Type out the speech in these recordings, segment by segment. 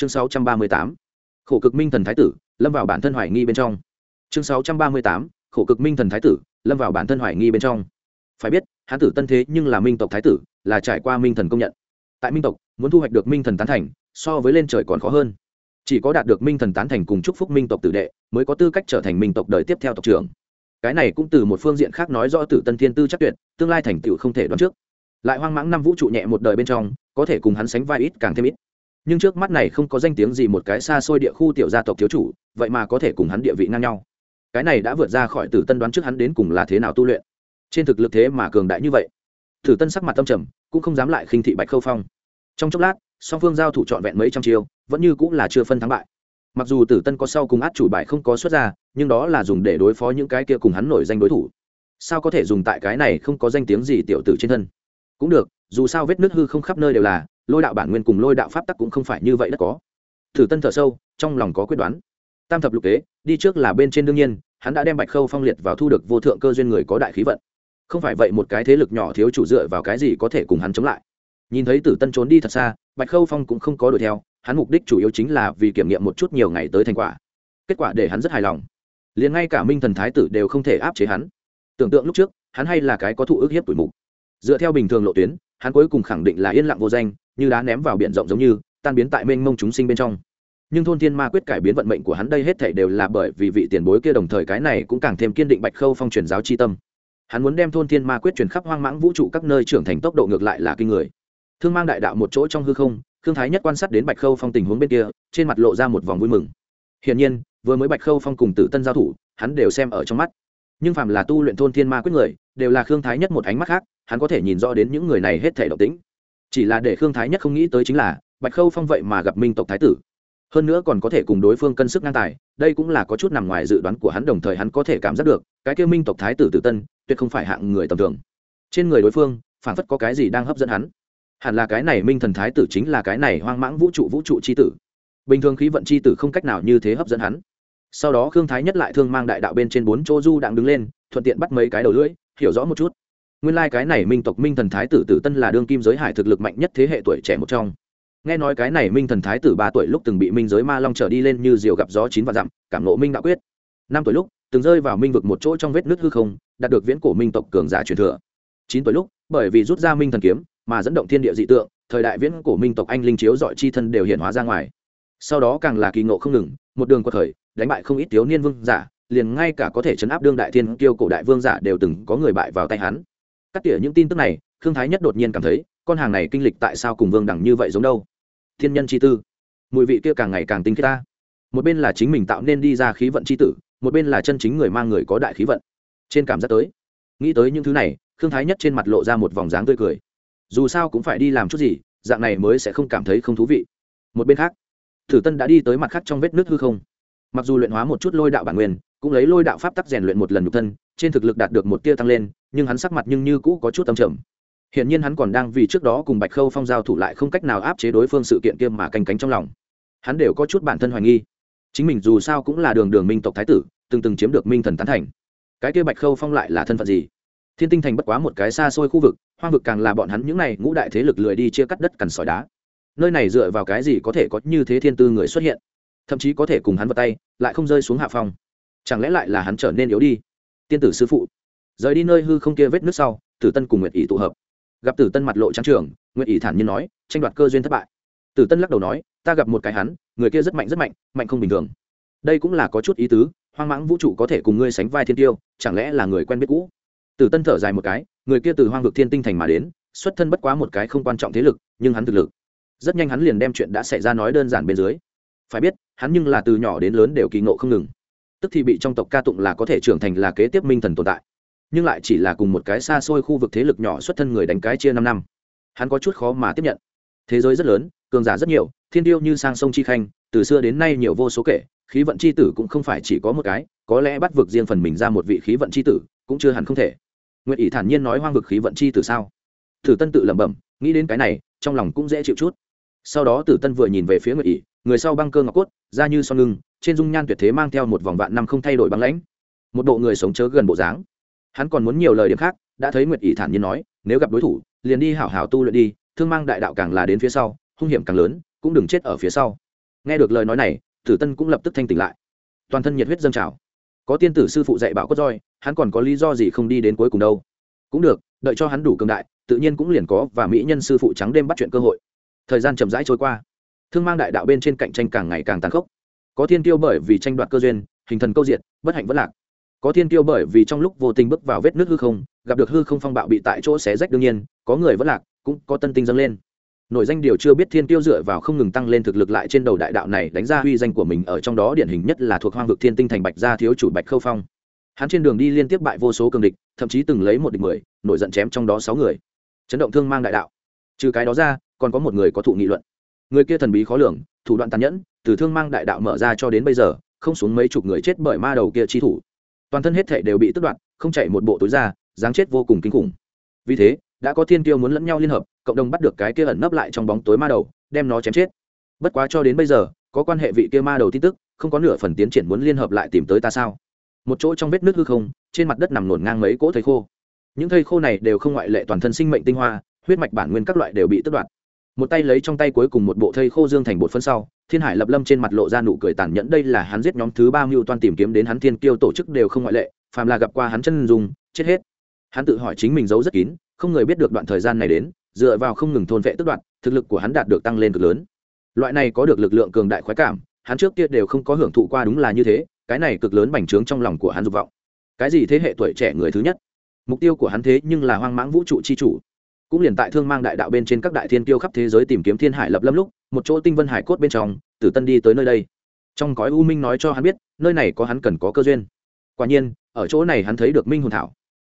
chương 638, khổ cực minh thần thái tử lâm vào bản thân hoài nghi bên trong. Chương 638, khổ cực minh thần thái tử lâm vào bản thân hoài nghi bên trong. Phải biết hán tử tân thế nhưng là minh tộc thái tử là trải qua minh thần công nhận. Tại minh tộc muốn thu hoạch được minh thần tán thành so với lên trời còn khó hơn. Chỉ có đạt được minh thần tán thành cùng chúc phúc minh tộc tử đệ mới có tư cách trở thành minh tộc đời tiếp theo tộc trưởng. Cái này cũng từ một phương diện khác nói rõ tử tân thiên tư chắc tuyệt tương lai thành tựu không thể đoán trước. Lại hoang mãng năm vũ trụ nhẹ một đời bên trong có thể cùng hắn sánh vai ít càng thêm ít nhưng trước mắt này không có danh tiếng gì một cái xa xôi địa khu tiểu gia tộc thiếu chủ, vậy mà có thể cùng hắn địa vị ngang nhau. Cái này đã vượt ra khỏi tử tân đoán trước hắn đến cùng là thế nào tu luyện. Trên thực lực thế mà cường đại như vậy. Tử tân sắc mặt tâm trầm, cũng không dám lại khinh thị bạch khâu phong. Trong chốc lát, song phương giao thủ trọn vẹn mấy trăm chiêu, vẫn như cũng là chưa phân thắng bại. Mặc dù tử tân có sau cùng át chủ bài không có xuất ra, nhưng đó là dùng để đối phó những cái kia cùng hắn nổi danh đối thủ. Sao có thể dùng tại cái này không có danh tiếng gì tiểu tử trên thân? Cũng được, dù sao vết nước hư không khắp nơi đều là lôi đạo bản nguyên cùng lôi đạo pháp tắc cũng không phải như vậy đã có. Thử tân thở sâu, trong lòng có quyết đoán. Tam thập lục kế, đi trước là bên trên đương nhiên, hắn đã đem bạch khâu phong liệt vào thu được vô thượng cơ duyên người có đại khí vận. Không phải vậy một cái thế lực nhỏ thiếu chủ dựa vào cái gì có thể cùng hắn chống lại. Nhìn thấy tử tân trốn đi thật xa, bạch khâu phong cũng không có đuổi theo, hắn mục đích chủ yếu chính là vì kiểm nghiệm một chút nhiều ngày tới thành quả. Kết quả để hắn rất hài lòng. Liền ngay cả minh thần thái tử đều không thể áp chế hắn. Tưởng tượng lúc trước, hắn hay là cái có thụ ước hiếp tuổi mục. Dựa theo bình thường lộ tuyến, hắn cuối cùng khẳng định là yên lặng vô danh như đá ném vào biển rộng giống như, tan biến tại mênh mông chúng sinh bên trong. Nhưng thôn thiên ma quyết cải biến vận mệnh của hắn đây hết thảy đều là bởi vì vị tiền bối kia đồng thời cái này cũng càng thêm kiên định bạch khâu phong truyền giáo chi tâm. Hắn muốn đem thôn thiên ma quyết truyền khắp hoang mãng vũ trụ các nơi trưởng thành tốc độ ngược lại là kinh người. Thương mang đại đạo một chỗ trong hư không thương thái nhất quan sát đến bạch khâu phong tình huống bên kia, trên mặt lộ ra một vòng vui mừng. Hiển nhiên, vừa mới bạch khâu phong cùng tử tân giao thủ, hắn đều xem ở trong mắt. Nhưng phàm là tu luyện thôn thiên ma quyết người, đều là khương thái nhất một ánh mắt khác, hắn có thể nhìn rõ đến những người này hết thể động tĩnh chỉ là để khương thái nhất không nghĩ tới chính là, bạch khâu phong vậy mà gặp minh tộc thái tử. Hơn nữa còn có thể cùng đối phương cân sức ngang tài, đây cũng là có chút nằm ngoài dự đoán của hắn, đồng thời hắn có thể cảm giác được, cái kêu minh tộc thái tử tử tân, tuyệt không phải hạng người tầm thường. Trên người đối phương phản phất có cái gì đang hấp dẫn hắn. Hẳn là cái này minh thần thái tử chính là cái này hoang mãng vũ trụ vũ trụ c h i tử. Bình thường khí vận c h i tử không cách nào như thế hấp dẫn hắn. Sau đó khương thái nhất lại thương mang đại đạo bên trên bốn chỗ du đang đứng lên, thuận tiện bắt mấy cái đầu lưỡi, hiểu rõ một chút nguyên lai、like、cái này minh tộc minh thần thái tử tử tân là đương kim giới hải thực lực mạnh nhất thế hệ tuổi trẻ một trong. Nghe nói cái này minh thần thái tử ba tuổi lúc từng bị minh giới ma long trở đi lên như diều gặp gió chín và dặm, cảm nộ minh đạo quyết. Năm tuổi lúc, từng rơi vào minh vực một chỗ trong vết nước hư không, đạt được viễn cổ minh tộc cường giả truyền thừa. Chín tuổi lúc, bởi vì rút ra minh thần kiếm, mà dẫn động thiên địa dị tượng, thời đại viễn cổ minh tộc anh linh chiếu dọi chi thân đều hiện hóa ra ngoài. Sau đó càng là kỳ ngộ không ngừng, một đường qua thời, đánh bại không ít thiếu niên vương giả, liền ngay cả có thể chấn áp đương đại thiên kiêu cổ đại vương giả đều từng có người bại vào tay hắn cắt tỉa những tin tức này, khương thái nhất đột nhiên cảm thấy, con hàng này kinh lịch tại sao cùng vương đẳng như vậy giống đâu? Thiên nhân chi tư. Mùi vị kia càng ngày càng tinh khiết ta. Một bên là chính mình tạo nên đi ra khí vận chi tử, một bên là chân chính người mang người có đại khí vận. Trên cảm giác tới, nghĩ tới những thứ này, khương thái nhất trên mặt lộ ra một vòng dáng tươi cười. Dù sao cũng phải đi làm chút gì, dạng này mới sẽ không cảm thấy không thú vị. Một bên khác, thử tân đã đi tới mặt khác trong vết nước hư không. Mặc dù luyện hóa một chút lôi đạo bản nguyên, cũng lấy lôi đạo pháp tắc rèn luyện một lần nhục thân, trên thực lực đạt được một tia tăng lên nhưng hắn sắc mặt nhưng như cũ có chút tâm trầm. Hiện nhiên hắn còn đang vì trước đó cùng bạch khâu phong giao thủ lại không cách nào áp chế đối phương sự kiện kia mà canh cánh trong lòng. Hắn đều có chút bản thân hoài nghi. Chính mình dù sao cũng là đường đường minh tộc thái tử, từng từng chiếm được minh thần tán thành. Cái kia bạch khâu phong lại là thân phận gì? Thiên tinh thành bất quá một cái xa xôi khu vực, hoang vực càng là bọn hắn những n à y ngũ đại thế lực lười đi chia cắt đất cằn sỏi đá. Nơi này dựa vào cái gì có thể có như thế thiên tư người xuất hiện? Thậm chí có thể cùng hắn vào tay, lại không rơi xuống hạ phong. Chẳng lẽ lại là hắn trở nên yếu đi? Tiên tử sư phụ rời đi nơi hư không kia vết nước sau, tử tân cùng nguyệt ỷ tụ hợp. Gặp tử tân mặt lộ trắng trường, nguyệt ỷ thản nhiên nói, tranh đoạt cơ duyên thất bại. Tử tân lắc đầu nói, ta gặp một cái hắn, người kia rất mạnh rất mạnh mạnh không bình thường. Đây cũng là có chút ý tứ, hoang mãng vũ trụ có thể cùng ngươi sánh vai thiên tiêu, chẳng lẽ là người quen biết cũ? Tử tân thở dài một cái, người kia từ hoang vực thiên tinh thành mà đến, xuất thân bất quá một cái không quan trọng thế lực, nhưng hắn thực lực, rất nhanh hắn liền đem chuyện đã xảy ra nói đơn giản bên dưới. Phải biết, hắn nhưng là từ nhỏ đến lớn đều kỳ ngộ không ngừng. Tức thì bị trong tộc ca tụng là có thể trưởng thành là kế tiếp minh thần tồn tại nhưng lại chỉ là cùng một cái xa xôi khu vực thế lực nhỏ xuất thân người đánh cái chia năm năm. Hắn có chút khó mà tiếp nhận. Thế giới rất lớn, cường giả rất nhiều, thiên tiêu như sang sông chi khanh, từ xưa đến nay nhiều vô số kể, khí vận c h i tử cũng không phải chỉ có một cái, có lẽ bắt vực riêng phần mình ra một vị khí vận c h i tử, cũng chưa hẳn không thể. Nguyện ỷ thản nhiên nói hoang vực khí vận c h i tử sao? Thử tân tự lẩm bẩm, nghĩ đến cái này, trong lòng cũng dễ chịu chút. Sau đó tử tân vừa nhìn về phía nguyện ỷ người sau băng cơ ngọc cốt, da như son ngưng, trên dung nhan tuyệt thế mang theo một vòng vạn năm không thay đổi băng lãnh. Một bộ người sống chớ gần bộ dáng hắn còn muốn nhiều lời điểm khác, đã thấy nguyệt ỷ thản nhiên nói, nếu gặp đối thủ, liền đi hảo hảo tu luyện đi, thương mang đại đạo càng là đến phía sau, hung hiểm càng lớn, cũng đừng chết ở phía sau. Nghe được lời nói này, tử tân cũng lập tức thanh tỉnh lại. Toàn thân nhiệt huyết dâng trào. Có tiên tử sư phụ dạy bảo cốt roi, hắn còn có lý do gì không đi đến cuối cùng đâu. Cũng được, đợi cho hắn đủ cường đại, tự nhiên cũng liền có và mỹ nhân sư phụ trắng đêm bắt chuyện cơ hội. Thời gian chậm rãi trôi qua. Thương mang đại đạo bên trên cạnh tranh càng ngày càng tàn khốc. Có thiên tiêu bởi vì tranh đoạt cơ duyên, hình thần câu diệt, bất hạnh vất lạc có thiên tiêu bởi vì trong lúc vô tình bước vào vết nước hư không, gặp được hư không phong bạo bị tại chỗ xé rách đương nhiên, có người vẫn lạc, cũng có tân tinh dâng lên. Nội danh điều chưa biết thiên tiêu dựa vào không ngừng tăng lên thực lực lại trên đầu đại đạo này đánh ra uy danh của mình ở trong đó điển hình nhất là thuộc hoang vực thiên tinh thành bạch gia thiếu chủ bạch khâu phong. Hắn trên đường đi liên tiếp bại vô số cường địch, thậm chí từng lấy một địch mười, nổi giận chém trong đó sáu người. Chấn động thương mang đại đạo. Trừ cái đó ra, còn có một người có thụ nghị luận. Người kia thần bí khó lường, thủ đoạn tàn nhẫn, từ thương mang đại đạo mở ra cho đến bây giờ, không xuống mấy chục người chết bởi ma đầu kia chi thủ toàn thân hết thể đều bị tức đoạt, không chạy một bộ tối ra, dáng chết vô cùng kinh khủng. Vì thế, đã có thiên tiêu muốn lẫn nhau liên hợp, cộng đồng bắt được cái kia ẩn nấp lại trong bóng tối ma đầu, đem nó chém chết. Bất quá cho đến bây giờ, có quan hệ vị kia ma đầu tin tức, không có nửa phần tiến triển muốn liên hợp lại tìm tới ta sao? Một chỗ trong vết nước hư không, trên mặt đất nằm nổn ngang mấy cỗ thây khô. Những thây khô này đều không ngoại lệ toàn thân sinh mệnh tinh hoa, huyết mạch bản nguyên các loại đều bị tước đoạt một tay lấy trong tay cuối cùng một bộ thây khô dương thành bột phân sau, thiên hải lập lâm trên mặt lộ ra nụ cười tàn nhẫn, đây là hắn giết nhóm thứ ba mưu toan tìm kiếm đến hắn thiên kiêu tổ chức đều không ngoại lệ, phàm là gặp qua hắn chân dùng chết hết. Hắn tự hỏi chính mình giấu rất kín, không người biết được đoạn thời gian này đến, dựa vào không ngừng thôn vệ tức đoạn, thực lực của hắn đạt được tăng lên cực lớn. Loại này có được lực lượng cường đại khoái cảm, hắn trước kia đều không có hưởng thụ qua đúng là như thế, cái này cực lớn bành trướng trong lòng của hắn dục vọng. Cái gì thế hệ tuổi trẻ người thứ nhất? Mục tiêu của hắn thế nhưng là hoang mãng vũ trụ chi chủ cũng liền tại thương mang đại đạo bên trên các đại thiên tiêu khắp thế giới tìm kiếm thiên hải lập lâm lúc, một chỗ tinh vân hải cốt bên trong, tử tân đi tới nơi đây. Trong cõi u minh nói cho hắn biết, nơi này có hắn cần có cơ duyên. Quả nhiên, ở chỗ này hắn thấy được minh hồn thảo.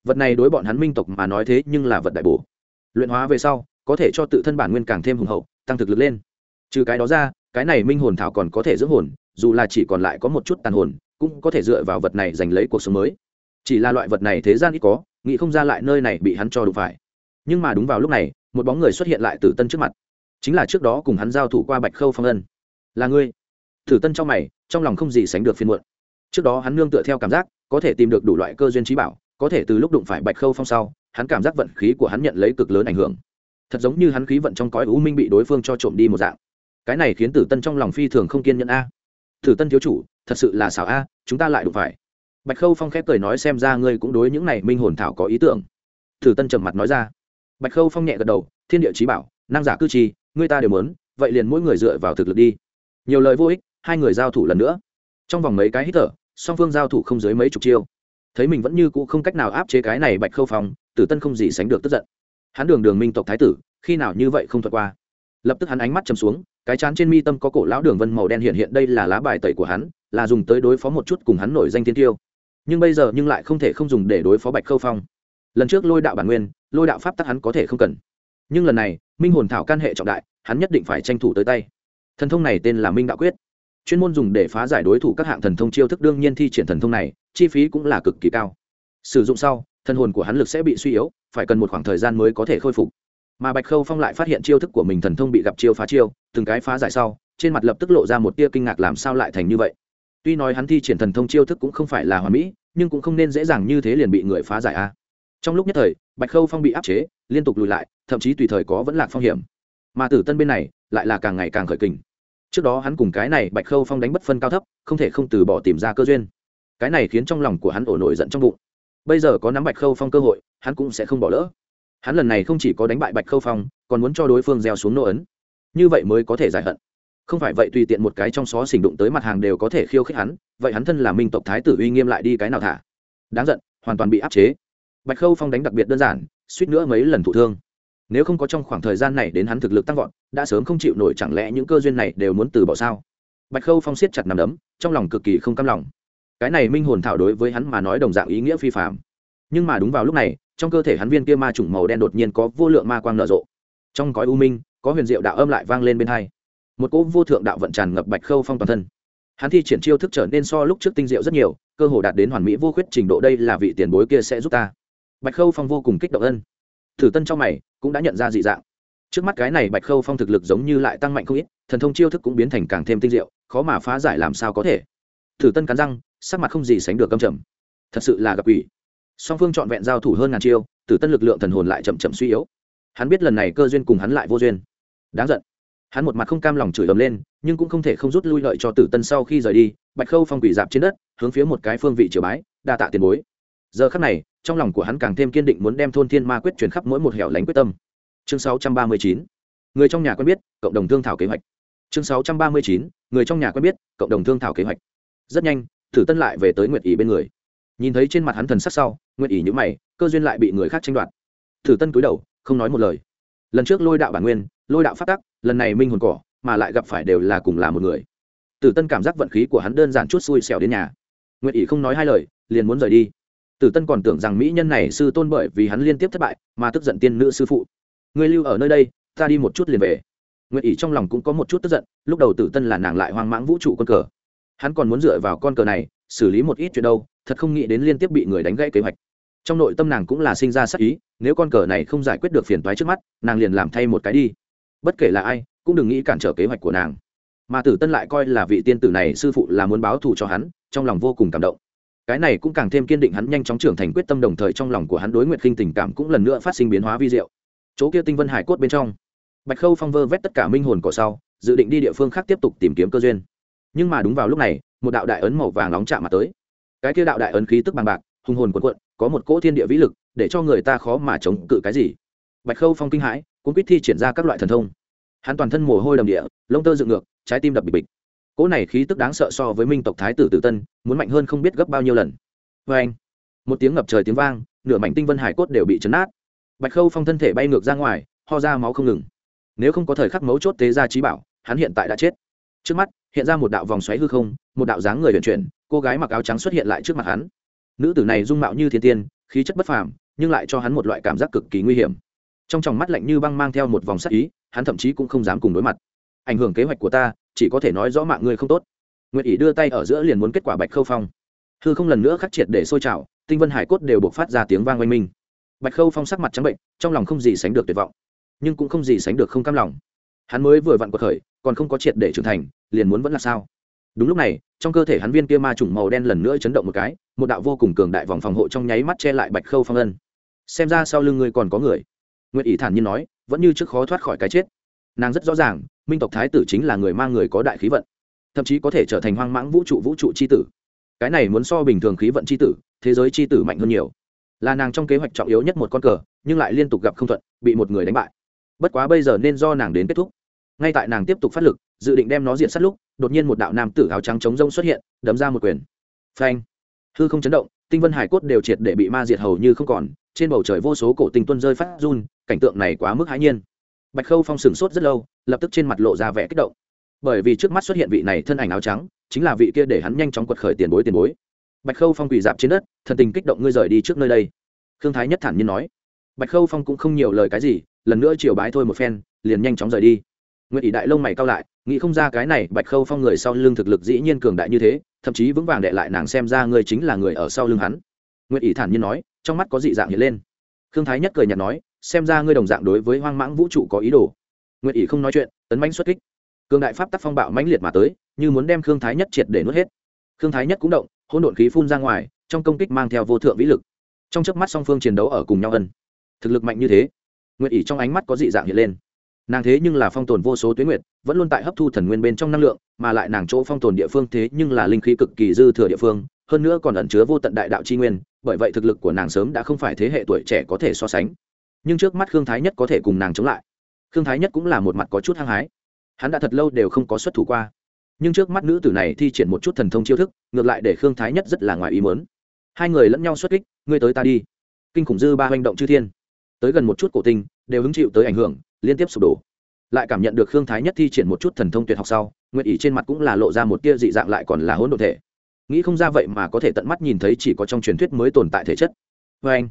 Vật này đối bọn hắn minh tộc mà nói thế nhưng là vật đại bổ. Luyện hóa về sau, có thể cho tự thân bản nguyên càng thêm hùng hậu, tăng thực lực lên. Trừ cái đó ra, cái này minh hồn thảo còn có thể dưỡng hồn, dù là chỉ còn lại có một chút tàn hồn, cũng có thể dựa vào vật này giành lấy cuộc sống mới. Chỉ là loại vật này thế gian ít có, nghĩ không ra lại nơi này bị hắn cho đụng phải nhưng mà đúng vào lúc này, một bóng người xuất hiện lại tử tân trước mặt. Chính là trước đó cùng hắn giao thủ qua bạch khâu phong ân. Là ngươi? Tử tân trong mày, trong lòng không gì sánh được phiên muộn. Trước đó hắn nương tựa theo cảm giác, có thể tìm được đủ loại cơ duyên trí bảo, có thể từ lúc đụng phải bạch khâu phong sau, hắn cảm giác vận khí của hắn nhận lấy cực lớn ảnh hưởng. Thật giống như hắn khí vận trong cõi u minh bị đối phương cho trộm đi một dạng. Cái này khiến tử tân trong lòng phi thường không kiên nhẫn a. Tử tân thiếu chủ, thật sự là xảo a, chúng ta lại đụng phải. Bạch khâu phong khép cười nói xem ra ngươi cũng đối những này minh hồn thảo có ý tưởng. Tử tân trầm mặt nói ra bạch khâu phong nhẹ gật đầu, thiên địa trí bảo, năng giả cư trì người ta đều muốn, vậy liền mỗi người dựa vào thực lực đi. Nhiều lời vô ích, hai người giao thủ lần nữa. Trong vòng mấy cái hít thở, song phương giao thủ không dưới mấy chục chiêu. Thấy mình vẫn như cũ không cách nào áp chế cái này bạch khâu phong, tử tân không gì sánh được tức giận. Hắn đường đường minh tộc thái tử, khi nào như vậy không thuật qua. Lập tức hắn ánh mắt chầm xuống, cái chán trên mi tâm có cổ lão đường vân màu đen hiện hiện đây là lá bài tẩy của hắn, là dùng tới đối phó một chút cùng hắn nổi danh thiên tiêu. Nhưng bây giờ nhưng lại không thể không dùng để đối phó bạch khâu phong lần trước lôi đạo bản nguyên, lôi đạo pháp tắc hắn có thể không cần. Nhưng lần này, minh hồn thảo can hệ trọng đại, hắn nhất định phải tranh thủ tới tay. Thần thông này tên là minh đạo quyết. Chuyên môn dùng để phá giải đối thủ các hạng thần thông chiêu thức đương nhiên thi triển thần thông này, chi phí cũng là cực kỳ cao. Sử dụng sau thân hồn của hắn lực sẽ bị suy yếu, phải cần một khoảng thời gian mới có thể khôi phục. Mà bạch khâu phong lại phát hiện chiêu thức của mình thần thông bị gặp chiêu phá chiêu, từng cái phá giải sau, trên mặt lập tức lộ ra một tia kinh ngạc làm sao lại thành như vậy. Tuy nói hắn thi triển thần thông chiêu thức cũng không phải là hoàn mỹ, nhưng cũng không nên dễ dàng như thế liền bị người phá giải a trong lúc nhất thời, bạch khâu phong bị áp chế, liên tục lùi lại, thậm chí tùy thời có vẫn lạc phong hiểm. Mà tử tân bên này, lại là càng ngày càng khởi kình. Trước đó hắn cùng cái này bạch khâu phong đánh bất phân cao thấp, không thể không từ bỏ tìm ra cơ duyên. Cái này khiến trong lòng của hắn ổ nổi giận trong bụng. Bây giờ có nắm bạch khâu phong cơ hội, hắn cũng sẽ không bỏ lỡ. Hắn lần này không chỉ có đánh bại bạch khâu phong, còn muốn cho đối phương gieo xuống nô ấn. Như vậy mới có thể giải hận. Không phải vậy tùy tiện một cái trong xó xỉnh đụng tới mặt hàng đều có thể khiêu khích hắn, vậy hắn thân là minh tộc thái tử uy nghiêm lại đi cái nào thả? Đáng giận, hoàn toàn bị áp chế bạch khâu phong đánh đặc biệt đơn giản, suýt nữa mấy lần thụ thương. Nếu không có trong khoảng thời gian này đến hắn thực lực tăng vọt, đã sớm không chịu nổi chẳng lẽ những cơ duyên này đều muốn từ bỏ sao? Bạch khâu phong siết chặt nằm đấm, trong lòng cực kỳ không cam lòng. Cái này minh hồn thảo đối với hắn mà nói đồng dạng ý nghĩa phi phạm nhưng mà đúng vào lúc này, trong cơ thể hắn viên kia ma trùng màu đen đột nhiên có vô lượng ma quang nở rộ. Trong cõi u minh, có huyền diệu đạo âm lại vang lên bên hai. Một cỗ vô thượng đạo vận tràn ngập bạch khâu phong toàn thân. Hắn thi triển chiêu thức trở nên so lúc trước tinh diệu rất nhiều, cơ hồ đạt đến hoàn mỹ vô khuyết trình độ đây là vị tiền bối kia sẽ giúp ta bạch khâu phong vô cùng kích động ân. Thử tân trong mày, cũng đã nhận ra dị dạng. Trước mắt cái này bạch khâu phong thực lực giống như lại tăng mạnh không ít, thần thông chiêu thức cũng biến thành càng thêm tinh diệu, khó mà phá giải làm sao có thể. Thử tân cắn răng, sắc mặt không gì sánh được câm trầm. Thật sự là gặp quỷ. Song phương trọn vẹn giao thủ hơn ngàn chiêu tử tân lực lượng thần hồn lại chậm chậm suy yếu. Hắn biết lần này cơ duyên cùng hắn lại vô duyên. Đáng giận. Hắn một mặt không cam lòng chửi ầm lên, nhưng cũng không thể không rút lui lợi cho tử tân sau khi rời đi, bạch khâu phong quỷ dạp trên đất, hướng phía một cái phương vị triều bái, đa tạ tiền bối giờ khắc này, trong lòng của hắn càng thêm kiên định muốn đem thôn thiên ma quyết truyền khắp mỗi một hẻo lánh quyết tâm. Chương 639 người trong nhà quen biết, cộng đồng thương thảo kế hoạch. Chương 639 người trong nhà quen biết, cộng đồng thương thảo kế hoạch. Rất nhanh, thử tân lại về tới nguyệt ý bên người. Nhìn thấy trên mặt hắn thần sắc sau, nguyệt ý nhữ mày, cơ duyên lại bị người khác tranh đoạt. Thử tân cúi đầu, không nói một lời. Lần trước lôi đạo bản nguyên, lôi đạo phát tắc, lần này minh hồn cỏ, mà lại gặp phải đều là cùng là một người. Tử tân cảm giác vận khí của hắn đơn giản chút xui xẻo đến nhà. Nguyệt ý không nói hai lời, liền muốn rời đi tử tân còn tưởng rằng mỹ nhân này sư tôn bởi vì hắn liên tiếp thất bại mà tức giận tiên nữ sư phụ. Người lưu ở nơi đây, ta đi một chút liền về. Nguyệt ỷ trong lòng cũng có một chút tức giận, lúc đầu tử tân là nàng lại hoang mãng vũ trụ con cờ. Hắn còn muốn dựa vào con cờ này xử lý một ít chuyện đâu, thật không nghĩ đến liên tiếp bị người đánh gãy kế hoạch. Trong nội tâm nàng cũng là sinh ra sắc ý, nếu con cờ này không giải quyết được phiền toái trước mắt, nàng liền làm thay một cái đi. Bất kể là ai, cũng đừng nghĩ cản trở kế hoạch của nàng. Mà tử tân lại coi là vị tiên tử này sư phụ là muốn báo thù cho hắn, trong lòng vô cùng cảm động cái này cũng càng thêm kiên định hắn nhanh chóng trưởng thành quyết tâm đồng thời trong lòng của hắn đối nguyện khinh tình cảm cũng lần nữa phát sinh biến hóa vi diệu. Chỗ kia tinh vân hải cốt bên trong, bạch khâu phong vơ vét tất cả minh hồn cỏ sau, dự định đi địa phương khác tiếp tục tìm kiếm cơ duyên. Nhưng mà đúng vào lúc này, một đạo đại ấn màu vàng nóng chạm mặt tới. Cái kia đạo đại ấn khí tức bằng bạc, hùng hồn quần quận có một cỗ thiên địa vĩ lực, để cho người ta khó mà chống cự cái gì. Bạch khâu phong kinh hãi cũng quyết thi triển ra các loại thần thông. Hắn toàn thân mồ hôi đầm địa, lông tơ dựng ngược, trái tim đập bịch bịch cỗ này khí tức đáng sợ so với minh tộc thái tử tự tân, muốn mạnh hơn không biết gấp bao nhiêu lần. Vê anh, một tiếng ngập trời tiếng vang, nửa mảnh tinh vân hải cốt đều bị chấn nát. Bạch khâu phong thân thể bay ngược ra ngoài, ho ra máu không ngừng. Nếu không có thời khắc mấu chốt tế ra trí bảo, hắn hiện tại đã chết. Trước mắt, hiện ra một đạo vòng xoáy hư không, một đạo dáng người vận chuyển, cô gái mặc áo trắng xuất hiện lại trước mặt hắn. Nữ tử này dung mạo như thiên tiên, khí chất bất phàm, nhưng lại cho hắn một loại cảm giác cực kỳ nguy hiểm. Trong tròng mắt lạnh như băng mang theo một vòng sắc ý, hắn thậm chí cũng không dám cùng đối mặt. Ảnh hưởng kế hoạch của ta chỉ có thể nói rõ mạng ngươi không tốt. Nguyệt ỷ đưa tay ở giữa liền muốn kết quả bạch khâu phong. Hư không lần nữa khắc triệt để sôi trào, tinh vân hải cốt đều buộc phát ra tiếng vang oanh minh. Bạch khâu phong sắc mặt trắng bệnh, trong lòng không gì sánh được tuyệt vọng, nhưng cũng không gì sánh được không cam lòng. Hắn mới vừa vặn cuộc khởi, còn không có triệt để trưởng thành, liền muốn vẫn là sao? Đúng lúc này, trong cơ thể hắn viên kia ma trùng màu đen lần nữa chấn động một cái, một đạo vô cùng cường đại vòng phòng hộ trong nháy mắt che lại bạch khâu phong ân. Xem ra sau lưng ngươi còn có người. Nguyệt ỷ thản nhiên nói, vẫn như trước khó thoát khỏi cái chết. Nàng rất rõ ràng minh tộc thái tử chính là người mang người có đại khí vận, thậm chí có thể trở thành hoang mãng vũ trụ vũ trụ c h i tử. Cái này muốn so bình thường khí vận c h i tử, thế giới c h i tử mạnh hơn nhiều. Là nàng trong kế hoạch trọng yếu nhất một con cờ, nhưng lại liên tục gặp không thuận, bị một người đánh bại. Bất quá bây giờ nên do nàng đến kết thúc. Ngay tại nàng tiếp tục phát lực, dự định đem nó diện sát lúc, đột nhiên một đạo nam tử áo trắng chống rông xuất hiện, đấm ra một quyền. Phanh! Hư không chấn động, tinh vân hải cốt đều triệt để bị ma diệt hầu như không còn, trên bầu trời vô số cổ tinh tuân rơi phát run, cảnh tượng này quá mức hãi nhiên bạch khâu phong sửng sốt rất lâu, lập tức trên mặt lộ ra vẻ kích động. Bởi vì trước mắt xuất hiện vị này thân ảnh áo trắng, chính là vị kia để hắn nhanh chóng quật khởi tiền bối tiền bối. Bạch khâu phong quỳ dạp trên đất, thần tình kích động ngươi rời đi trước nơi đây. Khương thái nhất thản nhiên nói. Bạch khâu phong cũng không nhiều lời cái gì, lần nữa chiều bái thôi một phen, liền nhanh chóng rời đi. Nguyệt ỷ đại lông mày cao lại, nghĩ không ra cái này bạch khâu phong người sau lưng thực lực dĩ nhiên cường đại như thế, thậm chí vững vàng đệ lại nàng xem ra ngươi chính là người ở sau lưng hắn. Nguyệt ỷ thản nhiên nói, trong mắt có dị dạng hiện lên. Khương thái nhất cười nhạt nói xem ra ngươi đồng dạng đối với hoang mãng vũ trụ có ý đồ. Nguyệt ỷ không nói chuyện, tấn mãnh xuất kích. Cường đại pháp tắc phong bạo mãnh liệt mà tới, như muốn đem khương thái nhất triệt để nuốt hết. Khương thái nhất cũng động, hỗn độn khí phun ra ngoài, trong công kích mang theo vô thượng vĩ lực. Trong chớp mắt song phương chiến đấu ở cùng nhau ân. Thực lực mạnh như thế, nguyệt ỷ trong ánh mắt có dị dạng hiện lên. Nàng thế nhưng là phong tồn vô số tuyến nguyệt, vẫn luôn tại hấp thu thần nguyên bên trong năng lượng, mà lại nàng chỗ phong tồn địa phương thế nhưng là linh khí cực kỳ dư thừa địa phương, hơn nữa còn ẩn chứa vô tận đại đạo c nguyên, bởi vậy thực lực của nàng sớm đã không phải thế hệ tuổi trẻ có thể so sánh nhưng trước mắt khương thái nhất có thể cùng nàng chống lại. Khương thái nhất cũng là một mặt có chút hăng hái. Hắn đã thật lâu đều không có xuất thủ qua. Nhưng trước mắt nữ tử này thi triển một chút thần thông chiêu thức, ngược lại để khương thái nhất rất là ngoài ý mớn hai người lẫn nhau xuất kích, ngươi tới ta đi. Kinh khủng dư ba hành động chư thiên. Tới gần một chút cổ tinh, đều hứng chịu tới ảnh hưởng, liên tiếp sụp đổ. Lại cảm nhận được khương thái nhất thi triển một chút thần thông tuyệt học sau nguyện ý trên mặt cũng là lộ ra một tia dị dạng lại còn là hỗn độn thể. Nghĩ không ra vậy mà có thể tận mắt nhìn thấy chỉ có trong truyền thuyết mới tồn tại thể chất. Vê anh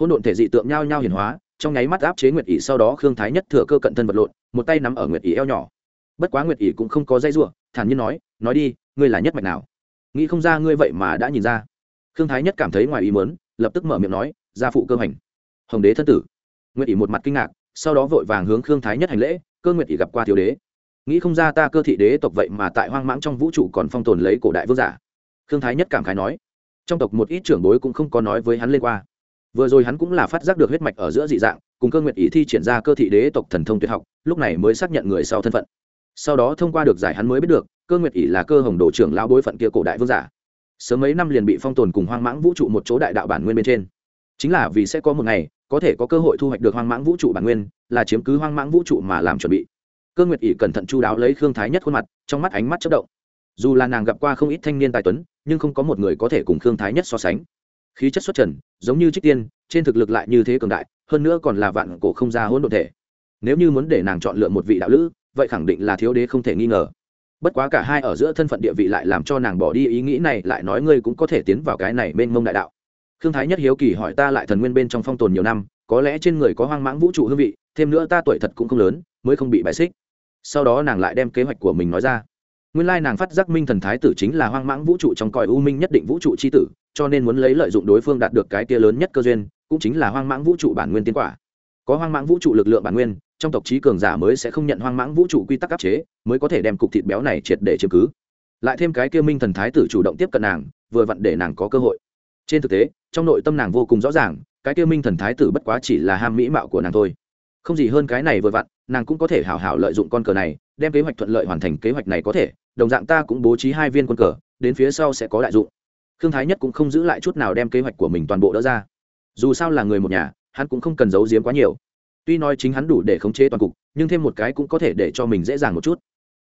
hỗn độn thể dị tượng nhao nhao hiển hóa, trong nháy mắt áp chế nguyệt ỷ, sau đó khương thái nhất thừa cơ cận thân vật lộn, một tay nắm ở nguyệt ỷ eo nhỏ. Bất quá nguyệt ỷ cũng không có dây r thản nhiên nói nói đi, ngươi là nhất mạch nào? Nghĩ không ra ngươi vậy mà đã nhìn ra. Khương thái nhất cảm thấy ngoài ý mớn lập tức mở miệng nói, gia phụ cơ hành. Hồng đế thân tử. Nguyệt ỷ một mặt kinh ngạc, sau đó vội vàng hướng khương thái nhất hành lễ, cơ nguyệt ỷ gặp qua thiếu đế. Nghĩ không ra ta cơ thị đế tộc vậy mà tại hoang mãng trong vũ trụ còn phong tồn lấy cổ đại vương giả. Khương thái nhất cảm khái nói. Trong tộc một ít trưởng bối cũng không có nói với hắn lên qua vừa rồi hắn cũng là phát giác được huyết mạch ở giữa dị dạng, cùng cơ nguyệt ý thi triển ra cơ thị đế tộc thần thông tuyệt học, lúc này mới xác nhận người sau thân phận. Sau đó thông qua được giải hắn mới biết được, cơ nguyệt ý là cơ hồng đồ trưởng lão bối phận kia cổ đại vương giả. Sớm mấy năm liền bị phong tồn cùng hoang mãng vũ trụ một chỗ đại đạo bản nguyên bên trên. Chính là vì sẽ có một ngày, có thể có cơ hội thu hoạch được hoang mãng vũ trụ bản nguyên, là chiếm cứ hoang mãng vũ trụ mà làm chuẩn bị. Cơ nguyệt ỷ cẩn thận chu đáo lấy khương thái nhất khuôn mặt, trong mắt ánh mắt chất động. Dù là nàng gặp qua không ít thanh niên tài tuấn, nhưng không có một người có thể cùng khương thái nhất so sánh khí chất xuất trần, giống như trích tiên, trên thực lực lại như thế cường đại, hơn nữa còn là vạn cổ không ra hỗn độn thể. Nếu như muốn để nàng chọn lựa một vị đạo lữ, vậy khẳng định là thiếu đế không thể nghi ngờ. Bất quá cả hai ở giữa thân phận địa vị lại làm cho nàng bỏ đi ý nghĩ này, lại nói ngươi cũng có thể tiến vào cái này bên mông đại đạo. Khương thái nhất hiếu kỳ hỏi ta lại thần nguyên bên trong phong tồn nhiều năm, có lẽ trên người có hoang mãng vũ trụ hương vị, thêm nữa ta tuổi thật cũng không lớn, mới không bị bài xích. Sau đó nàng lại đem kế hoạch của mình nói ra. Nguyên lai nàng phát giác minh thần thái tử chính là hoang mãng vũ trụ trong cõi u minh nhất định vũ trụ c h i tử cho nên muốn lấy lợi dụng đối phương đạt được cái kia lớn nhất cơ duyên, cũng chính là hoang mãng vũ trụ bản nguyên tiến quả. Có hoang mãng vũ trụ lực lượng bản nguyên, trong tộc trí cường giả mới sẽ không nhận hoang mãng vũ trụ quy tắc áp chế, mới có thể đem cục thịt béo này triệt để chiếm cứ. Lại thêm cái kia minh thần thái tử chủ động tiếp cận nàng, vừa vặn để nàng có cơ hội. Trên thực tế, trong nội tâm nàng vô cùng rõ ràng, cái kia minh thần thái tử bất quá chỉ là ham mỹ mạo của nàng thôi. Không gì hơn cái này vừa vặn, nàng cũng có thể hảo hảo lợi dụng con cờ này, đem kế hoạch thuận lợi hoàn thành kế hoạch này có thể, đồng dạng ta cũng bố trí hai viên quân cờ, đến phía sau sẽ có đại dụng. Khương thái nhất cũng không giữ lại chút nào đem kế hoạch của mình toàn bộ đỡ ra. Dù sao là người một nhà, hắn cũng không cần giấu giếm quá nhiều. Tuy nói chính hắn đủ để khống chế toàn cục, nhưng thêm một cái cũng có thể để cho mình dễ dàng một chút.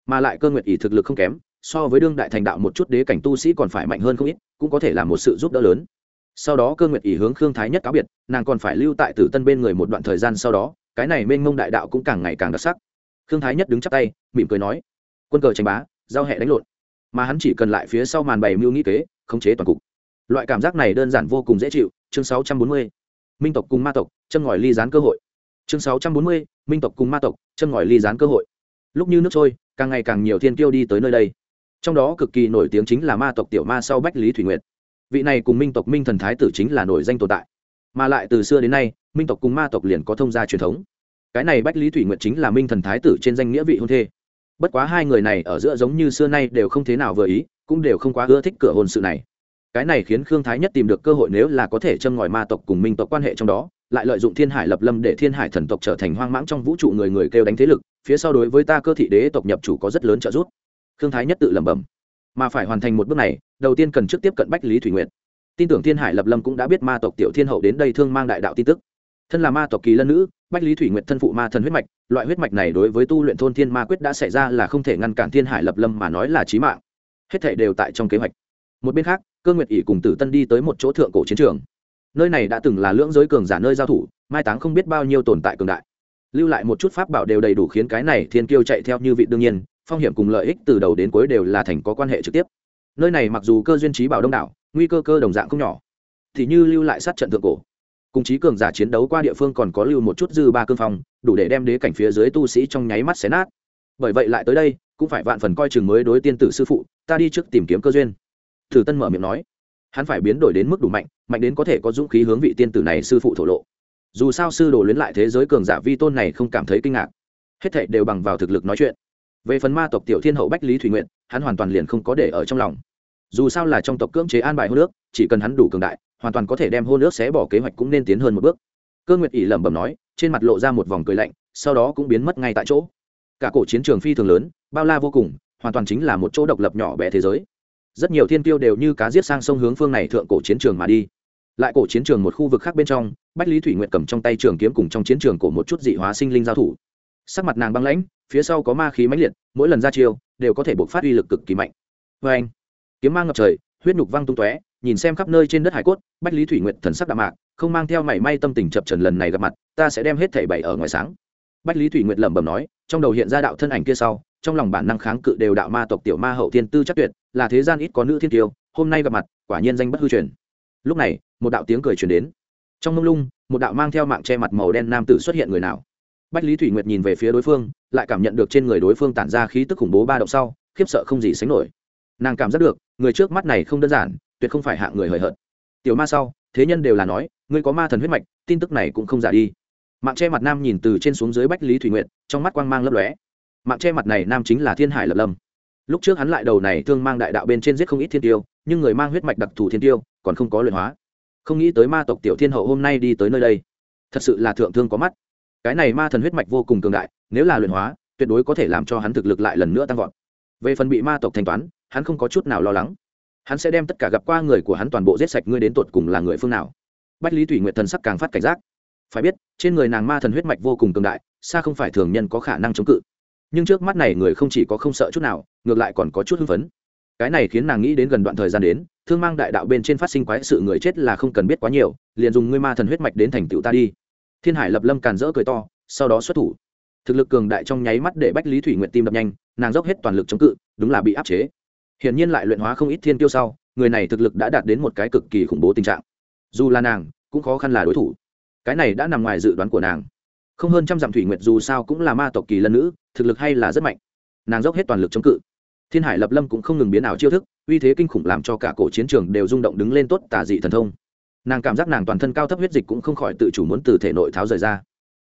Mà lại cơ nguyệt ỷ thực lực không kém, so với đương đại thành đạo một chút đế cảnh tu sĩ còn phải mạnh hơn không ít, cũng có thể là một sự giúp đỡ lớn. Sau đó cơ nguyệt ỷ hướng khương thái nhất cáo biệt, nàng còn phải lưu tại tử tân bên người một đoạn thời gian sau đó, cái này mênh mông đại đạo cũng càng ngày càng đặc sắc. Khương thái nhất đứng chắp tay, mỉm cười nói, quân cờ tranh bá, giao hẹ đánh lộn. Mà hắn chỉ cần lại phía sau màn bày mưu nghĩ kế khống chế toàn cục. Loại cảm giác này đơn giản vô cùng dễ chịu. Chương 640. minh tộc cùng ma tộc, châm ngòi ly gián cơ hội. Chương 640. minh tộc cùng ma tộc, châm ngòi ly gián cơ hội. Lúc như nước trôi, càng ngày càng nhiều thiên tiêu đi tới nơi đây. Trong đó cực kỳ nổi tiếng chính là ma tộc tiểu ma sau bách lý thủy nguyệt. Vị này cùng minh tộc minh thần thái tử chính là nổi danh tồn tại. Mà lại từ xưa đến nay, minh tộc cùng ma tộc liền có thông gia truyền thống. Cái này bách lý thủy nguyệt chính là minh thần thái tử trên danh nghĩa vị hôn thê. Bất quá hai người này ở giữa giống như xưa nay đều không thế nào vừa ý cũng đều không quá ưa thích cửa hôn sự này. Cái này khiến khương thái nhất tìm được cơ hội nếu là có thể châm ngòi ma tộc cùng minh tộc quan hệ trong đó, lại lợi dụng thiên hải lập lâm để thiên hải thần tộc trở thành hoang mãng trong vũ trụ người người kêu đánh thế lực, phía sau đối với ta cơ thị đế tộc nhập chủ có rất lớn trợ giúp. Khương thái nhất tự lẩm bẩm. Mà phải hoàn thành một bước này, đầu tiên cần trước tiếp cận bách lý thủy nguyện tin tưởng thiên hải lập lâm cũng đã biết ma tộc tiểu thiên hậu đến đây thương mang đại đạo tin tức. Thân là ma tộc kỳ lân nữ, bách lý thủy nguyện thân phụ ma thần huyết mạch, loại huyết mạch này đối với tu luyện thôn thiên ma quyết đã xảy ra là không thể ngăn cản thiên hải lập lâm mà nói là trí mạng hết thể đều tại trong kế hoạch. Một bên khác, cơ nguyệt ỷ cùng tử tân đi tới một chỗ thượng cổ chiến trường. Nơi này đã từng là lưỡng giới cường giả nơi giao thủ, mai táng không biết bao nhiêu tồn tại cường đại. Lưu lại một chút pháp bảo đều đầy đủ khiến cái này thiên kiêu chạy theo như vị đương nhiên, phong hiểm cùng lợi ích từ đầu đến cuối đều là thành có quan hệ trực tiếp. Nơi này mặc dù cơ duyên trí bảo đông đảo, nguy cơ cơ đồng dạng không nhỏ, thì như lưu lại sát trận thượng cổ. Cùng chí cường giả chiến đấu qua địa phương còn có lưu một chút dư ba cương phong, đủ để đem đế cảnh phía dưới tu sĩ trong nháy mắt xé nát. Bởi vậy lại tới đây cũng phải vạn phần coi chừng mới đối tiên tử sư phụ, ta đi trước tìm kiếm cơ duyên. Thử tân mở miệng nói. Hắn phải biến đổi đến mức đủ mạnh mạnh đến có thể có dũng khí hướng vị tiên tử này sư phụ thổ lộ. Dù sao sư đồ luyến lại thế giới cường giả vi tôn này không cảm thấy kinh ngạc. Hết thệ đều bằng vào thực lực nói chuyện. Về phần ma tộc tiểu thiên hậu bách lý thủy nguyện hắn hoàn toàn liền không có để ở trong lòng. Dù sao là trong tộc cưỡng chế an bài hô nước chỉ cần hắn đủ cường đại, hoàn toàn có thể đem hô nước xé bỏ kế hoạch cũng nên tiến hơn một bước. Cơ nguyệt ỉ lẩm bẩm nói, trên mặt lộ ra một vòng cười lạnh, sau đó cũng biến mất ngay tại chỗ cả cổ chiến trường phi thường lớn, bao la vô cùng, hoàn toàn chính là một chỗ độc lập nhỏ bé thế giới. Rất nhiều thiên tiêu đều như cá giết sang sông hướng phương này thượng cổ chiến trường mà đi. Lại cổ chiến trường một khu vực khác bên trong, bách lý thủy nguyện cầm trong tay trường kiếm cùng trong chiến trường cổ một chút dị hóa sinh linh giao thủ. Sắc mặt nàng băng lãnh, phía sau có ma khí mãnh liệt, mỗi lần ra chiêu, đều có thể buộc phát uy lực cực kỳ mạnh. Vê anh, kiếm mang ngập trời, huyết nhục văng tung tóe, nhìn xem khắp nơi trên đất hải cốt, bách lý thủy nguyện thần sắc đạm mạc, không mang theo mảy may tâm tình chập trần lần này gặp mặt, ta sẽ đem hết thảy bảy ở ngoài sáng bách lý thủy Nguyệt lẩm bẩm nói, trong đầu hiện ra đạo thân ảnh kia sau, trong lòng bản năng kháng cự đều đạo ma tộc tiểu ma hậu thiên tư chắc tuyệt, là thế gian ít có nữ thiên tiêu, hôm nay gặp mặt, quả nhiên danh bất hư truyền. Lúc này, một đạo tiếng cười truyền đến. Trong mông lung, một đạo mang theo mạng che mặt màu đen nam tử xuất hiện người nào. Bách lý thủy nguyệt nhìn về phía đối phương, lại cảm nhận được trên người đối phương tản ra khí tức khủng bố ba động sau, khiếp sợ không gì sánh nổi. Nàng cảm giác được, người trước mắt này không đơn giản, tuyệt không phải hạng người hời hợt. Tiểu ma sau, thế nhân đều là nói, ngươi có ma thần huyết mạch, tin tức này cũng không giả đi mạng che mặt nam nhìn từ trên xuống dưới bách lý thủy nguyện trong mắt quang mang lấp lóe. Mạng che mặt này nam chính là thiên hải lập lâm. Lúc trước hắn lại đầu này thương mang đại đạo bên trên giết không ít thiên tiêu, nhưng người mang huyết mạch đặc thù thiên tiêu, còn không có luyện hóa. Không nghĩ tới ma tộc tiểu thiên hậu hôm nay đi tới nơi đây. Thật sự là thượng thương có mắt. Cái này ma thần huyết mạch vô cùng cường đại, nếu là luyện hóa, tuyệt đối có thể làm cho hắn thực lực lại lần nữa tăng vọt. Về phần bị ma tộc thanh toán, hắn không có chút nào lo lắng. Hắn sẽ đem tất cả gặp qua người của hắn toàn bộ giết sạch ngươi đến tột cùng là người phương nào. Bách lý thủy nguyện thần sắc càng phát cảnh giác phải biết, trên người nàng ma thần huyết mạch vô cùng cường đại, xa không phải thường nhân có khả năng chống cự. Nhưng trước mắt này người không chỉ có không sợ chút nào, ngược lại còn có chút hưng phấn. Cái này khiến nàng nghĩ đến gần đoạn thời gian đến, thương mang đại đạo bên trên phát sinh quái sự người chết là không cần biết quá nhiều, liền dùng ngươi ma thần huyết mạch đến thành tựu ta đi. Thiên hải lập lâm càn rỡ cười to, sau đó xuất thủ. Thực lực cường đại trong nháy mắt để bách lý thủy nguyện tim đập nhanh, nàng dốc hết toàn lực chống cự, đúng là bị áp chế. Hiển nhiên lại luyện hóa không ít thiên tiêu sau, người này thực lực đã đạt đến một cái cực kỳ khủng bố tình trạng. Dù là nàng, cũng khó khăn là đối thủ cái này đã nằm ngoài dự đoán của nàng. Không hơn trăm dặm thủy nguyệt dù sao cũng là ma tộc kỳ lân nữ, thực lực hay là rất mạnh. Nàng dốc hết toàn lực chống cự. Thiên hải lập lâm cũng không ngừng biến ảo chiêu thức, uy thế kinh khủng làm cho cả cổ chiến trường đều rung động đứng lên tốt tả dị thần thông. Nàng cảm giác nàng toàn thân cao thấp huyết dịch cũng không khỏi tự chủ muốn từ thể nội tháo rời ra.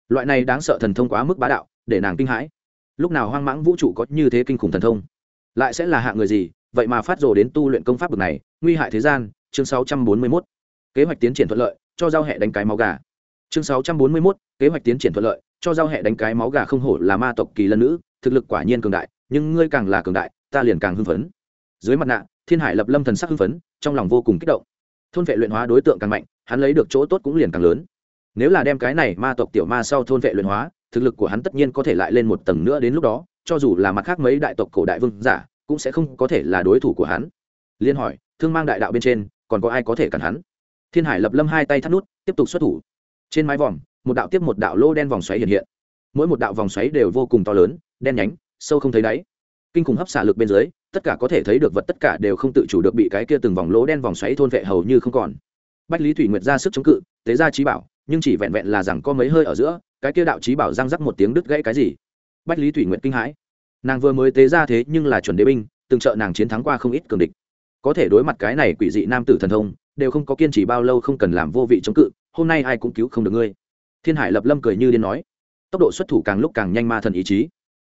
Loại này đáng sợ thần thông quá mức bá đạo, để nàng kinh hãi. Lúc nào hoang mãng vũ trụ có như thế kinh khủng thần thông? Lại sẽ là hạ người gì? Vậy mà phát rồ đến tu luyện công pháp bực này, nguy hại thế gian, chương 641. kế hoạch tiến triển thuận lợi, cho giao hệ đánh cái máu gà chương 641, kế hoạch tiến triển thuận lợi cho giao hệ đánh cái máu gà không hổ là ma tộc kỳ lân nữ thực lực quả nhiên cường đại nhưng ngươi càng là cường đại ta liền càng hưng phấn. Dưới mặt nạ thiên hải lập lâm thần sắc hưng phấn trong lòng vô cùng kích động. Thôn vệ luyện hóa đối tượng càng mạnh hắn lấy được chỗ tốt cũng liền càng lớn. Nếu là đem cái này ma tộc tiểu ma sau thôn vệ luyện hóa thực lực của hắn tất nhiên có thể lại lên một tầng nữa đến lúc đó cho dù là mặt khác mấy đại tộc cổ đại vương giả cũng sẽ không có thể là đối thủ của hắn. Liên hỏi thương mang đại đạo bên trên còn có ai có thể cản hắn? Thiên hải lập lâm hai tay thắt nút tiếp tục xuất thủ trên mái vòm, một đạo tiếp một đạo lô đen vòng xoáy hiện hiện. Mỗi một đạo vòng xoáy đều vô cùng to lớn, đen nhánh, sâu không thấy đáy. Kinh khủng hấp xả lực bên dưới, tất cả có thể thấy được vật tất cả đều không tự chủ được bị cái kia từng vòng lỗ đen vòng xoáy thôn vệ hầu như không còn. Bách lý thủy nguyệt ra sức chống cự, tế ra trí bảo, nhưng chỉ vẹn vẹn là rằng có mấy hơi ở giữa, cái kia đạo trí bảo răng rắc một tiếng đứt gãy cái gì? Bách lý thủy nguyệt kinh hãi. Nàng vừa mới tế ra thế nhưng là chuẩn đế binh, từng trợ nàng chiến thắng qua không ít cường địch. Có thể đối mặt cái này quỷ dị nam tử thần thông đều không có kiên trì bao lâu không cần làm vô vị chống cự, hôm nay ai cũng cứu không được ngươi. Thiên hải lập lâm cười như điên nói. Tốc độ xuất thủ càng lúc càng nhanh ma thần ý chí.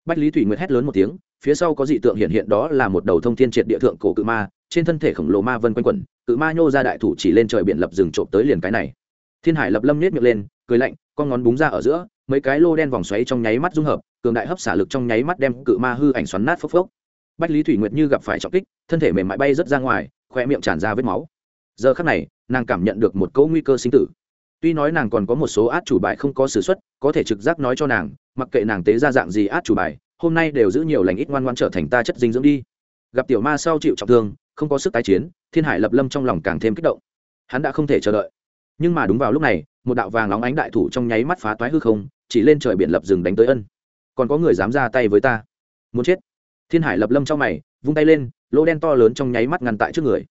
Bách lý thủy nguyệt hét lớn một tiếng, phía sau có dị tượng hiện hiện đó là một đầu thông thiên triệt địa thượng cổ cự ma, trên thân thể khổng lồ ma vân quanh quẩn, cự ma nhô ra đại thủ chỉ lên trời biển lập rừng trộm tới liền cái này. Thiên hải lập lâm nết miệng lên, cười lạnh, con ngón búng ra ở giữa, mấy cái lô đen vòng xoáy trong nháy mắt dung hợp, cường đại hấp xả lực trong nháy mắt đem cự ma hư ảnh xoắn nát phốc phốc. Bách lý thủy nguyệt như gặp phải trọng kích, thân thể mềm mại bay rớt ra ngoài khoe miệng tràn ra vết máu giờ khắc này, nàng cảm nhận được một cỗ nguy cơ sinh tử. Tuy nói nàng còn có một số át chủ bài không có s ử x u ấ t có thể trực giác nói cho nàng, mặc kệ nàng tế ra dạng gì át chủ bài, hôm nay đều giữ nhiều lành ít ngoan ngoan trở thành ta chất dinh dưỡng đi. Gặp tiểu ma sau chịu trọng thương, không có sức tái chiến, thiên hải lập lâm trong lòng càng thêm kích động. Hắn đã không thể chờ đợi. Nhưng mà đúng vào lúc này, một đạo vàng nóng ánh đại thủ trong nháy mắt phá toái hư không, chỉ lên trời biển lập rừng đánh tới ân. Còn có người dám ra tay với ta? Muốn chết. Thiên hải lập lâm trong mày, vung tay lên, lỗ đen to lớn trong nháy mắt ngăn tại trước người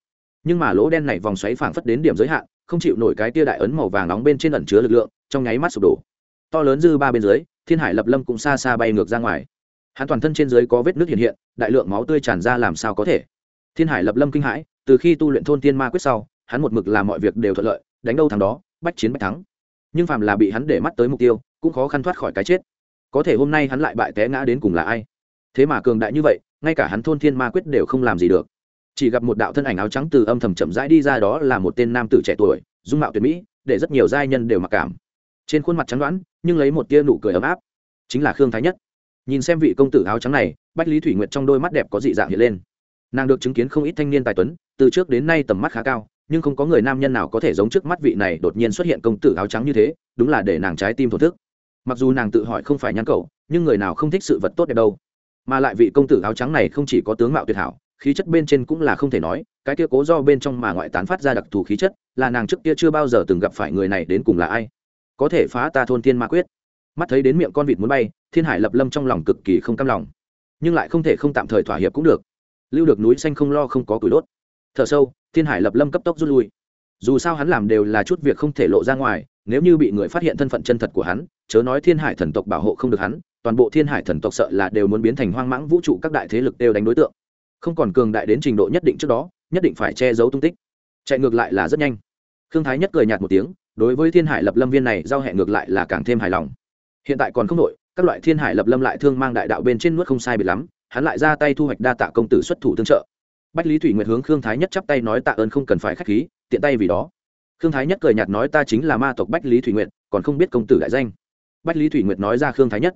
nhưng mà lỗ đen này vòng xoáy phảng phất đến điểm giới hạn, không chịu nổi cái tia đại ấn màu vàng nóng bên trên ẩn chứa lực lượng, trong nháy mắt sụp đổ. To lớn dư ba bên dưới, thiên hải lập lâm cũng xa xa bay ngược ra ngoài. Hắn toàn thân trên dưới có vết nước hiện hiện, đại lượng máu tươi tràn ra làm sao có thể. Thiên hải lập lâm kinh hãi, từ khi tu luyện thôn tiên ma quyết sau, hắn một mực làm mọi việc đều thuận lợi, đánh đâu thằng đó, bách chiến bách thắng. Nhưng phàm là bị hắn để mắt tới mục tiêu, cũng khó khăn thoát khỏi cái chết. Có thể hôm nay hắn lại bại té ngã đến cùng là ai? Thế mà cường đại như vậy, ngay cả hắn thôn thiên ma quyết đều không làm gì được chỉ gặp một đạo thân ảnh áo trắng từ âm thầm chậm rãi đi ra đó là một tên nam tử trẻ tuổi, dung mạo tuyệt mỹ, để rất nhiều giai nhân đều mặc cảm. Trên khuôn mặt trắng đoán, nhưng lấy một tia nụ cười ấm áp. Chính là khương thái nhất. Nhìn xem vị công tử áo trắng này, bách lý thủy nguyệt trong đôi mắt đẹp có dị dạng hiện lên. Nàng được chứng kiến không ít thanh niên tài tuấn, từ trước đến nay tầm mắt khá cao, nhưng không có người nam nhân nào có thể giống trước mắt vị này đột nhiên xuất hiện công tử áo trắng như thế, đúng là để nàng trái tim thổ thức. Mặc dù nàng tự hỏi không phải nhắn cầu, nhưng người nào không thích sự vật tốt đẹp đâu. Mà lại vị công tử áo trắng này không chỉ có tướng mạo tuyệt hảo khí chất bên trên cũng là không thể nói, cái kia cố do bên trong mà ngoại tán phát ra đặc thù khí chất, là nàng trước kia chưa bao giờ từng gặp phải người này đến cùng là ai. Có thể phá ta thôn thiên ma quyết. Mắt thấy đến miệng con vịt muốn bay, thiên hải lập lâm trong lòng cực kỳ không cam lòng. Nhưng lại không thể không tạm thời thỏa hiệp cũng được. Lưu được núi xanh không lo không có củi đốt. Thở sâu, thiên hải lập lâm cấp tốc rút lui. Dù sao hắn làm đều là chút việc không thể lộ ra ngoài, nếu như bị người phát hiện thân phận chân thật của hắn, chớ nói thiên hải thần tộc bảo hộ không được hắn, toàn bộ thiên hải thần tộc sợ là đều muốn biến thành hoang mãng vũ trụ các đại thế lực đều đánh đối tượng không còn cường đại đến trình độ nhất định trước đó, nhất định phải che giấu tung tích. Chạy ngược lại là rất nhanh. Khương thái nhất cười nhạt một tiếng, đối với thiên hải lập lâm viên này, giao hẹn ngược lại là càng thêm hài lòng. Hiện tại còn không đội các loại thiên hải lập lâm lại thương mang đại đạo bên trên nuốt không sai bị lắm, hắn lại ra tay thu hoạch đa tạ công tử xuất thủ tương trợ. Bách lý thủy nguyệt hướng khương thái nhất chắp tay nói tạ ơn không cần phải k h á c h khí, tiện tay vì đó. Khương thái nhất cười nhạt nói ta chính là ma tộc bách lý thủy nguyệt, còn không biết công tử đại danh. Bách lý thủy nguyệt nói ra khương thái nhất.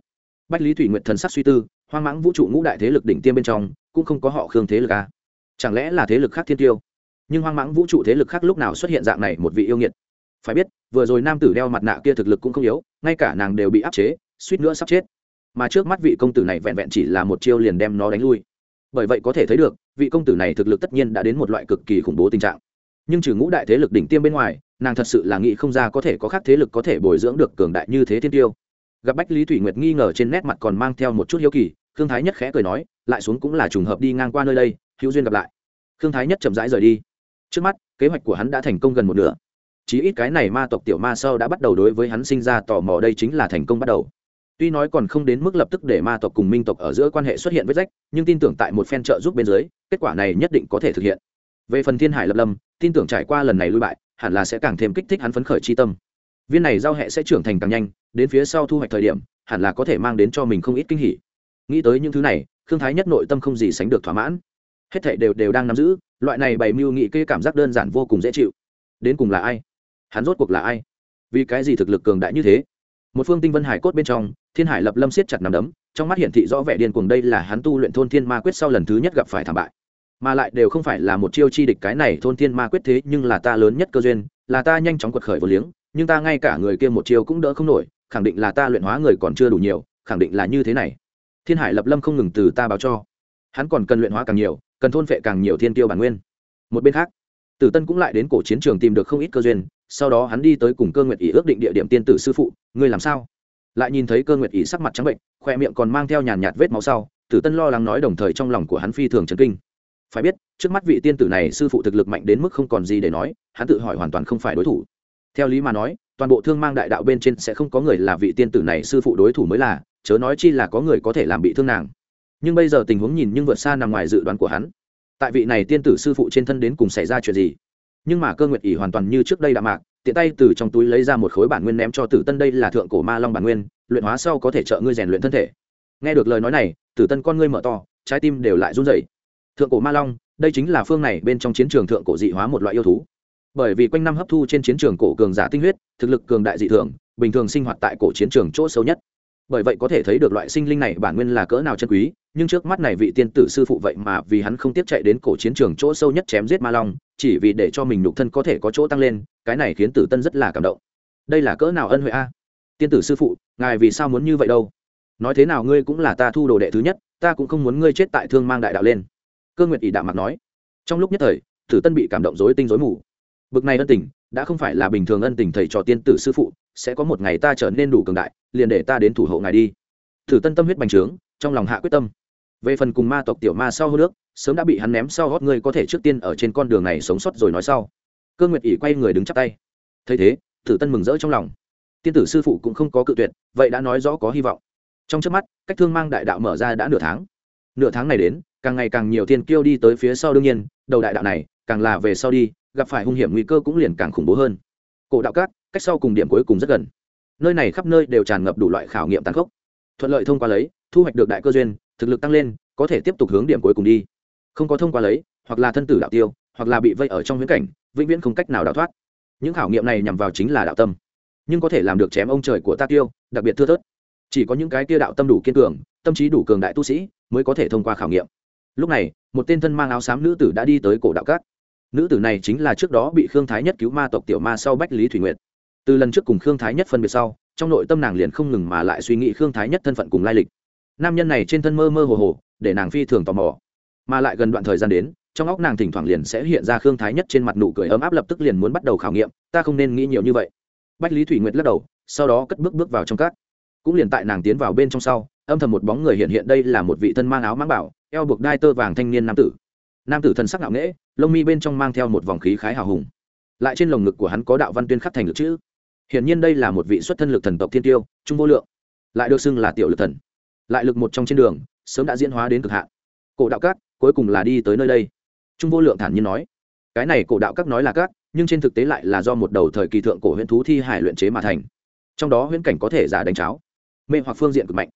Bách lý thủy nguyệt thần sắc suy tư, hoang mãng vũ trụ ngũ đại thế lực đỉnh tiêm bên trong cũng không có họ khương thế lực à. chẳng lẽ là thế lực khác thiên tiêu? Nhưng hoang mãng vũ trụ thế lực khác lúc nào xuất hiện dạng này một vị yêu nghiệt? Phải biết, vừa rồi nam tử đeo mặt nạ kia thực lực cũng không yếu, ngay cả nàng đều bị áp chế, suýt nữa sắp chết. Mà trước mắt vị công tử này vẹn vẹn chỉ là một chiêu liền đem nó đánh lui. Bởi vậy có thể thấy được, vị công tử này thực lực tất nhiên đã đến một loại cực kỳ khủng bố tình trạng. Nhưng trừ ngũ đại thế lực đỉnh tiêm bên ngoài, nàng thật sự là nghĩ không ra có thể có khác thế lực có thể bồi dưỡng được cường đại như thế thiên tiêu. Gặp bách lý thủy nguyệt nghi ngờ trên nét mặt còn mang theo một chút hiếu kỳ khương thái nhất khẽ cười nói, lại xuống cũng là trùng hợp đi ngang qua nơi đây, hữu duyên gặp lại. Khương thái nhất chậm rãi rời đi. Trước mắt, kế hoạch của hắn đã thành công gần một nửa. Chí ít cái này ma tộc tiểu ma sâu đã bắt đầu đối với hắn sinh ra tò mò, đây chính là thành công bắt đầu. Tuy nói còn không đến mức lập tức để ma tộc cùng minh tộc ở giữa quan hệ xuất hiện với rách, nhưng tin tưởng tại một phen trợ giúp bên dưới, kết quả này nhất định có thể thực hiện. Về phần thiên hải lập lâm, tin tưởng trải qua lần này lui bại, hẳn là sẽ càng thêm kích thích hắn phấn khởi chi tâm. Viên này giao hệ sẽ trưởng thành càng nhanh, đến phía sau thu hoạch thời điểm, hẳn là có thể mang đến cho mình không ít kinh hỉ nghĩ tới những thứ này thương thái nhất nội tâm không gì sánh được thỏa mãn. Hết thảy đều đều đang nắm giữ, loại này bày mưu nghị kê cảm giác đơn giản vô cùng dễ chịu. Đến cùng là ai? Hắn rốt cuộc là ai? Vì cái gì thực lực cường đại như thế? Một phương tinh vân hải cốt bên trong, thiên hải lập lâm siết chặt nằm đấm, trong mắt hiển thị rõ vẻ điên cuồng đây là hắn tu luyện thôn thiên ma quyết sau lần thứ nhất gặp phải thảm bại. Mà lại đều không phải là một chiêu chi địch cái này thôn thiên ma quyết thế, nhưng là ta lớn nhất cơ duyên, là ta nhanh chóng quật khởi vô liếng, nhưng ta ngay cả người kia một chiêu cũng đỡ không nổi, khẳng định là ta luyện hóa người còn chưa đủ nhiều, khẳng định là như thế này thiên hải lập lâm không ngừng từ ta báo cho. Hắn còn cần luyện hóa càng nhiều, cần thôn phệ càng nhiều thiên tiêu bản nguyên. Một bên khác, tử tân cũng lại đến cổ chiến trường tìm được không ít cơ duyên, sau đó hắn đi tới cùng cơ nguyệt ỷ ước định địa điểm tiên tử sư phụ, ngươi làm sao? Lại nhìn thấy cơ nguyệt ỷ sắc mặt trắng bệnh, khoe miệng còn mang theo nhàn nhạt vết máu sau, tử tân lo lắng nói đồng thời trong lòng của hắn phi thường chấn kinh. Phải biết, trước mắt vị tiên tử này sư phụ thực lực mạnh đến mức không còn gì để nói, hắn tự hỏi hoàn toàn không phải đối thủ. Theo lý mà nói, toàn bộ thương mang đại đạo bên trên sẽ không có người là vị tiên tử này sư phụ đối thủ mới là chớ nói chi là có người có thể làm bị thương nàng. Nhưng bây giờ tình huống nhìn nhưng vượt xa nằm ngoài dự đoán của hắn. Tại vị này tiên tử sư phụ trên thân đến cùng xảy ra chuyện gì? Nhưng mà cơ nguyệt ỷ hoàn toàn như trước đây đã mạc, tiện tay từ trong túi lấy ra một khối bản nguyên ném cho tử tân đây là thượng cổ ma long bản nguyên, luyện hóa sau có thể trợ ngươi rèn luyện thân thể. Nghe được lời nói này, tử tân con ngươi mở to, trái tim đều lại run dậy thượng cổ ma long, đây chính là phương này bên trong chiến trường thượng cổ dị hóa một loại yêu thú. Bởi vì quanh năm hấp thu trên chiến trường cổ cường giả tinh huyết, thực lực cường đại dị thường, bình thường sinh hoạt tại cổ chiến trường chỗ sâu nhất bởi vậy có thể thấy được loại sinh linh này bản nguyên là cỡ nào chân quý, nhưng trước mắt này vị tiên tử sư phụ vậy mà vì hắn không tiếp chạy đến cổ chiến trường chỗ sâu nhất chém giết ma long, chỉ vì để cho mình nhục thân có thể có chỗ tăng lên, cái này khiến tử tân rất là cảm động. Đây là cỡ nào ân huệ a? Tiên tử sư phụ, ngài vì sao muốn như vậy đâu? Nói thế nào ngươi cũng là ta thu đồ đệ thứ nhất, ta cũng không muốn ngươi chết tại thương mang đại đạo lên. Cơ nguyệt ỷ đạo mặt nói. Trong lúc nhất thời, tử tân bị cảm động dối tinh dối mù. Bực này ân tình, đã không phải là bình thường ân tình thầy trò tiên tử sư phụ sẽ có một ngày ta trở nên đủ cường đại, liền để ta đến thủ hộ ngài đi. Thử tân tâm huyết bành trướng, trong lòng hạ quyết tâm. Về phần cùng ma tộc tiểu ma sau hô nước, sớm đã bị hắn ném sau gót ngươi có thể trước tiên ở trên con đường này sống sót rồi nói sau. Cơ nguyệt ỷ quay người đứng chắp tay. Thấy thế, thử tân mừng rỡ trong lòng. Tiên tử sư phụ cũng không có cự tuyệt, vậy đã nói rõ có hy vọng. Trong trước mắt, cách thương mang đại đạo mở ra đã nửa tháng. Nửa tháng này đến, càng ngày càng nhiều tiên kiêu đi tới phía sau đương nhiên, đầu đại đạo này, càng là về sau đi, gặp phải hung hiểm nguy cơ cũng liền càng khủng bố hơn. Cổ đạo cát cách sau cùng điểm cuối cùng rất gần. Nơi này khắp nơi đều tràn ngập đủ loại khảo nghiệm tàn khốc. Thuận lợi thông qua lấy, thu hoạch được đại cơ duyên, thực lực tăng lên, có thể tiếp tục hướng điểm cuối cùng đi. Không có thông qua lấy, hoặc là thân tử đạo tiêu, hoặc là bị vây ở trong viễn cảnh, vĩnh viễn không cách nào đào thoát. Những khảo nghiệm này nhằm vào chính là đạo tâm. Nhưng có thể làm được chém ông trời của ta tiêu, đặc biệt thưa thớt. Chỉ có những cái kia đạo tâm đủ kiên cường, tâm trí đủ cường đại tu sĩ, mới có thể thông qua khảo nghiệm. Lúc này, một tên thân mang áo xám nữ tử đã đi tới cổ đạo cát nữ tử này chính là trước đó bị khương thái nhất cứu ma tộc tiểu ma sau bách lý thủy nguyệt từ lần trước cùng khương thái nhất phân biệt sau, trong nội tâm nàng liền không ngừng mà lại suy nghĩ khương thái nhất thân phận cùng lai lịch. Nam nhân này trên thân mơ mơ hồ hồ, để nàng phi thường tò mò. Mà lại gần đoạn thời gian đến, trong óc nàng thỉnh thoảng liền sẽ hiện ra khương thái nhất trên mặt nụ cười ấm áp lập tức liền muốn bắt đầu khảo nghiệm, ta không nên nghĩ nhiều như vậy. Bách lý thủy nguyệt lắc đầu, sau đó cất bước bước vào trong cát cũng liền tại nàng tiến vào bên trong sau, âm thầm một bóng người hiện hiện đây là một vị thân mang áo mang bảo, eo buộc đai tơ vàng thanh niên nam tử. Nam tử thần sắc ngạo nghễ, lông mi bên trong mang theo một vòng khí khái hào hùng. Lại trên lồng ngực của hắn có đạo văn tuyên khắc thành được chữ hiển nhiên đây là một vị xuất thân lực thần tộc thiên tiêu, trung vô lượng, lại được xưng là tiểu lực thần. Lại lực một trong trên đường, sớm đã diễn hóa đến cực hạn. Cổ đạo các, cuối cùng là đi tới nơi đây. Trung vô lượng thản nhiên nói, cái này cổ đạo các nói là các, nhưng trên thực tế lại là do một đầu thời kỳ thượng cổ huyễn thú thi hải luyện chế mà thành. Trong đó huyễn cảnh có thể giả đánh cháo, mê hoặc phương diện cực mạnh.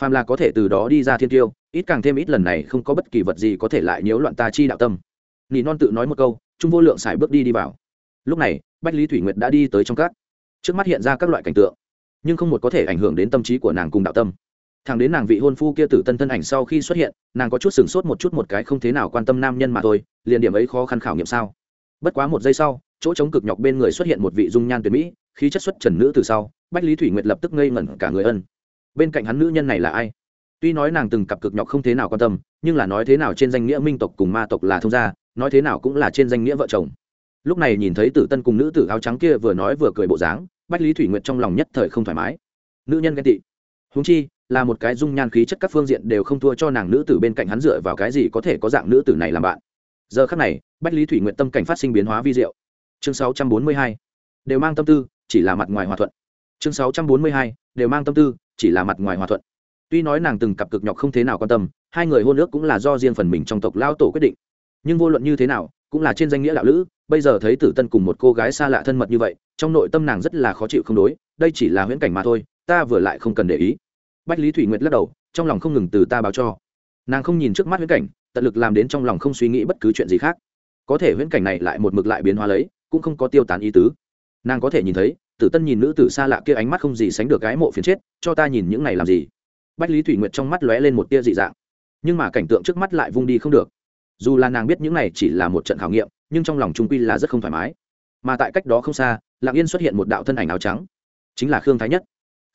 Phàm là có thể từ đó đi ra thiên tiêu, ít càng thêm ít lần này không có bất kỳ vật gì có thể lại nhiễu loạn ta chi đạo tâm. Nỉ non tự nói một câu, trung vô lượng xài bước đi đi vào. Lúc này, bách lý thủy nguyệt đã đi tới trong các trước mắt hiện ra các loại cảnh tượng, nhưng không một có thể ảnh hưởng đến tâm trí của nàng cùng đạo tâm. Thằng đến nàng vị hôn phu kia tử tân thân ảnh sau khi xuất hiện, nàng có chút sửng sốt một chút một cái không thế nào quan tâm nam nhân mà thôi, liền điểm ấy khó khăn khảo nghiệm sao? Bất quá một giây sau, chỗ chống cực nhọc bên người xuất hiện một vị dung nhan tuyệt mỹ, khí chất xuất trần nữ từ sau, bách lý thủy nguyệt lập tức ngây ngẩn cả người ân. Bên cạnh hắn nữ nhân này là ai? Tuy nói nàng từng cặp cực nhọc không thế nào quan tâm, nhưng là nói thế nào trên danh nghĩa minh tộc cùng ma tộc là thông gia, nói thế nào cũng là trên danh nghĩa vợ chồng. Lúc này nhìn thấy tử tân cùng nữ tử áo trắng kia vừa nói vừa cười bộ dáng bách lý thủy nguyệt trong lòng nhất thời không thoải mái. Nữ nhân ghen tị. Húng chi, là một cái dung nhan khí chất các phương diện đều không thua cho nàng nữ tử bên cạnh hắn dựa vào cái gì có thể có dạng nữ tử này làm bạn. Giờ khắc này, bách lý thủy nguyện tâm cảnh phát sinh biến hóa vi diệu. Chương 642. đều mang tâm tư, chỉ là mặt ngoài hòa thuận. Chương 642. đều mang tâm tư, chỉ là mặt ngoài hòa thuận. Tuy nói nàng từng cặp cực nhọc không thế nào quan tâm, hai người hôn ước cũng là do riêng phần mình trong tộc lao tổ quyết định. Nhưng vô luận như thế nào cũng là trên danh nghĩa đạo lữ, bây giờ thấy tử tân cùng một cô gái xa lạ thân mật như vậy, trong nội tâm nàng rất là khó chịu không đối, đây chỉ là huyễn cảnh mà thôi, ta vừa lại không cần để ý. Bách lý thủy nguyệt lắc đầu, trong lòng không ngừng từ ta báo cho. Nàng không nhìn trước mắt huyễn cảnh, tận lực làm đến trong lòng không suy nghĩ bất cứ chuyện gì khác. Có thể huyễn cảnh này lại một mực lại biến hóa lấy, cũng không có tiêu tán ý tứ. Nàng có thể nhìn thấy, tử tân nhìn nữ tử xa lạ kia ánh mắt không gì sánh được gái mộ phiền chết, cho ta nhìn những này làm gì? Bách lý thủy nguyệt trong mắt lóe lên một tia dị dạng. Nhưng mà cảnh tượng trước mắt lại vung đi không được dù là nàng biết những này chỉ là một trận khảo nghiệm, nhưng trong lòng trung quy là rất không thoải mái. Mà tại cách đó không xa lạng yên xuất hiện một đạo thân ảnh áo trắng, chính là khương thái nhất.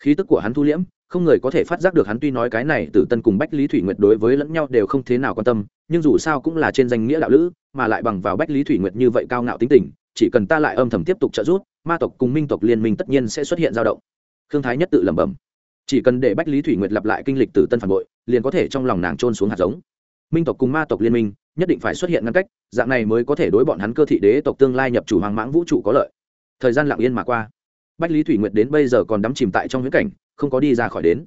Khí tức của hắn thu liễm, không người có thể phát giác được hắn tuy nói cái này tử tân cùng bách lý thủy nguyệt đối với lẫn nhau đều không thế nào quan tâm, nhưng dù sao cũng là trên danh nghĩa đạo lữ, mà lại bằng vào bách lý thủy nguyệt như vậy cao ngạo tính tình, chỉ cần ta lại âm thầm tiếp tục trợ giúp, ma tộc cùng minh tộc liên minh tất nhiên sẽ xuất hiện dao động. Khương thái nhất tự lẩm bẩm. Chỉ cần để bách lý thủy nguyệt lặp lại kinh lịch tử tân phản bội, liền có thể trong lòng nàng trôn xuống hạt giống. Minh tộc cùng ma tộc liên minh nhất định phải xuất hiện ngăn cách, dạng này mới có thể đối bọn hắn cơ thị đế tộc tương lai nhập chủ hoàng mãng vũ trụ có lợi. Thời gian lặng yên mà qua. Bách lý thủy nguyệt đến bây giờ còn đắm chìm tại trong huyễn cảnh, không có đi ra khỏi đến.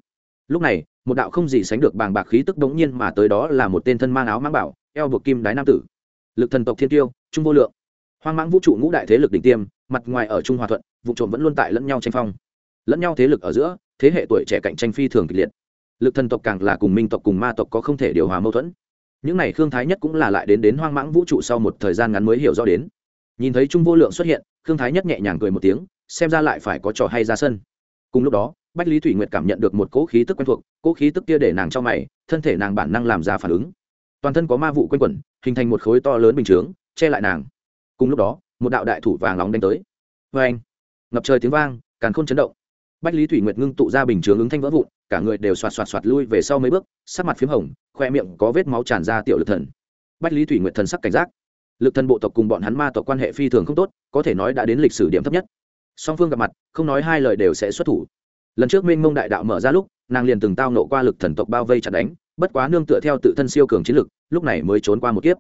Lúc này, một đạo không gì sánh được bàng bạc khí tức đống nhiên mà tới đó là một tên thân mang áo mang bảo, eo buộc kim đái nam tử. Lực thần tộc thiên tiêu, trung vô lượng. Hoang mãng vũ trụ ngũ đại thế lực đỉnh tiêm, mặt ngoài ở trung hòa thuận, vụ trộm vẫn luôn tại lẫn nhau tranh phong. Lẫn nhau thế lực ở giữa, thế hệ tuổi trẻ cạnh tranh phi thường kịch liệt. Lực thần tộc càng là cùng minh tộc cùng ma tộc có không thể điều hòa mâu thuẫn những này khương thái nhất cũng là lại đến đến hoang mãng vũ trụ sau một thời gian ngắn mới hiểu rõ đến. Nhìn thấy trung vô lượng xuất hiện, khương thái nhất nhẹ nhàng cười một tiếng, xem ra lại phải có trò hay ra sân. Cùng lúc đó, bách lý thủy nguyệt cảm nhận được một cỗ khí tức quen thuộc, cỗ khí tức kia để nàng cho mày, thân thể nàng bản năng làm ra phản ứng. Toàn thân có ma vụ quanh quẩn, hình thành một khối to lớn bình chướng, che lại nàng. Cùng lúc đó, một đạo đại thủ vàng nóng đánh tới. Vê anh ngập trời tiếng vang, càn khôn chấn động. Bách lý thủy nguyệt ngưng tụ ra bình chướng ứng thanh vỡ vụn cả người đều xoạt xoạt xoạt lui về sau mấy bước, sắc mặt p h í m hồng, khoe miệng có vết máu tràn ra tiểu lực thần. Bách lý thủy nguyệt thần sắc cảnh giác. Lực thần bộ tộc cùng bọn hắn ma tộc quan hệ phi thường không tốt, có thể nói đã đến lịch sử điểm thấp nhất. Song phương gặp mặt, không nói hai lời đều sẽ xuất thủ. Lần trước minh mông đại đạo mở ra lúc, nàng liền từng tao nộ qua lực thần tộc bao vây chặt đánh, bất quá nương tựa theo tự thân siêu cường chiến lực, lúc này mới trốn qua một kiếp.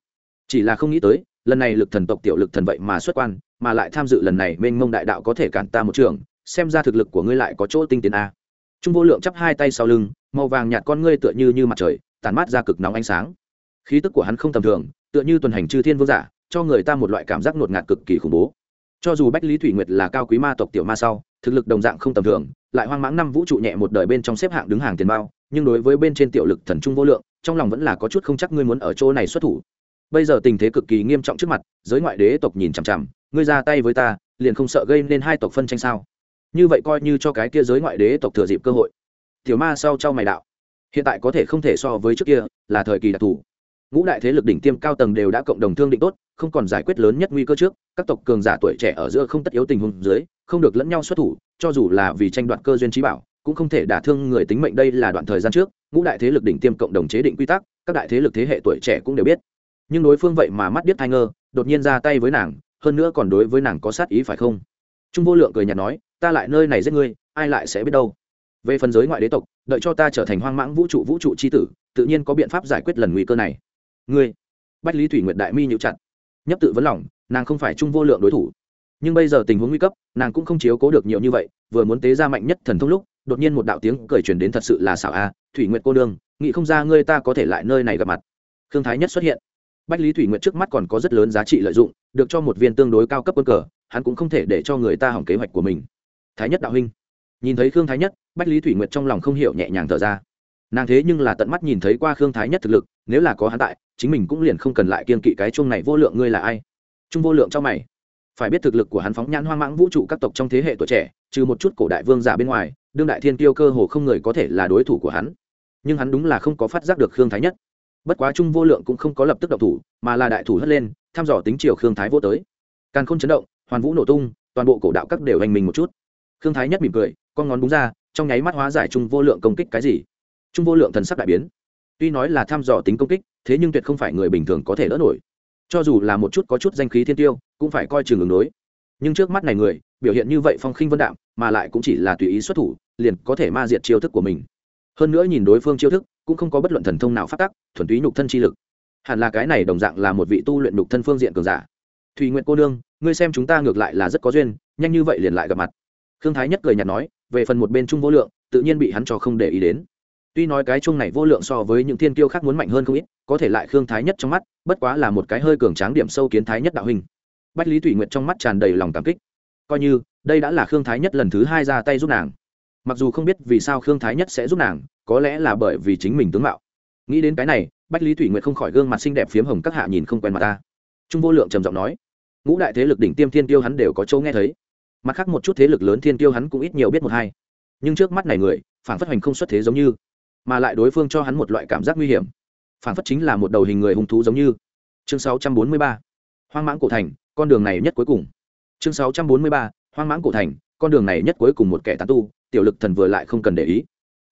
Chỉ là không nghĩ tới, lần này lực thần tộc tiểu lực thần vậy mà xuất quan, mà lại tham dự lần này minh mông đại đạo có thể cản ta một trường, xem ra thực lực của ngươi lại có chỗ tinh tiến a trung vô lượng chắp hai tay sau lưng, màu vàng nhạt con ngươi tựa như như mặt trời tàn mát ra cực nóng ánh sáng. Khí tức của hắn không tầm thường, tựa như tuần hành chư thiên vương giả, cho người ta một loại cảm giác ngột ngạt cực kỳ khủng bố. Cho dù bách lý thủy nguyệt là cao quý ma tộc tiểu ma sau, thực lực đồng dạng không tầm thường, lại hoang mãng năm vũ trụ nhẹ một đời bên trong xếp hạng đứng hàng tiền bao, nhưng đối với bên trên tiểu lực thần trung vô lượng, trong lòng vẫn là có chút không chắc ngươi muốn ở chỗ này xuất thủ. Bây giờ tình thế cực kỳ nghiêm trọng trước mặt, giới ngoại đế tộc nhìn chằm chằm, ngươi ra tay với ta, liền không sợ gây nên hai tộc phân tranh sao? Như vậy coi như cho cái kia giới ngoại đế tộc thừa dịp cơ hội. Tiểu ma sau trao mày đạo, hiện tại có thể không thể so với trước kia, là thời kỳ đặc thù. Ngũ đại thế lực đỉnh tiêm cao tầng đều đã cộng đồng thương định tốt, không còn giải quyết lớn nhất nguy cơ trước, các tộc cường giả tuổi trẻ ở giữa không tất yếu tình huống dưới, không được lẫn nhau xuất thủ, cho dù là vì tranh đoạt cơ duyên trí bảo, cũng không thể đả thương người tính mệnh đây là đoạn thời gian trước, ngũ đại thế lực đỉnh tiêm cộng đồng chế định quy tắc, các đại thế lực thế hệ tuổi trẻ cũng đều biết. Nhưng đối phương vậy mà mắt biết thai ngơ đột nhiên ra tay với nàng, hơn nữa còn đối với nàng có sát ý phải không? Trung vô lượng cười nhạt nói ta lại nơi này giết ngươi, ai lại sẽ biết đâu. Về phần giới ngoại đế tộc, đợi cho ta trở thành hoang mãng vũ trụ vũ trụ c h i tử, tự nhiên có biện pháp giải quyết lần nguy cơ này. Ngươi, bách lý thủy nguyện đại mi nhịu chặt, nhấp tự vấn lòng, nàng không phải trung vô lượng đối thủ. Nhưng bây giờ tình huống nguy cấp, nàng cũng không chiếu cố được nhiều như vậy, vừa muốn tế ra mạnh nhất thần thông lúc, đột nhiên một đạo tiếng cười truyền đến thật sự là xảo a, thủy nguyện cô đương nghĩ không ra ngươi ta có thể lại nơi này gặp mặt. Thương thái nhất xuất hiện. Bách lý thủy nguyện trước mắt còn có rất lớn giá trị lợi dụng, được cho một viên tương đối cao cấp quân cờ, hắn cũng không thể để cho người ta hỏng kế hoạch của mình thái nhất đạo huynh. Nhìn thấy khương thái nhất, bách lý thủy nguyệt trong lòng không hiểu nhẹ nhàng thở ra. Nàng thế nhưng là tận mắt nhìn thấy qua khương thái nhất thực lực, nếu là có hắn tại, chính mình cũng liền không cần lại kiên kỵ cái chung này vô lượng ngươi là ai. Trung vô lượng cho mày. Phải biết thực lực của hắn phóng nhãn hoang mãng vũ trụ các tộc trong thế hệ tuổi trẻ, trừ một chút cổ đại vương giả bên ngoài, đương đại thiên tiêu cơ hồ không người có thể là đối thủ của hắn. Nhưng hắn đúng là không có phát giác được khương thái nhất. Bất quá trung vô lượng cũng không có lập tức động thủ, mà là đại thủ hất lên, thăm dò tính chiều khương thái vô tới. Càng không chấn động, hoàn vũ nổ tung, toàn bộ cổ đạo các đều hành mình một chút khương thái nhất mỉm cười, con ngón búng ra, trong nháy mắt hóa giải trung vô lượng công kích cái gì? Trung vô lượng thần sắc đại biến. Tuy nói là thăm dò tính công kích, thế nhưng tuyệt không phải người bình thường có thể đỡ nổi. Cho dù là một chút có chút danh khí thiên tiêu, cũng phải coi chừng ứng đối. Nhưng trước mắt này người, biểu hiện như vậy phong khinh vân đạm, mà lại cũng chỉ là tùy ý xuất thủ, liền có thể ma diệt chiêu thức của mình. Hơn nữa nhìn đối phương chiêu thức, cũng không có bất luận thần thông nào phát tác, thuần túy nhục thân chi lực. Hẳn là cái này đồng dạng là một vị tu luyện nhục thân phương diện cường giả. Thùy nguyện cô nương, ngươi xem chúng ta ngược lại là rất có duyên, nhanh như vậy liền lại gặp mặt khương thái nhất cười nhạt nói, về phần một bên trung vô lượng, tự nhiên bị hắn cho không để ý đến. Tuy nói cái chung này vô lượng so với những thiên kiêu khác muốn mạnh hơn không ít, có thể lại khương thái nhất trong mắt, bất quá là một cái hơi cường tráng điểm sâu kiến thái nhất đạo hình. Bách lý thủy nguyệt trong mắt tràn đầy lòng cảm kích. Coi như, đây đã là khương thái nhất lần thứ hai ra tay giúp nàng. Mặc dù không biết vì sao khương thái nhất sẽ giúp nàng, có lẽ là bởi vì chính mình tướng mạo. Nghĩ đến cái này, bách lý thủy nguyệt không khỏi gương mặt xinh đẹp phiếm hồng các hạ nhìn không quen mặt ta. Trung vô lượng trầm giọng nói, ngũ đại thế lực đỉnh tiêm thiên tiêu hắn đều có chỗ nghe thấy mặt khác một chút thế lực lớn thiên tiêu hắn cũng ít nhiều biết một hai. Nhưng trước mắt này người, phản phất hành không xuất thế giống như, mà lại đối phương cho hắn một loại cảm giác nguy hiểm. Phản phất chính là một đầu hình người hung thú giống như. Chương 643. hoang mãng cổ thành, con đường này nhất cuối cùng. Chương 643. hoang mãng cổ thành, con đường này nhất cuối cùng một kẻ tán tu, tiểu lực thần vừa lại không cần để ý.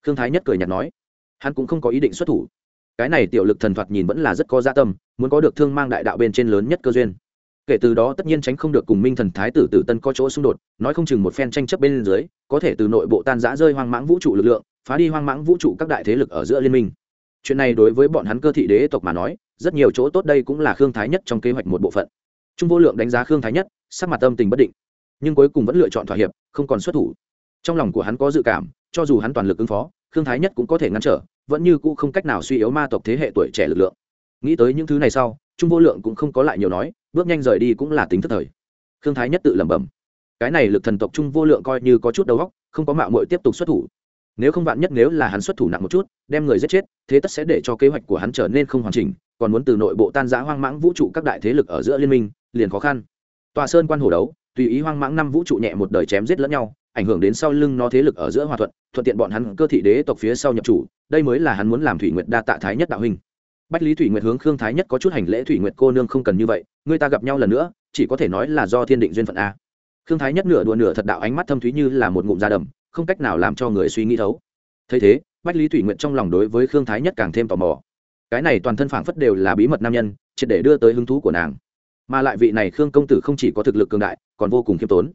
Khương thái nhất cười nhạt nói, hắn cũng không có ý định xuất thủ. Cái này tiểu lực thần thoạt nhìn vẫn là rất có gia dạ tâm, muốn có được thương mang đại đạo bên trên lớn nhất cơ duyên kể từ đó tất nhiên tránh không được cùng minh thần thái tử tử tân có chỗ xung đột, nói không chừng một phen tranh chấp bên dưới, có thể từ nội bộ tan giã rơi hoang mãng vũ trụ lực lượng, phá đi hoang mãng vũ trụ các đại thế lực ở giữa liên minh. Chuyện này đối với bọn hắn cơ thị đế tộc mà nói, rất nhiều chỗ tốt đây cũng là khương thái nhất trong kế hoạch một bộ phận. Trung vô lượng đánh giá khương thái nhất, sắc mặt tâm tình bất định, nhưng cuối cùng vẫn lựa chọn thỏa hiệp, không còn xuất thủ. Trong lòng của hắn có dự cảm, cho dù hắn toàn lực ứng phó, khương thái nhất cũng có thể ngăn trở, vẫn như cũ không cách nào suy yếu ma tộc thế hệ tuổi trẻ lực lượng. Nghĩ tới những thứ này sau, trung vô lượng cũng không có lại nhiều nói bước nhanh rời đi cũng là tính thức thời. Khương thái nhất tự lẩm bẩm, cái này lực thần tộc trung vô lượng coi như có chút đầu óc, không có mạo muội tiếp tục xuất thủ. Nếu không vạn nhất nếu là hắn xuất thủ nặng một chút, đem người giết chết, thế tất sẽ để cho kế hoạch của hắn trở nên không hoàn chỉnh, còn muốn từ nội bộ tan giã hoang mãng vũ trụ các đại thế lực ở giữa liên minh, liền khó khăn. Tòa sơn quan hồ đấu, tùy ý hoang mãng năm vũ trụ nhẹ một đời chém giết lẫn nhau, ảnh hưởng đến sau lưng nó thế lực ở giữa hòa thuận thuận tiện bọn hắn cơ thị đế tộc phía sau nhập chủ, đây mới là hắn muốn làm thủy nguyệt đa tạ thái nhất đạo hình bách lý thủy nguyệt hướng khương thái nhất có chút hành lễ, thủy nguyệt cô nương không cần như vậy người ta gặp nhau lần nữa, chỉ có thể nói là do thiên định duyên phận a. Khương thái nhất nửa đùa nửa thật đạo ánh mắt thâm thúy như là một ngụm da đầm, không cách nào làm cho người suy nghĩ thấu. Thấy thế, bách lý thủy nguyệt trong lòng đối với khương thái nhất càng thêm tò mò. Cái này toàn thân phảng phất đều là bí mật nam nhân, triệt để đưa tới hứng thú của nàng. Mà lại vị này khương công tử không chỉ có thực lực cường đại, còn vô cùng khiêm tốn.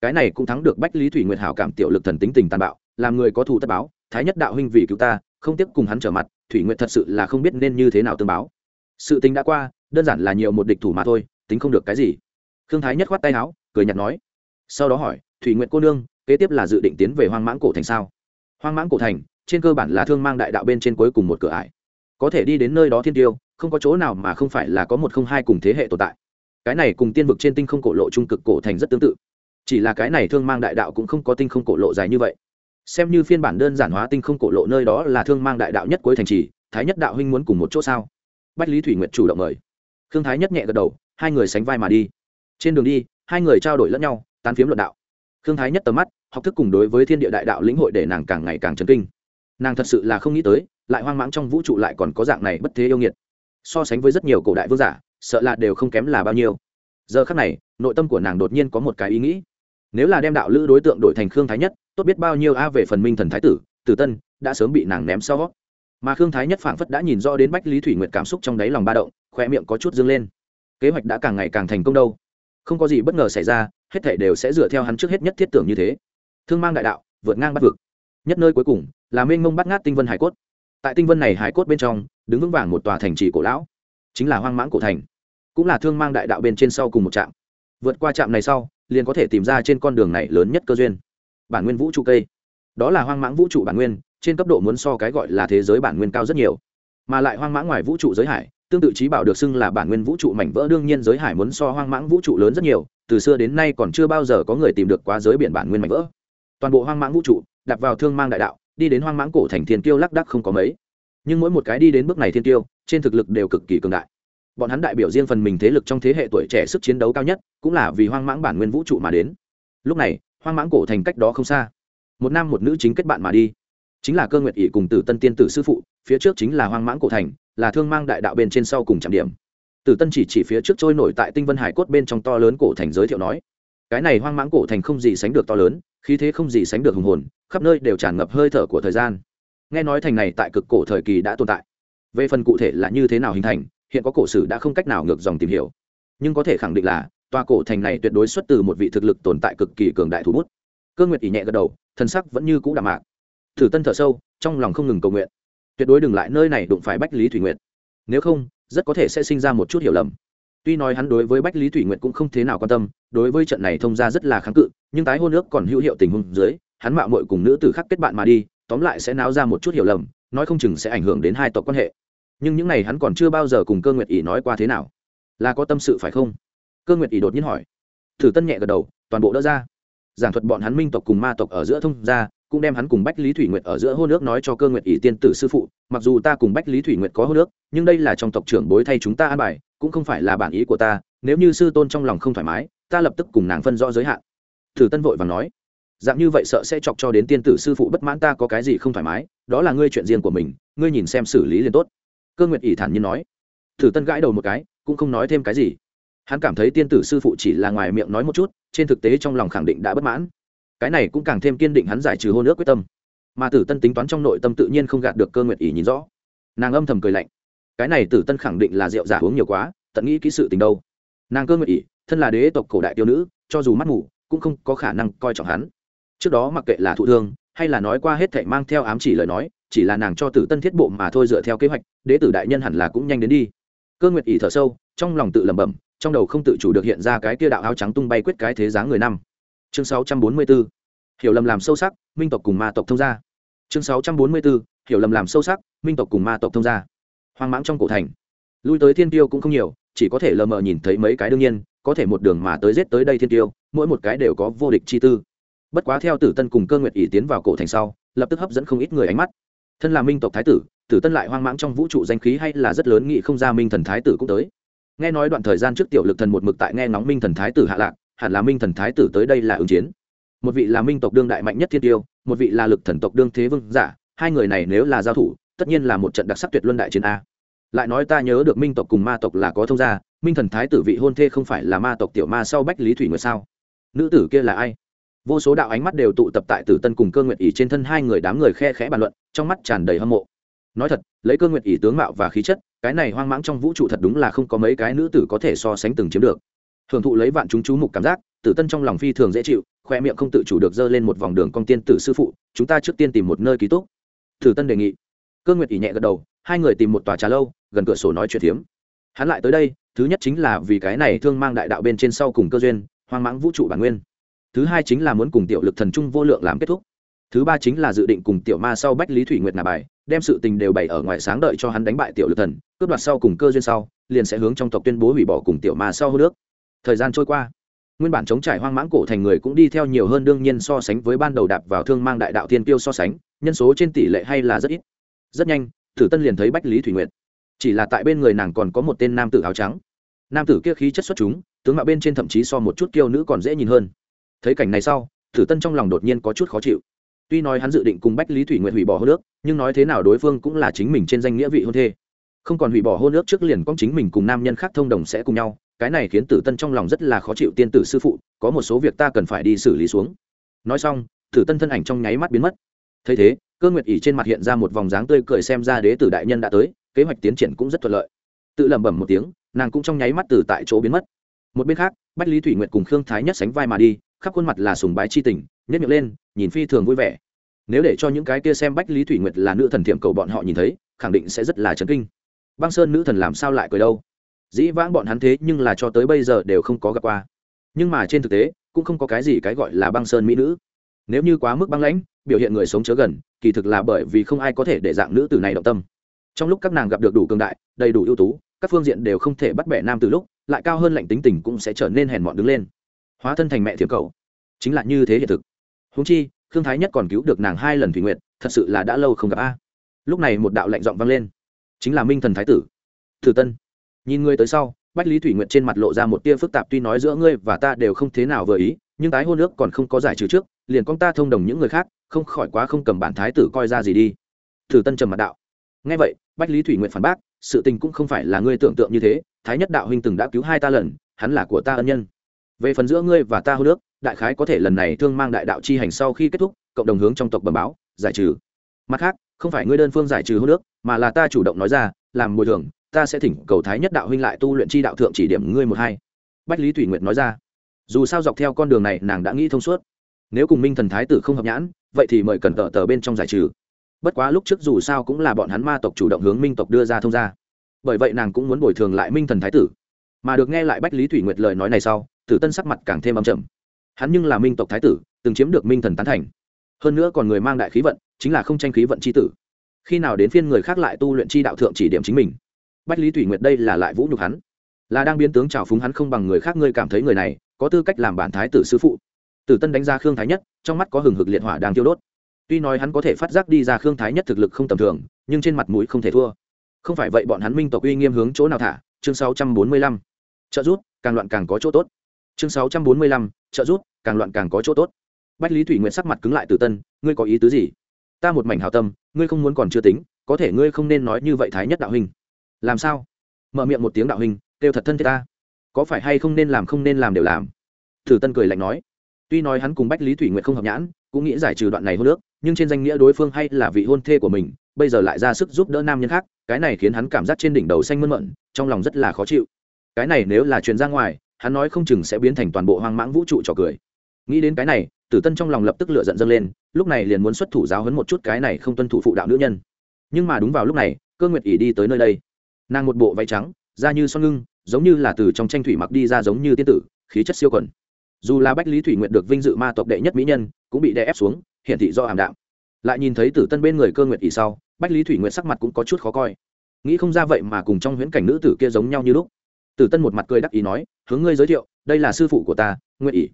Cái này cũng thắng được bách lý thủy nguyệt hảo cảm tiểu lực thần tính tình tàn bạo, làm người có thù tất báo, thái nhất đạo huynh vì cứu ta, không tiếp cùng hắn trở mặt thủy nguyệt thật sự là không biết nên như thế nào tương báo. Sự tình đã qua, đơn giản là nhiều một địch thủ mà thôi, tính không được cái gì. Khương thái nhất khoát tay áo, cười nhạt nói. Sau đó hỏi, thủy nguyệt cô nương, kế tiếp là dự định tiến về hoang mãng cổ thành sao? Hoang mãng cổ thành, trên cơ bản là thương mang đại đạo bên trên cuối cùng một cửa ải. Có thể đi đến nơi đó thiên tiêu, không có chỗ nào mà không phải là có một không hai cùng thế hệ tồn tại. Cái này cùng tiên vực trên tinh không cổ lộ trung cực cổ thành rất tương tự. Chỉ là cái này thương mang đại đạo cũng không có tinh không cổ lộ dài như vậy xem như phiên bản đơn giản hóa tinh không cổ lộ nơi đó là thương mang đại đạo nhất cuối thành trì, thái nhất đạo huynh muốn cùng một chỗ sao? Bách lý thủy nguyệt chủ động mời. Thương thái nhất nhẹ gật đầu, hai người sánh vai mà đi. Trên đường đi, hai người trao đổi lẫn nhau, tán phiếm luận đạo. Thương thái nhất tầm mắt, học thức cùng đối với thiên địa đại đạo lĩnh hội để nàng càng ngày càng trấn kinh. Nàng thật sự là không nghĩ tới, lại hoang mãng trong vũ trụ lại còn có dạng này bất thế yêu nghiệt. So sánh với rất nhiều cổ đại vương giả, sợ là đều không kém là bao nhiêu. Giờ khắc này, nội tâm của nàng đột nhiên có một cái ý nghĩ. Nếu là đem đạo lữ đối tượng đổi thành khương thái nhất tốt biết bao nhiêu a về phần minh thần thái tử tử tân, đã sớm bị nàng ném sau. Mà khương thái nhất phảng phất đã nhìn rõ đến bách lý thủy nguyệt cảm xúc trong đáy lòng ba động khoe miệng có chút dâng lên. Kế hoạch đã càng ngày càng thành công đâu. Không có gì bất ngờ xảy ra, hết thể đều sẽ dựa theo hắn trước hết nhất thiết tưởng như thế. Thương mang đại đạo, vượt ngang bắt vực. Nhất nơi cuối cùng, là mênh mông bắt ngát tinh vân hải cốt. Tại tinh vân này hải cốt bên trong, đứng vững vàng một tòa thành trì cổ lão, chính là hoang mãng cổ thành. Cũng là thương mang đại đạo bên trên sau cùng một trạm. Vượt qua trạm này sau, liền có thể tìm ra trên con đường này lớn nhất cơ duyên bản nguyên vũ trụ cây. Đó là hoang mãng vũ trụ bản nguyên, trên cấp độ muốn so cái gọi là thế giới bản nguyên cao rất nhiều. Mà lại hoang mãng ngoài vũ trụ giới hải, tương tự trí bảo được xưng là bản nguyên vũ trụ mảnh vỡ, đương nhiên giới hải muốn so hoang mãng vũ trụ lớn rất nhiều, từ xưa đến nay còn chưa bao giờ có người tìm được quá giới biển bản nguyên mảnh vỡ. Toàn bộ hoang mãng vũ trụ đặt vào thương mang đại đạo, đi đến hoang mãng cổ thành thiên kiêu lắc đắc không có mấy. Nhưng mỗi một cái đi đến bước này thiên kiêu, trên thực lực đều cực kỳ cường đại. Bọn hắn đại biểu riêng phần mình thế lực trong thế hệ tuổi trẻ sức chiến đấu cao nhất, cũng là vì hoang mãng bản nguyên vũ trụ mà đến. Lúc này hoang mãng cổ thành cách đó không xa. Một nam một nữ chính kết bạn mà đi. Chính là cơ nguyệt ỷ cùng tử tân tiên tử sư phụ, phía trước chính là hoang mãng cổ thành, là thương mang đại đạo bên trên sau cùng trạm điểm. Tử tân chỉ chỉ phía trước trôi nổi tại tinh vân hải cốt bên trong to lớn cổ thành giới thiệu nói, cái này hoang mãng cổ thành không gì sánh được to lớn, khí thế không gì sánh được hùng hồn, khắp nơi đều tràn ngập hơi thở của thời gian. Nghe nói thành này tại cực cổ thời kỳ đã tồn tại. Về phần cụ thể là như thế nào hình thành, hiện có cổ sử đã không cách nào ngược dòng tìm hiểu. Nhưng có thể khẳng định là tòa cổ thành này tuyệt đối xuất từ một vị thực lực tồn tại cực kỳ cường đại thủ bút. Cơ nguyệt ỉ nhẹ gật đầu thân sắc vẫn như cũ đạm mạc. Thử tân thở sâu, trong lòng không ngừng cầu nguyện. Tuyệt đối đừng lại nơi này đụng phải bách lý thủy nguyện nếu không, rất có thể sẽ sinh ra một chút hiểu lầm. Tuy nói hắn đối với bách lý thủy nguyện cũng không thế nào quan tâm, đối với trận này thông ra rất là kháng cự, nhưng tái hôn nước còn hữu hiệu tình huống dưới, hắn mạo muội cùng nữ tử khác kết bạn mà đi, tóm lại sẽ náo ra một chút hiểu lầm, nói không chừng sẽ ảnh hưởng đến hai tộc quan hệ. Nhưng những này hắn còn chưa bao giờ cùng cơ nguyệt ỷ nói qua thế nào. Là có tâm sự phải không? Cơ nguyệt ỷ đột nhiên hỏi. Thử tân nhẹ gật đầu toàn bộ đỡ ra. Giảng thuật bọn hắn minh tộc cùng ma tộc ở giữa thông gia cũng đem hắn cùng bách lý thủy nguyệt ở giữa hô nước nói cho cơ nguyệt ỷ tiên tử sư phụ mặc dù ta cùng bách lý thủy nguyệt có hô nước, nhưng đây là trong tộc trưởng bối thay chúng ta an bài cũng không phải là bản ý của ta nếu như sư tôn trong lòng không thoải mái ta lập tức cùng nàng phân rõ giới hạn. Thử tân vội và nói. Dạng như vậy sợ sẽ chọc cho đến tiên tử sư phụ bất mãn ta có cái gì không thoải mái đó là ngươi chuyện riêng của mình ngươi nhìn xem xử lý liền tốt. Cơ nguyệt ỷ thản nhiên nói. Thử tân gãi đầu một cái cũng không nói thêm cái gì hắn cảm thấy tiên tử sư phụ chỉ là ngoài miệng nói một chút, trên thực tế trong lòng khẳng định đã bất mãn. Cái này cũng càng thêm kiên định hắn giải trừ hôn ước quyết tâm. Mà tử tân tính toán trong nội tâm tự nhiên không gạt được cơ nguyệt ý nhìn rõ. Nàng âm thầm cười lạnh. Cái này tử tân khẳng định là rượu giả uống nhiều quá, tận nghĩ kỹ sự tình đâu. Nàng cơ nguyệt ý, thân là đế tộc cổ đại tiêu nữ, cho dù mắt ngủ cũng không có khả năng coi trọng hắn. Trước đó mặc kệ là thụ thương, hay là nói qua hết thảy mang theo ám chỉ lời nói, chỉ là nàng cho tử tân thiết bộ mà thôi dựa theo kế hoạch, đế tử đại nhân hẳn là cũng nhanh đến đi. Cơ nguyệt ỷ thở sâu, trong lòng tự lẩm bẩm trong đầu không tự chủ được hiện ra cái kia đạo áo trắng tung bay quyết cái thế giá người năm. Chương 644 hiểu lầm làm sâu sắc, minh tộc cùng ma tộc thông gia. Chương 644 hiểu lầm làm sâu sắc, minh tộc cùng ma tộc thông gia. Hoang mãng trong cổ thành. Lui tới thiên tiêu cũng không nhiều, chỉ có thể lờ mờ nhìn thấy mấy cái đương nhiên, có thể một đường mà tới giết tới đây thiên tiêu, mỗi một cái đều có vô địch chi tư. Bất quá theo tử tân cùng cơ nguyệt ỷ tiến vào cổ thành sau, lập tức hấp dẫn không ít người ánh mắt. Thân là minh tộc thái tử tử tân lại hoang mãng trong vũ trụ danh khí hay là rất lớn, nghị không ra minh thần thái tử cũng tới nghe nói đoạn thời gian trước tiểu lực thần một mực tại nghe ngóng minh thần thái tử hạ lạc, hẳn là minh thần thái tử tới đây là ứng chiến. Một vị là minh tộc đương đại mạnh nhất thiên tiêu, một vị là lực thần tộc đương thế vương giả, hai người này nếu là giao thủ, tất nhiên là một trận đặc sắc tuyệt luân đại chiến a. Lại nói ta nhớ được minh tộc cùng ma tộc là có thông gia, minh thần thái tử vị hôn thê không phải là ma tộc tiểu ma sau bách lý thủy nguyệt sao? Nữ tử kia là ai? Vô số đạo ánh mắt đều tụ tập tại tử tân cùng cơ nguyệt ỷ trên thân hai người đám người khe khẽ bàn luận, trong mắt tràn đầy hâm mộ nói thật, lấy cơ nguyện ý tướng mạo và khí chất, cái này hoang mãng trong vũ trụ thật đúng là không có mấy cái nữ tử có thể so sánh từng chiếm được. Hưởng thụ lấy vạn chúng chú mục cảm giác, tử tân trong lòng phi thường dễ chịu, khoe miệng không tự chủ được dơ lên một vòng đường con tiên tử sư phụ, chúng ta trước tiên tìm một nơi ký túc. Tử tân đề nghị. Cơ nguyệt ỷ nhẹ gật đầu, hai người tìm một tòa trà lâu, gần cửa sổ nói chuyện phiếm. Hắn lại tới đây, thứ nhất chính là vì cái này thương mang đại đạo bên trên sau cùng cơ duyên, hoang mãng vũ trụ bản nguyên. Thứ hai chính là muốn cùng tiểu lực thần trung vô lượng làm kết thúc. Thứ ba chính là dự định cùng tiểu ma sau bách lý thủy nguyệt nà bài đem sự tình đều bày ở ngoài sáng đợi cho hắn đánh bại tiểu lực thần, cướp đoạt sau cùng cơ duyên sau, liền sẽ hướng trong tộc tuyên bố hủy bỏ cùng tiểu ma sau hô nước. Thời gian trôi qua, nguyên bản chống trải hoang mãng cổ thành người cũng đi theo nhiều hơn đương nhiên so sánh với ban đầu đạp vào thương mang đại đạo thiên tiêu so sánh, nhân số trên tỷ lệ hay là rất ít. Rất nhanh, thử tân liền thấy bách lý thủy nguyệt. Chỉ là tại bên người nàng còn có một tên nam tử áo trắng. Nam tử kia khí chất xuất chúng, tướng mạo bên trên thậm chí so một chút kiêu nữ còn dễ nhìn hơn. Thấy cảnh này sau, thử tân trong lòng đột nhiên có chút khó chịu tuy nói hắn dự định cùng bách lý thủy nguyện hủy bỏ hôn nước nhưng nói thế nào đối phương cũng là chính mình trên danh nghĩa vị hôn thê. Không còn hủy bỏ hôn nước trước liền con chính mình cùng nam nhân khác thông đồng sẽ cùng nhau, cái này khiến tử tân trong lòng rất là khó chịu tiên tử sư phụ, có một số việc ta cần phải đi xử lý xuống. Nói xong, tử tân thân ảnh trong nháy mắt biến mất. Thấy thế, cơ nguyệt ỉ trên mặt hiện ra một vòng dáng tươi cười xem ra đế tử đại nhân đã tới, kế hoạch tiến triển cũng rất thuận lợi. Tự lẩm bẩm một tiếng, nàng cũng trong nháy mắt từ tại chỗ biến mất. Một bên khác, bách lý thủy nguyệt cùng khương thái nhất sánh vai mà đi, khắp khuôn mặt là sùng bái chi tình nhét miệng lên, nhìn phi thường vui vẻ. Nếu để cho những cái kia xem bách lý thủy nguyệt là nữ thần thiệm cầu bọn họ nhìn thấy, khẳng định sẽ rất là chấn kinh. Băng sơn nữ thần làm sao lại cười đâu? Dĩ vãng bọn hắn thế nhưng là cho tới bây giờ đều không có gặp qua. Nhưng mà trên thực tế, cũng không có cái gì cái gọi là băng sơn mỹ nữ. Nếu như quá mức băng lãnh, biểu hiện người sống chớ gần, kỳ thực là bởi vì không ai có thể để dạng nữ tử này động tâm. Trong lúc các nàng gặp được đủ cường đại, đầy đủ ưu tú, các phương diện đều không thể bắt bẻ nam từ lúc, lại cao hơn lạnh tính tình cũng sẽ trở nên hèn mọn đứng lên. Hóa thân thành mẹ thiệp cầu. Chính là như thế hiện thực húng chi thương thái nhất còn cứu được nàng hai lần thủy nguyện thật sự là đã lâu không gặp a. Lúc này một đạo lệnh giọng vang lên. Chính là minh thần thái tử. Thử tân, nhìn ngươi tới sau, bách lý thủy nguyện trên mặt lộ ra một tia phức tạp tuy nói giữa ngươi và ta đều không thế nào vừa ý, nhưng tái hôn nước còn không có giải trừ trước, liền con ta thông đồng những người khác, không khỏi quá không cầm bản thái tử coi ra gì đi. Thử tân trầm mặt đạo. Ngay vậy, bách lý thủy nguyện phản bác, sự tình cũng không phải là ngươi tưởng tượng như thế, thái nhất đạo huynh từng đã cứu hai ta lần, hắn là của ta ân nhân. Về phần giữa ngươi và ta hô nước đại khái có thể lần này thương mang đại đạo chi hành sau khi kết thúc, cộng đồng hướng trong tộc bẩm báo, giải trừ. Mặt khác, không phải ngươi đơn phương giải trừ hô nước mà là ta chủ động nói ra, làm bồi thường, ta sẽ thỉnh cầu thái nhất đạo huynh lại tu luyện chi đạo thượng chỉ điểm ngươi một hai. Bách lý thủy nguyện nói ra. Dù sao dọc theo con đường này, nàng đã nghĩ thông suốt. Nếu cùng minh thần thái tử không hợp nhãn, vậy thì mời cần tờ tờ bên trong giải trừ. Bất quá lúc trước dù sao cũng là bọn hắn ma tộc chủ động hướng minh tộc đưa ra thông ra bởi vậy nàng cũng muốn bồi thường lại minh thần thái tử. Mà được nghe lại bách lý thủy nguyệt lời nói này sau, tử tân sắc mặt càng thêm âm trầm hắn nhưng là minh tộc thái tử, từng chiếm được minh thần tán thành. Hơn nữa còn người mang đại khí vận, chính là không tranh khí vận c h i tử. Khi nào đến phiên người khác lại tu luyện chi đạo thượng chỉ điểm chính mình. Bách lý thủy nguyệt đây là lại vũ nhục hắn. Là đang biến tướng trào phúng hắn không bằng người khác, ngươi cảm thấy người này có tư cách làm bản thái tử sư phụ. Tử tân đánh ra khương thái nhất, trong mắt có hừng hực liệt hỏa đang tiêu đốt. Tuy nói hắn có thể phát giác đi ra khương thái nhất thực lực không tầm thường, nhưng trên mặt mũi không thể thua. Không phải vậy bọn hắn minh tộc uy nghiêm hướng chỗ nào thả? Chương 645. trợ rút càng loạn càng có chỗ tốt chương 645, trợ rút càng loạn càng có chỗ tốt. Bách lý thủy nguyện sắc mặt cứng lại từ tân ngươi có ý tứ gì? Ta một mảnh hào tâm ngươi không muốn còn chưa tính có thể ngươi không nên nói như vậy thái nhất đạo huynh. Làm sao? Mở miệng một tiếng đạo huynh kêu thật thân thiết ta. Có phải hay không nên làm không nên làm đều làm? Thử tân cười lạnh nói. Tuy nói hắn cùng bách lý thủy nguyện không hợp nhãn cũng nghĩ giải trừ đoạn này hôn nước nhưng trên danh nghĩa đối phương hay là vị hôn thê của mình bây giờ lại ra sức giúp đỡ nam nhân khác cái này khiến hắn cảm giác trên đỉnh đầu xanh mơn mận trong lòng rất là khó chịu. Cái này nếu là truyền ra ngoài hắn nói không chừng sẽ biến thành toàn bộ hoang mãng vũ trụ trò cười. Nghĩ đến cái này, tử tân trong lòng lập tức lựa giận dâng lên, lúc này liền muốn xuất thủ giáo hấn một chút cái này không tuân thủ phụ đạo nữ nhân. Nhưng mà đúng vào lúc này, cơ nguyệt ỉ đi tới nơi đây. Nàng một bộ váy trắng, da như son ngưng, giống như là từ trong tranh thủy mặc đi ra giống như tiên tử, khí chất siêu quần. Dù là bách lý thủy nguyện được vinh dự ma tộc đệ nhất mỹ nhân, cũng bị đè ép xuống hiện thị do ảm đạm. Lại nhìn thấy tử tân bên người cơ nguyệt ỉ sau, bách lý thủy nguyện sắc mặt cũng có chút khó coi. Nghĩ không ra vậy mà cùng trong huyễn cảnh nữ tử kia giống nhau như lúc tử tân một mặt cười đắc ý nói, hướng ngươi giới thiệu, đây là sư phụ của ta nguyện ý.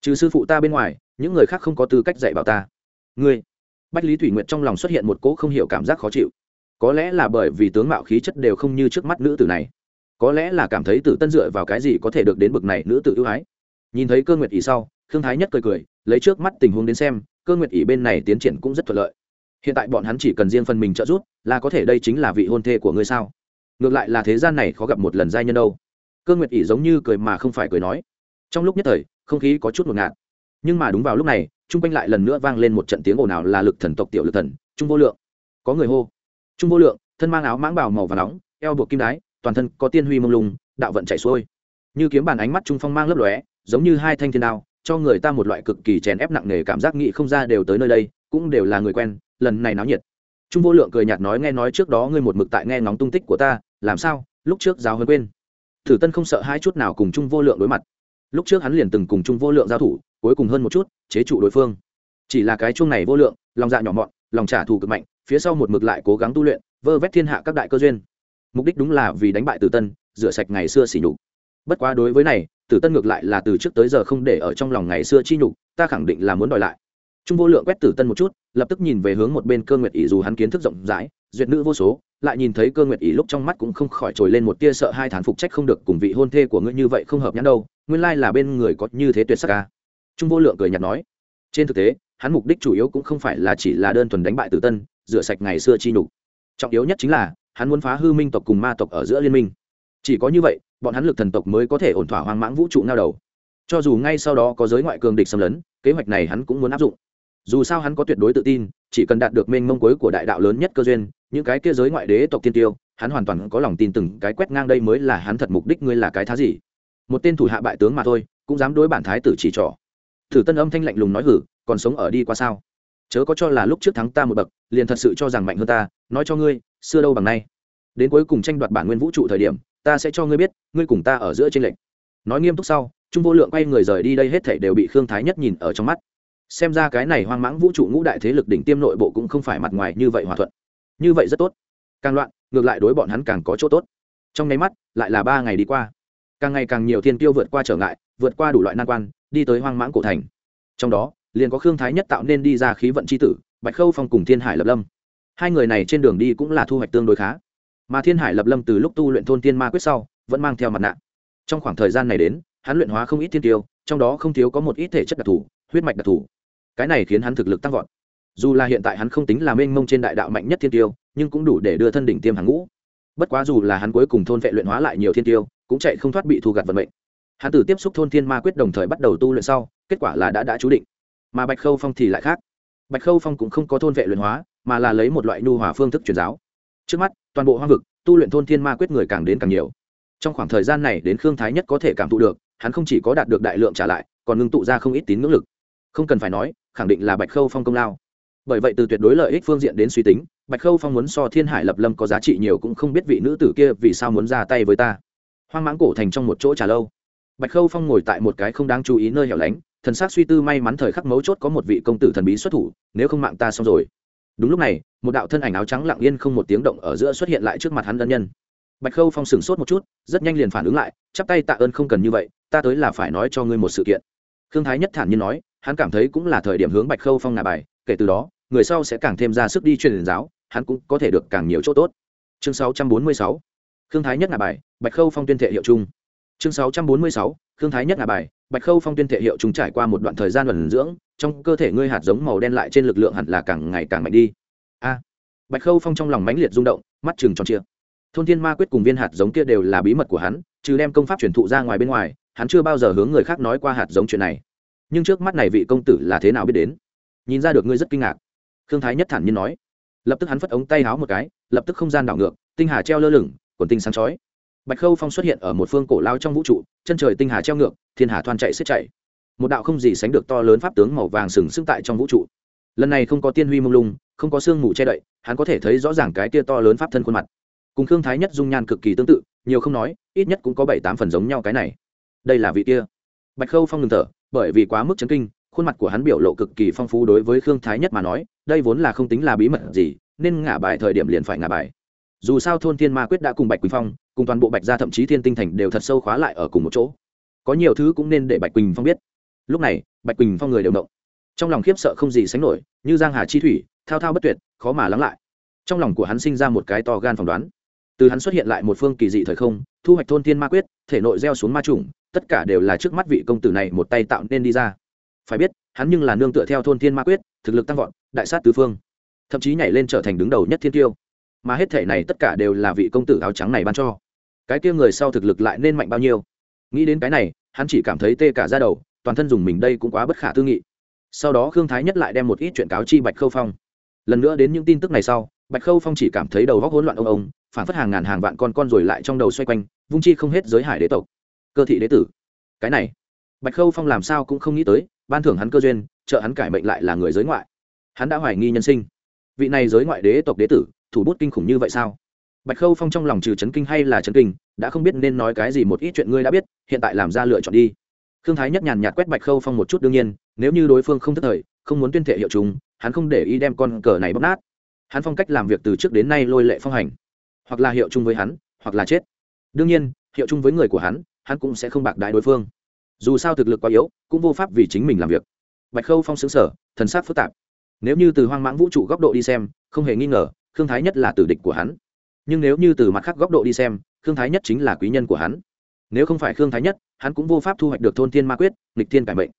trừ sư phụ ta bên ngoài, những người khác không có tư cách dạy bảo ta. Ngươi? Bách lý thủy nguyện trong lòng xuất hiện một cỗ không hiểu cảm giác khó chịu. Có lẽ là bởi vì tướng mạo khí chất đều không như trước mắt nữ tử này. Có lẽ là cảm thấy tử tân dựa vào cái gì có thể được đến bực này nữ tử ưu ái. Nhìn thấy cơ nguyệt ỷ sau thương thái nhất cười cười, lấy trước mắt tình huống đến xem, cơ nguyệt ỷ bên này tiến triển cũng rất thuận lợi. Hiện tại bọn hắn chỉ cần riêng phần mình trợ giúp, là có thể đây chính là vị hôn thê của ngươi sao? Ngược lại là thế gian này khó gặp một lần giai nhân đâu cơ nguyệt ỷ giống như cười mà không phải cười nói. Trong lúc nhất thời, không khí có chút ngột ngạt. Nhưng mà đúng vào lúc này, trung quanh lại lần nữa vang lên một trận tiếng ồn ào là lực thần tộc tiểu lực thần, trung vô lượng. Có người hô. Trung vô lượng, thân mang áo mãng bào màu và nóng, eo buộc kim đái, toàn thân có tiên huy mông lung, đạo vận chảy xuôi. Như kiếm bàn ánh mắt trung phong mang lấp lóe, giống như hai thanh thiên đao, cho người ta một loại cực kỳ chèn ép nặng nề cảm giác nghị không ra đều tới nơi đây, cũng đều là người quen, lần này náo nhiệt. Trung vô lượng cười nhạt nói, nghe nói trước đó ngươi một mực tại nghe ngóng tung tích của ta, làm sao? Lúc trước giáo hơn quên thử tân không sợ hai chút nào cùng trung vô lượng đối mặt. Lúc trước hắn liền từng cùng trung vô lượng giao thủ, cuối cùng hơn một chút, chế trụ đối phương. Chỉ là cái chuông này vô lượng, lòng dạ nhỏ mọn, lòng trả thù cực mạnh, phía sau một mực lại cố gắng tu luyện, vơ vét thiên hạ các đại cơ duyên. Mục đích đúng là vì đánh bại tử tân, rửa sạch ngày xưa xỉ nhục. Bất quá đối với này, tử tân ngược lại là từ trước tới giờ không để ở trong lòng ngày xưa chi nhục, ta khẳng định là muốn đòi lại. Trung vô lượng quét tử tân một chút, lập tức nhìn về hướng một bên cơ nguyệt ỷ dù hắn kiến thức rộng rãi, duyệt nữ vô số lại nhìn thấy cơ nguyệt Ý lúc trong mắt cũng không khỏi trồi lên một tia sợ hai thán phục trách không được cùng vị hôn thê của ngươi như vậy không hợp nhãn đâu, nguyên lai là bên người có như thế tuyệt sắc ca trung vô lượng cười nhạt nói, trên thực tế, hắn mục đích chủ yếu cũng không phải là chỉ là đơn thuần đánh bại tử tân, rửa sạch ngày xưa chi nhục. Trọng yếu nhất chính là, hắn muốn phá hư minh tộc cùng ma tộc ở giữa liên minh. Chỉ có như vậy, bọn hắn lực thần tộc mới có thể ổn thỏa hoang mãng vũ trụ ngao đầu. Cho dù ngay sau đó có giới ngoại cường địch xâm lấn, kế hoạch này hắn cũng muốn áp dụng. Dù sao hắn có tuyệt đối tự tin, chỉ cần đạt được mênh mông cuối của đại đạo lớn nhất cơ duyên những cái kia giới ngoại đế tộc tiên tiêu, hắn hoàn toàn có lòng tin từng cái quét ngang đây mới là hắn thật mục đích ngươi là cái thá gì. Một tên thủ hạ bại tướng mà thôi, cũng dám đối bản thái tử chỉ trỏ. Thử tân âm thanh lạnh lùng nói hử, còn sống ở đi qua sao? Chớ có cho là lúc trước thắng ta một bậc, liền thật sự cho rằng mạnh hơn ta, nói cho ngươi, xưa đâu bằng nay. Đến cuối cùng tranh đoạt bản nguyên vũ trụ thời điểm, ta sẽ cho ngươi biết, ngươi cùng ta ở giữa trên lệnh nói nghiêm túc sau, trung vô lượng quay người rời đi đây hết thảy đều bị khương thái nhất nhìn ở trong mắt. Xem ra cái này hoang mãng vũ trụ ngũ đại thế lực đỉnh tiêm nội bộ cũng không phải mặt ngoài như vậy hòa thuận như vậy rất tốt. Càng loạn, ngược lại đối bọn hắn càng có chỗ tốt. Trong nháy mắt, lại là ba ngày đi qua. Càng ngày càng nhiều thiên tiêu vượt qua trở ngại, vượt qua đủ loại nan quan, đi tới hoang mãng cổ thành. Trong đó, liền có khương thái nhất tạo nên đi ra khí vận c h i tử, bạch khâu phong cùng thiên hải lập lâm. Hai người này trên đường đi cũng là thu hoạch tương đối khá. Mà thiên hải lập lâm từ lúc tu luyện thôn tiên ma quyết sau, vẫn mang theo mặt nạ. Trong khoảng thời gian này đến, hắn luyện hóa không ít thiên tiêu trong đó không thiếu có một ít thể chất đặc thù, huyết mạch đặc thù. Cái này khiến hắn thực lực tăng vọt dù là hiện tại hắn không tính là mênh mông trên đại đạo mạnh nhất thiên tiêu, nhưng cũng đủ để đưa thân đỉnh tiêm hàng ngũ. Bất quá dù là hắn cuối cùng thôn vệ luyện hóa lại nhiều thiên tiêu, cũng chạy không thoát bị thu gặt vận mệnh. Hắn Tử tiếp xúc thôn thiên ma quyết đồng thời bắt đầu tu luyện sau, kết quả là đã đã chú định. Mà bạch khâu phong thì lại khác. Bạch khâu phong cũng không có thôn vệ luyện hóa, mà là lấy một loại nhu hòa phương thức truyền giáo. Trước mắt, toàn bộ hoang vực, tu luyện thôn thiên ma quyết người càng đến càng nhiều. Trong khoảng thời gian này đến khương thái nhất có thể cảm thụ được, hắn không chỉ có đạt được đại lượng trả lại, còn ngưng tụ ra không ít tín ngưỡng lực. Không cần phải nói, khẳng định là bạch khâu phong công lao bởi vậy từ tuyệt đối lợi ích phương diện đến suy tính, bạch khâu phong muốn so thiên hải lập lâm có giá trị nhiều cũng không biết vị nữ tử kia vì sao muốn ra tay với ta. Hoang mãng cổ thành trong một chỗ trà lâu. Bạch khâu phong ngồi tại một cái không đáng chú ý nơi hẻo lánh, thần s á c suy tư may mắn thời khắc mấu chốt có một vị công tử thần bí xuất thủ, nếu không mạng ta xong rồi. Đúng lúc này, một đạo thân ảnh áo trắng lặng yên không một tiếng động ở giữa xuất hiện lại trước mặt hắn ân nhân. Bạch khâu phong sửng sốt một chút, rất nhanh liền phản ứng lại, chắp tay tạ ơn không cần như vậy, ta tới là phải nói cho ngươi một sự kiện. Khương thái nhất thản nhiên nói, hắn cảm thấy cũng là thời điểm hướng bạch khâu phong ngà bài, kể từ đó người sau sẽ càng thêm ra sức đi truyền giáo, hắn cũng có thể được càng nhiều chỗ tốt. Chương 646 khương thái nhất ngà bài, bạch khâu phong tuyên thể hiệu chung chương 646 khương thái nhất ngà bài, bạch khâu phong tuyên thể hiệu trung trải qua một đoạn thời gian ẩn dưỡng, trong cơ thể ngươi hạt giống màu đen lại trên lực lượng hẳn là càng ngày càng mạnh đi. A! Bạch khâu phong trong lòng mãnh liệt rung động, mắt chừng tròn trịa. thôn thiên ma quyết cùng viên hạt giống kia đều là bí mật của hắn, trừ đem công pháp truyền thụ ra ngoài bên ngoài, hắn chưa bao giờ hướng người khác nói qua hạt giống chuyện này. Nhưng trước mắt này vị công tử là thế nào biết đến? Nhìn ra được ngươi rất kinh ngạc khương thái nhất thản nhiên nói. Lập tức hắn phất ống tay háo một cái, lập tức không gian đảo ngược, tinh hà treo lơ lửng, quần tinh sáng chói. Bạch khâu phong xuất hiện ở một phương cổ lao trong vũ trụ, chân trời tinh hà treo ngược, thiên hà thoan chạy xiết chạy. Một đạo không gì sánh được to lớn pháp tướng màu vàng sừng sững tại trong vũ trụ. Lần này không có tiên huy mông lung, không có sương mù che đậy, hắn có thể thấy rõ ràng cái tia to lớn pháp thân khuôn mặt. Cùng khương thái nhất dung nhan cực kỳ tương tự, nhiều không nói, ít nhất cũng có bảy tám phần giống nhau cái này. Đây là vị kia. Bạch khâu phong ngừng thở, bởi vì quá mức chấn kinh, khuôn mặt của hắn biểu lộ cực kỳ phong phú đối với khương thái nhất mà nói đây vốn là không tính là bí mật gì, nên ngả bài thời điểm liền phải ngả bài. Dù sao thôn thiên ma quyết đã cùng bạch quỳnh phong, cùng toàn bộ bạch gia thậm chí thiên tinh thành đều thật sâu khóa lại ở cùng một chỗ. Có nhiều thứ cũng nên để bạch quỳnh phong biết. Lúc này, bạch quỳnh phong người đều động. Trong lòng khiếp sợ không gì sánh nổi, như giang hà chi thủy, thao thao bất tuyệt, khó mà lắng lại. Trong lòng của hắn sinh ra một cái to gan phỏng đoán. Từ hắn xuất hiện lại một phương kỳ dị thời không, thu hoạch thôn thiên ma quyết, thể nội gieo xuống ma trùng tất cả đều là trước mắt vị công tử này một tay tạo nên đi ra. Phải biết, hắn nhưng là nương tựa theo thôn thiên ma quyết thực lực tăng vọt, đại sát tứ phương. Thậm chí nhảy lên trở thành đứng đầu nhất thiên tiêu mà hết thể này tất cả đều là vị công tử áo trắng này ban cho. Cái kia người sau thực lực lại nên mạnh bao nhiêu? Nghĩ đến cái này, hắn chỉ cảm thấy tê cả ra đầu, toàn thân dùng mình đây cũng quá bất khả tư nghị. Sau đó khương thái nhất lại đem một ít chuyện cáo chi bạch khâu phong. Lần nữa đến những tin tức này sau, bạch khâu phong chỉ cảm thấy đầu góc hỗn loạn ông ông, phản phất hàng ngàn hàng vạn con con rồi lại trong đầu xoay quanh, vung chi không hết giới hải đế tộc. Cơ thị đế tử. Cái này, bạch khâu phong làm sao cũng không nghĩ tới, ban thưởng hắn cơ duyên trợ hắn cải mệnh lại là người giới ngoại. Hắn đã hoài nghi nhân sinh. Vị này giới ngoại đế tộc đế tử, thủ bút kinh khủng như vậy sao? Bạch khâu phong trong lòng trừ chấn kinh hay là chấn kinh, đã không biết nên nói cái gì một ít chuyện ngươi đã biết, hiện tại làm ra lựa chọn đi. Khương thái nhất nhàn nhạt quét bạch khâu phong một chút đương nhiên, nếu như đối phương không thất thời, không muốn tuyên thệ hiệu chúng, hắn không để ý đem con cờ này bóc nát. Hắn phong cách làm việc từ trước đến nay lôi lệ phong hành. Hoặc là hiệu chung với hắn, hoặc là chết. Đương nhiên, hiệu chung với người của hắn hắn cũng sẽ không bạc đại đối phương. Dù sao thực lực quá yếu, cũng vô pháp vì chính mình làm việc bạch khâu phong xứng sở thần sắc phức tạp. Nếu như từ hoang mãng vũ trụ góc độ đi xem, không hề nghi ngờ, khương thái nhất là tử địch của hắn. Nhưng nếu như từ mặt khác góc độ đi xem, khương thái nhất chính là quý nhân của hắn. Nếu không phải khương thái nhất, hắn cũng vô pháp thu hoạch được thôn thiên ma quyết, nghịch thiên cải mệnh.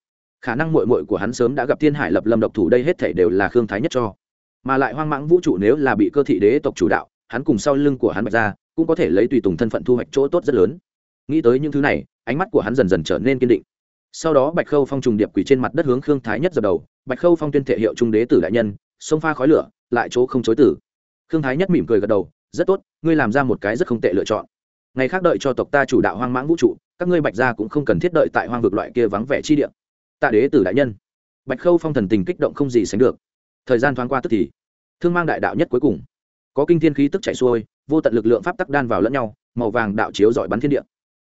Khả năng mội mội của hắn sớm đã gặp thiên hải lập lâm độc thủ đây hết thể đều là khương thái nhất cho. Mà lại hoang mãng vũ trụ nếu là bị cơ thị đế tộc chủ đạo, hắn cùng sau lưng của hắn bạch ra cũng có thể lấy tùy tùng thân phận thu hoạch chỗ tốt rất lớn. Nghĩ tới những thứ này, ánh mắt của hắn dần dần trở nên kiên định sau đó bạch khâu phong trùng điệp quỷ trên mặt đất hướng khương thái nhất dập đầu. Bạch khâu phong tuyên thể hiệu trung đế tử đại nhân sông pha khói lửa, lại chỗ không chối tử. Khương thái nhất mỉm cười gật đầu, rất tốt, ngươi làm ra một cái rất không tệ lựa chọn. Ngày khác đợi cho tộc ta chủ đạo hoang mãng vũ trụ, các ngươi bạch gia cũng không cần thiết đợi tại hoang vực loại kia vắng vẻ chi địa. Tạ đế tử đại nhân. Bạch khâu phong thần tình kích động không gì sánh được. Thời gian thoáng qua tức thì, thương mang đại đạo nhất cuối cùng. Có kinh thiên khí tức chạy xuôi, vô tận lực lượng pháp tắc đan vào lẫn nhau, màu vàng đạo chiếu giỏi bắn thiên địa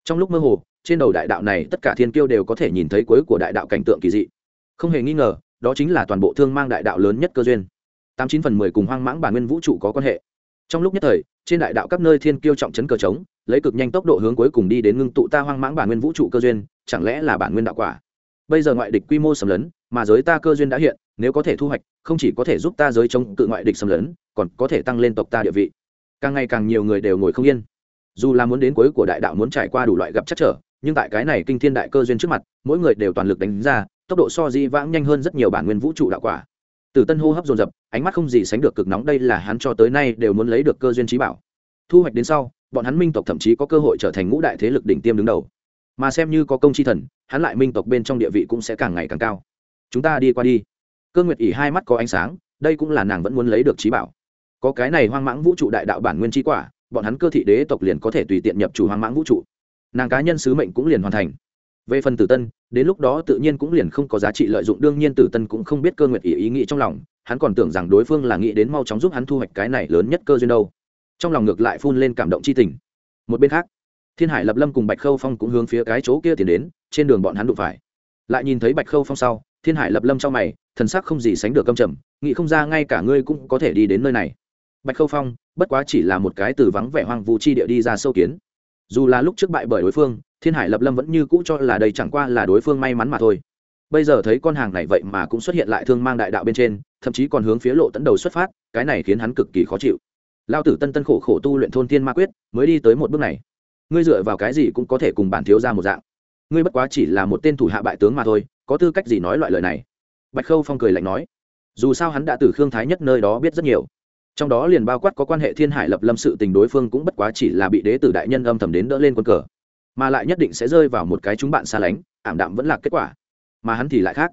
trong lúc mơ hồ, trên đầu đại đạo này tất cả thiên kiêu đều có thể nhìn thấy cuối của đại đạo cảnh tượng kỳ dị. Không hề nghi ngờ, đó chính là toàn bộ thương mang đại đạo lớn nhất cơ duyên. Tám chín phần mười cùng hoang mãng bản nguyên vũ trụ có quan hệ. Trong lúc nhất thời, trên đại đạo các nơi thiên kiêu trọng chấn cờ trống, lấy cực nhanh tốc độ hướng cuối cùng đi đến ngưng tụ ta hoang mãng bản nguyên vũ trụ cơ duyên, chẳng lẽ là bản nguyên đạo quả? Bây giờ ngoại địch quy mô sầm lấn, mà giới ta cơ duyên đã hiện, nếu có thể thu hoạch, không chỉ có thể giúp ta giới chống cự ngoại địch xâm lấn, còn có thể tăng lên tộc ta địa vị. Càng ngày càng nhiều người đều ngồi không yên dù là muốn đến cuối của đại đạo muốn trải qua đủ loại gặp chắc trở, nhưng tại cái này kinh thiên đại cơ duyên trước mặt, mỗi người đều toàn lực đánh ra, tốc độ so di vãng nhanh hơn rất nhiều bản nguyên vũ trụ đạo quả. Tử tân hô hấp dồn dập, ánh mắt không gì sánh được cực nóng, đây là hắn cho tới nay đều muốn lấy được cơ duyên trí bảo. Thu hoạch đến sau, bọn hắn minh tộc thậm chí có cơ hội trở thành ngũ đại thế lực đỉnh tiêm đứng đầu. Mà xem như có công chi thần, hắn lại minh tộc bên trong địa vị cũng sẽ càng ngày càng cao. Chúng ta đi qua đi. Cơ nguyệt ỉ hai mắt có ánh sáng, đây cũng là nàng vẫn muốn lấy được trí bảo. Có cái này hoang mãng vũ trụ đại đạo bản nguyên trí quả bọn hắn cơ thị đế tộc liền có thể tùy tiện nhập chủ hoang mãng vũ trụ. Nàng cá nhân sứ mệnh cũng liền hoàn thành. Về phần tử tân, đến lúc đó tự nhiên cũng liền không có giá trị lợi dụng, đương nhiên tử tân cũng không biết cơ nguyệt ý ý nghĩ trong lòng, hắn còn tưởng rằng đối phương là nghĩ đến mau chóng giúp hắn thu hoạch cái này lớn nhất cơ duyên đâu. Trong lòng ngược lại phun lên cảm động c h i tình. Một bên khác, thiên hải lập lâm cùng bạch khâu phong cũng hướng phía cái chỗ kia tiến đến, trên đường bọn hắn đụng phải. Lại nhìn thấy bạch khâu phong sau, thiên hải lập lâm trong mày, thần sắc không gì sánh được câm trầm, nghĩ không ra ngay cả ngươi cũng có thể đi đến nơi này. Bạch khâu phong bất quá chỉ là một cái từ vắng vẻ hoang vu chi địa đi ra sâu kiến. Dù là lúc trước bại bởi đối phương, thiên hải lập lâm vẫn như cũ cho là đây chẳng qua là đối phương may mắn mà thôi. Bây giờ thấy con hàng này vậy mà cũng xuất hiện lại thương mang đại đạo bên trên, thậm chí còn hướng phía lộ tấn đầu xuất phát, cái này khiến hắn cực kỳ khó chịu. Lao tử tân tân khổ khổ tu luyện thôn thiên ma quyết, mới đi tới một bước này. Ngươi dựa vào cái gì cũng có thể cùng bản thiếu ra một dạng. Ngươi bất quá chỉ là một tên thủ hạ bại tướng mà thôi, có tư cách gì nói loại lời này? Bạch khâu phong cười lạnh nói. Dù sao hắn đã từ khương thái nhất nơi đó biết rất nhiều trong đó liền bao quát có quan hệ thiên hải lập lâm sự tình đối phương cũng bất quá chỉ là bị đế tử đại nhân âm thầm đến đỡ lên quân cờ. Mà lại nhất định sẽ rơi vào một cái chúng bạn xa lánh, ảm đạm vẫn là kết quả. Mà hắn thì lại khác.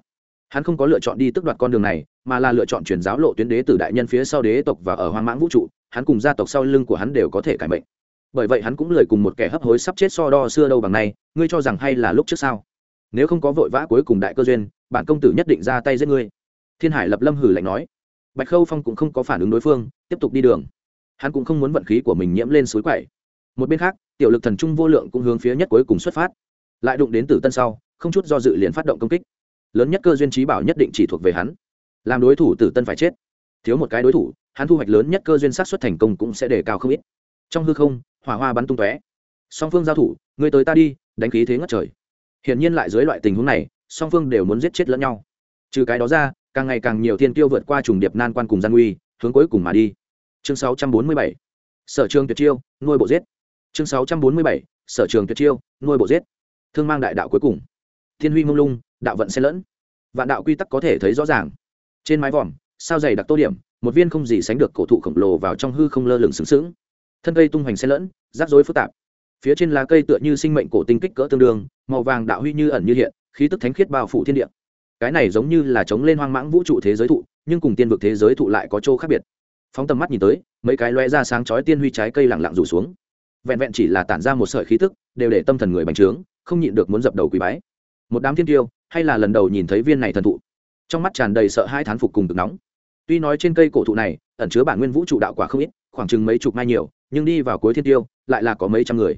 Hắn không có lựa chọn đi tức đoạt con đường này, mà là lựa chọn truyền giáo lộ tuyến đế tử đại nhân phía sau đế tộc và ở hoang mãng vũ trụ, hắn cùng gia tộc sau lưng của hắn đều có thể cải mệnh. Bởi vậy hắn cũng lời cùng một kẻ hấp hối sắp chết so đo xưa đâu bằng nay, ngươi cho rằng hay là lúc trước sao? Nếu không có vội vã cuối cùng đại cơ duyên, bản công tử nhất định ra tay giết ngươi. Thiên hải lập lâm hử lạnh nói bạch khâu phong cũng không có phản ứng đối phương, tiếp tục đi đường. Hắn cũng không muốn vận khí của mình nhiễm lên suối quậy. Một bên khác, tiểu lực thần trung vô lượng cũng hướng phía nhất cuối cùng xuất phát. Lại đụng đến tử tân sau, không chút do dự liền phát động công kích. Lớn nhất cơ duyên trí bảo nhất định chỉ thuộc về hắn. Làm đối thủ tử tân phải chết. Thiếu một cái đối thủ, hắn thu hoạch lớn nhất cơ duyên sát xuất thành công cũng sẽ đề cao không ít. Trong hư không, hỏa hoa bắn tung tóe. Song phương giao thủ, người tới ta đi, đánh khí thế ngất trời. Hiển nhiên lại dưới loại tình huống này, song phương đều muốn giết chết lẫn nhau. Trừ cái đó ra càng ngày càng nhiều thiên tiêu vượt qua trùng điệp nan quan cùng gian nguy, hướng cuối cùng mà đi. Chương 647 sở trường tuyệt chiêu, nuôi bộ giết. Chương 647 sở trường tuyệt chiêu, nuôi bộ giết. Thương mang đại đạo cuối cùng. Thiên huy mông lung, đạo vận xen lẫn. Vạn đạo quy tắc có thể thấy rõ ràng. Trên mái vòm, sao dày đặc tô điểm, một viên không gì sánh được cổ thụ khổng lồ vào trong hư không lơ lửng sướng sướng thân cây tung hoành xen lẫn, rắc rối phức tạp. Phía trên lá cây tựa như sinh mệnh cổ tinh kích cỡ tương đương, màu vàng đạo huy như ẩn như hiện, khí tức thánh khiết bao phủ thiên địa cái này giống như là chống lên hoang mãng vũ trụ thế giới thụ, nhưng cùng tiên vực thế giới thụ lại có chỗ khác biệt. Phóng tầm mắt nhìn tới, mấy cái loe ra sáng chói tiên huy trái cây lặng lặng rủ xuống. Vẹn vẹn chỉ là tản ra một sợi khí tức, đều để tâm thần người bành trướng, không nhịn được muốn dập đầu quý bái. Một đám thiên tiêu, hay là lần đầu nhìn thấy viên này thần thụ, trong mắt tràn đầy sợ hai thán phục cùng cực nóng. Tuy nói trên cây cổ thụ này, ẩn chứa bản nguyên vũ trụ đạo quả không ít, khoảng chừng mấy chục mai nhiều, nhưng đi vào cuối thiên tiêu, lại là có mấy trăm người.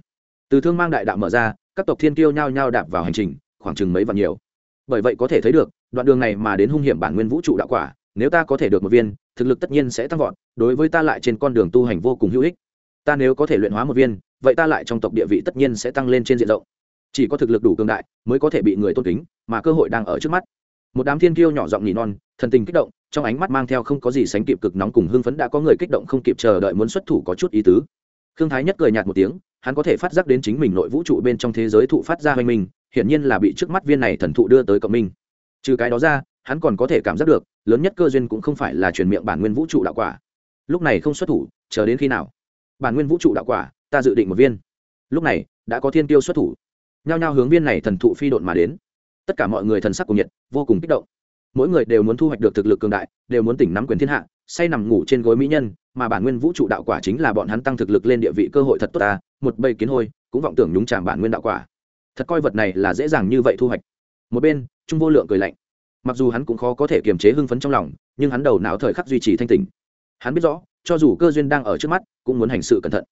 Từ thương mang đại đạo mở ra, các tộc thiên tiêu nhao nhao đạp vào hành trình, khoảng chừng mấy vạn nhiều bởi vậy có thể thấy được, đoạn đường này mà đến hung hiểm bản nguyên vũ trụ đạo quả, nếu ta có thể được một viên, thực lực tất nhiên sẽ tăng vọt, đối với ta lại trên con đường tu hành vô cùng hữu ích. Ta nếu có thể luyện hóa một viên, vậy ta lại trong tộc địa vị tất nhiên sẽ tăng lên trên diện rộng. Chỉ có thực lực đủ cường đại mới có thể bị người tôn kính, mà cơ hội đang ở trước mắt. Một đám thiên kiêu nhỏ giọng nỉ non, thần tình kích động, trong ánh mắt mang theo không có gì sánh kịp cực nóng cùng hưng phấn đã có người kích động không kịp chờ đợi muốn xuất thủ có chút ý tứ. Khương thái nhất cười nhạt một tiếng, hắn có thể phát giác đến chính mình nội vũ trụ bên trong thế giới thụ phát ra hoành minh hiển nhiên là bị trước mắt viên này thần thụ đưa tới cộng minh. Trừ cái đó ra, hắn còn có thể cảm giác được, lớn nhất cơ duyên cũng không phải là truyền miệng bản nguyên vũ trụ đạo quả. Lúc này không xuất thủ, chờ đến khi nào? Bản nguyên vũ trụ đạo quả, ta dự định một viên. Lúc này, đã có thiên tiêu xuất thủ. Nhao nhao hướng viên này thần thụ phi độn mà đến. Tất cả mọi người thần sắc của nhiệt, vô cùng kích động. Mỗi người đều muốn thu hoạch được thực lực cường đại, đều muốn tỉnh nắm quyền thiên hạ, say nằm ngủ trên gối mỹ nhân, mà bản nguyên vũ trụ đạo quả chính là bọn hắn tăng thực lực lên địa vị cơ hội thật tốt ta. Một bầy kiến hôi, cũng vọng tưởng nhúng tràng bản nguyên đạo quả thật coi vật này là dễ dàng như vậy thu hoạch. Một bên, trung vô lượng cười lạnh. Mặc dù hắn cũng khó có thể kiềm chế hưng phấn trong lòng, nhưng hắn đầu não thời khắc duy trì thanh tình hắn biết rõ, cho dù cơ duyên đang ở trước mắt, cũng muốn hành sự cẩn thận.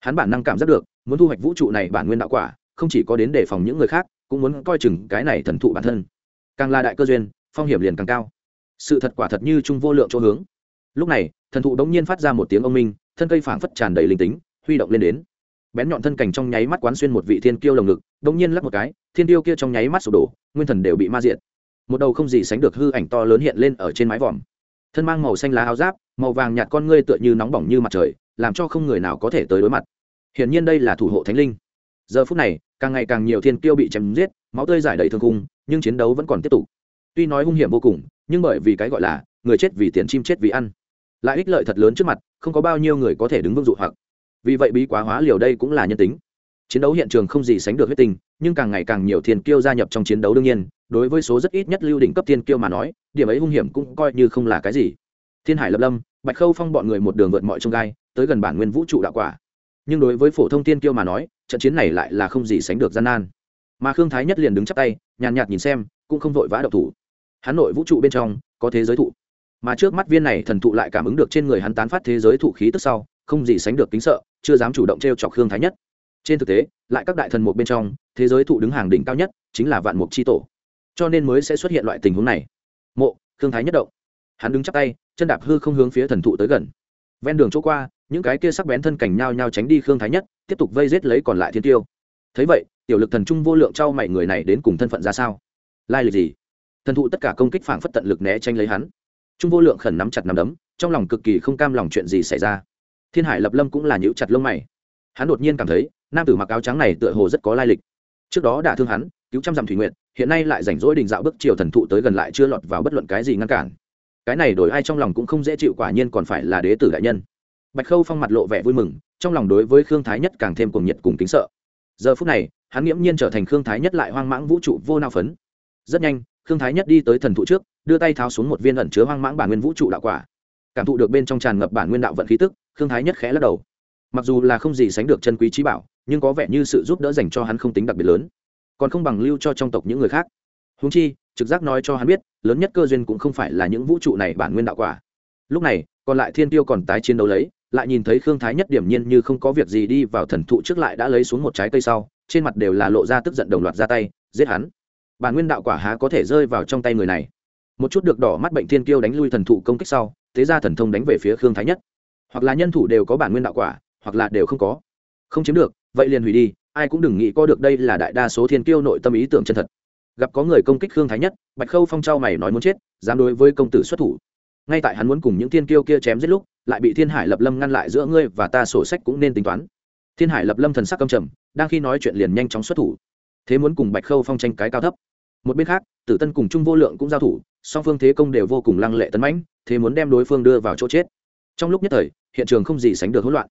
Hắn bản năng cảm giác được, muốn thu hoạch vũ trụ này bản nguyên đạo quả, không chỉ có đến đề phòng những người khác, cũng muốn coi chừng cái này thần thụ bản thân. Càng là đại cơ duyên, phong hiểm liền càng cao. Sự thật quả thật như trung vô lượng chỗ hướng. Lúc này, thần thụ đống nhiên phát ra một tiếng ông minh, thân cây phảng phất tràn đầy linh tính, huy động lên đến bén nhọn thân cảnh trong nháy mắt quán xuyên một vị thiên kiêu lồng ngực, đống nhiên lắc một cái, thiên tiêu kia trong nháy mắt sụp đổ, nguyên thần đều bị ma diệt. Một đầu không gì sánh được hư ảnh to lớn hiện lên ở trên mái vòm. Thân mang màu xanh lá áo giáp, màu vàng nhạt con ngươi tựa như nóng bỏng như mặt trời, làm cho không người nào có thể tới đối mặt. Hiển nhiên đây là thủ hộ thánh linh. Giờ phút này, càng ngày càng nhiều thiên kiêu bị chém giết, máu tươi giải đầy thương cung nhưng chiến đấu vẫn còn tiếp tục. Tuy nói hung hiểm vô cùng, nhưng bởi vì cái gọi là người chết vì tiền chim chết vì ăn. Lại ích lợi thật lớn trước mặt, không có bao nhiêu người có thể đứng vững dụ hoặc vì vậy bí quá hóa liều đây cũng là nhân tính. Chiến đấu hiện trường không gì sánh được huyết tình nhưng càng ngày càng nhiều thiên kiêu gia nhập trong chiến đấu đương nhiên, đối với số rất ít nhất lưu đỉnh cấp thiên kiêu mà nói, điểm ấy hung hiểm cũng coi như không là cái gì. Thiên hải lập lâm, bạch khâu phong bọn người một đường vượt mọi trông gai, tới gần bản nguyên vũ trụ đạo quả. Nhưng đối với phổ thông thiên kiêu mà nói, trận chiến này lại là không gì sánh được gian nan. Mà khương thái nhất liền đứng chắp tay, nhàn nhạt nhìn xem, cũng không vội vã độc thủ. Hắn nội vũ trụ bên trong, có thế giới thụ. Mà trước mắt viên này thần thụ lại cảm ứng được trên người hắn tán phát thế giới thụ khí tức sau không gì sánh được kính sợ, chưa dám chủ động t r e o chọc khương thái nhất. Trên thực tế, lại các đại thần một bên trong, thế giới thụ đứng hàng đỉnh cao nhất chính là vạn mục c h i tổ. Cho nên mới sẽ xuất hiện loại tình huống này. Mộ, khương thái nhất động. Hắn đứng chắp tay, chân đạp hư không hướng phía thần thụ tới gần. Ven đường chỗ qua, những cái kia sắc bén thân cảnh nhao nhao tránh đi khương thái nhất, tiếp tục vây rết lấy còn lại thiên tiêu. Thấy vậy, tiểu lực thần trung vô lượng trao mày người này đến cùng thân phận ra sao? Lai lịch gì? Thần thụ tất cả công kích phảng phất tận lực né tranh lấy hắn. Trung vô lượng khẩn nắm chặt nắm đấm, trong lòng cực kỳ không cam lòng chuyện gì xảy ra thiên hải lập lâm cũng là nhíu chặt lông mày. Hắn đột nhiên cảm thấy, nam tử mặc áo trắng này tựa hồ rất có lai lịch. Trước đó đã thương hắn, cứu trăm dặm thủy nguyện hiện nay lại rảnh rỗi đình dạo bước chiều thần thụ tới gần lại chưa lọt vào bất luận cái gì ngăn cản. Cái này đổi ai trong lòng cũng không dễ chịu, quả nhiên còn phải là đế tử đại nhân. Bạch khâu phong mặt lộ vẻ vui mừng, trong lòng đối với khương thái nhất càng thêm cuồng nhiệt cùng kính sợ. Giờ phút này, hắn nghiễm nhiên trở thành khương thái nhất lại hoang mãng vũ trụ vô nao phấn. Rất nhanh, khương thái nhất đi tới thần thụ trước, đưa tay tháo xuống một viên ẩn chứa hoang mãng bản nguyên vũ trụ đạo quả. Cảm thụ được bên trong tràn ngập bản nguyên đạo vận khí tức khương thái nhất khẽ lắc đầu. Mặc dù là không gì sánh được chân quý trí bảo, nhưng có vẻ như sự giúp đỡ dành cho hắn không tính đặc biệt lớn. Còn không bằng lưu cho trong tộc những người khác. Húng chi, trực giác nói cho hắn biết, lớn nhất cơ duyên cũng không phải là những vũ trụ này bản nguyên đạo quả. Lúc này, còn lại thiên tiêu còn tái chiến đấu lấy, lại nhìn thấy khương thái nhất điểm nhiên như không có việc gì đi vào thần thụ trước lại đã lấy xuống một trái cây sau, trên mặt đều là lộ ra tức giận đồng loạt ra tay, giết hắn. Bản nguyên đạo quả há có thể rơi vào trong tay người này. Một chút được đỏ mắt bệnh thiên kiêu đánh lui thần thụ công kích sau, thế ra thần thông đánh về phía khương thái nhất hoặc là nhân thủ đều có bản nguyên đạo quả, hoặc là đều không có. Không chiếm được, vậy liền hủy đi, ai cũng đừng nghĩ có được đây là đại đa số thiên kiêu nội tâm ý tưởng chân thật. Gặp có người công kích khương thái nhất, bạch khâu phong trao mày nói muốn chết, dám đối với công tử xuất thủ. Ngay tại hắn muốn cùng những thiên kiêu kia chém giết lúc, lại bị thiên hải lập lâm ngăn lại giữa ngươi và ta sổ sách cũng nên tính toán. Thiên hải lập lâm thần sắc căm trầm, đang khi nói chuyện liền nhanh chóng xuất thủ. Thế muốn cùng bạch khâu phong tranh cái cao thấp. Một bên khác, tử tân cùng trung vô lượng cũng giao thủ, song phương thế công đều vô cùng lăng lệ tấn mãnh, thế muốn đem đối phương đưa vào chỗ chết trong lúc nhất thời, hiện trường không gì sánh được hỗn loạn.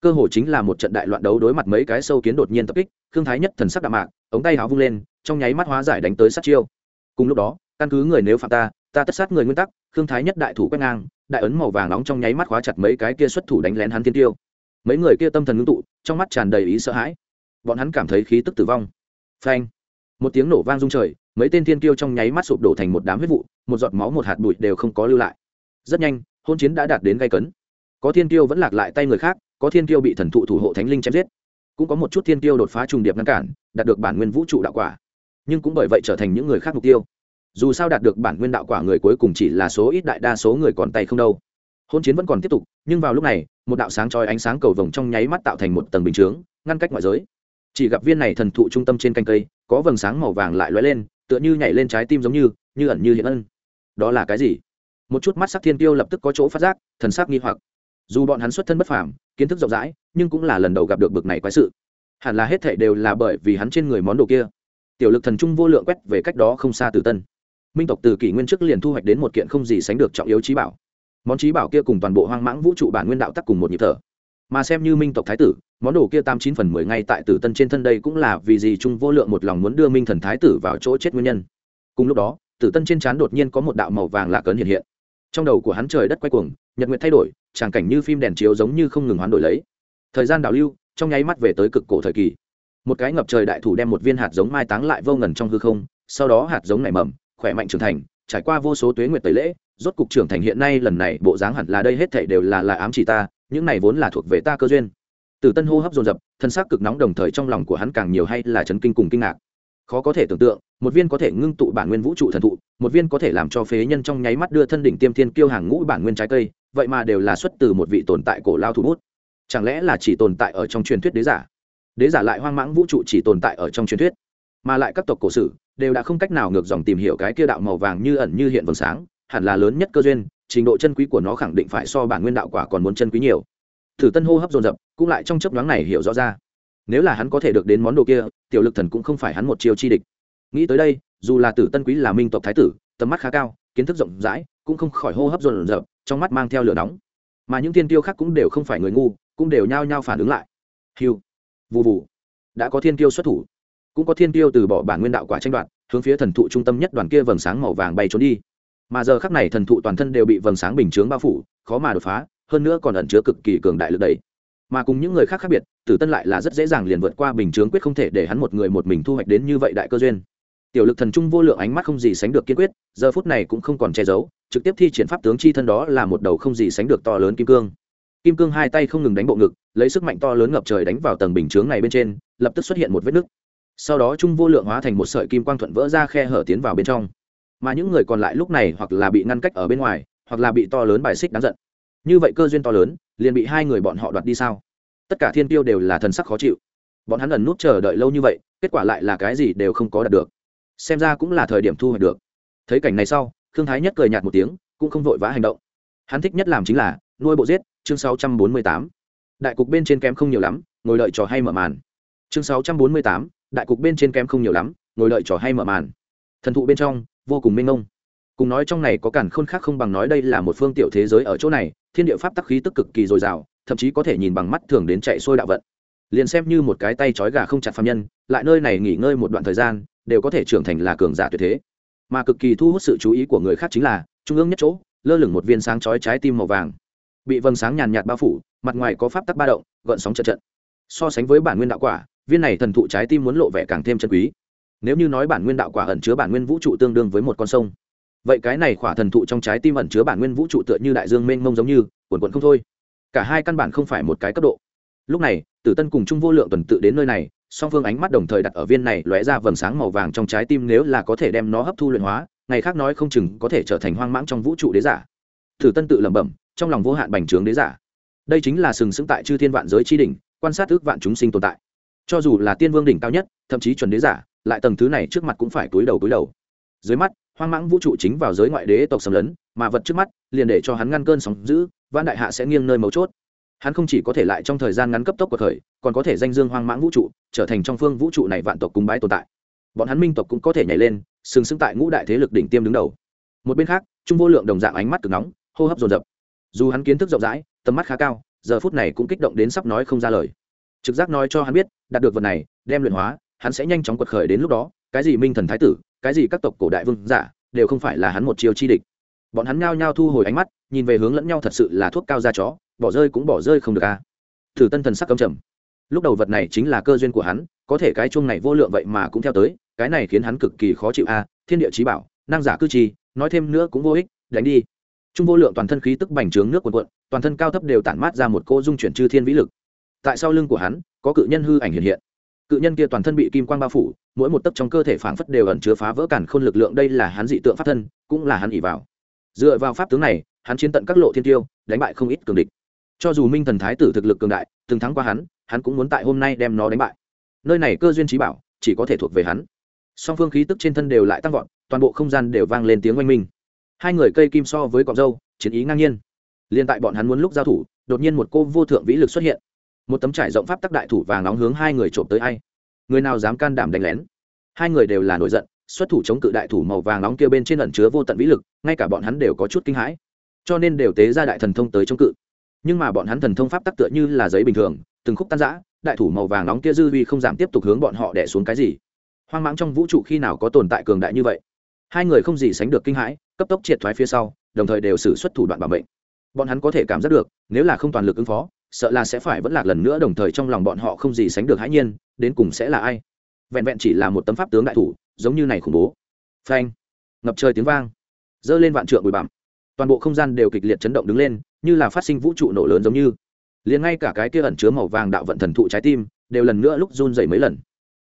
Cơ hội chính là một trận đại loạn đấu đối mặt mấy cái sâu kiến đột nhiên tập kích thương thái nhất thần sắc đạm mạc, ống tay háo vung lên, trong nháy mắt hóa giải đánh tới sát chiêu. Cùng lúc đó, căn cứ người nếu phạm ta ta tất sát người nguyên tắc thương thái nhất đại thủ quét ngang, đại ấn màu vàng nóng trong nháy mắt khóa chặt mấy cái kia xuất thủ đánh lén hắn thiên tiêu. Mấy người kia tâm thần ngưng tụ, trong mắt tràn đầy ý sợ hãi. Bọn hắn cảm thấy khí tức tử vong. Phanh! Một tiếng nổ vang rung trời, mấy tên thiên tiêu trong nháy mắt sụp đổ thành một đám huyết vụ, một giọt máu một hạt bụi đều không có lưu lại. Rất nhanh hôn chiến đã đạt đến gây cấn. Có thiên tiêu vẫn lạc lại tay người khác, có thiên tiêu bị thần thụ thủ hộ thánh linh chém giết, cũng có một chút thiên tiêu đột phá trùng điệp ngăn cản, đạt được bản nguyên vũ trụ đạo quả. Nhưng cũng bởi vậy trở thành những người khác mục tiêu. Dù sao đạt được bản nguyên đạo quả người cuối cùng chỉ là số ít đại đa số người còn tay không đâu. Hôn chiến vẫn còn tiếp tục, nhưng vào lúc này, một đạo sáng trói ánh sáng cầu vồng trong nháy mắt tạo thành một tầng bình chướng, ngăn cách ngoại giới. Chỉ gặp viên này thần thụ trung tâm trên canh cây, có vầng sáng màu vàng lại lóe lên, tựa như nhảy lên trái tim giống như như ẩn như hiện ân. Đó là cái gì? Một chút mắt sắc thiên tiêu lập tức có chỗ phát giác, thần sắc nghi hoặc. Dù bọn hắn xuất thân bất phàm, kiến thức rộng rãi, nhưng cũng là lần đầu gặp được bực này quái sự. Hẳn là hết thệ đều là bởi vì hắn trên người món đồ kia. Tiểu lực thần trung vô lượng quét về cách đó không xa từ tân. Minh tộc từ kỷ nguyên trước liền thu hoạch đến một kiện không gì sánh được trọng yếu trí bảo. Món trí bảo kia cùng toàn bộ hoang mãng vũ trụ bản nguyên đạo tắc cùng một nhịp thở. Mà xem như minh tộc thái tử, món đồ kia tam chín phần mười ngay tại tử tân trên thân đây cũng là vì gì trung vô lượng một lòng muốn đưa minh thần thái tử vào chỗ chết nguyên nhân. Cùng lúc đó, tử tân trên trán đột nhiên có một đạo màu vàng lạ cấn hiện hiện trong đầu của hắn trời đất quay cuồng, nhật nguyện thay đổi, tràng cảnh như phim đèn chiếu giống như không ngừng hoán đổi lấy. Thời gian đảo lưu, trong nháy mắt về tới cực cổ thời kỳ. Một cái ngập trời đại thủ đem một viên hạt giống mai táng lại vô ngần trong hư không, sau đó hạt giống nảy mầm, khỏe mạnh trưởng thành, trải qua vô số tuế nguyệt tẩy lễ, rốt cục trưởng thành hiện nay lần này, bộ dáng hẳn là đây hết thảy đều là là ám chỉ ta, những này vốn là thuộc về ta cơ duyên. Từ tân hô hấp dồn dập, thân xác cực nóng đồng thời trong lòng của hắn càng nhiều hay là chấn kinh cùng kinh ngạc khó có thể tưởng tượng, một viên có thể ngưng tụ bản nguyên vũ trụ thần thụ, một viên có thể làm cho phế nhân trong nháy mắt đưa thân đỉnh tiêm thiên kiêu hàng ngũ bản nguyên trái cây, vậy mà đều là xuất từ một vị tồn tại cổ lao thủ bút. Chẳng lẽ là chỉ tồn tại ở trong truyền thuyết đế giả? Đế giả lại hoang mãng vũ trụ chỉ tồn tại ở trong truyền thuyết. Mà lại các tộc cổ sử đều đã không cách nào ngược dòng tìm hiểu cái kia đạo màu vàng như ẩn như hiện vầng sáng, hẳn là lớn nhất cơ duyên, trình độ chân quý của nó khẳng định phải so bản nguyên đạo quả còn muốn chân quý nhiều. Thử tân hô hấp dồn dập, cũng lại trong chấp đoán này hiểu rõ ra nếu là hắn có thể được đến món đồ kia, tiểu lực thần cũng không phải hắn một chiều chi địch. Nghĩ tới đây, dù là tử tân quý là minh tộc thái tử, tầm mắt khá cao, kiến thức rộng rãi, cũng không khỏi hô hấp rộn rợp trong mắt mang theo lửa nóng. Mà những thiên tiêu khác cũng đều không phải người ngu, cũng đều nhao nhao phản ứng lại. Hiu vụ vụ đã có thiên tiêu xuất thủ. Cũng có thiên tiêu từ bỏ bản nguyên đạo quả tranh đoạt, hướng phía thần thụ trung tâm nhất đoàn kia vầng sáng màu vàng bay trốn đi. Mà giờ khắc này thần thụ toàn thân đều bị vầng sáng bình chướng bao phủ, khó mà đột phá, hơn nữa còn ẩn chứa cực kỳ cường đại lực đẩy mà cùng những người khác khác biệt, tử tân lại là rất dễ dàng liền vượt qua bình chướng quyết không thể để hắn một người một mình thu hoạch đến như vậy đại cơ duyên. Tiểu lực thần trung vô lượng ánh mắt không gì sánh được kiên quyết, giờ phút này cũng không còn che giấu, trực tiếp thi triển pháp tướng chi thân đó là một đầu không gì sánh được to lớn kim cương. Kim cương hai tay không ngừng đánh bộ ngực, lấy sức mạnh to lớn ngập trời đánh vào tầng bình chướng này bên trên, lập tức xuất hiện một vết nứt. Sau đó trung vô lượng hóa thành một sợi kim quang thuận vỡ ra khe hở tiến vào bên trong. Mà những người còn lại lúc này hoặc là bị ngăn cách ở bên ngoài, hoặc là bị to lớn bài xích đáng giận như vậy cơ duyên to lớn liền bị hai người bọn họ đoạt đi sao? Tất cả thiên tiêu đều là thần sắc khó chịu. Bọn hắn ẩn nút chờ đợi lâu như vậy kết quả lại là cái gì đều không có đạt được. Xem ra cũng là thời điểm thu hoạch được. Thấy cảnh này sau thương thái nhất cười nhạt một tiếng cũng không vội vã hành động. Hắn thích nhất làm chính là nuôi bộ giết chương 648. đại cục bên trên kém không nhiều lắm ngồi đợi trò hay mở màn. Chương 648, đại cục bên trên kém không nhiều lắm ngồi đợi trò hay mở màn. Thần thụ bên trong vô cùng mênh mông. Cùng nói trong này có cản khôn khác không bằng nói đây là một phương tiểu thế giới ở chỗ này thiên địa pháp tắc khí tức cực kỳ dồi dào, thậm chí có thể nhìn bằng mắt thường đến chạy sôi đạo vận. Liền xem như một cái tay trói gà không chặt phạm nhân, lại nơi này nghỉ ngơi một đoạn thời gian, đều có thể trưởng thành là cường giả tuyệt thế. Mà cực kỳ thu hút sự chú ý của người khác chính là, trung ương nhất chỗ, lơ lửng một viên sáng chói trái tim màu vàng. Bị vầng sáng nhàn nhạt bao phủ, mặt ngoài có pháp tắc ba động, gợn sóng trận trận so sánh với bản nguyên đạo quả, viên này thần thụ trái tim muốn lộ vẻ càng thêm chân quý. Nếu như nói bản nguyên đạo quả ẩn chứa bản nguyên vũ trụ tương đương với một con sông vậy cái này khỏa thần thụ trong trái tim ẩn chứa bản nguyên vũ trụ tựa như đại dương mênh mông giống như, quần quần không thôi. Cả hai căn bản không phải một cái cấp độ. Lúc này, tử tân cùng trung vô lượng tuần tự đến nơi này, song phương ánh mắt đồng thời đặt ở viên này lóe ra vầng sáng màu vàng trong trái tim nếu là có thể đem nó hấp thu luyện hóa, ngày khác nói không chừng có thể trở thành hoang mãng trong vũ trụ đế giả. Tử tân tự lẩm bẩm, trong lòng vô hạn bành trướng đế giả. Đây chính là sừng sững tại chư thiên vạn giới chi đỉnh, quan sát ước vạn chúng sinh tồn tại. Cho dù là tiên vương đỉnh cao nhất, thậm chí chuẩn đế giả, lại tầng thứ này trước mặt cũng phải túi đầu túi đầu dưới mắt, hoang mãng vũ trụ chính vào giới ngoại đế tộc xâm lấn, mà vật trước mắt, liền để cho hắn ngăn cơn sóng giữ vạn đại hạ sẽ nghiêng nơi mấu chốt. Hắn không chỉ có thể lại trong thời gian ngắn cấp tốc của thời còn có thể danh dương hoang mãng vũ trụ, trở thành trong phương vũ trụ này vạn tộc cung bái tồn tại. Bọn hắn minh tộc cũng có thể nhảy lên, sừng sững tại ngũ đại thế lực đỉnh tiêm đứng đầu. Một bên khác, trung vô lượng đồng dạng ánh mắt cực nóng, hô hấp dồn dập. Dù hắn kiến thức rộng rãi, tầm mắt khá cao, giờ phút này cũng kích động đến sắp nói không ra lời. Trực giác nói cho hắn biết, đạt được vật này, đem luyện hóa, hắn sẽ nhanh chóng quật khởi đến lúc đó, cái gì minh thần thái tử cái gì các tộc cổ đại vương giả, đều không phải là hắn một chiều chi địch. Bọn hắn nhao nhao thu hồi ánh mắt, nhìn về hướng lẫn nhau thật sự là thuốc cao da chó, bỏ rơi cũng bỏ rơi không được a à. thử tân thần sắc cấm trầm. Lúc đầu vật này chính là cơ duyên của hắn, có thể cái chuông này vô lượng vậy mà cũng theo tới, cái này khiến hắn cực kỳ khó chịu a thiên địa trí bảo, năng giả cư trì, nói thêm nữa cũng vô ích, đánh đi. Trung vô lượng toàn thân khí tức bành trướng nước quần quận toàn thân cao thấp đều tản mát ra một cô dung chuyển chư thiên vĩ lực. Tại sau lưng của hắn, có cự nhân hư ảnh hiện hiện. Cự nhân kia toàn thân bị kim quang bao phủ mỗi một tấc trong cơ thể phảng phất đều ẩn chứa phá vỡ cản khôn lực lượng, đây là hắn dị tượng pháp thân, cũng là hắn ỉ vào. Dựa vào pháp tướng này, hắn chiến tận các lộ thiên tiêu, đánh bại không ít cường địch. Cho dù minh thần thái tử thực lực cường đại, từng thắng qua hắn hắn cũng muốn tại hôm nay đem nó đánh bại. Nơi này cơ duyên trí bảo, chỉ có thể thuộc về hắn. Song phương khí tức trên thân đều lại tăng vọt, toàn bộ không gian đều vang lên tiếng oanh minh. Hai người cây kim so với cọc dâu chiến ý ngang nhiên. Liên tại bọn hắn muốn lúc giao thủ, đột nhiên một cô vô thượng vĩ lực xuất hiện. Một tấm trải rộng pháp tắc đại thủ vàng nóng hướng hai người trộm tới ai? Người nào dám can đảm đánh lén? Hai người đều là nổi giận, xuất thủ chống cự đại thủ màu vàng nóng kia bên trên ẩn chứa vô tận vĩ lực, ngay cả bọn hắn đều có chút kinh hãi. Cho nên đều tế ra đại thần thông tới chống cự. Nhưng mà bọn hắn thần thông pháp tắc tựa như là giấy bình thường, từng khúc tan giã đại thủ màu vàng nóng kia dư vi không giảm tiếp tục hướng bọn họ đẻ xuống cái gì. Hoang mãng trong vũ trụ khi nào có tồn tại cường đại như vậy? Hai người không gì sánh được kinh hãi, cấp tốc triệt thoái phía sau, đồng thời đều xử xuất thủ đoạn bảo mệnh. Bọn hắn có thể cảm giác được, nếu là không toàn lực ứng phó sợ là sẽ phải vẫn lạc lần nữa, đồng thời trong lòng bọn họ không gì sánh được hãi nhiên, đến cùng sẽ là ai? Vẹn vẹn chỉ là một tấm pháp tướng đại thủ, giống như này khủng bố. Phanh! Ngập trời tiếng vang. Dơ lên vạn trượng bụi bặm. Toàn bộ không gian đều kịch liệt chấn động đứng lên, như là phát sinh vũ trụ nổ lớn giống như. Liền ngay cả cái kia ẩn chứa màu vàng đạo vận thần thụ trái tim, đều lần nữa lúc run dày mấy lần.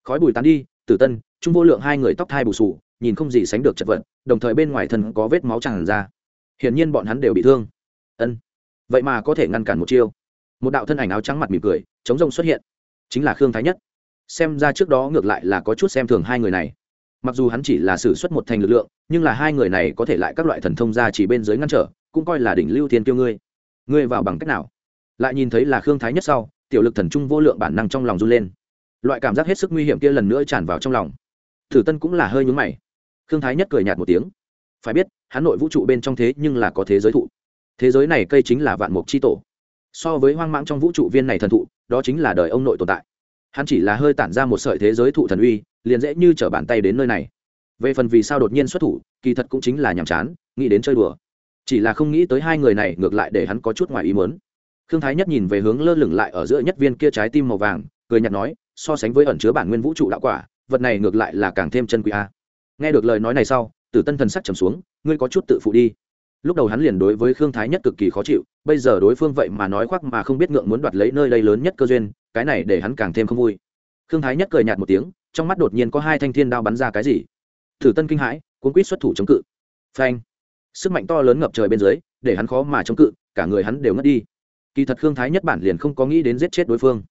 Khói bùi tán đi, tử tân, trung vô lượng hai người tóc thai bù sù, nhìn không gì sánh được chật vật, đồng thời bên ngoài thân có vết máu tràn ra. Hiển nhiên bọn hắn đều bị thương. Ân. Vậy mà có thể ngăn cản một chiêu một đạo thân ảnh áo trắng mặt mỉm cười, chống rông xuất hiện. Chính là khương thái nhất. Xem ra trước đó ngược lại là có chút xem thường hai người này. Mặc dù hắn chỉ là xử suất một thành lực lượng, nhưng là hai người này có thể lại các loại thần thông ra chỉ bên dưới ngăn trở, cũng coi là đỉnh lưu thiên kiêu ngươi. Ngươi vào bằng cách nào? Lại nhìn thấy là khương thái nhất sau, tiểu lực thần trung vô lượng bản năng trong lòng run lên. Loại cảm giác hết sức nguy hiểm kia lần nữa tràn vào trong lòng. Thử tân cũng là hơi nhúng mày. Khương thái nhất cười nhạt một tiếng. Phải biết, hắn nội vũ trụ bên trong thế nhưng là có thế giới thụ. Thế giới này cây chính là vạn mục c tổ so với hoang mãng trong vũ trụ viên này thần thụ, đó chính là đời ông nội tồn tại. Hắn chỉ là hơi tản ra một sợi thế giới thụ thần uy, liền dễ như trở bàn tay đến nơi này. Về phần vì sao đột nhiên xuất thủ, kỳ thật cũng chính là nhàm chán, nghĩ đến chơi đùa. Chỉ là không nghĩ tới hai người này ngược lại để hắn có chút ngoài ý mớn khương thái nhất nhìn về hướng lơ lửng lại ở giữa nhất viên kia trái tim màu vàng, cười nhạt nói, so sánh với ẩn chứa bản nguyên vũ trụ đạo quả, vật này ngược lại là càng thêm chân quý a. Nghe được lời nói này sau, tử tân thần sắc trầm xuống, ngươi có chút tự phụ đi lúc đầu hắn liền đối với khương thái nhất cực kỳ khó chịu, bây giờ đối phương vậy mà nói khoác mà không biết ngượng muốn đoạt lấy nơi đây lớn nhất cơ duyên, cái này để hắn càng thêm không vui. Khương thái nhất cười nhạt một tiếng, trong mắt đột nhiên có hai thanh thiên đao bắn ra cái gì. Thử tân kinh hãi, cuốn quýt xuất thủ chống cự. Phanh! Sức mạnh to lớn ngập trời bên dưới, để hắn khó mà chống cự, cả người hắn đều ngất đi. Kỳ thật khương thái nhất bản liền không có nghĩ đến giết chết đối phương.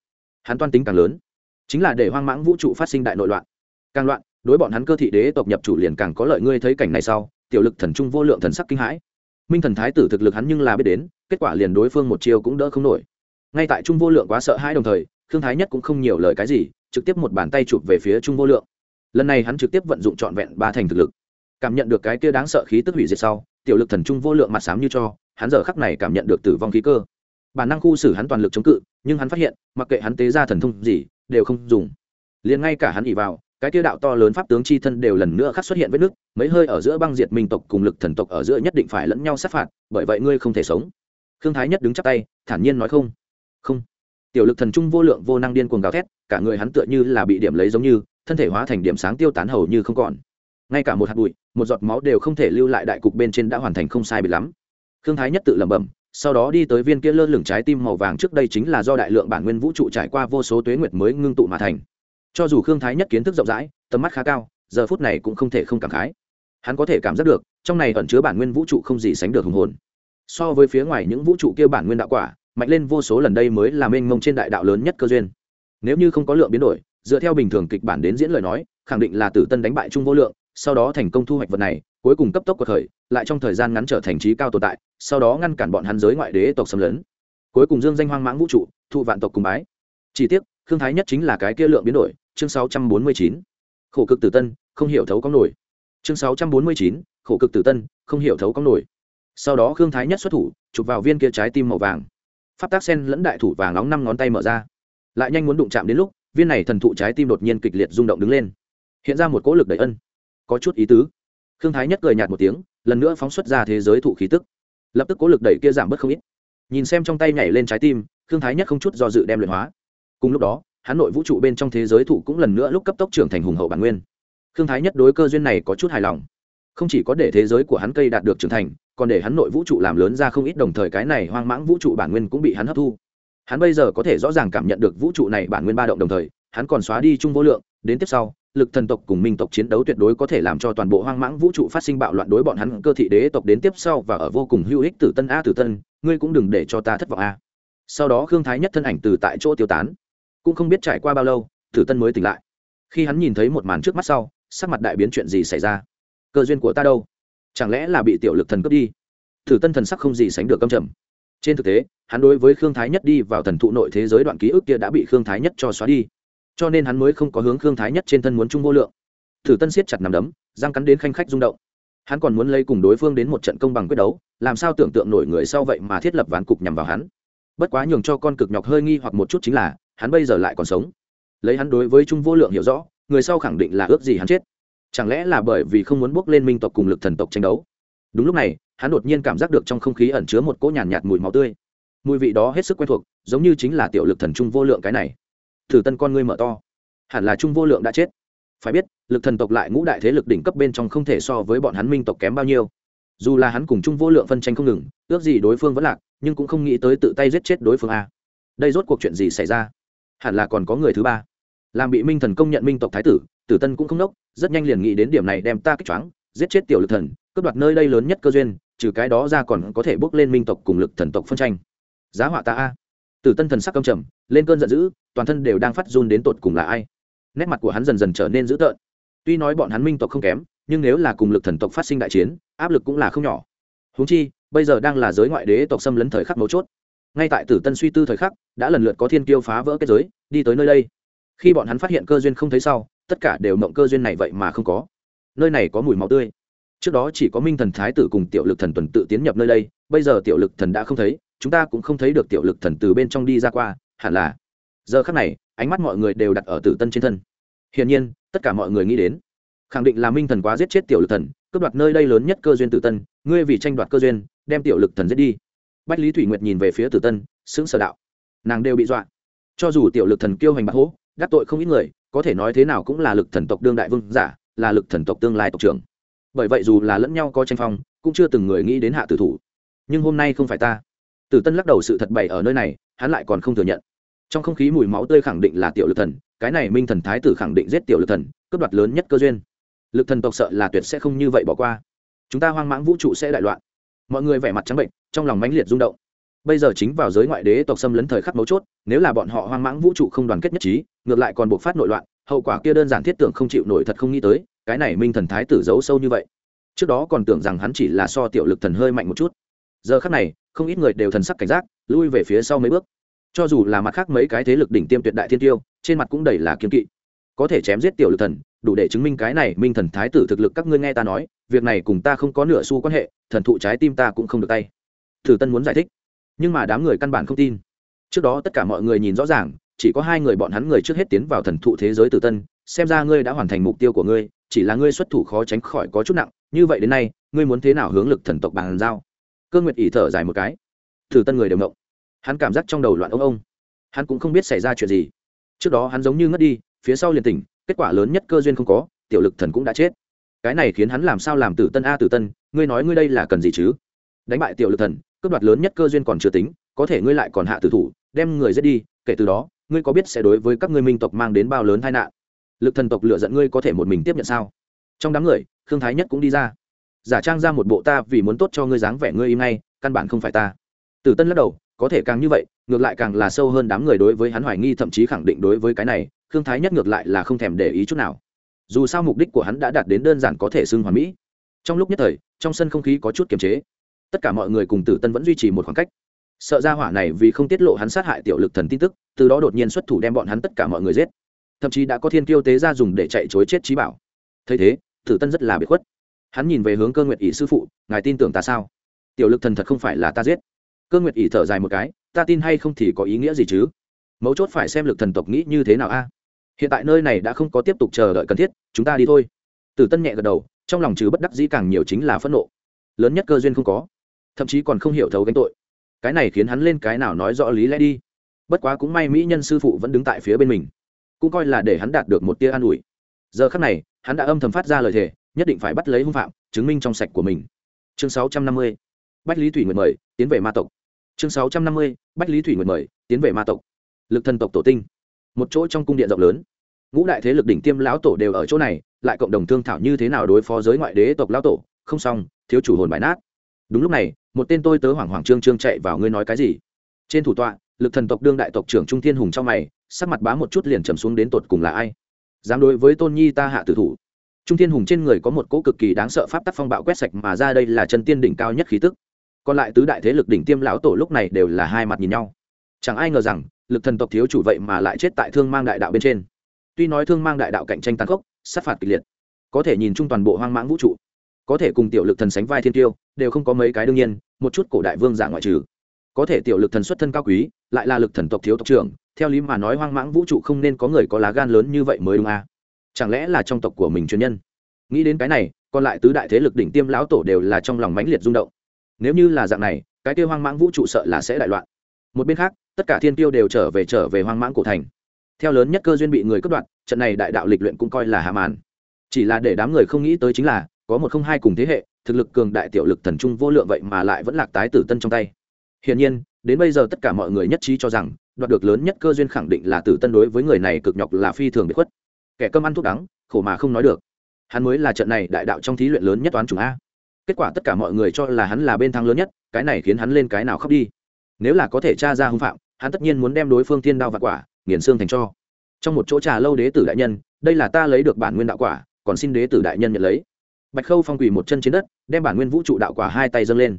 Hắn toan tính càng lớn, chính là để hoang mãng vũ trụ phát sinh đại nội loạn. Càng loạn, đối bọn hắn cơ thị đế tộc nhập chủ liền càng có lợi. Ngươi thấy cảnh này sau, tiểu lực thần trung vô lượng thần sắc kinh hãi minh thần thái tử thực lực hắn nhưng là biết đến, kết quả liền đối phương một chiều cũng đỡ không nổi. Ngay tại trung vô lượng quá sợ hãi đồng thời thương thái nhất cũng không nhiều lời cái gì, trực tiếp một bàn tay chụp về phía trung vô lượng. Lần này hắn trực tiếp vận dụng trọn vẹn ba thành thực lực. Cảm nhận được cái kia đáng sợ khí tức hủy diệt sau, tiểu lực thần trung vô lượng mặt sám như cho, hắn giờ khắc này cảm nhận được tử vong khí cơ. Bản năng khu xử hắn toàn lực chống cự, nhưng hắn phát hiện, mặc kệ hắn tế ra thần thông gì, đều không dùng. Liền ngay cả hắn ỉ vào cái kia đạo to lớn pháp tướng chi thân đều lần nữa khắc xuất hiện vết nước, mấy hơi ở giữa băng diệt minh tộc cùng lực thần tộc ở giữa nhất định phải lẫn nhau sát phạt, bởi vậy ngươi không thể sống. Khương thái nhất đứng chắp tay, thản nhiên nói không. Không. Tiểu lực thần trung vô lượng vô năng điên cuồng gào thét, cả người hắn tựa như là bị điểm lấy giống như, thân thể hóa thành điểm sáng tiêu tán hầu như không còn. Ngay cả một hạt bụi, một giọt máu đều không thể lưu lại đại cục bên trên đã hoàn thành không sai bị lắm. Khương thái nhất tự lẩm bẩm, sau đó đi tới viên kia lơ lửng trái tim màu vàng trước đây chính là do đại lượng bản nguyên vũ trụ trải qua vô số tuế nguyệt mới ngưng tụ mà thành cho dù khương thái nhất kiến thức rộng rãi, tầm mắt khá cao, giờ phút này cũng không thể không cảm khái. Hắn có thể cảm giác được, trong này ẩn chứa bản nguyên vũ trụ không gì sánh được hùng hồn. So với phía ngoài những vũ trụ kia bản nguyên đạo quả, mạnh lên vô số lần đây mới là mênh mông trên đại đạo lớn nhất cơ duyên. Nếu như không có lượng biến đổi, dựa theo bình thường kịch bản đến diễn lời nói, khẳng định là tử tân đánh bại trung vô lượng, sau đó thành công thu hoạch vật này, cuối cùng cấp tốc cuộc khởi, lại trong thời gian ngắn trở thành trí cao tồn tại, sau đó ngăn cản bọn hắn giới ngoại đế tộc xâm lấn. Cuối cùng dương danh hoang mãng vũ trụ, thụ vạn tộc cùng bái. Chỉ tiếc, khương thái nhất chính là cái kia lượng biến đổi chương 649. khổ cực tử tân không hiểu thấu có nổi. Chương 649, khổ cực tử tân không hiểu thấu có nổi. Sau đó khương thái nhất xuất thủ chụp vào viên kia trái tim màu vàng. Pháp tác sen lẫn đại thủ vàng nóng năm ngón tay mở ra. Lại nhanh muốn đụng chạm đến lúc viên này thần thụ trái tim đột nhiên kịch liệt rung động đứng lên. Hiện ra một cỗ lực đầy ân. Có chút ý tứ. Khương thái nhất cười nhạt một tiếng lần nữa phóng xuất ra thế giới thụ khí tức. Lập tức cỗ lực đẩy kia giảm bớt không ít. Nhìn xem trong tay nhảy lên trái tim khương thái nhất không chút do dự đem luyện hóa. Cùng lúc đó hắn nội vũ trụ bên trong thế giới thụ cũng lần nữa lúc cấp tốc trưởng thành hùng hậu bản nguyên. Khương thái nhất đối cơ duyên này có chút hài lòng. Không chỉ có để thế giới của hắn cây đạt được trưởng thành, còn để hắn nội vũ trụ làm lớn ra không ít đồng thời cái này hoang mãng vũ trụ bản nguyên cũng bị hắn hấp thu. Hắn bây giờ có thể rõ ràng cảm nhận được vũ trụ này bản nguyên ba động đồng thời, hắn còn xóa đi chung vô lượng, đến tiếp sau, lực thần tộc cùng minh tộc chiến đấu tuyệt đối có thể làm cho toàn bộ hoang mãng vũ trụ phát sinh bạo loạn đối bọn hắn cơ thị đế tộc đến tiếp sau và ở vô cùng hữu ích tử tân a tử tân, ngươi cũng đừng để cho ta thất vọng a. Sau đó khương thái nhất thân ảnh từ tại chỗ tiêu tán cũng không biết trải qua bao lâu, tử tân mới tỉnh lại. Khi hắn nhìn thấy một màn trước mắt sau, sắc mặt đại biến chuyện gì xảy ra? Cơ duyên của ta đâu? Chẳng lẽ là bị tiểu lực thần cướp đi? Thử tân thần sắc không gì sánh được câm trầm. Trên thực tế, hắn đối với khương thái nhất đi vào thần thụ nội thế giới đoạn ký ức kia đã bị khương thái nhất cho xóa đi. Cho nên hắn mới không có hướng khương thái nhất trên thân muốn chung vô lượng. Thử tân siết chặt nằm đấm, răng cắn đến khanh khách rung động. Hắn còn muốn lấy cùng đối phương đến một trận công bằng quyết đấu, làm sao tưởng tượng nổi người sau vậy mà thiết lập ván cục nhằm vào hắn. Bất quá nhường cho con cực nhọc hơi nghi hoặc một chút chính là hắn bây giờ lại còn sống. Lấy hắn đối với trung vô lượng hiểu rõ người sau khẳng định là ước gì hắn chết. Chẳng lẽ là bởi vì không muốn bước lên minh tộc cùng lực thần tộc tranh đấu? Đúng lúc này hắn đột nhiên cảm giác được trong không khí ẩn chứa một cỗ nhàn nhạt, nhạt mùi máu tươi. Mùi vị đó hết sức quen thuộc giống như chính là tiểu lực thần trung vô lượng cái này. Thử tân con ngươi mở to. Hẳn là trung vô lượng đã chết. Phải biết lực thần tộc lại ngũ đại thế lực đỉnh cấp bên trong không thể so với bọn hắn minh tộc kém bao nhiêu. Dù là hắn cùng trung vô lượng phân tranh không ngừng ước gì đối phương vẫn lạc nhưng cũng không nghĩ tới tự tay giết chết đối phương a. Đây rốt cuộc chuyện gì xảy ra? Hẳn là còn có người thứ ba. Làm bị minh thần công nhận minh tộc thái tử tử tân cũng không nốc, rất nhanh liền nghĩ đến điểm này đem ta kích choáng, giết chết tiểu lực thần, cướp đoạt nơi đây lớn nhất cơ duyên, trừ cái đó ra còn có thể bước lên minh tộc cùng lực thần tộc phân tranh. Giá họa ta a. Tử tân thần sắc công trầm, lên cơn giận dữ, toàn thân đều đang phát run đến tột cùng là ai. Nét mặt của hắn dần dần trở nên dữ tợn. Tuy nói bọn hắn minh tộc không kém, nhưng nếu là cùng lực thần tộc phát sinh đại chiến, áp lực cũng là không nhỏ. Húng chi, bây giờ đang là giới ngoại đế tộc xâm lấn thời khắc mấu chốt ngay tại tử tân suy tư thời khắc, đã lần lượt có thiên kiêu phá vỡ kết giới, đi tới nơi đây. Khi bọn hắn phát hiện cơ duyên không thấy sau, tất cả đều mộng cơ duyên này vậy mà không có. Nơi này có mùi máu tươi. Trước đó chỉ có minh thần thái tử cùng tiểu lực thần tuần tự tiến nhập nơi đây, bây giờ tiểu lực thần đã không thấy, chúng ta cũng không thấy được tiểu lực thần từ bên trong đi ra qua, hẳn là. Giờ khắc này, ánh mắt mọi người đều đặt ở tử tân trên thân. Hiển nhiên, tất cả mọi người nghĩ đến, khẳng định là minh thần quá giết chết tiểu lực thần, cướp đoạt nơi đây lớn nhất cơ duyên tử tân, ngươi vì tranh đoạt cơ duyên, đem tiểu lực thần giết đi bách lý thủy nguyệt nhìn về phía tử tân xứng sở đạo. Nàng đều bị dọa. Cho dù tiểu lực thần kiêu hành bạc hố, đắc tội không ít người, có thể nói thế nào cũng là lực thần tộc đương đại vương giả, là lực thần tộc tương lai tộc trưởng. Bởi vậy dù là lẫn nhau có tranh phong, cũng chưa từng người nghĩ đến hạ tử thủ. Nhưng hôm nay không phải ta. Tử tân lắc đầu sự thật bày ở nơi này, hắn lại còn không thừa nhận. Trong không khí mùi máu tươi khẳng định là tiểu lực thần, cái này minh thần thái tử khẳng định giết tiểu lực thần, cướp đoạt lớn nhất cơ duyên. Lực thần tộc sợ là tuyệt sẽ không như vậy bỏ qua. Chúng ta hoang mãng vũ trụ sẽ đại loạn. Mọi người vẻ mặt trắng bệnh trong lòng mãnh liệt rung động. Bây giờ chính vào giới ngoại đế tộc xâm lấn thời khắc mấu chốt, nếu là bọn họ hoang mãng vũ trụ không đoàn kết nhất trí, ngược lại còn buộc phát nội loạn, hậu quả kia đơn giản thiết tưởng không chịu nổi thật không nghĩ tới, cái này minh thần thái tử giấu sâu như vậy. Trước đó còn tưởng rằng hắn chỉ là so tiểu lực thần hơi mạnh một chút. Giờ khắc này, không ít người đều thần sắc cảnh giác, lui về phía sau mấy bước. Cho dù là mặt khác mấy cái thế lực đỉnh tiêm tuyệt đại thiên tiêu, trên mặt cũng đầy là kiên kỵ. Có thể chém giết tiểu lực thần, đủ để chứng minh cái này minh thần thái tử thực lực các ngươi nghe ta nói, việc này cùng ta không có nửa xu quan hệ, thần thụ trái tim ta cũng không được tay thử tân muốn giải thích. Nhưng mà đám người căn bản không tin. Trước đó tất cả mọi người nhìn rõ ràng, chỉ có hai người bọn hắn người trước hết tiến vào thần thụ thế giới tử tân, xem ra ngươi đã hoàn thành mục tiêu của ngươi, chỉ là ngươi xuất thủ khó tránh khỏi có chút nặng, như vậy đến nay, ngươi muốn thế nào hướng lực thần tộc bàn giao? Cơ nguyệt ỉ thở dài một cái. Thử tân người đều ngộng hắn cảm giác trong đầu loạn ông ông. Hắn cũng không biết xảy ra chuyện gì. Trước đó hắn giống như ngất đi, phía sau liền tỉnh, kết quả lớn nhất cơ duyên không có, tiểu lực thần cũng đã chết. Cái này khiến hắn làm sao làm tử tân a tử tân, ngươi nói ngươi đây là cần gì chứ? Đánh bại tiểu lực thần cướp đoạt lớn nhất cơ duyên còn chưa tính, có thể ngươi lại còn hạ tử thủ, đem người giết đi, kể từ đó, ngươi có biết sẽ đối với các ngươi minh tộc mang đến bao lớn tai nạn? Lực thần tộc lựa dẫn ngươi có thể một mình tiếp nhận sao? Trong đám người, khương thái nhất cũng đi ra. Giả trang ra một bộ ta vì muốn tốt cho ngươi dáng vẻ ngươi im ngay, căn bản không phải ta. Tử tân lắc đầu, có thể càng như vậy, ngược lại càng là sâu hơn đám người đối với hắn hoài nghi, thậm chí khẳng định đối với cái này, khương thái nhất ngược lại là không thèm để ý chút nào. Dù sao mục đích của hắn đã đạt đến đơn giản có thể xưng hoàn mỹ. Trong lúc nhất thời, trong sân không khí có chút kiềm chế tất cả mọi người cùng tử tân vẫn duy trì một khoảng cách. Sợ ra hỏa này vì không tiết lộ hắn sát hại tiểu lực thần tin tức, từ đó đột nhiên xuất thủ đem bọn hắn tất cả mọi người giết. Thậm chí đã có thiên Tiêu tế ra dùng để chạy chối chết trí bảo. Thấy thế, tử tân rất là bị khuất. Hắn nhìn về hướng cơ nguyệt ỷ sư phụ, ngài tin tưởng ta sao? Tiểu lực thần thật không phải là ta giết. Cơ nguyệt ỷ thở dài một cái, ta tin hay không thì có ý nghĩa gì chứ? Mấu chốt phải xem lực thần tộc nghĩ như thế nào a. Hiện tại nơi này đã không có tiếp tục chờ đợi cần thiết, chúng ta đi thôi. Tử tân nhẹ gật đầu, trong lòng trừ bất đắc dĩ càng nhiều chính là phẫn nộ. Lớn nhất cơ duyên không có thậm chí còn không hiểu thấu gánh tội. Cái này khiến hắn lên cái nào nói rõ lý lẽ đi. Bất quá cũng may mỹ nhân sư phụ vẫn đứng tại phía bên mình. Cũng coi là để hắn đạt được một tia an ủi. Giờ khắc này, hắn đã âm thầm phát ra lời thề, nhất định phải bắt lấy hung phạm, chứng minh trong sạch của mình. Chương 650. bách lý thủy nguyện mời, tiến về ma tộc. Chương 650. bách lý thủy nguyện mời, tiến về ma tộc. Lực thần tộc tổ tinh. Một chỗ trong cung điện rộng lớn. Ngũ đại thế lực đỉnh tiêm lão tổ đều ở chỗ này, lại cộng đồng thương thảo như thế nào đối phó giới ngoại đế tộc lão tổ, không xong, thiếu chủ hồn bài nát. Đúng lúc này một tên tôi tớ hoảng hoảng trương trương chạy vào ngươi nói cái gì? Trên thủ tọa, lực thần tộc đương đại tộc trưởng trung thiên hùng trong mày, sắc mặt bá một chút liền trầm xuống đến tột cùng là ai? Dám đối với tôn nhi ta hạ tử thủ. Trung thiên hùng trên người có một cỗ cực kỳ đáng sợ pháp tắc phong bạo quét sạch mà ra đây là chân tiên đỉnh cao nhất khí tức. Còn lại tứ đại thế lực đỉnh tiêm lão tổ lúc này đều là hai mặt nhìn nhau. Chẳng ai ngờ rằng, lực thần tộc thiếu chủ vậy mà lại chết tại thương mang đại đạo bên trên. Tuy nói thương mang đại đạo cạnh tranh tàn khốc, sát phạt kịch liệt, có thể nhìn chung toàn bộ hoang mãng vũ trụ có thể cùng tiểu lực thần sánh vai thiên tiêu, đều không có mấy cái đương nhiên, một chút cổ đại vương giả ngoại trừ. Có thể tiểu lực thần xuất thân cao quý, lại là lực thần tộc thiếu tộc trưởng, theo lý mà nói hoang mãng vũ trụ không nên có người có lá gan lớn như vậy mới đúng à. chẳng lẽ là trong tộc của mình chuyên nhân? Nghĩ đến cái này, còn lại tứ đại thế lực đỉnh tiêm lão tổ đều là trong lòng mãnh liệt rung động. Nếu như là dạng này, cái tiêu hoang mãng vũ trụ sợ là sẽ đại loạn. Một bên khác, tất cả thiên tiêu đều trở về trở về hoang mãng cổ thành. Theo lớn nhất cơ duyên bị người cướp đoạt, trận này đại đạo lịch luyện cũng coi là hạ màn. Chỉ là để đám người không nghĩ tới chính là có một không hai cùng thế hệ, thực lực cường đại tiểu lực thần trung vô lượng vậy mà lại vẫn lạc tái tử tân trong tay. Hiển nhiên, đến bây giờ tất cả mọi người nhất trí cho rằng, đoạt được lớn nhất cơ duyên khẳng định là tử tân đối với người này cực nhọc là phi thường bị khuất. Kẻ cơm ăn thuốc đắng, khổ mà không nói được. Hắn mới là trận này đại đạo trong thí luyện lớn nhất toán chủng a. Kết quả tất cả mọi người cho là hắn là bên thắng lớn nhất, cái này khiến hắn lên cái nào khóc đi. Nếu là có thể tra ra hưng phạm, hắn tất nhiên muốn đem đối phương thiên đao và quả, nghiền xương thành cho. Trong một chỗ trà lâu đế tử đại nhân, đây là ta lấy được bản nguyên đạo quả, còn xin đế tử đại nhân nhận lấy bạch khâu phong quỳ một chân trên đất, đem bản nguyên vũ trụ đạo quả hai tay dâng lên.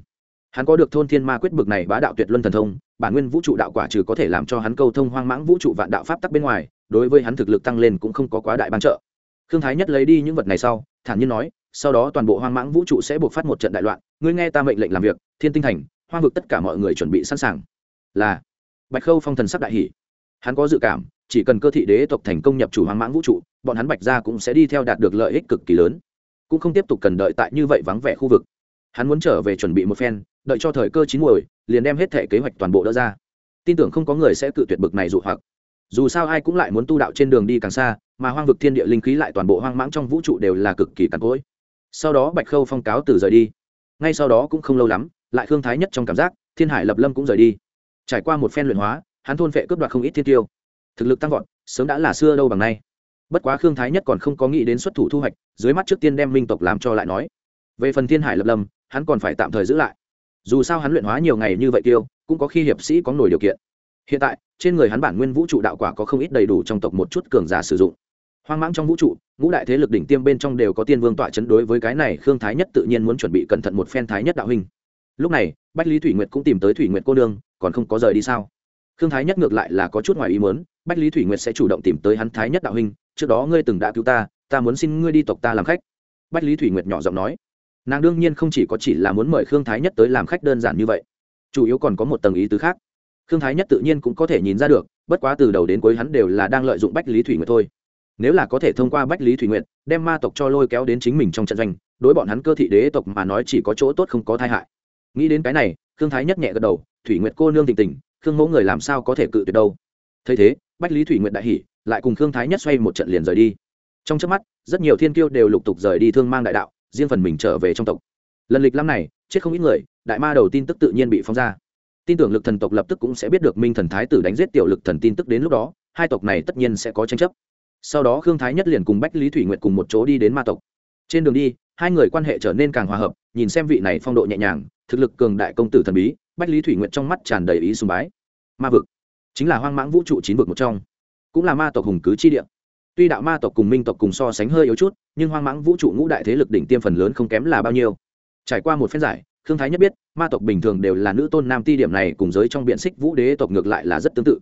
Hắn có được thôn thiên ma quyết bực này bá đạo tuyệt luân thần thông, bản nguyên vũ trụ đạo quả trừ có thể làm cho hắn câu thông hoang mãng vũ trụ vạn đạo pháp tắc bên ngoài, đối với hắn thực lực tăng lên cũng không có quá đại ban trợ. Khương thái nhất lấy đi những vật này sau, thản nhiên nói, sau đó toàn bộ hoang mãng vũ trụ sẽ buộc phát một trận đại loạn, ngươi nghe ta mệnh lệnh làm việc, thiên tinh thành, hoang vực tất cả mọi người chuẩn bị sẵn sàng. Là, bạch khâu phong thần sắc đại hỷ hắn có dự cảm, chỉ cần cơ thị đế tộc thành công nhập chủ hoang mãng vũ trụ, bọn hắn bạch gia cũng sẽ đi theo đạt được lợi ích cực kỳ lớn cũng không tiếp tục cần đợi tại như vậy vắng vẻ khu vực. Hắn muốn trở về chuẩn bị một phen, đợi cho thời cơ chín muồi, liền đem hết thể kế hoạch toàn bộ đỡ ra. Tin tưởng không có người sẽ cự tuyệt bực này dụ hoặc. Dù sao ai cũng lại muốn tu đạo trên đường đi càng xa, mà hoang vực thiên địa linh khí lại toàn bộ hoang mãng trong vũ trụ đều là cực kỳ cằn cỗi. Sau đó bạch khâu phong cáo từ rời đi. Ngay sau đó cũng không lâu lắm, lại khương thái nhất trong cảm giác, thiên hải lập lâm cũng rời đi. Trải qua một phen luyện hóa, hắn thôn vệ cướp đoạt không ít thiên tiêu. Thực lực tăng vọt, sớm đã là xưa đâu bằng nay bất quá khương thái nhất còn không có nghĩ đến xuất thủ thu hoạch, dưới mắt trước tiên đem minh tộc làm cho lại nói. Về phần thiên hải lập lâm, hắn còn phải tạm thời giữ lại. Dù sao hắn luyện hóa nhiều ngày như vậy tiêu, cũng có khi hiệp sĩ có nổi điều kiện. Hiện tại, trên người hắn bản nguyên vũ trụ đạo quả có không ít đầy đủ trong tộc một chút cường giả sử dụng. Hoang mãng trong vũ trụ, ngũ đại thế lực đỉnh tiêm bên trong đều có tiên vương tọa chấn đối với cái này khương thái nhất tự nhiên muốn chuẩn bị cẩn thận một phen thái nhất đạo hình lúc này, bách lý thủy nguyệt cũng tìm tới thủy nguyệt cô nương, còn không có rời đi sao? Khương thái nhất ngược lại là có chút ngoài ý muốn, bách lý thủy nguyệt sẽ chủ động tìm tới hắn thái nhất đạo hình trước đó ngươi từng đã cứu ta ta muốn xin ngươi đi tộc ta làm khách. Bách lý thủy nguyệt nhỏ giọng nói. Nàng đương nhiên không chỉ có chỉ là muốn mời khương thái nhất tới làm khách đơn giản như vậy, chủ yếu còn có một tầng ý tứ khác. Khương thái nhất tự nhiên cũng có thể nhìn ra được, bất quá từ đầu đến cuối hắn đều là đang lợi dụng bách lý thủy nguyệt thôi. Nếu là có thể thông qua bách lý thủy nguyệt, đem ma tộc cho lôi kéo đến chính mình trong trận doanh, đối bọn hắn cơ thị đế tộc mà nói chỉ có chỗ tốt không có tai hại. Nghĩ đến cái này, khương thái nhất nhẹ gật đầu, thủy nguyệt cô nương tình tình khương mẫu người làm sao có thể cự tuyệt đâu? Thấy thế, bách lý thủy nguyệt đại hỉ lại cùng khương thái nhất xoay một trận liền rời đi. Trong trước mắt, rất nhiều thiên kiêu đều lục tục rời đi thương mang đại đạo, riêng phần mình trở về trong tộc. Lần lịch năm này, chết không ít người, đại ma đầu tin tức tự nhiên bị phóng ra. Tin tưởng lực thần tộc lập tức cũng sẽ biết được minh thần thái tử đánh giết tiểu lực thần tin tức đến lúc đó, hai tộc này tất nhiên sẽ có tranh chấp. Sau đó khương thái nhất liền cùng bách lý thủy nguyệt cùng một chỗ đi đến ma tộc. Trên đường đi, hai người quan hệ trở nên càng hòa hợp, nhìn xem vị này phong độ nhẹ nhàng, thực lực cường đại công tử thần bí, bách lý thủy nguyệt trong mắt tràn đầy ý sùng bái. Ma vực, chính là hoang mãng vũ trụ chín vực một trong cũng là ma tộc hùng cứ chi địa. Tuy đạo ma tộc cùng minh tộc cùng so sánh hơi yếu chút, nhưng hoang mãng vũ trụ ngũ đại thế lực đỉnh tiêm phần lớn không kém là bao nhiêu. Trải qua một phen giải thương thái nhất biết, ma tộc bình thường đều là nữ tôn nam ti điểm này cùng giới trong biện xích vũ đế tộc ngược lại là rất tương tự.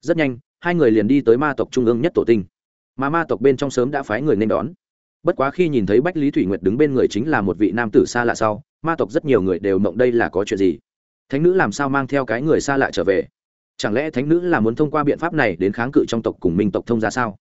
Rất nhanh, hai người liền đi tới ma tộc trung ương nhất tổ tinh. Mà ma tộc bên trong sớm đã phái người nên đón. Bất quá khi nhìn thấy bách lý thủy nguyệt đứng bên người chính là một vị nam tử xa lạ sau, ma tộc rất nhiều người đều mộng đây là có chuyện gì. Thánh nữ làm sao mang theo cái người xa lạ trở về? Chẳng lẽ thánh nữ là muốn thông qua biện pháp này đến kháng cự trong tộc cùng minh tộc thông ra sao?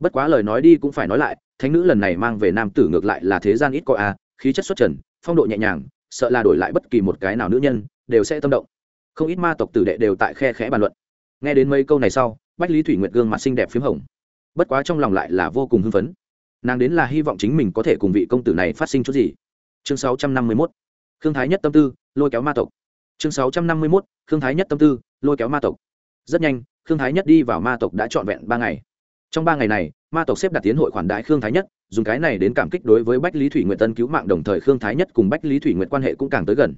Bất quá lời nói đi cũng phải nói lại, thánh nữ lần này mang về nam tử ngược lại là thế gian ít có a, khí chất xuất trần, phong độ nhẹ nhàng, sợ là đổi lại bất kỳ một cái nào nữ nhân, đều sẽ tâm động. Không ít ma tộc tử đệ đều tại khe khẽ bàn luận. Nghe đến mấy câu này sau, bách lý thủy nguyệt gương mặt xinh đẹp p h í m hồng. Bất quá trong lòng lại là vô cùng hưng phấn. Nàng đến là hy vọng chính mình có thể cùng vị công tử này phát sinh chút gì. Chương sáu trăm năm mươi mốt. Thương thái nhất tâm tư, lôi kéo ma tộc chương sáu trăm năm mươi mốt thương thái nhất tâm tư, lôi kéo ma tộc. Rất nhanh thương thái nhất đi vào ma tộc đã trọn vẹn ba ngày. Trong ba ngày này, ma tộc xếp đặt tiến hội khoản đại khương thái nhất, dùng cái này đến cảm kích đối với bách lý thủy nguyện tân cứu mạng, đồng thời khương thái nhất cùng bách lý thủy nguyện quan hệ cũng càng tới gần.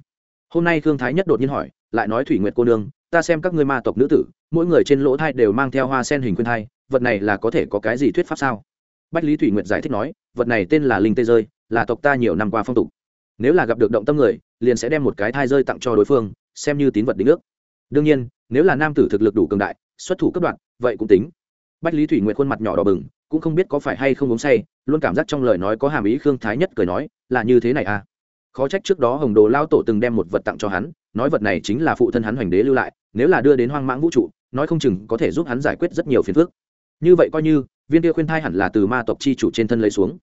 Hôm nay khương thái nhất đột nhiên hỏi, lại nói thủy nguyện cô nương, ta xem các ngươi ma tộc nữ tử, mỗi người trên lỗ thai đều mang theo hoa sen hình khuyên thai, vật này là có thể có cái gì thuyết pháp sao? Bách lý thủy nguyện giải thích nói, vật này tên là linh tê rơi, là tộc ta nhiều năm qua phong tục. Nếu là gặp được động tâm người liền sẽ đem một cái thai rơi tặng cho đối phương, xem như tín vật đính ước. Đương nhiên, nếu là nam tử thực lực đủ cường đại, xuất thủ cấp đoạn, vậy cũng tính. Bách lý thủy nguyện khuôn mặt nhỏ đỏ bừng, cũng không biết có phải hay không uống say, luôn cảm giác trong lời nói có hàm ý khương thái nhất cười nói, là như thế này à? Khó trách trước đó hồng đồ lao tổ từng đem một vật tặng cho hắn, nói vật này chính là phụ thân hắn hoành đế lưu lại, nếu là đưa đến hoang mãng vũ trụ, nói không chừng có thể giúp hắn giải quyết rất nhiều phiền phức. Như vậy coi như, viên kia khuyên thai hẳn là từ ma tộc chi chủ trên thân lấy xuống.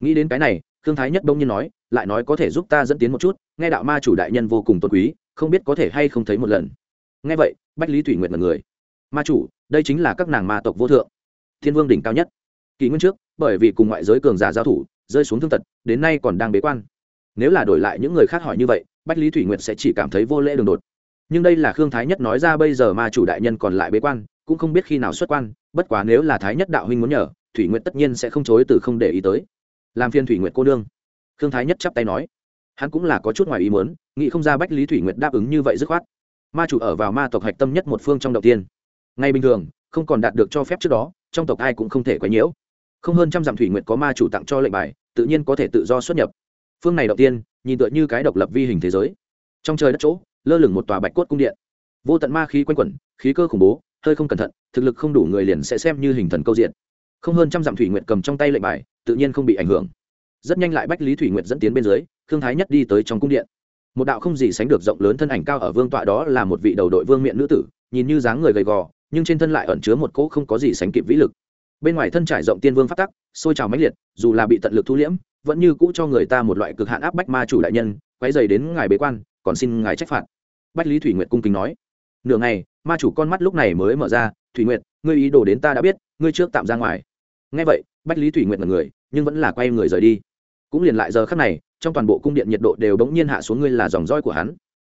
Nghĩ đến cái này khương thái nhất bỗng nhiên nói, lại nói có thể giúp ta dẫn tiến một chút, nghe đạo ma chủ đại nhân vô cùng tôn quý, không biết có thể hay không thấy một lần. Nghe vậy, bách lý thủy nguyện là người. Ma chủ, đây chính là các nàng ma tộc vô thượng, thiên vương đỉnh cao nhất. Kỷ nguyên trước, bởi vì cùng ngoại giới cường giả giao thủ, rơi xuống thương tật, đến nay còn đang bế quan. Nếu là đổi lại những người khác hỏi như vậy, bách lý thủy nguyệt sẽ chỉ cảm thấy vô lễ đường đột. Nhưng đây là khương thái nhất nói ra bây giờ ma chủ đại nhân còn lại bế quan, cũng không biết khi nào xuất quan, bất quá nếu là thái nhất đạo huynh muốn nhờ, thủy nguyệt tất nhiên sẽ không chối từ không để ý tới làm phiên thủy nguyệt cô nương khương thái nhất chắp tay nói hắn cũng là có chút ngoài ý muốn, nghĩ không ra bách lý thủy nguyệt đáp ứng như vậy dứt khoát. ma chủ ở vào ma tộc hạch tâm nhất một phương trong đầu tiên. ngay bình thường, không còn đạt được cho phép trước đó, trong tộc ai cũng không thể quấy nhiễu. không hơn trăm dặm thủy nguyệt có ma chủ tặng cho lệnh bài, tự nhiên có thể tự do xuất nhập. phương này đầu tiên, nhìn tựa như cái độc lập vi hình thế giới. trong trời đất chỗ, lơ lửng một tòa bạch cốt cung điện. vô tận ma khí quanh quẩn, khí cơ khủng bố, hơi không cẩn thận, thực lực không đủ người liền sẽ xem như hình thần câu diện không hơn trăm dặm thủy nguyệt cầm trong tay lệnh bài, tự nhiên không bị ảnh hưởng. Rất nhanh lại bách lý thủy nguyệt dẫn tiến bên dưới, khương thái nhất đi tới trong cung điện. Một đạo không gì sánh được rộng lớn thân ảnh cao ở vương tọa đó là một vị đầu đội vương miện nữ tử, nhìn như dáng người gầy gò, nhưng trên thân lại ẩn chứa một cỗ không có gì sánh kịp vĩ lực. Bên ngoài thân trải rộng tiên vương phát tắc, sôi trào mãnh liệt, dù là bị tận lực thu liễm, vẫn như cũ cho người ta một loại cực hạn áp bách ma chủ đại nhân quay dày đến ngài bế quan, còn xin ngài trách phạt. Bách lý thủy nguyệt cung kính nói, nửa ngày, ma chủ con mắt lúc này mới mở ra, thủy nguyệt, ngươi ý đồ đến ta đã biết, ngươi trước tạm ra ngoài ngay vậy, bách lý thủy nguyện là người, nhưng vẫn là quay người rời đi. Cũng liền lại giờ khắc này, trong toàn bộ cung điện nhiệt độ đều bỗng nhiên hạ xuống ngươi là dòng roi của hắn.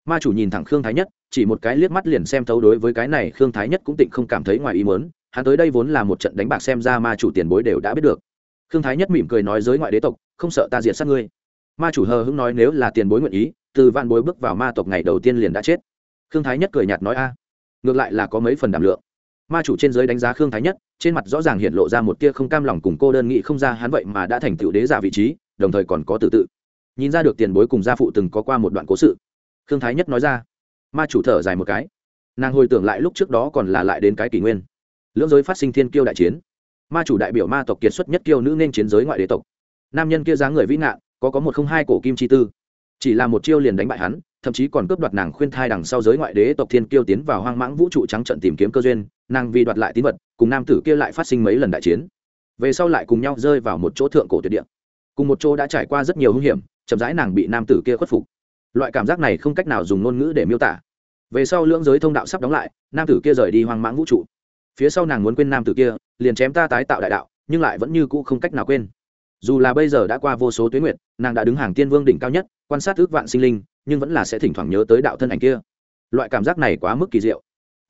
Ma chủ nhìn thẳng khương thái nhất, chỉ một cái liếc mắt liền xem thấu đối với cái này khương thái nhất cũng tịnh không cảm thấy ngoài ý mớn hắn tới đây vốn là một trận đánh bạc xem ra ma chủ tiền bối đều đã biết được. Khương thái nhất mỉm cười nói giới ngoại đế tộc, không sợ ta diệt sát ngươi. Ma chủ hờ hững nói nếu là tiền bối nguyện ý, từ vạn bối bước vào ma tộc ngày đầu tiên liền đã chết. Khương thái nhất cười nhạt nói a, ngược lại là có mấy phần đảm lượng ma chủ trên giới đánh giá khương thái nhất, trên mặt rõ ràng hiện lộ ra một tia không cam lòng cùng cô đơn nghị không ra hắn vậy mà đã thành tựu đế giả vị trí, đồng thời còn có tự tự. Nhìn ra được tiền bối cùng gia phụ từng có qua một đoạn cố sự. Khương thái nhất nói ra, ma chủ thở dài một cái. Nàng hồi tưởng lại lúc trước đó còn là lại đến cái kỷ nguyên. Lưỡng giới phát sinh thiên kiêu đại chiến. Ma chủ đại biểu ma tộc kiệt xuất nhất kiêu nữ nên chiến giới ngoại đế tộc. Nam nhân kia dáng người vĩ nạn có có một không hai cổ kim chi tư. Chỉ là một chiêu liền đánh bại hắn, thậm chí còn cướp đoạt nàng khuyên thai đằng sau giới ngoại đế tộc thiên kiêu tiến vào hoang mãng vũ trụ trắng trận tìm kiếm cơ duyên nàng vì đoạt lại tín vật, cùng nam tử kia lại phát sinh mấy lần đại chiến. Về sau lại cùng nhau rơi vào một chỗ thượng cổ tuyệt địa. Cùng một chỗ đã trải qua rất nhiều hung hiểm, chậm rãi nàng bị nam tử kia khuất phục. Loại cảm giác này không cách nào dùng ngôn ngữ để miêu tả. Về sau lưỡng giới thông đạo sắp đóng lại, nam tử kia rời đi hoang mãng vũ trụ. Phía sau nàng muốn quên nam tử kia, liền chém ta tái tạo đại đạo, nhưng lại vẫn như cũ không cách nào quên. Dù là bây giờ đã qua vô số tuyến nguyệt, nàng đã đứng hàng tiên vương đỉnh cao nhất, quan sát ước vạn sinh linh, nhưng vẫn là sẽ thỉnh thoảng nhớ tới đạo thân ảnh kia. Loại cảm giác này quá mức kỳ diệu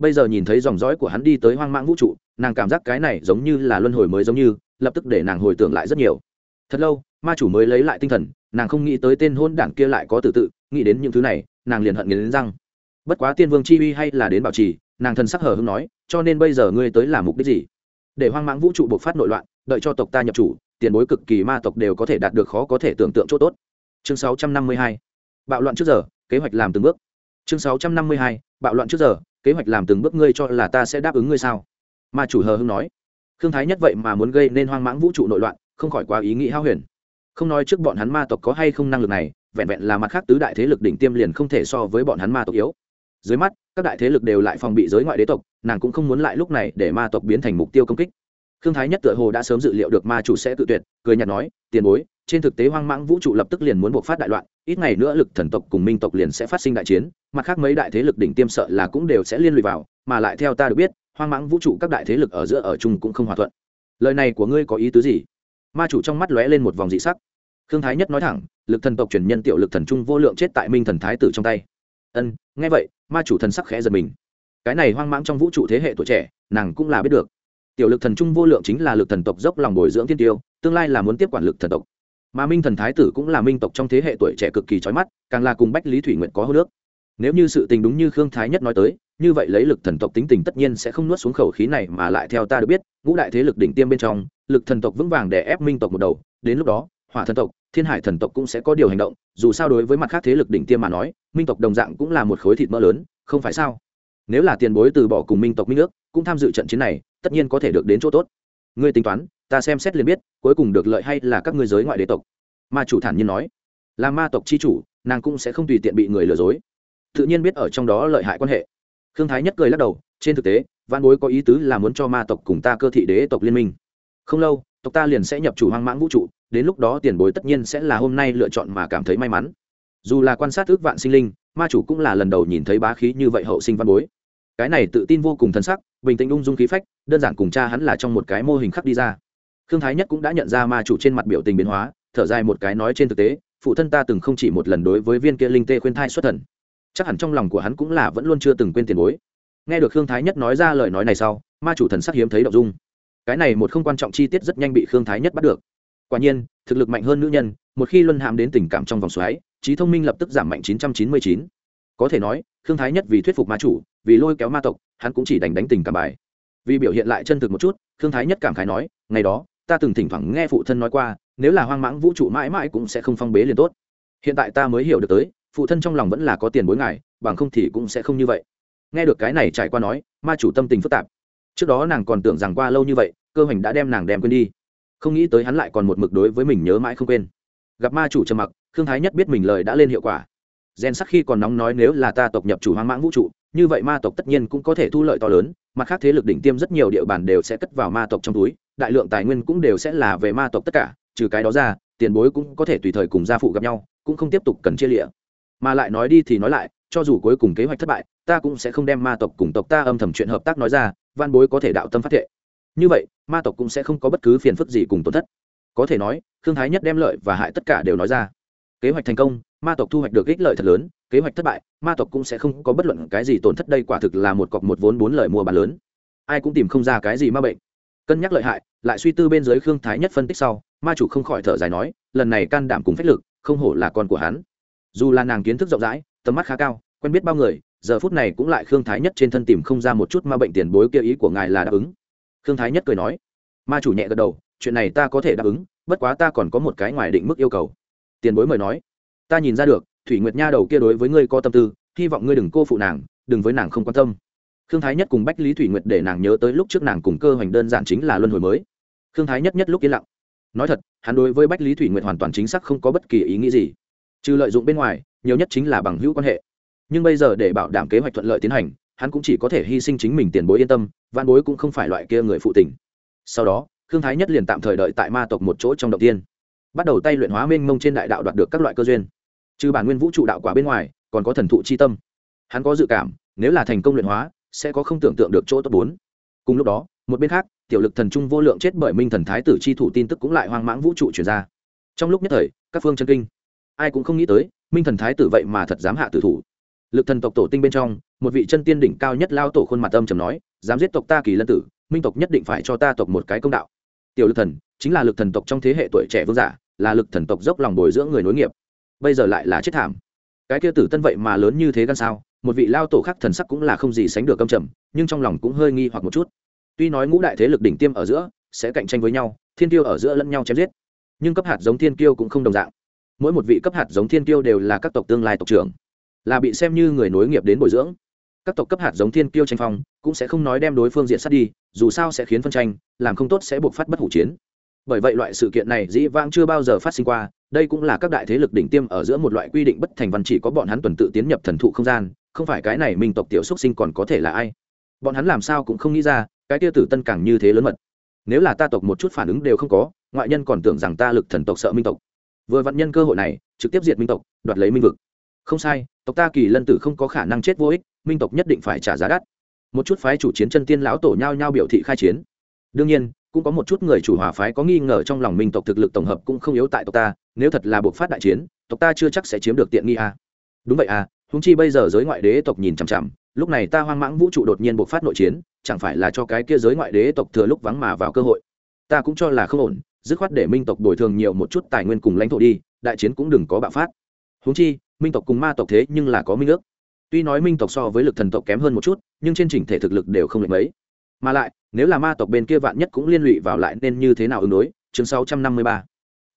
bây giờ nhìn thấy dòng dõi của hắn đi tới hoang mang vũ trụ, nàng cảm giác cái này giống như là luân hồi mới giống như, lập tức để nàng hồi tưởng lại rất nhiều. Thật lâu, ma chủ mới lấy lại tinh thần, nàng không nghĩ tới tên hôn đảng kia lại có tự tự, nghĩ đến những thứ này, nàng liền hận nghiến răng. Bất quá tiên vương chi uy hay là đến bảo trì, nàng thần sắc hờ hưng nói, cho nên bây giờ ngươi tới làm mục đích gì? Để hoang mãng vũ trụ bộc phát nội loạn, đợi cho tộc ta nhập chủ, tiền bối cực kỳ ma tộc đều có thể đạt được khó có thể tưởng tượng chỗ tốt. Chương 652 bạo loạn trước giờ, kế hoạch làm từng bước. Chương 652 bạo loạn trước giờ kế hoạch làm từng bước ngươi cho là ta sẽ đáp ứng ngươi sao? Ma chủ hờ hưng nói, khương thái nhất vậy mà muốn gây nên hoang mãng vũ trụ nội loạn, không khỏi quá ý nghĩ hao huyền. Không nói trước bọn hắn ma tộc có hay không năng lực này, vẹn vẹn là mặt khác tứ đại thế lực đỉnh tiêm liền không thể so với bọn hắn ma tộc yếu. Dưới mắt, các đại thế lực đều lại phòng bị giới ngoại đế tộc, nàng cũng không muốn lại lúc này để ma tộc biến thành mục tiêu công kích. Khương thái nhất tựa hồ đã sớm dự liệu được ma chủ sẽ tự tuyệt, cười nhạt nói, tiền bối trên thực tế hoang mãng vũ trụ lập tức liền muốn buộc phát đại loạn, ít ngày nữa lực thần tộc cùng minh tộc liền sẽ phát sinh đại chiến, mặt khác mấy đại thế lực đỉnh tiêm sợ là cũng đều sẽ liên lụy vào, mà lại theo ta được biết, hoang mãng vũ trụ các đại thế lực ở giữa ở chung cũng không hòa thuận. Lời này của ngươi có ý tứ gì? Ma chủ trong mắt lóe lên một vòng dị sắc. Khương thái nhất nói thẳng, lực thần tộc truyền nhân tiểu lực thần trung vô lượng chết tại minh thần thái tử trong tay. Ân, nghe vậy, ma chủ thần sắc khẽ giật mình. Cái này hoang mãng trong vũ trụ thế hệ tuổi trẻ, nàng cũng là biết được. Tiểu lực thần trung vô lượng chính là lực thần tộc dốc lòng bồi dưỡng thiên tiêu, tương lai là muốn tiếp quản lực thần tộc mà minh thần thái tử cũng là minh tộc trong thế hệ tuổi trẻ cực kỳ trói mắt, càng là cùng bách lý thủy nguyện có hô nước nếu như sự tình đúng như khương thái nhất nói tới, như vậy lấy lực thần tộc tính tình tất nhiên sẽ không nuốt xuống khẩu khí này mà lại theo ta được biết, ngũ đại thế lực đỉnh tiêm bên trong, lực thần tộc vững vàng để ép minh tộc một đầu, đến lúc đó, hỏa thần tộc, thiên hải thần tộc cũng sẽ có điều hành động, dù sao đối với mặt khác thế lực đỉnh tiêm mà nói, minh tộc đồng dạng cũng là một khối thịt mỡ lớn, không phải sao? Nếu là tiền bối từ bỏ cùng minh tộc minh nước cũng tham dự trận chiến này, tất nhiên có thể được đến chỗ tốt. Ngươi tính toán ta xem xét liền biết, cuối cùng được lợi hay là các ngươi giới ngoại đế tộc. Ma chủ thản nhiên nói. Là ma tộc chi chủ, nàng cũng sẽ không tùy tiện bị người lừa dối. Tự nhiên biết ở trong đó lợi hại quan hệ. Khương thái nhất cười lắc đầu, trên thực tế văn bối có ý tứ là muốn cho ma tộc cùng ta cơ thị đế tộc liên minh. Không lâu, tộc ta liền sẽ nhập chủ hoang mãng vũ trụ, đến lúc đó tiền bối tất nhiên sẽ là hôm nay lựa chọn mà cảm thấy may mắn. Dù là quan sát ước vạn sinh linh, ma chủ cũng là lần đầu nhìn thấy bá khí như vậy hậu sinh văn bối. Cái này tự tin vô cùng thân sắc, bình tĩnh ung dung khí phách, đơn giản cùng cha hắn là trong một cái mô hình khắc đi ra khương thái nhất cũng đã nhận ra ma chủ trên mặt biểu tình biến hóa, thở dài một cái nói trên thực tế, phụ thân ta từng không chỉ một lần đối với viên kia linh tê khuyên thai xuất thần. Chắc hẳn trong lòng của hắn cũng là vẫn luôn chưa từng quên tiền bối. Nghe được khương thái nhất nói ra lời nói này sau, ma chủ thần sắc hiếm thấy đ dung. Cái này một không quan trọng chi tiết rất nhanh bị khương thái nhất bắt được. Quả nhiên, thực lực mạnh hơn nữ nhân, một khi luân hàm đến tình cảm trong vòng xoáy, trí thông minh lập tức giảm mạnh 999. có thể nói, khương thái nhất vì thuyết phục ma chủ, vì lôi kéo ma tộc, hắn cũng chỉ đánh đánh tình cảm bài. Vì biểu hiện lại chân thực một chút, khương thái nhất cảm khái nói, ngày đó ta từng thỉnh thoảng nghe phụ thân nói qua, nếu là hoang mãng vũ trụ mãi mãi cũng sẽ không phong bế liền tốt. Hiện tại ta mới hiểu được tới, phụ thân trong lòng vẫn là có tiền bối ngài, bằng không thì cũng sẽ không như vậy. Nghe được cái này trải qua nói, ma chủ tâm tình phức tạp. Trước đó nàng còn tưởng rằng qua lâu như vậy, cơ hoành đã đem nàng đem quên đi. Không nghĩ tới hắn lại còn một mực đối với mình nhớ mãi không quên. Gặp ma chủ trầm mặc thương thái nhất biết mình lời đã lên hiệu quả. Gen sắc khi còn nóng nói nếu là ta tộc nhập chủ hoang mãng vũ trụ, như vậy ma tộc tất nhiên cũng có thể thu lợi to lớn, mặt khác thế lực đỉnh tiêm rất nhiều địa bàn đều sẽ cất vào ma tộc trong túi đại lượng tài nguyên cũng đều sẽ là về ma tộc tất cả, trừ cái đó ra, tiền bối cũng có thể tùy thời cùng gia phụ gặp nhau, cũng không tiếp tục cần chia lịa. Mà lại nói đi thì nói lại, cho dù cuối cùng kế hoạch thất bại, ta cũng sẽ không đem ma tộc cùng tộc ta âm thầm chuyện hợp tác nói ra van bối có thể đạo tâm phát thệ. Như vậy, ma tộc cũng sẽ không có bất cứ phiền phức gì cùng tổn thất. Có thể nói thương thái nhất đem lợi và hại tất cả đều nói ra. Kế hoạch thành công, ma tộc thu hoạch được ích lợi thật lớn, kế hoạch thất bại, ma tộc cũng sẽ không có bất luận cái gì tổn thất, đây quả thực là một cọc một vốn bốn lời mua bán lớn. Ai cũng tìm không ra cái gì ma bệnh cân nhắc lợi hại, lại suy tư bên dưới khương thái nhất phân tích sau, ma chủ không khỏi thở dài nói, lần này can đảm cùng phách lực, không hổ là con của hắn. Dù là nàng kiến thức rộng rãi, tầm mắt khá cao, quen biết bao người, giờ phút này cũng lại khương thái nhất trên thân tìm không ra một chút ma bệnh tiền bối kia ý của ngài là đáp ứng. Khương thái nhất cười nói, ma chủ nhẹ gật đầu, chuyện này ta có thể đáp ứng, bất quá ta còn có một cái ngoài định mức yêu cầu. Tiền bối mời nói, ta nhìn ra được, thủy nguyệt nha đầu kia đối với ngươi có tâm tư, hy vọng ngươi đừng cô phụ nàng, đừng với nàng không quan tâm khương thái nhất cùng bách lý thủy nguyệt để nàng nhớ tới lúc trước nàng cùng cơ hoành đơn giản chính là luân hồi mới. Khương thái nhất nhất lúc yên lặng. Nói thật, hắn đối với bách lý thủy nguyệt hoàn toàn chính xác không có bất kỳ ý nghĩ gì. Trừ lợi dụng bên ngoài, nhiều nhất chính là bằng hữu quan hệ. Nhưng bây giờ để bảo đảm kế hoạch thuận lợi tiến hành, hắn cũng chỉ có thể hy sinh chính mình tiền bối yên tâm văn bối cũng không phải loại kia người phụ tình. Sau đó, khương thái nhất liền tạm thời đợi tại ma tộc một chỗ trong đầu tiên. Bắt đầu tay luyện hóa mênh mông trên đại đạo đoạt được các loại cơ duyên. Trừ bản nguyên vũ trụ đạo quả bên ngoài, còn có thần thụ chi tâm. Hắn có dự cảm, nếu là thành công luyện hóa sẽ có không tưởng tượng được chỗ tốt bốn. Cùng lúc đó, một bên khác, tiểu lực thần trung vô lượng chết bởi minh thần thái tử chi thủ tin tức cũng lại hoang mãng vũ trụ chuyển ra. Trong lúc nhất thời, các phương chân kinh, ai cũng không nghĩ tới, minh thần thái tử vậy mà thật dám hạ tử thủ. Lực thần tộc tổ tinh bên trong, một vị chân tiên đỉnh cao nhất lao tổ khuôn mặt âm trầm nói, dám giết tộc ta kỳ lân tử, minh tộc nhất định phải cho ta tộc một cái công đạo. Tiểu lực thần, chính là lực thần tộc trong thế hệ tuổi trẻ vương giả, là lực thần tộc dốc lòng bồi dưỡng người nối nghiệp. Bây giờ lại là chết thảm. Cái kia tử tân vậy mà lớn như thế gan sao? Một vị lao tổ khác thần sắc cũng là không gì sánh được công trầm, nhưng trong lòng cũng hơi nghi hoặc một chút. Tuy nói ngũ đại thế lực đỉnh tiêm ở giữa, sẽ cạnh tranh với nhau, thiên tiêu ở giữa lẫn nhau chém giết, nhưng cấp hạt giống thiên tiêu cũng không đồng dạng. Mỗi một vị cấp hạt giống thiên tiêu đều là các tộc tương lai tộc trưởng, là bị xem như người nối nghiệp đến bồi dưỡng. Các tộc cấp hạt giống thiên tiêu tranh phong, cũng sẽ không nói đem đối phương diện sát đi, dù sao sẽ khiến phân tranh, làm không tốt sẽ buộc phát bất hủ chiến. Bởi vậy loại sự kiện này dĩ vãng chưa bao giờ phát sinh qua, đây cũng là các đại thế lực đỉnh tiêm ở giữa một loại quy định bất thành văn chỉ có bọn hắn tuần tự tiến nhập thần thụ không gian không phải cái này minh tộc tiểu xuất sinh còn có thể là ai? Bọn hắn làm sao cũng không nghĩ ra, cái tia tử tân càng như thế lớn mật. Nếu là ta tộc một chút phản ứng đều không có, ngoại nhân còn tưởng rằng ta lực thần tộc sợ minh tộc. Vừa vặn nhân cơ hội này, trực tiếp diệt minh tộc, đoạt lấy minh vực. Không sai, tộc ta kỳ lân tử không có khả năng chết vô ích, minh tộc nhất định phải trả giá đắt. Một chút phái chủ chiến chân tiên lão tổ nhao nhao biểu thị khai chiến. Đương nhiên, cũng có một chút người chủ hòa phái có nghi ngờ trong lòng minh tộc thực lực tổng hợp cũng không yếu tại tộc ta, nếu thật là buộc phát đại chiến, tộc ta chưa chắc sẽ chiếm được tiện nghi a. À. đúng vậy à húng chi bây giờ giới ngoại đế tộc nhìn chằm chằm lúc này ta hoang mãng vũ trụ đột nhiên bộc phát nội chiến chẳng phải là cho cái kia giới ngoại đế tộc thừa lúc vắng mà vào cơ hội. Ta cũng cho là không ổn dứt khoát để minh tộc bồi thường nhiều một chút tài nguyên cùng lãnh thổ đi đại chiến cũng đừng có bạo phát. Húng chi minh tộc cùng ma tộc thế nhưng là có minh ước. Tuy nói minh tộc so với lực thần tộc kém hơn một chút nhưng trên chỉnh thể thực lực đều không lệch mấy. Mà lại nếu là ma tộc bên kia vạn nhất cũng liên lụy vào lại nên như thế nào ứng đối? Chương 653.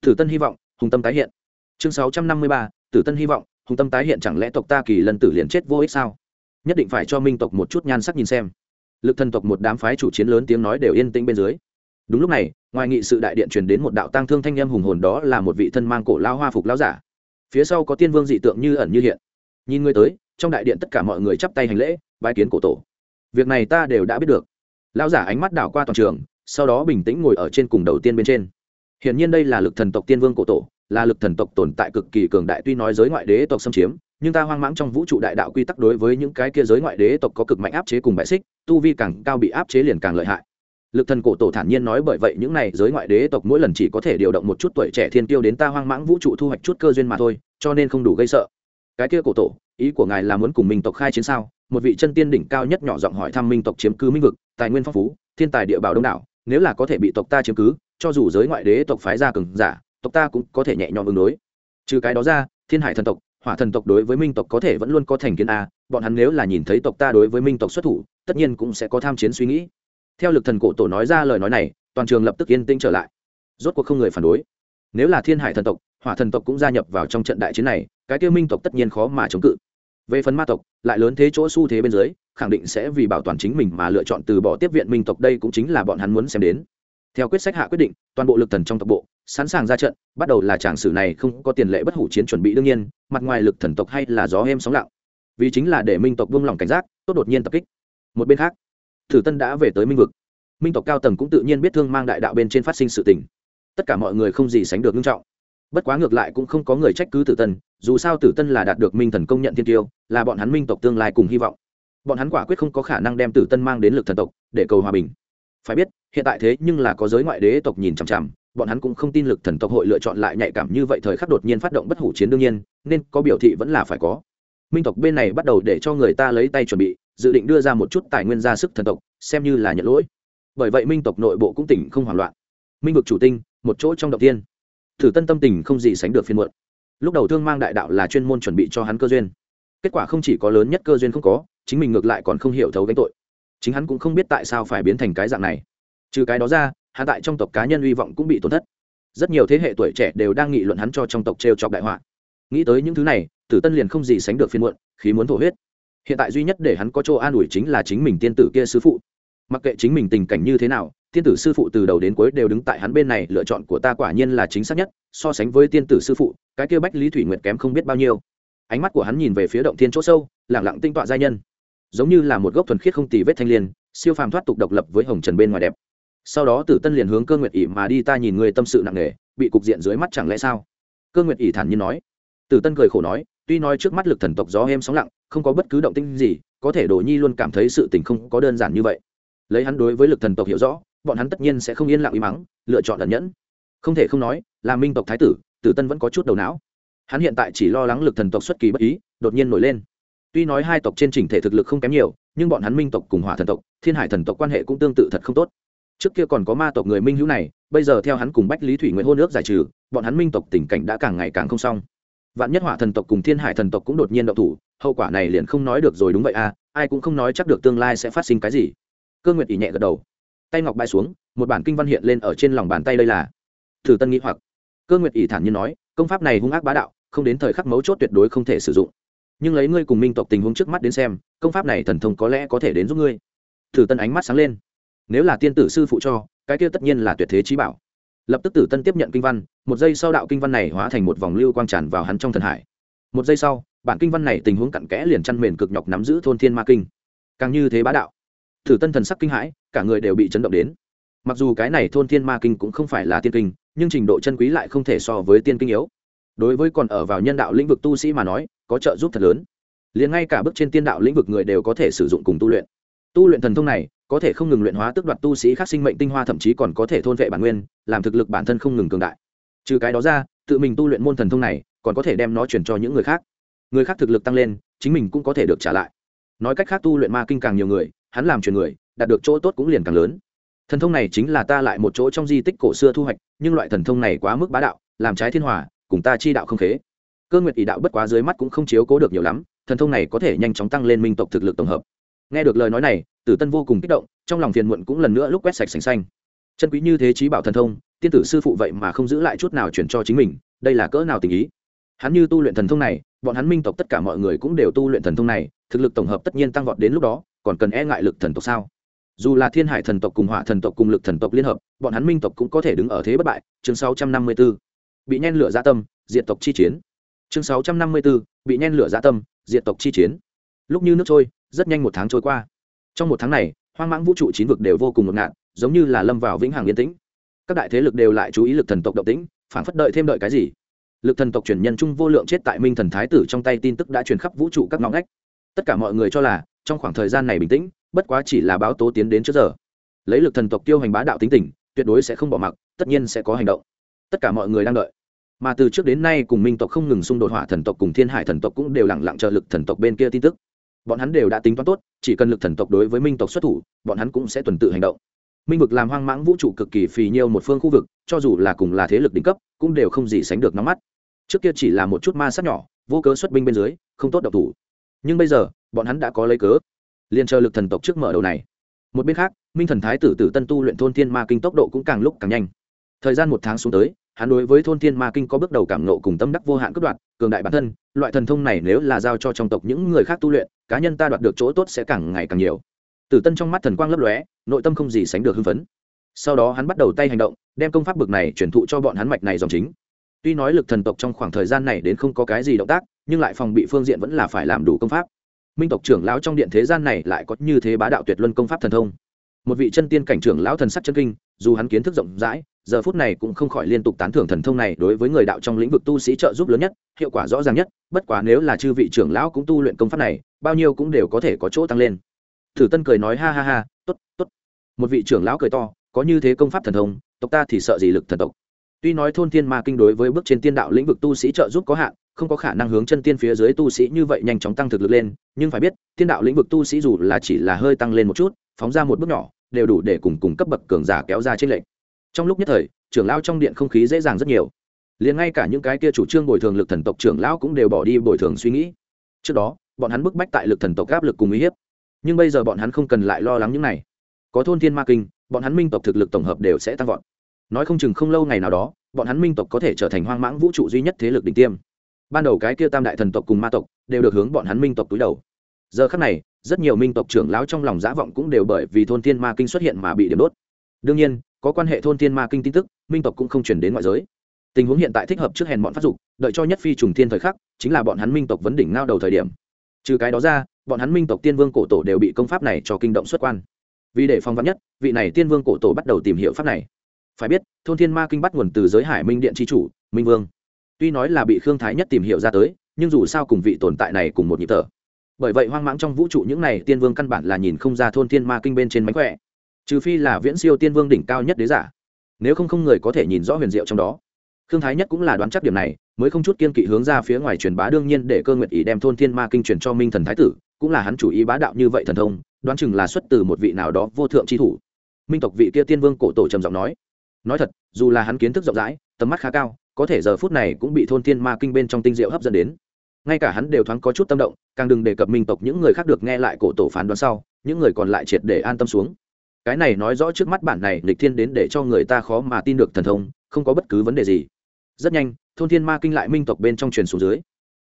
tử tân hy vọng hùng tâm tái hiện. Chương 653, tử tân hy vọng hùng tâm tái hiện chẳng lẽ tộc ta kỳ lần tử liền chết vô ích sao? Nhất định phải cho minh tộc một chút nhan sắc nhìn xem. Lực thần tộc một đám phái chủ chiến lớn tiếng nói đều yên tĩnh bên dưới. Đúng lúc này, ngoài nghị sự đại điện truyền đến một đạo tăng thương thanh em hùng hồn đó là một vị thân mang cổ lao hoa phục lao giả. Phía sau có tiên vương dị tượng như ẩn như hiện. Nhìn người tới, trong đại điện tất cả mọi người chắp tay hành lễ, bái kiến cổ tổ. Việc này ta đều đã biết được. Lão giả ánh mắt đảo qua toàn trường, sau đó bình tĩnh ngồi ở trên cùng đầu tiên bên trên. Hiển nhiên đây là lực thần tộc tiên vương cổ tổ là lực thần tộc tồn tại cực kỳ cường đại, tuy nói giới ngoại đế tộc xâm chiếm, nhưng ta hoang mãng trong vũ trụ đại đạo quy tắc đối với những cái kia giới ngoại đế tộc có cực mạnh áp chế cùng bại xích, tu vi càng cao bị áp chế liền càng lợi hại. Lực thần cổ tổ thản nhiên nói bởi vậy những này giới ngoại đế tộc mỗi lần chỉ có thể điều động một chút tuổi trẻ thiên tiêu đến ta hoang mãng vũ trụ thu hoạch chút cơ duyên mà thôi, cho nên không đủ gây sợ. Cái kia cổ tổ, ý của ngài là muốn cùng minh tộc khai chiến sao? Một vị chân tiên đỉnh cao nhất nhỏ giọng hỏi thăm minh tộc chiếm cứ minh vực, tài nguyên phong phú, thiên tài địa bảo đông đảo, nếu là có thể bị tộc ta chiếm cứ, cho dù giới ngoại đế tộc phái ra cường giả tộc ta cũng có thể nhẹ nhõm ứng đối. Trừ cái đó ra, thiên hải thần tộc, hỏa thần tộc đối với minh tộc có thể vẫn luôn có thành kiến a, bọn hắn nếu là nhìn thấy tộc ta đối với minh tộc xuất thủ, tất nhiên cũng sẽ có tham chiến suy nghĩ. Theo lực thần cổ tổ nói ra lời nói này, toàn trường lập tức yên tĩnh trở lại. Rốt cuộc không người phản đối. Nếu là thiên hải thần tộc, hỏa thần tộc cũng gia nhập vào trong trận đại chiến này, cái kia minh tộc tất nhiên khó mà chống cự. Về phần ma tộc, lại lớn thế chỗ xu thế bên dưới, khẳng định sẽ vì bảo toàn chính mình mà lựa chọn từ bỏ tiếp viện minh tộc đây cũng chính là bọn hắn muốn xem đến theo quyết sách hạ quyết định, toàn bộ lực thần trong tộc bộ, sẵn sàng ra trận, bắt đầu là tràng sử này không có tiền lệ bất hủ chiến chuẩn bị đương nhiên, mặt ngoài lực thần tộc hay là gió êm sóng lặng. Vì chính là để minh tộc buông lỏng cảnh giác, tốt đột nhiên tập kích. Một bên khác, thử tân đã về tới minh vực. Minh tộc cao tầng cũng tự nhiên biết thương mang đại đạo bên trên phát sinh sự tình. Tất cả mọi người không gì sánh được nghiêm trọng. Bất quá ngược lại cũng không có người trách cứ tử tân, dù sao tử tân là đạt được minh thần công nhận thiên tiêu, là bọn hắn minh tộc tương lai cùng hy vọng. Bọn hắn quả quyết không có khả năng đem tử tân mang đến lực thần tộc, để cầu hòa bình phải biết, hiện tại thế nhưng là có giới ngoại đế tộc nhìn chằm chằm, bọn hắn cũng không tin lực thần tộc hội lựa chọn lại nhạy cảm như vậy thời khắc đột nhiên phát động bất hủ chiến đương nhiên, nên có biểu thị vẫn là phải có. Minh tộc bên này bắt đầu để cho người ta lấy tay chuẩn bị, dự định đưa ra một chút tài nguyên ra sức thần tộc, xem như là nhận lỗi. Bởi vậy minh tộc nội bộ cũng tỉnh không hoảng loạn. Minh vực chủ tinh, một chỗ trong động tiên thử tân tâm tình không gì sánh được phiên muộn. Lúc đầu thương mang đại đạo là chuyên môn chuẩn bị cho hắn cơ duyên. Kết quả không chỉ có lớn nhất cơ duyên không có, chính mình ngược lại còn không hiểu thấu gánh tội chính hắn cũng không biết tại sao phải biến thành cái dạng này. Trừ cái đó ra hạ tại trong tộc cá nhân hy vọng cũng bị tổn thất. Rất nhiều thế hệ tuổi trẻ đều đang nghị luận hắn cho trong tộc t r e o chọc đại họa. Nghĩ tới những thứ này, tử tân liền không gì sánh được phiên muộn, khí muốn thổ huyết. Hiện tại duy nhất để hắn có chỗ an ủi chính là chính mình tiên tử kia sư phụ. Mặc kệ chính mình tình cảnh như thế nào, tiên tử sư phụ từ đầu đến cuối đều đứng tại hắn bên này, lựa chọn của ta quả nhiên là chính xác nhất, so sánh với tiên tử sư phụ, cái kia bách lý thủy nguyệt kém không biết bao nhiêu. Ánh mắt của hắn nhìn về phía động thiên chỗ sâu lẳng lặng tinh tọa giai nhân giống như là một gốc thuần khiết không tì vết thanh liên, siêu phàm thoát tục độc lập với hồng trần bên ngoài đẹp. Sau đó tử tân liền hướng cơ nguyệt ỷ mà đi ta nhìn người tâm sự nặng nề, bị cục diện dưới mắt chẳng lẽ sao? Cơ nguyệt ỷ thản nhiên nói. Tử tân cười khổ nói, tuy nói trước mắt lực thần tộc gió êm sóng lặng, không có bất cứ động tinh gì, có thể đồ nhi luôn cảm thấy sự tình không có đơn giản như vậy. Lấy hắn đối với lực thần tộc hiểu rõ, bọn hắn tất nhiên sẽ không yên lặng im mắng, lựa chọn ẩn nhẫn. Không thể không nói, là minh tộc thái tử tử tân vẫn có chút đầu não. Hắn hiện tại chỉ lo lắng lực thần tộc xuất kỳ bất ý, đột nhiên nổi lên tuy nói hai tộc trên chỉnh thể thực lực không kém nhiều, nhưng bọn hắn minh tộc cùng hỏa thần tộc, thiên hải thần tộc quan hệ cũng tương tự thật không tốt. Trước kia còn có ma tộc người minh hữu này, bây giờ theo hắn cùng bách lý thủy nguyễn hôn nước giải trừ, bọn hắn minh tộc tình cảnh đã càng ngày càng không xong. Vạn nhất hỏa thần tộc cùng thiên hải thần tộc cũng đột nhiên động thủ, hậu quả này liền không nói được rồi đúng vậy à ai cũng không nói chắc được tương lai sẽ phát sinh cái gì. Cơ nguyệt ỉ nhẹ gật đầu. Tay ngọc bay xuống, một bản kinh văn hiện lên ở trên lòng bàn tay đây là. Thử tân nghĩ hoặc. Cơ nguyệt ỉ thản nhiên nói, công pháp này hung ác bá đạo, không đến thời khắc mấu chốt tuyệt đối không thể sử dụng nhưng lấy ngươi cùng minh tộc tình huống trước mắt đến xem, công pháp này thần thông có lẽ có thể đến giúp ngươi. Thử tân ánh mắt sáng lên. Nếu là tiên tử sư phụ cho, cái kia tất nhiên là tuyệt thế trí bảo. Lập tức tử tân tiếp nhận kinh văn, một giây sau đạo kinh văn này hóa thành một vòng lưu quang tràn vào hắn trong thần hải. Một giây sau, bản kinh văn này tình huống cặn kẽ liền chăn mền cực nhọc nắm giữ thôn thiên ma kinh. Càng như thế bá đạo thử tân thần sắc kinh hãi, cả người đều bị chấn động đến. Mặc dù cái này thôn thiên ma kinh cũng không phải là tiên kinh, nhưng trình độ chân quý lại không thể so với tiên kinh yếu. Đối với còn ở vào nhân đạo lĩnh vực tu sĩ mà nói có trợ giúp thật lớn. Liền ngay cả bước trên tiên đạo lĩnh vực người đều có thể sử dụng cùng tu luyện. Tu luyện thần thông này, có thể không ngừng luyện hóa tước đoạt tu sĩ khác sinh mệnh tinh hoa, thậm chí còn có thể thôn vệ bản nguyên, làm thực lực bản thân không ngừng cường đại. Trừ cái đó ra, tự mình tu luyện môn thần thông này, còn có thể đem nó chuyển cho những người khác. Người khác thực lực tăng lên, chính mình cũng có thể được trả lại. Nói cách khác tu luyện ma kinh càng nhiều người, hắn làm truyền người, đạt được chỗ tốt cũng liền càng lớn. Thần thông này chính là ta lại một chỗ trong di tích cổ xưa thu hoạch, nhưng loại thần thông này quá mức bá đạo, làm trái thiên hòa, cùng ta chi đạo không khế cơ nguyệt ỷ đạo bất quá dưới mắt cũng không chiếu cố được nhiều lắm, thần thông này có thể nhanh chóng tăng lên minh tộc thực lực tổng hợp. Nghe được lời nói này, tử tân vô cùng kích động, trong lòng phiền muộn cũng lần nữa lúc quét sạch sành xanh. Chân quý như thế trí bảo thần thông, tiên tử sư phụ vậy mà không giữ lại chút nào chuyển cho chính mình, đây là cỡ nào tình ý? Hắn như tu luyện thần thông này, bọn hắn minh tộc tất cả mọi người cũng đều tu luyện thần thông này, thực lực tổng hợp tất nhiên tăng vọt đến lúc đó, còn cần e ngại lực thần tộc sao? Dù là thiên hải thần tộc cùng hỏa thần tộc cùng lực thần tộc liên hợp, bọn hắn minh tộc cũng có thể đứng ở thế bất bại. Chương 654. bị nhen lửa gia tâm, diện tộc chi chiến chương 654. bị nhen lửa dạ tâm diện tộc chi chiến. Lúc như nước trôi, rất nhanh một tháng trôi qua. Trong một tháng này, hoang mãng vũ trụ chín vực đều vô cùng ngột ngạt, giống như là lâm vào vĩnh hằng yên tĩnh. Các đại thế lực đều lại chú ý lực thần tộc động tĩnh phản phất đợi thêm đợi cái gì. Lực thần tộc truyền nhân trung vô lượng chết tại minh thần thái tử trong tay tin tức đã truyền khắp vũ trụ các ngõ ngách. Tất cả mọi người cho là, trong khoảng thời gian này bình tĩnh, bất quá chỉ là báo tố tiến đến trước giờ. Lấy lực thần tộc tiêu hành bá đạo tính tình, tuyệt đối sẽ không bỏ mặc, tất nhiên sẽ có hành động. Tất cả mọi người đang đợi mà từ trước đến nay cùng minh tộc không ngừng xung đột hỏa thần tộc cùng thiên hải thần tộc cũng đều lẳng lặng chờ lực thần tộc bên kia tin tức. Bọn hắn đều đã tính toán tốt, chỉ cần lực thần tộc đối với minh tộc xuất thủ, bọn hắn cũng sẽ tuần tự hành động. Minh vực làm hoang mãng vũ trụ cực kỳ phì nhiêu một phương khu vực, cho dù là cùng là thế lực đỉnh cấp, cũng đều không gì sánh được nóng mắt. Trước kia chỉ là một chút ma sát nhỏ, vô cớ xuất binh bên dưới, không tốt độc thủ. Nhưng bây giờ, bọn hắn đã có lấy cớ. Liền chờ lực thần tộc trước mở đầu này. Một bên khác, minh thần thái tử tử tân tu luyện thôn thiên ma kinh tốc độ cũng càng lúc càng nhanh. Thời gian một tháng xuống tới hắn đối với thôn thiên ma kinh có bước đầu cảm nộ cùng tâm đắc vô hạn cất đoạn cường đại bản thân, loại thần thông này nếu là giao cho trong tộc những người khác tu luyện, cá nhân ta đoạt được chỗ tốt sẽ càng ngày càng nhiều. Tử tân trong mắt thần quang lấp lóe, nội tâm không gì sánh được hưng phấn. Sau đó hắn bắt đầu tay hành động, đem công pháp bực này truyền thụ cho bọn hắn mạch này dòng chính. Tuy nói lực thần tộc trong khoảng thời gian này đến không có cái gì động tác, nhưng lại phòng bị phương diện vẫn là phải làm đủ công pháp. Minh tộc trưởng lão trong điện thế gian này lại có như thế bá đạo tuyệt luân công pháp thần thông. Một vị chân tiên cảnh trưởng lão thần sắc chân kinh dù hắn kiến thức rộng rãi, giờ phút này cũng không khỏi liên tục tán thưởng thần thông này đối với người đạo trong lĩnh vực tu sĩ trợ giúp lớn nhất, hiệu quả rõ ràng nhất, bất quá nếu là chư vị trưởng lão cũng tu luyện công pháp này, bao nhiêu cũng đều có thể có chỗ tăng lên. Thử tân cười nói ha ha ha t ố t t ố t một vị trưởng lão cười to, có như thế công pháp thần thông, tộc ta thì sợ gì lực thần tộc. Tuy nói thôn thiên ma kinh đối với bước trên tiên đạo lĩnh vực tu sĩ trợ giúp có hạn, không có khả năng hướng chân tiên phía dưới tu sĩ như vậy nhanh chóng tăng thực lực lên, nhưng phải biết, tiên đạo lĩnh vực tu sĩ dù là chỉ là hơi tăng lên một chút, phóng ra một bước nhỏ đều đủ để cùng cùng cấp bậc cường giả kéo ra trên lệnh trong lúc nhất thời, trưởng lão trong điện không khí dễ dàng rất nhiều. Liền ngay cả những cái kia chủ trương bồi thường lực thần tộc trưởng lão cũng đều bỏ đi bồi thường suy nghĩ. Trước đó, bọn hắn bức bách tại lực thần tộc áp lực cùng uy hiếp. Nhưng bây giờ bọn hắn không cần lại lo lắng những này. Có thôn thiên ma kinh, bọn hắn minh tộc thực lực tổng hợp đều sẽ tăng vọt. Nói không chừng không lâu ngày nào đó, bọn hắn minh tộc có thể trở thành hoang mãng vũ trụ duy nhất thế lực đỉnh tiêm. Ban đầu cái kia tam đại thần tộc cùng ma tộc đều được hướng bọn hắn minh tộc túi đầu. Giờ khắc này rất nhiều minh tộc trưởng lão trong lòng giả vọng cũng đều bởi vì thôn thiên ma kinh xuất hiện mà bị điểm đốt. Đương nhiên, có quan hệ thôn thiên ma kinh tin tức, minh tộc cũng không chuyển đến ngoại giới. Tình huống hiện tại thích hợp trước hèn bọn phát dục, đợi cho nhất phi trùng thiên thời khắc, chính là bọn hắn minh tộc vấn đỉnh ngao đầu thời điểm. Trừ cái đó ra, bọn hắn minh tộc tiên vương cổ tổ đều bị công pháp này cho kinh động xuất quan. Vì để phong vắn nhất, vị này tiên vương cổ tổ bắt đầu tìm hiểu pháp này. Phải biết, thôn thiên ma kinh bắt nguồn từ giới hải minh điện tri chủ, minh vương. Tuy nói là bị khương thái nhất tìm hiểu ra tới, nhưng dù sao cùng vị tồn tại này cùng một nhịp thở bởi vậy hoang mãng trong vũ trụ những này tiên vương căn bản là nhìn không ra thôn thiên ma kinh bên trên mánh khỏe, trừ phi là viễn siêu tiên vương đỉnh cao nhất đế giả. Nếu không không người có thể nhìn rõ huyền diệu trong đó. Thương thái nhất cũng là đoán chắc điểm này, mới không chút kiên kỵ hướng ra phía ngoài truyền bá đương nhiên để cơ nguyện ý đem thôn thiên ma kinh truyền cho minh thần thái tử, cũng là hắn chủ ý bá đạo như vậy thần thông, đoán chừng là xuất từ một vị nào đó vô thượng tri thủ. Minh tộc vị kia tiên vương cổ tổ trầm giọng nói nói thật, dù là hắn kiến thức rộng rãi, tầm mắt khá cao, có thể giờ phút này cũng bị thôn thiên ma kinh bên trong tinh diệu hấp dẫn đến ngay cả hắn đều thoáng có chút tâm động, càng đừng đề cập minh tộc những người khác được nghe lại cổ tổ phán đoán sau, những người còn lại triệt để an tâm xuống. Cái này nói rõ trước mắt bản này lịch thiên đến để cho người ta khó mà tin được thần thông, không có bất cứ vấn đề gì. Rất nhanh, thôn thiên ma kinh lại minh tộc bên trong truyền xuống dưới.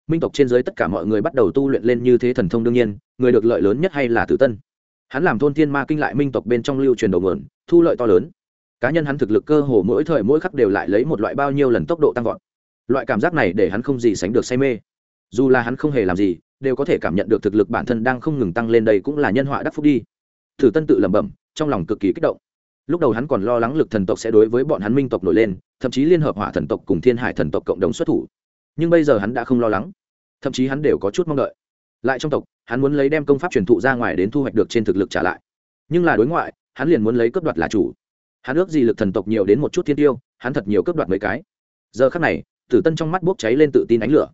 Minh tộc trên dưới tất cả mọi người bắt đầu tu luyện lên như thế thần thông đương nhiên, người được lợi lớn nhất hay là tử tân. Hắn làm thôn thiên ma kinh lại minh tộc bên trong lưu truyền đầu nguồn, thu lợi to lớn. Cá nhân hắn thực lực cơ hồ mỗi thời mỗi khắc đều lại lấy một loại bao nhiêu lần tốc độ tăng vọt. Loại cảm giác này để hắn không gì sánh được say mê dù là hắn không hề làm gì, đều có thể cảm nhận được thực lực bản thân đang không ngừng tăng lên đây cũng là nhân họa đắc phúc đi. Thử tân tự lẩm bẩm, trong lòng cực kỳ kích động. Lúc đầu hắn còn lo lắng lực thần tộc sẽ đối với bọn hắn minh tộc nổi lên, thậm chí liên hợp hỏa thần tộc cùng thiên hải thần tộc cộng đồng xuất thủ. Nhưng bây giờ hắn đã không lo lắng, thậm chí hắn đều có chút mong đợi. Lại trong tộc, hắn muốn lấy đem công pháp truyền thụ ra ngoài đến thu hoạch được trên thực lực trả lại. Nhưng là đối ngoại, hắn liền muốn lấy cướp đoạt là chủ. Hắn ước gì lực thần tộc nhiều đến một chút thiên tiêu, hắn thật nhiều cướp đoạt mấy cái. Giờ khắc này, tử tân trong mắt bốc cháy lên tự tin ánh lửa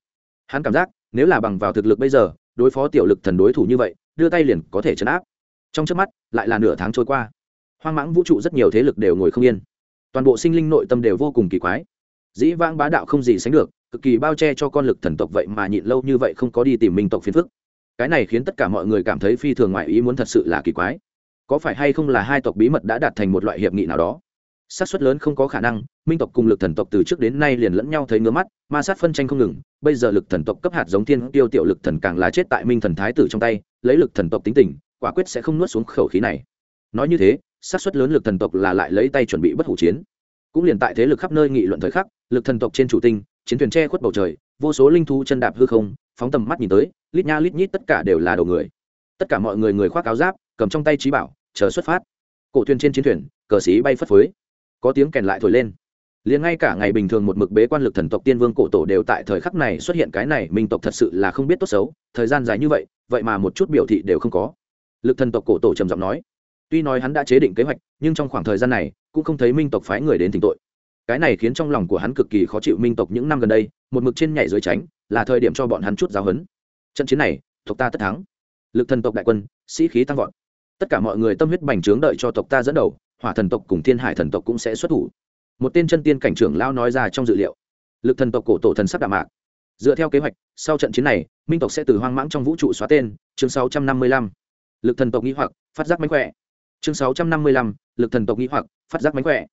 hắn cảm giác, nếu là bằng vào thực lực bây giờ, đối phó tiểu lực thần đối thủ như vậy, đưa tay liền có thể chấn áp. Trong trước mắt, lại là nửa tháng trôi qua. Hoang mãng vũ trụ rất nhiều thế lực đều ngồi không yên. Toàn bộ sinh linh nội tâm đều vô cùng kỳ quái. Dĩ vãng bá đạo không gì sánh được, cực kỳ bao che cho con lực thần tộc vậy mà nhịn lâu như vậy không có đi tìm minh tộc phiền phức. Cái này khiến tất cả mọi người cảm thấy phi thường ngoại ý muốn thật sự là kỳ quái. Có phải hay không là hai tộc bí mật đã đạt thành một loại hiệp nghị nào đó? Xác suất lớn không có khả năng, minh tộc cùng lực thần tộc từ trước đến nay liền lẫn nhau thấy ngứa mắt, ma sát phân tranh không ngừng, bây giờ lực thần tộc cấp hạt giống thiên tiêu tiểu lực thần càng là chết tại minh thần thái tử trong tay, lấy lực thần tộc tính tình, quả quyết sẽ không nuốt xuống khẩu khí này. Nói như thế, xác suất lớn lực thần tộc là lại lấy tay chuẩn bị bất hủ chiến. Cũng liền tại thế lực khắp nơi nghị luận thời khắc, lực thần tộc trên chủ tinh, chiến thuyền tre khuất bầu trời, vô số linh thú chân đạp hư không, phóng tầm mắt nhìn tới, lít nha lít nhít tất cả đều là đầu người. Tất cả mọi người người khoác áo giáp, cầm trong tay trí bảo, chờ xuất phát. Cổ thuyền trên chiến thuyền, cờ xí bay phất phới có tiếng kèn lại thổi lên. Liền ngay cả ngày bình thường một mực bế quan lực thần tộc tiên vương cổ tổ đều tại thời khắc này xuất hiện cái này, minh tộc thật sự là không biết tốt xấu, thời gian dài như vậy vậy mà một chút biểu thị đều không có. Lực thần tộc cổ tổ trầm giọng nói, tuy nói hắn đã chế định kế hoạch, nhưng trong khoảng thời gian này, cũng không thấy minh tộc phái người đến thỉnh tội. Cái này khiến trong lòng của hắn cực kỳ khó chịu minh tộc những năm gần đây, một mực trên nhảy dưới tránh, là thời điểm cho bọn hắn chút giáo hấn trận chiến này, tộc ta tất thắng. Lực thần tộc đại quân, sĩ khí tăng vọt. Tất cả mọi người tâm huyết bành trướng đợi cho tộc ta dẫn đầu hỏa thần tộc cùng thiên hải thần tộc cũng sẽ xuất thủ. Một tên chân tiên cảnh trưởng lao nói ra trong dự liệu. Lực thần tộc cổ tổ thần sắp đạm mạc. Dựa theo kế hoạch sau trận chiến này minh tộc sẽ từ hoang mãng trong vũ trụ xóa tên chương 655. lực thần tộc nghĩ hoặc phát giác mánh khỏe. Chương 655, lực thần tộc nghĩ hoặc phát giác mánh khỏe.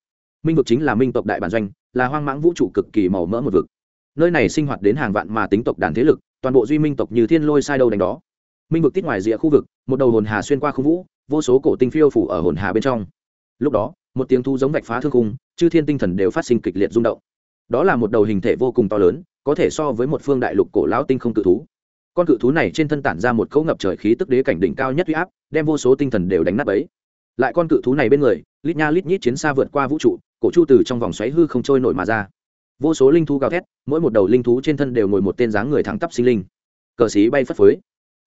Minh vực chính là minh tộc đại bản doanh là hoang mãng vũ trụ cực kỳ màu mỡ một vực. Nơi này sinh hoạt đến hàng vạn mà tính tộc đàn thế lực toàn bộ duy minh tộc như thiên lôi sai đâu đánh đó. Minh vực tít ngoài rìa khu vực một đầu hồn hà xuyên qua khu vũ vô số cổ tinh phiêu phủ ở hồn hà bên trong lúc đó, một tiếng thu giống vạch phá thương khung, chư thiên tinh thần đều phát sinh kịch liệt rung động. Đó là một đầu hình thể vô cùng to lớn, có thể so với một phương đại lục cổ lão tinh không cự thú. Con cự thú này trên thân tản ra một cấu ngập trời khí tức đế cảnh đỉnh cao nhất huy áp, đem vô số tinh thần đều đánh nát ấy lại con cự thú này bên người, lít nha lít nhít chiến xa vượt qua vũ trụ, cổ chu từ trong vòng xoáy hư không trôi nổi mà ra. Vô số linh thú gào thét, mỗi một đầu linh thú trên thân đều ngồi một tên dáng người thẳng tắp sinh linh. Cờ xí bay phất phới.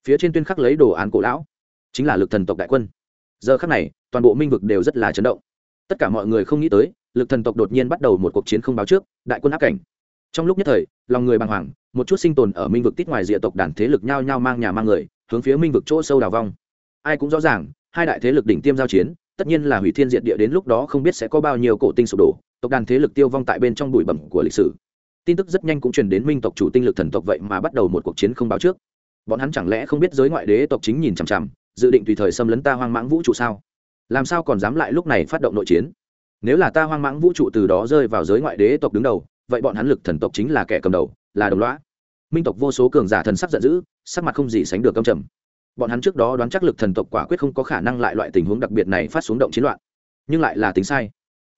Phía trên tuyên khắc lấy đồ án cổ lão, chính là lực thần tộc đại quân giờ khắc này, toàn bộ minh vực đều rất là chấn động. Tất cả mọi người không nghĩ tới, lực thần tộc đột nhiên bắt đầu một cuộc chiến không báo trước, đại quân áp cảnh. Trong lúc nhất thời, lòng người bàng hoàng, một chút sinh tồn ở minh vực tít ngoài địa tộc đàn thế lực nhao nhao mang nhà mang người, hướng phía minh vực chỗ sâu đào vong. Ai cũng rõ ràng, hai đại thế lực đỉnh tiêm giao chiến, tất nhiên là hủy thiên diệt địa đến lúc đó không biết sẽ có bao nhiêu cổ tinh sụp đổ, tộc đàn thế lực tiêu vong tại bên trong bụi bẩm của lịch sử. Tin tức rất nhanh cũng truyền đến minh tộc chủ tinh lực thần tộc vậy mà bắt đầu một cuộc chiến không báo trước. Bọn hắn chẳng lẽ không biết giới ngoại đế tộc chính nhìn chằm chằm dự định tùy thời xâm lấn ta hoang mãng vũ trụ sao? Làm sao còn dám lại lúc này phát động nội chiến? Nếu là ta hoang mãng vũ trụ từ đó rơi vào giới ngoại đế tộc đứng đầu, vậy bọn hắn lực thần tộc chính là kẻ cầm đầu, là đồng loã minh tộc vô số cường giả thần sắc giận dữ, sắc mặt không gì sánh được công trầm. Bọn hắn trước đó đoán chắc lực thần tộc quả quyết không có khả năng lại loại tình huống đặc biệt này phát xuống động chiến loạn. Nhưng lại là tính sai.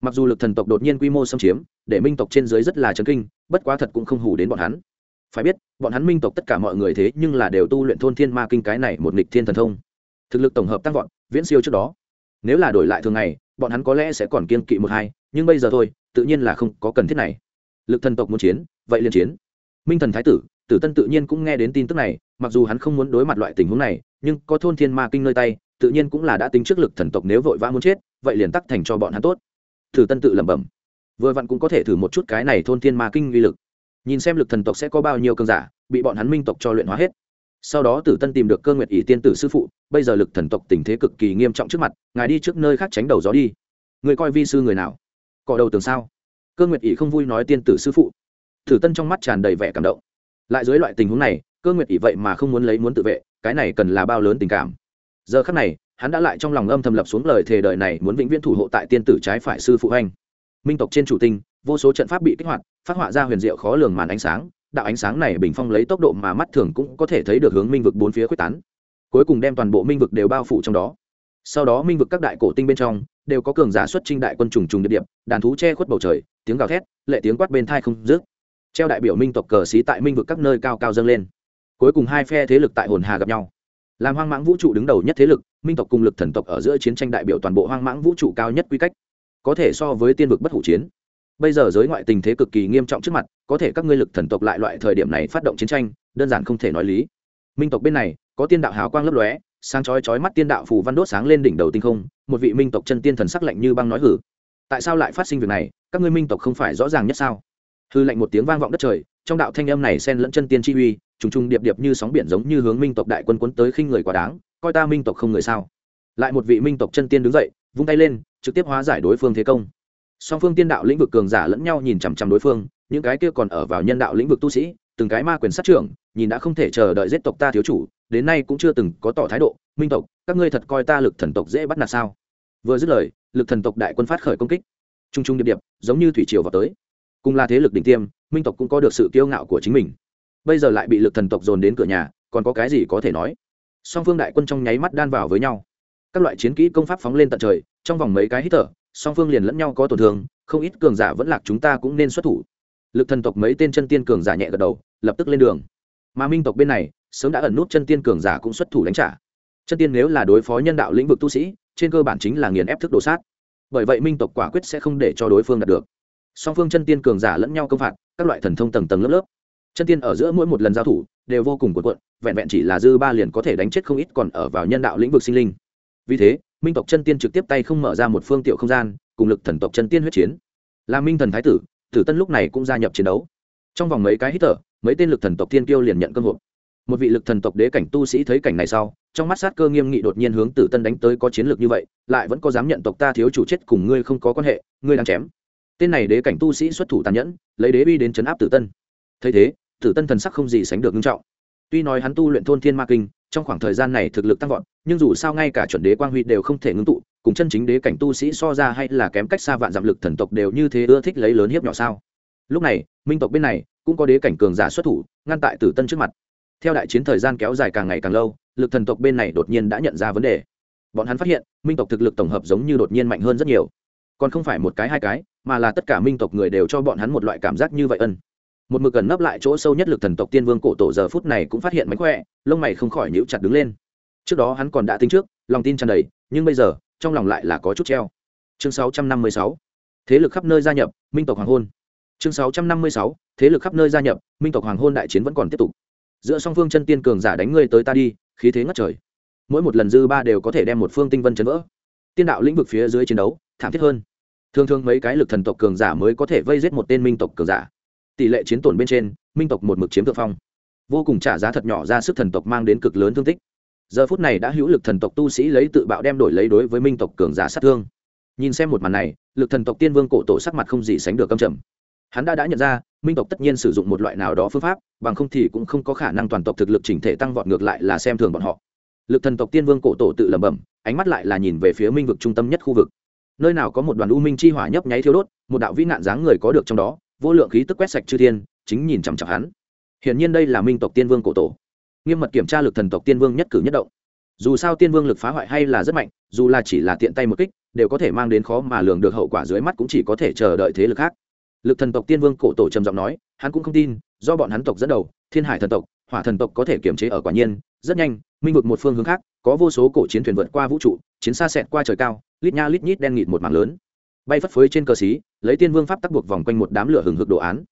Mặc dù lực thần tộc đột nhiên quy mô xâm chiếm, để minh tộc trên dưới rất là chấn kinh, bất quá thật cũng không hủ đến bọn hắn. Phải biết, bọn hắn minh tộc tất cả mọi người thế nhưng là đều tu luyện thôn thiên ma kinh cái này một nghịch thiên thần thông thực lực tổng hợp tăng vọt, viễn siêu trước đó. Nếu là đổi lại thường ngày, bọn hắn có lẽ sẽ còn kiên kỵ một hai, nhưng bây giờ thôi, tự nhiên là không có cần thiết này. Lực thần tộc muốn chiến, vậy liền chiến. Minh thần thái tử tử tân tự nhiên cũng nghe đến tin tức này, mặc dù hắn không muốn đối mặt loại tình huống này, nhưng có thôn thiên ma kinh nơi tay, tự nhiên cũng là đã tính trước lực thần tộc nếu vội vã muốn chết, vậy liền tắc thành cho bọn hắn tốt. Tử tân tự lẩm bẩm. Vừa vặn cũng có thể thử một chút cái này thôn thiên ma kinh uy lực. Nhìn xem lực thần tộc sẽ có bao nhiêu cơn giả, bị bọn hắn minh tộc cho luyện hóa hết sau đó tử tân tìm được cơ nguyệt ỷ tiên tử sư phụ, bây giờ lực thần tộc tình thế cực kỳ nghiêm trọng trước mặt, ngài đi trước nơi khác tránh đầu gió đi. Người coi vi sư người nào? Cọ đầu tường sao? Cơ nguyệt ỷ không vui nói tiên tử sư phụ. Tử tân trong mắt tràn đầy vẻ cảm động. Lại dưới loại tình huống này, cơ nguyệt ỷ vậy mà không muốn lấy muốn tự vệ, cái này cần là bao lớn tình cảm. Giờ khắc này, hắn đã lại trong lòng âm thầm lập xuống lời thề đời này muốn vĩnh viễn thủ hộ tại tiên tử trái phải sư phụ anh minh tộc trên chủ tinh, vô số trận pháp bị kích hoạt, phát họa ra huyền diệu khó lường màn ánh sáng đạo ánh sáng này bình phong lấy tốc độ mà mắt thường cũng có thể thấy được hướng minh vực bốn phía quyết tán, cuối cùng đem toàn bộ minh vực đều bao phủ trong đó. Sau đó minh vực các đại cổ tinh bên trong đều có cường giả xuất trinh đại quân trùng trùng địa điểm, đàn thú che khuất bầu trời, tiếng gào thét, lệ tiếng quát bên thai không dứt. Treo đại biểu minh tộc cờ xí tại minh vực các nơi cao cao dâng lên. Cuối cùng hai phe thế lực tại hồn hà gặp nhau. Làm hoang mãng vũ trụ đứng đầu nhất thế lực, minh tộc cùng lực thần tộc ở giữa chiến tranh đại biểu toàn bộ hoang mãng vũ trụ cao nhất quy cách, có thể so với tiên vực bất hủ chiến bây giờ giới ngoại tình thế cực kỳ nghiêm trọng trước mặt, có thể các ngươi lực thần tộc lại loại thời điểm này phát động chiến tranh, đơn giản không thể nói lý. Minh tộc bên này, có tiên đạo hào quang lấp lóe, sáng chói chói mắt tiên đạo phù văn đốt sáng lên đỉnh đầu tinh không, một vị minh tộc chân tiên thần sắc lạnh như băng nói hử. Tại sao lại phát sinh việc này, các ngươi minh tộc không phải rõ ràng nhất sao? Hư lạnh một tiếng vang vọng đất trời, trong đạo thanh âm này xen lẫn chân tiên chi uy, trùng trùng điệp điệp như sóng biển giống như hướng minh tộc đại quân quấn tới khinh người quá đáng, coi ta minh tộc không người sao? Lại một vị minh tộc chân tiên đứng dậy, vung tay lên, trực tiếp hóa giải đối phương thế công song phương tiên đạo lĩnh vực cường giả lẫn nhau nhìn chằm chằm đối phương, những cái kia còn ở vào nhân đạo lĩnh vực tu sĩ, từng cái ma quyền sát trưởng, nhìn đã không thể chờ đợi giết tộc ta thiếu chủ, đến nay cũng chưa từng có tỏ thái độ, minh tộc, các ngươi thật coi ta lực thần tộc dễ bắt nạt sao? Vừa dứt lời, lực thần tộc đại quân phát khởi công kích. T r u n g t r u n g điệp điệp, giống như thủy triều vào tới. Cùng là thế lực đỉnh tiêm, minh tộc cũng có được sự kiêu ngạo của chính mình. Bây giờ lại bị lực thần tộc dồn đến cửa nhà, còn có cái gì có thể nói? Song phương đại quân trong nháy mắt đan vào với nhau. Các loại chiến kỹ công pháp phóng lên tận trời, trong vòng mấy cái hít thở song phương liền lẫn nhau có tổn thương, không ít cường giả vẫn lạc chúng ta cũng nên xuất thủ. Lực thần tộc mấy tên chân tiên cường giả nhẹ gật đầu, lập tức lên đường. Mà minh tộc bên này, sớm đã ẩn nút chân tiên cường giả cũng xuất thủ đánh trả. Chân tiên nếu là đối phó nhân đạo lĩnh vực tu sĩ, trên cơ bản chính là nghiền ép thức đồ sát. Bởi vậy minh tộc quả quyết sẽ không để cho đối phương đạt được. Song phương chân tiên cường giả lẫn nhau công phạt, các loại thần thông tầng tầng lớp lớp. Chân tiên ở giữa mỗi một lần giao thủ, đều vô cùng cuộn cuộn, vẹn vẹn chỉ là dư ba liền có thể đánh chết không ít còn ở vào nhân đạo lĩnh vực sinh linh. Vì thế minh tộc chân tiên trực tiếp tay không mở ra một phương tiểu không gian, cùng lực thần tộc chân tiên huyết chiến. Là minh thần thái tử tử tân lúc này cũng gia nhập chiến đấu. Trong vòng mấy cái hít thở, mấy tên lực thần tộc tiên tiêu liền nhận cơ hội một vị lực thần tộc đế cảnh tu sĩ thấy cảnh này sau, trong mắt sát cơ nghiêm nghị đột nhiên hướng tử tân đánh tới có chiến lược như vậy, lại vẫn có dám nhận tộc ta thiếu chủ chết cùng ngươi không có quan hệ, ngươi đang chém. Tên này đế cảnh tu sĩ xuất thủ tàn nhẫn, lấy đế uy đến chấn áp tử tân. Thấy thế, tử tân thần sắc không gì sánh được nghiêm trọng. Tuy nói hắn tu luyện thôn thiên ma kinh trong khoảng thời gian này thực lực tăng vọt, nhưng dù sao ngay cả chuẩn đế quang huy đều không thể ngưng tụ, cùng chân chính đế cảnh tu sĩ so ra hay là kém cách xa vạn dặm lực thần tộc đều như thế ưa thích lấy lớn hiếp nhỏ sao. Lúc này, minh tộc bên này cũng có đế cảnh cường giả xuất thủ, ngăn tại tử tân trước mặt. Theo đại chiến thời gian kéo dài càng ngày càng lâu, lực thần tộc bên này đột nhiên đã nhận ra vấn đề. Bọn hắn phát hiện, minh tộc thực lực tổng hợp giống như đột nhiên mạnh hơn rất nhiều. Còn không phải một cái hai cái, mà là tất cả minh tộc người đều cho bọn hắn một loại cảm giác như vậy ân một mực gần nấp lại chỗ sâu nhất lực thần tộc tiên vương cổ tổ giờ phút này cũng phát hiện mánh khỏe, lông mày không khỏi nhíu chặt đứng lên. Trước đó hắn còn đã tính trước, lòng tin tràn đầy, nhưng bây giờ, trong lòng lại là có chút treo. Chương 656 thế lực khắp nơi gia nhập, minh tộc hoàng hôn. Chương 656 thế lực khắp nơi gia nhập, minh tộc hoàng hôn đại chiến vẫn còn tiếp tục. Giữa song phương chân tiên cường giả đánh ngươi tới ta đi, khí thế ngất trời. Mỗi một lần dư ba đều có thể đem một phương tinh vân chấn vỡ. Tiên đạo lĩnh vực phía dưới chiến đấu, thảm thiết hơn. Thường thường mấy cái lực thần tộc cường giả mới có thể vây giết một tên minh tộc cường giả tỷ lệ chiến tổn bên trên, minh tộc một mực chiếm thượng phong. Vô cùng trả giá thật nhỏ ra sức thần tộc mang đến cực lớn thương tích. Giờ phút này đã hữu lực thần tộc tu sĩ lấy tự bạo đem đổi lấy đối với minh tộc cường giả sát thương. Nhìn xem một màn này, lực thần tộc tiên vương cổ tổ sắc mặt không gì sánh được câm trầm. Hắn đã đã nhận ra, minh tộc tất nhiên sử dụng một loại nào đó phương pháp, bằng không thì cũng không có khả năng toàn tộc thực lực chỉnh thể tăng vọt ngược lại là xem thường bọn họ. Lực thần tộc tiên vương cổ tổ tự lẩm bẩm, ánh mắt lại là nhìn về phía minh vực trung tâm nhất khu vực. Nơi nào có một đoàn u minh chi hỏa nhấp nháy thiếu đốt, một đạo vĩ nạn dáng người có được trong đó vô lượng khí tức quét sạch chư thiên, chính nhìn chằm chặp hắn. Hiển nhiên đây là minh tộc tiên vương cổ tổ. Nghiêm mật kiểm tra lực thần tộc tiên vương nhất cử nhất động. Dù sao tiên vương lực phá hoại hay là rất mạnh, dù là chỉ là tiện tay một kích, đều có thể mang đến khó mà lường được hậu quả dưới mắt cũng chỉ có thể chờ đợi thế lực khác. Lực thần tộc tiên vương cổ tổ trầm giọng nói, hắn cũng không tin, do bọn hắn tộc dẫn đầu, thiên hải thần tộc, hỏa thần tộc có thể kiềm chế ở quả nhiên, rất nhanh, minh vực một phương hướng khác, có vô số cổ chiến thuyền vượt qua vũ trụ, chiến xa xẹt qua trời cao, lít nha lít nhít đen nghịt một mảng lớn bay phất phới trên cờ xí, lấy tiên vương pháp tắc buộc vòng quanh một đám lửa hừng hực đồ án.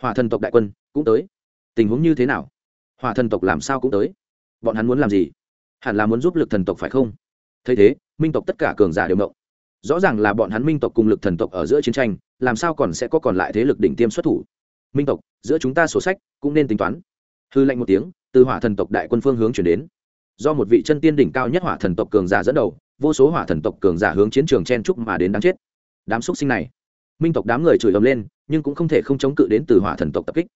Hỏa thần tộc đại quân, cũng tới. Tình huống như thế nào? Hỏa thần tộc làm sao cũng tới. Bọn hắn muốn làm gì? Hẳn là muốn giúp lực thần tộc phải không? Thấy thế, minh tộc tất cả cường giả đều mộng rõ ràng là bọn hắn minh tộc cùng lực thần tộc ở giữa chiến tranh, làm sao còn sẽ có còn lại thế lực đỉnh tiêm xuất thủ? Minh tộc, giữa chúng ta sổ sách cũng nên tính toán. Hư lệnh một tiếng, từ hỏa thần tộc đại quân phương hướng chuyển đến. Do một vị chân tiên đỉnh cao nhất hỏa thần tộc cường giả dẫn đầu, vô số hỏa thần tộc cường giả hướng chiến trường chen trúc mà đến đáng chết đám xúc sinh này. Minh tộc đám người chửi ầm lên, nhưng cũng không thể không chống cự đến từ hỏa thần tộc tập kích.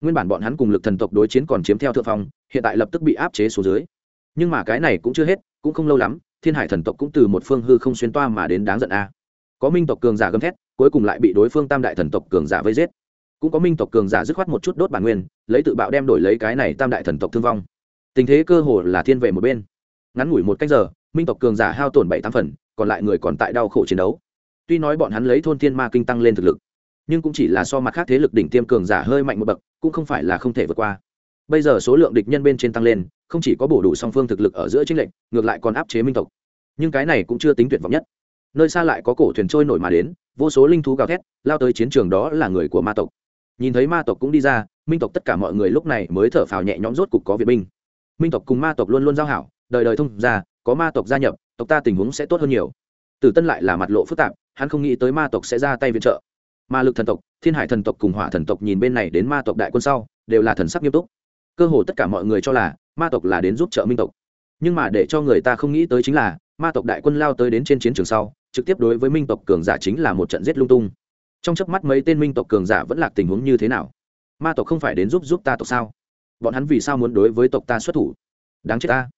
Nguyên bản bọn hắn cùng lực thần tộc đối chiến còn chiếm theo thượng phong, hiện tại lập tức bị áp chế xuống dưới. Nhưng mà cái này cũng chưa hết, cũng không lâu lắm, thiên hải thần tộc cũng từ một phương hư không xuyên toa mà đến đáng giận a. Có minh tộc cường giả gầm thét, cuối cùng lại bị đối phương tam đại thần tộc cường giả vây giết. Cũng có minh tộc cường giả dứt khoát một chút đốt bản nguyên, lấy tự bạo đem đổi lấy cái này tam đại thần tộc thương vong. Tình thế cơ hồ là thiên vệ một bên. Ngắn ngủi một cách giờ, minh tộc cường giả hao tổn bảy tám phần, còn lại người còn tại đau khổ chiến đấu tuy nói bọn hắn lấy thôn tiên ma kinh tăng lên thực lực, nhưng cũng chỉ là so mặt khác thế lực đỉnh tiêm cường giả hơi mạnh một bậc, cũng không phải là không thể vượt qua. Bây giờ số lượng địch nhân bên trên tăng lên, không chỉ có bổ đủ song phương thực lực ở giữa chính lệnh ngược lại còn áp chế minh tộc. Nhưng cái này cũng chưa tính tuyệt vọng nhất. Nơi xa lại có cổ thuyền trôi nổi mà đến, vô số linh thú gào thét, lao tới chiến trường đó là người của ma tộc. Nhìn thấy ma tộc cũng đi ra, minh tộc tất cả mọi người lúc này mới thở phào nhẹ nhõm rốt cục có viện binh. Minh tộc cùng ma tộc luôn luôn giao hảo, đời đời thông ra có ma tộc gia nhập, tộc ta tình huống sẽ tốt hơn nhiều tử tân lại là mặt lộ phức tạp, hắn không nghĩ tới ma tộc sẽ ra tay viện trợ. Ma lực thần tộc, thiên hải thần tộc cùng hỏa thần tộc nhìn bên này đến ma tộc đại quân sau, đều là thần sắc nghiêm túc. Cơ hồ tất cả mọi người cho là, ma tộc là đến giúp trợ minh tộc. Nhưng mà để cho người ta không nghĩ tới chính là, ma tộc đại quân lao tới đến trên chiến trường sau, trực tiếp đối với minh tộc cường giả chính là một trận giết lung tung. Trong chớp mắt mấy tên minh tộc cường giả vẫn là tình huống như thế nào? Ma tộc không phải đến giúp giúp ta tộc sao? Bọn hắn vì sao muốn đối với tộc ta xuất thủ? Đáng chết ta.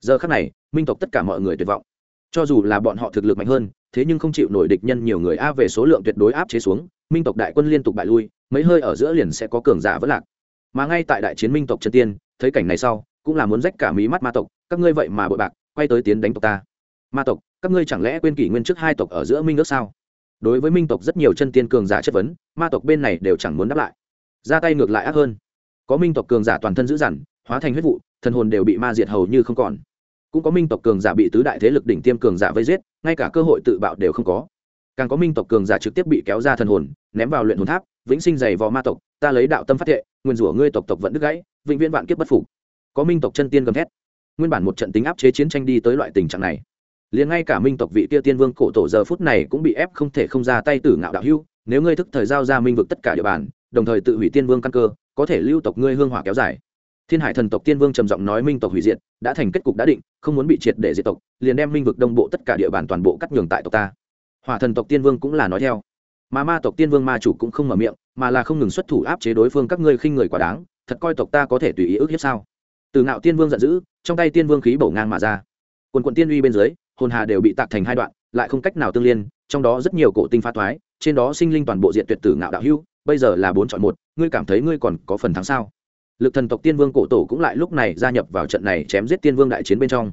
Giờ khắc này, minh tộc tất cả mọi người tuyệt vọng cho dù là bọn họ thực lực mạnh hơn, thế nhưng không chịu nổi địch nhân nhiều người a về số lượng tuyệt đối áp chế xuống, minh tộc đại quân liên tục bại lui, mấy hơi ở giữa liền sẽ có cường giả vẫn lạc. Mà ngay tại đại chiến minh tộc chân tiên, thấy cảnh này sau, cũng là muốn rách cả mí mắt ma tộc, các ngươi vậy mà bội bạc, quay tới tiến đánh tộc ta. Ma tộc, các ngươi chẳng lẽ quên kỷ nguyên trước hai tộc ở giữa minh ước sao? Đối với minh tộc rất nhiều chân tiên cường giả chất vấn, ma tộc bên này đều chẳng muốn đáp lại. Ra tay ngược lại ác hơn. Có minh tộc cường giả toàn thân dữ dằn, hóa thành huyết vụ, thần hồn đều bị ma diệt hầu như không còn cũng có minh tộc cường giả bị tứ đại thế lực đỉnh tiêm cường giả vây giết, ngay cả cơ hội tự bạo đều không có. Càng có minh tộc cường giả trực tiếp bị kéo ra thần hồn, ném vào luyện hồn tháp, vĩnh sinh dày vò ma tộc, ta lấy đạo tâm phát thệ, nguyên rủa ngươi tộc tộc vẫn đứt gãy, vĩnh viễn vạn kiếp bất phục. Có minh tộc chân tiên gầm thét. Nguyên bản một trận tính áp chế chiến tranh đi tới loại tình trạng này. Liền ngay cả minh tộc vị kia tiên vương cổ tổ giờ phút này cũng bị ép không thể không ra tay tử ngạo đạo hưu nếu ngươi thức thời giao ra minh vực tất cả địa bàn, đồng thời tự hủy tiên vương căn cơ, có thể lưu tộc ngươi hương hỏa kéo dài thiên hải thần tộc tiên vương trầm giọng nói minh tộc hủy diệt, đã thành kết cục đã định, không muốn bị triệt để diệt tộc, liền đem minh vực đông bộ tất cả địa bàn toàn bộ cắt nhường tại tộc ta. Hỏa thần tộc tiên vương cũng là nói theo. Mà ma tộc tiên vương ma chủ cũng không mở miệng, mà là không ngừng xuất thủ áp chế đối phương các ngươi khinh người quá đáng, thật coi tộc ta có thể tùy ý ức hiếp sao? Từ ngạo tiên vương giận dữ, trong tay tiên vương khí bổ ngang mà ra. Quần quận tiên uy bên dưới, hồn hà đều bị tạc thành hai đoạn, lại không cách nào tương liên, trong đó rất nhiều cổ tinh phá thoái trên đó sinh linh toàn bộ diện tuyệt tử ngạo đạo hưu bây giờ là bốn chọn một, ngươi cảm thấy ngươi còn có phần thắng sao? Lực thần tộc tiên vương cổ tổ cũng lại lúc này gia nhập vào trận này chém giết tiên vương đại chiến bên trong.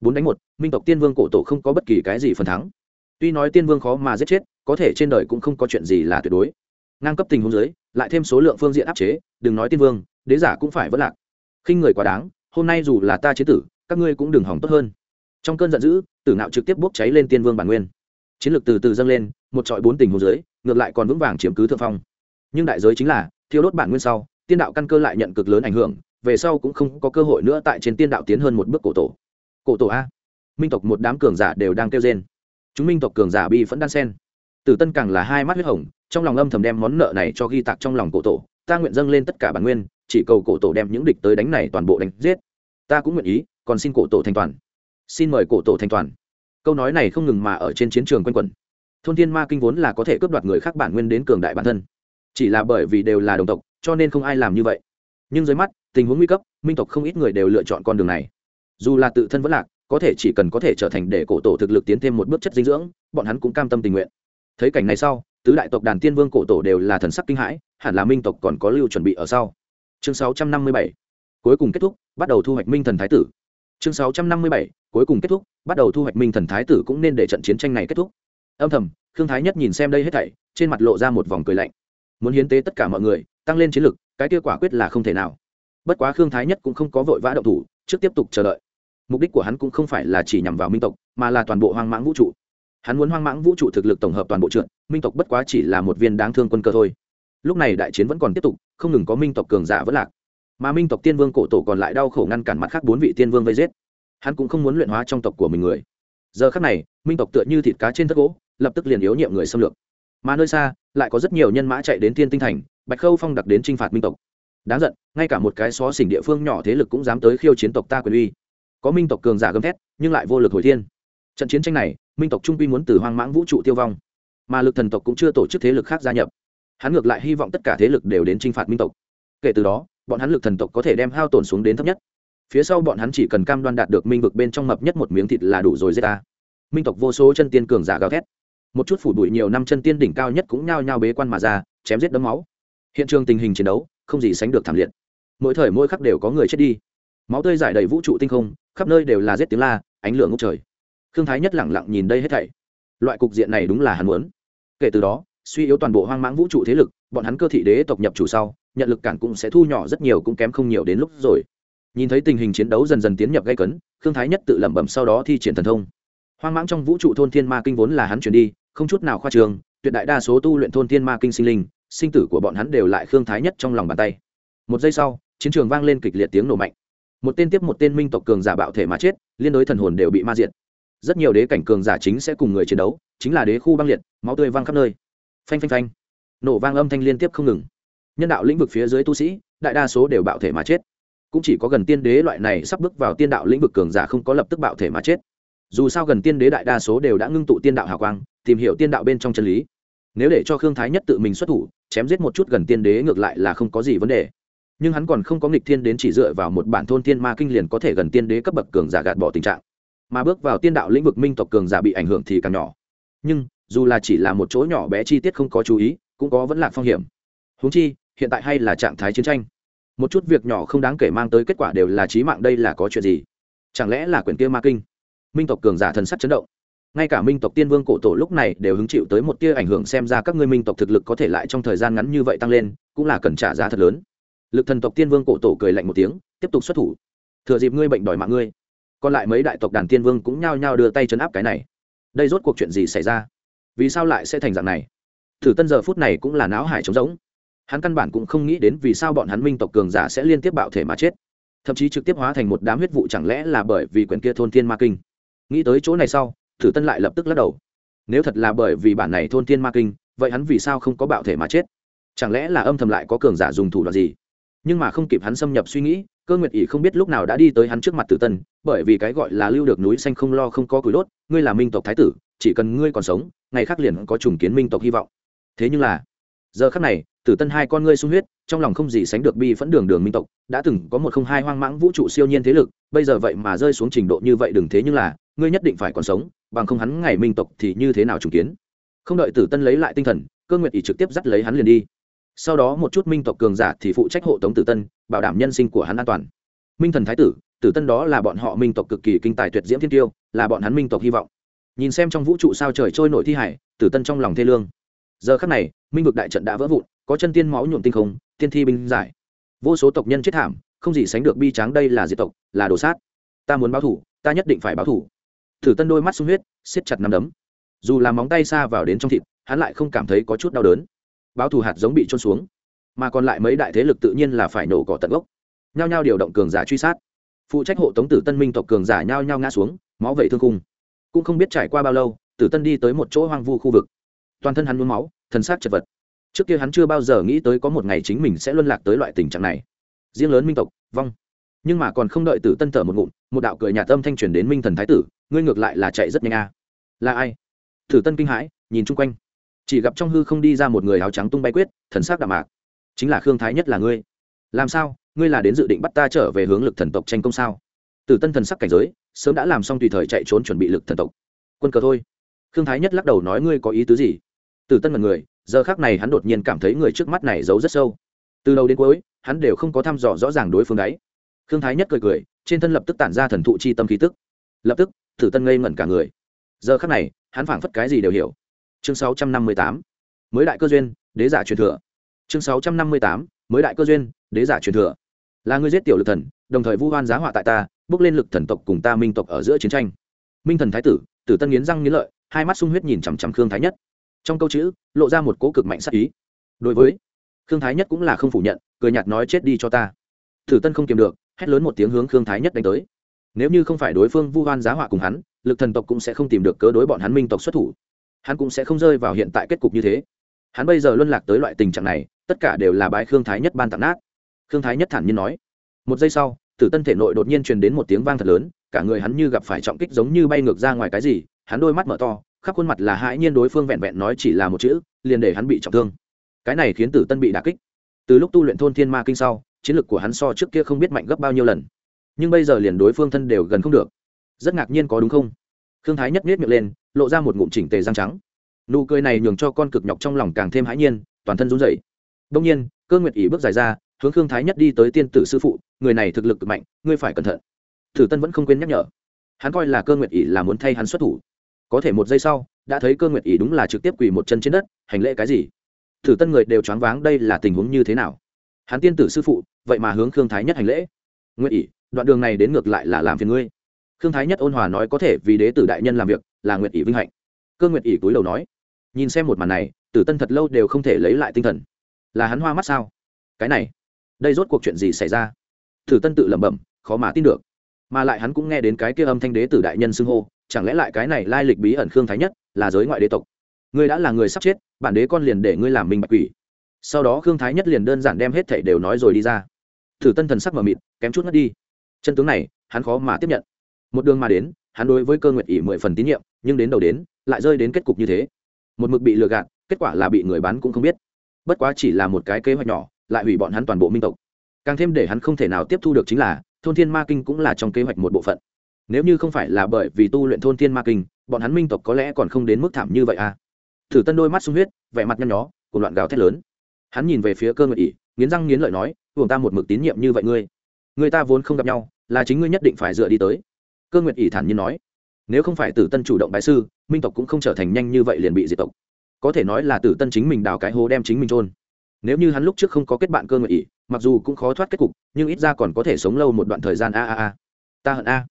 Bốn đánh một, minh tộc tiên vương cổ tổ không có bất kỳ cái gì phần thắng. Tuy nói tiên vương khó mà giết chết, có thể trên đời cũng không có chuyện gì là tuyệt đối. Ngang cấp tình huống giới lại thêm số lượng phương diện áp chế, đừng nói tiên vương, đế giả cũng phải vất lạc. Khinh người quá đáng, hôm nay dù là ta chế tử, các ngươi cũng đừng hỏng tốt hơn. Trong cơn giận dữ, tử ngạo trực tiếp bốc cháy lên tiên vương bản nguyên. Chiến lược từ từ dâng lên, một trọi bốn tình huống giới ngược lại còn vững vàng chiếm cứ thượng phong. Nhưng đại giới chính là, thiêu đốt bản nguyên sau tiên đạo căn cơ lại nhận cực lớn ảnh hưởng, về sau cũng không có cơ hội nữa tại trên tiên đạo tiến hơn một bước cổ tổ. Cổ tổ a. Minh tộc một đám cường giả đều đang kêu trên chúng minh tộc cường giả bi vẫn đan sen. Tử tân càng là hai mắt huyết hồng, trong lòng âm thầm đem món nợ này cho ghi tạc trong lòng cổ tổ. Ta nguyện dâng lên tất cả bản nguyên, chỉ cầu cổ tổ đem những địch tới đánh này toàn bộ đánh giết. Ta cũng nguyện ý, còn xin cổ tổ thành toàn. Xin mời cổ tổ thành toàn. Câu nói này không ngừng mà ở trên chiến trường quanh quẩn. Thôn thiên ma kinh vốn là có thể cướp đoạt người khác bản nguyên đến cường đại bản thân. Chỉ là bởi vì đều là đồng tộc cho nên không ai làm như vậy. Nhưng dưới mắt, tình huống nguy cấp, minh tộc không ít người đều lựa chọn con đường này. Dù là tự thân vẫn lạc, có thể chỉ cần có thể trở thành để cổ tổ thực lực tiến thêm một bước chất dinh dưỡng, bọn hắn cũng cam tâm tình nguyện. Thấy cảnh này sau, tứ đại tộc đàn tiên vương cổ tổ đều là thần sắc kinh hãi, hẳn là minh tộc còn có lưu chuẩn bị ở sau. Chương 657 cuối cùng kết thúc, bắt đầu thu hoạch minh thần thái tử. Chương 657 cuối cùng kết thúc, bắt đầu thu hoạch minh thần thái tử cũng nên để trận chiến tranh này kết thúc. Âm thầm, khương thái nhất nhìn xem đây hết thảy, trên mặt lộ ra một vòng cười lạnh. Muốn hiến tế tất cả mọi người tăng lên chiến lực, cái kia quả quyết là không thể nào. Bất quá khương thái nhất cũng không có vội vã động thủ, trước tiếp tục chờ đợi. Mục đích của hắn cũng không phải là chỉ nhằm vào minh tộc, mà là toàn bộ hoang mãng vũ trụ. Hắn muốn hoang mãng vũ trụ thực lực tổng hợp toàn bộ trượt minh tộc bất quá chỉ là một viên đáng thương quân cơ thôi. Lúc này đại chiến vẫn còn tiếp tục, không ngừng có minh tộc cường giả vẫn lạc. Mà minh tộc tiên vương cổ tổ còn lại đau khổ ngăn cản mặt khác bốn vị tiên vương vây giết. Hắn cũng không muốn luyện hóa trong tộc của mình người. Giờ khác này, minh tộc tựa như thịt cá trên thất gỗ, lập tức liền yếu nhiệm người xâm lược. Mà nơi xa, lại có rất nhiều nhân mã chạy đến thiên tinh thành bạch khâu phong đặc đến t r i n h phạt minh tộc. Đáng giận, ngay cả một cái xó xỉnh địa phương nhỏ thế lực cũng dám tới khiêu chiến tộc ta quyền uy. Có minh tộc cường giả gầm thét, nhưng lại vô lực hồi thiên. Trận chiến tranh này, minh tộc trung quy muốn từ hoang mãng vũ trụ tiêu vong. Mà lực thần tộc cũng chưa tổ chức thế lực khác gia nhập. Hắn ngược lại hy vọng tất cả thế lực đều đến t r i n h phạt minh tộc. Kể từ đó, bọn hắn lực thần tộc có thể đem hao tổn xuống đến thấp nhất. Phía sau bọn hắn chỉ cần cam đoan đạt được minh vực bên trong mập nhất một miếng thịt là đủ rồi giết ta minh tộc vô số chân tiên cường giả gào thét. Một chút phủ bụi nhiều năm chân tiên đỉnh cao nhất cũng nhao nhao bế quan mà ra, chém giết đấm máu hiện trường tình hình chiến đấu, không gì sánh được thảm liệt. Mỗi thời mỗi khắc đều có người chết đi. Máu tươi giải đầy vũ trụ tinh không, khắp nơi đều là giết tiếng la, ánh lửa ngốc trời. Khương thái nhất lẳng lặng nhìn đây hết thảy. Loại cục diện này đúng là hắn muốn. Kể từ đó, suy yếu toàn bộ hoang mãng vũ trụ thế lực, bọn hắn cơ thị đế tộc nhập chủ sau, nhận lực cản cũng sẽ thu nhỏ rất nhiều cũng kém không nhiều đến lúc rồi. Nhìn thấy tình hình chiến đấu dần dần tiến nhập gây cấn, khương thái nhất tự lẩm bẩm sau đó thi triển thần thông. Hoang mãng trong vũ trụ thôn thiên ma kinh vốn là hắn chuyển đi, không chút nào khoa trường, tuyệt đại đa số tu luyện thôn thiên ma kinh sinh linh sinh tử của bọn hắn đều lại khương thái nhất trong lòng bàn tay. Một giây sau, chiến trường vang lên kịch liệt tiếng nổ mạnh. Một tên tiếp một tên minh tộc cường giả bạo thể mà chết, liên đối thần hồn đều bị ma diệt. Rất nhiều đế cảnh cường giả chính sẽ cùng người chiến đấu, chính là đế khu băng liệt, máu tươi văng khắp nơi. Phanh phanh phanh. Nổ vang âm thanh liên tiếp không ngừng. Nhân đạo lĩnh vực phía dưới tu sĩ, đại đa số đều bạo thể mà chết. Cũng chỉ có gần tiên đế loại này sắp bước vào tiên đạo lĩnh vực cường giả không có lập tức bạo thể mà chết. Dù sao gần tiên đế đại đa số đều đã ngưng tụ tiên đạo hào quang, tìm hiểu tiên đạo bên trong chân lý nếu để cho khương thái nhất tự mình xuất thủ, chém giết một chút gần tiên đế ngược lại là không có gì vấn đề. Nhưng hắn còn không có nghịch thiên đến chỉ dựa vào một bản thôn tiên ma kinh liền có thể gần tiên đế cấp bậc cường giả gạt bỏ tình trạng. Mà bước vào tiên đạo lĩnh vực minh tộc cường giả bị ảnh hưởng thì càng nhỏ. Nhưng, dù là chỉ là một chỗ nhỏ bé chi tiết không có chú ý, cũng có vẫn là phong hiểm. Húng chi, hiện tại hay là trạng thái chiến tranh. Một chút việc nhỏ không đáng kể mang tới kết quả đều là trí mạng đây là có chuyện gì? Chẳng lẽ là quyển kia ma kinh? Minh tộc cường giả thần sắc chấn động ngay cả minh tộc tiên vương cổ tổ lúc này đều hứng chịu tới một tia ảnh hưởng xem ra các ngươi minh tộc thực lực có thể lại trong thời gian ngắn như vậy tăng lên, cũng là cần trả giá thật lớn. Lực thần tộc tiên vương cổ tổ cười lạnh một tiếng, tiếp tục xuất thủ. Thừa dịp ngươi bệnh đòi mạng ngươi. Còn lại mấy đại tộc đàn tiên vương cũng nhao nhao đưa tay chấn áp cái này. Đây rốt cuộc chuyện gì xảy ra? Vì sao lại sẽ thành dạng này? Thử tân giờ phút này cũng là não hải trống rỗng. Hắn căn bản cũng không nghĩ đến vì sao bọn hắn minh tộc cường giả sẽ liên tiếp bạo thể mà chết. Thậm chí trực tiếp hóa thành một đám huyết vụ chẳng lẽ là bởi vì quyển kia thôn thiên ma kinh. Nghĩ tới chỗ này sau thử tân lại lập tức lắc đầu. Nếu thật là bởi vì bản này thôn thiên ma kinh, vậy hắn vì sao không có bạo thể mà chết? Chẳng lẽ là âm thầm lại có cường giả dùng thủ đoạn gì? Nhưng mà không kịp hắn xâm nhập suy nghĩ, cơ nguyệt ỷ không biết lúc nào đã đi tới hắn trước mặt tử tân, bởi vì cái gọi là lưu được núi xanh không lo không có cúi đốt, ngươi là minh tộc thái tử, chỉ cần ngươi còn sống, ngày khác liền có trùng kiến minh tộc hy vọng. Thế nhưng là, giờ khắc này, tử tân hai con ngươi sung huyết, trong lòng không gì sánh được bi phẫn đường đường minh tộc, đã từng có một không hai hoang mãng vũ trụ siêu nhiên thế lực, bây giờ vậy mà rơi xuống trình độ như vậy đừng thế nhưng là ngươi nhất định phải còn sống, bằng không hắn ngày minh tộc thì như thế nào trùng kiến? Không đợi tử tân lấy lại tinh thần, cơ nguyệt ỷ trực tiếp dắt lấy hắn liền đi. Sau đó một chút minh tộc cường giả thì phụ trách hộ tống tử tân, bảo đảm nhân sinh của hắn an toàn. Minh thần thái tử tử tân đó là bọn họ minh tộc cực kỳ kinh tài tuyệt diễm thiên tiêu, là bọn hắn minh tộc hy vọng. Nhìn xem trong vũ trụ sao trời trôi nổi thi hải, tử tân trong lòng thê lương. Giờ khắc này, minh vực đại trận đã vỡ vụn, có chân tiên máu nhuộm tinh không, tiên thi binh giải. Vô số tộc nhân chết thảm, không gì sánh được bi tráng đây là diệt tộc, là đồ sát. Ta muốn báo thủ, ta nhất định phải báo thủ tử tân đôi mắt sung huyết, siết chặt nắm đấm. Dù làm móng tay xa vào đến trong thịt, hắn lại không cảm thấy có chút đau đớn. Báo thù hạt giống bị trôn xuống, mà còn lại mấy đại thế lực tự nhiên là phải nổ cỏ tận gốc. Nhao nhao điều động cường giả truy sát. Phụ trách hộ tống tử tân minh tộc cường giả nhao nhao ngã xuống, máu vẩy thương khung. cũng không biết trải qua bao lâu, tử tân đi tới một chỗ hoang vu khu vực. Toàn thân hắn nhuốm máu thân xác chật vật. Trước kia hắn chưa bao giờ nghĩ tới có một ngày chính mình sẽ luân lạc tới loại tình trạng này. Riêng lớn minh tộc, vong nhưng mà còn không đợi tử tân thở một ngụm, một đạo cười nhà tâm thanh truyền đến minh thần thái tử, ngươi ngược lại là chạy rất nhanh a. Là ai? Tử tân kinh hãi, nhìn chung quanh. Chỉ gặp trong hư không đi ra một người áo trắng tung bay quyết, thần sắc đạm mạc. Chính là khương thái nhất là ngươi. Làm sao? Ngươi là đến dự định bắt ta trở về hướng lực thần tộc tranh công sao? Tử tân thần sắc cảnh giới, sớm đã làm xong tùy thời chạy trốn chuẩn bị lực thần tộc. Quân cờ thôi. Khương thái nhất lắc đầu nói ngươi có ý tứ gì? Tử tân mật người, giờ khác này hắn đột nhiên cảm thấy người trước mắt này giấu rất sâu. Từ đầu đến cuối, hắn đều không có thăm dò rõ ràng đối phương đấy khương thái nhất cười cười trên thân lập tức tản ra thần thụ chi tâm khí tức. Lập tức tử tân ngây ngẩn cả người. Giờ khắc này hắn phảng phất cái gì đều hiểu. Chương 658, mới đại cơ duyên đế giả truyền thừa. Chương 658, mới đại cơ duyên đế giả truyền thừa. Là ngươi giết tiểu lực thần đồng thời vu hoan giá họa tại ta bước lên lực thần tộc cùng ta minh tộc ở giữa chiến tranh. Minh thần thái tử tử tân nghiến răng nghiến lợi hai mắt sung huyết nhìn chằm chằm khương thái nhất. Trong câu chữ lộ ra một cố cực mạnh sắc ý. Đối với khương thái nhất cũng là không phủ nhận cười nhạt nói chết đi cho ta. Tử tân không kiềm được hét lớn một tiếng hướng khương thái nhất đánh tới. Nếu như không phải đối phương vu hoan giá họa cùng hắn, lực thần tộc cũng sẽ không tìm được cớ đối bọn hắn minh tộc xuất thủ. Hắn cũng sẽ không rơi vào hiện tại kết cục như thế. Hắn bây giờ luân lạc tới loại tình trạng này, tất cả đều là bái khương thái nhất ban tặng nát. Khương thái nhất thản nhiên nói. Một giây sau, tử tân thể nội đột nhiên truyền đến một tiếng vang thật lớn, cả người hắn như gặp phải trọng kích giống như bay ngược ra ngoài cái gì, hắn đôi mắt mở to, khắp khuôn mặt là hãi nhiên đối phương vẹn vẹn nói chỉ là một chữ, liền để hắn bị trọng thương. Cái này khiến tử tân bị đà kích. Từ lúc tu luyện thôn thiên ma kinh sau chiến lược của hắn so trước kia không biết mạnh gấp bao nhiêu lần. Nhưng bây giờ liền đối phương thân đều gần không được. Rất ngạc nhiên có đúng không? Khương thái nhất miết miệng lên, lộ ra một ngụm chỉnh tề răng trắng. Nụ cười này nhường cho con cực nhọc trong lòng càng thêm hãi nhiên, toàn thân run rẩy. Đông nhiên, cơ nguyệt ỉ bước dài ra, hướng khương thái nhất đi tới tiên tử sư phụ, người này thực lực cực mạnh, ngươi phải cẩn thận. Thử tân vẫn không quên nhắc nhở. Hắn coi là cơ nguyệt ỉ là muốn thay hắn xuất thủ. Có thể một giây sau, đã thấy cơ nguyệt ỉ đúng là trực tiếp quỳ một chân trên đất, hành lễ cái gì? Thử tân người đều choáng váng đây là tình huống như thế nào? Hắn tiên tử sư phụ vậy mà hướng khương thái nhất hành lễ. Nguyệt ỷ, đoạn đường này đến ngược lại là làm phiền ngươi. Khương thái nhất ôn hòa nói có thể vì đế tử đại nhân làm việc, là nguyệt ỷ vinh hạnh. Cơ nguyệt ỷ túi đầu nói, nhìn xem một màn này, tử tân thật lâu đều không thể lấy lại tinh thần. Là hắn hoa mắt sao? Cái này, đây rốt cuộc chuyện gì xảy ra? Tử tân tự lẩm bẩm, khó mà tin được. Mà lại hắn cũng nghe đến cái kia âm thanh đế tử đại nhân xưng hô, chẳng lẽ lại cái này lai lịch bí ẩn khương thái nhất là giới ngoại đế tộc? Ngươi đã là người sắp chết, bản đế con liền để ngươi làm minh bạch quỷ. Sau đó khương thái nhất liền đơn giản đem hết thảy đều nói rồi đi ra thử tân thần sắc mờ mịt, kém chút ngất đi. Chân tướng này, hắn khó mà tiếp nhận. Một đường mà đến, hắn đối với cơ nguyệt ỷ mười phần tín nhiệm, nhưng đến đầu đến, lại rơi đến kết cục như thế. Một mực bị lừa gạt, kết quả là bị người bán cũng không biết. Bất quá chỉ là một cái kế hoạch nhỏ, lại hủy bọn hắn toàn bộ minh tộc. Càng thêm để hắn không thể nào tiếp thu được chính là, thôn thiên ma kinh cũng là trong kế hoạch một bộ phận. Nếu như không phải là bởi vì tu luyện thôn thiên ma kinh, bọn hắn minh tộc có lẽ còn không đến mức thảm như vậy à? Thử tân đôi mắt sung huyết, vẻ mặt nhăn nhó cùng loạn gào thét lớn. Hắn nhìn về phía cơ nguyệt ỉ nghiến răng nghiến lợi nói buồng ta một mực tín nhiệm như vậy ngươi. Người ta vốn không gặp nhau, là chính ngươi nhất định phải dựa đi tới. Cơ nguyệt ỷ thản nhiên nói, nếu không phải tử tân chủ động bái sư, minh tộc cũng không trở thành nhanh như vậy liền bị diệt tộc. Có thể nói là tử tân chính mình đào cái hố đem chính mình trôn nếu như hắn lúc trước không có kết bạn cơ nguyệt ỷ, mặc dù cũng khó thoát kết cục, nhưng ít ra còn có thể sống lâu một đoạn thời gian a a a. Ta hận a.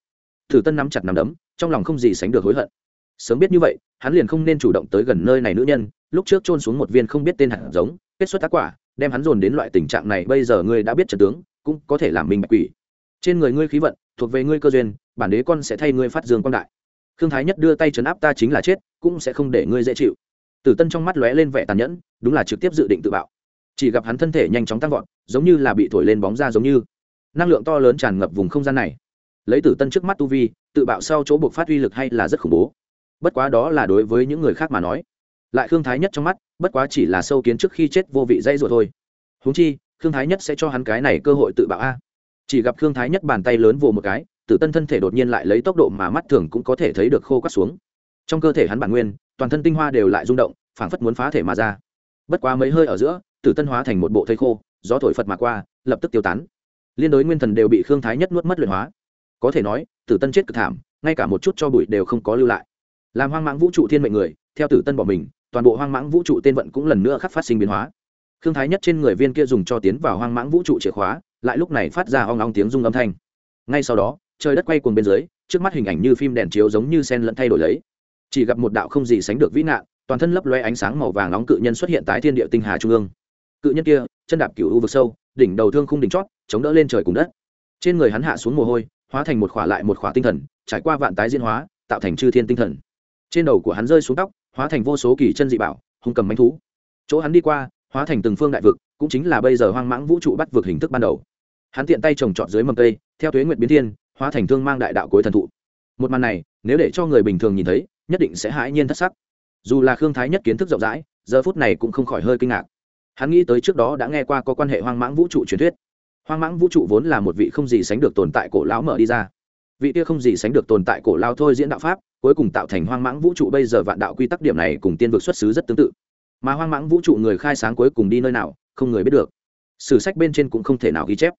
Tử tân nắm chặt nắm đấm, trong lòng không gì sánh được hối hận. Sớm biết như vậy, hắn liền không nên chủ động tới gần nơi này nữ nhân, lúc trước trôn xuống một viên không biết tên hạt giống, kết xuất tác quả đem hắn dồn đến loại tình trạng này, bây giờ ngươi đã biết trận tướng, cũng có thể làm mình bạch quỷ. Trên người ngươi khí vận, thuộc về ngươi cơ duyên, bản đế con sẽ thay ngươi phát dương quang đại. Khương thái nhất đưa tay trấn áp ta chính là chết, cũng sẽ không để ngươi dễ chịu. Tử tân trong mắt lóe lên vẻ tàn nhẫn, đúng là trực tiếp dự định tự bạo. Chỉ gặp hắn thân thể nhanh chóng tăng vọt, giống như là bị thổi lên bóng ra giống như. Năng lượng to lớn tràn ngập vùng không gian này. Lấy tử tân trước mắt tu vi, tự bạo sau chỗ buộc phát uy lực hay là rất khủng bố. Bất quá đó là đối với những người khác mà nói lại khương thái nhất trong mắt, bất quá chỉ là sâu kiến trước khi chết vô vị dây rồi thôi. Huống chi, khương thái nhất sẽ cho hắn cái này cơ hội tự bạo a. Chỉ gặp khương thái nhất bàn tay lớn vồ một cái tử tân thân thể đột nhiên lại lấy tốc độ mà mắt thường cũng có thể thấy được khô cắt xuống. Trong cơ thể hắn bản nguyên, toàn thân tinh hoa đều lại rung động, phảng phất muốn phá thể mà ra. Bất quá mấy hơi ở giữa tử tân hóa thành một bộ thây khô, gió thổi phật mà qua, lập tức tiêu tán. Liên đối nguyên thần đều bị khương thái nhất nuốt mất luyện hóa. Có thể nói tử tân chết cực thảm, ngay cả một chút cho bụi đều không có lưu lại. Làm hoang mãng vũ trụ thiên mệnh người, theo tử tân bỏ mình toàn bộ hoang mãng vũ trụ tên vận cũng lần nữa khắc phát sinh biến hóa. Thương thái nhất trên người viên kia dùng cho tiến vào hoang mãng vũ trụ chìa khóa, lại lúc này phát ra hoang long tiếng rung âm thanh. Ngay sau đó, trời đất quay cuồng bên dưới, trước mắt hình ảnh như phim đèn chiếu giống như sen lẫn thay đổi lấy. Chỉ gặp một đạo không gì sánh được vĩ nạn, toàn thân lấp loe ánh sáng màu vàng nóng cự nhân xuất hiện tái thiên địa tinh hà trung ương. Cự nhân kia, chân đạp cựu u vực sâu, đỉnh đầu thương khung đỉnh chót, chống đỡ lên trời cùng đất. Trên người hắn hạ xuống mồ hôi, hóa thành một khỏa lại một khỏa tinh thần, trải qua vạn tái diễn hóa, tạo thành chư thiên tinh thần trên đầu của hắn rơi xuống tóc, hóa thành vô số kỳ chân dị bảo, hung cầm manh thú. Chỗ hắn đi qua, hóa thành từng phương đại vực, cũng chính là bây giờ hoang mãng vũ trụ bắt vực hình thức ban đầu. Hắn tiện tay trồng trọt dưới mầm cây, theo thuế nguyệt biến thiên, hóa thành thương mang đại đạo cuối thần thụ. Một màn này, nếu để cho người bình thường nhìn thấy, nhất định sẽ hãi nhiên thất sắc. Dù là khương thái nhất kiến thức rộng rãi, giờ phút này cũng không khỏi hơi kinh ngạc. Hắn nghĩ tới trước đó đã nghe qua có quan hệ hoang mãng vũ trụ truyền thuyết. Hoang mãng vũ trụ vốn là một vị không gì sánh được tồn tại cổ lão mở đi ra vị kia không gì sánh được tồn tại cổ lao thôi diễn đạo pháp, cuối cùng tạo thành hoang mãng vũ trụ bây giờ vạn đạo quy tắc điểm này cùng tiên vực xuất xứ rất tương tự. Mà hoang mãng vũ trụ người khai sáng cuối cùng đi nơi nào, không người biết được. Sử sách bên trên cũng không thể nào ghi chép.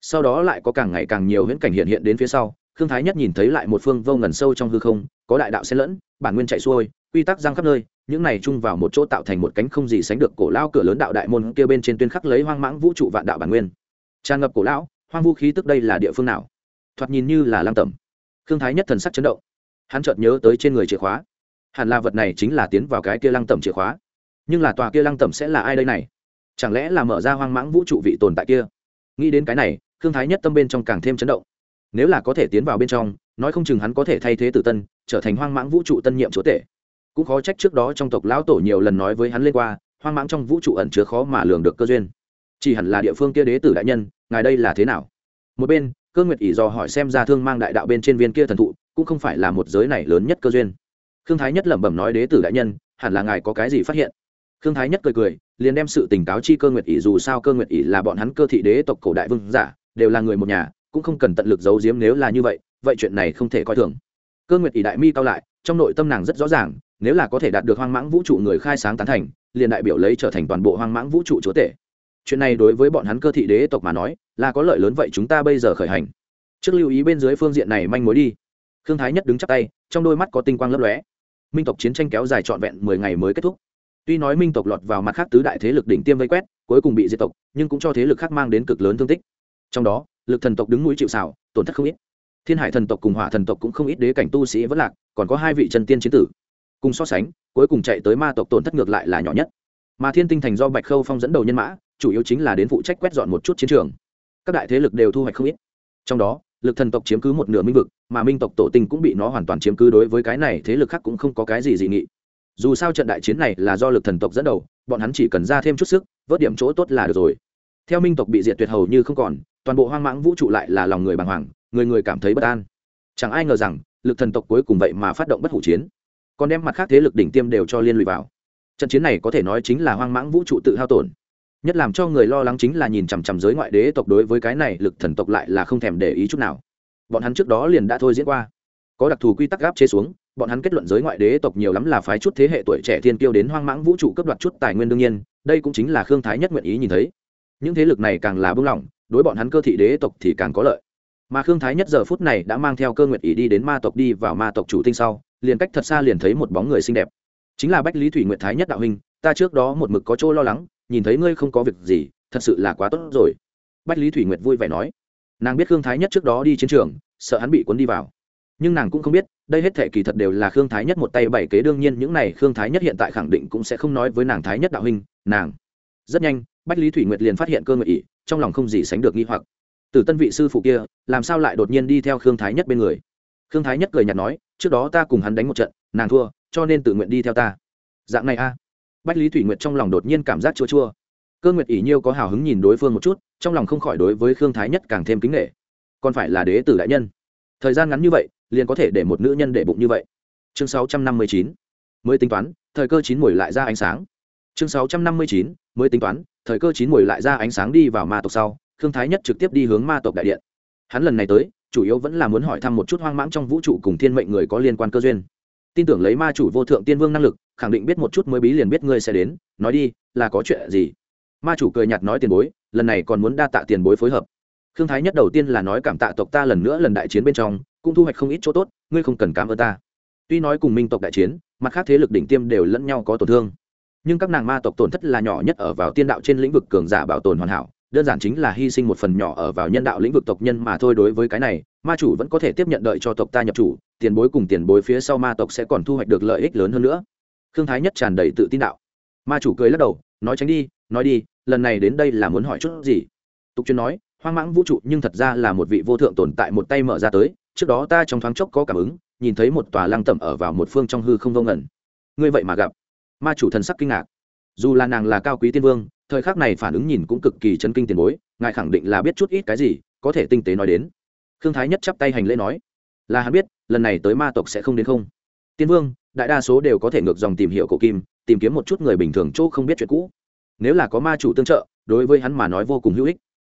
Sau đó lại có càng ngày càng nhiều huyễn cảnh hiện hiện đến phía sau thương thái nhất nhìn thấy lại một phương vô ngần sâu trong hư không, có đại đạo xen lẫn, bản nguyên chạy xuôi, quy tắc giang khắp nơi, những này chung vào một chỗ tạo thành một cánh không gì sánh được cổ lao cửa lớn đạo đại môn kia bên trên tuyên khắc lấy hoang mãng vũ trụ vạn đạo bản nguyên. Tràn ngập cổ lão, hoang vũ khí tức đây là địa phương nào? Thoạt nhìn như là lăng tẩm. Khương thái nhất thần sắc chấn động. Hắn chợt nhớ tới trên người chìa khóa. Hẳn là vật này chính là tiến vào cái kia lăng tẩm chìa khóa. Nhưng là tòa kia lăng tẩm sẽ là ai đây này? Chẳng lẽ là mở ra hoang mãng vũ trụ vị tồn tại kia? Nghĩ đến cái này, khương thái nhất tâm bên trong càng thêm chấn động. Nếu là có thể tiến vào bên trong, nói không chừng hắn có thể thay thế tử tân, trở thành hoang mãng vũ trụ tân nhiệm chúa tể. Cũng khó trách trước đó trong tộc lão tổ nhiều lần nói với hắn lên qua, hoang mãng trong vũ trụ ẩn chứa khó mà lường được cơ duyên. Chỉ hẳn là địa phương kia đế tử đại nhân, ngài đây là thế nào? Một bên cơ nguyệt ỷ dò hỏi xem ra thương mang đại đạo bên trên viên kia thần thụ, cũng không phải là một giới này lớn nhất cơ duyên. Khương thái nhất lẩm bẩm nói đế tử đại nhân, hẳn là ngài có cái gì phát hiện? Khương thái nhất cười cười, liền đem sự tình cáo chi cơ nguyệt ỷ dù sao cơ nguyệt ỷ là bọn hắn cơ thị đế tộc cổ đại vương giả, đều là người một nhà, cũng không cần tận lực giấu giếm nếu là như vậy vậy chuyện này không thể coi thường. Cơ nguyệt ỷ đại mi cao lại, trong nội tâm nàng rất rõ ràng, nếu là có thể đạt được hoang mãng vũ trụ người khai sáng tán thành, liền đại biểu lấy trở thành toàn bộ hoang mãng vũ trụ chúa tể chuyện này đối với bọn hắn cơ thị đế tộc mà nói, là có lợi lớn vậy chúng ta bây giờ khởi hành. Trước lưu ý bên dưới phương diện này manh mối đi. Khương thái nhất đứng chắp tay, trong đôi mắt có tinh quang lấp lóe. Minh tộc chiến tranh kéo dài trọn vẹn mười ngày mới kết thúc. Tuy nói minh tộc lọt vào mặt khác tứ đại thế lực đỉnh tiêm vây quét, cuối cùng bị diệt tộc, nhưng cũng cho thế lực khác mang đến cực lớn thương tích. Trong đó, lực thần tộc đứng núi chịu xảo tổn thất không ít. Thiên hải thần tộc cùng hỏa thần tộc cũng không ít đế cảnh tu sĩ vẫn lạc, còn có hai vị chân tiên chiến tử. Cùng so sánh, cuối cùng chạy tới ma tộc tổn thất ngược lại là nhỏ nhất. Mà thiên tinh thành do bạch khâu phong dẫn đầu nhân mã chủ yếu chính là đến phụ trách quét dọn một chút chiến trường. Các đại thế lực đều thu hoạch không ít. Trong đó, lực thần tộc chiếm cứ một nửa minh vực, mà minh tộc tổ tinh cũng bị nó hoàn toàn chiếm cứ đối với cái này thế lực khác cũng không có cái gì dị nghị. Dù sao trận đại chiến này là do lực thần tộc dẫn đầu, bọn hắn chỉ cần ra thêm chút sức, vớt điểm chỗ tốt là được rồi. Theo minh tộc bị diệt tuyệt hầu như không còn, toàn bộ hoang mãng vũ trụ lại là lòng người bàng hoàng, người người cảm thấy bất an. Chẳng ai ngờ rằng, lực thần tộc cuối cùng vậy mà phát động bất hủ chiến. Còn đem mặt khác thế lực đỉnh tiêm đều cho liên lụy vào. Trận chiến này có thể nói chính là hoang mãng vũ trụ tự hao tổn nhất làm cho người lo lắng chính là nhìn chằm chằm giới ngoại đế tộc đối với cái này lực thần tộc lại là không thèm để ý chút nào. Bọn hắn trước đó liền đã thôi diễn qua. Có đặc thù quy tắc gáp chế xuống, bọn hắn kết luận giới ngoại đế tộc nhiều lắm là phái chút thế hệ tuổi trẻ thiên kiêu đến hoang mãng vũ trụ cấp đoạt chút tài nguyên đương nhiên, đây cũng chính là khương thái nhất nguyện ý nhìn thấy. Những thế lực này càng là bưng lỏng đối bọn hắn cơ thị đế tộc thì càng có lợi. Mà khương thái nhất giờ phút này đã mang theo cơ nguyện ý đi đến ma tộc đi vào ma tộc chủ tinh sau, liền cách thật xa liền thấy một bóng người xinh đẹp. Chính là bách lý thủy nguyện thái nhất đạo huynh, ta trước đó một mực có chỗ lo lắng nhìn thấy ngươi không có việc gì, thật sự là quá tốt rồi. Bách lý thủy nguyệt vui vẻ nói. Nàng biết khương thái nhất trước đó đi chiến trường, sợ hắn bị cuốn đi vào. Nhưng nàng cũng không biết, đây hết thể kỳ thật đều là khương thái nhất một tay bảy kế, đương nhiên những này khương thái nhất hiện tại khẳng định cũng sẽ không nói với nàng thái nhất đạo huynh, nàng. Rất nhanh, bách lý thủy nguyệt liền phát hiện cơ ngợi ỉ trong lòng không gì sánh được nghi hoặc. Từ tân vị sư phụ kia, làm sao lại đột nhiên đi theo khương thái nhất bên người? Khương thái nhất cười nhạt nói, trước đó ta cùng hắn đánh một trận, nàng thua, cho nên tự nguyện đi theo ta. Dạng này a bách lý thủy nguyệt trong lòng đột nhiên cảm giác chua chua. Cơ nguyệt ỷ nhiêu có hào hứng nhìn đối phương một chút, trong lòng không khỏi đối với khương thái nhất càng thêm kính nghệ còn phải là đế tử đại nhân. Thời gian ngắn như vậy, liền có thể để một nữ nhân để bụng như vậy. Chương sáu trăm năm mươi chín, mới tính toán, thời cơ chín mùi lại ra ánh sáng. Chương sáu trăm năm mươi chín, mới tính toán, thời cơ chín mùi lại ra ánh sáng đi vào ma tộc sau, khương thái nhất trực tiếp đi hướng ma tộc đại điện. Hắn lần này tới, chủ yếu vẫn là muốn hỏi thăm một chút hoang mãng trong vũ trụ cùng thiên mệnh người có liên quan cơ duyên. Tin tưởng lấy ma chủ vô thượng tiên vương năng lực khẳng định biết một chút mới bí liền biết ngươi sẽ đến, nói đi, là có chuyện gì? Ma chủ cười nhạt nói tiền bối, lần này còn muốn đa tạ tiền bối phối hợp. Khương thái nhất đầu tiên là nói cảm tạ tộc ta lần nữa lần đại chiến bên trong, cũng thu hoạch không ít chỗ tốt, ngươi không cần cảm ơn ta. Tuy nói cùng minh tộc đại chiến, mặt khác thế lực đỉnh tiêm đều lẫn nhau có tổn thương. Nhưng các nàng ma tộc tổn thất là nhỏ nhất ở vào tiên đạo trên lĩnh vực cường giả bảo tồn hoàn hảo, đơn giản chính là hy sinh một phần nhỏ ở vào nhân đạo lĩnh vực tộc nhân mà thôi đối với cái này, ma chủ vẫn có thể tiếp nhận đợi cho tộc ta nhập chủ, tiền bối cùng tiền bối phía sau ma tộc sẽ còn thu hoạch được lợi ích lớn hơn nữa khương thái nhất tràn đầy tự tin đạo. Ma chủ cười lắc đầu, nói tránh đi, nói đi, lần này đến đây là muốn hỏi chút gì? Tục chuyên nói, hoang mãng vũ trụ nhưng thật ra là một vị vô thượng tồn tại một tay mở ra tới, trước đó ta trong thoáng chốc có cảm ứng, nhìn thấy một tòa lăng tẩm ở vào một phương trong hư không vô ngẩn ngươi vậy mà gặp. Ma chủ thần sắc kinh ngạc. Dù là nàng là cao quý tiên vương, thời khắc này phản ứng nhìn cũng cực kỳ chấn kinh tiền bối, ngài khẳng định là biết chút ít cái gì, có thể tinh tế nói đến. Khương thái nhất chắp tay hành lễ nói, là hắn biết, lần này tới ma tộc sẽ không đến không. Tiên vương đại đa số đều có thể ngược dòng tìm hiểu cổ kim, tìm kiếm một chút người bình thường chỗ không biết chuyện cũ. Nếu là có ma chủ tương trợ, đối với hắn mà nói vô cùng hữu ích.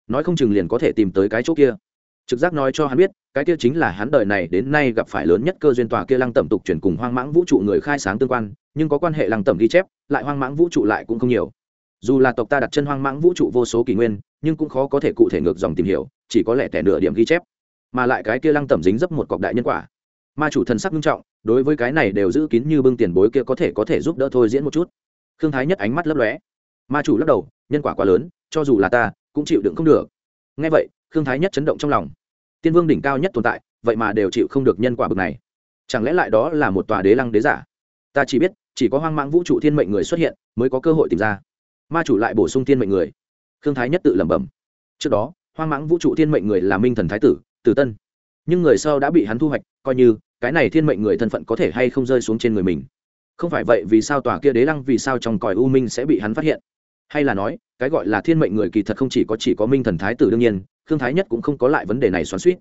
Nói không chừng liền có thể tìm tới cái chỗ kia. Trực giác nói cho hắn biết, cái kia chính là hắn đời này đến nay gặp phải lớn nhất cơ duyên tòa kia lăng tẩm tục chuyển cùng hoang mãng vũ trụ người khai sáng tương quan, nhưng có quan hệ lăng tẩm ghi chép, lại hoang mãng vũ trụ lại cũng không nhiều. Dù là tộc ta đặt chân hoang mãng vũ trụ vô số kỷ nguyên, nhưng cũng khó có thể cụ thể ngược dòng tìm hiểu, chỉ có lẽ tẻ nửa điểm ghi chép. Mà lại cái kia lăng tẩm dính dấp một cọc đại nhân quả. Ma chủ thần sắc nghiêm trọng đối với cái này đều giữ kín như bưng tiền bối kia có thể có thể giúp đỡ thôi diễn một chút. Khương thái nhất ánh mắt lấp lóe. Ma chủ lắc đầu, nhân quả quá lớn, cho dù là ta, cũng chịu đựng không được. Ngay vậy, khương thái nhất chấn động trong lòng. Tiên vương đỉnh cao nhất tồn tại, vậy mà đều chịu không được nhân quả bực này. Chẳng lẽ lại đó là một tòa đế lăng đế giả? Ta chỉ biết, chỉ có hoang mang vũ trụ thiên mệnh người xuất hiện, mới có cơ hội tìm ra. Ma chủ lại bổ sung thiên mệnh người. Khương thái nhất tự lẩm bẩm. Trước đó, hoang mãng vũ trụ thiên mệnh người là minh thần thái tử tử tân. Nhưng người sau đã bị hắn thu hoạch coi như, cái này thiên mệnh người thân phận có thể hay không rơi xuống trên người mình. Không phải vậy, vì sao tòa kia đế lăng vì sao trong còi u minh sẽ bị hắn phát hiện? Hay là nói, cái gọi là thiên mệnh người kỳ thật không chỉ có chỉ có minh thần thái tử đương nhiên thương thái nhất cũng không có lại vấn đề này xoắn suýt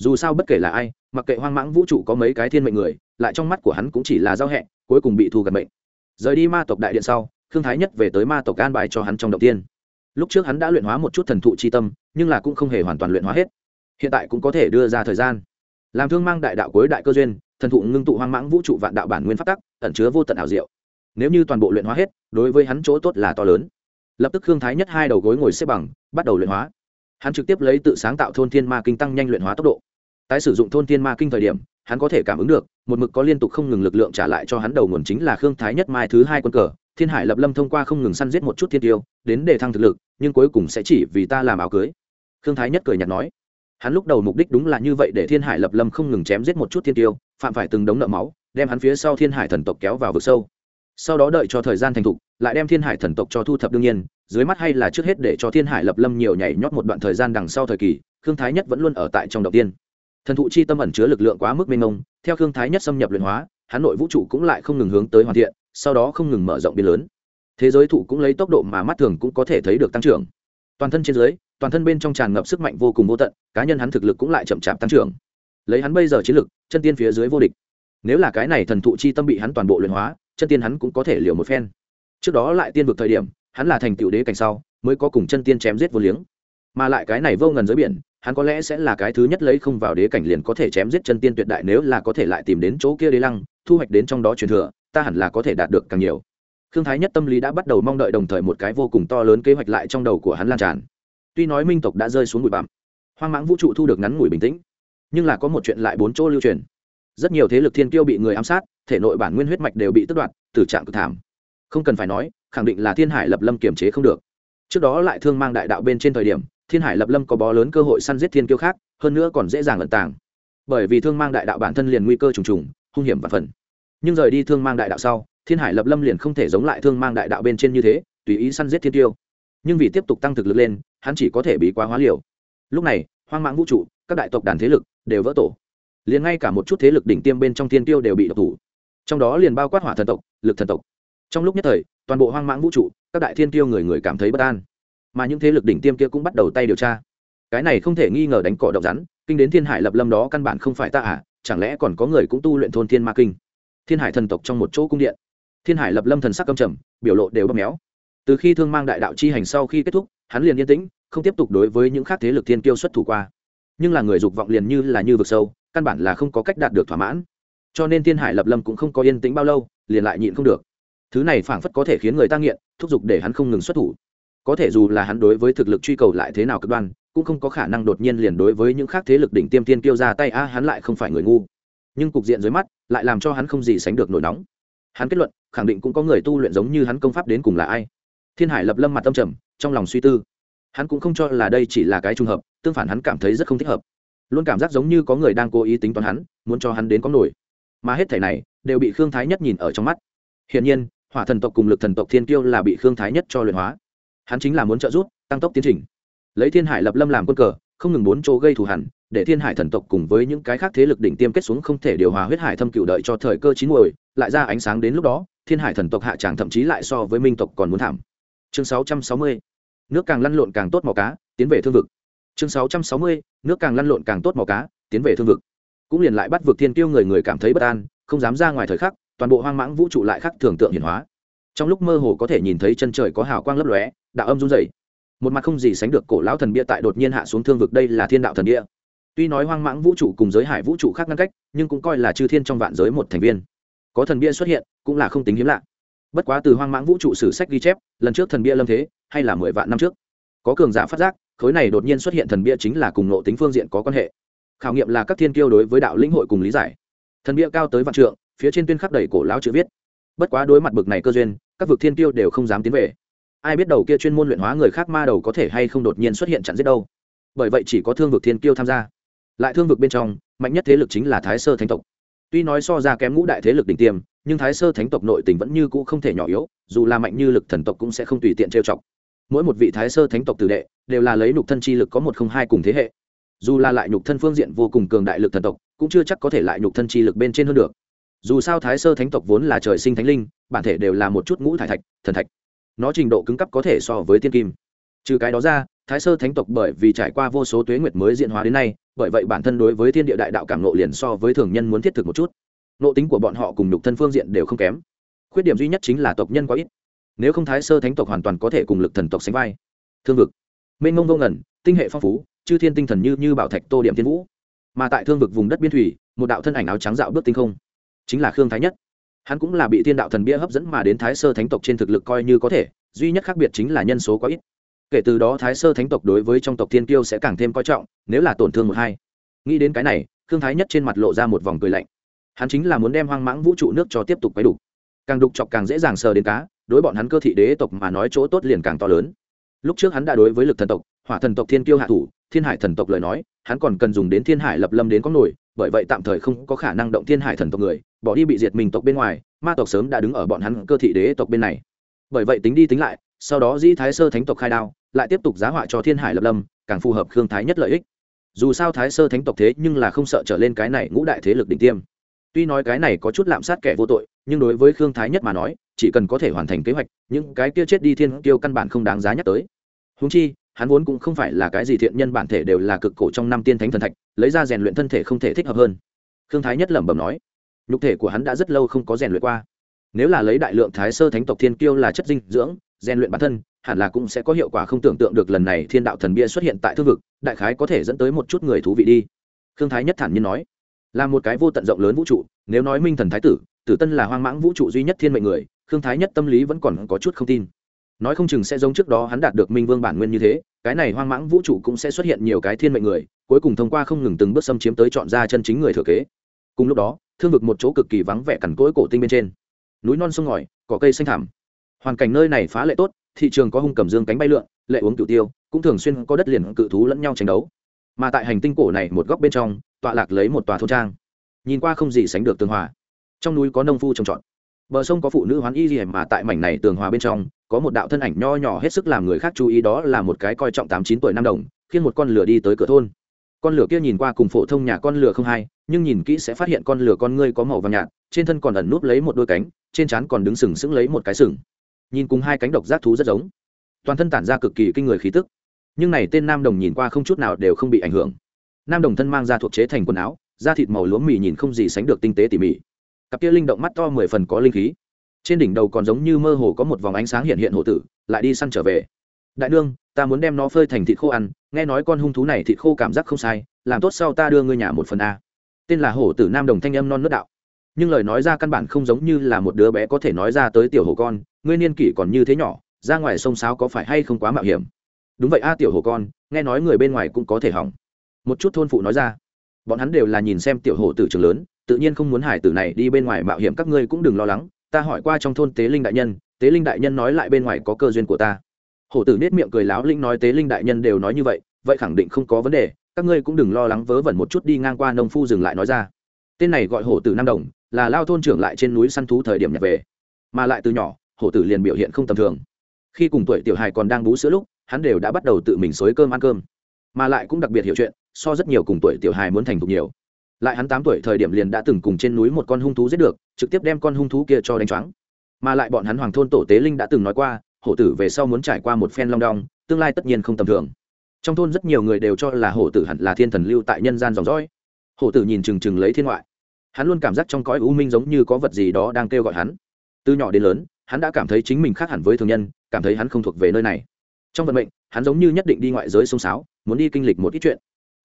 dù sao bất kể là ai, mặc kệ hoang mãng vũ trụ có mấy cái thiên mệnh người, lại trong mắt của hắn cũng chỉ là giao hẹ, cuối cùng bị thu gần mệnh. Rời đi ma tộc đại điện sau thương thái nhất về tới ma tộc an bài cho hắn trong đầu tiên. Lúc trước hắn đã luyện hóa một chút thần thụ c h i tâm, nhưng là cũng không hề hoàn toàn luyện hóa hết. Hiện tại cũng có thể đưa ra thời gian làm thương mang đại đạo cuối đại cơ duyên, thần thụ ngưng tụ hoang mãng vũ trụ vạn đạo bản nguyên phát tắc, ẩn chứa vô tận ảo diệu. Nếu như toàn bộ luyện hóa hết, đối với hắn chỗ tốt là to lớn. Lập tức khương thái nhất hai đầu gối ngồi xếp bằng, bắt đầu luyện hóa. Hắn trực tiếp lấy tự sáng tạo thôn thiên ma kinh tăng nhanh luyện hóa tốc độ. Tái sử dụng thôn thiên ma kinh thời điểm, hắn có thể cảm ứng được, một mực có liên tục không ngừng lực lượng trả lại cho hắn đầu nguồn chính là khương thái nhất mai thứ hai quân cờ, thiên hải lập lâm thông qua không ngừng săn giết một chút thiên tiêu, đến để thăng thực lực, nhưng cuối cùng sẽ chỉ vì ta làm áo cưới. Khương thái nhất cười nhạt nói hắn lúc đầu mục đích đúng là như vậy để thiên hải lập lâm không ngừng chém giết một chút thiên tiêu, phạm phải từng đống nợ máu, đem hắn phía sau thiên hải thần tộc kéo vào vực sâu. Sau đó đợi cho thời gian thành thục, lại đem thiên hải thần tộc cho thu thập đương nhiên, dưới mắt hay là trước hết để cho thiên hải lập lâm nhiều nhảy nhót một đoạn thời gian đằng sau thời kỳ, khương thái nhất vẫn luôn ở tại trong đầu tiên. Thần thụ chi tâm ẩn chứa lực lượng quá mức mênh mông, theo khương thái nhất xâm nhập luyện hóa, hắn nội vũ trụ cũng lại không ngừng hướng tới hoàn thiện, sau đó không ngừng mở rộng biên lớn. Thế giới thụ cũng lấy tốc độ mà mắt thường cũng có thể thấy được tăng trưởng. Toàn thân trên dưới toàn thân bên trong tràn ngập sức mạnh vô cùng vô tận, cá nhân hắn thực lực cũng lại chậm chạp tăng trưởng. Lấy hắn bây giờ chiến lực, chân tiên phía dưới vô địch. Nếu là cái này thần thụ chi tâm bị hắn toàn bộ luyện hóa, chân tiên hắn cũng có thể liều một phen. Trước đó lại tiên vực thời điểm, hắn là thành tựu đế cảnh sau, mới có cùng chân tiên chém giết vô liếng. Mà lại cái này vô ngần dưới biển, hắn có lẽ sẽ là cái thứ nhất lấy không vào đế cảnh liền có thể chém giết chân tiên tuyệt đại nếu là có thể lại tìm đến chỗ kia đế lăng, thu hoạch đến trong đó truyền thừa, ta hẳn là có thể đạt được càng nhiều. Khương thái nhất tâm lý đã bắt đầu mong đợi đồng thời một cái vô cùng to lớn kế hoạch lại trong đầu của hắn lan tràn tuy nói minh tộc đã rơi xuống bụi bặm, hoang mãng vũ trụ thu được ngắn ngủi bình tĩnh, nhưng là có một chuyện lại bốn chỗ lưu truyền. Rất nhiều thế lực thiên kiêu bị người ám sát, thể nội bản nguyên huyết mạch đều bị tước đoạt, tử trạng cực thảm. Không cần phải nói, khẳng định là thiên hải lập lâm kiềm chế không được. Trước đó lại thương mang đại đạo bên trên thời điểm, thiên hải lập lâm có bó lớn cơ hội săn giết thiên kiêu khác, hơn nữa còn dễ dàng lận tàng. Bởi vì thương mang đại đạo bản thân liền nguy cơ trùng trùng, hung hiểm và phần. Nhưng rời đi thương mang đại đạo sau, thiên hải lập lâm liền không thể giống lại thương mang đại đạo bên trên như thế, tùy ý săn giết thiên tiêu nhưng vì tiếp tục tăng thực lực lên, hắn chỉ có thể bị quá hóa liều. Lúc này, hoang mãng vũ trụ, các đại tộc đàn thế lực đều vỡ tổ. Liền ngay cả một chút thế lực đỉnh tiêm bên trong thiên tiêu đều bị độc thủ. Trong đó liền bao quát hỏa thần tộc, lực thần tộc. Trong lúc nhất thời, toàn bộ hoang mãng vũ trụ, các đại thiên tiêu người người cảm thấy bất an. Mà những thế lực đỉnh tiêm kia cũng bắt đầu tay điều tra. Cái này không thể nghi ngờ đánh cỏ độc rắn, kinh đến thiên hải lập lâm đó căn bản không phải ta à chẳng lẽ còn có người cũng tu luyện thôn thiên ma kinh? Thiên hải thần tộc trong một chỗ cung điện. Thiên hải lập lâm thần sắc cầm trầm, biểu lộ đều bóp méo từ khi thương mang đại đạo chi hành sau khi kết thúc, hắn liền yên tĩnh, không tiếp tục đối với những khác thế lực thiên kiêu xuất thủ qua. Nhưng là người dục vọng liền như là như vực sâu, căn bản là không có cách đạt được thỏa mãn. Cho nên thiên hải lập lâm cũng không có yên tĩnh bao lâu, liền lại nhịn không được. Thứ này phảng phất có thể khiến người ta nghiện, thúc giục để hắn không ngừng xuất thủ. Có thể dù là hắn đối với thực lực truy cầu lại thế nào cực đoan, cũng không có khả năng đột nhiên liền đối với những khác thế lực đỉnh tiêm tiên kiêu ra tay, a, hắn lại không phải người ngu. Nhưng cục diện dưới mắt, lại làm cho hắn không gì sánh được nổi nóng. Hắn kết luận, khẳng định cũng có người tu luyện giống như hắn công pháp đến cùng là ai thiên hải lập lâm mặt tâm trầm, trong lòng suy tư. Hắn cũng không cho là đây chỉ là cái trùng hợp, tương phản hắn cảm thấy rất không thích hợp. Luôn cảm giác giống như có người đang cố ý tính toán hắn, muốn cho hắn đến có nổi. Mà hết thảy này đều bị khương thái nhất nhìn ở trong mắt. Hiển nhiên, hỏa thần tộc cùng lực thần tộc thiên kiêu là bị khương thái nhất cho luyện hóa. Hắn chính là muốn trợ giúp, tăng tốc tiến trình. Lấy thiên hải lập lâm làm quân cờ, không ngừng bốn chỗ gây thù hẳn để thiên hải thần tộc cùng với những cái khác thế lực đỉnh tiêm kết xuống không thể điều hòa huyết hải thâm cựu đợi cho thời cơ chín muồi, lại ra ánh sáng đến lúc đó, thiên hải thần tộc hạ tràng thậm chí lại so với minh tộc còn muốn thảm chương 660. nước càng lăn lộn càng tốt màu cá, tiến về thương vực. Chương 660. nước càng lăn lộn càng tốt màu cá, tiến về thương vực. Cũng liền lại bắt vực thiên tiêu người người cảm thấy bất an, không dám ra ngoài thời khắc, toàn bộ hoang mãng vũ trụ lại khắc thường tượng hiển hóa. Trong lúc mơ hồ có thể nhìn thấy chân trời có hào quang lấp lóe, đạo âm run rẩy. Một mặt không gì sánh được cổ lão thần bia tại đột nhiên hạ xuống thương vực đây là thiên đạo thần bia. Tuy nói hoang mãng vũ trụ cùng giới hải vũ trụ khác ngăn cách, nhưng cũng coi là chư thiên trong vạn giới một thành viên. Có thần bia xuất hiện, cũng là không tính hiếm lạ bất quá từ hoang mãng vũ trụ sử sách ghi chép, lần trước thần bia lâm thế, hay là mười vạn năm trước. Có cường giả phát giác, khối này đột nhiên xuất hiện thần bia chính là cùng nộ tính phương diện có quan hệ. Khảo nghiệm là các thiên kiêu đối với đạo lĩnh hội cùng lý giải. Thần bia cao tới vạn trượng, phía trên tuyên khắc đầy cổ lão chữ viết. Bất quá đối mặt bực này cơ duyên, các vực thiên kiêu đều không dám tiến về. Ai biết đầu kia chuyên môn luyện hóa người khác ma đầu có thể hay không đột nhiên xuất hiện chặn giết đâu. Bởi vậy chỉ có thương vực thiên kiêu tham gia. Lại thương vực bên trong, mạnh nhất thế lực chính là thái sơ thánh tộc. Tuy nói so ra kém ngũ đại thế lực đỉnh tiêm nhưng thái sơ thánh tộc nội tình vẫn như cũ không thể nhỏ yếu, dù là mạnh như lực thần tộc cũng sẽ không tùy tiện trêu chọc. Mỗi một vị thái sơ thánh tộc tử đệ đều là lấy nhục thân chi lực có một không hai cùng thế hệ. Dù là lại nhục thân phương diện vô cùng cường đại lực thần tộc, cũng chưa chắc có thể lại nhục thân chi lực bên trên hơn được. Dù sao thái sơ thánh tộc vốn là trời sinh thánh linh, bản thể đều là một chút ngũ thải thạch, thần thạch. Nó trình độ cứng cấp có thể so với tiên kim. Trừ cái đó ra, thái sơ thánh tộc bởi vì trải qua vô số tuế nguyệt mới diện hóa đến nay, bởi vậy bản thân đối với thiên địa đại đạo cảm nộ liền so với thường nhân muốn thiết thực một chút nộ tính của bọn họ cùng nhục thân phương diện đều không kém. Khuyết điểm duy nhất chính là tộc nhân quá ít. Nếu không thái sơ thánh tộc hoàn toàn có thể cùng lực thần tộc sánh vai. Thương vực. Mênh mông vô ngẩn tinh hệ phong phú, chư thiên tinh thần như như bảo thạch tô điểm thiên vũ. Mà tại thương vực vùng đất biên thủy, một đạo thân ảnh áo trắng dạo bước tinh không. Chính là khương thái nhất. Hắn cũng là bị thiên đạo thần bia hấp dẫn mà đến thái sơ thánh tộc trên thực lực coi như có thể, duy nhất khác biệt chính là nhân số quá ít. Kể từ đó thái sơ thánh tộc đối với trong tộc thiên kiêu sẽ càng thêm coi trọng, nếu là tổn thương một hai. Nghĩ đến cái này, khương thái nhất trên mặt lộ ra một vòng cười lạnh hắn chính là muốn đem hoang mãng vũ trụ nước cho tiếp tục quấy đủ. Càng đục chọc càng dễ dàng sờ đến cá, đối bọn hắn cơ thị đế tộc mà nói chỗ tốt liền càng to lớn. Lúc trước hắn đã đối với lực thần tộc, hỏa thần tộc thiên kiêu hạ thủ, thiên hải thần tộc lời nói, hắn còn cần dùng đến thiên hải lập lâm đến có nổi, bởi vậy tạm thời không có khả năng động thiên hải thần tộc người, bỏ đi bị diệt mình tộc bên ngoài, ma tộc sớm đã đứng ở bọn hắn cơ thị đế tộc bên này. Bởi vậy tính đi tính lại, sau đó dĩ thái sơ thánh tộc khai đao, lại tiếp tục giá họa cho thiên hải lập lâm, càng phù hợp khương thái nhất lợi ích. Dù sao thái sơ thánh tộc thế nhưng là không sợ trở lên cái này ngũ đại thế lực đỉnh tiêm tuy nói cái này có chút lạm sát kẻ vô tội, nhưng đối với khương thái nhất mà nói, chỉ cần có thể hoàn thành kế hoạch, những cái kia chết đi thiên tiêu căn bản không đáng giá nhắc tới. Húng chi, hắn vốn cũng không phải là cái gì thiện nhân bản thể đều là cực cổ trong năm tiên thánh thần thạch, lấy ra rèn luyện thân thể không thể thích hợp hơn. Khương thái nhất lẩm bẩm nói, nhục thể của hắn đã rất lâu không có rèn luyện qua. Nếu là lấy đại lượng thái sơ thánh tộc thiên kiêu là chất dinh dưỡng, rèn luyện bản thân, hẳn là cũng sẽ có hiệu quả không tưởng tượng được lần này thiên đạo thần bia xuất hiện tại thương vực, đại khái có thể dẫn tới một chút người thú vị đi. Khương thái nhất thản nhiên nói là một cái vô tận rộng lớn vũ trụ, nếu nói minh thần thái tử tử tân là hoang mãng vũ trụ duy nhất thiên mệnh người, khương thái nhất tâm lý vẫn còn có chút không tin. Nói không chừng sẽ giống trước đó hắn đạt được minh vương bản nguyên như thế, cái này hoang mãng vũ trụ cũng sẽ xuất hiện nhiều cái thiên mệnh người, cuối cùng thông qua không ngừng từng bước xâm chiếm tới chọn ra chân chính người thừa kế. Cùng lúc đó, thương vực một chỗ cực kỳ vắng vẻ cằn cỗi cổ tinh bên trên. Núi non sông ngòi, cỏ cây xanh thảm hoàn cảnh nơi này phá lệ tốt, thị trường có hung cầm dương cánh bay lượn, lệ uống cửu tiêu, cũng thường xuyên có đất liền cự thú lẫn nhau tranh đấu. Mà tại hành tinh cổ này một góc bên trong tọa lạc lấy một tòa thôn trang. Nhìn qua không gì sánh được tường hòa. Trong núi có nông phu trồng trọt. Bờ sông có phụ nữ hoán y gì mà tại mảnh này tường hòa bên trong, có một đạo thân ảnh nho nhỏ hết sức làm người khác chú ý đó là một cái coi trọng tám chín tuổi năm đồng, khiến một con lửa đi tới cửa thôn. Con lửa kia nhìn qua cùng phổ thông nhà con lửa không hay, nhưng nhìn kỹ sẽ phát hiện con lửa con ngươi có màu vàng nhạt, trên thân còn ẩn núp lấy một đôi cánh, trên trán còn đứng sừng sững lấy một cái sừng. Nhìn cùng hai cánh độc giác thú rất giống. Toàn thân tản ra cực kỳ kinh người khí tức. Nhưng này tên nam đồng nhìn qua không chút nào đều không bị ảnh hưởng nam đồng thân mang ra thuộc chế thành quần áo, da thịt màu lúa mì nhìn không gì sánh được tinh tế tỉ mỉ. Cặp kia linh động mắt to mười phần có linh khí. Trên đỉnh đầu còn giống như mơ hồ có một vòng ánh sáng hiện hiện hộ tử, lại đi săn trở về. Đại nương, ta muốn đem nó phơi thành thịt khô ăn, nghe nói con hung thú này thịt khô cảm giác không sai, làm tốt sau ta đưa ngươi nhà một phần a. Tên là hổ tử nam đồng thanh âm non nước đạo. Nhưng lời nói ra căn bản không giống như là một đứa bé có thể nói ra tới tiểu hổ con, ngươi niên kỷ còn như thế nhỏ, ra ngoài sông sáo có phải hay không quá mạo hiểm? Đúng vậy a tiểu hồ con, nghe nói người bên ngoài cũng có thể hỏng một chút thôn phụ nói ra. Bọn hắn đều là nhìn xem tiểu hồ tử trường lớn, tự nhiên không muốn hải tử này đi bên ngoài mạo hiểm, các ngươi cũng đừng lo lắng, ta hỏi qua trong thôn tế linh đại nhân, tế linh đại nhân nói lại bên ngoài có cơ duyên của ta. Hổ tử nết miệng cười láo linh nói tế linh đại nhân đều nói như vậy vậy khẳng định không có vấn đề, các ngươi cũng đừng lo lắng vớ vẩn một chút đi ngang qua nông phu dừng lại nói ra. Tên này gọi hổ tử nam đồng, là lao thôn trưởng lại trên núi săn thú thời điểm nhập về. Mà lại từ nhỏ, hổ tử liền biểu hiện không tầm thường. Khi cùng tuổi tiểu hài còn đang bú sữa lúc, hắn đều đã bắt đầu tự mình xối cơm ăn cơm. Mà lại cũng đặc biệt hiểu chuyện so rất nhiều cùng tuổi tiểu hài muốn thành thục nhiều. Lại hắn tám tuổi thời điểm liền đã từng cùng trên núi một con hung thú giết được, trực tiếp đem con hung thú kia cho đánh choáng. Mà lại bọn hắn hoàng thôn tổ tế linh đã từng nói qua, hổ tử về sau muốn trải qua một phen long đong, tương lai tất nhiên không tầm thường. Trong thôn rất nhiều người đều cho là hổ tử hẳn là thiên thần lưu tại nhân gian dòng dõi. Hổ tử nhìn chừng chừng lấy thiên ngoại. Hắn luôn cảm giác trong cõi u minh giống như có vật gì đó đang kêu gọi hắn. Từ nhỏ đến lớn, hắn đã cảm thấy chính mình khác hẳn với thường nhân, cảm thấy hắn không thuộc về nơi này. Trong vận mệnh, hắn giống như nhất định đi ngoại giới sông sáo, muốn đi kinh lịch một ít chuyện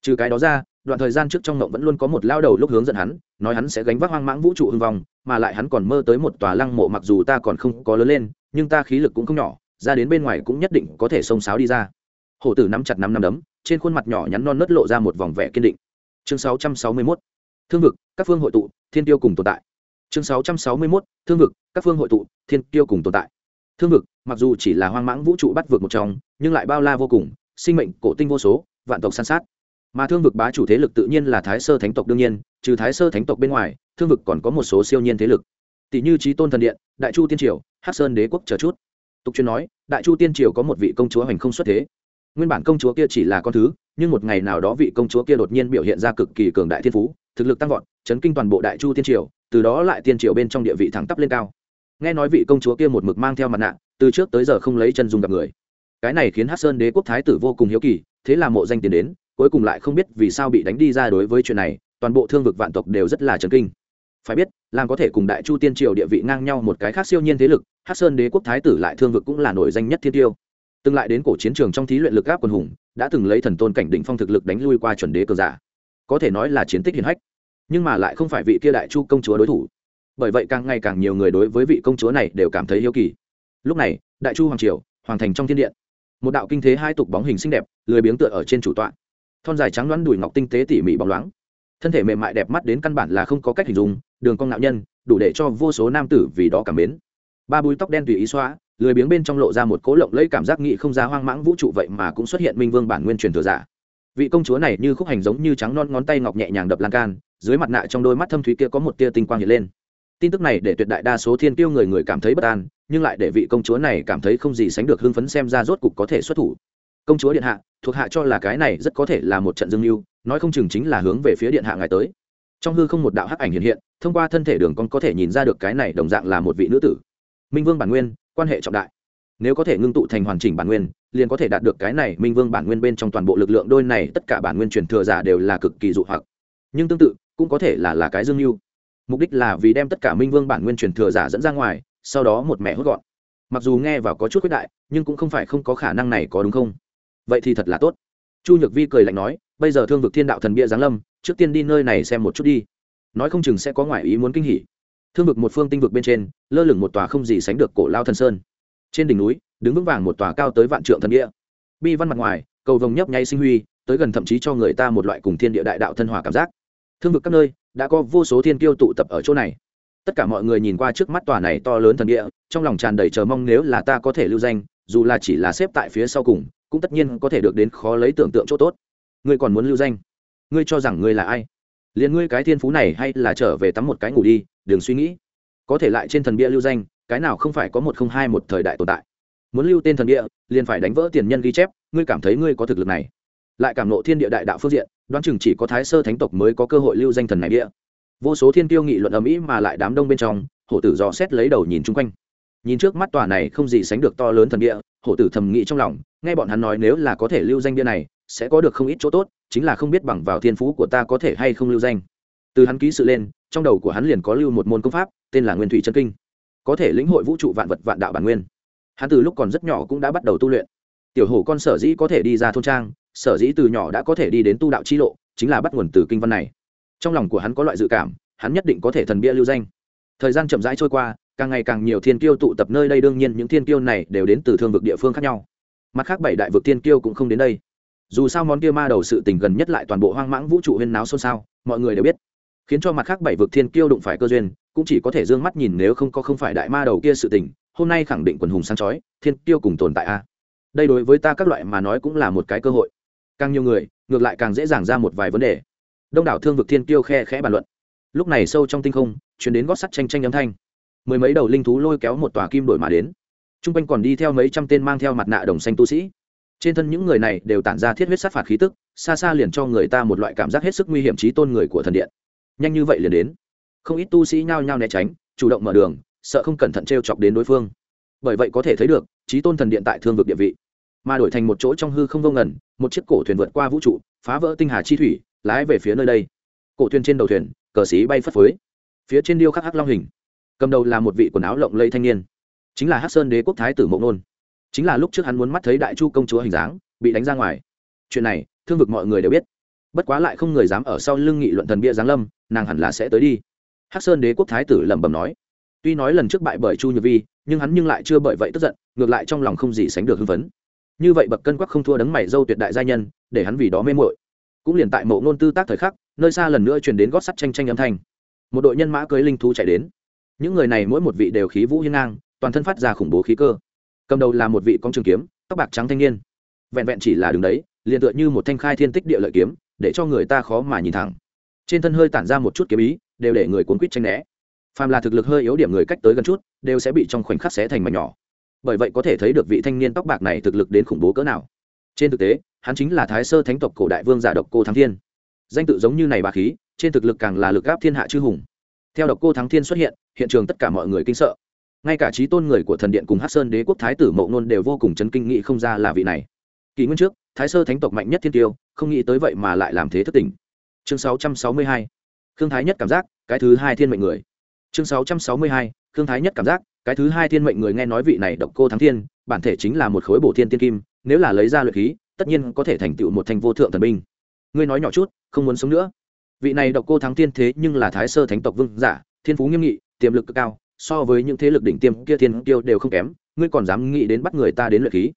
trừ cái đó ra, đoạn thời gian trước trong mộng vẫn luôn có một lao đầu lúc hướng dẫn hắn, nói hắn sẽ gánh vác hoang mãng vũ trụ hưng vong, mà lại hắn còn mơ tới một tòa lăng mộ mặc dù ta còn không có lớn lên, nhưng ta khí lực cũng không nhỏ, ra đến bên ngoài cũng nhất định có thể xông sáo đi ra. Hổ tử nắm chặt năm năm đấm, trên khuôn mặt nhỏ nhắn non nớt lộ ra một vòng vẻ kiên định. Chương 661 thương vực, các phương hội tụ, thiên tiêu cùng tồn tại. Chương 661 thương vực, các phương hội tụ, thiên tiêu cùng tồn tại. Thương vực, mặc dù chỉ là hoang mãng vũ trụ bắt vượt một trong, nhưng lại bao la vô cùng, sinh mệnh cổ tinh vô số, vạn tộc san sát mà thương vực bá chủ thế lực tự nhiên là thái sơ thánh tộc đương nhiên, trừ thái sơ thánh tộc bên ngoài, thương vực còn có một số siêu nhiên thế lực. Tỷ như trí tôn thần điện, đại chu tiên triều, hắc sơn đế quốc chờ chút. Tục chuyên nói, đại chu tiên triều có một vị công chúa hành không xuất thế. Nguyên bản công chúa kia chỉ là con thứ, nhưng một ngày nào đó vị công chúa kia đột nhiên biểu hiện ra cực kỳ cường đại thiên phú, thực lực tăng vọt, chấn kinh toàn bộ đại chu tiên triều, từ đó lại tiên triều bên trong địa vị thẳng tắp lên cao. Nghe nói vị công chúa kia một mực mang theo mặt nạ, từ trước tới giờ không lấy chân dùng gặp người. Cái này khiến hát sơn đế quốc thái tử vô cùng hiếu kỳ, thế là mộ danh tiền đến cuối cùng lại không biết vì sao bị đánh đi ra đối với chuyện này, toàn bộ thương vực vạn tộc đều rất là chấn kinh. Phải biết, làm có thể cùng đại chu tiên triều địa vị ngang nhau một cái khác siêu nhiên thế lực hát sơn đế quốc thái tử lại thương vực cũng là nổi danh nhất thiên tiêu. Từng lại đến cổ chiến trường trong thí luyện lực gáp quần hùng, đã từng lấy thần tôn cảnh đỉnh phong thực lực đánh lui qua chuẩn đế cường giả. Có thể nói là chiến tích hiển hách. Nhưng mà lại không phải vị kia đại chu công chúa đối thủ. Bởi vậy càng ngày càng nhiều người đối với vị công chúa này đều cảm thấy hiếu kỳ. Lúc này, đại chu hoàng triều, hoàng thành trong thiên điện. Một đạo kinh thế hai tục bóng hình xinh đẹp, lười biếng tựa ở trên chủ tọa thon dài trắng đoán đùi ngọc tinh tế tỉ mỉ bóng loáng. Thân thể mềm mại đẹp mắt đến căn bản là không có cách hình dung, đường cong nạo nhân, đủ để cho vô số nam tử vì đó cảm mến. Ba búi tóc đen tùy ý xóa, lười biếng bên trong lộ ra một cố lộng lấy cảm giác nghị không ra hoang mãng vũ trụ vậy mà cũng xuất hiện minh vương bản nguyên truyền thừa giả. Vị công chúa này như khúc hành giống như trắng non ngón tay ngọc nhẹ nhàng đập lan can, dưới mặt nạ trong đôi mắt thâm thúy kia có một tia tinh quang hiện lên. Tin tức này để tuyệt đại đa số thiên tiêu người người cảm thấy bất an, nhưng lại để vị công chúa này cảm thấy không gì sánh được hưng phấn xem ra rốt cục có thể xuất thủ công chúa điện hạ, thuộc hạ cho là cái này rất có thể là một trận dương mưu, nói không chừng chính là hướng về phía điện hạ ngài tới. Trong hư không một đạo hắc ảnh hiện hiện, thông qua thân thể đường con có thể nhìn ra được cái này đồng dạng là một vị nữ tử. Minh vương bản nguyên, quan hệ trọng đại. Nếu có thể ngưng tụ thành hoàn chỉnh bản nguyên, liền có thể đạt được cái này minh vương bản nguyên bên trong toàn bộ lực lượng đôi này, tất cả bản nguyên truyền thừa giả đều là cực kỳ dụ hoặc. Nhưng tương tự, cũng có thể là là cái dương mưu. Mục đích là vì đem tất cả minh vương bản nguyên truyền thừa giả dẫn ra ngoài, sau đó một mẹ hốt gọn. Mặc dù nghe vào có chút quyết đại, nhưng cũng không phải không có khả năng này có đúng không? Vậy thì thật là tốt. Chu nhược vi cười lạnh nói, bây giờ thương vực thiên đạo thần bia giáng lâm, trước tiên đi nơi này xem một chút đi. Nói không chừng sẽ có ngoại ý muốn kinh hỉ. Thương vực một phương tinh vực bên trên, lơ lửng một tòa không gì sánh được cổ lao thần sơn. Trên đỉnh núi, đứng vững vàng một tòa cao tới vạn trượng thần địa bi văn mặt ngoài, cầu vồng nhấp nháy sinh huy, tới gần thậm chí cho người ta một loại cùng thiên địa đại đạo thân hòa cảm giác. Thương vực các nơi, đã có vô số thiên kiêu tụ tập ở chỗ này. Tất cả mọi người nhìn qua trước mắt tòa này to lớn thần địa trong lòng tràn đầy chờ mong nếu là ta có thể lưu danh, dù là chỉ là xếp tại phía sau cùng cũng tất nhiên có thể được đến khó lấy tưởng tượng chỗ tốt. Ngươi còn muốn lưu danh? Ngươi cho rằng ngươi là ai? Liền ngươi cái thiên phú này hay là trở về tắm một cái ngủ đi, đừng suy nghĩ. Có thể lại trên thần bia lưu danh, cái nào không phải có một không hai một thời đại tồn tại. Muốn lưu tên thần địa liền phải đánh vỡ tiền nhân ghi chép, ngươi cảm thấy ngươi có thực lực này. Lại cảm nộ thiên địa đại đạo phương diện, đoán chừng chỉ có thái sơ thánh tộc mới có cơ hội lưu danh thần này địa vô số thiên tiêu nghị luận ầm ĩ mà lại đám đông bên trong, hổ tử dò xét lấy đầu nhìn chung quanh. Nhìn trước mắt tòa này không gì sánh được to lớn thần địa hổ tử thầm nghĩ trong lòng, nghe bọn hắn nói nếu là có thể lưu danh bia này, sẽ có được không ít chỗ tốt, chính là không biết bằng vào thiên phú của ta có thể hay không lưu danh. Từ hắn ký sự lên, trong đầu của hắn liền có lưu một môn công pháp, tên là nguyên thủy chân kinh. Có thể lĩnh hội vũ trụ vạn vật vạn đạo bản nguyên. Hắn từ lúc còn rất nhỏ cũng đã bắt đầu tu luyện. Tiểu hổ con sở dĩ có thể đi ra thôn trang, sở dĩ từ nhỏ đã có thể đi đến tu đạo chi lộ, chính là bắt nguồn từ kinh văn này. Trong lòng của hắn có loại dự cảm, hắn nhất định có thể thần bia lưu danh. Thời gian chậm rãi trôi qua càng ngày càng nhiều thiên kiêu tụ tập nơi đây, đương nhiên những thiên kiêu này đều đến từ thương vực địa phương khác nhau. Mặt khác bảy đại vực thiên kiêu cũng không đến đây. Dù sao món kia ma đầu sự tình gần nhất lại toàn bộ hoang mãng vũ trụ huyên náo xôn xao, mọi người đều biết. Khiến cho mặt khác bảy vực thiên kiêu đụng phải cơ duyên, cũng chỉ có thể d ư ơ n g mắt nhìn nếu không có không phải đại ma đầu kia sự tình, hôm nay khẳng định quần hùng sáng chói, thiên kiêu cùng tồn tại a. Đây đối với ta các loại mà nói cũng là một cái cơ hội. Càng nhiều người, ngược lại càng dễ dàng ra một vài vấn đề. Đông đảo thương vực thiên kiêu khe khẽ bàn luận. Lúc này sâu trong tinh không chuyển đến gót sắt tranh tranh âm thanh mười mấy đầu linh thú lôi kéo một tòa kim đổi mà đến. T r u n g quanh còn đi theo mấy trăm tên mang theo mặt nạ đồng xanh tu sĩ. Trên thân những người này đều tản ra thiết huyết sát phạt khí tức, xa xa liền cho người ta một loại cảm giác hết sức nguy hiểm trí tôn người của thần điện. Nhanh như vậy liền đến. Không ít tu sĩ nhao nhao né tránh, chủ động mở đường, sợ không cẩn thận t r e o chọc đến đối phương. Bởi vậy có thể thấy được, trí tôn thần điện tại thương vực địa vị. Mà đổi thành một chỗ trong hư không vô ngẩn một chiếc cổ thuyền vượt qua vũ trụ, phá vỡ tinh hà chi thủy, lái về phía nơi đây. Cổ thuyền trên đầu thuyền, cờ xí bay phất phới. Phía trên điêu khắc hắc long hình cầm đầu là một vị quần áo lộng lây thanh niên. Chính là hắc sơn đế quốc thái tử mộ nôn. Chính là lúc trước hắn muốn mắt thấy đại chu công chúa hình dáng, bị đánh ra ngoài. Chuyện này, thương vực mọi người đều biết. Bất quá lại không người dám ở sau lưng nghị luận thần bia giáng lâm, nàng hẳn là sẽ tới đi. Hắc sơn đế quốc thái tử lẩm bẩm nói. Tuy nói lần trước bại bởi chu nhược vi, nhưng hắn nhưng lại chưa bởi vậy tức giận, ngược lại trong lòng không gì sánh được hưng phấn. Như vậy bậc cân quắc không thua đấng mày dâu tuyệt đại gia nhân, để hắn vì đó mê mội cũng liền tại mộ ngôn tư tác thời khắc, nơi xa lần nữa truyền đến gót sắt tranh tranh âm thanh. Một đội nhân mã cưới linh thú chạy đến những người này mỗi một vị đều khí vũ hiên ngang, toàn thân phát ra khủng bố khí cơ. Cầm đầu là một vị con trường kiếm, tóc bạc trắng thanh niên. Vẹn vẹn chỉ là đường đấy, liền tựa như một thanh khai thiên tích địa lợi kiếm, để cho người ta khó mà nhìn thẳng. Trên thân hơi tản ra một chút kiếm ý, đều để người cuốn quýt tranh né. Phàm là thực lực hơi yếu điểm người cách tới gần chút, đều sẽ bị trong khoảnh khắc xé thành mảnh nhỏ. Bởi vậy có thể thấy được vị thanh niên tóc bạc này thực lực đến khủng bố cỡ nào. Trên thực tế, hắn chính là thái sơ thánh tộc cổ đại vương giả độc cô thắng thiên. Danh tự giống như này bà khí, trên thực lực càng là lực gáp thiên hạ chư hùng theo độc cô thắng thiên xuất hiện hiện trường tất cả mọi người kinh sợ ngay cả trí tôn người của thần điện cùng hát sơn đế quốc thái tử mậu nôn đều vô cùng chấn kinh nghĩ không ra là vị này kỷ nguyên trước, thái sơ thánh tộc mạnh nhất thiên tiêu, không nghĩ tới vậy mà lại làm thế thất tình chương 662. khương thái nhất cảm giác, cái thứ hai thiên mệnh người chương 662. khương thái nhất cảm giác, cái thứ hai thiên mệnh người nghe nói vị này độc cô thắng thiên, bản thể chính là một khối bổ thiên tiên kim, nếu là lấy ra luyện khí, tất nhiên có thể thành tựu một thành vô thượng thần binh ngươi nói nhỏ chút, không muốn sống nữa vị này độc cô thắng thiên thế nhưng là thái sơ thánh tộc vương giả, thiên phú nghiêm nghị, tiềm lực cực cao, so với những thế lực đỉnh tiêm kia thiên tiêu đều không kém, ngươi còn dám nghĩ đến bắt người ta đến luyện khí.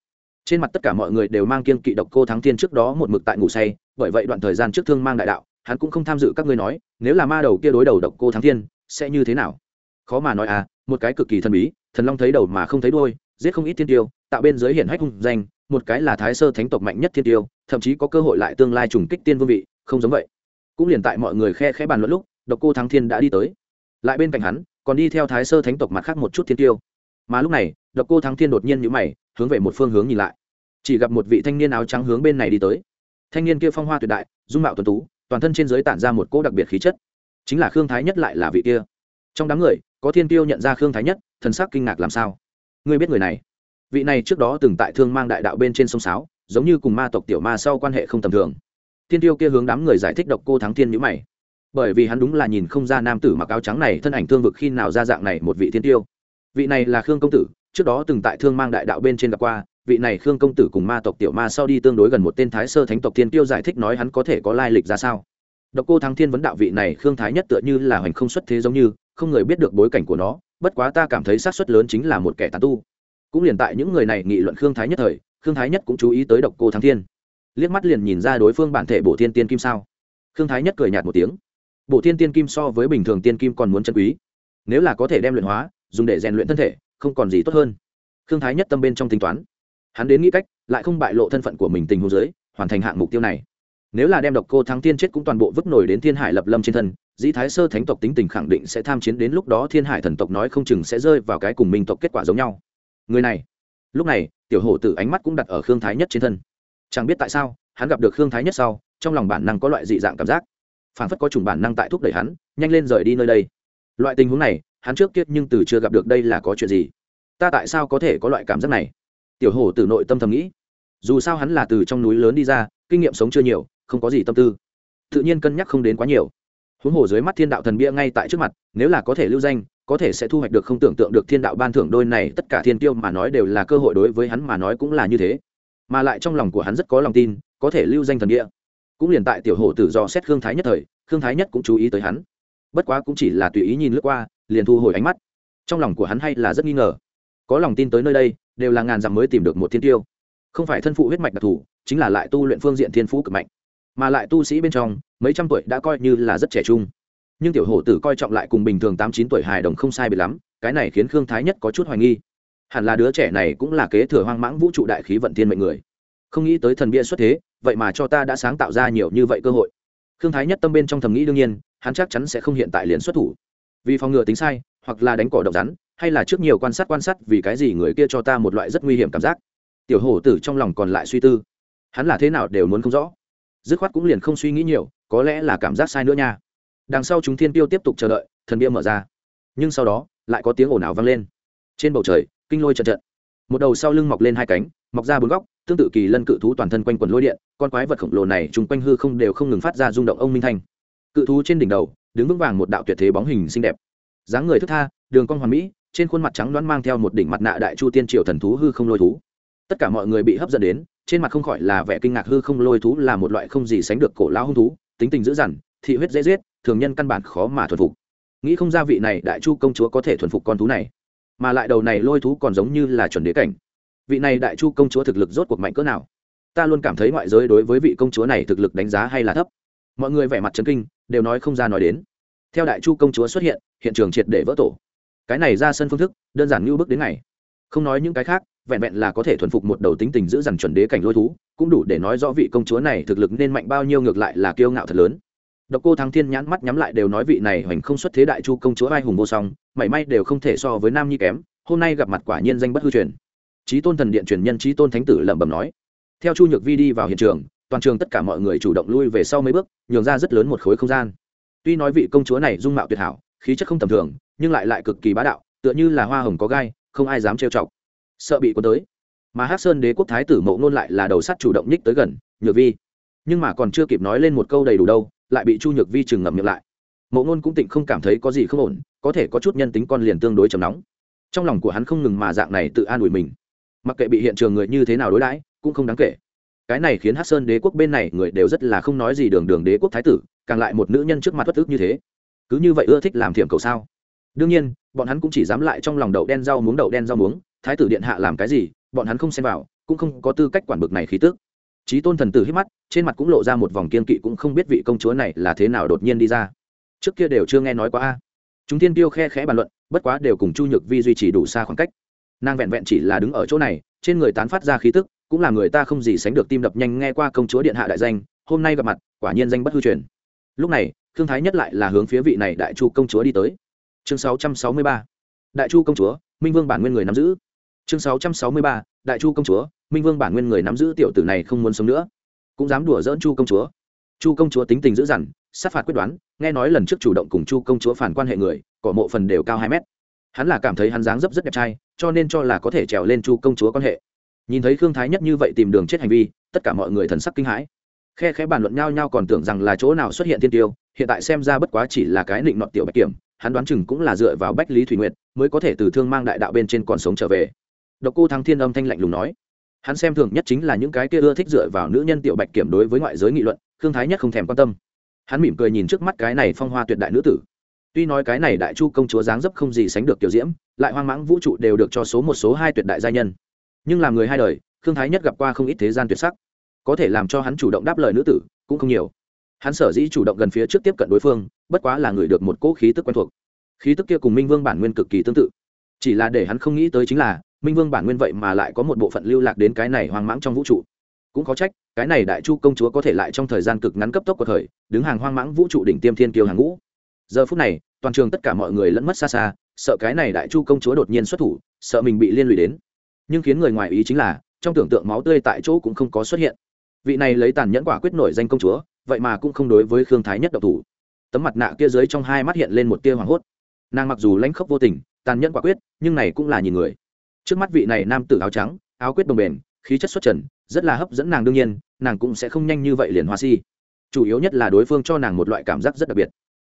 Trên mặt tất cả mọi người đều mang kiên kỵ độc cô thắng thiên trước đó một mực tại ngủ say, bởi vậy đoạn thời gian trước thương mang đại đạo, hắn cũng không tham dự các ngươi nói, nếu là ma đầu kia đối đầu độc cô thắng thiên, sẽ như thế nào? Khó mà nói à một cái cực kỳ thần bí, thần long thấy đầu mà không thấy đuôi, giết không ít thiên tiêu, tạo bên giới hiển hách hung danh, một cái là thái sơ thánh tộc mạnh nhất thiên tiêu, thậm chí có cơ hội lại tương lai trùng kích tiên vương vị, không giống vậy cũng liền tại mọi người khe khẽ bàn luận lúc, độc cô thắng thiên đã đi tới. Lại bên cạnh hắn, còn đi theo thái sơ thánh tộc mặt khác một chút thiên tiêu. Mà lúc này, độc cô thắng thiên đột nhiên nhữ mày, hướng về một phương hướng nhìn lại. Chỉ gặp một vị thanh niên áo trắng hướng bên này đi tới. Thanh niên kia phong hoa tuyệt đại, dung mạo tuần tú, toàn thân trên giới tản ra một cỗ đặc biệt khí chất. Chính là khương thái nhất lại là vị kia. Trong đám người, có thiên tiêu nhận ra khương thái nhất, thần sắc kinh ngạc làm sao? Ngươi biết người này? Vị này trước đó từng tại thương mang đại đạo bên trên sông sáo, giống như cùng ma tộc tiểu ma sau quan hệ không tầm thường thiên tiêu kia hướng đám người giải thích độc cô thắng thiên nhữ mày. Bởi vì hắn đúng là nhìn không ra nam tử mặc áo trắng này thân ảnh thương vực khi nào ra dạng này một vị thiên tiêu. Vị này là khương công tử, trước đó từng tại thương mang đại đạo bên trên gặp qua, vị này khương công tử cùng ma tộc tiểu ma sau đi tương đối gần một tên thái sơ thánh tộc thiên tiêu giải thích nói hắn có thể có lai lịch ra sao. Độc cô thắng thiên vấn đạo vị này khương thái nhất tựa như là hoành không xuất thế giống như, không người biết được bối cảnh của nó, bất quá ta cảm thấy xác suất lớn chính là một kẻ tàn tu. Cũng liền tại những người này nghị luận khương thái nhất thời, khương thái nhất cũng chú ý tới độc cô thắng thiên liếc mắt liền nhìn ra đối phương bản thể bộ thiên tiên kim sao. Khương thái nhất cười nhạt một tiếng. Bộ thiên tiên kim so với bình thường tiên kim còn muốn chân quý. Nếu là có thể đem luyện hóa, dùng để rèn luyện thân thể, không còn gì tốt hơn. Khương thái nhất tâm bên trong tính toán. Hắn đến nghĩ cách, lại không bại lộ thân phận của mình tình hồ dưới, hoàn thành hạng mục tiêu này. Nếu là đem độc cô thắng tiên chết cũng toàn bộ vứt nổi đến thiên hải lập lâm trên thân, dĩ thái sơ thánh tộc tính tình khẳng định sẽ tham chiến đến lúc đó thiên hải thần tộc nói không chừng sẽ rơi vào cái cùng minh tộc kết quả giống nhau. Người này, lúc này, tiểu hổ tử ánh mắt cũng đặt ở khương thái nhất trên thân chẳng biết tại sao, hắn gặp được khương thái nhất sau, trong lòng bản năng có loại dị dạng cảm giác. Phản phất có chủng bản năng tại thúc đẩy hắn, nhanh lên rời đi nơi đây. Loại tình huống này, hắn trước kiết nhưng từ chưa gặp được đây là có chuyện gì? Ta tại sao có thể có loại cảm giác này? Tiểu hổ từ nội tâm thầm nghĩ. Dù sao hắn là từ trong núi lớn đi ra, kinh nghiệm sống chưa nhiều, không có gì tâm tư. Tự nhiên cân nhắc không đến quá nhiều. Huống hồ dưới mắt thiên đạo thần bia ngay tại trước mặt, nếu là có thể lưu danh, có thể sẽ thu hoạch được không tưởng tượng được thiên đạo ban thưởng đôi này, tất cả thiên tiêu mà nói đều là cơ hội đối với hắn mà nói cũng là như thế mà lại trong lòng của hắn rất có lòng tin có thể lưu danh thần địa, cũng liền tại tiểu hổ tử do xét khương thái nhất thời khương thái nhất cũng chú ý tới hắn. Bất quá cũng chỉ là tùy ý nhìn lướt qua liền thu hồi ánh mắt. Trong lòng của hắn hay là rất nghi ngờ. Có lòng tin tới nơi đây đều là ngàn dặm mới tìm được một thiên tiêu. Không phải thân phụ huyết mạch đặc thù chính là lại tu luyện phương diện thiên phú cực mạnh. Mà lại tu sĩ bên trong mấy trăm tuổi đã coi như là rất trẻ trung. Nhưng tiểu hổ tử coi trọng lại cùng bình thường tám chín tuổi hài đồng không sai bị lắm cái này khiến khương thái nhất có chút hoài nghi hẳn là đứa trẻ này cũng là kế thừa hoang mãng vũ trụ đại khí vận thiên mệnh người. Không nghĩ tới thần bia xuất thế, vậy mà cho ta đã sáng tạo ra nhiều như vậy cơ hội. Khương thái nhất tâm bên trong thầm nghĩ đương nhiên, hắn chắc chắn sẽ không hiện tại liền xuất thủ. Vì phòng ngừa tính sai, hoặc là đánh cỏ độc rắn, hay là trước nhiều quan sát quan sát vì cái gì người kia cho ta một loại rất nguy hiểm cảm giác. Tiểu hổ tử trong lòng còn lại suy tư. Hắn là thế nào đều muốn không rõ. Dứt khoát cũng liền không suy nghĩ nhiều, có lẽ là cảm giác sai nữa nha. Đằng sau chúng thiên tiêu tiếp tục chờ đợi, thần bia mở ra. Nhưng sau đó, lại có tiếng ồn ào vang lên. Trên bầu trời kinh lôi trận trận. Một đầu sau lưng mọc lên hai cánh, mọc ra bốn góc, tương tự kỳ lân cự thú toàn thân quanh quần lôi điện, con quái vật khổng lồ này chung quanh hư không đều không ngừng phát ra rung động ông minh thanh. Cự thú trên đỉnh đầu, đứng vững vàng một đạo tuyệt thế bóng hình xinh đẹp. Dáng người thức tha, đường cong hoàn mỹ, trên khuôn mặt trắng đoán mang theo một đỉnh mặt nạ đại chu tiên triều thần thú hư không lôi thú. Tất cả mọi người bị hấp dẫn đến, trên mặt không khỏi là vẻ kinh ngạc hư không lôi thú là một loại không gì sánh được cổ lão hung thú, tính tình dữ dằn, thị huyết dễ giết, thường nhân căn bản khó mà thuần phục. Nghĩ không ra vị này đại chu công chúa có thể thuần phục con thú này mà lại đầu này lôi thú còn giống như là chuẩn đế cảnh. Vị này đại chu công chúa thực lực rốt cuộc mạnh cỡ nào? Ta luôn cảm thấy ngoại giới đối với vị công chúa này thực lực đánh giá hay là thấp. Mọi người vẻ mặt chấn kinh, đều nói không ra nói đến. Theo đại chu công chúa xuất hiện hiện trường triệt để vỡ tổ. Cái này ra sân phương thức, đơn giản như bước đến ngày. Không nói những cái khác, vẹn vẹn là có thể thuần phục một đầu tính tình giữ dằn chuẩn đế cảnh lôi thú, cũng đủ để nói rõ vị công chúa này thực lực nên mạnh bao nhiêu ngược lại là kiêu ngạo thật lớn độc cô thắng thiên nhãn mắt nhắm lại đều nói vị này hoành không xuất thế đại chu công chúa ai hùng vô song, mảy may đều không thể so với nam nhi kém, hôm nay gặp mặt quả nhiên danh bất hư truyền. Chí tôn thần điện truyền nhân chí tôn thánh tử lẩm bẩm nói. Theo chu nhược vi đi vào hiện trường, toàn trường tất cả mọi người chủ động lui về sau mấy bước, nhường ra rất lớn một khối không gian. Tuy nói vị công chúa này dung mạo tuyệt hảo, khí chất không tầm thường, nhưng lại lại cực kỳ bá đạo, tựa như là hoa hồng có gai, không ai dám trêu chọc. Sợ bị cuốn tới. Mà hắc sơn đế quốc thái tử mộ ngôn lại là đầu sắt chủ động nhích tới gần, nhược vi. Nhưng mà còn chưa kịp nói lên một câu đầy đủ đâu lại bị chu nhược vi chừng ngậm miệng lại. Mộ ngôn cũng tịnh không cảm thấy có gì không ổn, có thể có chút nhân tính con liền tương đối chầm nóng. Trong lòng của hắn không ngừng mà dạng này tự an ủi mình. Mặc kệ bị hiện trường người như thế nào đối đãi, cũng không đáng kể. Cái này khiến hát sơn đế quốc bên này người đều rất là không nói gì đường đường đế quốc thái tử, càng lại một nữ nhân trước mặt bất ức như thế. Cứ như vậy ưa thích làm thiểm cầu sao? Đương nhiên, bọn hắn cũng chỉ dám lại trong lòng đậu đen rau muống, đậu đen rau muống, thái tử điện hạ làm cái gì, bọn hắn không xem vào, cũng không có tư cách quản bực này khí tức trí tôn thần tử hít mắt, trên mặt cũng lộ ra một vòng kiên kỵ cũng không biết vị công chúa này là thế nào đột nhiên đi ra. Trước kia đều chưa nghe nói qua a. Chúng tiên tiêu khe khẽ bàn luận, bất quá đều cùng chu nhược vi duy trì đủ xa khoảng cách. Nàng vẹn vẹn chỉ là đứng ở chỗ này, trên người tán phát ra khí tức, cũng là người ta không gì sánh được tim đập nhanh nghe qua công chúa điện hạ đại danh, hôm nay gặp mặt, quả nhiên danh bất hư truyền. Lúc này thương thái nhất lại là hướng phía vị này đại chu công chúa đi tới. Chương 663. đại chu công chúa, minh vương bản nguyên người nắm giữ. Chương 663. đại chu công chúa minh vương bản nguyên người nắm giữ tiểu tử này không muốn sống nữa cũng dám đùa dỡn chu công chúa chu công chúa tính tình dữ dằn sát phạt quyết đoán nghe nói lần trước chủ động cùng chu công chúa phản quan hệ người cỏ mộ phần đều cao hai mét hắn là cảm thấy hắn dáng dấp rất đẹp trai cho nên cho là có thể trèo lên chu công chúa quan hệ nhìn thấy khương thái nhất như vậy tìm đường chết hành vi tất cả mọi người thần sắc kinh hãi khe khẽ bàn luận nhau nhau còn tưởng rằng là chỗ nào xuất hiện thiên tiêu hiện tại xem ra bất quá chỉ là cái định nọt tiểu bạch kiểm hắn đoán chừng cũng là dựa vào bách lý thủy nguyệt mới có thể từ thương mang đại đạo bên trên còn sống trở về độc cô thắng thiên âm thanh lạnh lùng nói hắn xem thường nhất chính là những cái kia ưa thích dựa vào nữ nhân tiểu bạch kiểm đối với ngoại giới nghị luận Thương thái nhất không thèm quan tâm. Hắn mỉm cười nhìn trước mắt cái này phong hoa tuyệt đại nữ tử. Tuy nói cái này đại chu công chúa dáng dấp không gì sánh được tiểu diễm, lại hoang mãng vũ trụ đều được cho số một số hai tuyệt đại gia nhân. Nhưng làm người hai đời Thương thái nhất gặp qua không ít thế gian tuyệt sắc. Có thể làm cho hắn chủ động đáp lời nữ tử, cũng không nhiều. Hắn sở dĩ chủ động gần phía trước tiếp cận đối phương, bất quá là người được một cỗ khí tức quen thuộc. Khí tức kia cùng minh vương bản nguyên cực kỳ tương tự. Chỉ là để hắn không nghĩ tới chính là minh vương bản nguyên vậy mà lại có một bộ phận lưu lạc đến cái này hoang mãng trong vũ trụ. Cũng có trách, cái này đại chu công chúa có thể lại trong thời gian cực ngắn cấp tốc của thời đứng hàng hoang mãng vũ trụ đỉnh tiêm thiên kiêu hàng ngũ. Giờ phút này, toàn trường tất cả mọi người lẫn mất xa xa, sợ cái này đại chu công chúa đột nhiên xuất thủ, sợ mình bị liên lụy đến. Nhưng khiến người ngoài ý chính là, trong tưởng tượng máu tươi tại chỗ cũng không có xuất hiện. Vị này lấy tàn nhẫn quả quyết nổi danh công chúa, vậy mà cũng không đối với khương thái nhất độc thủ. Tấm mặt nạ kia dưới trong hai mắt hiện lên một tia hoảng hốt. Nàng mặc dù lãnh khốc vô tình, tàn nhẫn quả quyết, nhưng này cũng là nhìn người trước mắt vị này nam tử áo trắng, áo quyết đồng bền khí chất xuất trần, rất là hấp dẫn nàng đương nhiên, nàng cũng sẽ không nhanh như vậy liền hoa si. Chủ yếu nhất là đối phương cho nàng một loại cảm giác rất đặc biệt.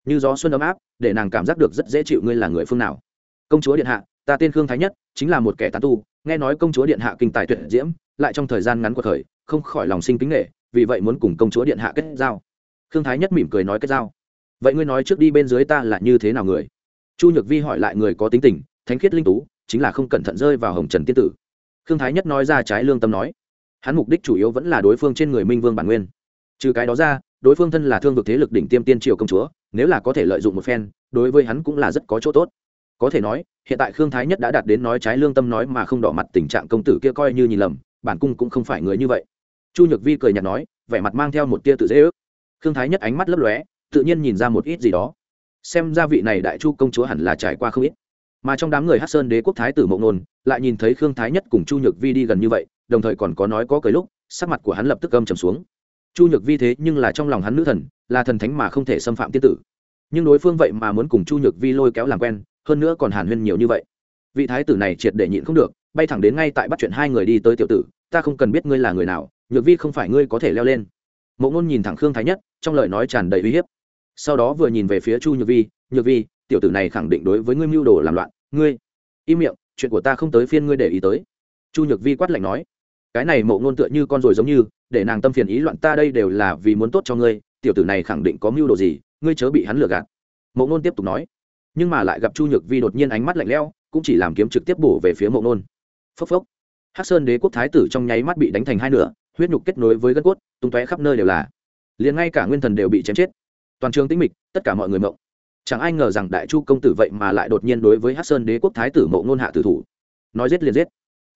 Như gió xuân ấm áp, để nàng cảm giác được rất dễ chịu ngươi là người phương nào. Công chúa điện hạ, ta tên khương thái nhất, chính là một kẻ tán tu, nghe nói công chúa điện hạ kinh tài tuyệt diễm, lại trong thời gian ngắn của thời không khỏi lòng sinh kính nghệ vì vậy muốn cùng công chúa điện hạ kết giao. Khương thái nhất mỉm cười nói kết giao. Vậy ngươi nói trước đi bên dưới ta là như thế nào người? Chu nhược vi hỏi lại người có tính tình, thánh khiết linh tú chính là không cẩn thận rơi vào hồng trần tiên tử. Khương thái nhất nói ra trái lương tâm nói, hắn mục đích chủ yếu vẫn là đối phương trên người minh vương bản nguyên. Trừ cái đó ra, đối phương thân là thương vực thế lực đỉnh tiêm tiên triều công chúa, nếu là có thể lợi dụng một phen, đối với hắn cũng là rất có chỗ tốt. Có thể nói, hiện tại khương thái nhất đã đạt đến nói trái lương tâm nói mà không đỏ mặt tình trạng công tử kia coi như nhìn lầm, bản cung cũng không phải người như vậy. Chu nhược vi cười nhạt nói, vẻ mặt mang theo một tia tự dễ ước. Khương thái nhất ánh mắt lấp lóe, tự nhiên nhìn ra một ít gì đó. Xem ra vị này đại chu công chúa hẳn là trải qua không ít mà trong đám người hát sơn đế quốc thái tử mộng nôn lại nhìn thấy khương thái nhất cùng chu nhược vi đi gần như vậy đồng thời còn có nói có cười lúc sắc mặt của hắn lập tức gâm trầm xuống chu nhược vi thế nhưng là trong lòng hắn nữ thần là thần thánh mà không thể xâm phạm tiên tử nhưng đối phương vậy mà muốn cùng chu nhược vi lôi kéo làm quen hơn nữa còn hàn huyên nhiều như vậy vị thái tử này triệt để nhịn không được bay thẳng đến ngay tại bắt chuyện hai người đi tới tiểu tử ta không cần biết ngươi là người nào nhược vi không phải ngươi có thể leo lên mộ ngôn nhìn thẳng khương thái nhất trong lời nói tràn đầy uy hiếp sau đó vừa nhìn về phía chu nhược vi nhược vi tiểu tử này khẳng định đối với ngươi mưu đồ làm loạn, ngươi, im miệng, chuyện của ta không tới phiên ngươi để ý tới. Chu nhược vi quát lạnh nói. Cái này mộ ngôn tựa như con rồi giống như, để nàng tâm phiền ý loạn ta đây đều là vì muốn tốt cho ngươi, tiểu tử này khẳng định có mưu đồ gì, ngươi chớ bị hắn lừa gạt. Mộ ngôn tiếp tục nói. Nhưng mà lại gặp chu nhược vi đột nhiên ánh mắt lạnh lẽo, cũng chỉ làm kiếm trực tiếp bổ về phía mộ ngôn. Phốc phốc. Hắc sơn đế quốc thái tử trong nháy mắt bị đánh thành hai nửa, huyết nhục kết nối với gân cốt, tung tóe khắp nơi đều là. Liền ngay cả nguyên thần đều bị chém chết. Toàn trường tĩnh mịch, tất cả mọi người mộng chẳng ai ngờ rằng đại chu công tử vậy mà lại đột nhiên đối với hắc sơn đế quốc thái tử mộ ngôn hạ tử thủ. Nói giết liền giết.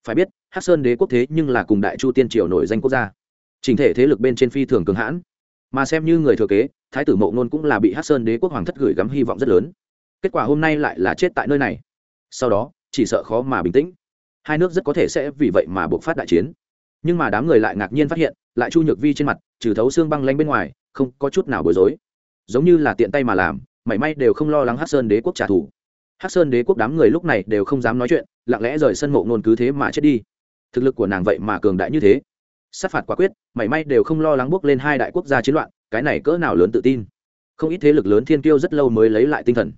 Phải biết, hắc sơn đế quốc thế nhưng là cùng đại chu tiên triều nổi danh quốc gia. Trình thể thế lực bên trên phi thường cường hãn. Mà xem như người thừa kế, thái tử mộ ngôn cũng là bị hắc sơn đế quốc hoàng thất gửi gắm hy vọng rất lớn. Kết quả hôm nay lại là chết tại nơi này. Sau đó, chỉ sợ khó mà bình tĩnh. Hai nước rất có thể sẽ vì vậy mà buộc phát đại chiến. Nhưng mà đám người lại ngạc nhiên phát hiện, lại chu nhược vi trên mặt, trừ thấu xương băng lanh bên ngoài, không có chút nào bối rối. Giống như là tiện tay mà làm mảy may đều không lo lắng hát sơn đế quốc trả thù. Hát sơn đế quốc đám người lúc này đều không dám nói chuyện, lặng lẽ rời sân mộ ngôn cứ thế mà chết đi. Thực lực của nàng vậy mà cường đại như thế. Sát phạt quả quyết, mảy may đều không lo lắng bước lên hai đại quốc gia chiến loạn, cái này cỡ nào lớn tự tin. Không ít thế lực lớn thiên kiêu rất lâu mới lấy lại tinh thần.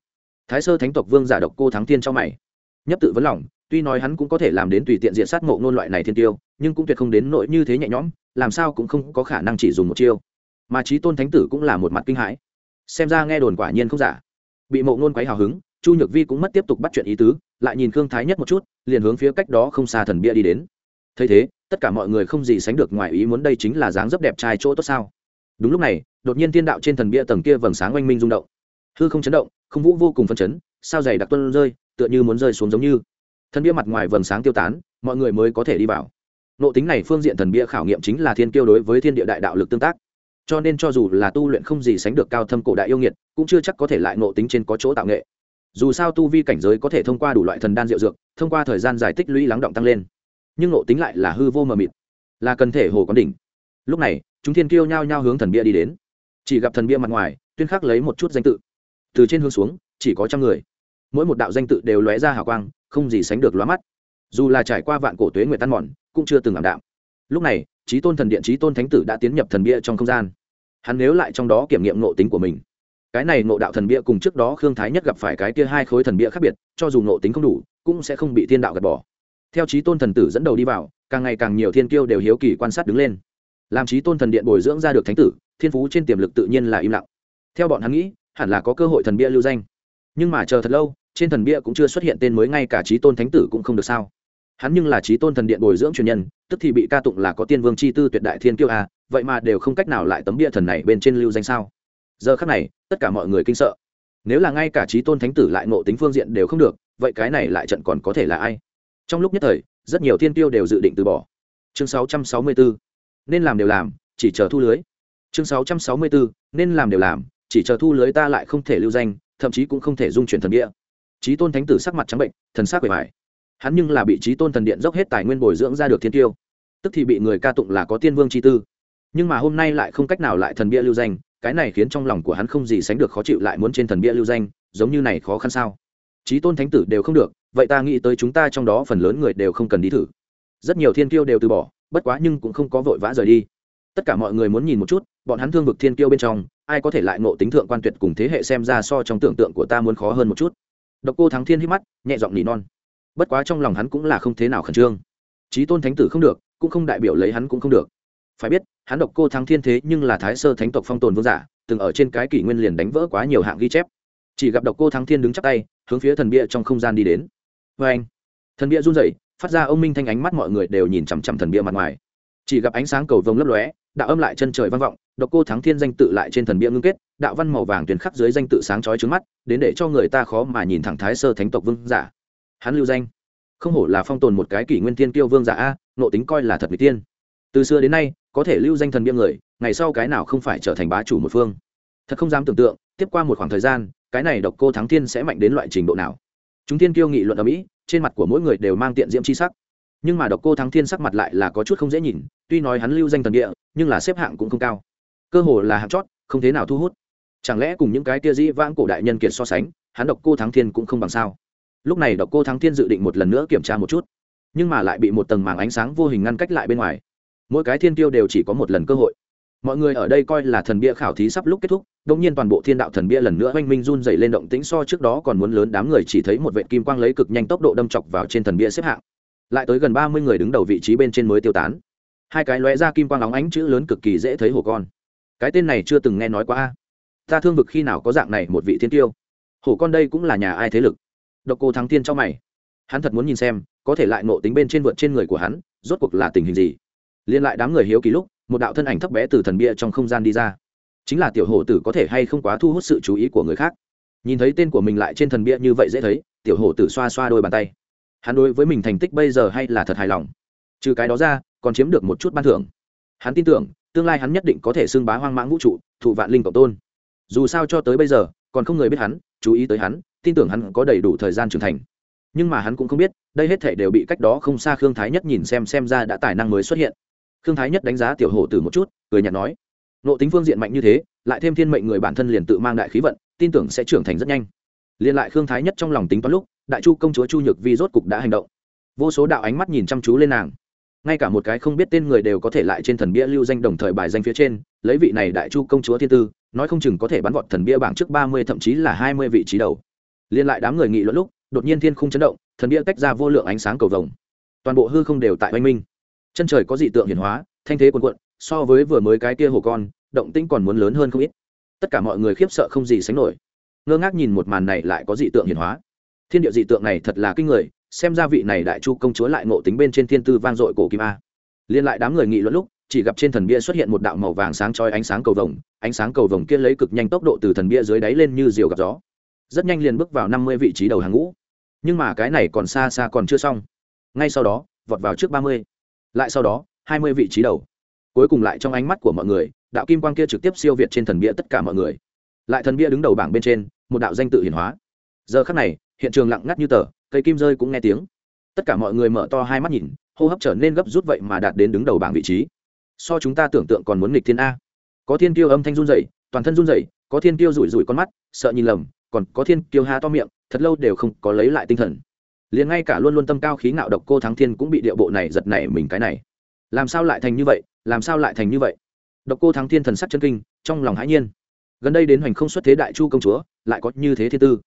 Thái sơ thánh tộc vương giả độc cô thắng thiên cho mày. Nhấp tự vấn lòng, tuy nói hắn cũng có thể làm đến tùy tiện diện sát mộ ngôn loại này thiên tiêu nhưng cũng tuyệt không đến nội như thế nhẹ nhõm, làm sao cũng không có khả năng chỉ dùng một chiêu. Mà trí tôn thánh tử cũng là một mặt kinh hãi xem ra nghe đồn quả nhiên không giả. Bị mộ ngôn quấy hào hứng, chu nhược vi cũng mất tiếp tục bắt chuyện ý tứ, lại nhìn khương thái nhất một chút, liền hướng phía cách đó không xa thần bia đi đến. Thấy thế, tất cả mọi người không gì sánh được ngoài ý muốn đây chính là dáng dấp đẹp trai chỗ tốt sao. Đúng lúc này, đột nhiên thiên đạo trên thần bia tầng kia vầng sáng oanh minh rung động. Hư không chấn động, không vũ vô cùng phân chấn, sao dày đặc tuân rơi, tựa như muốn rơi xuống giống như. Thần bia mặt ngoài vầng sáng tiêu tán, mọi người mới có thể đi vào. Nộ tính này phương diện thần bia khảo nghiệm chính là thiên kiêu đối với thiên địa đại đạo lực tương tác cho nên cho dù là tu luyện không gì sánh được cao thâm cổ đại yêu nghiệt, cũng chưa chắc có thể lại ngộ tính trên có chỗ tạo nghệ. Dù sao tu vi cảnh giới có thể thông qua đủ loại thần đan diệu dược, thông qua thời gian giải tích lũy lắng động tăng lên. Nhưng ngộ tính lại là hư vô mờ mịt, là cần thể hồ quán đỉnh. Lúc này, chúng thiên kiêu nhao nhao hướng thần bia đi đến. Chỉ gặp thần bia mặt ngoài, tuyên khắc lấy một chút danh tự. Từ trên hướng xuống, chỉ có trăm người. Mỗi một đạo danh tự đều lóe ra hào quang, không gì sánh được lóa mắt. Dù là trải qua vạn cổ tuế nguyệt tan mòn, cũng chưa từng ảm đạm. Lúc này trí tôn thần điện trí tôn thánh tử đã tiến nhập thần bia trong không gian hắn nếu lại trong đó kiểm nghiệm nộ tính của mình. Cái này nộ đạo thần bia cùng trước đó khương thái nhất gặp phải cái kia hai khối thần bia khác biệt, cho dù nộ tính không đủ, cũng sẽ không bị thiên đạo gạt bỏ. Theo trí tôn thần tử dẫn đầu đi vào, càng ngày càng nhiều thiên kiêu đều hiếu kỳ quan sát đứng lên. Làm trí tôn thần điện bồi dưỡng ra được thánh tử, thiên phú trên tiềm lực tự nhiên là im lặng. Theo bọn hắn nghĩ, hẳn là có cơ hội thần bia lưu danh. Nhưng mà chờ thật lâu, trên thần bia cũng chưa xuất hiện tên mới ngay cả trí tôn thánh tử cũng không được sao. Hắn nhưng là trí tôn thần điện bồi dưỡng truyền nhân, tức thì bị ca tụng là có tiên vương chi tư tuyệt đại thiên kiêu à vậy mà đều không cách nào lại tấm bia thần này bên trên lưu danh sao? Giờ khắc này, tất cả mọi người kinh sợ. Nếu là ngay cả trí tôn thánh tử lại ngộ tính phương diện đều không được, vậy cái này lại trận còn có thể là ai? Trong lúc nhất thời, rất nhiều thiên tiêu đều dự định từ bỏ. Chương 664 nên làm đều làm, chỉ chờ thu lưới. Chương 664 nên làm đều làm, chỉ chờ thu lưới ta lại không thể lưu danh, thậm chí cũng không thể dung chuyển thần địa trí tôn thánh tử sắc mặt trắng bệnh, thần sắc bề mại hắn nhưng là bị trí tôn thần điện dốc hết tài nguyên bồi dưỡng ra được thiên tiêu. Tức thì bị người ca tụng là có tiên vương chi tư nhưng mà hôm nay lại không cách nào lại thần bia lưu danh, cái này khiến trong lòng của hắn không gì sánh được khó chịu lại muốn trên thần bia lưu danh, giống như này khó khăn sao? Trí tôn thánh tử đều không được, vậy ta nghĩ tới chúng ta trong đó phần lớn người đều không cần đi thử. Rất nhiều thiên kiêu đều từ bỏ, bất quá nhưng cũng không có vội vã rời đi. Tất cả mọi người muốn nhìn một chút, bọn hắn thương vực thiên kiêu bên trong, ai có thể lại ngộ tính thượng quan tuyệt cùng thế hệ xem ra so trong tưởng tượng của ta muốn khó hơn một chút. Độc cô thắng thiên hít mắt, nhẹ giọng nỉ non. Bất quá trong lòng hắn cũng là không thế nào khẩn trương. Trí tôn thánh tử không được, cũng không đại biểu lấy hắn cũng không được phải biết, hắn độc cô thắng thiên thế nhưng là thái sơ thánh tộc phong tồn vương giả, từng ở trên cái kỷ nguyên liền đánh vỡ quá nhiều hạng ghi chép. Chỉ gặp độc cô thắng thiên đứng chắp tay, hướng phía thần bia trong không gian đi đến. Vê anh, thần bia run rẩy, phát ra ông minh thanh ánh mắt mọi người đều nhìn chằm chằm thần bia mặt ngoài. Chỉ gặp ánh sáng cầu vồng lấp lóe, đạo âm lại chân trời vang vọng, độc cô thắng thiên danh tự lại trên thần bia ngưng kết, đạo văn màu vàng tuyển khắc dưới danh tự sáng chói trước mắt, đến để cho người ta khó mà nhìn thẳng thái sơ thánh tộc vương giả. Hắn lưu danh, không hổ là phong tồn một cái kỷ nguyên tiên kiêu vương giả a nộ tính coi là thật người tiên từ xưa đến nay có thể lưu danh thần biêm người, ngày sau cái nào không phải trở thành bá chủ một phương. Thật không dám tưởng tượng, tiếp qua một khoảng thời gian, cái này độc cô thắng thiên sẽ mạnh đến loại trình độ nào. Chúng thiên kiêu nghị luận ở mỹ, trên mặt của mỗi người đều mang tiện diễm c h i sắc. Nhưng mà độc cô thắng thiên sắc mặt lại là có chút không dễ nhìn, tuy nói hắn lưu danh thần địa nhưng là xếp hạng cũng không cao. Cơ hồ là hạng chót, không thế nào thu hút. Chẳng lẽ cùng những cái tia dĩ vãng cổ đại nhân kiệt so sánh, hắn độc cô thắng thiên cũng không bằng sao? Lúc này độc cô thắng thiên dự định một lần nữa kiểm tra một chút, nhưng mà lại bị một tầng màng ánh sáng vô hình ngăn cách lại bên ngoài mỗi cái thiên tiêu đều chỉ có một lần cơ hội. Mọi người ở đây coi là thần bia khảo thí sắp lúc kết thúc đông nhiên toàn bộ thiên đạo thần bia lần nữa oanh minh run dày lên động tĩnh so trước đó còn muốn lớn, đám người chỉ thấy một vệ kim quang lấy cực nhanh tốc độ đâm chọc vào trên thần bia xếp hạng. Lại tới gần ba mươi người đứng đầu vị trí bên trên mới tiêu tán. Hai cái lóe ra kim quang óng ánh chữ lớn cực kỳ dễ thấy hổ con. Cái tên này chưa từng nghe nói qua ta thương vực khi nào có dạng này một vị thiên tiêu hổ con đây cũng là nhà ai thế lực? Độc cô thắng thiên cho mày. Hắn thật muốn nhìn xem, có thể lại nộ tính bên trên vượt trên người của hắn, rốt cuộc là tình hình gì? Liên lại đám người hiếu kỳ lúc, một đạo thân ảnh thấp bé từ thần bia trong không gian đi ra. Chính là tiểu hổ tử có thể hay không quá thu hút sự chú ý của người khác. Nhìn thấy tên của mình lại trên thần bia như vậy dễ thấy, tiểu hổ tử xoa xoa đôi bàn tay. Hắn đối với mình thành tích bây giờ hay là thật hài lòng? Trừ cái đó ra, còn chiếm được một chút ban thưởng. Hắn tin tưởng, tương lai hắn nhất định có thể xưng bá hoang mãng vũ trụ, thụ vạn linh cộng tôn. Dù sao cho tới bây giờ, còn không người biết hắn, chú ý tới hắn, tin tưởng hắn có đầy đủ thời gian trưởng thành. Nhưng mà hắn cũng không biết, đây hết thể đều bị cách đó không xa khương thái nhất nhìn xem xem ra đã tài năng mới xuất hiện khương thái nhất đánh giá tiểu hổ tử một chút, cười nhạt nói, nộ tính phương diện mạnh như thế, lại thêm thiên mệnh người bản thân liền tự mang đại khí vận, tin tưởng sẽ trưởng thành rất nhanh. Liền lại khương thái nhất trong lòng tính toán lúc, đại chu công chúa chu nhược vi rốt cục đã hành động. Vô số đạo ánh mắt nhìn chăm chú lên nàng. Ngay cả một cái không biết tên người đều có thể lại trên thần bia lưu danh đồng thời bài danh phía trên, lấy vị này đại chu công chúa thiên tư, nói không chừng có thể bắn vọt thần bia bảng trước ba mươi thậm chí là hai mươi vị trí đầu. Liên lại đám người nghị luận lúc, đột nhiên thiên khung chấn động, thần bia tách ra vô lượng ánh sáng cầu vồng. Toàn bộ hư không đều tại oanh minh chân trời có dị tượng hiển hóa, thanh thế quần quận so với vừa mới cái kia hồ con, động tĩnh còn muốn lớn hơn không ít. Tất cả mọi người khiếp sợ không gì sánh nổi. Ngơ ngác nhìn một màn này lại có dị tượng hiển hóa. Thiên địa dị tượng này thật là kinh người, xem ra vị này đại chu công chúa lại ngộ tính bên trên thiên tư vang dội cổ kim a. Liên lại đám người nghị luận lúc, chỉ gặp trên thần bia xuất hiện một đạo màu vàng sáng chói ánh sáng cầu vồng, ánh sáng cầu vồng kia lấy cực nhanh tốc độ từ thần bia dưới đáy lên như diều gặp gió. Rất nhanh liền bước vào năm mươi vị trí đầu hàng ngũ. Nhưng mà cái này còn xa xa còn chưa xong. Ngay sau đó, vọt vào trước ba mươi lại sau đó, hai mươi vị trí đầu. Cuối cùng lại trong ánh mắt của mọi người, đạo kim quang kia trực tiếp siêu việt trên thần bia tất cả mọi người. Lại thần bia đứng đầu bảng bên trên, một đạo danh tự hiển hóa. Giờ khắc này, hiện trường lặng ngắt như tờ, cây kim rơi cũng nghe tiếng. Tất cả mọi người mở to hai mắt nhìn, hô hấp trở nên gấp rút vậy mà đạt đến đứng đầu bảng vị trí. So chúng ta tưởng tượng còn muốn nghịch thiên a. Có thiên tiêu âm thanh run rẩy, toàn thân run rẩy, có thiên tiêu rủi rủi con mắt, sợ nhìn lầm, còn có thiên tiêu ha to miệng, thật lâu đều không có lấy lại tinh thần liền ngay cả luôn luôn tâm cao khí ngạo độc cô thắng thiên cũng bị điệu bộ này giật nảy mình cái này. Làm sao lại thành như vậy? Làm sao lại thành như vậy? Độc cô thắng thiên thần sắc chân kinh, trong lòng hãi nhiên. Gần đây đến hoành không xuất thế đại chu công chúa, lại có như thế thiên tư.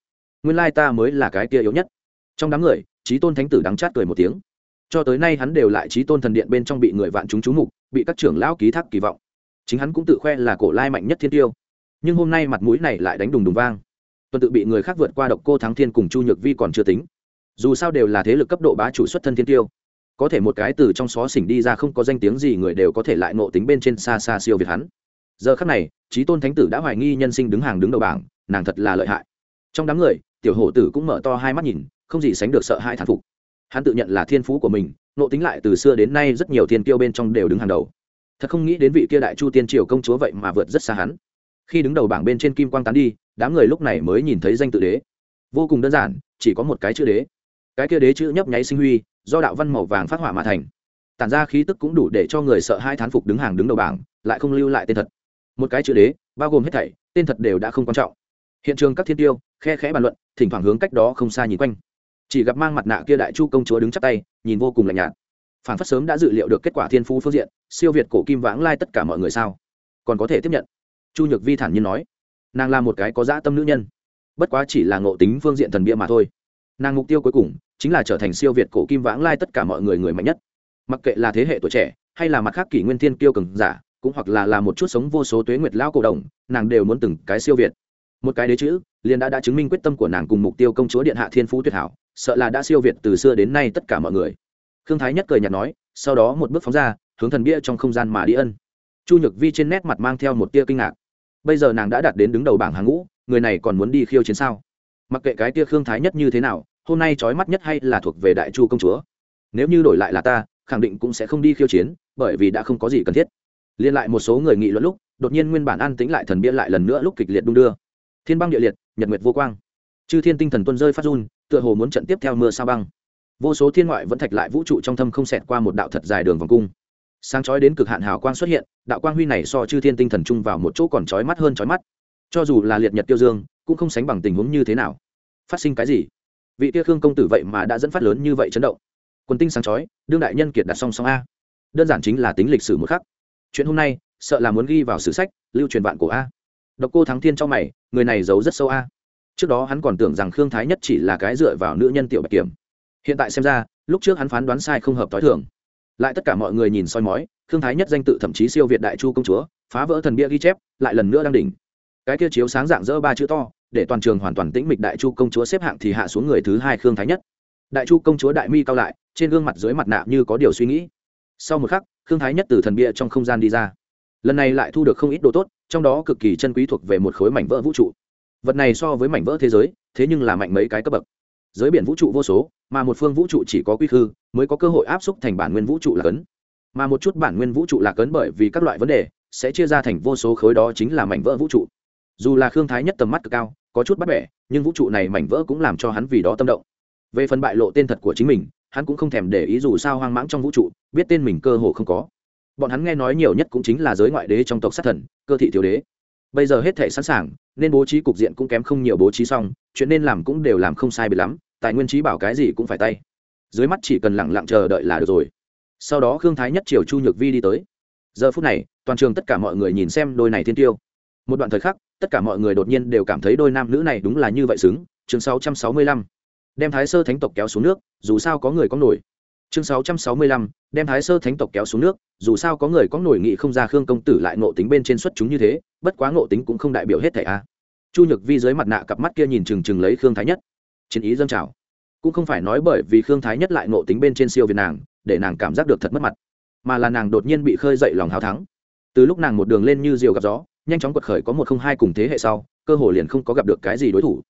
Nguyên lai ta mới là cái kia yếu nhất. Trong đám người trí tôn thánh tử đắng chát cười một tiếng. Cho tới nay hắn đều lại trí tôn thần điện bên trong bị người vạn chúng chú mục, bị các trưởng lão ký thác kỳ vọng. Chính hắn cũng tự khoe là cổ lai mạnh nhất thiên tiêu. Nhưng hôm nay mặt mũi này lại đánh đùng đùng vang. Tuần tự bị người khác vượt qua độc cô thắng thiên cùng chu nhược vi còn chưa tính dù sao đều là thế lực cấp độ bá chủ xuất thân thiên tiêu. Có thể một cái từ trong xó xỉnh đi ra không có danh tiếng gì người đều có thể lại nộ tính bên trên xa xa siêu việt hắn. Giờ khắc này trí tôn thánh tử đã hoài nghi nhân sinh đứng hàng đứng đầu bảng, nàng thật là lợi hại. Trong đám người, tiểu hổ tử cũng mở to hai mắt nhìn, không gì sánh được sợ hai thản phục. Hắn tự nhận là thiên phú của mình nộ tính lại từ xưa đến nay rất nhiều thiên tiêu bên trong đều đứng hàng đầu. Thật không nghĩ đến vị kia đại chu tiên triều công chúa vậy mà vượt rất xa hắn. Khi đứng đầu bảng bên trên kim quang tán đi, đám người lúc này mới nhìn thấy danh tự đế. Vô cùng đơn giản, chỉ có một cái chữ đế cái kia đế chữ nhấp nháy sinh huy, do đạo văn màu vàng phát hỏa mà thành. Tản ra khí tức cũng đủ để cho người sợ hai thán phục đứng hàng đứng đầu bảng, lại không lưu lại tên thật. Một cái chữ đế, bao gồm hết thảy, tên thật đều đã không quan trọng. Hiện trường các thiên tiêu, khe khẽ bàn luận, thỉnh thoảng hướng cách đó không xa nhìn quanh. Chỉ gặp mang mặt nạ kia đại chu công chúa đứng chắc tay, nhìn vô cùng lạnh nhạt. Phản phát sớm đã dự liệu được kết quả thiên phú phương diện, siêu việt cổ kim vãng lai tất cả mọi người sao? Còn có thể tiếp nhận. Chu nhược vi thản nhiên nói, nàng là một cái có dã tâm nữ nhân, bất quá chỉ là ngộ tính phương diện thần bia mà thôi nàng mục tiêu cuối cùng chính là trở thành siêu việt cổ kim vãng lai tất cả mọi người người mạnh nhất. Mặc kệ là thế hệ tuổi trẻ hay là mặt khác kỷ nguyên thiên kiêu cường giả, cũng hoặc là là một chút sống vô số tuế nguyệt lao cổ đồng, nàng đều muốn từng cái siêu việt. Một cái đế chữ, liền đã đã chứng minh quyết tâm của nàng cùng mục tiêu công chúa điện hạ thiên phú tuyệt hảo, sợ là đã siêu việt từ xưa đến nay tất cả mọi người. Khương thái nhất cười nhạt nói, sau đó một bước phóng ra, hướng thần bia trong không gian mà đi ân. Chu nhược vi trên nét mặt mang theo một tia kinh ngạc. Bây giờ nàng đã đạt đến đứng đầu bảng hàng ngũ, người này còn muốn đi khiêu chiến sao? Mặc kệ cái tia khương thái nhất như thế nào hôm nay trói mắt nhất hay là thuộc về đại chu công chúa? Nếu như đổi lại là ta, khẳng định cũng sẽ không đi khiêu chiến, bởi vì đã không có gì cần thiết. Liên lại một số người nghị luận lúc, đột nhiên nguyên bản an tĩnh lại thần bia lại lần nữa lúc kịch liệt đung đưa. Thiên băng địa liệt, nhật nguyệt vô quang. Chư thiên tinh thần tuân rơi phát run, tựa hồ muốn trận tiếp theo mưa sao băng. Vô số thiên ngoại vẫn thạch lại vũ trụ trong thâm không xẹt qua một đạo thật dài đường vòng cung. Sáng chói đến cực hạn hào quang xuất hiện, đạo quang huy này so chư thiên tinh thần chung vào một chỗ còn chói mắt hơn chói mắt. Cho dù là liệt nhật tiêu dương, cũng không sánh bằng tình huống như thế nào. Phát sinh cái gì? Vị tia khương công tử vậy mà đã dẫn phát lớn như vậy chấn động. Quần tinh sáng chói, đương đại nhân kiệt đặt song song a. Đơn giản chính là tính lịch sử một khắc. Chuyện hôm nay, sợ là muốn ghi vào sử sách, lưu truyền vạn cổ a. Độc cô thắng thiên trong mày, người này giấu rất sâu a. Trước đó hắn còn tưởng rằng khương thái nhất chỉ là cái dựa vào nữ nhân tiểu bạch kiểm. Hiện tại xem ra, lúc trước hắn phán đoán sai không hợp t h i thường. Lại tất cả mọi người nhìn soi mói, khương thái nhất danh tự thậm chí siêu việt đại chu công chúa, phá vỡ thần bia ghi chép, lại lần nữa đang đỉnh. Cái kia chiếu sáng dạng dỡ ba chữ to để toàn trường hoàn toàn tĩnh mịch đại chu công chúa xếp hạng thì hạ xuống người thứ hai khương thái nhất. Đại chu công chúa đại mi cao lại, trên gương mặt dưới mặt nạ như có điều suy nghĩ. Sau một khắc, khương thái nhất từ thần bia trong không gian đi ra. Lần này lại thu được không ít đồ tốt, trong đó cực kỳ chân quý thuộc về một khối mảnh vỡ vũ trụ. Vật này so với mảnh vỡ thế giới, thế nhưng là mạnh mấy cái cấp bậc. Giới biển vũ trụ vô số, mà một phương vũ trụ chỉ có quy khư, mới có cơ hội áp xúc thành bản nguyên vũ trụ là cấn. Mà một chút bản nguyên vũ trụ là cấn bởi vì các loại vấn đề, sẽ chia ra thành vô số khối đó chính là mảnh vỡ vũ trụ. Dù là khương thái nhất tầm mắt cực cao có chút bắt bẻ, nhưng vũ trụ này mảnh vỡ cũng làm cho hắn vì đó tâm động. Về phần bại lộ tên thật của chính mình, hắn cũng không thèm để ý dù sao hoang mãng trong vũ trụ, biết tên mình cơ hồ không có. Bọn hắn nghe nói nhiều nhất cũng chính là giới ngoại đế trong tộc sát thần, cơ thị thiếu đế. Bây giờ hết thể sẵn sàng, nên bố trí cục diện cũng kém không nhiều bố trí xong, chuyện nên làm cũng đều làm không sai bị lắm, tài nguyên trí bảo cái gì cũng phải tay. Dưới mắt chỉ cần lẳng lặng chờ đợi là được rồi. Sau đó khương thái nhất triều chu nhược vi đi tới. Giờ phút này, toàn trường tất cả mọi người nhìn xem đôi này thiên tiêu. Một đoạn thời khắc tất cả mọi người đột nhiên đều cảm thấy đôi nam nữ này đúng là như vậy xứng chương 665. đem thái sơ thánh tộc kéo xuống nước dù sao có người có nổi. Chương 665, đem thái sơ thánh tộc kéo xuống nước dù sao có người có nổi nghị không ra khương công tử lại ngộ tính bên trên xuất chúng như thế bất quá ngộ tính cũng không đại biểu hết thảy a. Chu nhược vi dưới mặt nạ cặp mắt kia nhìn chừng chừng lấy khương thái nhất. Chiến ý dâng trào. Cũng không phải nói bởi vì khương thái nhất lại ngộ tính bên trên siêu việt nàng để nàng cảm giác được thật mất mặt mà là nàng đột nhiên bị khơi dậy lòng hào thắng. Từ lúc nàng một đường lên như diều gặp gió nhanh chóng quật khởi có một không hai cùng thế hệ sau, cơ hồ liền không có gặp được cái gì đối thủ.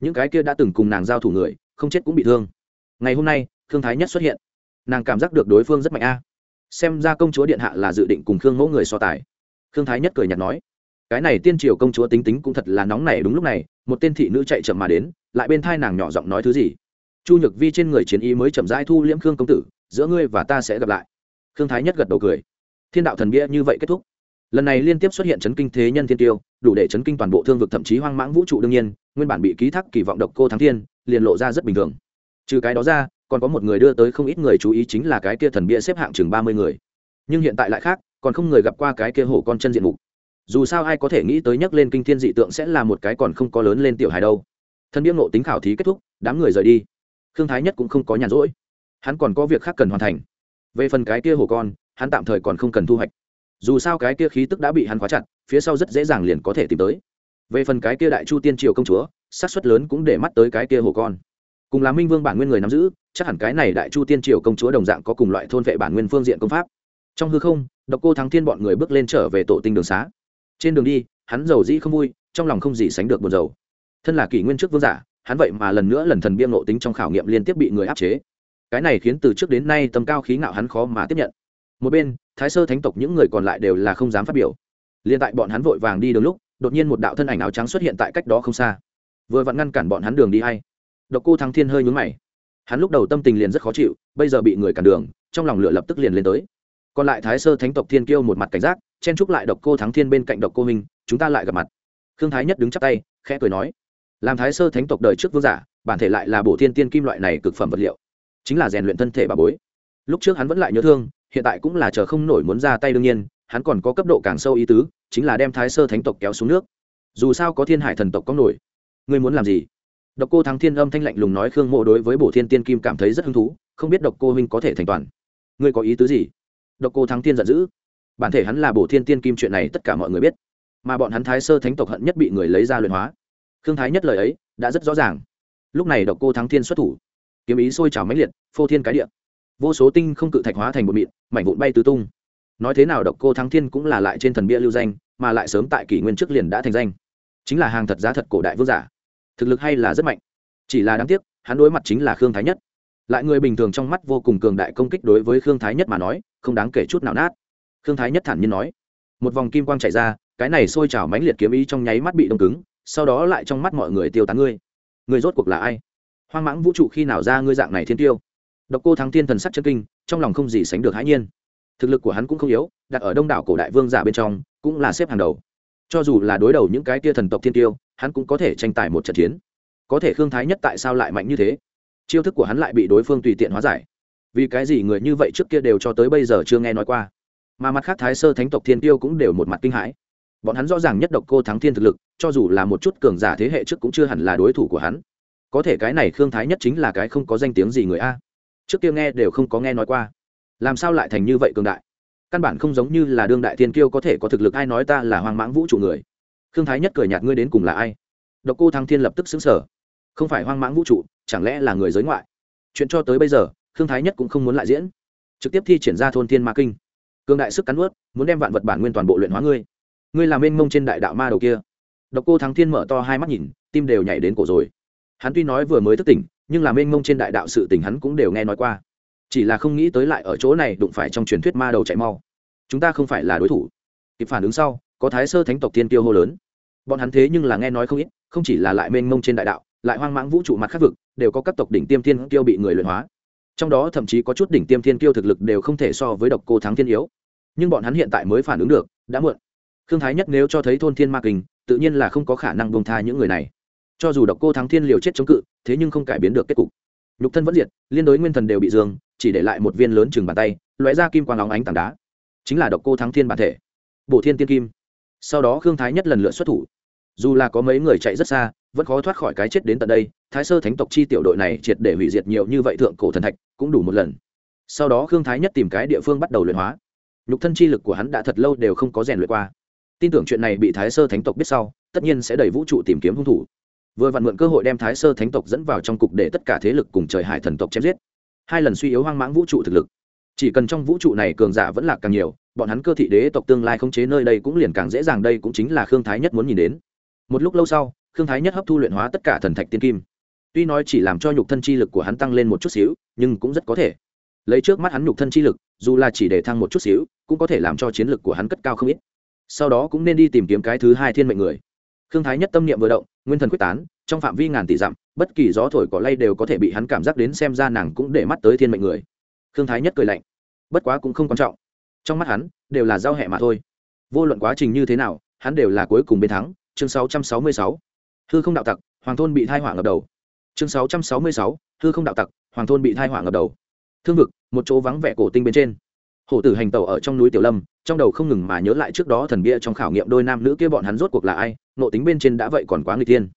Những cái kia đã từng cùng nàng giao thủ người, không chết cũng bị thương. Ngày hôm nay thương thái nhất xuất hiện. Nàng cảm giác được đối phương rất mạnh a. Xem ra công chúa điện hạ là dự định cùng khương mẫu người so tài. Khương thái nhất cười nhạt nói, cái này tiên triều công chúa tính tính cũng thật là nóng này đúng lúc này, một tên thị nữ chạy chậm mà đến, lại bên thai nàng nhỏ giọng nói thứ gì? Chu nhược vi trên người chiến ý mới chậm rãi thu liễm khương công tử, giữa ngươi và ta sẽ gặp lại. Khương thái nhất gật đầu cười. Thiên đạo thần bia như vậy kết thúc lần này liên tiếp xuất hiện chấn kinh thế nhân thiên tiêu, đủ để chấn kinh toàn bộ thương vực thậm chí hoang mãng vũ trụ đương nhiên, nguyên bản bị ký thác kỳ vọng độc cô thắng thiên, liền lộ ra rất bình thường. Trừ cái đó ra, còn có một người đưa tới không ít người chú ý chính là cái kia thần bia xếp hạng chừng ba mươi người. Nhưng hiện tại lại khác, còn không người gặp qua cái kia hổ con chân diện mục. Dù sao ai có thể nghĩ tới nhắc lên kinh thiên dị tượng sẽ là một cái còn không có lớn lên tiểu hài đâu. Thân bia ngộ tính khảo thí kết thúc, đám người rời đi. Thương thái nhất cũng không có nhàn rỗi. Hắn còn có việc khác cần hoàn thành. Về phần cái kia hổ con, hắn tạm thời còn không cần thu hoạch dù sao cái kia khí tức đã bị hắn khóa chặt, phía sau rất dễ dàng liền có thể tìm tới. Về phần cái kia đại chu tiên triều công chúa, xác suất lớn cũng để mắt tới cái kia hổ con. Cùng là minh vương bản nguyên người nắm giữ, chắc hẳn cái này đại chu tiên triều công chúa đồng dạng có cùng loại thôn vệ bản nguyên phương diện công pháp. Trong hư không, độc cô thắng thiên bọn người bước lên trở về tổ tinh đường xá. Trên đường đi, hắn giàu dĩ không vui, trong lòng không gì sánh được buồn dầu thân là kỷ nguyên trước vương giả, hắn vậy mà lần nữa lần thần biêm nộ tính trong khảo nghiệm liên tiếp bị người áp chế. Cái này khiến từ trước đến nay tầm cao khí ngạo hắn khó mà tiếp nhận. Một bên thái sơ thánh tộc những người còn lại đều là không dám phát biểu. Liền tại bọn hắn vội vàng đi đường lúc, đột nhiên một đạo thân ảnh áo trắng xuất hiện tại cách đó không xa. Vừa vặn ngăn cản bọn hắn đường đi hay độc cô thắng thiên hơi nhún mày. Hắn lúc đầu tâm tình liền rất khó chịu, bây giờ bị người cản đường, trong lòng lửa lập tức liền lên tới. Còn lại thái sơ thánh tộc thiên kiêu một mặt cảnh giác, chen trúc lại độc cô thắng thiên bên cạnh độc cô minh, chúng ta lại gặp mặt. Khương thái nhất đứng chắp tay, khẽ cười nói. Làm thái sơ thánh tộc đời trước vương giả, bản thể lại là bổ thiên tiên kim loại này cực phẩm vật liệu. Chính là rèn luyện thân thể bà bối. Lúc trước hắn vẫn lại nhớ thương hiện tại cũng là chờ không nổi muốn ra tay đương nhiên, hắn còn có cấp độ càng sâu ý tứ, chính là đem thái sơ thánh tộc kéo xuống nước. Dù sao có thiên hải thần tộc có nổi. Ngươi muốn làm gì? Độc cô thắng thiên âm thanh lạnh lùng nói khương mộ đối với bổ thiên tiên kim cảm thấy rất hứng thú, không biết độc cô huynh có thể thành toàn. Ngươi có ý tứ gì? Độc cô thắng thiên giận dữ. Bản thể hắn là bổ thiên tiên kim chuyện này tất cả mọi người biết. Mà bọn hắn thái sơ thánh tộc hận nhất bị người lấy ra luyện hóa. Khương thái nhất lời ấy đã rất rõ ràng. Lúc này độc cô thắng thiên xuất thủ. Kiếm ý sôi trào mãnh liệt, phô thiên cái địa. Vô số tinh không cự thạch hóa thành bột mịn mảnh vụn bay tứ tung. Nói thế nào độc cô thắng thiên cũng là lại trên thần bia lưu danh, mà lại sớm tại kỷ nguyên trước liền đã thành danh. Chính là hàng thật giá thật cổ đại vương giả. Thực lực hay là rất mạnh. Chỉ là đáng tiếc, hắn đối mặt chính là khương thái nhất. Lại người bình thường trong mắt vô cùng cường đại công kích đối với khương thái nhất mà nói, không đáng kể chút nào nát. Khương thái nhất thản nhiên nói. Một vòng kim quang chạy ra, cái này sôi trào mãnh liệt kiếm ý trong nháy mắt bị đông cứng, sau đó lại trong mắt mọi người tiêu tán ngươi. Người rốt cuộc là ai? Hoang mãng vũ trụ khi nào ra ngươi dạng này thiên tiêu? Độc cô thắng thiên thần sắc chân kinh trong lòng không gì sánh được hãi nhiên. Thực lực của hắn cũng không yếu, đặt ở đông đảo cổ đại vương giả bên trong, cũng là xếp hàng đầu. Cho dù là đối đầu những cái tia thần tộc thiên tiêu, hắn cũng có thể tranh tài một trận chiến. Có thể khương thái nhất tại sao lại mạnh như thế? Chiêu thức của hắn lại bị đối phương tùy tiện hóa giải. Vì cái gì người như vậy trước kia đều cho tới bây giờ chưa nghe nói qua? Mà mặt khác thái sơ thánh tộc thiên tiêu cũng đều một mặt kinh hãi. Bọn hắn rõ ràng nhất độc cô thắng thiên thực lực, cho dù là một chút cường giả thế hệ trước cũng chưa hẳn là đối thủ của hắn. Có thể cái này khương thái nhất chính là cái không có danh tiếng gì người a trước kia nghe đều không có nghe nói qua. Làm sao lại thành như vậy cường đại? Căn bản không giống như là đương đại thiên kiêu có thể có thực lực ai nói ta là hoang mãng vũ trụ người. Khương thái nhất cười nhạt, ngươi đến cùng là ai? Độc cô thăng thiên lập tức xứng sở không phải hoang mãng vũ trụ, chẳng lẽ là người giới ngoại? Chuyện cho tới bây giờ, khương thái nhất cũng không muốn lại diễn. Trực tiếp thi triển ra thôn thiên ma kinh. Cương đại sức cắn ướt muốn đem vạn vật bản nguyên toàn bộ luyện hóa ngươi. Ngươi làm mênh mông trên đại đạo ma đầu kia. Độc cô thắng thiên mở to hai mắt nhìn, tim đều nhảy đến cổ rồi. Hắn tuy nói vừa mới thức tỉnh nhưng làm mênh mông trên đại đạo sự tình hắn cũng đều nghe nói qua. Chỉ là không nghĩ tới lại ở chỗ này đụng phải trong truyền thuyết ma đầu chạy mau. Chúng ta không phải là đối thủ. Kịp phản ứng sau, có thái sơ thánh tộc tiên tiêu hô lớn. Bọn hắn thế nhưng là nghe nói không ít, không chỉ là lại mênh mông trên đại đạo, lại hoang mãng vũ trụ mặt khắc vực, đều có các tộc đỉnh tiêm thiên tiêu bị người luyện hóa. Trong đó thậm chí có chút đỉnh tiêm thiên tiêu thực lực đều không thể so với độc cô thắng thiên yếu. Nhưng bọn hắn hiện tại mới phản ứng được, đã muộn. Khương thái nhất nếu cho thấy thôn thiên ma kình tự nhiên là không có khả năng bông tha những người này cho dù độc cô thắng thiên liều chết chống cự, thế nhưng không cải biến được kết cục. Nhục thân vẫn diệt, liên đối nguyên thần đều bị dương, chỉ để lại một viên lớn chừng bàn tay, lóe ra kim quang óng ánh tảng đá. Chính là độc cô thắng thiên bản thể. Bổ thiên tiên kim. Sau đó khương thái nhất lần lượt xuất thủ. Dù là có mấy người chạy rất xa, vẫn khó thoát khỏi cái chết đến tận đây, thái sơ thánh tộc chi tiểu đội này triệt để hủy diệt nhiều như vậy thượng cổ thần thạch, cũng đủ một lần. Sau đó khương thái nhất tìm cái địa phương bắt đầu luyện hóa. Nhục thân chi lực của hắn đã thật lâu đều không có rèn luyện qua. Tin tưởng chuyện này bị thái sơ thánh tộc biết sau, tất nhiên sẽ đẩy vũ trụ tìm kiếm hung thủ vừa vặn mượn cơ hội đem thái sơ thánh tộc dẫn vào trong cục để tất cả thế lực cùng trời hải thần tộc chém giết. Hai lần suy yếu hoang mãng vũ trụ thực lực. Chỉ cần trong vũ trụ này cường giả vẫn là càng nhiều, bọn hắn cơ thị đế tộc tương lai không chế nơi đây cũng liền càng dễ dàng, đây cũng chính là khương thái nhất muốn nhìn đến. Một lúc lâu sau, khương thái nhất hấp thu luyện hóa tất cả thần thạch tiên kim. Tuy nói chỉ làm cho nhục thân chi lực của hắn tăng lên một chút xíu, nhưng cũng rất có thể. Lấy trước mắt hắn nhục thân chi lực, dù là chỉ để thăng một chút xíu, cũng có thể làm cho chiến lực của hắn cất cao không ít. Sau đó cũng nên đi tìm kiếm cái thứ hai thiên mệnh người khương thái nhất tâm niệm vừa động, nguyên thần quyết tán, trong phạm vi ngàn tỷ dặm, bất kỳ gió thổi cỏ lay đều có thể bị hắn cảm giác đến xem ra nàng cũng để mắt tới thiên mệnh người. Khương thái nhất cười lạnh. Bất quá cũng không quan trọng. Trong mắt hắn, đều là giao hẹ mà thôi. Vô luận quá trình như thế nào, hắn đều là cuối cùng bên thắng. Chương 666. hư không đạo tặc, hoàng thôn bị thai hỏa ngập đầu. Chương 666. hư không đạo tặc, hoàng thôn bị thai hỏa ngập đầu. Thương vực, một chỗ vắng vẻ cổ tinh bên trên hổ tử hành tàu ở trong núi tiểu lâm, trong đầu không ngừng mà nhớ lại trước đó thần bia trong khảo nghiệm đôi nam nữ kia bọn hắn rốt cuộc là ai nộ tính bên trên đã vậy còn quá người tiên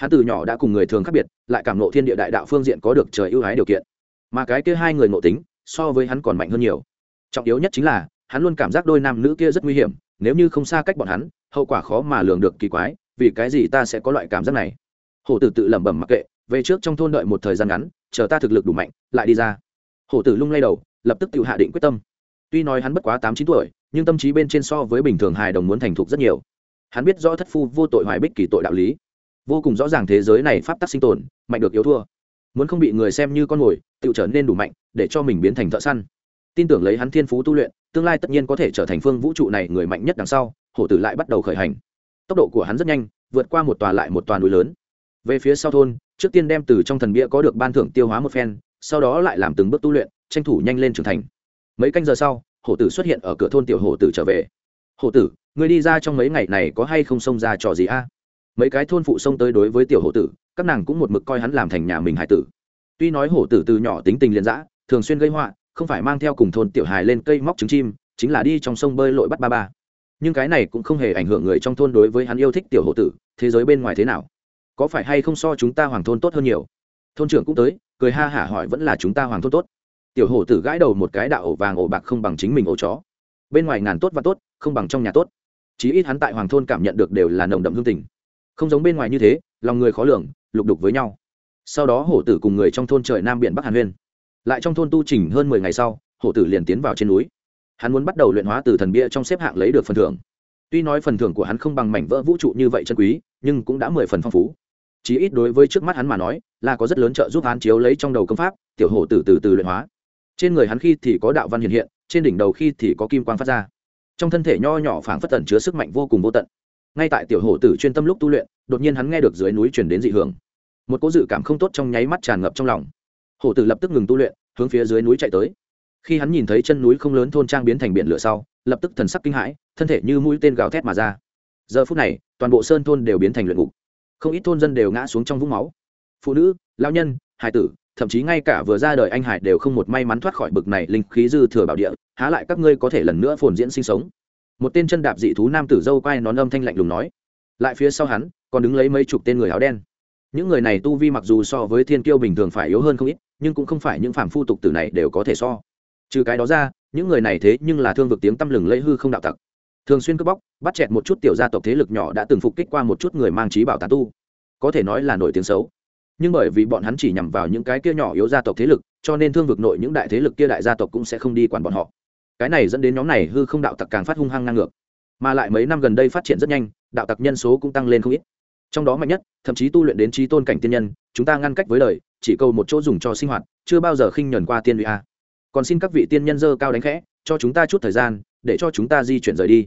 hắn từ nhỏ đã cùng người thường khác biệt, lại cảm nộ thiên địa đại đạo phương diện có được trời ưu ái điều kiện. Mà cái kia hai người nộ tính, so với hắn còn mạnh hơn nhiều. Trọng yếu nhất chính là, hắn luôn cảm giác đôi nam nữ kia rất nguy hiểm, nếu như không xa cách bọn hắn, hậu quả khó mà lường được kỳ quái, vì cái gì ta sẽ có loại cảm giác này? Hổ tử tự lẩm bẩm mặc kệ, về trước trong thôn đợi một thời gian ngắn, chờ ta thực lực đủ mạnh, lại đi ra. Hổ tử lung lay đầu, lập tức tự hạ định quyết tâm tuy nói hắn bất quá tám chín tuổi, nhưng tâm trí bên trên so với bình thường hài đồng muốn thành thục rất nhiều. Hắn biết rõ thất phu vô tội hoài bích kỳ tội đạo lý. Vô cùng rõ ràng thế giới này pháp tắc sinh tồn, mạnh được yếu thua. Muốn không bị người xem như con mồi tự trở nên đủ mạnh, để cho mình biến thành thợ săn. Tin tưởng lấy hắn thiên phú tu luyện, tương lai tất nhiên có thể trở thành phương vũ trụ này người mạnh nhất đằng sau, hổ tử lại bắt đầu khởi hành. Tốc độ của hắn rất nhanh, vượt qua một tòa lại một tòa núi lớn. Về phía sau thôn, trước tiên đem từ trong thần bia có được ban thưởng tiêu hóa một phen, sau đó lại làm từng bước tu luyện, tranh thủ nhanh lên trưởng thành mấy canh giờ sau, hổ tử xuất hiện ở cửa thôn tiểu hổ tử trở về. Hổ tử người đi ra trong mấy ngày này có hay không xông ra trò gì a? Mấy cái thôn phụ xông tới đối với tiểu hổ tử, các nàng cũng một mực coi hắn làm thành nhà mình hải tử. Tuy nói hổ tử từ nhỏ tính tình liền dã, thường xuyên gây họa, không phải mang theo cùng thôn tiểu hài lên cây móc trứng chim, chính là đi trong sông bơi lội bắt ba ba. Nhưng cái này cũng không hề ảnh hưởng người trong thôn đối với hắn yêu thích tiểu hổ tử, thế giới bên ngoài thế nào? Có phải hay không so chúng ta hoàng thôn tốt hơn nhiều? Thôn trưởng cũng tới, cười ha hả hỏi vẫn là chúng ta hoàng thôn tốt tiểu hổ tử gãi đầu một cái đạo ổ vàng ổ bạc không bằng chính mình ổ chó. Bên ngoài ngàn tốt và tốt, không bằng trong nhà tốt. Chí ít hắn tại hoàng thôn cảm nhận được đều là nồng đậm hương tình. Không giống bên ngoài như thế, lòng người khó lường, lục đục với nhau. Sau đó hổ tử cùng người trong thôn trời nam biển bắc hàn huyên. Lại trong thôn tu trình hơn mười ngày sau, hổ tử liền tiến vào trên núi. Hắn muốn bắt đầu luyện hóa từ thần bia trong xếp hạng lấy được phần thưởng. Tuy nói phần thưởng của hắn không bằng mảnh vỡ vũ trụ như vậy chân quý, nhưng cũng đã mười phần phong phú. Chí ít đối với trước mắt hắn mà nói, là có rất lớn trợ giúp hắn chiếu lấy trong đầu công pháp, tiểu hổ tử từ từ luyện hóa trên người hắn khi thì có đạo văn hiện hiện, trên đỉnh đầu khi thì có kim quang phát ra. Trong thân thể nho nhỏ phảng phất tẩn chứa sức mạnh vô cùng vô tận. Ngay tại tiểu hổ tử chuyên tâm lúc tu luyện, đột nhiên hắn nghe được dưới núi truyền đến dị hưởng. Một cỗ dự cảm không tốt trong nháy mắt tràn ngập trong lòng. Hổ tử lập tức ngừng tu luyện, hướng phía dưới núi chạy tới. Khi hắn nhìn thấy chân núi không lớn thôn trang biến thành biển lửa sau, lập tức thần sắc kinh hãi, thân thể như mũi tên gào thét mà ra. Giờ phút này, toàn bộ sơn thôn đều biến thành luyện ngục. Không ít thôn dân đều ngã xuống trong vũng máu. Phụ nữ lao nhân, hải tử thậm chí ngay cả vừa ra đời anh hải đều không một may mắn thoát khỏi bực này linh khí dư thừa bảo địa, há lại các ngươi có thể lần nữa phồn diễn sinh sống. Một tên chân đạp dị thú nam tử dâu quai nón âm thanh lạnh lùng nói. Lại phía sau hắn, còn đứng lấy mấy chục tên người áo đen. Những người này tu vi mặc dù so với thiên kiêu bình thường phải yếu hơn không ít, nhưng cũng không phải những phản phu tục tử này đều có thể so. Trừ cái đó ra, những người này thế nhưng là thương vực tiếng tăm lừng lấy hư không đạo tặc. Thường xuyên cướp bóc, bắt chẹt một chút tiểu gia tộc thế lực nhỏ đã từng phục kích qua một chút người mang trí bảo tà tu. Có thể nói là nổi tiếng xấu nhưng bởi vì bọn hắn chỉ nhằm vào những cái kia nhỏ yếu gia tộc thế lực, cho nên thương vực nội những đại thế lực kia đại gia tộc cũng sẽ không đi quản bọn họ. Cái này dẫn đến nhóm này hư không đạo tặc càng phát hung hăng ngang ngược. Mà lại mấy năm gần đây phát triển rất nhanh, đạo tặc nhân số cũng tăng lên không ít. Trong đó mạnh nhất, thậm chí tu luyện đến trí tôn cảnh tiên nhân, chúng ta ngăn cách với đời, chỉ cầu một chỗ dùng cho sinh hoạt, chưa bao giờ khinh nhuần qua tiên uy a. Còn xin các vị tiên nhân dơ cao đánh khẽ, cho chúng ta chút thời gian, để cho chúng ta di chuyển rời đi.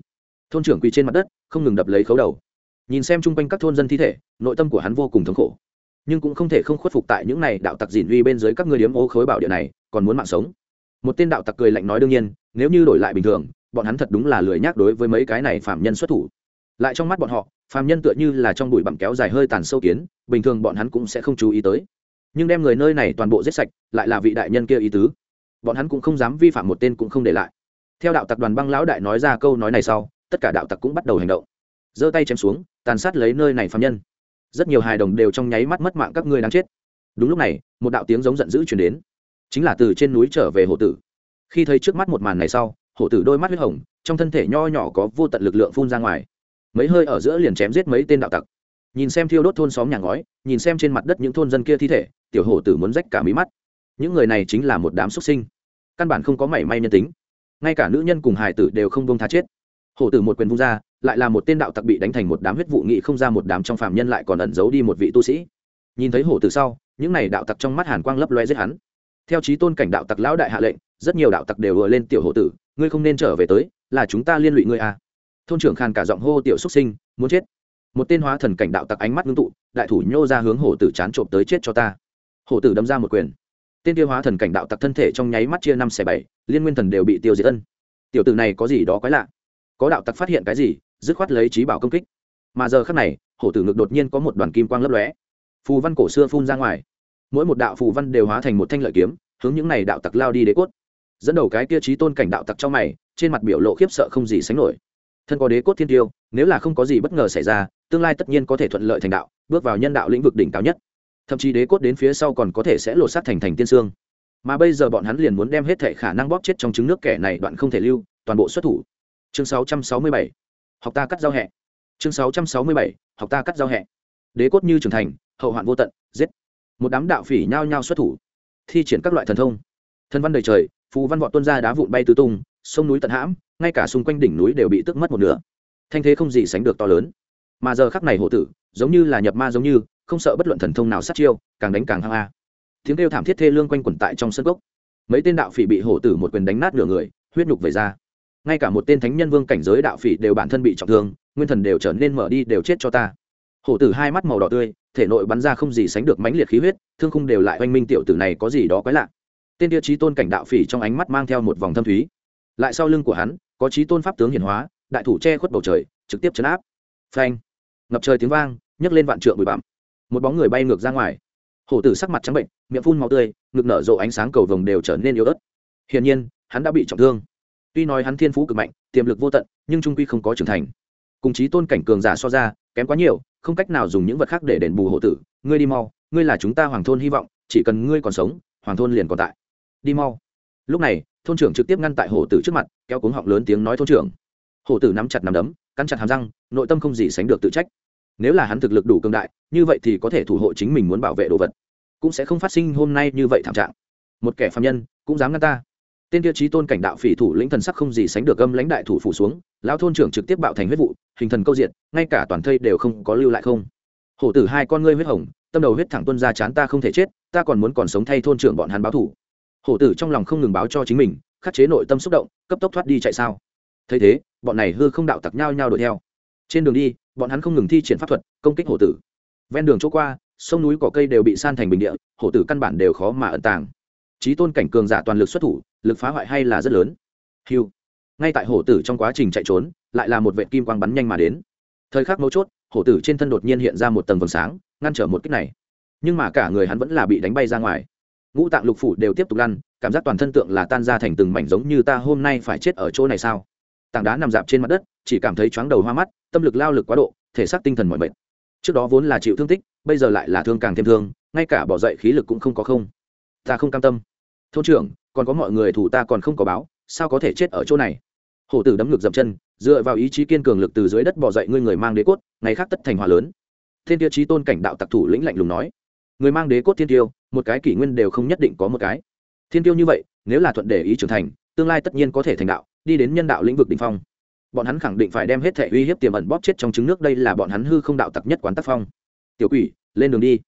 Thôn trưởng quỳ trên mặt đất, không ngừng đập lấy khấu đầu. Nhìn xem chung quanh các thôn dân thi thể, nội tâm của hắn vô cùng thống khổ nhưng cũng không thể không khuất phục tại những này đạo tặc dìn uy bên dưới các ngươi điếm ô khối bảo địa này, còn muốn mạng sống. Một tên đạo tặc cười lạnh nói đương nhiên, nếu như đổi lại bình thường, bọn hắn thật đúng là lười nhác đối với mấy cái này phạm nhân xuất thủ. Lại trong mắt bọn họ phạm nhân tựa như là trong bụi bặm kéo dài hơi tàn sâu kiến, bình thường bọn hắn cũng sẽ không chú ý tới. Nhưng đem người nơi này toàn bộ giết sạch, lại là vị đại nhân kia ý tứ. Bọn hắn cũng không dám vi phạm một tên cũng không để lại. Theo đạo tặc đoàn băng lão đại nói ra câu nói này sau, tất cả đạo tặc cũng bắt đầu hành động. Giơ tay chém xuống, tàn sát lấy nơi này phạm nhân rất nhiều hài đồng đều trong nháy mắt mất mạng các ngươi đáng chết. Đúng lúc này, một đạo tiếng giống giận dữ chuyển đến. Chính là từ trên núi trở về hộ tử. Khi thấy trước mắt một màn này sau hộ tử đôi mắt huyết hồng, trong thân thể nho nhỏ có vô tận lực lượng phun ra ngoài. Mấy hơi ở giữa liền chém giết mấy tên đạo tặc. Nhìn xem thiêu đốt thôn xóm nhà ngói, nhìn xem trên mặt đất những thôn dân kia thi thể, tiểu hổ tử muốn rách cả mí mắt. Những người này chính là một đám xuất sinh. Căn bản không có mảy may nhân tính. Ngay cả nữ nhân cùng hải tử đều không bông tha chết hổ tử một quyền vung ra, lại là một tên đạo tặc bị đánh thành một đám huyết vụ nghị không ra một đám trong phạm nhân lại còn ẩn giấu đi một vị tu sĩ. Nhìn thấy hổ tử sau, những này đạo tặc trong mắt hàn quang lấp loe giết hắn. Theo trí tôn cảnh đạo tặc lão đại hạ lệnh, rất nhiều đạo tặc đều vừa lên tiểu hổ tử, ngươi không nên trở về tới, là chúng ta liên lụy ngươi à. thôn trưởng khàn cả giọng hô tiểu xuất sinh, muốn chết. Một tên hóa thần cảnh đạo tặc ánh mắt ngưng tụ, đại thủ nhô ra hướng hổ tử chán trộm tới chết cho ta. Hổ tử đâm ra một quyền. Tên tiêu hóa thần cảnh đạo tặc thân thể trong nháy mắt chia năm xẻ bảy, liên nguyên thần đều bị tiêu diệt ân. Tiểu tử này có gì đó quái lạ có đạo tặc phát hiện cái gì, dứt khoát lấy trí bảo công kích. Mà giờ khắc này, hổ tử ngực đột nhiên có một đoàn kim quang lấp lóe. Phù văn cổ xưa phun ra ngoài. Mỗi một đạo phù văn đều hóa thành một thanh lợi kiếm, hướng những này đạo tặc lao đi đế cốt. Dẫn đầu cái kia trí tôn cảnh đạo tặc trong mày, trên mặt biểu lộ khiếp sợ không gì sánh nổi. Thân có đế cốt thiên tiêu, nếu là không có gì bất ngờ xảy ra, tương lai tất nhiên có thể thuận lợi thành đạo, bước vào nhân đạo lĩnh vực đỉnh cao nhất. Thậm chí đế cốt đến phía sau còn có thể sẽ lột sát thành thành tiên sương mà bây giờ bọn hắn liền muốn đem hết thể khả năng bóp chết trong trứng nước kẻ này đoạn không thể lưu, toàn bộ xuất thủ chương 667. học ta cắt giao hẹ. Chương 667. học ta cắt giao hẹ. Đế cốt như trưởng thành, hậu hoạn vô tận, giết. Một đám đạo phỉ nhao nhao xuất thủ, thi triển các loại thần thông. Thân văn đầy trời, phù văn vọt tuân ra đá vụn bay tứ tung, sông núi tận hãm, ngay cả xung quanh đỉnh núi đều bị tức mất một nửa. Thanh thế không gì sánh được to lớn. Mà giờ khắc này hộ tử, giống như là nhập ma giống như, không sợ bất luận thần thông nào sát chiêu, càng đánh càng hăng a. Tiếng kêu thảm thiết thê lương quanh quẩn tại trong sân gốc mấy tên đạo phỉ bị hổ tử một quyền đánh nát nửa người, huyết nhục về ra ngay cả một tên thánh nhân vương cảnh giới đạo phỉ đều bản thân bị trọng thương, nguyên thần đều trở nên mở đi đều chết cho ta. Hổ tử hai mắt màu đỏ tươi, thể nội bắn ra không gì sánh được mãnh liệt khí huyết, thương khung đều lại oanh minh tiểu tử này có gì đó quái lạ. Tên tiêu chí tôn cảnh đạo phỉ trong ánh mắt mang theo một vòng thâm thúy. Lại sau lưng của hắn, có chí tôn pháp tướng hiển hóa, đại thủ che khuất bầu trời, trực tiếp chấn áp. Phanh! Ngập trời tiếng vang, nhấc lên vạn trượng bụi bặm. Một bóng người bay ngược ra ngoài. Hổ tử sắc mặt trắng bệnh, miệng phun máu tươi, ngực nở rộ ánh sáng cầu vồng đều trở nên yếu ớt. Hiển nhiên, hắn đã bị trọng thương tuy nói hắn thiên phú cực mạnh, tiềm lực vô tận, nhưng trung quy không có trưởng thành. Cùng chí tôn cảnh cường giả so ra, kém quá nhiều, không cách nào dùng những vật khác để đền bù hổ tử. Ngươi đi mau, ngươi là chúng ta hoàng thôn hy vọng, chỉ cần ngươi còn sống, hoàng thôn liền còn tại. Đi mau. Lúc này, thôn trưởng trực tiếp ngăn tại hổ tử trước mặt, kéo cuống họng lớn tiếng nói thôn trưởng. Hổ tử nắm chặt nắm đấm, cắn chặt hàm răng, nội tâm không gì sánh được tự trách. Nếu là hắn thực lực đủ cường đại, như vậy thì có thể thủ hộ chính mình muốn bảo vệ đồ vật. Cũng sẽ không phát sinh hôm nay như vậy thảm trạng. Một kẻ phạm nhân, cũng dám ngăn ta tên tiêu chí tôn cảnh đạo phỉ thủ lĩnh thần sắc không gì sánh được âm lãnh đại thủ phủ xuống, lão thôn trưởng trực tiếp bạo thành huyết vụ, hình thần câu diện ngay cả toàn thây đều không có lưu lại không. Hổ tử hai con ngươi huyết hồng, tâm đầu huyết thẳng tuân ra chán ta không thể chết, ta còn muốn còn sống thay thôn trưởng bọn hắn báo thủ. Hổ tử trong lòng không ngừng báo cho chính mình, khắc chế nội tâm xúc động, cấp tốc thoát đi chạy sao. Thấy thế, bọn này hư không đạo tặc nhau nhau đuổi theo. Trên đường đi, bọn hắn không ngừng thi triển pháp thuật, công kích hổ tử. Ven đường chỗ qua, sông núi cỏ cây đều bị san thành bình địa, hổ tử căn bản đều khó mà ẩn tàng trí tôn cảnh cường giả toàn lực xuất thủ, lực phá hoại hay là rất lớn. Hiu ngay tại hổ tử trong quá trình chạy trốn, lại là một vệ kim quang bắn nhanh mà đến. Thời khắc mấu chốt, hổ tử trên thân đột nhiên hiện ra một tầng vầng sáng, ngăn trở một kích này. Nhưng mà cả người hắn vẫn là bị đánh bay ra ngoài. Ngũ tạng lục phủ đều tiếp tục lăn, cảm giác toàn thân tượng là tan ra thành từng mảnh giống như ta hôm nay phải chết ở chỗ này sao? Tảng đá nằm dạp trên mặt đất, chỉ cảm thấy chóng đầu hoa mắt, tâm lực lao lực quá độ, thể xác tinh thần mọi mệt. Trước đó vốn là chịu thương tích, bây giờ lại là thương càng thêm thương, ngay cả bỏ dậy khí lực cũng không có không. Ta không cam tâm thôn trưởng, còn có mọi người thủ ta còn không có báo, sao có thể chết ở chỗ này? Hổ tử đấm ngược dậm chân, dựa vào ý chí kiên cường lực từ dưới đất bỏ dậy ngươi người mang đế cốt, ngày khác tất thành hòa lớn. Thiên tiêu chí tôn cảnh đạo tặc thủ lĩnh lạnh lùng nói, người mang đế cốt thiên tiêu, một cái kỷ nguyên đều không nhất định có một cái. Thiên tiêu như vậy, nếu là thuận để ý trưởng thành, tương lai tất nhiên có thể thành đạo, đi đến nhân đạo lĩnh vực đình phong. Bọn hắn khẳng định phải đem hết thể uy hiếp tiềm ẩn bóp chết trong trứng nước, đây là bọn hắn hư không đạo tặc nhất quán tác phong. Tiểu quỷ, lên đường đi.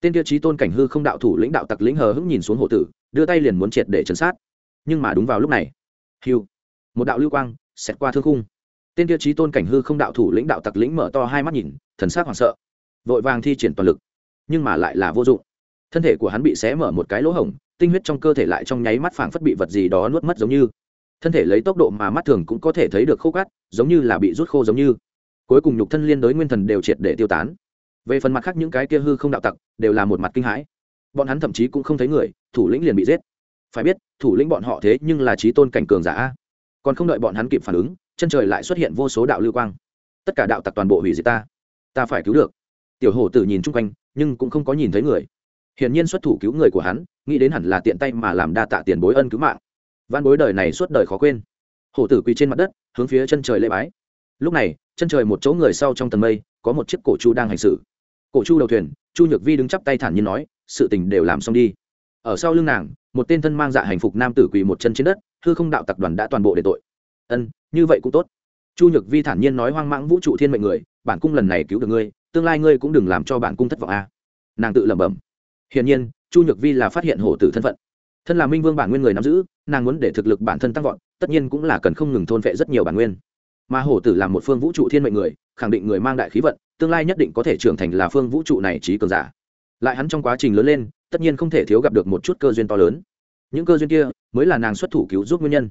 Tên tiêu chí tôn cảnh hư không đạo thủ lĩnh đạo tặc lĩnh hờ hững nhìn xuống hộ tử đưa tay liền muốn triệt để chấn sát. Nhưng mà đúng vào lúc này, hiu, một đạo lưu quang xẹt qua thương khung. Tên tiêu chí tôn cảnh hư không đạo thủ lĩnh đạo tặc lĩnh mở to hai mắt nhìn, thần sắc hoảng sợ, vội vàng thi triển toàn lực, nhưng mà lại là vô dụng. Thân thể của hắn bị xé mở một cái lỗ hổng, tinh huyết trong cơ thể lại trong nháy mắt phảng phất bị vật gì đó nuốt mất giống như. Thân thể lấy tốc độ mà mắt thường cũng có thể thấy được khô cát, giống như là bị rút khô giống như. Cuối cùng nhục thân liên đối nguyên thần đều triệt để tiêu tán. Về phần mặt khác những cái kia hư không đạo tặc, đều là một mặt kinh hãi bọn hắn thậm chí cũng không thấy người, thủ lĩnh liền bị giết. Phải biết, thủ lĩnh bọn họ thế nhưng là trí tôn cảnh cường giả còn không đợi bọn hắn kịp phản ứng, chân trời lại xuất hiện vô số đạo lưu quang. Tất cả đạo tặc toàn bộ hủy diệt ta. Ta phải cứu được. Tiểu hổ tử nhìn chung quanh, nhưng cũng không có nhìn thấy người. Hiển nhiên xuất thủ cứu người của hắn, nghĩ đến hẳn là tiện tay mà làm đa tạ tiền bối ân cứu mạng. Văn bối đời này suốt đời khó quên. Hổ tử quỳ trên mặt đất, hướng phía chân trời lễ bái. Lúc này, chân trời một chỗ người sau trong tầng mây, có một chiếc cổ chu đang hành xử. Cổ chu đầu thuyền, chu nhược vi đứng chắp tay thản nhiên nói sự tình đều làm xong đi. Ở sau lưng nàng, một tên thân mang dạ hành phục nam tử quỳ một chân trên đất, hư không đạo tập đoàn đã toàn bộ để tội. Ân, như vậy cũng tốt. Chu nhược vi thản nhiên nói hoang mãng vũ trụ thiên mệnh người, bản cung lần này cứu được ngươi, tương lai ngươi cũng đừng làm cho bản cung thất vọng a. Nàng tự lẩm bẩm. Hiển nhiên, chu nhược vi là phát hiện hổ tử thân phận. Thân là minh vương bản nguyên người nắm giữ, nàng muốn để thực lực bản thân tăng vọt, tất nhiên cũng là cần không ngừng thôn vệ rất nhiều bản nguyên. Mà hổ tử là một phương vũ trụ thiên mệnh người, khẳng định người mang đại khí vận, tương lai nhất định có thể trưởng thành là phương vũ trụ này trí cường giả lại hắn trong quá trình lớn lên, tất nhiên không thể thiếu gặp được một chút cơ duyên to lớn. Những cơ duyên kia mới là nàng xuất thủ cứu giúp nguyên nhân.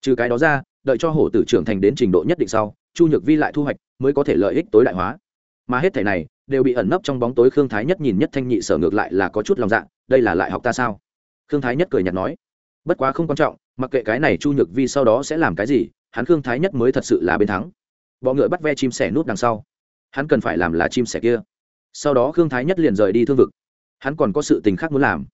Trừ cái đó ra, đợi cho hổ tử trưởng thành đến trình độ nhất định sau, chu nhược vi lại thu hoạch mới có thể lợi ích tối đại hóa. Mà hết thể này đều bị ẩn nấp trong bóng tối khương thái nhất nhìn nhất thanh nhị sở ngược lại là có chút lòng dạ đây là lại học ta sao? Khương thái nhất cười nhạt nói. Bất quá không quan trọng, mặc kệ cái này chu nhược vi sau đó sẽ làm cái gì, hắn khương thái nhất mới thật sự là bên thắng. Bọ ngựa bắt ve chim sẻ nút đằng sau. Hắn cần phải làm là chim sẻ kia sau đó khương thái nhất liền rời đi thương vực. Hắn còn có sự tình khác muốn làm.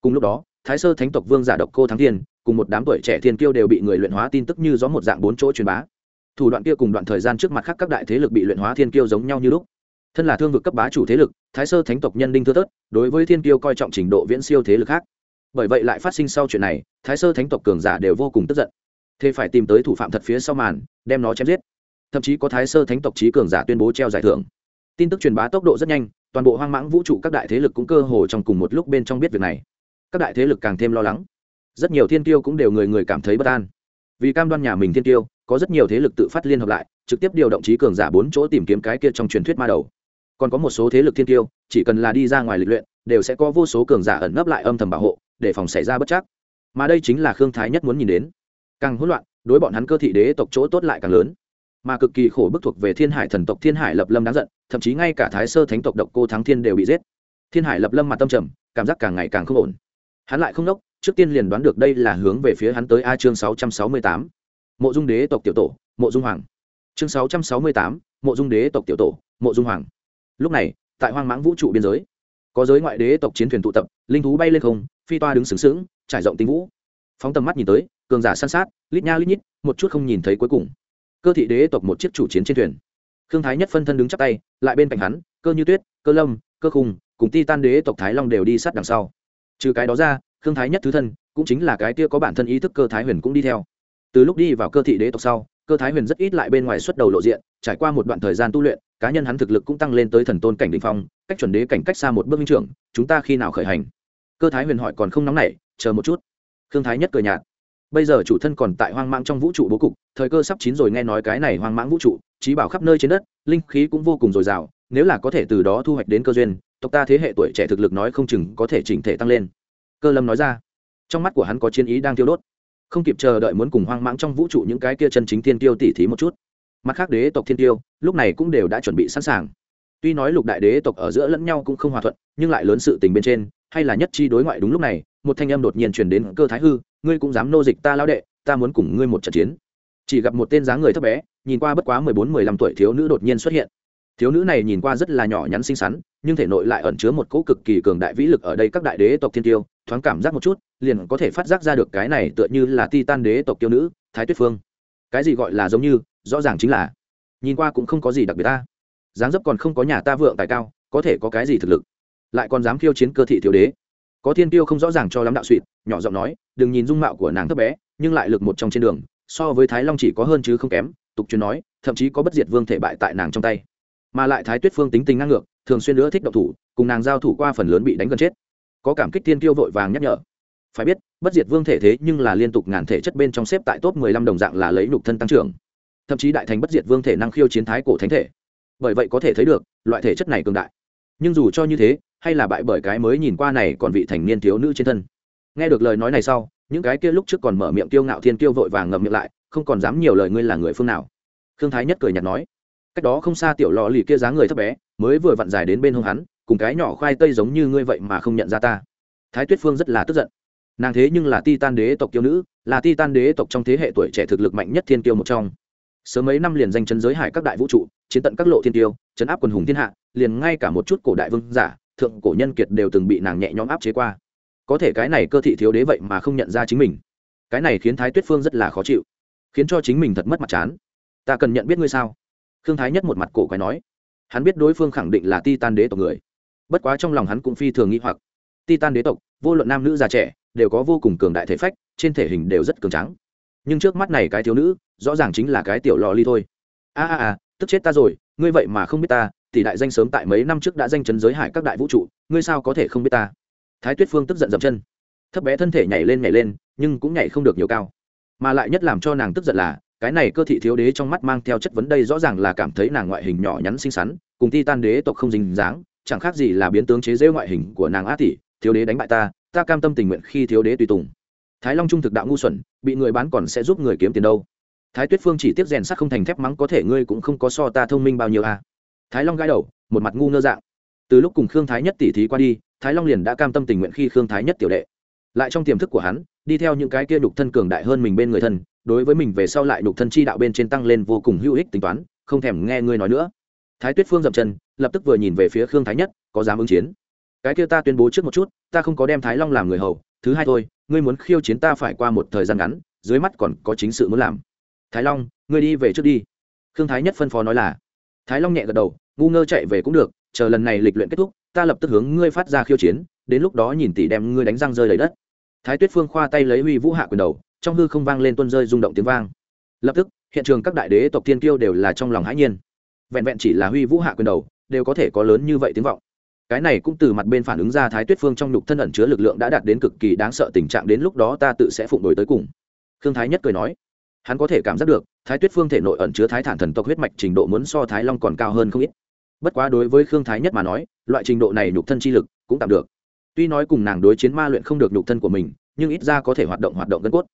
Cùng lúc đó, thái sơ thánh tộc vương giả độc cô thắng thiên, cùng một đám tuổi trẻ thiên kiêu đều bị người luyện hóa tin tức như gió một dạng bốn chỗ truyền bá. Thủ đoạn kia cùng đoạn thời gian trước mặt khác các đại thế lực bị luyện hóa thiên kiêu giống nhau như lúc. Thân là thương vực cấp bá chủ thế lực, thái sơ thánh tộc nhân đinh thưa tớt đối với thiên kiêu coi trọng trình độ viễn siêu thế lực khác. Bởi vậy lại phát sinh sau chuyện này, thái sơ thánh tộc cường giả đều vô cùng tức giận. Thế phải tìm tới thủ phạm thật phía sau màn, đem nó chém giết. Thậm chí có thái sơ thánh tộc trí cường giả tuyên bố treo giải thưởng tin tức truyền bá tốc độ rất nhanh, toàn bộ hoang mãng vũ trụ các đại thế lực cũng cơ hồ trong cùng một lúc bên trong biết việc này. Các đại thế lực càng thêm lo lắng. Rất nhiều thiên tiêu cũng đều người người cảm thấy bất an. Vì cam đoan nhà mình thiên tiêu có rất nhiều thế lực tự phát liên hợp lại, trực tiếp điều động trí cường giả bốn chỗ tìm kiếm cái kia trong truyền thuyết ma đầu. Còn có một số thế lực thiên tiêu chỉ cần là đi ra ngoài lịch luyện, đều sẽ có vô số cường giả ẩn nấp lại âm thầm bảo hộ, để phòng xảy ra bất chắc. Mà đây chính là khương thái nhất muốn nhìn đến. Càng hỗn loạn, đối bọn hắn cơ thị đế tộc chỗ tốt lại càng lớn mà cực kỳ khổ bức thuộc về thiên hải thần tộc thiên hải lập lâm đáng giận, thậm chí ngay cả thái sơ thánh tộc độc cô thắng thiên đều bị giết. Thiên hải lập lâm mặt tâm trầm, cảm giác càng ngày càng không ổn. Hắn lại không đốc trước tiên liền đoán được đây là hướng về phía hắn tới a chương sáu trăm sáu mươi tám. Mộ dung đế tộc tiểu tổ, mộ dung hoàng. Chương sáu trăm sáu mươi tám, mộ dung đế tộc tiểu tổ, mộ dung hoàng. Lúc này, tại hoang mãng vũ trụ biên giới, có giới ngoại đế tộc chiến thuyền tụ tập, linh thú bay lên không, phi toa đứng sướng sướng trải rộng tinh vũ. Phóng tầm mắt nhìn tới, cường giả san sát, lít nha lít nhít, một chút không nhìn thấy cuối cùng cơ thị đế tộc một chiếc chủ chiến trên thuyền. Khương thái nhất phân thân đứng chắp tay, lại bên cạnh hắn, cơ như tuyết, cơ lâm, cơ khùng cùng ti tan đế tộc thái long đều đi sát đằng sau. Trừ cái đó ra, khương thái nhất thứ thân, cũng chính là cái kia có bản thân ý thức cơ thái huyền cũng đi theo. Từ lúc đi vào cơ thị đế tộc sau, cơ thái huyền rất ít lại bên ngoài xuất đầu lộ diện, trải qua một đoạn thời gian tu luyện, cá nhân hắn thực lực cũng tăng lên tới thần tôn cảnh đ ỉ n h phong, cách chuẩn đế cảnh cách xa một bước minh trưởng, chúng ta khi nào khởi hành? Cơ thái huyền hỏi còn không nóng nảy, chờ một chút. Khương thái nhất cười nhạt bây giờ chủ thân còn tại hoang mang trong vũ trụ bố cục, thời cơ sắp chín rồi nghe nói cái này hoang mãng vũ trụ, trí bảo khắp nơi trên đất, linh khí cũng vô cùng dồi dào, nếu là có thể từ đó thu hoạch đến cơ duyên, tộc ta thế hệ tuổi trẻ thực lực nói không chừng có thể chỉnh thể tăng lên. Cơ lâm nói ra. Trong mắt của hắn có chiến ý đang thiêu đốt. Không kịp chờ đợi muốn cùng hoang mãng trong vũ trụ những cái kia chân chính thiên tiêu tỉ thí một chút. Mặt khác đế tộc thiên tiêu, lúc này cũng đều đã chuẩn bị sẵn sàng. Tuy nói lục đại đế tộc ở giữa lẫn nhau cũng không hòa thuận, nhưng lại lớn sự tình bên trên, hay là nhất chi đối ngoại đúng lúc này, một thanh âm đột nhiên truyền đến cơ thái hư ngươi cũng dám nô dịch ta lao đệ, ta muốn cùng ngươi một trận chiến. Chỉ gặp một tên dáng người thấp bé, nhìn qua bất quá mười bốn, mười lăm tuổi thiếu nữ đột nhiên xuất hiện. Thiếu nữ này nhìn qua rất là nhỏ nhắn xinh xắn, nhưng thể nội lại ẩn chứa một cỗ cực kỳ cường đại vĩ lực ở đây các đại đế tộc thiên tiêu, thoáng cảm giác một chút, liền có thể phát giác ra được cái này tựa như là ti tan đế tộc tiêu nữ, thái tuyết phương. Cái gì gọi là giống như, rõ ràng chính là, nhìn qua cũng không có gì đặc biệt ta. Dáng dấp còn không có nhà ta vượng tài cao, có thể có cái gì thực lực. Lại còn dám khiêu chiến cơ thị thiếu đế có thiên tiêu không rõ ràng cho lắm đạo suỵt nhỏ giọng nói, đừng nhìn dung mạo của nàng thấp bé, nhưng lại lực một trong trên đường, so với thái long chỉ có hơn chứ không kém. Tục truyền nói, thậm chí có bất diệt vương thể bại tại nàng trong tay. Mà lại thái tuyết phương tính tình ngang ngược, thường xuyên nữa thích độc thủ, cùng nàng giao thủ qua phần lớn bị đánh gần chết. Có cảm kích thiên tiêu vội vàng nhắc nhở. Phải biết, bất diệt vương thể thế nhưng là liên tục ngàn thể chất bên trong xếp tại top mười lăm đồng dạng là lấy nhục thân tăng trưởng. Thậm chí đại thành bất diệt vương thể năng khiêu chiến thái cổ thánh thể. Bởi vậy có thể thấy được, loại thể chất này cường đại. Nhưng dù cho như thế hay là bại bởi cái mới nhìn qua này còn vị thành niên thiếu nữ trên thân? Nghe được lời nói này sau, những cái kia lúc trước còn mở miệng tiêu ngạo thiên kiêu vội vàng ngậm miệng lại, không còn dám nhiều lời ngươi là người phương nào. Khương thái nhất cười nhạt nói, cách đó không xa tiểu lò lì kia dáng người thấp bé, mới vừa vặn dài đến bên hông hắn, cùng cái nhỏ khoai tây giống như ngươi vậy mà không nhận ra ta. Thái tuyết phương rất là tức giận. Nàng thế nhưng là ti tan đế tộc kiêu nữ, là ti tan đế tộc trong thế hệ tuổi trẻ thực lực mạnh nhất thiên tiêu một trong. Sớm mấy năm liền danh chân giới hải các đại vũ trụ, chiến tận các lộ thiên tiêu, chấn áp quần hùng thiên hạ, liền ngay cả một chút cổ đại vương giả thượng cổ nhân kiệt đều từng bị nàng nhẹ nhõm áp chế qua. Có thể cái này cơ thị thiếu đế vậy mà không nhận ra chính mình. Cái này khiến thái tuyết phương rất là khó chịu, khiến cho chính mình thật mất mặt chán. Ta cần nhận biết ngươi sao? Khương thái nhất một mặt cổ quái nói. Hắn biết đối phương khẳng định là ti tan đế tộc người. Bất quá trong lòng hắn cũng phi thường nghĩ hoặc. Ti tan đế tộc, vô luận nam nữ già trẻ, đều có vô cùng cường đại thể phách, trên thể hình đều rất cường trắng nhưng trước mắt này cái thiếu nữ, rõ ràng chính là cái tiểu lò ly thôi. A a a, tức chết ta rồi, ngươi vậy mà không biết ta tỷ đại danh sớm tại mấy năm trước đã danh chấn giới hải các đại vũ trụ, ngươi sao có thể không biết ta? Thái tuyết phương tức giận dậm chân. Thấp bé thân thể nhảy lên nhảy lên, nhưng cũng nhảy không được nhiều cao. Mà lại nhất làm cho nàng tức giận là, cái này cơ thị thiếu đế trong mắt mang theo chất vấn đây rõ ràng là cảm thấy nàng ngoại hình nhỏ nhắn xinh xắn, cùng ti tan đế tộc không dính dáng, chẳng khác gì là biến tướng chế rêu ngoại hình của nàng á tỷ, thiếu đế đánh bại ta ta cam tâm tình nguyện khi thiếu đế tùy tùng. Thái long trung thực đạo ngu xuẩn, bị người bán còn sẽ giúp người kiếm tiền đâu. Thái tuyết phương chỉ tiếp rèn sắt không thành thép mắng có thể ngươi cũng không có so ta thông minh bao nhiêu à thái long gãi đầu, một mặt ngu ngơ dạng. Từ lúc cùng khương thái nhất tỷ thí qua đi, thái long liền đã cam tâm tình nguyện khi khương thái nhất tiểu đệ. Lại trong tiềm thức của hắn, đi theo những cái kia nhục thân cường đại hơn mình bên người thân, đối với mình về sau lại nhục thân chi đạo bên trên tăng lên vô cùng hữu ích tính toán, không thèm nghe ngươi nói nữa. Thái tuyết phương dậm chân, lập tức vừa nhìn về phía khương thái nhất, có dám ứng chiến? Cái kia ta tuyên bố trước một chút, ta không có đem thái long làm người hầu, thứ hai thôi, ngươi muốn khiêu chiến ta phải qua một thời gian ngắn, dưới mắt còn có chính sự muốn làm. Thái long, ngươi đi về trước đi. Khương thái nhất phân phó nói là thái long nhẹ gật đầu, ngu ngơ chạy về cũng được, chờ lần này lịch luyện kết thúc, ta lập tức hướng ngươi phát ra khiêu chiến, đến lúc đó nhìn tỷ đem ngươi đánh răng rơi lấy đất. Thái tuyết phương khoa tay lấy huy vũ hạ quyền đầu, trong hư không vang lên tuân rơi rung động tiếng vang. Lập tức, hiện trường các đại đế tộc tiên kiêu đều là trong lòng hãi nhiên. Vẹn vẹn chỉ là huy vũ hạ quyền đầu, đều có thể có lớn như vậy tiếng vọng. Cái này cũng từ mặt bên phản ứng ra thái tuyết phương trong nhục thân ẩn chứa lực lượng đã đạt đến cực kỳ đáng sợ tình trạng, đến lúc đó ta tự sẽ phụng đổi tới cùng. Khương thái nhất cười nói hắn có thể cảm giác được, thái tuyết phương thể nội ẩn chứa thái thản thần tộc huyết mạch trình độ muốn so thái long còn cao hơn không ít. Bất quá đối với khương thái nhất mà nói, loại trình độ này nhục thân chi lực cũng tạm được. Tuy nói cùng nàng đối chiến ma luyện không được nhục thân của mình, nhưng ít ra có thể hoạt động hoạt động gân cốt.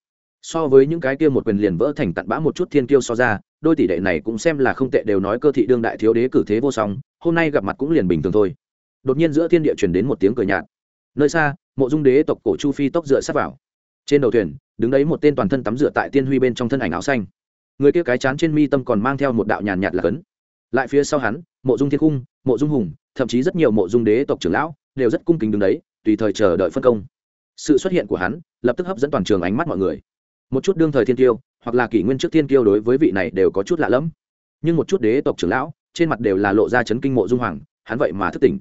So với những cái kia một quyền liền vỡ thành tận bã một chút thiên kiêu so ra, đôi tỷ đệ này cũng xem là không tệ đều nói cơ thị đương đại thiếu đế cử thế vô song, hôm nay gặp mặt cũng liền bình thường thôi. Đột nhiên giữa thiên địa truyền đến một tiếng cười nhạt. Nơi xa, mộ dung đế tộc cổ chu phi tốc dựa sát vào trên đầu thuyền, đứng đấy một tên toàn thân tắm rửa tại tiên huy bên trong thân ảnh áo xanh. Người kia cái chán trên mi tâm còn mang theo một đạo nhàn nhạt là cấn. Lại phía sau hắn, mộ dung thiên cung, mộ dung hùng, thậm chí rất nhiều mộ dung đế tộc trưởng lão đều rất cung kính đứng đấy, tùy thời chờ đợi phân công. Sự xuất hiện của hắn lập tức hấp dẫn toàn trường ánh mắt mọi người. Một chút đương thời thiên tiêu hoặc là kỷ nguyên trước thiên tiêu đối với vị này đều có chút lạ lẫm. Nhưng một chút đế tộc trưởng lão, trên mặt đều là lộ ra chấn kinh mộ dung hoàng, hắn vậy mà thức tỉnh.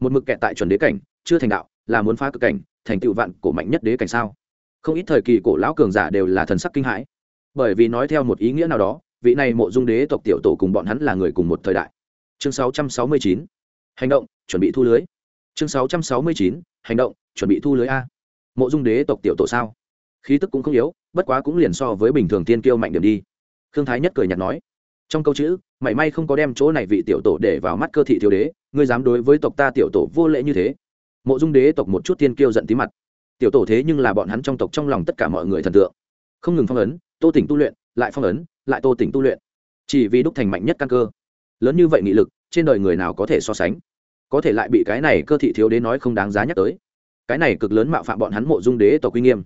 Một mực kẹt tại chuẩn đế cảnh, chưa thành đạo, là muốn phá cực cảnh, thành tựu vạn cổ mạnh nhất đế cảnh sao? Không ít thời kỳ cổ lão cường giả đều là thần sắc kinh hãi. Bởi vì nói theo một ý nghĩa nào đó, vị này mộ dung đế tộc tiểu tổ cùng bọn hắn là người cùng một thời đại. Chương 669. hành động, chuẩn bị thu lưới. Chương 669. hành động, chuẩn bị thu lưới a. Mộ dung đế tộc tiểu tổ sao? Khí tức cũng không yếu, bất quá cũng liền so với bình thường tiên kiêu mạnh điểm đi. Khương thái nhất cười nhạt nói. Trong câu chữ, mảy may không có đem chỗ này vị tiểu tổ để vào mắt cơ thị thiếu đế, ngươi dám đối với tộc ta tiểu tổ vô lễ như thế. Mộ dung đế tộc một chút tiên kiêu giận tí mặt tiểu tổ thế nhưng là bọn hắn trong tộc trong lòng tất cả mọi người thần tượng. Không ngừng phong ấn, tô tỉnh tu luyện, lại phong ấn, lại tô tỉnh tu luyện. Chỉ vì đúc thành mạnh nhất căn cơ. Lớn như vậy nghị lực, trên đời người nào có thể so sánh? Có thể lại bị cái này cơ thị thiếu đế nói không đáng giá nhắc tới. Cái này cực lớn mạo phạm bọn hắn mộ dung đế tộc uy nghiêm.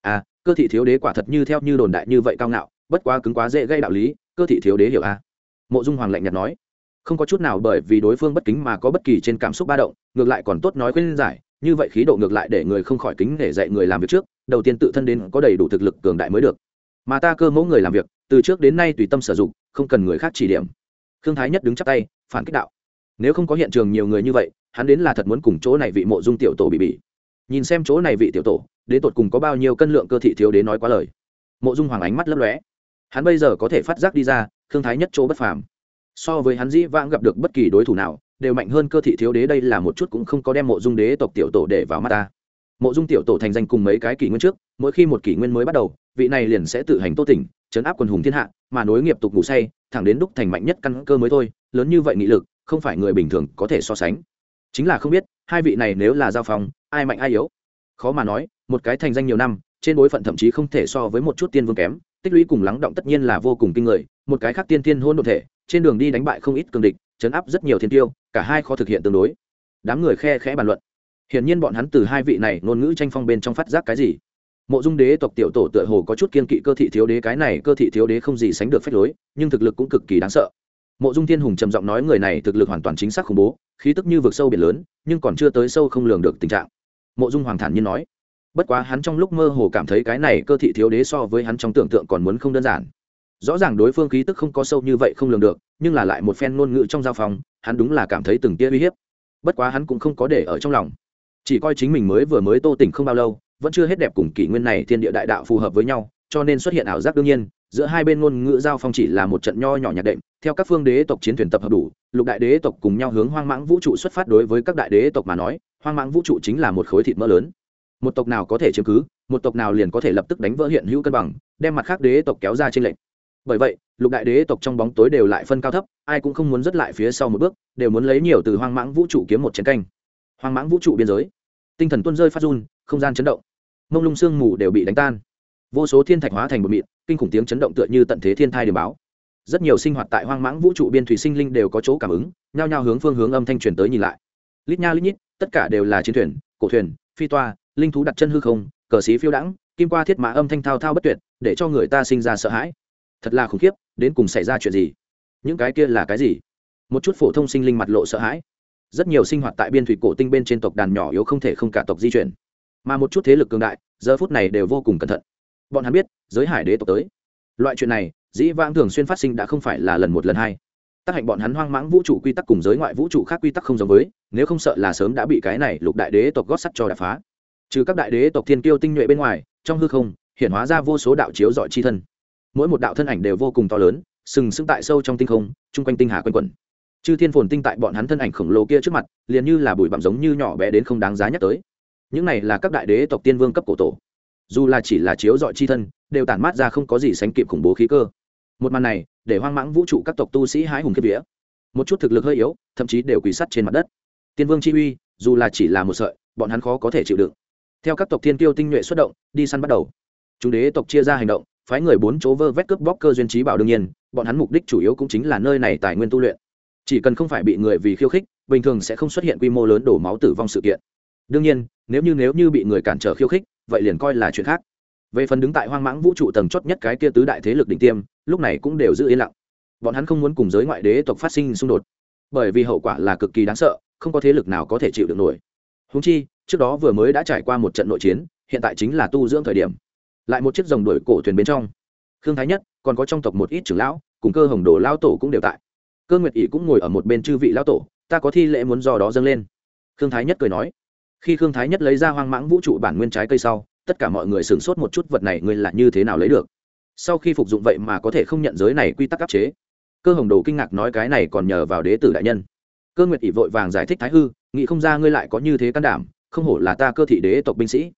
À cơ thị thiếu đế quả thật như theo như đồn đại như vậy cao ngạo, bất quá cứng quá dễ gây đạo lý, cơ thị thiếu đế hiểu à? Mộ dung hoàng lạnh nhạt nói. Không có chút nào bởi vì đối phương bất kính mà có bất kỳ trên cảm xúc ba động, ngược lại còn tốt nói khuyên giải như vậy khí độ ngược lại để người không khỏi kính để dạy người làm việc trước, đầu tiên tự thân đến có đầy đủ thực lực cường đại mới được. Mà ta cơ mẫu người làm việc, từ trước đến nay tùy tâm sử dụng, không cần người khác chỉ điểm. Khương thái nhất đứng chắp tay, phản kích đạo. Nếu không có hiện trường nhiều người như vậy, hắn đến là thật muốn cùng chỗ này vị mộ dung tiểu tổ bị bỉ. Nhìn xem chỗ này vị tiểu tổ, đến tột cùng có bao nhiêu cân lượng cơ thị thiếu đến nói quá lời. Mộ dung hoàng ánh mắt lấp lóe. Hắn bây giờ có thể phát giác đi ra, khương thái nhất chỗ bất phàm. So với hắn dĩ vãng gặp được bất kỳ đối thủ nào đều mạnh hơn cơ thị thiếu đế đây là một chút cũng không có đem mộ dung đế tộc tiểu tổ để vào mắt ta. Mộ dung tiểu tổ thành danh cùng mấy cái kỷ nguyên trước, mỗi khi một kỷ nguyên mới bắt đầu, vị này liền sẽ tự hành tô tỉnh chấn áp quần hùng thiên hạ, mà nối nghiệp tục ngủ say, thẳng đến đúc thành mạnh nhất căn cơ mới thôi, lớn như vậy nghị lực, không phải người bình thường có thể so sánh. Chính là không biết, hai vị này nếu là giao phong, ai mạnh ai yếu? Khó mà nói, một cái thành danh nhiều năm, trên bối phận thậm chí không thể so với một chút tiên vương kém, tích lũy cùng lắng động tất nhiên là vô cùng kinh người, một cái khác tiên tiên hôn đ ộ thể, trên đường đi đánh bại không ít cường địch chấn áp rất nhiều thiên tiêu, cả hai khó thực hiện tương đối. Đám người khe khẽ bàn luận. Hiển nhiên bọn hắn từ hai vị này ngôn ngữ tranh phong bên trong phát giác cái gì? Mộ dung đế tộc tiểu tổ tựa hồ có chút kiên kỵ cơ thị thiếu đế, cái này cơ thị thiếu đế không gì sánh được phép lối, nhưng thực lực cũng cực kỳ đáng sợ. Mộ dung thiên hùng trầm giọng nói người này thực lực hoàn toàn chính xác khủng bố, khí tức như vực sâu biển lớn, nhưng còn chưa tới sâu không lường được tình trạng. Mộ dung hoàng thản nhiên nói. Bất quá hắn trong lúc mơ hồ cảm thấy cái này cơ thị thiếu đế so với hắn trong tưởng tượng còn muốn không đơn giản rõ ràng đối phương khí tức không có sâu như vậy không lường được, nhưng là lại một phen ngôn ngữ trong giao phòng, hắn đúng là cảm thấy từng tia uy hiếp. Bất quá hắn cũng không có để ở trong lòng. Chỉ coi chính mình mới vừa mới tô tỉnh không bao lâu, vẫn chưa hết đẹp cùng kỷ nguyên này thiên địa đại đạo phù hợp với nhau, cho nên xuất hiện ảo giác đương nhiên, giữa hai bên ngôn ngữ giao phong chỉ là một trận nho nhỏ nhạc đệm, theo các phương đế tộc chiến thuyền tập hợp đủ, lục đại đế tộc cùng nhau hướng hoang mãng vũ trụ xuất phát đối với các đại đế tộc mà nói, hoang mãng vũ trụ chính là một khối thịt mỡ lớn. Một tộc nào có thể chiếm cứ, một tộc nào liền có thể lập tức đánh vỡ hiện hữu cân bằng, đem mặt khác đế tộc kéo ra trên lệnh bởi vậy, lục đại đế tộc trong bóng tối đều lại phân cao thấp, ai cũng không muốn dứt lại phía sau một bước, đều muốn lấy nhiều từ hoang mãng vũ trụ kiếm một chiến canh. Hoang mãng vũ trụ biên giới. Tinh thần tuôn rơi phát run, không gian chấn động. Mông lung sương mù đều bị đánh tan. Vô số thiên thạch hóa thành một mịn, kinh khủng tiếng chấn động tựa như tận thế thiên thai điểm báo. Rất nhiều sinh hoạt tại hoang mãng vũ trụ biên thủy sinh linh đều có chỗ cảm ứng, nhao nhao hướng phương hướng âm thanh truyền tới nhìn lại. Lít nha lít nhít, tất cả đều là chiến thuyền, cổ thuyền, phi toa, linh thú đặt chân hư không, cờ xí phiêu đãng, kim qua thiết mã âm thanh thao thao bất tuyệt, để cho người ta sinh ra sợ hãi thật là khủng khiếp, đến cùng xảy ra chuyện gì? Những cái kia là cái gì? Một chút phổ thông sinh linh mặt lộ sợ hãi. Rất nhiều sinh hoạt tại biên thủy cổ tinh bên trên tộc đàn nhỏ yếu không thể không cả tộc di chuyển. Mà một chút thế lực cường đại, giờ phút này đều vô cùng cẩn thận. Bọn hắn biết, giới hải đế tộc tới. Loại chuyện này, dĩ vãng thường xuyên phát sinh đã không phải là lần một lần hai. Tác hạnh bọn hắn hoang mãng vũ trụ quy tắc cùng giới ngoại vũ trụ khác quy tắc không giống với, nếu không sợ là sớm đã bị cái này lục đại đế tộc gót sắt cho đập phá. Trừ các đại đế tộc thiên kiêu tinh nhuệ bên ngoài, trong hư không, hiện hóa ra vô số đạo chiếu dọi chi thân mỗi một đạo thân ảnh đều vô cùng to lớn, sừng sững tại sâu trong tinh không, chung quanh tinh hà quanh quẩn. Chư thiên phồn tinh tại bọn hắn thân ảnh khổng lồ kia trước mặt, liền như là bụi bặm giống như nhỏ bé đến không đáng giá nhắc tới. Những này là các đại đế tộc tiên vương cấp cổ tổ. Dù là chỉ là chiếu dọi chi thân, đều tản mát ra không có gì sánh kịp khủng bố khí cơ. Một màn này, để hoang mãng vũ trụ các tộc tu sĩ hái hùng kiếp vía. Một chút thực lực hơi yếu, thậm chí đều quỳ sắt trên mặt đất. Tiên vương chi uy, dù là chỉ là một sợi, bọn hắn khó có thể chịu đựng. Theo các tộc thiên tiêu tinh nhuệ xuất động, đi săn bắt đầu. Chúng đế tộc chia ra hành động phái người bốn chỗ vơ vét cướp bóc cơ duyên trí bảo đương nhiên, bọn hắn mục đích chủ yếu cũng chính là nơi này tài nguyên tu luyện. Chỉ cần không phải bị người vì khiêu khích, bình thường sẽ không xuất hiện quy mô lớn đổ máu tử vong sự kiện. Đương nhiên, nếu như nếu như bị người cản trở khiêu khích, vậy liền coi là chuyện khác. Về phần đứng tại hoang mãng vũ trụ tầng chót nhất cái kia tứ đại thế lực đỉnh tiêm, lúc này cũng đều giữ yên lặng. Bọn hắn không muốn cùng giới ngoại đế tộc phát sinh xung đột, bởi vì hậu quả là cực kỳ đáng sợ, không có thế lực nào có thể chịu được nổi. Húng chi, trước đó vừa mới đã trải qua một trận nội chiến, hiện tại chính là tu dưỡng thời điểm lại một chiếc dòng đuổi cổ thuyền bên trong. Khương thái nhất, còn có trong tộc một ít trưởng lão, cùng cơ hồng đồ lao tổ cũng đều tại. Cơ nguyệt ỷ cũng ngồi ở một bên chư vị lão tổ, ta có thi lễ muốn do đó dâng lên. Khương thái nhất cười nói. Khi khương thái nhất lấy ra hoang mãng vũ trụ bản nguyên trái cây sau, tất cả mọi người sửng sốt một chút vật này ngươi là như thế nào lấy được. Sau khi phục dụng vậy mà có thể không nhận giới này quy tắc áp chế. Cơ hồng đồ kinh ngạc nói cái này còn nhờ vào đế tử đại nhân. Cơ nguyệt ỷ vội vàng giải thích thái hư, nghĩ không ra ngươi lại có như thế can đảm, không hổ là ta cơ thị đế tộc binh sĩ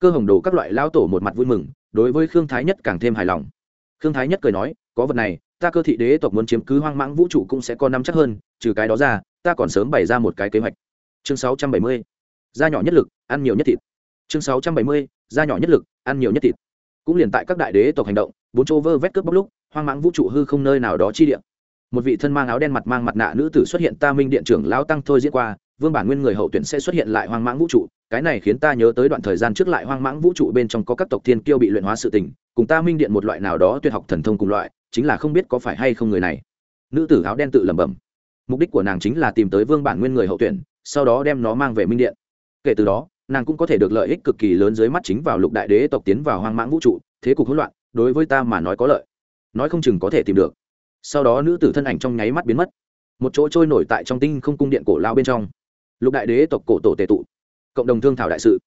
cơ hồng đồ các loại lao tổ một mặt vui mừng, đối với khương thái nhất càng thêm hài lòng khương thái nhất cười nói, có vật này, ta cơ thị đế tộc muốn chiếm cứ hoang mãng vũ trụ cũng sẽ có năm chắc hơn, trừ cái đó ra, ta còn sớm bày ra một cái kế hoạch chương 670. gia nhỏ nhất lực, ăn nhiều nhất thịt chương 670. gia nhỏ nhất lực, ăn nhiều nhất thịt cũng liền tại các đại đế tộc hành động, bốn chỗ vơ vét cướp bóc lúc, hoang mãng vũ trụ hư không nơi nào đó chi điện một vị thân mang áo đen mặt mang mặt nạ nữ tử xuất hiện ta minh điện trưởng lão tăng thôi diễn qua vương bản nguyên người hậu tuyển sẽ xuất hiện lại hoang mãng vũ trụ. Cái này khiến ta nhớ tới đoạn thời gian trước lại hoang mãng vũ trụ bên trong có các tộc thiên kiêu bị luyện hóa sự tình, cùng ta minh điện một loại nào đó tuyệt học thần thông cùng loại, chính là không biết có phải hay không người này. Nữ tử áo đen tự lẩm bẩm. Mục đích của nàng chính là tìm tới vương bản nguyên người hậu tuyển, sau đó đem nó mang về minh điện. Kể từ đó, nàng cũng có thể được lợi ích cực kỳ lớn dưới mắt chính vào lục đại đế tộc tiến vào hoang mãng vũ trụ, thế cục hỗn loạn, đối với ta mà nói có lợi. Nói không chừng có thể tìm được. Sau đó nữ tử thân ảnh trong nháy mắt biến mất. Một chỗ trôi nổi tại trong tinh không cung điện cổ lao bên trong lục đại đế tộc cổ tổ tề tụ, cộng đồng thương thảo đại sự.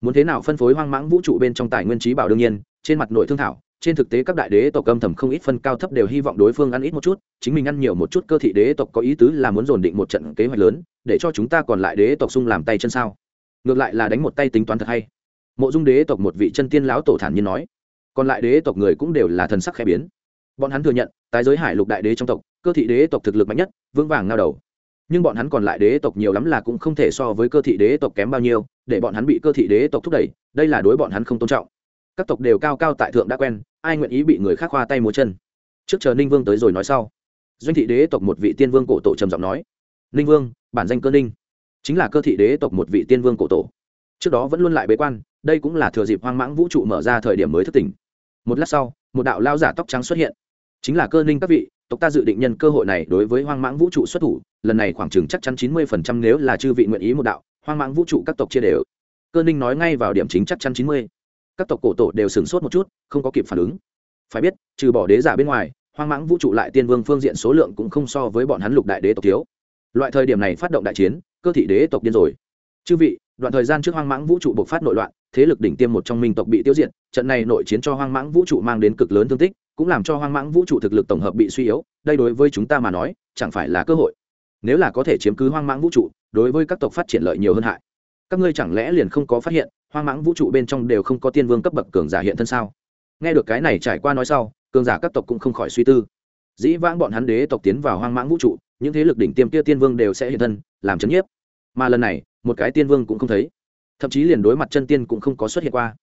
Muốn thế nào phân phối hoang mãng vũ trụ bên trong tài nguyên trí bảo đương nhiên, trên mặt nội thương thảo, trên thực tế các đại đế tộc âm thầm không ít phân cao thấp đều hy vọng đối phương ăn ít một chút, chính mình ăn nhiều một chút cơ thị đế tộc có ý tứ là muốn dồn định một trận kế hoạch lớn, để cho chúng ta còn lại đế tộc xung làm tay chân sao? Ngược lại là đánh một tay tính toán thật hay. Mộ dung đế tộc một vị chân tiên lão tổ thản nhiên nói. Còn lại đế tộc người cũng đều là thần sắc khẽ biến. Bọn hắn thừa nhận, tái giới hải lục đại đế trong tộc, cơ thị đế tộc thực lực mạnh nhất, vững vàng ngao đầu nhưng bọn hắn còn lại đế tộc nhiều lắm là cũng không thể so với cơ thị đế tộc kém bao nhiêu, để bọn hắn bị cơ thị đế tộc thúc đẩy, đây là đối bọn hắn không tôn trọng. Các tộc đều cao cao tại thượng đã quen, ai nguyện ý bị người khác khoa tay múa chân? Trước chờ ninh vương tới rồi nói sau. Doanh thị đế tộc một vị tiên vương cổ tổ trầm giọng nói, ninh vương, bản danh cơ ninh, chính là cơ thị đế tộc một vị tiên vương cổ tổ. Trước đó vẫn luôn lại bế quan, đây cũng là thừa dịp hoang mãng vũ trụ mở ra thời điểm mới thất tỉnh. Một lát sau, một đạo lao giả tóc trắng xuất hiện. Chính là cơ ninh các vị tộc ta dự định nhân cơ hội này đối với hoang mãng vũ trụ xuất thủ, lần này khoảng chừng chắc chắn chín mươi phần trăm nếu là chư vị nguyện ý một đạo, hoang mãng vũ trụ các tộc chia đều. Cơ ninh nói ngay vào điểm chính chắc chắn chín mươi. Các tộc cổ tổ đều sửng sốt một chút, không có kịp phản ứng. Phải biết, trừ bỏ đế giả bên ngoài, hoang mãng vũ trụ lại tiên vương phương diện số lượng cũng không so với bọn hắn lục đại đế tộc thiếu. Loại thời điểm này phát động đại chiến, cơ thị đế tộc điên rồi. Chư vị, đoạn thời gian trước hoang mãng vũ trụ bộc phát nội loạn, thế lực đỉnh tiêm một trong minh tộc bị tiêu diệt, trận này nội chiến cho hoang mãng vũ trụ mang đến cực lớn thương tích cũng làm cho hoang mãng vũ trụ thực lực tổng hợp bị suy yếu, đây đối với chúng ta mà nói, chẳng phải là cơ hội. Nếu là có thể chiếm cứ hoang mãng vũ trụ, đối với các tộc phát triển lợi nhiều hơn hại. Các ngươi chẳng lẽ liền không có phát hiện, hoang mãng vũ trụ bên trong đều không có tiên vương cấp bậc cường giả hiện thân sao? Nghe được cái này trải qua nói sau, cường giả các tộc cũng không khỏi suy tư. Dĩ vãng bọn hắn đế tộc tiến vào hoang mãng vũ trụ, những thế lực đỉnh tiêm kia tiên vương đều sẽ hiện thân, làm chấn nhiếp. Mà lần này, một cái tiên vương cũng không thấy. Thậm chí liền đối mặt chân tiên cũng không có xuất hiện qua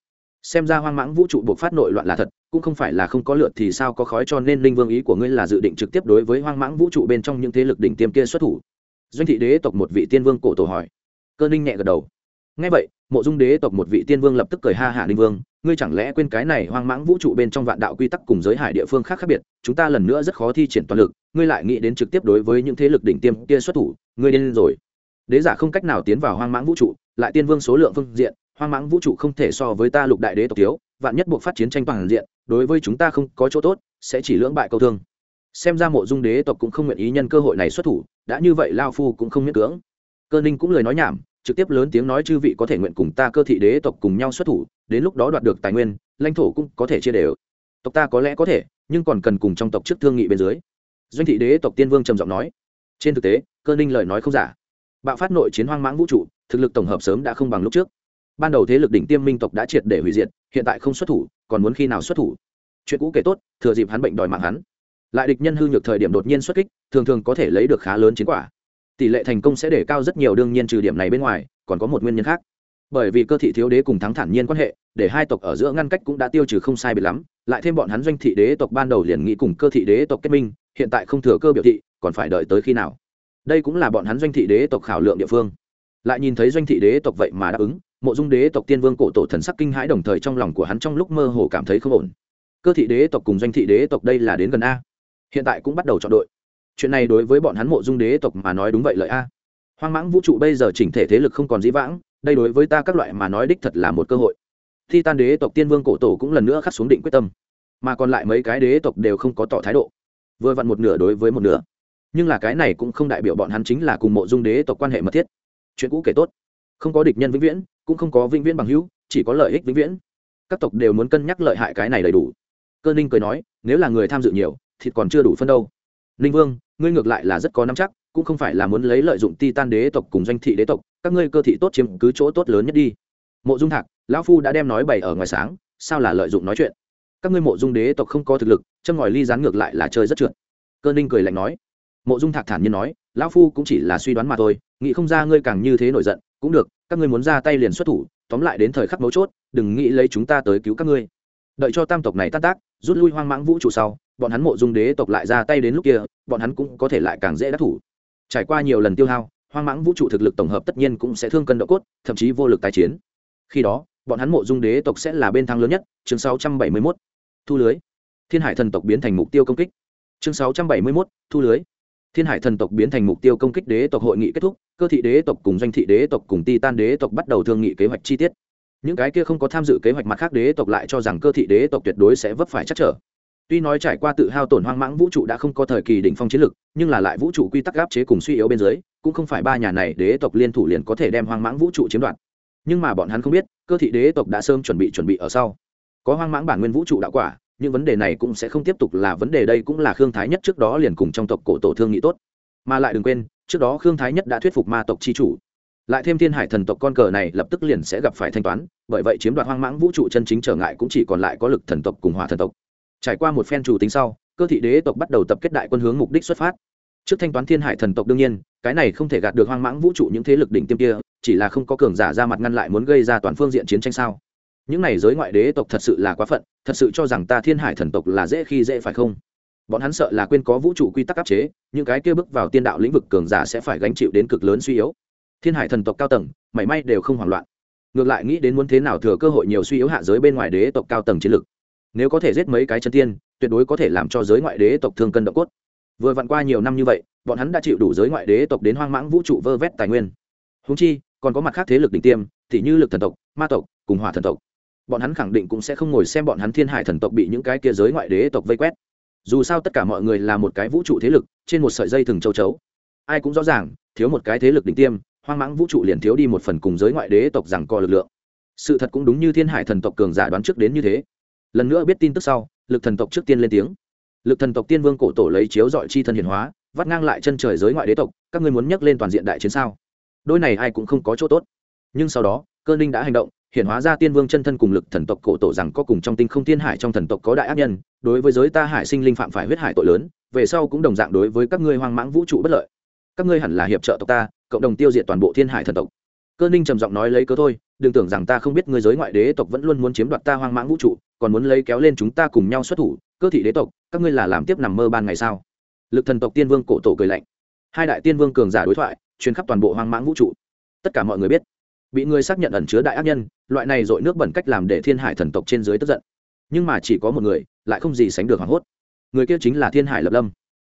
xem ra hoang mãng vũ trụ buộc phát nội loạn là thật, cũng không phải là không có lượt thì sao có khói cho nên linh vương ý của ngươi là dự định trực tiếp đối với hoang mãng vũ trụ bên trong những thế lực đỉnh tiêm kia xuất thủ. Doanh thị đế tộc một vị tiên vương cổ tổ hỏi. Cơ ninh nhẹ gật đầu. Ngay vậy, mộ dung đế tộc một vị tiên vương lập tức cười ha hạ linh vương, ngươi chẳng lẽ quên cái này hoang mãng vũ trụ bên trong vạn đạo quy tắc cùng giới hải địa phương khác khác biệt, chúng ta lần nữa rất khó thi triển toàn lực, ngươi lại nghĩ đến trực tiếp đối với những thế lực đỉnh tiêm kia xuất thủ, ngươi điên rồi. Đế giả không cách nào tiến vào hoang mãng vũ trụ, lại tiên vương số lượng phương diện hoang mãng vũ trụ không thể so với ta lục đại đế tộc thiếu, vạn nhất buộc phát chiến tranh toàn diện, đối với chúng ta không có chỗ tốt, sẽ chỉ lưỡng bại câu thương. Xem ra mộ dung đế tộc cũng không nguyện ý nhân cơ hội này xuất thủ, đã như vậy lao phu cũng không miễn cưỡng. Cơ ninh cũng lời nói nhảm, trực tiếp lớn tiếng nói chư vị có thể nguyện cùng ta cơ thị đế tộc cùng nhau xuất thủ, đến lúc đó đoạt được tài nguyên, lãnh thổ cũng có thể chia đều. Tộc ta có lẽ có thể, nhưng còn cần cùng trong tộc trước thương nghị bên dưới. Doanh thị đế tộc tiên vương trầm giọng nói. Trên thực tế, cơ ninh lời nói không giả. Bạo phát nội chiến hoang mãng vũ trụ, thực lực tổng hợp sớm đã không bằng lúc trước ban đầu thế lực đỉnh tiêm minh tộc đã triệt để hủy diệt, hiện tại không xuất thủ, còn muốn khi nào xuất thủ? Chuyện cũ kể tốt, thừa dịp hắn bệnh đòi mạng hắn. Lại địch nhân hư nhược thời điểm đột nhiên xuất kích, thường thường có thể lấy được khá lớn chiến quả. Tỷ lệ thành công sẽ để cao rất nhiều đương nhiên trừ điểm này bên ngoài, còn có một nguyên nhân khác. Bởi vì cơ thị thiếu đế cùng thắng thản nhiên quan hệ, để hai tộc ở giữa ngăn cách cũng đã tiêu trừ không sai biệt lắm, lại thêm bọn hắn doanh thị đế tộc ban đầu liền nghĩ cùng cơ thị đế tộc kết minh, hiện tại không thừa cơ biểu thị, còn phải đợi tới khi nào? Đây cũng là bọn hắn doanh thị đế tộc khảo lượng địa phương. Lại nhìn thấy doanh thị đế tộc vậy mà đáp ứng mộ dung đế tộc tiên vương cổ tổ thần sắc kinh hãi đồng thời trong lòng của hắn trong lúc mơ hồ cảm thấy không ổn. Cơ thị đế tộc cùng doanh thị đế tộc đây là đến gần a. Hiện tại cũng bắt đầu chọn đội. Chuyện này đối với bọn hắn mộ dung đế tộc mà nói đúng vậy lợi a. Hoang mãng vũ trụ bây giờ chỉnh thể thế lực không còn dĩ vãng, đây đối với ta các loại mà nói đích thật là một cơ hội. Thi tan đế tộc tiên vương cổ tổ cũng lần nữa khắc xuống định quyết tâm. Mà còn lại mấy cái đế tộc đều không có tỏ thái độ. Vừa vặn một nửa đối với một nửa. Nhưng là cái này cũng không đại biểu bọn hắn chính là cùng mộ dung đế tộc quan hệ mật thiết. Chuyện cũ kể tốt. Không có địch nhân vĩnh viễn cũng không có vĩnh viễn bằng hữu, chỉ có lợi ích vĩnh viễn. Các tộc đều muốn cân nhắc lợi hại cái này đầy đủ. Cơ ninh cười nói, nếu là người tham dự nhiều thì còn chưa đủ phân đâu. Ninh vương, ngươi ngược lại là rất có nắm chắc, cũng không phải là muốn lấy lợi dụng ti tan đế tộc cùng doanh thị đế tộc, các ngươi cơ thị tốt chiếm cứ chỗ tốt lớn nhất đi. Mộ dung thạc, lão phu đã đem nói bày ở ngoài sáng, sao là lợi dụng nói chuyện? Các ngươi mộ dung đế tộc không có thực lực, châm ngòi ly rán ngược lại là chơi rất trượt. Cơ ninh cười lạnh nói, mộ dung thạc thản nhiên nói, lão phu cũng chỉ là suy đoán mà thôi, nghĩ không ra ngươi càng như thế nổi giận, cũng được các ngươi muốn ra tay liền xuất thủ tóm lại đến thời khắc mấu chốt đừng nghĩ lấy chúng ta tới cứu các ngươi. Đợi cho tam tộc này tan tác rút lui hoang mãng vũ trụ sau bọn hắn mộ dung đế tộc lại ra tay đến lúc kia bọn hắn cũng có thể lại càng dễ đắc thủ. Trải qua nhiều lần tiêu hao hoang mãng vũ trụ thực lực tổng hợp tất nhiên cũng sẽ thương cân độ cốt thậm chí vô lực tái chiến. Khi đó bọn hắn mộ dung đế tộc sẽ là bên thắng lớn nhất chương 671. thu lưới. Thiên hải thần tộc biến thành mục tiêu công kích. Chương 671, thu lưới thiên hải thần tộc biến thành mục tiêu công kích đế tộc hội nghị kết thúc, cơ thị đế tộc cùng doanh thị đế tộc cùng ti tan đế tộc bắt đầu thương nghị kế hoạch chi tiết. Những cái kia không có tham dự kế hoạch mặt khác đế tộc lại cho rằng cơ thị đế tộc tuyệt đối sẽ vấp phải chắc trở. Tuy nói trải qua tự hao tổn hoang mãng vũ trụ đã không có thời kỳ đỉnh phong chiến lực nhưng là lại vũ trụ quy tắc gáp chế cùng suy yếu bên dưới, cũng không phải ba nhà này đế tộc liên thủ liền có thể đem hoang mãng vũ trụ chiếm đoạt. Nhưng mà bọn hắn không biết, cơ thị đế tộc đã sớm chuẩn bị chuẩn bị ở sau. Có hoang mãng bản nguyên vũ trụ đạo quả những vấn đề này cũng sẽ không tiếp tục là vấn đề đây cũng là khương thái nhất trước đó liền cùng trong tộc cổ tổ thương nghị tốt. Mà lại đừng quên, trước đó khương thái nhất đã thuyết phục ma tộc c h i chủ. Lại thêm thiên hải thần tộc con cờ này lập tức liền sẽ gặp phải thanh toán, bởi vậy chiếm đoạt hoang mãng vũ trụ chân chính trở ngại cũng chỉ còn lại có lực thần tộc cùng hỏa thần tộc. Trải qua một phen chủ tính sau, cơ thị đế tộc bắt đầu tập kết đại quân hướng mục đích xuất phát. Trước thanh toán thiên hải thần tộc đương nhiên, cái này không thể gạt được hoang mãng vũ trụ những thế lực đỉnh tiêm kia, chỉ là không có cường giả ra mặt ngăn lại muốn gây ra toàn phương diện chiến tranh sao? Những này giới ngoại đế tộc thật sự là quá phận, thật sự cho rằng ta thiên hải thần tộc là dễ khi dễ phải không? Bọn hắn sợ là quên có vũ trụ quy tắc áp chế, những cái kia bước vào tiên đạo lĩnh vực cường giả sẽ phải gánh chịu đến cực lớn suy yếu. Thiên hải thần tộc cao tầng, mảy may đều không hoảng loạn. Ngược lại nghĩ đến muốn thế nào thừa cơ hội nhiều suy yếu hạ giới bên ngoài đế tộc cao tầng chiến lực nếu có thể giết mấy cái chân tiên, tuyệt đối có thể làm cho giới ngoại đế tộc thương cân độ cốt. Vừa vặn qua nhiều năm như vậy, bọn hắn đã chịu đủ giới ngoại đế tộc đến hoang mãng vũ trụ vơ vét tài nguyên. Húng chi, còn có mặt khác thế lực đỉnh tiêm thì như lực thần tộc, ma tộc, cùng hỏa thần tộc bọn hắn khẳng định cũng sẽ không ngồi xem bọn hắn thiên hải thần tộc bị những cái kia giới ngoại đế tộc vây quét. Dù sao tất cả mọi người là một cái vũ trụ thế lực, trên một sợi dây thừng châu chấu. Ai cũng rõ ràng, thiếu một cái thế lực đỉnh tiêm, hoang mãng vũ trụ liền thiếu đi một phần cùng giới ngoại đế tộc rằng co lực lượng. Sự thật cũng đúng như thiên hải thần tộc cường giả đoán trước đến như thế. Lần nữa biết tin tức sau, lực thần tộc trước tiên lên tiếng. Lực thần tộc tiên vương cổ tổ lấy chiếu dọi chi thân hiển hóa, vắt ngang lại chân trời giới ngoại đế tộc, các ngươi muốn nhắc lên toàn diện đại chiến sao? Đôi này ai cũng không có chỗ tốt. Nhưng sau đó, cơ ninh đã hành động hiện hóa ra tiên vương chân thân cùng lực thần tộc cổ tổ rằng có cùng trong tinh không thiên hải trong thần tộc có đại ác nhân, đối với giới ta hải sinh linh phạm phải huyết hải tội lớn, về sau cũng đồng dạng đối với các ngươi hoang mãng vũ trụ bất lợi. Các ngươi hẳn là hiệp trợ tộc ta, cộng đồng tiêu diệt toàn bộ thiên hải thần tộc. Cơ ninh trầm giọng nói lấy cớ thôi, đừng tưởng rằng ta không biết ngươi giới ngoại đế tộc vẫn luôn muốn chiếm đoạt ta hoang mãng vũ trụ, còn muốn lấy kéo lên chúng ta cùng nhau xuất thủ, cơ thị đế tộc, các ngươi là làm tiếp nằm mơ ban ngày sao? Lực thần tộc tiên vương cổ tổ cười lạnh. Hai đại tiên vương cường giả đối thoại chuyến khắp toàn bộ hoang mãng vũ trụ. Tất cả mọi người biết, bị người xác nhận ẩn chứa đại ác nhân loại này dội nước bẩn cách làm để thiên hải thần tộc trên dưới tức giận. Nhưng mà chỉ có một người, lại không gì sánh được hoảng hốt. Người kia chính là thiên hải lập lâm.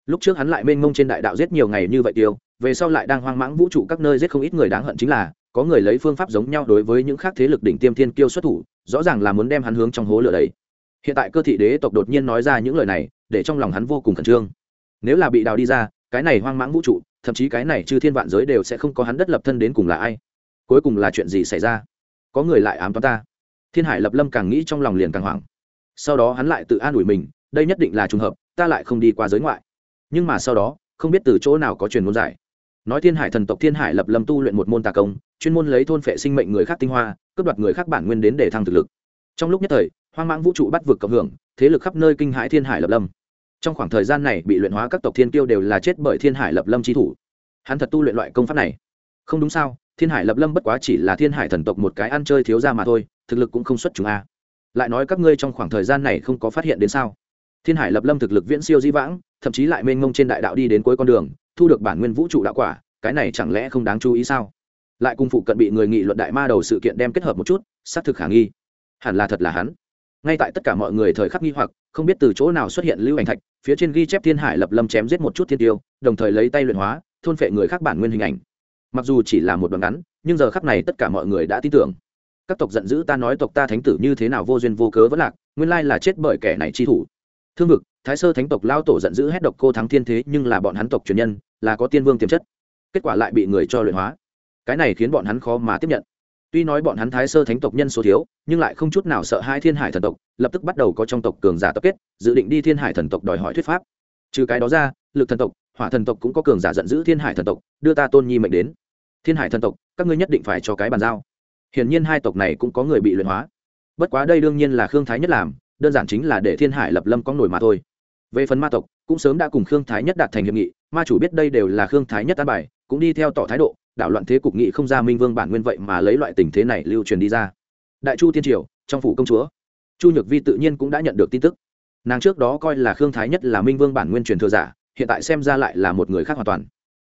Lúc trước hắn lại mênh mông trên đại đạo giết nhiều ngày như vậy tiêu, về sau lại đang hoang mãng vũ trụ các nơi giết không ít người đáng hận chính là, có người lấy phương pháp giống nhau đối với những khác thế lực đỉnh tiêm thiên kiêu xuất thủ, rõ ràng là muốn đem hắn hướng trong hố lửa đấy. Hiện tại cơ thị đế tộc đột nhiên nói ra những lời này, để trong lòng hắn vô cùng khẩn trương. Nếu là bị đào đi ra, cái này hoang mãng vũ trụ, thậm chí cái này chư thiên vạn giới đều sẽ không có hắn đất lập thân đến cùng là ai. Cuối cùng là chuyện gì xảy ra? Có người lại ám toán ta. Thiên hải lập lâm càng nghĩ trong lòng liền càng hoảng. Sau đó hắn lại tự an ủi mình, đây nhất định là trùng hợp, ta lại không đi qua giới ngoại. Nhưng mà sau đó, không biết từ chỗ nào có truyền ngôn giải. Nói thiên hải thần tộc thiên hải lập lâm tu luyện một môn tà công, chuyên môn lấy thôn phệ sinh mệnh người khác tinh hoa, cướp đoạt người khác bản nguyên đến để thăng thực lực. Trong lúc nhất thời, hoang mãng vũ trụ bắt vực cộng hưởng, thế lực khắp nơi kinh hãi thiên hải lập lâm. Trong khoảng thời gian này bị luyện hóa các tộc thiên tiêu đều là chết bởi thiên hải lập lâm trí thủ. Hắn thật tu luyện loại công pháp này. Không đúng sao? Thiên hải lập lâm bất quá chỉ là thiên hải thần tộc một cái ăn chơi thiếu ra mà thôi, thực lực cũng không xuất chúng a. Lại nói các ngươi trong khoảng thời gian này không có phát hiện đến sao? Thiên hải lập lâm thực lực viễn siêu di vãng, thậm chí lại mênh mông trên đại đạo đi đến cuối con đường, thu được bản nguyên vũ trụ đạo quả, cái này chẳng lẽ không đáng chú ý sao? Lại cùng phụ cận bị người nghị luận đại ma đầu sự kiện đem kết hợp một chút, xác thực khả nghi. Hẳn là thật là hắn. Ngay tại tất cả mọi người thời khắc nghi hoặc, không biết từ chỗ nào xuất hiện lưu ảnh thạch, phía trên ghi chép thiên hải lập lâm chém giết một chút thiên tiêu, đồng thời lấy tay luyện hóa, thôn phệ người khác bản nguyên hình ảnh mặc dù chỉ là một đoạn ngắn, nhưng giờ khắc này tất cả mọi người đã tin tưởng. Các tộc giận dữ ta nói tộc ta thánh tử như thế nào vô duyên vô cớ vẫn lạc, nguyên lai là chết bởi kẻ này chi thủ. Thương vực, thái sơ thánh tộc lao tổ giận dữ hét độc cô thắng thiên thế, nhưng là bọn hắn tộc truyền nhân, là có tiên vương tiềm chất. Kết quả lại bị người cho luyện hóa. Cái này khiến bọn hắn khó mà tiếp nhận. Tuy nói bọn hắn thái sơ thánh tộc nhân số thiếu, nhưng lại không chút nào sợ hai thiên hải thần tộc, lập tức bắt đầu có trong tộc cường giả tập kết, dự định đi thiên hải thần tộc đòi hỏi thuyết pháp. Trừ cái đó ra, lực thần tộc hỏa thần tộc cũng có cường giả giận dữ thiên hải thần tộc, đưa ta tôn nhi mệnh đến. Thiên hải thần tộc, các ngươi nhất định phải cho cái bàn giao. Hiển nhiên hai tộc này cũng có người bị luyện hóa. Bất quá đây đương nhiên là khương thái nhất làm, đơn giản chính là để thiên hải lập lâm có nổi mà thôi. Về phần ma tộc, cũng sớm đã cùng khương thái nhất đạt thành hiệp nghị, ma chủ biết đây đều là khương thái nhất an bài, cũng đi theo tỏ thái độ, đảo loạn thế cục nghị không ra minh vương bản nguyên vậy mà lấy loại tình thế này lưu truyền đi ra. Đại chu tiên triều, trong phủ công chúa. Chu nhược vi tự nhiên cũng đã nhận được tin tức. Nàng trước đó coi là khương thái nhất là minh vương bản nguyên truyền thừa giả hiện tại xem ra lại là một người khác hoàn toàn.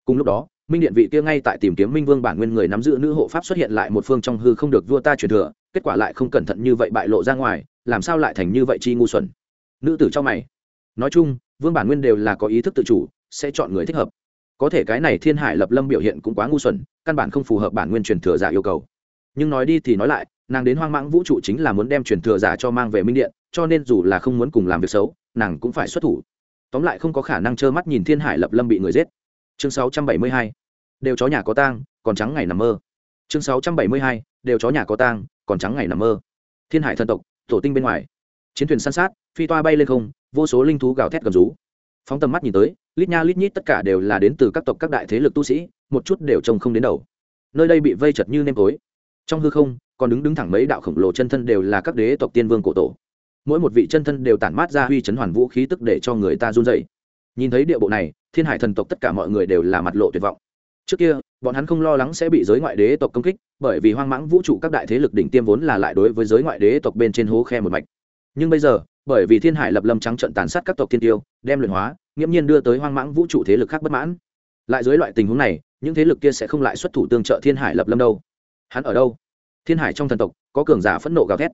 Cùng lúc đó, minh điện vị kia ngay tại tìm kiếm minh vương bản nguyên người nắm giữ nữ hộ pháp xuất hiện lại một phương trong hư không được vua ta truyền thừa, kết quả lại không cẩn thận như vậy bại lộ ra ngoài, làm sao lại thành như vậy chi ngu xuẩn? Nữ tử cho mày. Nói chung, vương bản nguyên đều là có ý thức tự chủ, sẽ chọn người thích hợp. Có thể cái này thiên hải lập lâm biểu hiện cũng quá ngu xuẩn, căn bản không phù hợp bản nguyên truyền thừa giả yêu cầu. Nhưng nói đi thì nói lại, nàng đến hoang mãng vũ trụ chính là muốn đem truyền thừa giả cho mang về minh điện, cho nên dù là không muốn cùng làm việc xấu, nàng cũng phải xuất thủ tóm lại không có khả năng trơ mắt nhìn thiên hải lập lâm bị người giết. Chương 672. đều chó nhà có tang, còn trắng ngày nằm mơ. Chương 672. đều chó nhà có tang, còn trắng ngày nằm mơ. Thiên hải thần tộc, tổ tinh bên ngoài. Chiến thuyền săn sát, phi toa bay lên không, vô số linh thú gào thét gầm rú. Phóng tầm mắt nhìn tới, lít nha lít nhít tất cả đều là đến từ các tộc các đại thế lực tu sĩ, một chút đều trông không đến đầu. Nơi đây bị vây chật như nêm tối. Trong hư không, còn đứng đứng thẳng mấy đạo khổng lồ chân thân đều là các đế tộc tiên vương cổ tổ mỗi một vị chân thân đều tản mát ra huy chấn hoàn vũ khí tức để cho người ta run dậy nhìn thấy địa bộ này, thiên hải thần tộc tất cả mọi người đều là mặt lộ tuyệt vọng. Trước kia, bọn hắn không lo lắng sẽ bị giới ngoại đế tộc công kích, bởi vì hoang mãng vũ trụ các đại thế lực đỉnh tiêm vốn là lại đối với giới ngoại đế tộc bên trên hố khe một mạch. Nhưng bây giờ, bởi vì thiên hải lập lâm trắng trận tàn sát các tộc thiên tiêu, đem luyện hóa, nghiễm nhiên đưa tới hoang mãng vũ trụ thế lực khác bất mãn. Lại dưới loại tình huống này, những thế lực kia sẽ không lại xuất thủ tương trợ thiên hải lập lâm đâu. Hắn ở đâu? Thiên hải trong thần tộc, có cường giả phẫn nộ gào thét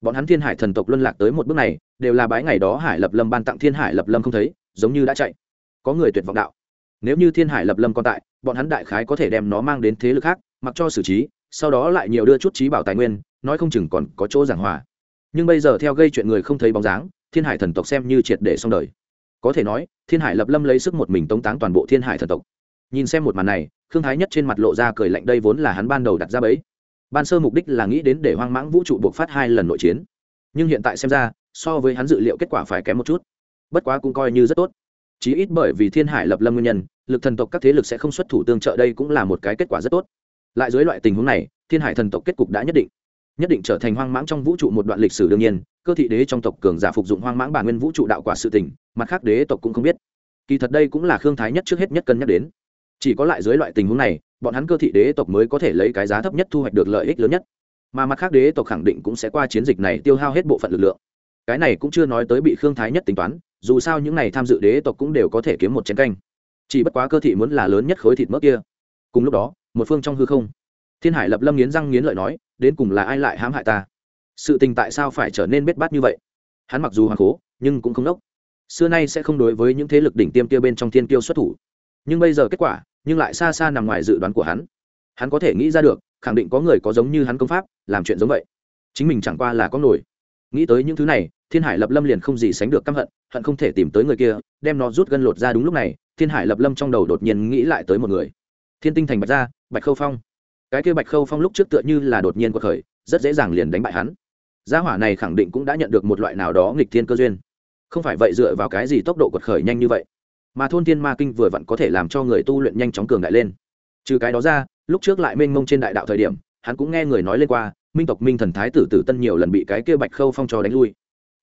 bọn hắn thiên hải thần tộc luân lạc tới một bước này, đều là bái ngày đó hải lập lâm ban tặng thiên hải lập lâm không thấy, giống như đã chạy. Có người tuyệt vọng đạo. Nếu như thiên hải lập lâm còn tại, bọn hắn đại khái có thể đem nó mang đến thế lực khác, mặc cho xử trí, sau đó lại nhiều đưa chút trí bảo tài nguyên, nói không chừng còn có chỗ giảng hòa. Nhưng bây giờ theo gây chuyện người không thấy bóng dáng, thiên hải thần tộc xem như triệt để xong đời. Có thể nói, thiên hải lập lâm lấy sức một mình tống táng toàn bộ thiên hải thần tộc. Nhìn xem một màn này, khương thái nhất trên mặt lộ ra cười lạnh đây vốn là hắn ban đầu đặt ra bẫy ban sơ mục đích là nghĩ đến để hoang mãng vũ trụ buộc phát hai lần nội chiến. Nhưng hiện tại xem ra, so với hắn dự liệu kết quả phải kém một chút. Bất quá cũng coi như rất tốt. Chí ít bởi vì thiên hải lập lâm nguyên nhân, lực thần tộc các thế lực sẽ không xuất thủ tương trợ đây cũng là một cái kết quả rất tốt. Lại dưới loại tình huống này, thiên hải thần tộc kết cục đã nhất định. Nhất định trở thành hoang mãng trong vũ trụ một đoạn lịch sử đương nhiên, cơ thị đế trong tộc cường giả phục dụng hoang mãng bản nguyên vũ trụ đạo quả sự tình, mặt khác đế tộc cũng không biết. Kỳ thật đây cũng là khương thái nhất trước hết nhất cân nhắc đến. Chỉ có lại dưới loại tình huống này bọn hắn cơ thị đế tộc mới có thể lấy cái giá thấp nhất thu hoạch được lợi ích lớn nhất. Mà mặt khác đế tộc khẳng định cũng sẽ qua chiến dịch này tiêu hao hết bộ phận lực lượng. Cái này cũng chưa nói tới bị khương thái nhất tính toán, dù sao những này tham dự đế tộc cũng đều có thể kiếm một chén canh. Chỉ bất quá cơ thị muốn là lớn nhất khối thịt mỡ kia. Cùng lúc đó, một phương trong hư không, thiên hải lập lâm nghiến răng nghiến lợi nói, đến cùng là ai lại hãm hại ta? Sự tình tại sao phải trở nên bết bát như vậy? Hắn mặc dù hoàng cố nhưng cũng không đốc. Xưa nay sẽ không đối với những thế lực đỉnh tiêm tiêu bên trong thiên Tiêu xuất thủ. Nhưng bây giờ kết quả nhưng lại xa xa nằm ngoài dự đoán của hắn. Hắn có thể nghĩ ra được, khẳng định có người có giống như hắn công pháp, làm chuyện giống vậy. Chính mình chẳng qua là có nổi nghĩ tới những thứ này, thiên hải lập lâm liền không gì sánh được căm hận hận không thể tìm tới người kia, đem nó rút gân lột ra đúng lúc này, thiên hải lập lâm trong đầu đột nhiên nghĩ lại tới một người. Thiên tinh thành bạch gia, bạch khâu phong. Cái kia bạch khâu phong lúc trước tựa như là đột nhiên cuộc khởi, rất dễ dàng liền đánh bại hắn. Gia hỏa này khẳng định cũng đã nhận được một loại nào đó nghịch thiên cơ duyên. Không phải vậy dựa vào cái gì tốc độ quật khởi nhanh như vậy? Mà thôn thiên ma kinh vừa vặn có thể làm cho người tu luyện nhanh chóng cường đại lên. Trừ cái đó ra, lúc trước lại mênh mông trên đại đạo thời điểm, hắn cũng nghe người nói lên qua, minh tộc minh thần thái tử tử tân nhiều lần bị cái kia bạch khâu phong cho đánh lui.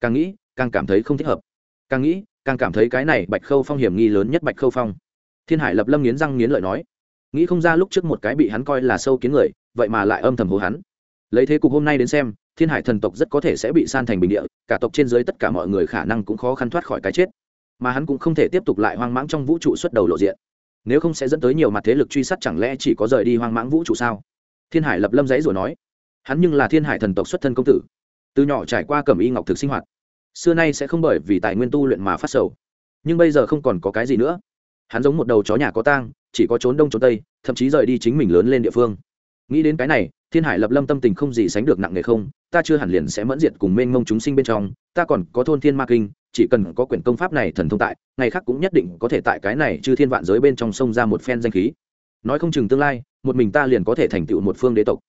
Càng nghĩ, càng cảm thấy không thích hợp. Càng nghĩ, càng cảm thấy cái này bạch khâu phong hiểm nghi lớn nhất bạch khâu phong. Thiên hải lập lâm nghiến răng nghiến lợi nói, nghĩ không ra lúc trước một cái bị hắn coi là sâu kiến người, vậy mà lại âm thầm hồ hắn. Lấy thế cục hôm nay đến xem, thiên hải thần tộc rất có thể sẽ bị san thành bình địa, cả tộc trên dưới tất cả mọi người khả năng cũng khó khăn thoát khỏi cái chết mà hắn cũng không thể tiếp tục lại hoang mãng trong vũ trụ xuất đầu lộ diện. Nếu không sẽ dẫn tới nhiều mặt thế lực truy sát chẳng lẽ chỉ có rời đi hoang mãng vũ trụ sao? Thiên hải lập lâm giấy rồi nói. Hắn nhưng là thiên hải thần tộc xuất thân công tử. Từ nhỏ trải qua cẩm y ngọc thực sinh hoạt. Xưa nay sẽ không bởi vì tài nguyên tu luyện mà phát sầu. Nhưng bây giờ không còn có cái gì nữa. Hắn giống một đầu chó nhà có tang, chỉ có trốn đông trốn tây, thậm chí rời đi chính mình lớn lên địa phương. Nghĩ đến cái này, thiên hải lập lâm tâm tình không gì sánh được nặng nề không, ta chưa hẳn liền sẽ mẫn diệt cùng mênh mông chúng sinh bên trong, ta còn có thôn thiên ma kinh chỉ cần có quyển công pháp này thần thông tại, ngày khác cũng nhất định có thể tại cái này chư thiên vạn giới bên trong sông ra một phen danh khí. Nói không chừng tương lai, một mình ta liền có thể thành tựu một phương đế tộc.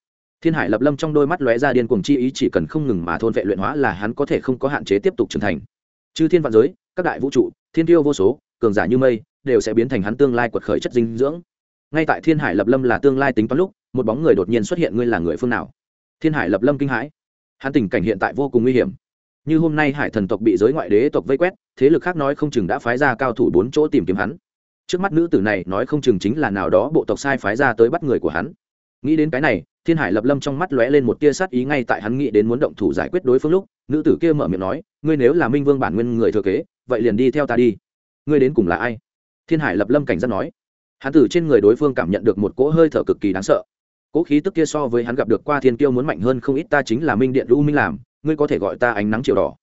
Thiên hải lập lâm trong đôi mắt lóe ra điên cuồng chi ý chỉ cần không ngừng mà thôn vệ luyện hóa là hắn có thể không có hạn chế tiếp tục trưởng thành. Chư thiên vạn giới, các đại vũ trụ, thiên tiêu vô số, cường giả như mây, đều sẽ biến thành hắn tương lai quật khởi chất dinh dưỡng. Ngay tại thiên hải lập lâm là tương lai tính toán lúc, một bóng người đột nhiên xuất hiện, ngươi là người phương nào? Thiên hải lập lâm kinh hãi. Hắn tình cảnh hiện tại vô cùng nguy hiểm như hôm nay hải thần tộc bị giới ngoại đế tộc vây quét, thế lực khác nói không chừng đã phái ra cao thủ bốn chỗ tìm kiếm hắn. Trước mắt nữ tử này nói không chừng chính là nào đó bộ tộc sai phái ra tới bắt người của hắn. Nghĩ đến cái này, thiên hải lập lâm trong mắt lóe lên một tia sát ý ngay tại hắn nghĩ đến muốn động thủ giải quyết đối phương lúc, nữ tử kia mở miệng nói, ngươi nếu là minh vương bản nguyên người thừa kế, vậy liền đi theo ta đi. Ngươi đến cùng là ai? Thiên hải lập lâm cảnh giác nói. Hắn tử trên người đối phương cảm nhận được một cỗ hơi thở cực kỳ đáng sợ. Cỗ khí tức kia so với hắn gặp được qua thiên kiêu muốn mạnh hơn không ít, ta chính là minh điện lũ minh làm ngươi có thể gọi ta ánh nắng chiều đỏ.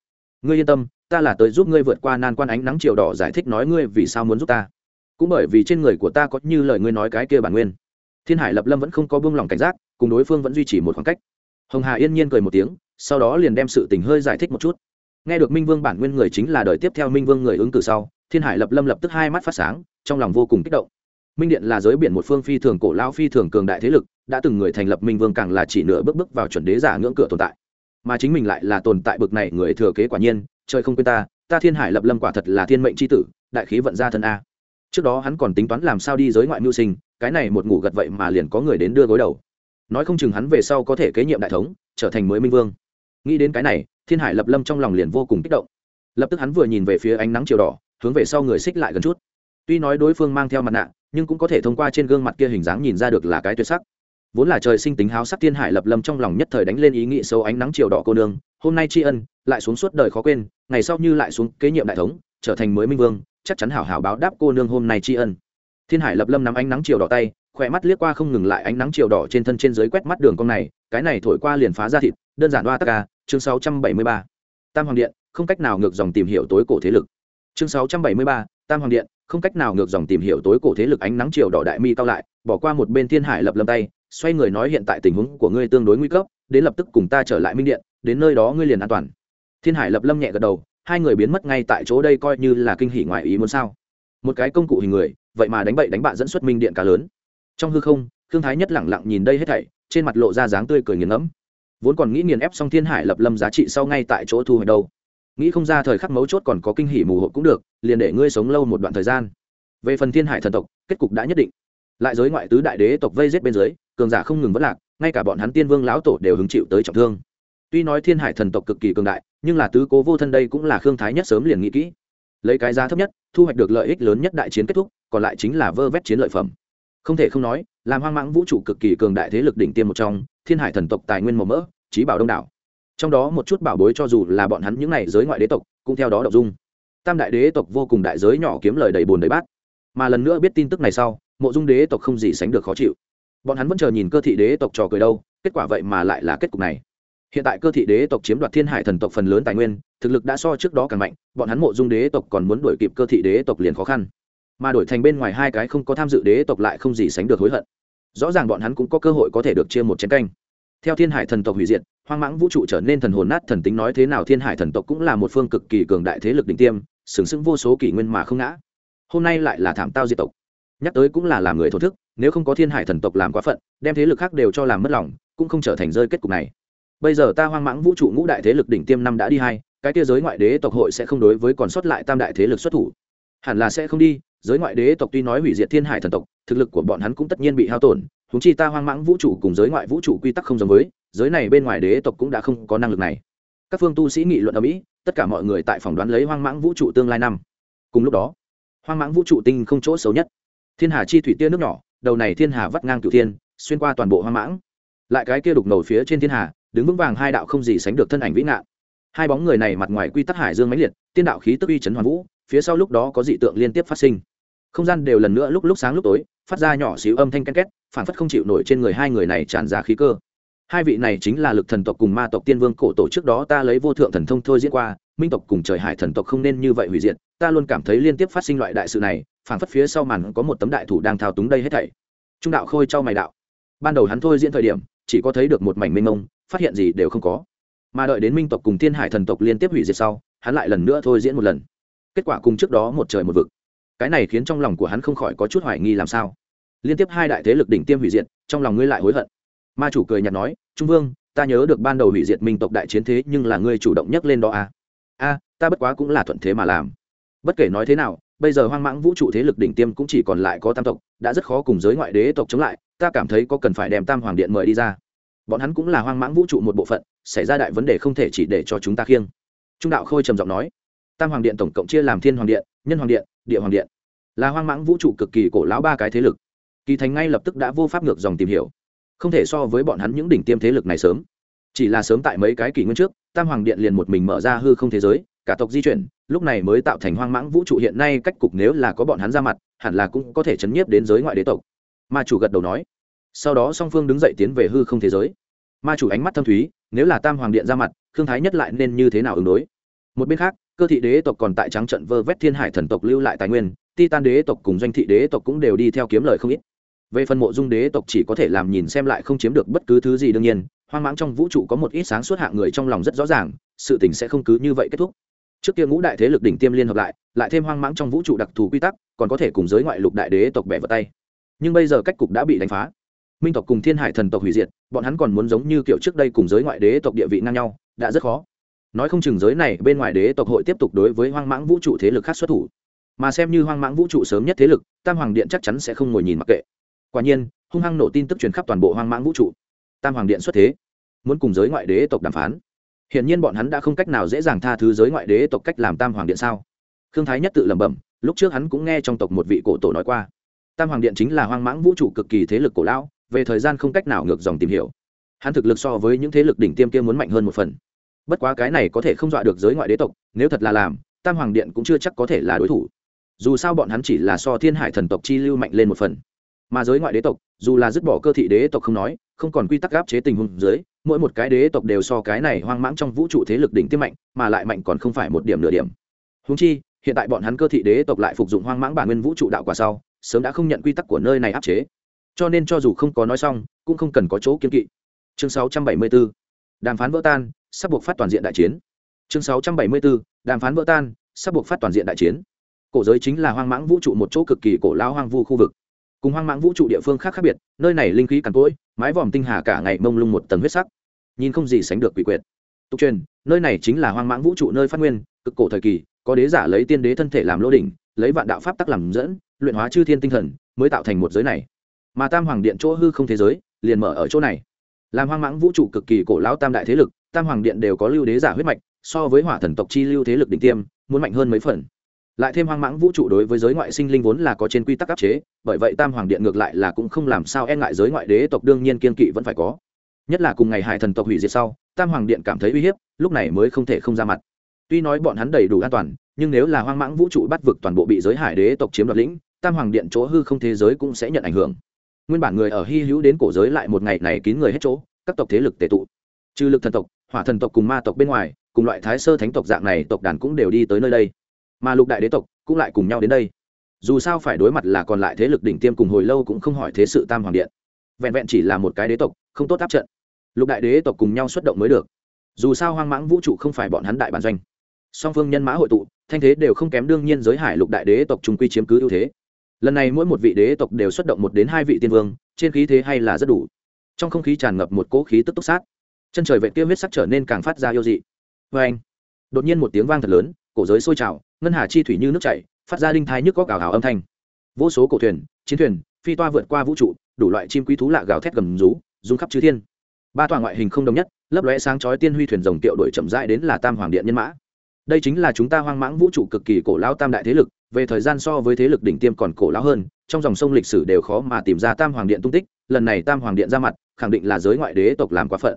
Ngươi yên tâm, ta là tới giúp ngươi vượt qua nan quan ánh nắng chiều đỏ giải thích nói ngươi vì sao muốn giúp ta. Cũng bởi vì trên người của ta có như lời ngươi nói cái kia bản nguyên. Thiên hải lập lâm vẫn không có buông lòng cảnh giác, cùng đối phương vẫn duy trì một khoảng cách. Hồng hà yên nhiên cười một tiếng, sau đó liền đem sự tình hơi giải thích một chút. Nghe được minh vương bản nguyên người chính là đời tiếp theo minh vương người ứng cử sau, thiên hải lập lâm lập tức hai mắt phát sáng, trong lòng vô cùng kích động. Minh điện là giới biển một phương phi thường cổ lao phi thường cường đại thế lực, đã từng người thành lập minh vương càng là chỉ nửa bước bước vào chuẩn đế giả ngưỡng cửa tồn tại mà chính mình lại là tồn tại bực này người thừa kế quả nhiên, trời không quên ta ta thiên hải lập lâm quả thật là thiên mệnh c h i tử, đại khí vận gia thân a. Trước đó hắn còn tính toán làm sao đi giới ngoại mưu sinh, cái này một ngủ gật vậy mà liền có người đến đưa gối đầu. Nói không chừng hắn về sau có thể kế nhiệm đại thống, trở thành mới minh vương. Nghĩ đến cái này, thiên hải lập lâm trong lòng liền vô cùng kích động. Lập tức hắn vừa nhìn về phía ánh nắng chiều đỏ, hướng về sau người xích lại gần chút. Tuy nói đối phương mang theo mặt nạ, nhưng cũng có thể thông qua trên gương mặt kia hình dáng nhìn ra được là cái tuyệt sắc vốn là trời sinh tính háo sắc thiên hải lập lâm trong lòng nhất thời đánh lên ý nghĩ sâu ánh nắng chiều đỏ cô nương hôm nay tri ân lại xuống suốt đời khó quên ngày sau như lại xuống kế nhiệm đại thống trở thành mới minh vương chắc chắn hảo hảo báo đáp cô nương hôm nay tri ân thiên hải lập lâm nắm ánh nắng chiều đỏ tay khỏe mắt liếc qua không ngừng lại ánh nắng chiều đỏ trên thân trên dưới quét mắt đường cong này cái này thổi qua liền phá ra thịt đơn giản đoa tất cả chương 673. tam hoàng điện không cách nào ngược dòng tìm hiểu tối cổ thế lực chương 673, tam hoàng điện không cách nào ngược dòng tìm hiểu tối cổ thế lực ánh nắng chiều đỏ đại mi cao lại bỏ qua một bên thiên hải lập lâm tay xoay người nói hiện tại tình huống của ngươi tương đối nguy cấp, đến lập tức cùng ta trở lại minh điện, đến nơi đó ngươi liền an toàn. Thiên hải lập lâm nhẹ gật đầu, hai người biến mất ngay tại chỗ đây coi như là kinh hỉ ngoài ý muốn sao. Một cái công cụ hình người, vậy mà đánh bậy đánh bạ dẫn xuất minh điện cá lớn. Trong hư không thương thái nhất lẳng lặng nhìn đây hết thảy, trên mặt lộ ra dáng tươi cười nghiền ngẫm. Vốn còn nghĩ nghiền ép xong thiên hải lập lâm giá trị sau ngay tại chỗ thu hồi đâu. Nghĩ không ra thời khắc mấu chốt còn có kinh hỉ mù hộp cũng được, liền để ngươi sống lâu một đoạn thời gian. Về phần thiên hải thần tộc, kết cục đã nhất định. Lại giới ngoại tứ đại đế tộc vây giết bên dưới cường giả không ngừng vất lạc, ngay cả bọn hắn tiên vương lão tổ đều hứng chịu tới trọng thương. Tuy nói thiên hải thần tộc cực kỳ cường đại, nhưng là tứ cố vô thân đây cũng là khương thái nhất sớm liền nghĩ kỹ. Lấy cái giá thấp nhất, thu hoạch được lợi ích lớn nhất đại chiến kết thúc, còn lại chính là vơ vét chiến lợi phẩm. Không thể không nói, làm hoang mãng vũ trụ cực kỳ cường đại thế lực đỉnh tiêm một trong, thiên hải thần tộc tài nguyên màu mỡ, trí bảo đông đảo. Trong đó một chút bảo bối cho dù là bọn hắn những n à y giới ngoại đế tộc, cũng theo đó đọc dung. Tam đại đế tộc vô cùng đại giới nhỏ kiếm lời đầy bồn đầy bát. Mà lần nữa biết tin tức này sau, mộ dung đế tộc không gì sánh được khó chịu bọn hắn vẫn chờ nhìn cơ thị đế tộc trò cười đâu, kết quả vậy mà lại là kết cục này. Hiện tại cơ thị đế tộc chiếm đoạt thiên hải thần tộc phần lớn tài nguyên, thực lực đã so trước đó càng mạnh, bọn hắn mộ dung đế tộc còn muốn đuổi kịp cơ thị đế tộc liền khó khăn. Mà đổi thành bên ngoài hai cái không có tham dự đế tộc lại không gì sánh được hối hận. Rõ ràng bọn hắn cũng có cơ hội có thể được chia một chén canh. Theo thiên hải thần tộc hủy diệt, hoang mãng vũ trụ trở nên thần hồn nát thần tính nói thế nào thiên hải thần tộc cũng là một phương cực kỳ cường đại thế lực đỉnh tiêm, sừng sững vô số kỷ nguyên mà không ngã. Hôm nay lại là thảm tao diệt tộc. Nhắc tới cũng là làm người thổ thức nếu không có thiên hải thần tộc làm quá phận, đem thế lực khác đều cho làm mất lòng, cũng không trở thành rơi kết cục này. Bây giờ ta hoang mãng vũ trụ ngũ đại thế lực đỉnh tiêm năm đã đi hai, cái kia giới ngoại đế tộc hội sẽ không đối với còn sót lại tam đại thế lực xuất thủ. Hẳn là sẽ không đi, giới ngoại đế tộc tuy nói hủy diệt thiên hải thần tộc, thực lực của bọn hắn cũng tất nhiên bị hao tổn húng chi ta hoang mãng vũ trụ cùng giới ngoại vũ trụ quy tắc không giống với, giới này bên ngoài đế tộc cũng đã không có năng lực này. Các phương tu sĩ nghị luận ở mỹ tất cả mọi người tại phỏng đoán lấy hoang mãng vũ trụ tương lai năm. Cùng lúc đó, hoang mãng vũ trụ tinh không chỗ xấu nhất. Thiên hà chi thủy tia nước nhỏ đầu này thiên hà vắt ngang cửu thiên, xuyên qua toàn bộ hoang mãng. Lại cái kia đục ngầu phía trên thiên hà, đứng vững vàng hai đạo không gì sánh được thân ảnh vĩ ngạn. Hai bóng người này mặt ngoài quy tắc hải dương mãnh liệt, tiên đạo khí tức uy chấn hoàn vũ, phía sau lúc đó có dị tượng liên tiếp phát sinh. Không gian đều lần nữa lúc lúc sáng lúc tối, phát ra nhỏ xíu âm thanh ken két, phản phất không chịu nổi trên người hai người này tràn ra khí cơ. Hai vị này chính là lực thần tộc cùng ma tộc tiên vương cổ tổ trước đó ta lấy vô thượng thần thông thôi diễn qua, minh tộc cùng trời hải thần tộc không nên như vậy hủy diệt, ta luôn cảm thấy liên tiếp phát sinh loại đại sự này phản phất phía sau màn có một tấm đại thủ đang thao túng đây hết thảy. Trung đạo khôi trao mày đạo. Ban đầu hắn thôi diễn thời điểm, chỉ có thấy được một mảnh mênh mông, phát hiện gì đều không có. Mà đợi đến minh tộc cùng thiên hải thần tộc liên tiếp hủy diệt sau, hắn lại lần nữa thôi diễn một lần. Kết quả cùng trước đó một trời một vực. Cái này khiến trong lòng của hắn không khỏi có chút hoài nghi làm sao. Liên tiếp hai đại thế lực đỉnh tiêm hủy diệt, trong lòng ngươi lại hối hận. Ma chủ cười nhạt nói, trung vương, ta nhớ được ban đầu hủy diệt minh tộc đại chiến thế nhưng là ngươi chủ động nhắc lên đó à. A, ta bất quá cũng là thuận thế mà làm. Bất kể nói thế nào bây giờ hoang mãng vũ trụ thế lực đỉnh tiêm cũng chỉ còn lại có tam tộc, đã rất khó cùng giới ngoại đế tộc chống lại, ta cảm thấy có cần phải đem tam hoàng điện mời đi ra. Bọn hắn cũng là hoang mãng vũ trụ một bộ phận, xảy ra đại vấn đề không thể chỉ để cho chúng ta khiêng. Trung đạo khôi trầm giọng nói, tam hoàng điện tổng cộng chia làm thiên hoàng điện, nhân hoàng điện, địa hoàng điện. Là hoang mãng vũ trụ cực kỳ cổ lão ba cái thế lực. Kỳ thành ngay lập tức đã vô pháp ngược dòng tìm hiểu. Không thể so với bọn hắn những đỉnh tiêm thế lực này sớm. Chỉ là sớm tại mấy cái kỷ nguyên trước, tam hoàng điện liền một mình mở ra hư không thế giới, cả tộc di chuyển lúc này mới tạo thành hoang mãng vũ trụ hiện nay cách cục nếu là có bọn hắn ra mặt, hẳn là cũng có thể chấn nhiếp đến giới ngoại đế tộc. Ma chủ gật đầu nói. Sau đó song phương đứng dậy tiến về hư không thế giới. Ma chủ ánh mắt thâm thúy, nếu là tam hoàng điện ra mặt thương thái nhất lại nên như thế nào ứng đối? Một bên khác, cơ thị đế tộc còn tại trắng trận vơ vét thiên hải thần tộc lưu lại tài nguyên, titan đế tộc cùng doanh thị đế tộc cũng đều đi theo kiếm lời không ít. Về phần mộ dung đế tộc chỉ có thể làm nhìn xem lại không chiếm được bất cứ thứ gì đương nhiên, hoang mãng trong vũ trụ có một ít sáng suốt hạng người trong lòng rất rõ ràng, sự tình sẽ không cứ như vậy kết thúc trước kia ngũ đại thế lực đỉnh tiêm liên hợp lại lại thêm hoang mãng trong vũ trụ đặc thù quy tắc, còn có thể cùng giới ngoại lục đại đế tộc bẻ vào tay. Nhưng bây giờ cách cục đã bị đánh phá. Minh tộc cùng thiên hải thần tộc hủy diệt, bọn hắn còn muốn giống như kiểu trước đây cùng giới ngoại đế tộc địa vị ngang nhau, đã rất khó. Nói không chừng giới này bên ngoài đế tộc hội tiếp tục đối với hoang mãng vũ trụ thế lực khác xuất thủ. Mà xem như hoang mãng vũ trụ sớm nhất thế lực, tam hoàng điện chắc chắn sẽ không ngồi nhìn mặc kệ. Quả nhiên, hung hăng nổ tin tức truyền khắp toàn bộ hoang mãng vũ trụ. Tam hoàng điện xuất thế, muốn cùng giới ngoại đế tộc đàm phán hiện nhiên bọn hắn đã không cách nào dễ dàng tha thứ giới ngoại đế tộc cách làm tam hoàng điện sao? Khương thái nhất tự lẩm bẩm, lúc trước hắn cũng nghe trong tộc một vị cổ tổ nói qua. Tam hoàng điện chính là hoang mãng vũ trụ cực kỳ thế lực cổ lão, về thời gian không cách nào ngược dòng tìm hiểu. Hắn thực lực so với những thế lực đỉnh tiêm kia muốn mạnh hơn một phần. Bất quá cái này có thể không dọa được giới ngoại đế tộc, nếu thật là làm, tam hoàng điện cũng chưa chắc có thể là đối thủ. Dù sao bọn hắn chỉ là so thiên hải thần tộc chi lưu mạnh lên một phần. Mà giới ngoại đế tộc, dù là dứt bỏ cơ thị đế tộc không nói không còn quy tắc áp chế tình huống dưới, mỗi một cái đế tộc đều so cái này hoang mãng trong vũ trụ thế lực đỉnh tiêm mạnh, mà lại mạnh còn không phải một điểm nửa điểm. Húng chi, hiện tại bọn hắn cơ thị đế tộc lại phục dụng hoang mãng bản nguyên vũ trụ đạo quả sau, sớm đã không nhận quy tắc của nơi này áp chế. Cho nên cho dù không có nói xong, cũng không cần có chỗ kiên kỵ. Chương 674 đàm phán vỡ tan, sắp buộc phát toàn diện đại chiến. Chương 674 đàm phán vỡ tan, sắp buộc phát toàn diện đại chiến. Cổ giới chính là hoang mãng vũ trụ một chỗ cực kỳ cổ lão hoang vu khu vực cùng hoang mãng vũ trụ địa phương khác khác biệt, nơi này linh khí cằn cỗi, mái vòm tinh hà cả ngày mông lung một tầng huyết sắc. Nhìn không gì sánh được quỷ quyệt. Tục truyền, nơi này chính là hoang mãng vũ trụ nơi phát nguyên, cực cổ thời kỳ, có đế giả lấy tiên đế thân thể làm lô đỉnh, lấy vạn đạo pháp tắc làm dẫn, luyện hóa chư thiên tinh thần, mới tạo thành một giới này. Mà tam hoàng điện chỗ hư không thế giới, liền mở ở chỗ này. Làm hoang mãng vũ trụ cực kỳ cổ lão tam đại thế lực, tam hoàng điện đều có lưu đế giả huyết mạch, so với hỏa thần tộc chi lưu thế lực đỉnh tiêm, muốn mạnh hơn mấy phần lại thêm hoang mãng vũ trụ đối với giới ngoại sinh linh vốn là có trên quy tắc áp chế, bởi vậy tam hoàng điện ngược lại là cũng không làm sao e ngại giới ngoại đế tộc đương nhiên kiên kỵ vẫn phải có. Nhất là cùng ngày hải thần tộc hủy diệt sau, tam hoàng điện cảm thấy uy hiếp, lúc này mới không thể không ra mặt. Tuy nói bọn hắn đầy đủ an toàn, nhưng nếu là hoang mãng vũ trụ bắt vực toàn bộ bị giới hải đế tộc chiếm đoạt lĩnh, tam hoàng điện chỗ hư không thế giới cũng sẽ nhận ảnh hưởng. Nguyên bản người ở hy hữu đến cổ giới lại một ngày này kín người hết chỗ, các tộc thế lực tệ tụ. Trừ lực thần tộc, hỏa thần tộc cùng ma tộc bên ngoài, cùng loại thái sơ thánh tộc dạng này tộc đàn cũng đều đi tới nơi đây mà lục đại đế tộc cũng lại cùng nhau đến đây. Dù sao phải đối mặt là còn lại thế lực đỉnh tiêm cùng hồi lâu cũng không hỏi thế sự tam hoàng điện. Vẹn vẹn chỉ là một cái đế tộc, không tốt áp trận. Lục đại đế tộc cùng nhau xuất động mới được. Dù sao hoang mãng vũ trụ không phải bọn hắn đại bản doanh. Song phương nhân mã hội tụ, thanh thế đều không kém đương nhiên giới hải lục đại đế tộc trung quy chiếm cứ ưu thế. Lần này mỗi một vị đế tộc đều xuất động một đến hai vị tiên vương, trên khí thế hay là rất đủ. Trong không khí tràn ngập một cỗ khí tức túc sát. Chân trời vệ tiêu huyết sắc trở nên càng phát ra yêu dị. Vê anh đột nhiên một tiếng vang thật lớn, cổ giới sôi trào ngân hà chi thủy như nước chảy, phát ra đinh thái nhức có gào hào âm thanh. Vô số cổ thuyền, chiến thuyền, phi toa vượt qua vũ trụ, đủ loại chim quý thú lạ gào thét gầm rú, rung khắp chư thiên. Ba tòa ngoại hình không đồng nhất, lấp lóe sáng chói tiên huy thuyền rồng tiệu đổi chậm rãi đến là tam hoàng điện nhân mã. Đây chính là chúng ta hoang mãng vũ trụ cực kỳ cổ lão tam đại thế lực, về thời gian so với thế lực đỉnh tiêm còn cổ lão hơn, trong dòng sông lịch sử đều khó mà tìm ra tam hoàng điện tung tích, lần này tam hoàng điện ra mặt, khẳng định là giới ngoại đế tộc làm quá phận.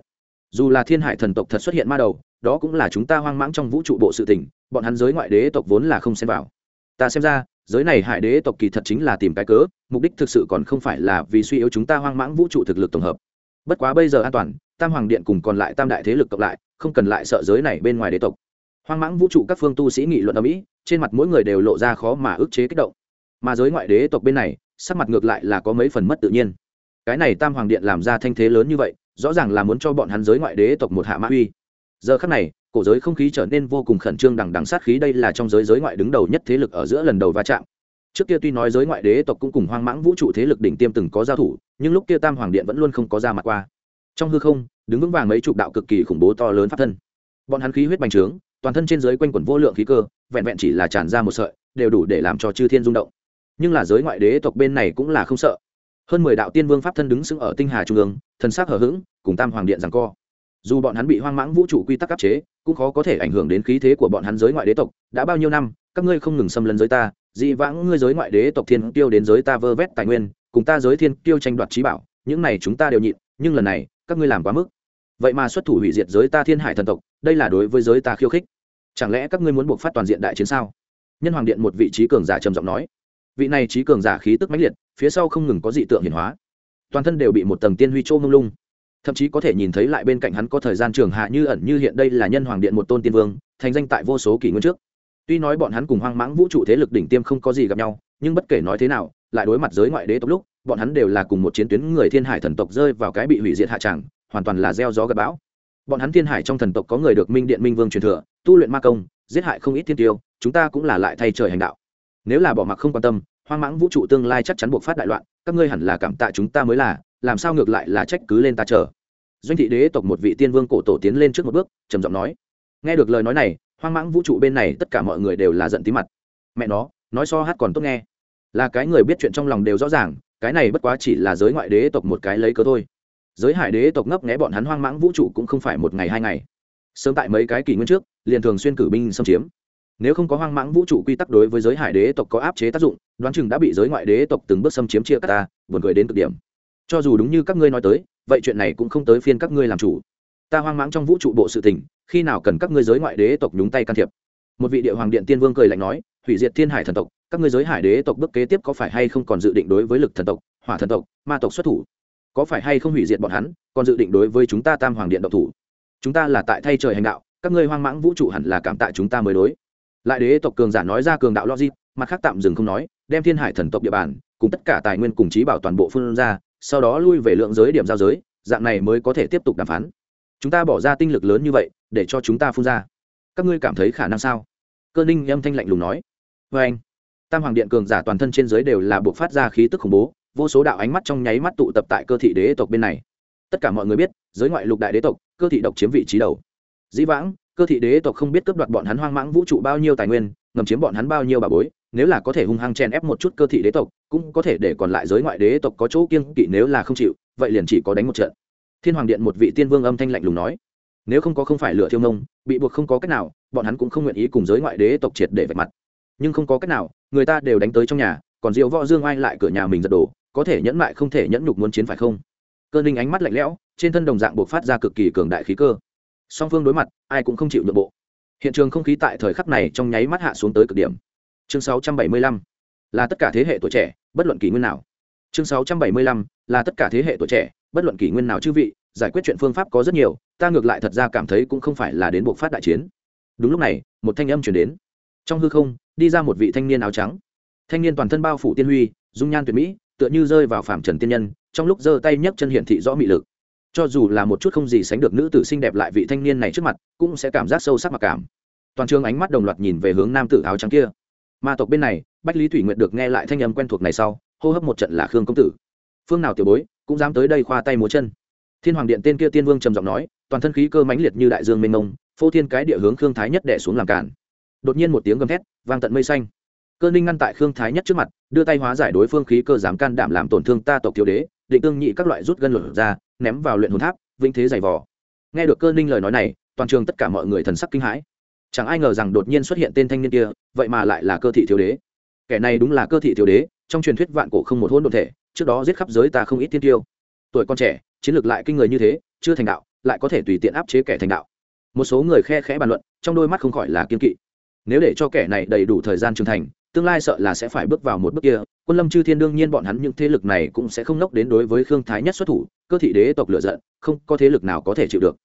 Dù là thiên hải thần tộc thật xuất hiện ma đầu đó cũng là chúng ta hoang mãng trong vũ trụ bộ sự tình, bọn hắn giới ngoại đế tộc vốn là không xem vào. Ta xem ra, giới này hải đế tộc kỳ thật chính là tìm cái cớ, mục đích thực sự còn không phải là vì suy yếu chúng ta hoang mãng vũ trụ thực lực tổng hợp. Bất quá bây giờ an toàn, tam hoàng điện cùng còn lại tam đại thế lực cộng lại, không cần lại sợ giới này bên ngoài đế tộc. Hoang mãng vũ trụ các phương tu sĩ nghị luận ở mỹ, trên mặt mỗi người đều lộ ra khó mà ức chế kích động. Mà giới ngoại đế tộc bên này, sắc mặt ngược lại là có mấy phần mất tự nhiên. Cái này tam hoàng điện làm ra thanh thế lớn như vậy, rõ ràng là muốn cho bọn hắn giới ngoại đế tộc một hạ mã uy giờ khắc này, cổ giới không khí trở nên vô cùng khẩn trương đằng đằng sát khí, đây là trong giới giới ngoại đứng đầu nhất thế lực ở giữa lần đầu va chạm. Trước kia tuy nói giới ngoại đế tộc cũng cùng hoang mãng vũ trụ thế lực đỉnh tiêm từng có giao thủ, nhưng lúc kia tam hoàng điện vẫn luôn không có ra mặt qua. Trong hư không, đứng vững vàng mấy chục đạo cực kỳ khủng bố to lớn pháp thân. Bọn hắn khí huyết bành trướng, toàn thân trên giới quanh quẩn vô lượng khí cơ, vẹn vẹn chỉ là tràn ra một sợi, đều đủ để làm cho chư thiên rung động. Nhưng là giới ngoại đế tộc bên này cũng là không sợ. Hơn mười đạo tiên vương pháp thân đứng sững ở tinh hà trung ương, thần sắc hở h ữ g cùng tam hoàng điện rằng co dù bọn hắn bị hoang mãng vũ trụ quy tắc áp chế, cũng khó có thể ảnh hưởng đến khí thế của bọn hắn giới ngoại đế tộc. Đã bao nhiêu năm, các ngươi không ngừng xâm lấn giới ta, dị vãng ngươi giới ngoại đế tộc thiên tiêu đến giới ta vơ vét tài nguyên, cùng ta giới thiên tiêu tranh đoạt trí bảo, những này chúng ta đều nhịn, nhưng lần này, các ngươi làm quá mức. Vậy mà xuất thủ hủy diệt giới ta thiên hải thần tộc, đây là đối với giới ta khiêu khích. Chẳng lẽ các ngươi muốn buộc phát toàn diện đại chiến sao? Nhân hoàng điện một vị trí cường giả trầm giọng nói. Vị này trí cường giả khí tức mãnh liệt, phía sau không ngừng có dị tượng hiển hóa. Toàn thân đều bị một tầng tiên huy trô mông lung thậm chí có thể nhìn thấy lại bên cạnh hắn có thời gian trường hạ như ẩn như hiện đây là nhân hoàng điện một tôn tiên vương, thành danh tại vô số kỷ nguyên trước. Tuy nói bọn hắn cùng hoang mãng vũ trụ thế lực đỉnh tiêm không có gì gặp nhau, nhưng bất kể nói thế nào, lại đối mặt giới ngoại đế tộc lúc, bọn hắn đều là cùng một chiến tuyến người thiên hải thần tộc rơi vào cái bị hủy diệt hạ tràng, hoàn toàn là gieo gió gặp bão. Bọn hắn thiên hải trong thần tộc có người được minh điện minh vương truyền thừa, tu luyện ma công, giết hại không ít thiên tiêu, chúng ta cũng là lại thay trời hành đạo. Nếu là bỏ mặc không quan tâm, hoang mãng vũ trụ tương lai chắc chắn buộc phát đại loạn, các ngươi hẳn là cảm tạ chúng ta mới là, làm sao ngược lại là trách cứ lên ta chờ doanh thị đế tộc một vị tiên vương cổ tổ tiến lên trước một bước, trầm giọng nói. Nghe được lời nói này, hoang mãng vũ trụ bên này tất cả mọi người đều là giận tí mặt. Mẹ nó, nói so hát còn tốt nghe. Là cái người biết chuyện trong lòng đều rõ ràng, cái này bất quá chỉ là giới ngoại đế tộc một cái lấy cớ thôi. Giới hải đế tộc ngấp nghé bọn hắn hoang mãng vũ trụ cũng không phải một ngày hai ngày. Sớm tại mấy cái kỷ nguyên trước, liền thường xuyên cử binh xâm chiếm. Nếu không có hoang mãng vũ trụ quy tắc đối với giới hải đế tộc có áp chế tác dụng, đoán chừng đã bị giới ngoại đế tộc từng bước xâm chiếm chia cắt ta, buồn cười đến cực điểm. Cho dù đúng như các ngươi nói tới vậy chuyện này cũng không tới phiên các ngươi làm chủ. Ta hoang mãng trong vũ trụ bộ sự tình, khi nào cần các ngươi giới ngoại đế tộc nhúng tay can thiệp? Một vị địa hoàng điện tiên vương cười lạnh nói, hủy diệt thiên hải thần tộc, các ngươi giới hải đế tộc bước kế tiếp có phải hay không còn dự định đối với lực thần tộc, hỏa thần tộc, ma tộc xuất thủ? Có phải hay không hủy diệt bọn hắn, còn dự định đối với chúng ta tam hoàng điện độc thủ? Chúng ta là tại thay trời hành đạo, các ngươi hoang mãng vũ trụ hẳn là cảm tạ chúng ta mới đối. Lại đế tộc cường giả nói ra cường đạo logic, mặt khác tạm dừng không nói, đem thiên hải thần tộc địa bàn, cùng tất cả tài nguyên cùng trí bảo toàn bộ phương ra sau đó lui về lượng giới điểm giao giới, dạng này mới có thể tiếp tục đàm phán. Chúng ta bỏ ra tinh lực lớn như vậy, để cho chúng ta phun ra. Các ngươi cảm thấy khả năng sao? Cơ ninh âm thanh lạnh lùng nói. Vê anh, tam hoàng điện cường giả toàn thân trên giới đều là buộc phát ra khí tức khủng bố, vô số đạo ánh mắt trong nháy mắt tụ tập tại cơ thị đế tộc bên này. Tất cả mọi người biết, giới ngoại lục đại đế tộc, cơ thị độc chiếm vị trí đầu. Dĩ vãng, cơ thị đế tộc không biết cướp đoạt bọn hắn hoang mãng vũ trụ bao nhiêu tài nguyên, ngầm chiếm bọn hắn bao nhiêu bà bối nếu là có thể hung hăng chen ép một chút cơ thị đế tộc, cũng có thể để còn lại giới ngoại đế tộc có chỗ kiên kỵ nếu là không chịu, vậy liền chỉ có đánh một trận. Thiên hoàng điện một vị tiên vương âm thanh lạnh lùng nói, nếu không có không phải lựa thiêu nông, bị buộc không có cách nào, bọn hắn cũng không nguyện ý cùng giới ngoại đế tộc triệt để vạch mặt. Nhưng không có cách nào, người ta đều đánh tới trong nhà, còn diệu võ dương ai lại cửa nhà mình giật đổ, có thể nhẫn mại không thể nhẫn nhục muốn chiến phải không? Cơ ninh ánh mắt lạnh lẽo, trên thân đồng dạng buộc phát ra cực kỳ cường đại khí cơ. Song phương đối mặt, ai cũng không chịu nhượng bộ. Hiện trường không khí tại thời khắc này trong nháy mắt hạ xuống tới cực điểm chương 675 là tất cả thế hệ tuổi trẻ, bất luận kỷ nguyên nào. Chương 675 là tất cả thế hệ tuổi trẻ, bất luận kỷ nguyên nào chư vị, giải quyết chuyện phương pháp có rất nhiều, ta ngược lại thật ra cảm thấy cũng không phải là đến buộc phát đại chiến. Đúng lúc này, một thanh âm chuyển đến. Trong hư không, đi ra một vị thanh niên áo trắng. Thanh niên toàn thân bao phủ tiên huy, dung nhan tuyệt mỹ, tựa như rơi vào phạm trần tiên nhân, trong lúc giơ tay nhấc chân hiển thị rõ mị lực. Cho dù là một chút không gì sánh được nữ tử xinh đẹp lại vị thanh niên này trước mặt, cũng sẽ cảm giác sâu sắc mặc cảm. Toàn trường ánh mắt đồng loạt nhìn về hướng nam tử áo trắng kia ma tộc bên này, bách lý thủy nguyện được nghe lại thanh âm quen thuộc này sau, hô hấp một trận là khương công tử. Phương nào tiểu bối, cũng dám tới đây khoa tay múa chân. Thiên hoàng điện tên kia tiên vương trầm giọng nói, toàn thân khí cơ mãnh liệt như đại dương mênh mông, phô thiên cái địa hướng khương thái nhất đẻ xuống làm cản. Đột nhiên một tiếng gầm thét, vang tận mây xanh. Cơ ninh ngăn tại khương thái nhất trước mặt, đưa tay hóa giải đối phương khí cơ dám can đảm làm tổn thương ta tộc thiếu đế, định tương nhị các loại rút gân lửa ra, ném vào luyện hồn tháp, vĩnh thế dày vò. Nghe được cơ ninh lời nói này, toàn trường tất cả mọi người thần sắc kinh hãi chẳng ai ngờ rằng đột nhiên xuất hiện tên thanh niên kia, vậy mà lại là cơ thị thiếu đế. Kẻ này đúng là cơ thị thiếu đế, trong truyền thuyết vạn cổ không một hôn đ ộ thể, trước đó giết khắp giới ta không ít tiên tiêu. Tuổi con trẻ, chiến lược lại kinh người như thế, chưa thành đạo, lại có thể tùy tiện áp chế kẻ thành đạo. Một số người khe khẽ bàn luận, trong đôi mắt không khỏi là kiên kỵ. Nếu để cho kẻ này đầy đủ thời gian trưởng thành, tương lai sợ là sẽ phải bước vào một bước kia. Quân lâm chư thiên đương nhiên bọn hắn những thế lực này cũng sẽ không nốc đến đối với khương thái nhất xuất thủ, cơ thị đế tộc lựa giận, không có thế lực nào có thể chịu được.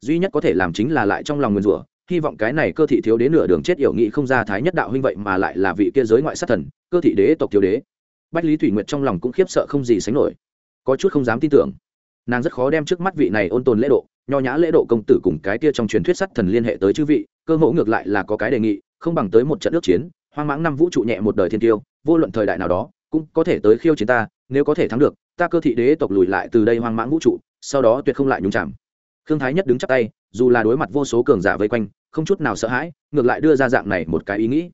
Duy nhất có thể làm chính là lại trong lòng nguyên rủa hy vọng cái này cơ thị thiếu đế nửa đường chết yểu nghị không ra thái nhất đạo huynh vậy mà lại là vị kia giới ngoại sát thần, cơ thị đế tộc thiếu đế. Bách lý thủy nguyệt trong lòng cũng khiếp sợ không gì sánh nổi. Có chút không dám tin tưởng. Nàng rất khó đem trước mắt vị này ôn tồn lễ độ, nho nhã lễ độ công tử cùng cái kia trong truyền thuyết sát thần liên hệ tới chư vị, cơ ngộ ngược lại là có cái đề nghị, không bằng tới một trận ước chiến, hoang mãng năm vũ trụ nhẹ một đời thiên tiêu, vô luận thời đại nào đó, cũng có thể tới khiêu chiến ta, nếu có thể thắng được, ta cơ thị đế tộc lùi lại từ đây hoang mãng vũ trụ, sau đó tuyệt không lại nhúng chạm khương thái nhất đứng chắp tay, dù là đối mặt vô số cường giả vây quanh không chút nào sợ hãi, ngược lại đưa ra dạng này một cái ý nghĩ.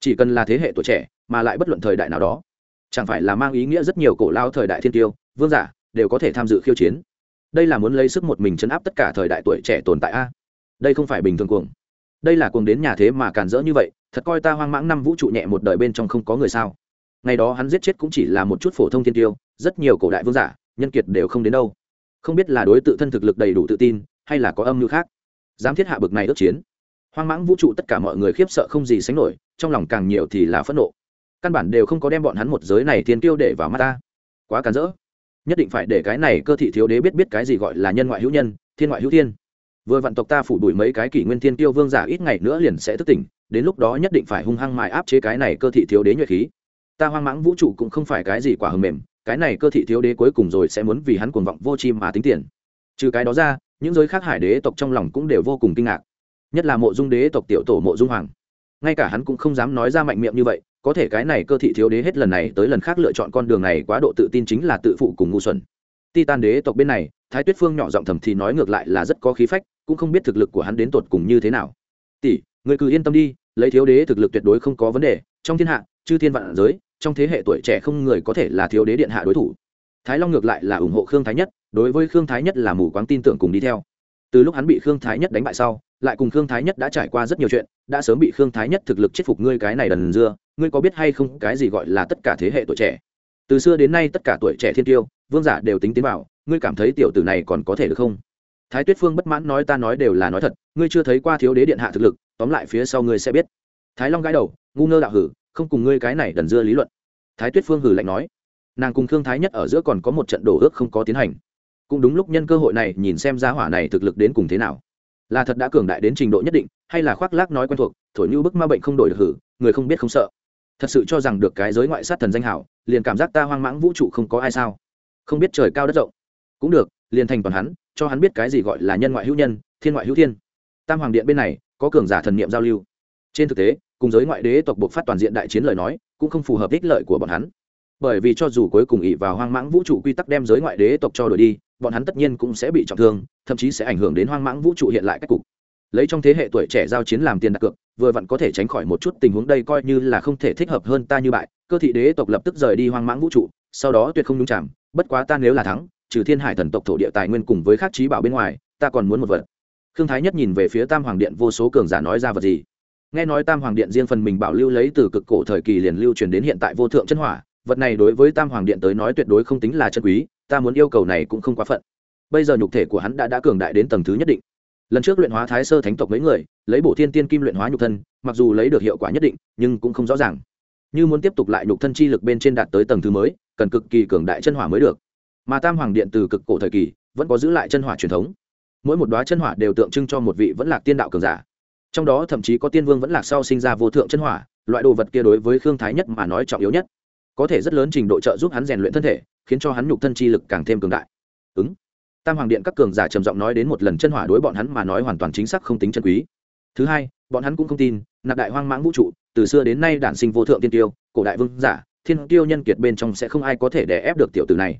Chỉ cần là thế hệ tuổi trẻ, mà lại bất luận thời đại nào đó, chẳng phải là mang ý nghĩa rất nhiều cổ lao thời đại thiên tiêu, vương giả, đều có thể tham dự khiêu chiến. Đây là muốn lấy sức một mình chấn áp tất cả thời đại tuổi trẻ tồn tại a. Đây không phải bình thường cuồng. Đây là cuồng đến nhà thế mà càn rỡ như vậy, thật coi ta hoang mãng năm vũ trụ nhẹ một đời bên trong không có người sao. Ngày đó hắn giết chết cũng chỉ là một chút phổ thông thiên tiêu, rất nhiều cổ đại vương giả, nhân kiệt đều không đến đâu. Không biết là đối tự thân thực lực đầy đủ tự tin, hay là có âm mưu khác. Dám thiết hạ bực này ước chiến hoang mãng vũ trụ tất cả mọi người khiếp sợ không gì sánh nổi, trong lòng càng nhiều thì là phẫn nộ. Căn bản đều không có đem bọn hắn một giới này thiên tiêu để vào mắt ta. Quá cản rỡ. Nhất định phải để cái này cơ thị thiếu đế biết biết cái gì gọi là nhân ngoại hữu nhân, thiên ngoại hữu thiên. Vừa vạn tộc ta phủ đuổi mấy cái kỷ nguyên thiên tiêu vương giả ít ngày nữa liền sẽ thức tỉnh, đến lúc đó nhất định phải hung hăng mại áp chế cái này cơ thị thiếu đế nhuệ khí. Ta hoang mãng vũ trụ cũng không phải cái gì quả hầm mềm, cái này cơ thị thiếu đế cuối cùng rồi sẽ muốn vì hắn cuồng vọng vô chi mà tính tiền. Trừ cái đó ra, những giới khác hải đế tộc trong lòng cũng đều vô cùng kinh ngạc nhất là mộ dung đế tộc tiểu tổ mộ dung hoàng. Ngay cả hắn cũng không dám nói ra mạnh miệng như vậy, có thể cái này cơ thị thiếu đế hết lần này tới lần khác lựa chọn con đường này quá độ tự tin chính là tự phụ cùng ngu xuẩn. Titan đế tộc bên này, thái tuyết phương nhỏ giọng thầm thì nói ngược lại là rất có khí phách, cũng không biết thực lực của hắn đến tột cùng như thế nào. Tỷ người cứ yên tâm đi, lấy thiếu đế thực lực tuyệt đối không có vấn đề, trong thiên hạ, chư thiên vạn giới, trong thế hệ tuổi trẻ không người có thể là thiếu đế điện hạ đối thủ. Thái long ngược lại là ủng hộ khương thái nhất, đối với khương thái nhất là mù quáng tin tưởng cùng đi theo từ lúc hắn bị khương thái nhất đánh bại sau, lại cùng khương thái nhất đã trải qua rất nhiều chuyện, đã sớm bị khương thái nhất thực lực chết phục ngươi cái này đần dưa, ngươi có biết hay không cái gì gọi là tất cả thế hệ tuổi trẻ? Từ xưa đến nay tất cả tuổi trẻ thiên tiêu, vương giả đều tính tiến bảo ngươi cảm thấy tiểu tử này còn có thể được không? Thái tuyết phương bất mãn nói ta nói đều là nói thật, ngươi chưa thấy qua thiếu đế điện hạ thực lực, tóm lại phía sau ngươi sẽ biết. Thái long gãi đầu, ngu ngơ đạo hử, không cùng ngươi cái này đần dưa lý luận. Thái tuyết phương hử lạnh nói, nàng cùng khương thái nhất ở giữa còn có một trận đổ ước không có tiến hành cũng đúng lúc nhân cơ hội này nhìn xem giá hỏa này thực lực đến cùng thế nào. Là thật đã cường đại đến trình độ nhất định, hay là khoác lác nói quen thuộc, thổi như bức ma bệnh không đổi được hử, người không biết không sợ. Thật sự cho rằng được cái giới ngoại sát thần danh hảo, liền cảm giác ta hoang mãng vũ trụ không có ai sao. Không biết trời cao đất rộng. Cũng được, liền thành toàn hắn, cho hắn biết cái gì gọi là nhân ngoại hữu nhân, thiên ngoại hữu thiên. Tam hoàng điện bên này, có cường giả thần niệm giao lưu. Trên thực tế, cùng giới ngoại đế tộc buộc phát toàn diện đại chiến lời nói, cũng không phù hợp ích lợi của bọn hắn. Bởi vì cho dù cuối cùng ỉ vào hoang mãng vũ trụ quy tắc đem giới ngoại đế tộc cho đổi đi bọn hắn tất nhiên cũng sẽ bị trọng thương, thậm chí sẽ ảnh hưởng đến hoang mãng vũ trụ hiện lại các cục. Lấy trong thế hệ tuổi trẻ giao chiến làm tiền đặt cược, vừa vặn có thể tránh khỏi một chút tình huống đây coi như là không thể thích hợp hơn ta như bại. Cơ thị đế tộc lập tức rời đi hoang mãng vũ trụ, sau đó tuyệt không nhung chạm bất quá ta nếu là thắng, trừ thiên hải thần tộc thổ địa tài nguyên cùng với khắc trí bảo bên ngoài, ta còn muốn một vật. Khương thái nhất nhìn về phía tam hoàng điện, vô số cường giả nói ra vật gì? Nghe nói tam hoàng điện riêng phần mình bảo lưu lấy từ cực cổ thời kỳ liền lưu truyền đến hiện tại vô thượng chân hỏa vật này đối với tam hoàng điện tới nói tuyệt đối không tính là chân quý, ta muốn yêu cầu này cũng không quá phận. Bây giờ nhục thể của hắn đã đã cường đại đến tầng thứ nhất định. Lần trước luyện hóa thái sơ thánh tộc mấy người, lấy bổ thiên tiên kim luyện hóa nhục thân, mặc dù lấy được hiệu quả nhất định, nhưng cũng không rõ ràng. Như muốn tiếp tục lại nhục thân chi lực bên trên đạt tới tầng thứ mới, cần cực kỳ cường đại chân hỏa mới được. Mà tam hoàng điện từ cực cổ thời kỳ, vẫn có giữ lại chân hỏa truyền thống. Mỗi một đoá chân hỏa đều tượng trưng cho một vị vẫn lạc tiên đạo cường giả. Trong đó thậm chí có tiên vương vẫn lạc sau sinh ra vô thượng chân hỏa, loại đồ vật kia đối với khương thái nhất mà nói trọng yếu nhất có thể rất lớn trình độ trợ giúp hắn rèn luyện thân thể, khiến cho hắn nhục thân chi lực càng thêm cường đại. Ứng. Tam hoàng điện các cường giả trầm giọng nói đến một lần chân hỏa đối bọn hắn mà nói hoàn toàn chính xác không tính chân quý. Thứ hai, bọn hắn cũng không tin, nạp đại hoang mãng vũ trụ, từ xưa đến nay đản sinh vô thượng tiên tiêu, cổ đại vương giả, thiên tiêu nhân kiệt bên trong sẽ không ai có thể đè ép được tiểu tử này.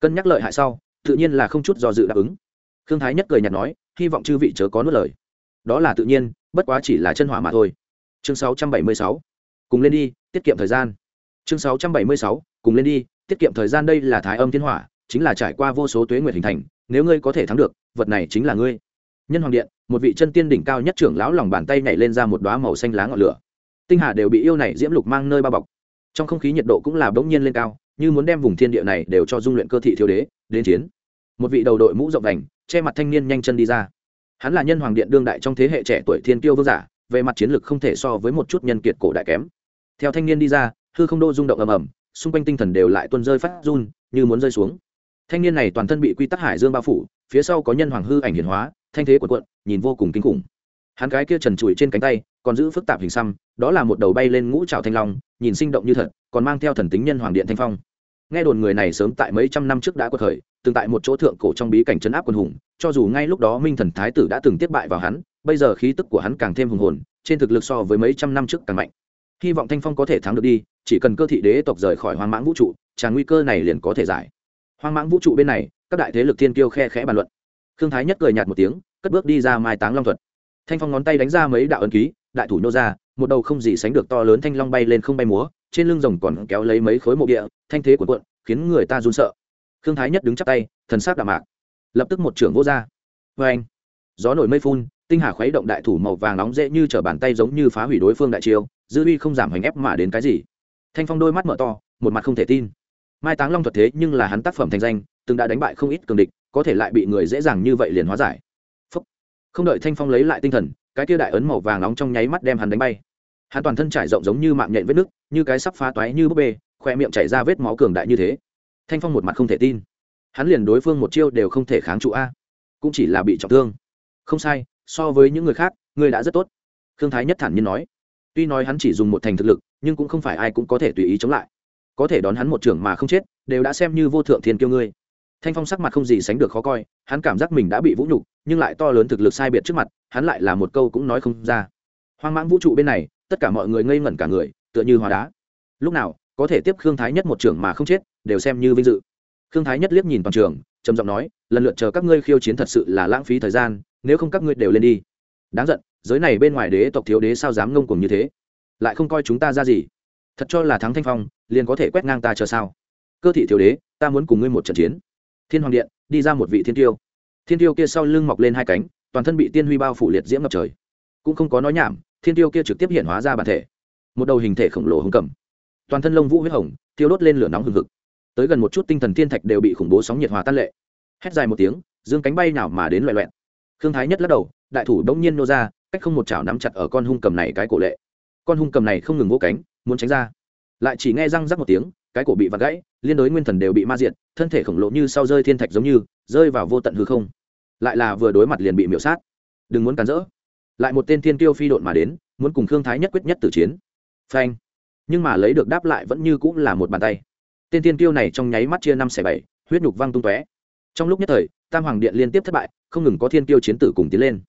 Cân nhắc lợi hại sau, tự nhiên là không chút do dự đáp ứng. Khương thái nhất cười nhạt nói, hy vọng chư vị chớ có nuốt lời. Đó là tự nhiên, bất quá chỉ là chân hỏa mà thôi. Chương 676. cùng lên đi, tiết kiệm thời gian chương 676. cùng lên đi, tiết kiệm thời gian đây là thái âm thiên hỏa, chính là trải qua vô số tuế nguyệt hình thành, nếu ngươi có thể thắng được, vật này chính là ngươi. Nhân hoàng điện, một vị chân tiên đỉnh cao nhất trưởng lão lòng bàn tay nhảy lên ra một đoá màu xanh lá ngọn lửa. Tinh hà đều bị yêu này diễm lục mang nơi bao bọc. Trong không khí nhiệt độ cũng là bỗng nhiên lên cao, như muốn đem vùng thiên địa này đều cho dung luyện cơ thị thiếu đế, đến chiến. Một vị đầu đội mũ rộng đành, che mặt thanh niên nhanh chân đi ra. Hắn là nhân hoàng điện đương đại trong thế hệ trẻ tuổi thiên tiêu vương giả, về mặt chiến lược không thể so với một chút nhân kiệt cổ đại kém. Theo thanh niên đi ra hư không đô rung động ầm ầm, xung quanh tinh thần đều lại tuôn rơi phát run, như muốn rơi xuống. Thanh niên này toàn thân bị quy tắc hải dương bao phủ, phía sau có nhân hoàng hư ảnh hiển hóa, thanh thế của quận nhìn vô cùng kinh khủng. Hắn cái kia trần trụi trên cánh tay, còn giữ phức tạp hình xăm, đó là một đầu bay lên ngũ trào thanh long, nhìn sinh động như thật, còn mang theo thần tính nhân hoàng điện thanh phong. Nghe đồn người này sớm tại mấy trăm năm trước đã quật khởi, từng tại một chỗ thượng cổ trong bí cảnh chấn áp quân hùng, cho dù ngay lúc đó minh thần thái tử đã từng tiếp bại vào hắn, bây giờ khí tức của hắn càng thêm hùng hồn, trên thực lực so với mấy trăm năm trước càng mạnh hy vọng thanh phong có thể thắng được đi, chỉ cần cơ thị đế tộc rời khỏi hoang mãng vũ trụ tràn nguy cơ này liền có thể giải. Hoang mãng vũ trụ bên này, các đại thế lực thiên kiêu khe khẽ bàn luận. Khương thái nhất cười nhạt một tiếng, cất bước đi ra mai táng long thuật. Thanh phong ngón tay đánh ra mấy đạo ấn ký, đại thủ nô ra, một đầu không gì sánh được to lớn thanh long bay lên không bay múa, trên lưng rồng còn kéo lấy mấy khối mộ địa, thanh thế của cuộn, khiến người ta run sợ. Khương thái nhất đứng chắp tay, thần sắc đạm mạc. Lập tức một trưởng vô ra. Vê anh, gió nổi mây phun, tinh hà khuấy động đại thủ màu vàng nóng dễ như t bàn tay giống như phá hủy đối phương đại chiêu dư uy không giảm hành ép mà đến cái gì. Thanh phong đôi mắt mở to, một mặt không thể tin. Mai táng long thuật thế nhưng là hắn tác phẩm thành danh, từng đã đánh bại không ít cường địch, có thể lại bị người dễ dàng như vậy liền hóa giải. Phúc. không đợi thanh phong lấy lại tinh thần, cái kia đại ấn màu vàng nóng trong nháy mắt đem hắn đánh bay. Hắn toàn thân trải rộng giống như mạng nhện vết nước như cái sắp phá toái như búp bê, khoe miệng chảy ra vết máu cường đại như thế. Thanh phong một mặt không thể tin. Hắn liền đối phương một chiêu đều không thể kháng trụ a. Cũng chỉ là bị trọng thương. Không sai, so với những người khác, ngươi đã rất tốt. Thương thái nhất thản nhiên nói tuy nói hắn chỉ dùng một thành thực lực, nhưng cũng không phải ai cũng có thể tùy ý chống lại. Có thể đón hắn một trưởng mà không chết, đều đã xem như vô thượng thiên kiêu ngươi. Thanh phong sắc mặt không gì sánh được khó coi, hắn cảm giác mình đã bị vũ nhục, nhưng lại to lớn thực lực sai biệt trước mặt, hắn lại là một câu cũng nói không ra. Hoang mãng vũ trụ bên này, tất cả mọi người ngây ngẩn cả người, tựa như hóa đá. Lúc nào, có thể tiếp khương thái nhất một trưởng mà không chết, đều xem như vinh dự. Khương thái nhất liếc nhìn toàn trường, trầm giọng nói, lần lượt chờ các ngươi khiêu chiến thật sự là lãng phí thời gian, nếu không các ngươi đều lên đi. Đáng giận giới này bên ngoài đế tộc thiếu đế sao dám ngông cuồng như thế? Lại không coi chúng ta ra gì? Thật cho là thắng thanh phong, liền có thể quét ngang ta chờ sao? Cơ thị thiếu đế, ta muốn cùng ngươi một trận chiến. Thiên hoàng điện, đi ra một vị thiên tiêu. Thiên tiêu kia sau lưng mọc lên hai cánh, toàn thân bị tiên huy bao phủ liệt diễm ngập trời. Cũng không có nói nhảm, thiên tiêu kia trực tiếp hiện hóa ra bản thể. Một đầu hình thể khổng lồ hồng cầm. Toàn thân lông vũ huyết hồng tiêu đốt lên lửa nóng hừng hực. Tới gần một chút tinh thần thiên thạch đều bị khủng bố sóng nhiệt hòa tan lệ. Hét dài một tiếng, dương cánh bay nào mà đến loẹ loẹn thương thái nhất lắc đầu, đại thủ bỗng nhiên nô ra cách không một chảo nắm chặt ở con hung cầm này cái cổ lệ. Con hung cầm này không ngừng vỗ cánh, muốn tránh ra. Lại chỉ nghe răng rắc một tiếng, cái cổ bị vặt gãy, liên đối nguyên thần đều bị ma diệt, thân thể khổng lồ như sau rơi thiên thạch giống như, rơi vào vô tận hư không. Lại là vừa đối mặt liền bị miễu sát. Đừng muốn cản rỡ. Lại một tên thiên tiêu phi độn mà đến, muốn cùng khương thái nhất quyết nhất tử chiến. Phanh. Nhưng mà lấy được đáp lại vẫn như cũng là một bàn tay. Tên thiên tiêu này trong nháy mắt chia năm xẻ bảy, huyết nhục văng tung tóe. Trong lúc nhất thời, tam hoàng điện liên tiếp thất bại, không ngừng có thiên tiêu chiến tử cùng tiến lên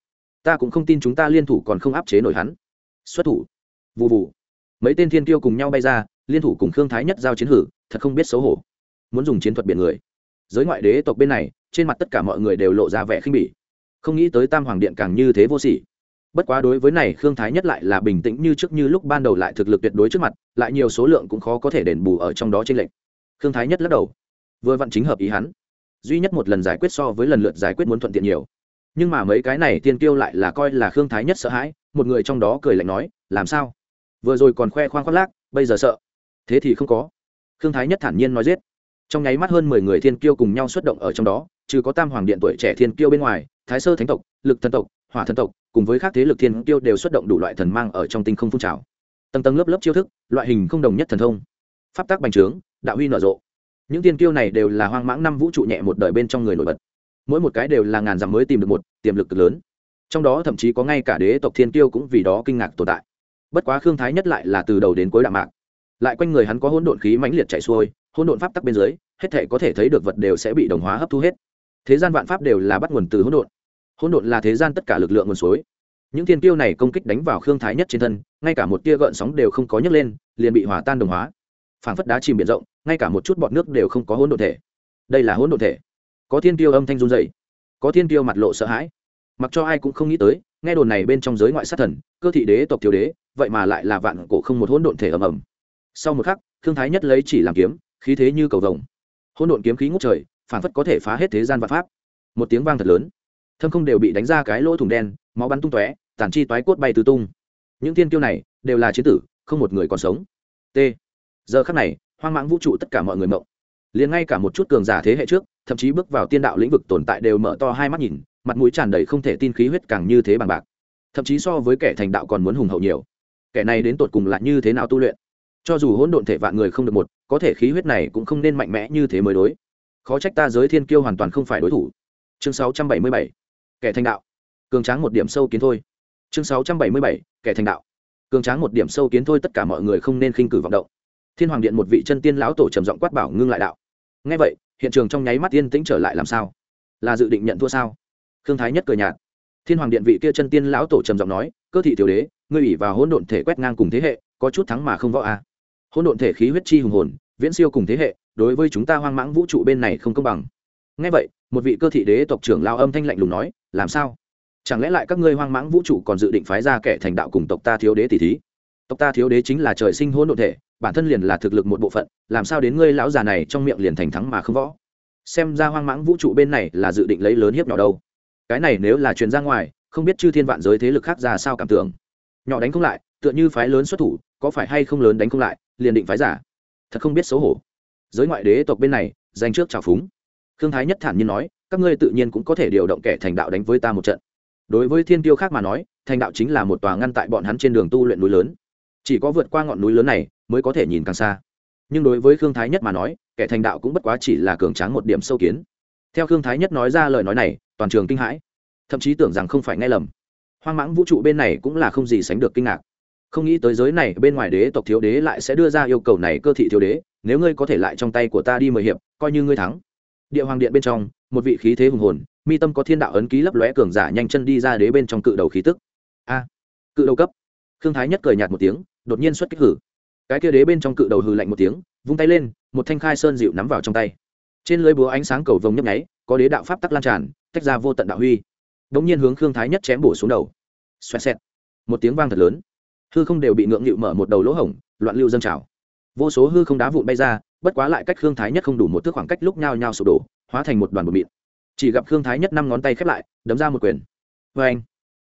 ta cũng không tin chúng ta liên thủ còn không áp chế nổi hắn. Xuất thủ. Vụ vụ mấy tên thiên tiêu cùng nhau bay ra, liên thủ cùng khương thái nhất giao chiến hử, thật không biết xấu hổ. Muốn dùng chiến thuật biển người. Giới ngoại đế tộc bên này, trên mặt tất cả mọi người đều lộ ra vẻ khinh bỉ. Không nghĩ tới tam hoàng điện càng như thế vô sỉ. Bất quá đối với này, khương thái nhất lại là bình tĩnh như trước như lúc ban đầu lại thực lực tuyệt đối trước mặt, lại nhiều số lượng cũng khó có thể đền bù ở trong đó trên lệnh khương thái nhất lắc đầu. Vừa vặn chính hợp ý hắn. Duy nhất một lần giải quyết so với lần lượt giải quyết muốn thuận tiện nhiều nhưng mà mấy cái này tiên tiêu lại là coi là khương thái nhất sợ hãi, một người trong đó cười lạnh nói, làm sao? Vừa rồi còn khoe khoang khoác lác, bây giờ sợ? Thế thì không có. Khương thái nhất thản nhiên nói giết. Trong nháy mắt hơn mười người thiên kiêu cùng nhau xuất động ở trong đó, trừ có tam hoàng điện tuổi trẻ thiên kiêu bên ngoài, thái sơ thánh tộc, lực thần tộc, hỏa thần tộc, cùng với các thế lực thiên kiêu đều xuất động đủ loại thần mang ở trong tinh không phun trào. Tầng tầng lớp lớp chiêu thức, loại hình không đồng nhất thần thông. Pháp tác bành trướng, đạo huy nở rộ. Những thiên kiêu này đều là hoang mãng năm vũ trụ nhẹ một đời bên trong người nổi bật mỗi một cái đều là ngàn dặm mới tìm được một, tiềm lực cực lớn. Trong đó thậm chí có ngay cả đế tộc thiên tiêu cũng vì đó kinh ngạc tồn tại. Bất quá khương thái nhất lại là từ đầu đến cuối đạm mạc. Lại quanh người hắn có hỗn độn khí mãnh liệt chạy xuôi, hỗn độn pháp tắc bên dưới, hết thể có thể thấy được vật đều sẽ bị đồng hóa hấp thu hết. Thế gian vạn pháp đều là bắt nguồn từ hỗn độn. Hỗn độn là thế gian tất cả lực lượng nguồn suối. Những thiên tiêu này công kích đánh vào khương thái nhất trên thân, ngay cả một tia gợn sóng đều không có nhấc lên, liền bị hòa tan đồng hóa. Phảng phất đá chìm biển rộng, ngay cả một chút bọt nước đều không có hỗn độn thể. Đây là hỗn độn thể có thiên tiêu âm thanh run dậy có thiên tiêu mặt lộ sợ hãi. Mặc cho ai cũng không nghĩ tới, nghe đồn này bên trong giới ngoại sát thần, cơ thị đế tộc thiếu đế, vậy mà lại là vạn cổ không một hỗn độn thể ầm ầm. Sau một khắc thương thái nhất lấy chỉ làm kiếm, khí thế như cầu vồng. Hỗn độn kiếm khí ngút trời phản phất có thể phá hết thế gian vạn pháp. Một tiếng vang thật lớn. Thâm không đều bị đánh ra cái lỗ thủng đen, máu bắn tung tóe, tàn chi toái cốt bay tứ tung. Những thiên kiêu này đều là chiến tử, không một người còn sống. T. Giờ khắc này, hoang mãng vũ trụ tất cả mọi người mộng liền ngay cả một chút cường giả thế hệ trước, thậm chí bước vào tiên đạo lĩnh vực tồn tại đều mở to hai mắt nhìn, mặt mũi tràn đầy không thể tin khí huyết càng như thế bằng bạc. Thậm chí so với kẻ thành đạo còn muốn hùng hậu nhiều. Kẻ này đến tột cùng là như thế nào tu luyện? Cho dù hỗn độn thể vạn người không được một, có thể khí huyết này cũng không nên mạnh mẽ như thế mới đối. Khó trách ta giới thiên kiêu hoàn toàn không phải đối thủ. Chương 677. kẻ thành đạo. Cường tráng một điểm sâu kiến thôi. Chương 677. kẻ thành đạo. Cường tráng một điểm sâu kiến thôi tất cả mọi người không nên khinh cử vọng động. Thiên hoàng điện một vị chân tiên lão tổ trầm giọng quát bảo ngưng lại đạo ngay vậy, hiện trường trong nháy mắt yên tĩnh trở lại làm sao? Là dự định nhận thua sao? Khương thái nhất cười nhạt. Thiên hoàng điện vị kia chân tiên lão tổ trầm giọng nói, cơ thị tiểu đế, ngươi ủy vào hỗn độn thể quét ngang cùng thế hệ, có chút thắng mà không võ a. À. hỗn độn thể khí huyết chi hùng hồn, viễn siêu cùng thế hệ, đối với chúng ta hoang mãng vũ trụ bên này không công bằng. Ngay vậy, một vị cơ thị đế tộc trưởng lao âm thanh lạnh lùng nói, làm sao? Chẳng lẽ lại các ngươi hoang mãng vũ trụ còn dự định phái ra kẻ thành đạo cùng tộc ta thiếu đế tỷ thí? Tộc ta thiếu đế chính là trời sinh hỗn độn thể bản thân liền là thực lực một bộ phận, làm sao đến ngươi lão già này trong miệng liền thành thắng mà không võ? Xem ra hoang mãng vũ trụ bên này là dự định lấy lớn hiếp nhỏ đâu. Cái này nếu là truyền ra ngoài, không biết chư thiên vạn giới thế lực khác ra sao cảm tưởng. Nhỏ đánh không lại, tựa như phái lớn xuất thủ, có phải hay không lớn đánh không lại, liền định phái giả. Thật không biết xấu hổ. Giới ngoại đế tộc bên này danh trước trào phúng. Khương thái nhất thản nhiên nói, các ngươi tự nhiên cũng có thể điều động kẻ thành đạo đánh với ta một trận. Đối với thiên tiêu khác mà nói, thành đạo chính là một tòa ngăn tại bọn hắn trên đường tu luyện núi lớn chỉ có vượt qua ngọn núi lớn này mới có thể nhìn càng xa. Nhưng đối với khương thái nhất mà nói, kẻ thành đạo cũng bất quá chỉ là cường tráng một điểm sâu kiến. Theo khương thái nhất nói ra lời nói này, toàn trường kinh hãi. Thậm chí tưởng rằng không phải nghe lầm. Hoang mãng vũ trụ bên này cũng là không gì sánh được kinh ngạc. Không nghĩ tới giới này bên ngoài đế tộc thiếu đế lại sẽ đưa ra yêu cầu này cơ thị thiếu đế, nếu ngươi có thể lại trong tay của ta đi mười hiệp, coi như ngươi thắng. Địa hoàng điện bên trong, một vị khí thế hùng hồn, mi tâm có thiên đạo ấn ký lấp lóe cường giả nhanh chân đi ra đế bên trong cự đầu khí tức. A, cự đầu cấp. Khương thái nhất cười nhạt một tiếng đột nhiên xuất kích hử. Cái kia đế bên trong cự đầu hừ lạnh một tiếng, vung tay lên, một thanh khai sơn dịu nắm vào trong tay. Trên lưới búa ánh sáng cầu vồng nhấp nháy, có đế đạo pháp tắc lan tràn, tách ra vô tận đạo huy. Đ ỗ n g nhiên hướng khương thái nhất chém bổ xuống đầu. Xoẹt xẹt. Một tiếng vang thật lớn. Hư không đều bị ngượng nghịu mở một đầu lỗ hổng, loạn lưu dâng trào. Vô số hư không đá vụn bay ra, bất quá lại cách khương thái nhất không đủ một thước khoảng cách lúc nhao nhao sụp đổ, hóa thành một đoàn bột mịn. Chỉ gặp khương thái nhất năm ngón tay khép lại, đấm ra một quyền. Vê anh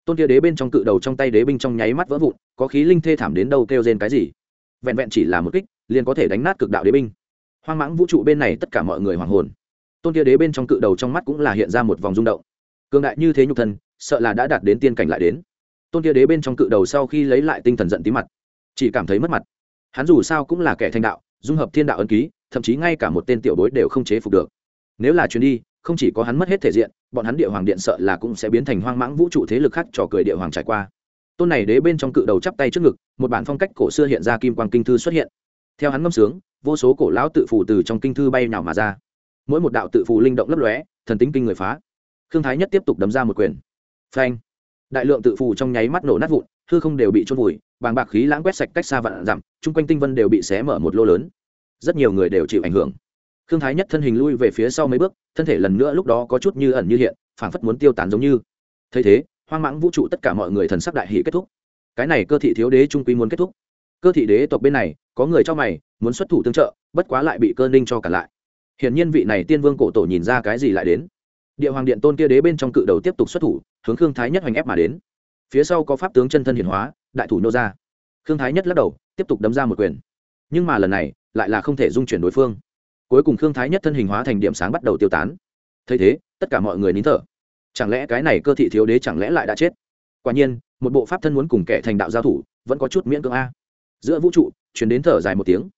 tôn kia đế bên trong cự đầu trong tay đế binh trong nháy mắt vỡ vụn, có khí linh thê thảm đến đâu kêu rên cái gì? Vẹn vẹn chỉ là một kích, liền có thể đánh nát cực đạo đế binh. Hoang mãng vũ trụ bên này tất cả mọi người hoàng hồn. Tôn kia đế bên trong cự đầu trong mắt cũng là hiện ra một vòng rung động. Cường đại như thế nhục thân, sợ là đã đạt đến tiên cảnh lại đến. Tôn kia đế bên trong cự đầu sau khi lấy lại tinh thần giận tí mặt, chỉ cảm thấy mất mặt. Hắn dù sao cũng là kẻ thanh đạo, dung hợp thiên đạo ân ký, thậm chí ngay cả một tên tiểu bối đều không chế phục được. Nếu là chuyến đi không chỉ có hắn mất hết thể diện, bọn hắn địa hoàng điện sợ là cũng sẽ biến thành hoang mãng vũ trụ thế lực khác trò cười địa hoàng trải qua. Tôn này đế bên trong cự đầu chắp tay trước ngực, một bản phong cách cổ xưa hiện ra kim quang kinh thư xuất hiện. Theo hắn ngâm sướng, vô số cổ lão tự phụ từ trong kinh thư bay nào mà ra. Mỗi một đạo tự phụ linh động lấp lóe, thần tính kinh người phá. Khương thái nhất tiếp tục đấm ra một quyền. Phanh. Đại lượng tự phụ trong nháy mắt nổ nát vụn, hư không đều bị trôn vùi, bàng bạc khí lãng quét sạch cách xa vạn dặm, chung quanh tinh vân đều bị xé mở một lô lớn. Rất nhiều người đều chịu ảnh hưởng khương thái nhất thân hình lui về phía sau mấy bước, thân thể lần nữa lúc đó có chút như ẩn như hiện, phảng phất muốn tiêu tán giống như. Thấy thế, hoang mãng vũ trụ tất cả mọi người thần sắc đại hỷ kết thúc. Cái này cơ thị thiếu đế trung quy muốn kết thúc. Cơ thị đế tộc bên này, có người cho mày, muốn xuất thủ tương trợ, bất quá lại bị cơ ninh cho cả lại. Hiển nhiên vị này tiên vương cổ tổ nhìn ra cái gì lại đến. Địa hoàng điện tôn kia đế bên trong cự đầu tiếp tục xuất thủ, hướng khương thái nhất hoành ép mà đến. Phía sau có pháp tướng chân thân hiển hóa, đại thủ nô ra. Khương thái nhất lắc đầu, tiếp tục đấm ra một quyền. Nhưng mà lần này, lại là không thể dung chuyển đối phương cuối cùng khương thái nhất thân hình hóa thành điểm sáng bắt đầu tiêu tán. Thấy thế tất cả mọi người nín thở. Chẳng lẽ cái này cơ thị thiếu đế chẳng lẽ lại đã chết? Quả nhiên một bộ pháp thân muốn cùng kẻ thành đạo giao thủ vẫn có chút miễn cưỡng a. Giữa vũ trụ chuyển đến thở dài một tiếng.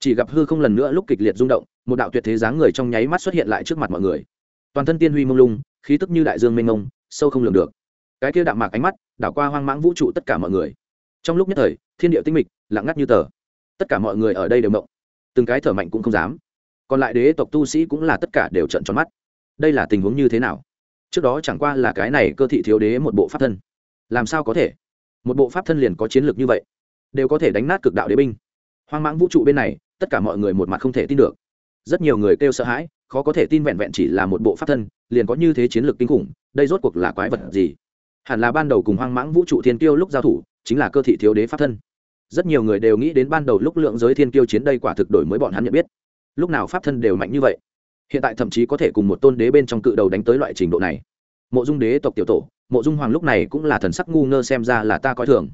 Chỉ gặp hư không lần nữa lúc kịch liệt rung động một đạo tuyệt thế dáng người trong nháy mắt xuất hiện lại trước mặt mọi người. Toàn thân tiên huy mông lung khí tức như đại dương mênh mông sâu không lường được. Cái kia đạm mạc ánh mắt đảo qua hoang mãng vũ trụ tất cả mọi người. Trong lúc nhất thời thiên địa tinh mịch lặng ngắt như tờ. Tất cả mọi người ở đây đều mộng, từng cái thở mạnh cũng không dám còn lại đế tộc tu sĩ cũng là tất cả đều trận tròn mắt. Đây là tình huống như thế nào? Trước đó chẳng qua là cái này cơ thị thiếu đế một bộ pháp thân. Làm sao có thể? Một bộ pháp thân liền có chiến lược như vậy, đều có thể đánh nát cực đạo đế binh. Hoang mãng vũ trụ bên này, tất cả mọi người một mặt không thể tin được. Rất nhiều người kêu sợ hãi, khó có thể tin vẹn vẹn chỉ là một bộ pháp thân, liền có như thế chiến lược kinh khủng, đây rốt cuộc là quái vật gì? Hẳn là ban đầu cùng hoang mãng vũ trụ thiên tiêu lúc giao thủ, chính là cơ thị thiếu đế pháp thân. Rất nhiều người đều nghĩ đến ban đầu lúc lượng giới thiên tiêu chiến đây quả thực đổi mới bọn hắn nhận biết lúc nào pháp thân đều mạnh như vậy? Hiện tại thậm chí có thể cùng một tôn đế bên trong cự đầu đánh tới loại trình độ này. Mộ dung đế tộc tiểu tổ mộ dung hoàng lúc này cũng là thần sắc ngu ngơ xem ra là ta coi thường.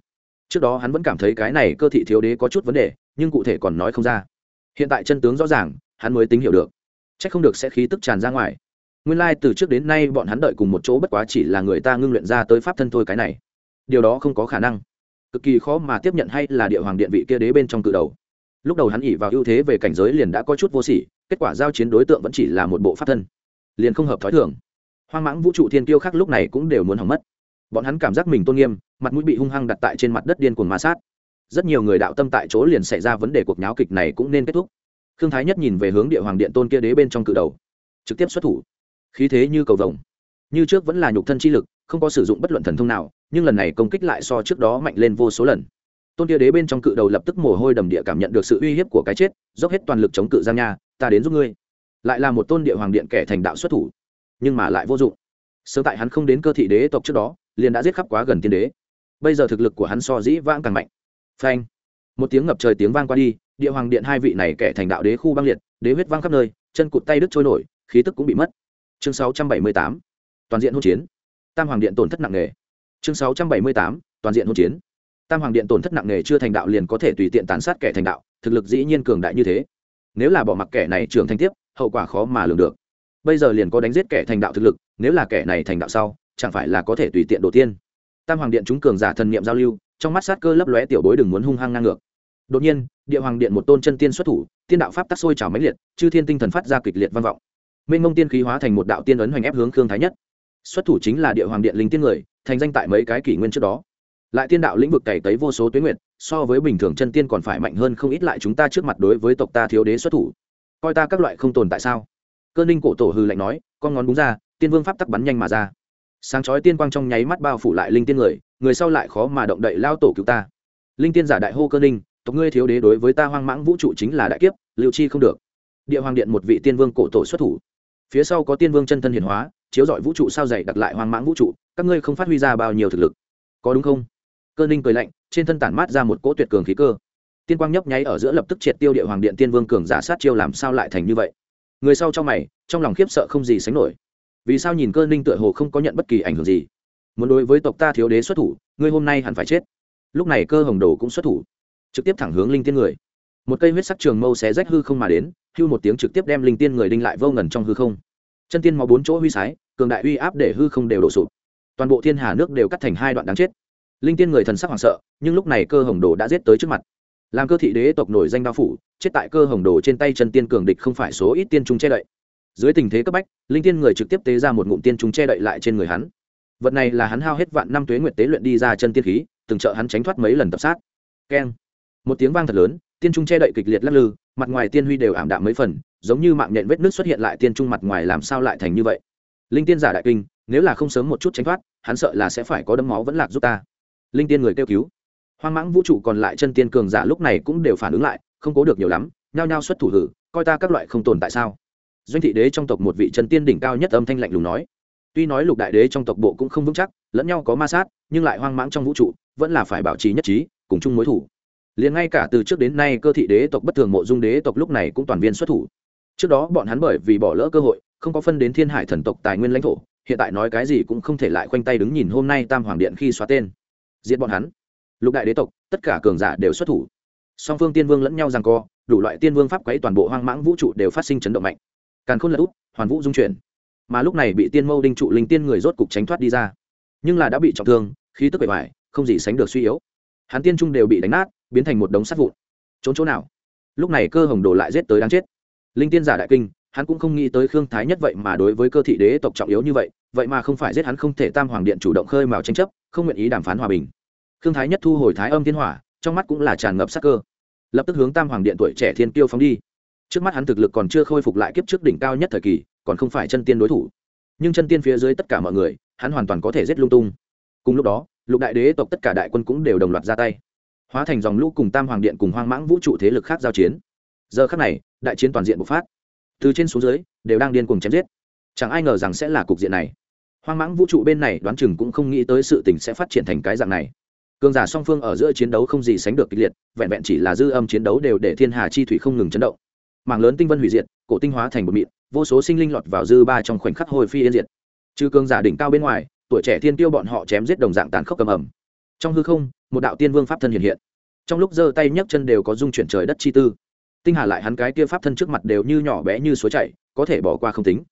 Trước đó hắn vẫn cảm thấy cái này cơ thị thiếu đế có chút vấn đề nhưng cụ thể còn nói không ra. Hiện tại chân tướng rõ ràng hắn mới tính hiểu được. C h ắ c không được sẽ khí tức tràn ra ngoài. Nguyên lai、like, từ trước đến nay bọn hắn đợi cùng một chỗ bất quá chỉ là người ta ngưng luyện ra tới pháp thân thôi cái này. Điều đó không có khả năng. Cực kỳ khó mà tiếp nhận hay là địa hoàng điện vị kia đế bên trong cự đầu lúc đầu hắn ỉ vào ưu thế về cảnh giới liền đã có chút vô sỉ, kết quả giao chiến đối tượng vẫn chỉ là một bộ pháp thân. Liền không hợp thói thường. Hoang mãng vũ trụ thiên tiêu khác lúc này cũng đều muốn hỏng mất. Bọn hắn cảm giác mình tôn nghiêm, mặt mũi bị hung hăng đặt tại trên mặt đất điên cuồng ma sát. Rất nhiều người đạo tâm tại chỗ liền xảy ra vấn đề cuộc nháo kịch này cũng nên kết thúc. Khương thái nhất nhìn về hướng địa hoàng điện tôn kia đế bên trong cự đầu, trực tiếp xuất thủ. Khí thế như cầu vồng. Như trước vẫn là nhục thân chi lực, không có sử dụng bất luận thần thông nào, nhưng lần này công kích lại so trước đó mạnh lên vô số lần tôn kia đế bên trong cự đầu lập tức mồ hôi đầm địa cảm nhận được sự uy hiếp của cái chết dốc hết toàn lực chống cự giang nha ta đến giúp ngươi. Lại là một tôn địa hoàng điện kẻ thành đạo xuất thủ nhưng mà lại vô dụng. Sớm tại hắn không đến cơ thị đế tộc trước đó liền đã giết khắp quá gần tiên đế. Bây giờ thực lực của hắn so dĩ vãng càng mạnh. Phanh! Một tiếng ngập trời tiếng vang qua đi địa hoàng điện hai vị này kẻ thành đạo đế khu băng liệt đế huyết vang khắp nơi chân cụt tay đứt trôi nổi khí tức cũng bị mất. Chương 678, toàn diện hỗn chiến. Tam hoàng điện tổn thất nặng nề. Chương 678, toàn diện hỗn chiến tam hoàng điện tổn thất nặng nề chưa thành đạo liền có thể tùy tiện tàn sát kẻ thành đạo, thực lực dĩ nhiên cường đại như thế. Nếu là bỏ mặc kẻ này trưởng thành tiếp, hậu quả khó mà lường được. Bây giờ liền có đánh giết kẻ thành đạo thực lực, nếu là kẻ này thành đạo sau, chẳng phải là có thể tùy tiện đầu tiên? Tam hoàng điện chúng cường giả thần niệm giao lưu, trong mắt sát cơ lấp lóe tiểu bối đừng muốn hung hăng ngang ngược. Đột nhiên, địa hoàng điện một tôn chân tiên xuất thủ, tiên đạo pháp tắc sôi trào mãnh liệt, chư thiên tinh thần phát ra kịch liệt văn vọng. Minh ngông tiên khí hóa thành một đạo tiên ấn hoành ép hướng khương thái nhất. Xuất thủ chính là địa hoàng điện linh tiên người, thành danh tại mấy cái kỷ nguyên trước đó lại tiên đạo lĩnh vực cày tới vô số tuyến nguyện so với bình thường chân tiên còn phải mạnh hơn không ít lại chúng ta trước mặt đối với tộc ta thiếu đế xuất thủ. Coi ta các loại không tồn tại sao? Cơ ninh cổ tổ hư lạnh nói, con ngón búng ra, tiên vương pháp tắc bắn nhanh mà ra. Sáng chói tiên quang trong nháy mắt bao phủ lại linh tiên người người sau lại khó mà động đậy lao tổ cứu ta. Linh tiên giả đại hô cơ ninh, tộc ngươi thiếu đế đối với ta hoang mãng vũ trụ chính là đại kiếp liệu chi không được. Địa hoàng điện một vị tiên vương cổ tổ xuất thủ. Phía sau có tiên vương chân thân hiển hóa, chiếu dọi vũ trụ sao dày đặt lại hoang mãng vũ trụ, các ngươi không phát huy ra bao nhiêu thực lực. Có đúng không? Cơ ninh cười lạnh, trên thân tản mát ra một cỗ tuyệt cường khí cơ. Tiên quang nhấp nháy ở giữa lập tức triệt tiêu địa hoàng điện tiên vương cường giả sát chiêu làm sao lại thành như vậy? Người sau trong mày, trong lòng khiếp sợ không gì sánh nổi. Vì sao nhìn cơ ninh tựa hồ không có nhận bất kỳ ảnh hưởng gì? Muốn đối với tộc ta thiếu đế xuất thủ, ngươi hôm nay hẳn phải chết. Lúc này cơ hồng đồ cũng xuất thủ, trực tiếp thẳng hướng linh tiên người. Một cây huyết sắc trường mâu xé rách hư không mà đến, hưu một tiếng trực tiếp đem linh tiên người đinh lại vô ngần trong hư không. Chân tiên máu bốn chỗ huy sái, cường đại uy áp để hư không đều đổ sụp. Toàn bộ thiên hà nước đều cắt thành hai đoạn đáng chết linh tiên người thần sắc hoảng sợ, nhưng lúc này cơ hồng đồ đã giết tới trước mặt. Làm cơ thị đế tộc nổi danh bao phủ, chết tại cơ hồng đồ trên tay chân tiên cường địch không phải số ít tiên trung che đậy. Dưới tình thế cấp bách, linh tiên người trực tiếp tế ra một ngụm tiên trung che đậy lại trên người hắn. Vật này là hắn hao hết vạn năm tuế nguyệt tế luyện đi ra chân tiên khí, từng trợ hắn tránh thoát mấy lần tập sát. Keng. Một tiếng vang thật lớn, tiên trung che đậy kịch liệt lắc lư, mặt ngoài tiên huy đều ảm đạm mấy phần, giống như mạng nhện vết nước xuất hiện lại tiên trung mặt ngoài làm sao lại thành như vậy? Linh tiên giả đại kinh, nếu là không sớm một chút tránh thoát, hắn sợ là sẽ phải có đấm máu vẫn lạc giúp ta linh tiên người kêu cứu. Hoang mãng vũ trụ còn lại chân tiên cường giả lúc này cũng đều phản ứng lại, không cố được nhiều lắm, nhao nhao xuất thủ hử, coi ta các loại không tồn tại sao? Doanh thị đế trong tộc một vị chân tiên đỉnh cao nhất âm thanh lạnh lùng nói. Tuy nói lục đại đế trong tộc bộ cũng không vững chắc, lẫn nhau có ma sát, nhưng lại hoang mãng trong vũ trụ, vẫn là phải bảo trì nhất trí, cùng chung mối thủ. Liền ngay cả từ trước đến nay cơ thị đế tộc bất thường mộ dung đế tộc lúc này cũng toàn viên xuất thủ. Trước đó bọn hắn bởi vì bỏ lỡ cơ hội, không có phân đến thiên hải thần tộc tài nguyên lãnh thổ, hiện tại nói cái gì cũng không thể lại khoanh tay đứng nhìn hôm nay tam hoàng điện khi xóa tên giết bọn hắn. Lục đại đế tộc, tất cả cường giả đều xuất thủ. Song phương tiên vương lẫn nhau rằng co, đủ loại tiên vương pháp quấy toàn bộ hoang mãng vũ trụ đều phát sinh chấn động mạnh. Càn khôn lật út hoàn vũ dung chuyển. Mà lúc này bị tiên mâu đinh trụ linh tiên người rốt cục tránh thoát đi ra. Nhưng là đã bị trọng thương, khí tức bể ngoài không gì sánh được suy yếu. Hắn tiên trung đều bị đánh nát, biến thành một đống sắt vụn. Trốn chỗ nào? Lúc này cơ hồng đồ lại giết tới đáng chết. Linh tiên giả đại kinh, hắn cũng không nghĩ tới khương thái nhất vậy mà đối với cơ thị đế tộc trọng yếu như vậy vậy mà không phải giết hắn không thể tam hoàng điện chủ động khơi mào tranh chấp không nguyện ý đàm phán hòa bình. Khương thái nhất thu hồi thái âm thiên hỏa, trong mắt cũng là tràn ngập sắc cơ. Lập tức hướng tam hoàng điện tuổi trẻ thiên kiêu phóng đi. Trước mắt hắn thực lực còn chưa khôi phục lại kiếp trước đỉnh cao nhất thời kỳ, còn không phải chân tiên đối thủ. Nhưng chân tiên phía dưới tất cả mọi người, hắn hoàn toàn có thể giết lung tung. Cùng lúc đó, lục đại đế tộc tất cả đại quân cũng đều đồng loạt ra tay. Hóa thành dòng lũ cùng tam hoàng điện cùng hoang mãng vũ trụ thế lực khác giao chiến. Giờ khác này, đại chiến toàn diện bộc phát. Từ trên xuống dưới, đều đang điên cùng chém giết. Chẳng ai ngờ rằng sẽ là cục diện này hoang mãng vũ trụ bên này đoán chừng cũng không nghĩ tới sự tình sẽ phát triển thành cái dạng này. Cường giả song phương ở giữa chiến đấu không gì sánh được kịch liệt, vẹn vẹn chỉ là dư âm chiến đấu đều để thiên hà chi thủy không ngừng chấn động. Mảng lớn tinh vân hủy diệt, cổ tinh hóa thành một mịn, vô số sinh linh lọt vào dư ba trong khoảnh khắc hồi phi yên diệt. Trừ cường giả đỉnh cao bên ngoài, tuổi trẻ thiên tiêu bọn họ chém giết đồng dạng tàn khốc cầm ẩm. Trong hư không, một đạo tiên vương pháp thân hiện hiện. Trong lúc giơ tay nhấc chân đều có dung chuyển trời đất chi tư. Tinh hà lại hắn cái kia pháp thân trước mặt đều như nhỏ bé như suối chảy, có thể bỏ qua không tính.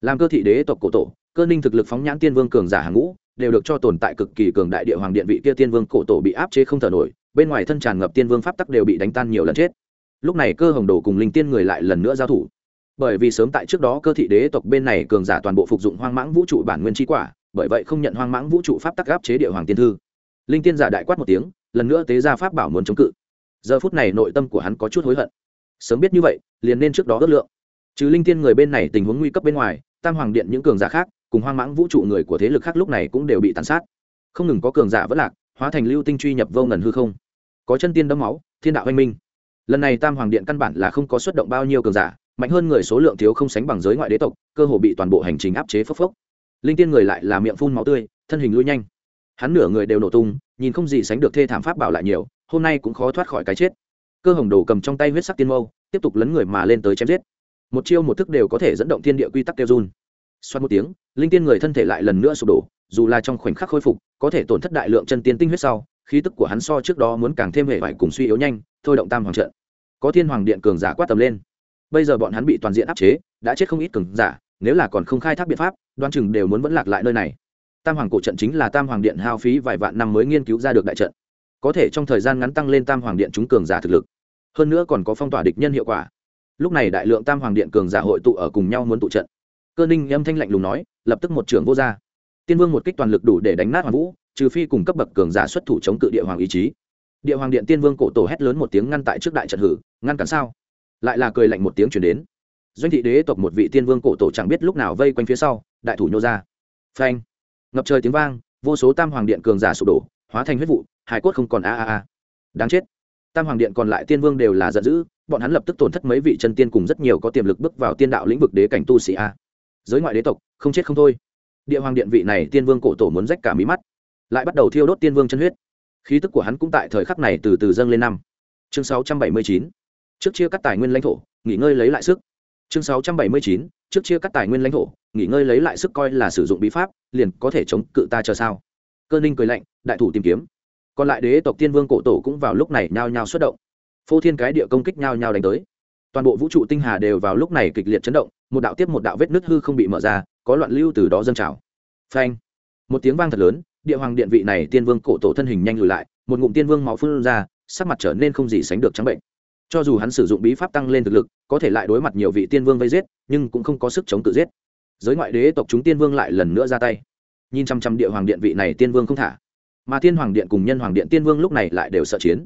Làm cơ thị đế tộc cổ tổ cơ ninh thực lực phóng nhãn tiên vương cường giả hàng ngũ, đều được cho tồn tại cực kỳ cường đại địa hoàng điện vị kia tiên vương cổ tổ bị áp chế không thở nổi, bên ngoài thân tràn ngập tiên vương pháp tắc đều bị đánh tan nhiều lần chết. Lúc này cơ hồng đồ cùng linh tiên người lại lần nữa giao thủ. Bởi vì sớm tại trước đó cơ thị đế tộc bên này cường giả toàn bộ phục dụng hoang mãng vũ trụ bản nguyên chi quả, bởi vậy không nhận hoang mãng vũ trụ pháp tắc áp chế địa hoàng tiên thư. Linh tiên giả đại quát một tiếng, lần nữa tế ra pháp bảo muốn chống cự. Giờ phút này nội tâm của hắn có chút hối hận. Sớm biết như vậy, liền nên trước đó ước lượng. Trừ linh tiên người bên này tình huống nguy cấp bên ngoài, tam hoàng điện những cường giả khác cùng hoang mãng vũ trụ người của thế lực khác lúc này cũng đều bị tàn sát. Không ngừng có cường giả vất lạc, hóa thành lưu tinh truy nhập vô ngần hư không. Có chân tiên đấm máu, thiên đạo anh minh. Lần này tam hoàng điện căn bản là không có xuất động bao nhiêu cường giả, mạnh hơn người số lượng thiếu không sánh bằng giới ngoại đế tộc, cơ hồ bị toàn bộ hành trình áp chế phốc phốc. Linh tiên người lại là miệng phun máu tươi, thân hình lui nhanh. Hắn nửa người đều nổ tung, nhìn không gì sánh được thê thảm pháp bảo lại nhiều, hôm nay cũng khó thoát khỏi cái chết. Cơ hồng đồ cầm trong tay huyết sắc tiên mâu, tiếp tục lấn người mà lên tới chém giết. Một chiêu một thức đều có thể dẫn động thiên địa quy tắc kêu run. Xoát một tiếng linh tiên người thân thể lại lần nữa sụp đổ, dù là trong khoảnh khắc khôi phục, có thể tổn thất đại lượng chân tiên tinh huyết sau, khí tức của hắn so trước đó muốn càng thêm hệ vải cùng suy yếu nhanh, thôi động tam hoàng trận. Có thiên hoàng điện cường giả quát tầm lên. Bây giờ bọn hắn bị toàn diện áp chế, đã chết không ít cường giả, nếu là còn không khai thác biện pháp đoan chừng đều muốn vẫn lạc lại nơi này. Tam hoàng cổ trận chính là tam hoàng điện hao phí vài vạn năm mới nghiên cứu ra được đại trận. Có thể trong thời gian ngắn tăng lên tam hoàng điện chúng cường giả thực lực. Hơn nữa còn có phong tỏa địch nhân hiệu quả. Lúc này đại lượng tam hoàng điện cường giả hội tụ ở cùng nhau muốn tụ trận cơ ninh âm thanh lạnh lùng nói, lập tức một trưởng vô gia. Tiên vương một kích toàn lực đủ để đánh nát hoàng vũ, trừ phi cùng cấp bậc cường giả xuất thủ chống cự địa hoàng ý chí. Địa hoàng điện tiên vương cổ tổ hét lớn một tiếng ngăn tại trước đại trận hử, ngăn cản sao? Lại là cười lạnh một tiếng chuyển đến. Doanh thị đế tộc một vị tiên vương cổ tổ chẳng biết lúc nào vây quanh phía sau, đại thủ nhô ra. Phanh! Ngập trời tiếng vang, vô số tam hoàng điện cường giả sụp đổ, hóa thành huyết vụ hải cốt không còn a a a. Đáng chết! Tam hoàng điện còn lại tiên vương đều là giận dữ, bọn hắn lập tức tổn thất mấy vị chân tiên cùng rất nhiều có tiềm lực bước vào tiên đạo lĩnh vực đế cảnh tu sĩ a giới ngoại đế tộc, không chết không thôi. Địa hoàng điện vị này tiên vương cổ tổ muốn rách cả mí mắt, lại bắt đầu thiêu đốt tiên vương chân huyết. Khí tức của hắn cũng tại thời khắc này từ từ dâng lên năm. Chương 679 trước chia cắt tài nguyên lãnh thổ, nghỉ ngơi lấy lại sức. Chương 679 trước chia cắt tài nguyên lãnh thổ, nghỉ ngơi lấy lại sức coi là sử dụng bí pháp, liền có thể chống cự ta chờ sao? Cơ ninh cười lạnh, đại thủ tìm kiếm. Còn lại đế tộc tiên vương cổ tổ cũng vào lúc này nhao nhao xuất động. Phô thiên cái địa công kích nhao nhao đánh tới toàn bộ vũ trụ tinh hà đều vào lúc này kịch liệt chấn động, một đạo tiếp một đạo vết nứt hư không bị mở ra, có loạn lưu từ đó dâng trào. Phanh! Một tiếng vang thật lớn, địa hoàng điện vị này tiên vương cổ tổ thân hình nhanh lùi lại, một ngụm tiên vương máu phun ra, sắc mặt trở nên không gì sánh được trắng bệnh. Cho dù hắn sử dụng bí pháp tăng lên thực lực, có thể lại đối mặt nhiều vị tiên vương vây giết, nhưng cũng không có sức chống tự giết. Giới ngoại đế tộc chúng tiên vương lại lần nữa ra tay. Nhìn chăm chăm địa hoàng điện vị này tiên vương không thả, mà tiên hoàng điện cùng nhân hoàng điện tiên vương lúc này lại đều sợ chiến.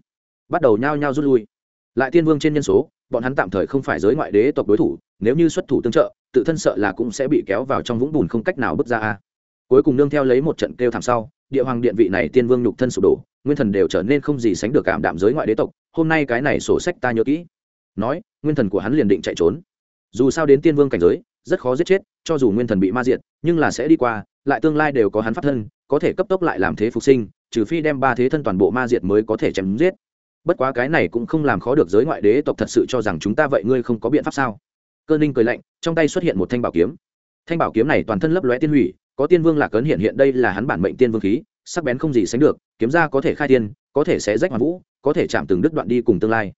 Bắt đầu nhao nhao rút lui. Lại tiên vương trên nhân số bọn hắn tạm thời không phải giới ngoại đế tộc đối thủ, nếu như xuất thủ tương trợ, tự thân sợ là cũng sẽ bị kéo vào trong vũng bùn không cách nào bước ra a. Cuối cùng nương theo lấy một trận kêu thảm sau, địa hoàng điện vị này tiên vương nhục thân sụp đổ, nguyên thần đều trở nên không gì sánh được cảm đạm giới ngoại đế tộc, hôm nay cái này sổ sách ta nhớ kỹ. Nói, nguyên thần của hắn liền định chạy trốn. Dù sao đến tiên vương cảnh giới, rất khó giết chết, cho dù nguyên thần bị ma diệt, nhưng là sẽ đi qua, lại tương lai đều có hắn phát thân, có thể cấp tốc lại làm thế phục sinh, trừ phi đem ba thế thân toàn bộ ma diệt mới có thể chém giết bất quá cái này cũng không làm khó được giới ngoại đế tộc thật sự cho rằng chúng ta vậy ngươi không có biện pháp sao? Cơ ninh cười lạnh, trong tay xuất hiện một thanh bảo kiếm. Thanh bảo kiếm này toàn thân lấp lóe tiên hủy, có tiên vương lạc ấn hiện hiện đây là hắn bản mệnh tiên vương khí, sắc bén không gì sánh được, kiếm ra có thể khai tiên có thể sẽ rách hoàn vũ, có thể chạm từng đứt đoạn đi cùng tương lai.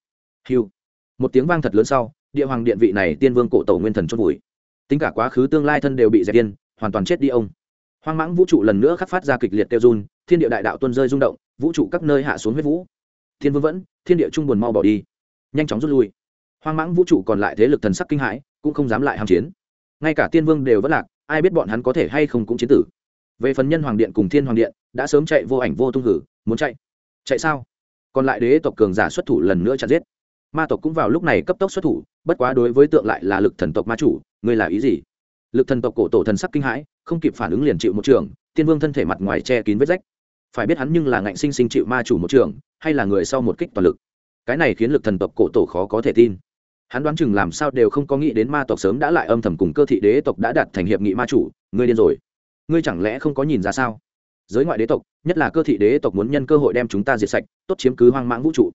Hiu một tiếng vang thật lớn sau, địa hoàng điện vị này tiên vương cổ tổ nguyên thần chôn vùi. Tính cả quá khứ tương lai thân đều bị dẹp tiên hoàn toàn chết đi ông. Hoang mãng vũ trụ lần nữa khắc phát ra kịch liệt kêu run, thiên địa đại đạo tuân rơi rung động, vũ trụ các nơi hạ xuống huyết vũ thiên vương vẫn, thiên địa trung buồn mau bỏ đi. Nhanh chóng rút lui. Hoang mãng vũ trụ còn lại thế lực thần sắc kinh hãi, cũng không dám lại hàm chiến. Ngay cả tiên vương đều vẫn lạc, ai biết bọn hắn có thể hay không cũng chiến tử. Về phần nhân hoàng điện cùng thiên hoàng điện, đã sớm chạy vô ảnh vô tung hử, muốn chạy. Chạy sao? Còn lại đế tộc cường giả xuất thủ lần nữa chặn giết. Ma tộc cũng vào lúc này cấp tốc xuất thủ, bất quá đối với tượng lại là lực thần tộc ma chủ, ngươi là ý gì? Lực thần tộc cổ tổ thần sắc kinh hãi, không kịp phản ứng liền chịu một trường, tiên vương thân thể mặt ngoài che kín vết rách. Phải biết hắn nhưng là ngạnh sinh sinh chịu ma chủ một trường hay là người sau một kích toàn lực? Cái này khiến lực thần tộc cổ tổ khó có thể tin. Hắn đoán chừng làm sao đều không có nghĩ đến ma tộc sớm đã lại âm thầm cùng cơ thị đế tộc đã đạt thành hiệp nghị ma chủ, ngươi điên rồi. Ngươi chẳng lẽ không có nhìn ra sao? Giới ngoại đế tộc, nhất là cơ thị đế tộc muốn nhân cơ hội đem chúng ta diệt sạch, tốt chiếm cứ hoang mãng vũ trụ.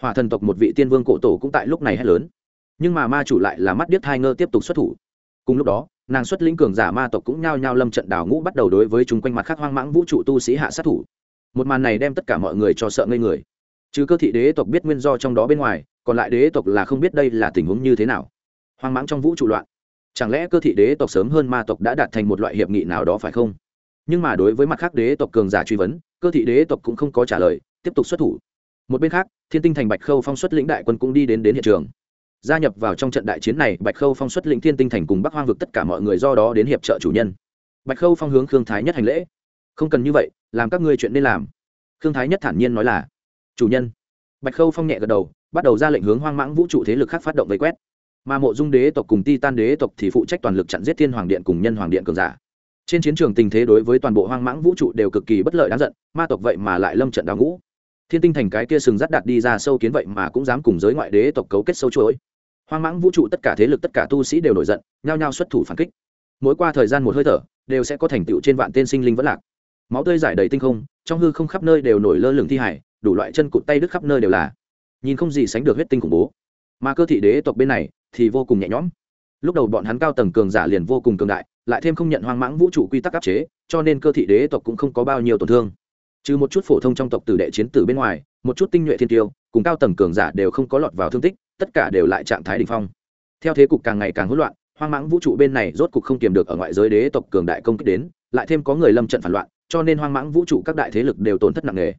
Hòa thần tộc một vị tiên vương cổ tổ cũng tại lúc này hét lớn. Nhưng mà ma chủ lại là mắt điếc hai ngơ tiếp tục xuất thủ. Cùng lúc đó, nàng xuất lĩnh cường giả ma tộc cũng nhao nhao lâm trận đào ngũ bắt đầu đối với chúng quanh mặt khác hoang mãng vũ trụ tu sĩ hạ sát thủ. Một màn này đem tất cả mọi người cho sợ ngây người chứ cơ thị đế tộc biết nguyên do trong đó bên ngoài, còn lại đế tộc là không biết đây là tình huống như thế nào. Hoang mãng trong vũ trụ loạn. Chẳng lẽ cơ thị đế tộc sớm hơn ma tộc đã đạt thành một loại hiệp nghị nào đó phải không? Nhưng mà đối với mặt khác đế tộc cường giả truy vấn, cơ thị đế tộc cũng không có trả lời, tiếp tục xuất thủ. Một bên khác, thiên tinh thành bạch khâu phong xuất lĩnh đại quân cũng đi đến đến hiện trường. Gia nhập vào trong trận đại chiến này, bạch khâu phong xuất lĩnh thiên tinh thành cùng bắc hoang vực tất cả mọi người do đó đến hiệp trợ chủ nhân. Bạch khâu phong hướng khương thái nhất hành lễ. Không cần như vậy, làm các ngươi chuyện nên làm. Khương thái nhất thản nhiên nói là chủ nhân. Bạch khâu phong nhẹ gật đầu, bắt đầu ra lệnh hướng hoang mãng vũ trụ thế lực khác phát động vây quét. Mà mộ dung đế tộc cùng ti tan đế tộc thì phụ trách toàn lực chặn giết thiên hoàng điện cùng nhân hoàng điện cường giả. Trên chiến trường tình thế đối với toàn bộ hoang mãng vũ trụ đều cực kỳ bất lợi đáng giận, ma tộc vậy mà lại lâm trận đào ngũ. Thiên tinh thành cái kia sừng rắt đặt đi ra sâu kiến vậy mà cũng dám cùng giới ngoại đế tộc cấu kết sâu chuỗi. Hoang mãng vũ trụ tất cả thế lực tất cả tu sĩ đều nổi giận, nhao nhao xuất thủ phản kích. Mỗi qua thời gian một hơi thở, đều sẽ có thành tựu trên vạn tên sinh linh vẫn lạc. Máu tươi giải đầy tinh không, trong hư không khắp nơi đều nổi lơ lửng thi hải đủ loại chân cụt tay đứt khắp nơi đều là. Nhìn không gì sánh được huyết tinh khủng bố. Mà cơ thị đế tộc bên này thì vô cùng nhẹ nhõm. Lúc đầu bọn hắn cao tầng cường giả liền vô cùng cường đại, lại thêm không nhận hoang mãng vũ trụ quy tắc áp chế, cho nên cơ thị đế tộc cũng không có bao nhiêu tổn thương. Trừ một chút phổ thông trong tộc tử đệ chiến tử bên ngoài, một chút tinh nhuệ thiên tiêu, cùng cao tầng cường giả đều không có lọt vào thương tích, tất cả đều lại trạng thái đ ỉ n h phong. Theo thế cục càng ngày càng hỗn loạn, hoang mãng vũ trụ bên này rốt cục không kiềm được ở ngoại giới đế tộc cường đại công kích đến, lại thêm có người lâm trận phản loạn, cho nên hoang mãng vũ trụ các đại thế lực đều tổn thất nặng nề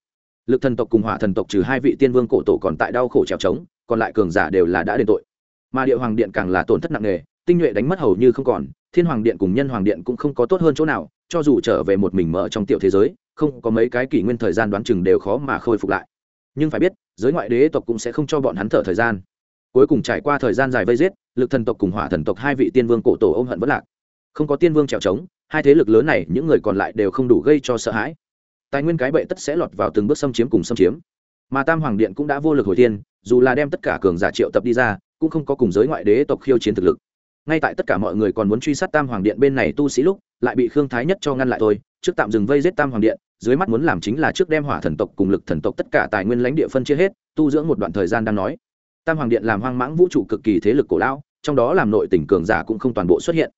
lực thần tộc cùng hỏa thần tộc trừ hai vị tiên vương cổ tổ còn tại đau khổ trèo trống, còn lại cường giả đều là đã đền tội. Mà địa hoàng điện càng là tổn thất nặng nề, tinh nhuệ đánh mất hầu như không còn, thiên hoàng điện cùng nhân hoàng điện cũng không có tốt hơn chỗ nào, cho dù trở về một mình mở trong tiểu thế giới, không có mấy cái kỷ nguyên thời gian đoán chừng đều khó mà khôi phục lại. Nhưng phải biết, giới ngoại đế tộc cũng sẽ không cho bọn hắn thở thời gian. Cuối cùng trải qua thời gian dài vây giết, lực thần tộc cùng hỏa thần tộc hai vị tiên vương cổ tổ ôm hận vất lạc. Không có tiên vương trèo trống, hai thế lực lớn này, những người còn lại đều không đủ gây cho sợ hãi tài nguyên cái bệ tất sẽ lọt vào từng bước xâm chiếm cùng xâm chiếm. Mà tam hoàng điện cũng đã vô lực hồi thiên, dù là đem tất cả cường giả triệu tập đi ra, cũng không có cùng giới ngoại đế tộc khiêu chiến thực lực. Ngay tại tất cả mọi người còn muốn truy sát tam hoàng điện bên này tu sĩ lúc, lại bị khương thái nhất cho ngăn lại thôi, trước tạm dừng vây giết tam hoàng điện, dưới mắt muốn làm chính là trước đem hỏa thần tộc cùng lực thần tộc tất cả tài nguyên lãnh địa phân chia hết, tu dưỡng một đoạn thời gian đang nói. Tam hoàng điện làm hoang mãng vũ trụ cực kỳ thế lực cổ lão, trong đó làm nội tỉnh cường giả cũng không toàn bộ xuất hiện.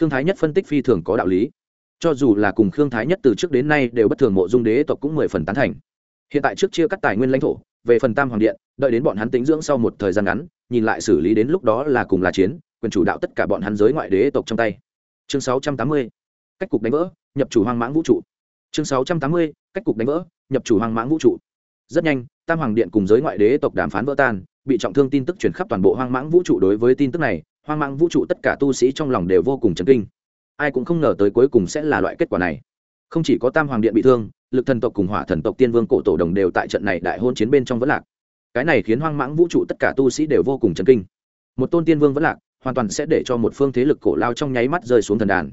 Khương thái nhất phân tích phi thường có đạo lý cho dù là cùng khương thái nhất từ trước đến nay đều bất thường mộ dung đế tộc cũng mười phần tán thành. Hiện tại trước chia cắt tài nguyên lãnh thổ, về phần tam hoàng điện, đợi đến bọn hắn tính dưỡng sau một thời gian ngắn, nhìn lại xử lý đến lúc đó là cùng là chiến, quyền chủ đạo tất cả bọn hắn giới ngoại đế tộc trong tay. Chương sáu trăm tám mươi, cách cục đánh vỡ, nhập chủ hoang mãng vũ trụ. Chương sáu trăm tám mươi, cách cục đánh vỡ, nhập chủ hoang mãng vũ trụ. Rất nhanh, tam hoàng điện cùng giới ngoại đế tộc đàm phán vỡ tan, bị trọng thương tin tức truyền khắp toàn bộ hoang mãng vũ trụ đối với tin tức này, hoang mãng vũ trụ tất cả tu sĩ trong lòng đều vô cùng chấn kinh ai cũng không ngờ tới cuối cùng sẽ là loại kết quả này. Không chỉ có tam hoàng điện bị thương, lực thần tộc cùng hỏa thần tộc tiên vương cổ tổ đồng đều tại trận này đại hôn chiến bên trong vẫn lạc. Cái này khiến hoang mãng vũ trụ tất cả tu sĩ đều vô cùng chấn kinh. Một tôn tiên vương vẫn lạc, hoàn toàn sẽ để cho một phương thế lực cổ lao trong nháy mắt rơi xuống thần đàn.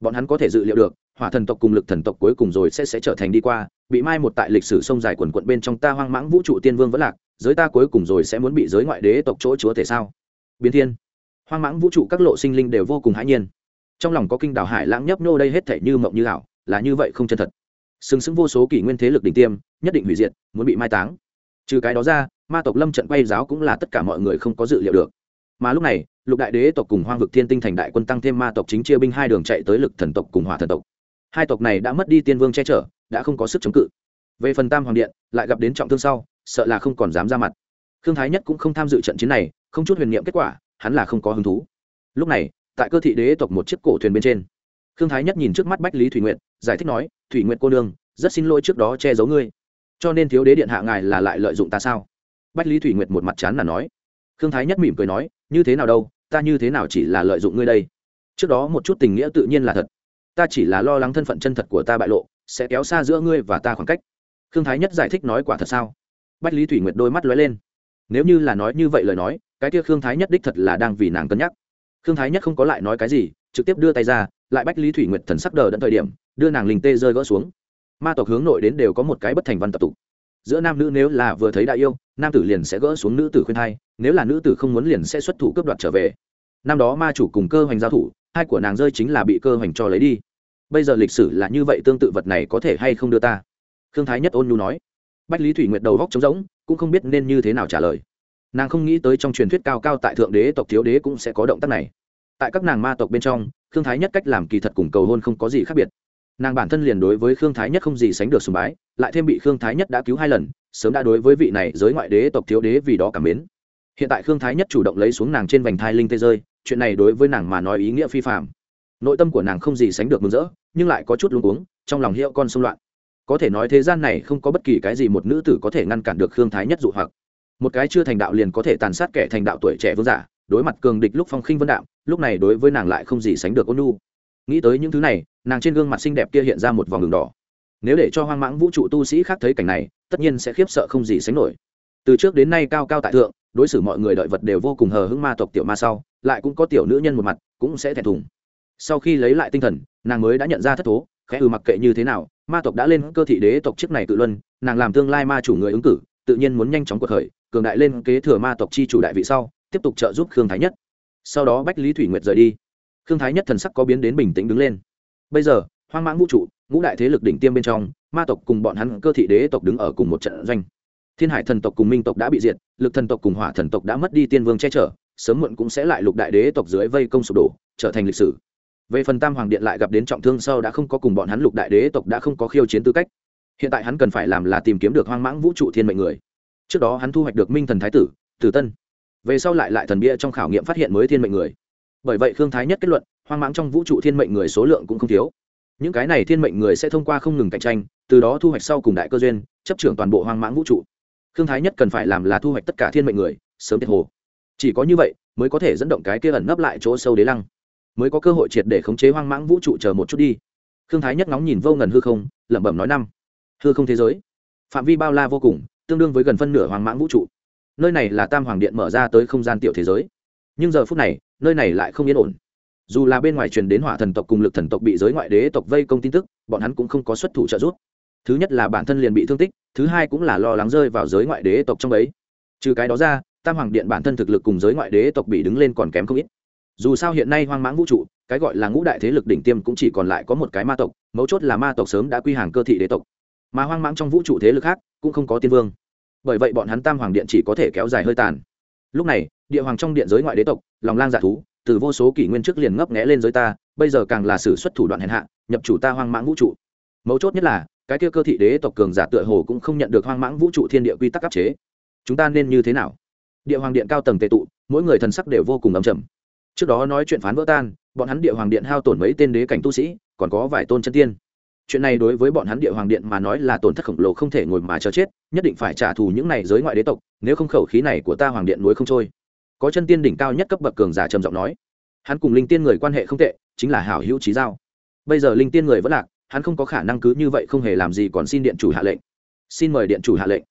Bọn hắn có thể dự liệu được, hỏa thần tộc cùng lực thần tộc cuối cùng rồi sẽ sẽ trở thành đi qua, bị mai một tại lịch sử sông dài quần quận bên trong ta hoang mãng vũ trụ tiên vương vẫn lạc, giới ta cuối cùng rồi sẽ muốn bị giới ngoại đế tộc chỗ chúa thể sao? Biến thiên. Hoang mãng vũ trụ các lộ sinh linh đều vô cùng hãi nhiên trong lòng có kinh đảo hải lãng nhấp nô đây hết thể như mộng như ảo, là như vậy không chân thật. Xứng xứng vô số kỷ nguyên thế lực đỉnh tiêm, nhất định hủy diệt, muốn bị mai táng. Trừ cái đó ra, ma tộc lâm trận quay giáo cũng là tất cả mọi người không có dự liệu được. Mà lúc này, lục đại đế tộc cùng hoang vực thiên tinh thành đại quân tăng thêm ma tộc chính chia binh hai đường chạy tới lực thần tộc cùng hỏa thần tộc. Hai tộc này đã mất đi tiên vương che chở, đã không có sức chống cự. Về phần tam hoàng điện, lại gặp đến trọng thương sau, sợ là không còn dám ra mặt. Khương thái nhất cũng không tham dự trận chiến này, không chút huyền niệm kết quả, hắn là không có hứng thú. Lúc này tại cơ thị đế tộc một chiếc cổ thuyền bên trên. Khương thái nhất nhìn trước mắt bách lý thủy nguyện giải thích nói, thủy nguyện cô nương, rất xin lỗi trước đó che giấu ngươi. Cho nên thiếu đế điện hạ ngài là lại lợi dụng ta sao? Bách lý thủy nguyệt một mặt chán là nói. Khương thái nhất mỉm cười nói, như thế nào đâu, ta như thế nào chỉ là lợi dụng ngươi đây? Trước đó một chút tình nghĩa tự nhiên là thật. Ta chỉ là lo lắng thân phận chân thật của ta bại lộ, sẽ kéo xa giữa ngươi và ta khoảng cách. Khương thái nhất giải thích nói, quả thật sao? Bách lý thủy nguyệt đôi mắt lóe lên. Nếu như là nói như vậy lời nói, cái kia khương thái nhất đích thật là đang vì nàng cân nhắc khương thái nhất không có lại nói cái gì, trực tiếp đưa tay ra, lại bách lý thủy nguyệt thần sắc đờ đẫn thời điểm, đưa nàng linh tê rơi gỡ xuống. Ma tộc hướng nội đến đều có một cái bất thành văn tập tục. Giữa nam nữ nếu là vừa thấy đại yêu, nam tử liền sẽ gỡ xuống nữ tử khuyên hai nếu là nữ tử không muốn liền sẽ xuất thủ cướp đoạt trở về. Năm đó ma chủ cùng cơ hoành giao thủ, hai của nàng rơi chính là bị cơ hoành cho lấy đi. Bây giờ lịch sử là như vậy tương tự vật này có thể hay không đưa ta? Khương thái nhất ôn nhu nói. Bách lý thủy nguyệt đầu góc trống rỗng, cũng không biết nên như thế nào trả lời nàng không nghĩ tới trong truyền thuyết cao cao tại thượng đế tộc thiếu đế cũng sẽ có động tác này. Tại các nàng ma tộc bên trong, khương thái nhất cách làm kỳ thật cùng cầu hôn không có gì khác biệt. Nàng bản thân liền đối với khương thái nhất không gì sánh được sùng bái, lại thêm bị khương thái nhất đã cứu hai lần, sớm đã đối với vị này giới ngoại đế tộc thiếu đế vì đó cảm mến. Hiện tại khương thái nhất chủ động lấy xuống nàng trên vành thai linh tê rơi, chuyện này đối với nàng mà nói ý nghĩa phi phạm nội tâm của nàng không gì sánh được mừng rỡ, nhưng lại có chút luống cuống, trong lòng hiệu con xung loạn. Có thể nói thế gian này không có bất kỳ cái gì một nữ tử có thể ngăn cản được khương thái nhất dụ hoặc một cái chưa thành đạo liền có thể tàn sát kẻ thành đạo tuổi trẻ vương giả, đối mặt cường địch lúc phong khinh vân đạo, lúc này đối với nàng lại không gì sánh được ôn nu nghĩ tới những thứ này, nàng trên gương mặt xinh đẹp kia hiện ra một vòng đường đỏ. Nếu để cho hoang mãng vũ trụ tu sĩ khác thấy cảnh này, tất nhiên sẽ khiếp sợ không gì sánh nổi. Từ trước đến nay cao cao tại thượng, đối xử mọi người đợi vật đều vô cùng hờ hững ma tộc tiểu ma sau, lại cũng có tiểu nữ nhân một mặt, cũng sẽ thẹn thùng. Sau khi lấy lại tinh thần, nàng mới đã nhận ra thất thố, khẽ ừ mặc kệ như thế nào, ma tộc đã lên cơ thị đế tộc trước này tự luân, nàng làm tương lai ma chủ người ứng cử, tự nhiên muốn nhanh chóng cuộc khởi cường đại lên kế thừa ma tộc chi chủ đại vị sau, tiếp tục trợ giúp khương thái nhất. Sau đó bách lý thủy nguyệt rời đi. Khương thái nhất thần sắc có biến đến bình tĩnh đứng lên. Bây giờ, hoang mãng vũ trụ, ngũ đại thế lực đỉnh tiêm bên trong, ma tộc cùng bọn hắn cơ thị đế tộc đứng ở cùng một trận doanh. Thiên hải thần tộc cùng minh tộc đã bị diệt, lực thần tộc cùng hỏa thần tộc đã mất đi tiên vương che chở, sớm muộn cũng sẽ lại lục đại đế tộc dưới vây công sụp đổ, trở thành lịch sử. Về phần tam hoàng điện lại gặp đến trọng thương sau đã không có cùng bọn hắn lục đại đế tộc đã không có khiêu chiến tư cách. Hiện tại hắn cần phải làm là tìm kiếm được hoang mãng vũ trụ thiên mệnh người trước đó hắn thu hoạch được minh thần thái tử tử tân. Về sau lại lại thần bia trong khảo nghiệm phát hiện mới thiên mệnh người. Bởi vậy khương thái nhất kết luận, hoang mãng trong vũ trụ thiên mệnh người số lượng cũng không thiếu. Những cái này thiên mệnh người sẽ thông qua không ngừng cạnh tranh, từ đó thu hoạch sau cùng đại cơ duyên, chấp trưởng toàn bộ hoang mãng vũ trụ. Khương thái nhất cần phải làm là thu hoạch tất cả thiên mệnh người, sớm tiết hồ. Chỉ có như vậy, mới có thể dẫn động cái kia ẩn nấp lại chỗ sâu đế lăng. Mới có cơ hội triệt để khống chế hoang mãng vũ trụ chờ một chút đi. Khương thái nhất ngóng nhìn vô ngần hư không, lẩm bẩm nói năm. Hư không thế giới. Phạm vi bao la vô cùng tương đương với gần phân nửa hoang mãng vũ trụ. Nơi này là tam hoàng điện mở ra tới không gian tiểu thế giới. Nhưng giờ phút này, nơi này lại không yên ổn. Dù là bên ngoài truyền đến hỏa thần tộc cùng lực thần tộc bị giới ngoại đế tộc vây công tin tức, bọn hắn cũng không có xuất thủ trợ giúp. Thứ nhất là bản thân liền bị thương tích, thứ hai cũng là lo lắng rơi vào giới ngoại đế tộc trong ấy trừ cái đó ra, tam hoàng điện bản thân thực lực cùng giới ngoại đế tộc bị đứng lên còn kém không ít. Dù sao hiện nay hoang mãng vũ trụ, cái gọi là ngũ đại thế lực đỉnh tiêm cũng chỉ còn lại có một cái ma tộc, mấu chốt là ma tộc sớm đã quy hàng cơ thị đế tộc mà hoang mãng trong vũ trụ thế lực khác cũng không có tiên vương. Bởi vậy bọn hắn tam hoàng điện chỉ có thể kéo dài hơi tàn. Lúc này, địa hoàng trong điện giới ngoại đế tộc, lòng lang dạ thú, từ vô số kỷ nguyên trước liền ngấp nghẽ lên giới ta, bây giờ càng là sử xuất thủ đoạn hèn hạ, nhập chủ ta hoang mãng vũ trụ. Mấu chốt nhất là, cái kia cơ thị đế tộc cường giả tựa hồ cũng không nhận được hoang mãng vũ trụ thiên địa quy tắc áp chế. Chúng ta nên như thế nào? Địa hoàng điện cao tầng tệ tụ, mỗi người thần sắc đều vô cùng ấm chầm trước đó nói chuyện phán vỡ tan, bọn hắn địa hoàng điện hao tổn mấy tên đế cảnh tu sĩ, còn có vài tôn chân tiên chuyện này đối với bọn hắn địa hoàng điện mà nói là tổn thất khổng lồ không thể ngồi mà chờ chết, nhất định phải trả thù những này giới ngoại đế tộc, nếu không khẩu khí này của ta hoàng điện núi không trôi. Có chân tiên đỉnh cao nhất cấp bậc cường giả trầm giọng nói. Hắn cùng linh tiên người quan hệ không tệ, chính là hảo hữu trí giao. Bây giờ linh tiên người vẫn lạc, hắn không có khả năng cứ như vậy không hề làm gì còn xin điện chủ hạ lệnh. Xin mời điện chủ hạ lệnh.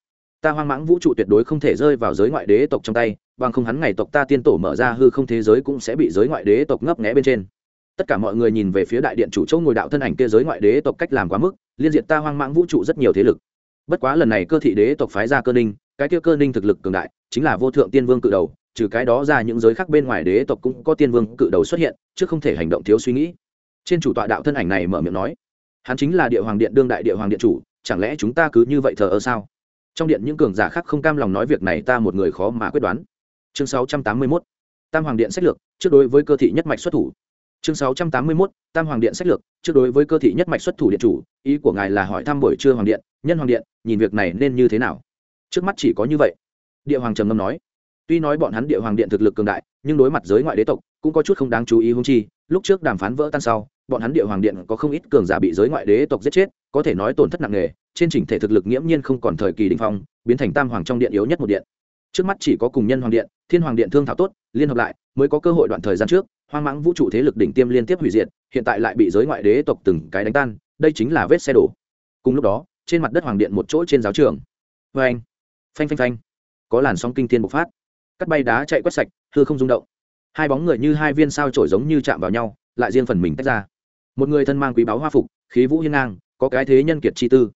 Ta hoang mãng vũ trụ tuyệt đối không thể rơi vào giới ngoại đế tộc trong tay, bằng không hắn ngày tộc ta tiên tổ mở ra hư không thế giới cũng sẽ bị giới ngoại đế tộc ngấp nghẽ bên trên tất cả mọi người nhìn về phía đại điện chủ châu ngồi đạo thân ảnh kia giới ngoại đế tộc cách làm quá mức, liên diện ta hoang mãng vũ trụ rất nhiều thế lực. Bất quá lần này cơ thị đế tộc phái ra cơ ninh, cái kia cơ ninh thực lực cường đại, chính là vô thượng tiên vương cự đầu, trừ cái đó ra những giới khác bên ngoài đế tộc cũng có tiên vương cự đầu xuất hiện, chứ không thể hành động thiếu suy nghĩ. Trên chủ tọa đạo thân ảnh này mở miệng nói, hắn chính là địa hoàng điện đương đại địa hoàng điện chủ, chẳng lẽ chúng ta cứ như vậy thờ ơ sao? Trong điện những cường giả khác không cam lòng nói việc này, ta một người khó mà quyết đoán. Chương 681 tam hoàng điện sách lược, trước đối với cơ thị nhất mạch xuất thủ chương 681 tam hoàng điện sách lược, trước đối với cơ thị nhất mạch xuất thủ điện chủ, ý của ngài là hỏi thăm buổi trưa hoàng điện, nhân hoàng điện, nhìn việc này nên như thế nào? Trước mắt chỉ có như vậy. Địa hoàng trầm ngâm nói. Tuy nói bọn hắn địa hoàng điện thực lực cường đại, nhưng đối mặt giới ngoại đế tộc, cũng có chút không đáng chú ý hung chi, lúc trước đàm phán vỡ tan sau, bọn hắn địa hoàng điện có không ít cường giả bị giới ngoại đế tộc giết chết, có thể nói tổn thất nặng nề, trên chỉnh thể thực lực nghiễm nhiên không còn thời kỳ đình phong, biến thành tam hoàng trong điện yếu nhất một điện. Trước mắt chỉ có cùng nhân hoàng điện, thiên hoàng điện thương thảo tốt, liên hợp lại, mới có cơ hội đoạn thời gian trước hoang mãng vũ trụ thế lực đỉnh tiêm liên tiếp hủy diệt, hiện tại lại bị giới ngoại đế tộc từng cái đánh tan, đây chính là vết xe đổ. Cùng lúc đó, trên mặt đất hoàng điện một chỗ trên giáo trường. Vê anh, phanh phanh phanh, có làn sóng kinh thiên bộc phát. Cắt bay đá chạy quét sạch, hư không rung động. Hai bóng người như hai viên sao trổi giống như chạm vào nhau, lại riêng phần mình tách ra. Một người thân mang quý báo hoa phục, khí vũ hiên ngang, có cái thế nhân kiệt chi tư.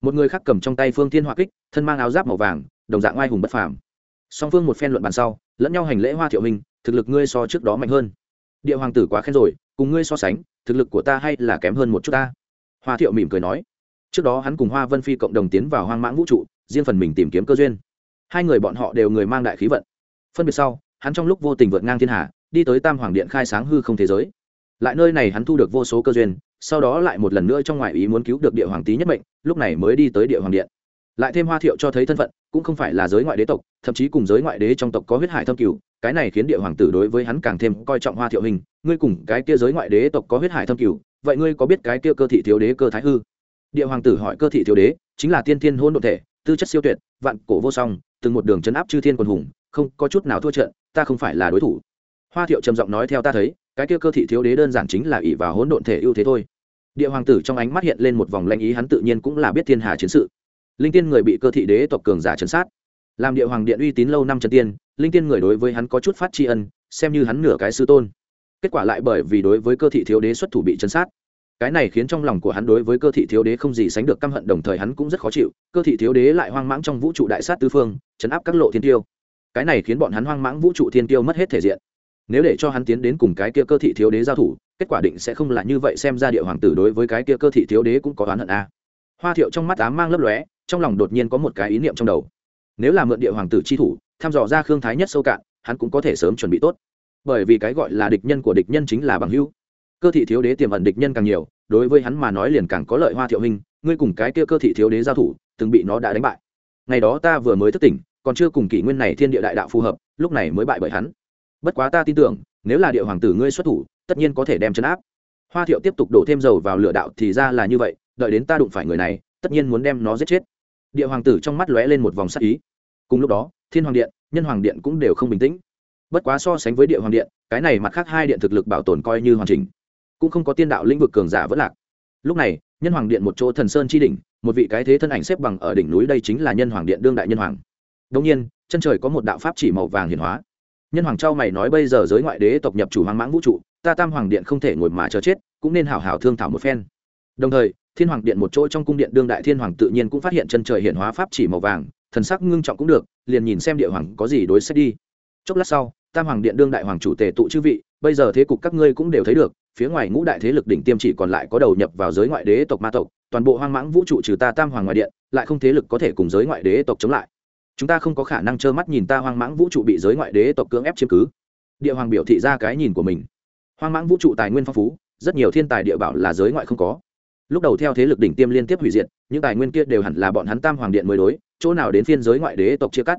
Một người khác cầm trong tay phương thiên hỏa kích, thân mang áo giáp màu vàng, đồng dạng oai hùng bất phàm. Song phương một phen luận bàn sau, lẫn nhau hành lễ hoa thiệu hình, thực lực ngươi so trước đó mạnh hơn địa hoàng tử quá khen rồi, cùng ngươi so sánh, thực lực của ta hay là kém hơn một chút ta. Hoa thiệu mỉm cười nói. Trước đó hắn cùng hoa vân phi cộng đồng tiến vào hoang mãng vũ trụ, riêng phần mình tìm kiếm cơ duyên. Hai người bọn họ đều người mang đại khí vận. Phân biệt sau, hắn trong lúc vô tình vượt ngang thiên hạ, đi tới tam hoàng điện khai sáng hư không thế giới. Lại nơi này hắn thu được vô số cơ duyên, sau đó lại một lần nữa trong ngoại ý muốn cứu được địa hoàng tý nhất mệnh, lúc này mới đi tới địa hoàng điện. Lại thêm hoa thiệu cho thấy thân phận, cũng không phải là giới ngoại đế tộc, thậm chí cùng giới ngoại đế trong tộc có huyết hải thâm cửu cái này khiến địa hoàng tử đối với hắn càng thêm coi trọng hoa thiệu hình. Ngươi cùng cái kia giới ngoại đế tộc có huyết hải thâm cửu, vậy ngươi có biết cái kia cơ thị thiếu đế cơ thái hư? Địa hoàng tử hỏi cơ thị thiếu đế, chính là tiên thiên hôn đ ộ thể, tư chất siêu tuyệt, vạn cổ vô song, từng một đường chấn áp chư thiên quần hùng, không có chút nào thua trận, ta không phải là đối thủ. Hoa thiệu trầm giọng nói theo ta thấy, cái kia cơ thị thiếu đế đơn giản chính là ỷ và hỗn độn thể ưu thế thôi. Địa hoàng tử trong ánh mắt hiện lên một vòng lanh ý, hắn tự nhiên cũng là biết thiên hà chiến sự. Linh tiên người bị cơ thị đế tộc cường giả chấn sát làm địa hoàng điện uy tín lâu năm chân tiên, linh tiên người đối với hắn có chút phát tri ân, xem như hắn nửa cái sư tôn. Kết quả lại bởi vì đối với cơ thị thiếu đế xuất thủ bị chấn sát. Cái này khiến trong lòng của hắn đối với cơ thị thiếu đế không gì sánh được căm hận, đồng thời hắn cũng rất khó chịu. Cơ thị thiếu đế lại hoang mãng trong vũ trụ đại sát tư phương, chấn áp các lộ thiên tiêu. Cái này khiến bọn hắn hoang mãng vũ trụ thiên tiêu mất hết thể diện. Nếu để cho hắn tiến đến cùng cái kia cơ thị thiếu đế giao thủ, kết quả định sẽ không là như vậy, xem ra địa hoàng tử đối với cái kia cơ thị thiếu đế cũng có oán hận a. Hoa thiệu trong mắt ám mang lấp lóe, trong lòng đột nhiên có một cái ý niệm trong đầu nếu là mượn địa hoàng tử chi thủ, thăm dò ra khương thái nhất sâu cạn, hắn cũng có thể sớm chuẩn bị tốt. Bởi vì cái gọi là địch nhân của địch nhân chính là bằng hữu. Cơ thị thiếu đế tiềm ẩn địch nhân càng nhiều, đối với hắn mà nói liền càng có lợi hoa thiệu hình, ngươi cùng cái kia cơ thị thiếu đế giao thủ, từng bị nó đã đánh bại. Ngày đó ta vừa mới thức tỉnh, còn chưa cùng kỷ nguyên này thiên địa đại đạo phù hợp, lúc này mới bại bởi hắn. Bất quá ta tin tưởng, nếu là địa hoàng tử ngươi xuất thủ, tất nhiên có thể đem chấn áp. Hoa thiệu tiếp tục đổ thêm dầu vào lửa đạo thì ra là như vậy, đợi đến ta đụng phải người này, tất nhiên muốn đem nó giết chết địa hoàng tử trong mắt lóe lên một vòng sắc ý. Cùng lúc đó, thiên hoàng điện, nhân hoàng điện cũng đều không bình tĩnh. Bất quá so sánh với địa hoàng điện, cái này mặt khác hai điện thực lực bảo tồn coi như hoàn chỉnh. Cũng không có tiên đạo lĩnh vực cường giả vẫn lạc. Lúc này, nhân hoàng điện một chỗ thần sơn chi đỉnh, một vị cái thế thân ảnh xếp bằng ở đỉnh núi đây chính là nhân hoàng điện đương đại nhân hoàng. Đông nhiên, chân trời có một đạo pháp chỉ màu vàng hiển hóa. Nhân hoàng trao mày nói bây giờ giới ngoại đế tộc nhập chủ hoang mãng vũ trụ, ta tam hoàng điện không thể ngồi mà chờ chết, cũng nên hảo hảo thương thảo một phen. Đồng thời thiên hoàng điện một chỗ trong cung điện đương đại thiên hoàng tự nhiên cũng phát hiện chân trời hiện hóa pháp chỉ màu vàng, thần sắc ngưng trọng cũng được, liền nhìn xem địa hoàng có gì đối sách đi. Chốc lát sau, tam hoàng điện đương đại hoàng chủ tề tụ chư vị, bây giờ thế cục các ngươi cũng đều thấy được, phía ngoài ngũ đại thế lực đỉnh tiêm chỉ còn lại có đầu nhập vào giới ngoại đế tộc ma tộc, toàn bộ hoang mãng vũ trụ trừ ta tam hoàng ngoại điện, lại không thế lực có thể cùng giới ngoại đế tộc chống lại. Chúng ta không có khả năng trơ mắt nhìn ta hoang mãng vũ trụ bị giới ngoại đế tộc cưỡng ép chiếm cứ. Địa hoàng biểu thị ra cái nhìn của mình. Hoang mãng vũ trụ tài nguyên phong phú, rất nhiều thiên tài địa bảo là giới ngoại không có lúc đầu theo thế lực đỉnh tiêm liên tiếp hủy diệt, những tài nguyên kia đều hẳn là bọn hắn tam hoàng điện mới đối, chỗ nào đến phiên giới ngoại đế tộc chia cắt.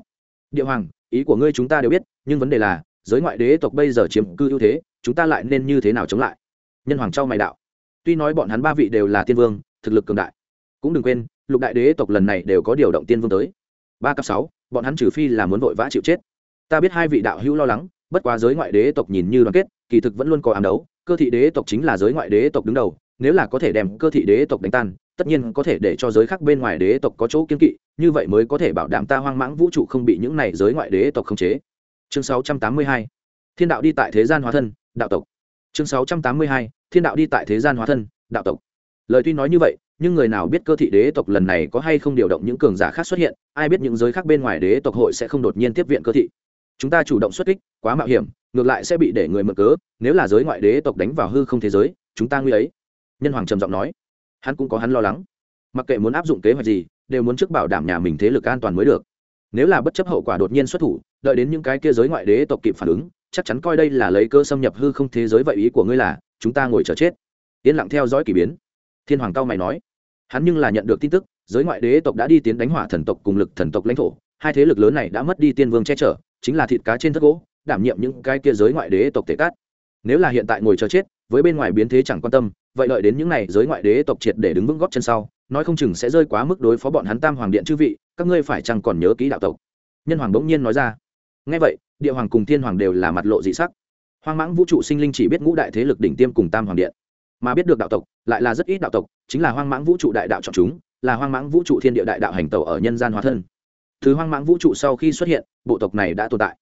Địa hoàng, ý của ngươi chúng ta đều biết, nhưng vấn đề là, giới ngoại đế tộc bây giờ chiếm cư ưu thế, chúng ta lại nên như thế nào chống lại? Nhân hoàng trao mày đạo. Tuy nói bọn hắn ba vị đều là tiên vương, thực lực cường đại, cũng đừng quên, lục đại đế tộc lần này đều có điều động tiên vương tới. Ba cấp sáu, bọn hắn trừ phi là muốn vội vã chịu chết. Ta biết hai vị đạo hữu lo lắng, bất quá giới ngoại đế tộc nhìn như đoàn kết, kỳ thực vẫn luôn có ám đấu, cơ thị đế tộc chính là giới ngoại đế tộc đứng đầu nếu là có thể đem cơ thị đế tộc đánh tan, tất nhiên có thể để cho giới khác bên ngoài đế tộc có chỗ kiên kỵ, như vậy mới có thể bảo đảm ta hoang mãng vũ trụ không bị những này giới ngoại đế tộc khống chế. Chương 682 thiên đạo đi tại thế gian hóa thân, đạo tộc. Chương 682 thiên đạo đi tại thế gian hóa thân, đạo tộc. Lời tuy nói như vậy, nhưng người nào biết cơ thị đế tộc lần này có hay không điều động những cường giả khác xuất hiện, ai biết những giới khác bên ngoài đế tộc hội sẽ không đột nhiên tiếp viện cơ thị. Chúng ta chủ động xuất kích, quá mạo hiểm, ngược lại sẽ bị để người mượn cớ, nếu là giới ngoại đế tộc đánh vào hư không thế giới, chúng ta nguy ấy nhân hoàng trầm giọng nói, hắn cũng có hắn lo lắng. Mặc kệ muốn áp dụng kế hoạch gì, đều muốn trước bảo đảm nhà mình thế lực an toàn mới được. Nếu là bất chấp hậu quả đột nhiên xuất thủ, đợi đến những cái kia giới ngoại đế tộc kịp phản ứng, chắc chắn coi đây là lấy cơ xâm nhập hư không thế giới vậy ý của ngươi là, chúng ta ngồi chờ chết. Yên lặng theo dõi k ỳ biến. Thiên hoàng cao mày nói, hắn nhưng là nhận được tin tức, giới ngoại đế tộc đã đi tiến đánh hỏa thần tộc cùng lực thần tộc lãnh thổ, hai thế lực lớn này đã mất đi tiên vương che chở, chính là thịt cá trên thất gỗ, đảm nhiệm những cái kia giới ngoại đế tộc tệ cát nếu là hiện tại ngồi chờ chết, với bên ngoài biến thế chẳng quan tâm vậy đợi đến những này giới ngoại đế tộc triệt để đứng vững góp chân sau, nói không chừng sẽ rơi quá mức đối phó bọn hắn tam hoàng điện chư vị, các ngươi phải chăng còn nhớ kỹ đạo tộc? Nhân hoàng bỗng nhiên nói ra. Ngay vậy, địa hoàng cùng thiên hoàng đều là mặt lộ dị sắc. Hoang mãng vũ trụ sinh linh chỉ biết ngũ đại thế lực đỉnh tiêm cùng tam hoàng điện, mà biết được đạo tộc, lại là rất ít đạo tộc, chính là hoang mãng vũ trụ đại đạo chọn chúng, là hoang mãng vũ trụ thiên địa đại đạo hành tẩu ở nhân gian hóa thân. Thứ hoang mãng vũ trụ sau khi xuất hiện, bộ tộc này đã tồn tại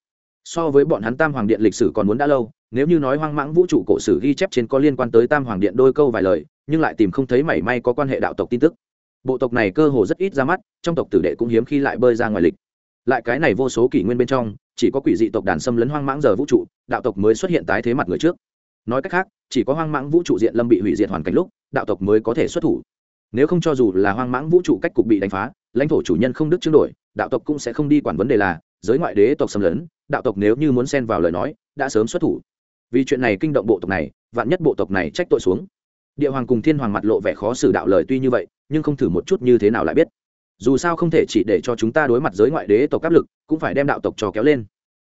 so với bọn hắn tam hoàng điện lịch sử còn muốn đã lâu, nếu như nói hoang mãng vũ trụ cổ sử ghi chép trên có liên quan tới tam hoàng điện đôi câu vài lời, nhưng lại tìm không thấy mảy may có quan hệ đạo tộc tin tức. Bộ tộc này cơ hồ rất ít ra mắt, trong tộc tử đệ cũng hiếm khi lại bơi ra ngoài lịch. Lại cái này vô số kỷ nguyên bên trong, chỉ có quỷ dị tộc đàn xâm lấn hoang mãng giờ vũ trụ, đạo tộc mới xuất hiện tái thế mặt người trước. Nói cách khác, chỉ có hoang mãng vũ trụ diện lâm bị hủy diệt hoàn cảnh lúc, đạo tộc mới có thể xuất thủ. Nếu không cho dù là hoang mãng vũ trụ cách cục bị đánh phá, lãnh thổ chủ nhân không đức chứng đổi, đạo tộc cũng sẽ không đi quản vấn đề là, giới ngoại đế tộc xâm lấn đạo tộc nếu như muốn xen vào lời nói, đã sớm xuất thủ. Vì chuyện này kinh động bộ tộc này, vạn nhất bộ tộc này trách tội xuống. Địa hoàng cùng thiên hoàng mặt lộ vẻ khó xử đạo lời tuy như vậy, nhưng không thử một chút như thế nào lại biết. Dù sao không thể chỉ để cho chúng ta đối mặt giới ngoại đế tộc áp lực, cũng phải đem đạo tộc trò kéo lên.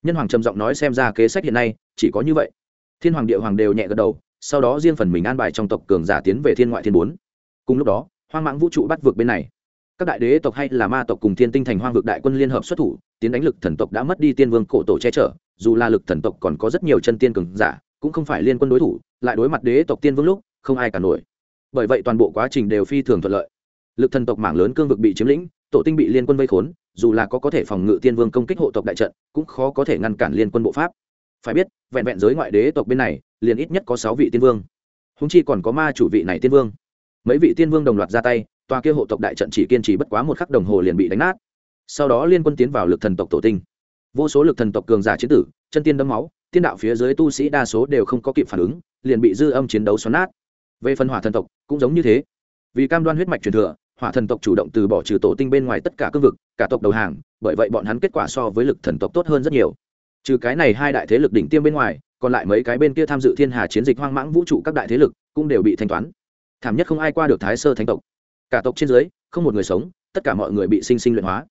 Nhân hoàng trầm giọng nói xem ra kế sách hiện nay, chỉ có như vậy. Thiên hoàng địa hoàng đều nhẹ gật đầu, sau đó riêng phần mình an bài trong tộc cường giả tiến về thiên ngoại thiên bốn. Cùng lúc đó, hoang mãng vũ trụ bắt vực bên này các đại đế tộc hay là ma tộc cùng thiên tinh thành hoang vực đại quân liên hợp xuất thủ, tiến đánh lực thần tộc đã mất đi tiên vương cổ tổ che chở, dù là lực thần tộc còn có rất nhiều chân tiên cường giả, cũng không phải liên quân đối thủ, lại đối mặt đế tộc tiên vương lúc, không ai cả nổi. Bởi vậy toàn bộ quá trình đều phi thường thuận lợi. Lực thần tộc mảng lớn cương vực bị chiếm lĩnh, tổ tinh bị liên quân vây khốn, dù là có có thể phòng ngự tiên vương công kích hộ tộc đại trận, cũng khó có thể ngăn cản liên quân bộ pháp. Phải biết, vẹn vẹn giới ngoại đế tộc bên này, liền ít nhất có sáu vị tiên vương. Húng chi còn có ma chủ vị này tiên vương. Mấy vị tiên vương đồng loạt ra tay tòa kia hộ tộc đại trận chỉ kiên trì bất quá một khắc đồng hồ liền bị đánh nát. Sau đó liên quân tiến vào lực thần tộc tổ tinh. Vô số lực thần tộc cường giả chiến tử, chân tiên đấm máu tiên đạo phía dưới tu sĩ đa số đều không có kịp phản ứng, liền bị dư âm chiến đấu xoắn nát. Về phần hỏa thần tộc, cũng giống như thế. Vì cam đoan huyết mạch truyền thừa, hỏa thần tộc chủ động từ bỏ trừ tổ tinh bên ngoài tất cả cương vực, cả tộc đầu hàng, bởi vậy bọn hắn kết quả so với lực thần tộc tốt hơn rất nhiều. Trừ cái này hai đại thế lực đỉnh tiêm bên ngoài, còn lại mấy cái bên kia tham dự thiên hà chiến dịch hoang mãng vũ trụ các đại thế lực cũng đều bị thanh toán. Thảm nhất không ai qua được thái sơ thánh tộc cả tộc trên dưới, không một người sống, tất cả mọi người bị sinh sinh luyện hóa.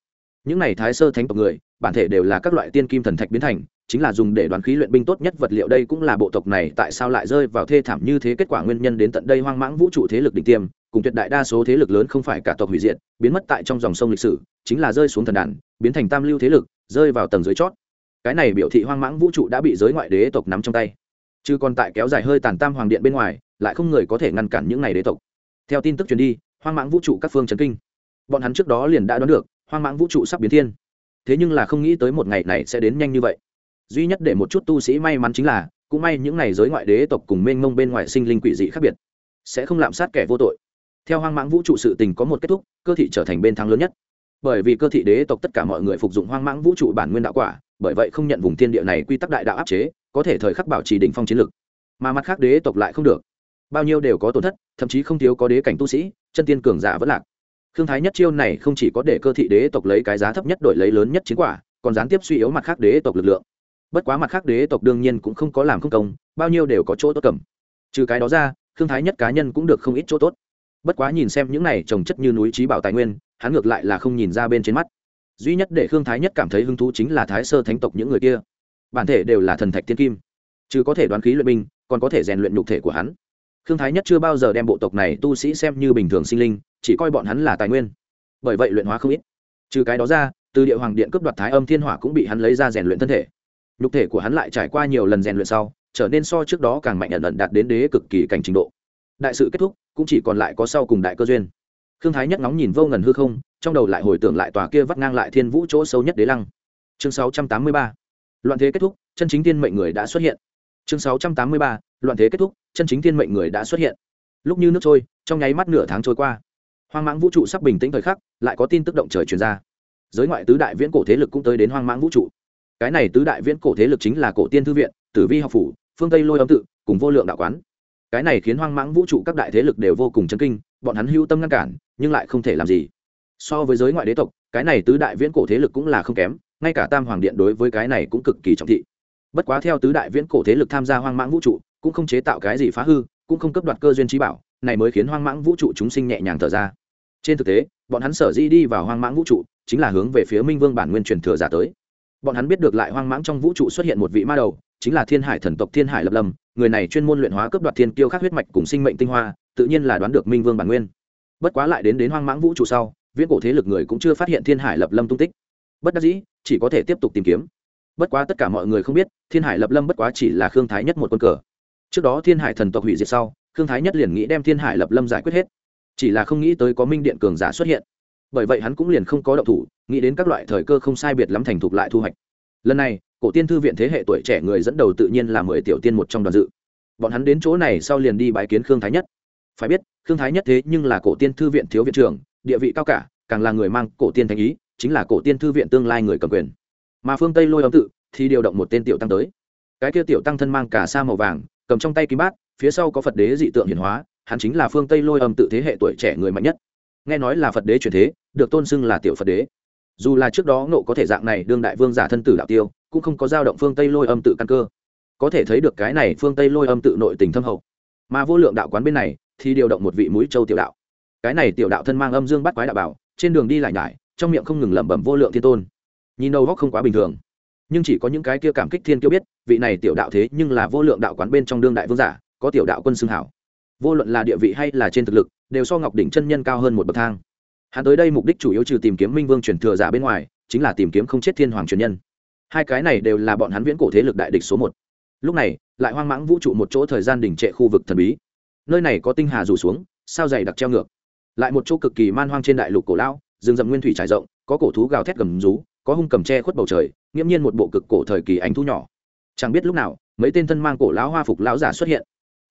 Những này thái sơ thánh tộc người, bản thể đều là các loại tiên kim thần thạch biến thành, chính là dùng để đoán khí luyện binh tốt nhất vật liệu đây cũng là bộ tộc này tại sao lại rơi vào thê thảm như thế kết quả nguyên nhân đến tận đây hoang mãng vũ trụ thế lực đỉnh tiêm, cùng tuyệt đại đa số thế lực lớn không phải cả tộc hủy diệt, biến mất tại trong dòng sông lịch sử, chính là rơi xuống thần đàn, biến thành tam lưu thế lực, rơi vào tầng dưới chót. Cái này biểu thị hoang mãng vũ trụ đã bị giới ngoại đế tộc nắm trong tay. Chứ còn tại kéo dài hơi tàn tam hoàng điện bên ngoài, lại không người có thể ngăn cản những này đế tộc. Theo tin tức truyền đi hoang mãng vũ trụ các phương trấn kinh. Bọn hắn trước đó liền đã đoán được, hoang mãng vũ trụ sắp biến thiên. Thế nhưng là không nghĩ tới một ngày này sẽ đến nhanh như vậy. Duy nhất để một chút tu sĩ may mắn chính là, cũng may những ngày giới ngoại đế tộc cùng mênh mông bên ngoài sinh linh quỷ dị khác biệt, sẽ không lạm sát kẻ vô tội. Theo hoang mãng vũ trụ sự tình có một kết thúc, cơ thị trở thành bên thắng lớn nhất. Bởi vì cơ thị đế tộc tất cả mọi người phục dụng hoang mãng vũ trụ bản nguyên đạo quả, bởi vậy không nhận vùng thiên địa này quy tắc đại đạo áp chế, có thể thời khắc bảo trì đỉnh phong chiến lực. Mà mặt khác đế tộc lại không được bao nhiêu đều có tổn thất, thậm chí không thiếu có đế cảnh tu sĩ, chân tiên cường giả vẫn lạc. Thương thái nhất chiêu này không chỉ có để cơ thị đế tộc lấy cái giá thấp nhất đổi lấy lớn nhất chiến quả, còn gián tiếp suy yếu mặt khác đế tộc lực lượng. Bất quá mặt khác đế tộc đương nhiên cũng không có làm không công, bao nhiêu đều có chỗ tốt cầm. Trừ cái đó ra thương thái nhất cá nhân cũng được không ít chỗ tốt. Bất quá nhìn xem những này trồng chất như núi trí bảo tài nguyên, hắn ngược lại là không nhìn ra bên trên mắt. Duy nhất để khương thái nhất cảm thấy hứng thú chính là thái sơ thánh tộc những người kia. Bản thể đều là thần thạch tiên kim. Chứ có thể đoán khí luyện binh, còn có thể rèn luyện nhục thể của hắn khương thái nhất chưa bao giờ đem bộ tộc này tu sĩ xem như bình thường sinh linh, chỉ coi bọn hắn là tài nguyên. Bởi vậy luyện hóa không ít. Trừ cái đó ra, từ địa hoàng điện cướp đoạt thái âm thiên hỏa cũng bị hắn lấy ra rèn luyện thân thể. Nhục thể của hắn lại trải qua nhiều lần rèn luyện sau, trở nên so trước đó càng mạnh ẩn ẩn đạt đến đế cực kỳ cảnh trình độ. Đại sự kết thúc, cũng chỉ còn lại có sau cùng đại cơ duyên. Khương thái nhất ngóng nhìn vô ngần hư không, trong đầu lại hồi tưởng lại tòa kia vắt ngang lại thiên vũ chỗ sâu nhất đế lăng. Chương 683. loạn thế kết thúc, chân chính tiên mệnh người đã xuất hiện chương 683. loạn thế kết thúc, chân chính thiên mệnh người đã xuất hiện. Lúc như nước trôi, trong nháy mắt nửa tháng trôi qua. Hoang mãng vũ trụ sắp bình tĩnh thời khắc, lại có tin tức động trời truyền ra. Giới ngoại tứ đại viễn cổ thế lực cũng tới đến hoang mãng vũ trụ. Cái này tứ đại viễn cổ thế lực chính là cổ tiên thư viện, tử vi học phủ, phương tây lôi âm tự, cùng vô lượng đạo quán. Cái này khiến hoang mãng vũ trụ các đại thế lực đều vô cùng chấn kinh, bọn hắn hưu tâm ngăn cản, nhưng lại không thể làm gì. So với giới ngoại đế tộc, cái này tứ đại viễn cổ thế lực cũng là không kém, ngay cả tam hoàng điện đối với cái này cũng cực kỳ trọng thị bất quá theo tứ đại viễn cổ thế lực tham gia hoang mãng vũ trụ, cũng không chế tạo cái gì phá hư, cũng không cấp đoạt cơ duyên trí bảo, này mới khiến hoang mãng vũ trụ chúng sinh nhẹ nhàng thở ra. Trên thực tế, bọn hắn sở di đi vào hoang mãng vũ trụ, chính là hướng về phía minh vương bản nguyên truyền thừa giả tới. Bọn hắn biết được lại hoang mãng trong vũ trụ xuất hiện một vị ma đầu, chính là thiên hải thần tộc thiên hải lập lâm, người này chuyên môn luyện hóa cấp đoạt thiên kiêu khắc huyết mạch cùng sinh mệnh tinh hoa, tự nhiên là đoán được minh vương bản nguyên. Bất quá lại đến đến hoang mãng vũ trụ sau, viễn cổ thế lực người cũng chưa phát hiện thiên hải lập lâm tung tích. Bất đắc dĩ, chỉ có thể tiếp tục tìm kiếm bất quá tất cả mọi người không biết, thiên hải lập lâm bất quá chỉ là khương thái nhất một quân cờ. Trước đó thiên hải thần tộc hủy diệt sau, khương thái nhất liền nghĩ đem thiên hải lập lâm giải quyết hết. Chỉ là không nghĩ tới có minh điện cường giả xuất hiện. Bởi vậy hắn cũng liền không có động thủ, nghĩ đến các loại thời cơ không sai biệt lắm thành thục lại thu hoạch. Lần này, cổ tiên thư viện thế hệ tuổi trẻ người dẫn đầu tự nhiên là mười tiểu tiên một trong đoàn dự. Bọn hắn đến chỗ này sau liền đi bái kiến khương thái nhất. Phải biết, khương thái nhất thế nhưng là cổ tiên thư viện thiếu viện trưởng, địa vị cao cả, càng là người mang cổ tiên thanh ý, chính là cổ tiên thư viện tương lai người cầm quyền mà phương tây lôi âm tự thì điều động một tên tiểu tăng tới cái kia tiểu tăng thân mang cả sa màu vàng cầm trong tay kim bát phía sau có phật đế dị tượng hiển hóa hắn chính là phương tây lôi âm tự thế hệ tuổi trẻ người mạnh nhất nghe nói là phật đế truyền thế được tôn xưng là tiểu phật đế dù là trước đó nộ có thể dạng này đương đại vương giả thân tử đạo tiêu cũng không có dao động phương tây lôi âm tự căn cơ có thể thấy được cái này phương tây lôi âm tự nội tình thâm hậu mà vô lượng đạo quán bên này thì điều động một vị mũi châu tiểu đạo cái này tiểu đạo thân mang âm dương bắt quái đạo bảo trên đường đi lại nhải trong miệng không ngừng lẩm bẩm vô lượng thiên tôn nhìn đầu góc không quá bình thường. Nhưng chỉ có những cái kia cảm kích thiên kiêu biết, vị này tiểu đạo thế nhưng là vô lượng đạo quán bên trong đương đại vương giả, có tiểu đạo quân xưng hảo. Vô luận là địa vị hay là trên thực lực, đều so ngọc đỉnh chân nhân cao hơn một bậc thang. Hắn tới đây mục đích chủ yếu trừ tìm kiếm minh vương truyền thừa giả bên ngoài, chính là tìm kiếm không chết thiên hoàng truyền nhân. Hai cái này đều là bọn hắn viễn cổ thế lực đại địch số một. Lúc này, lại hoang mãng vũ trụ một chỗ thời gian đỉnh trệ khu vực thần bí. Nơi này có tinh hà rủ xuống, sao dày đặc treo ngược. Lại một chỗ cực kỳ man hoang trên đại lục cổ lão, rừng rậm nguyên thủy trải rộng, có cổ thú gào thét gầm rú có hung cầm tre khuất bầu trời, nghiễm nhiên một bộ cực cổ thời kỳ anh thu nhỏ. Chẳng biết lúc nào, mấy tên thân mang cổ lão hoa phục lão giả xuất hiện.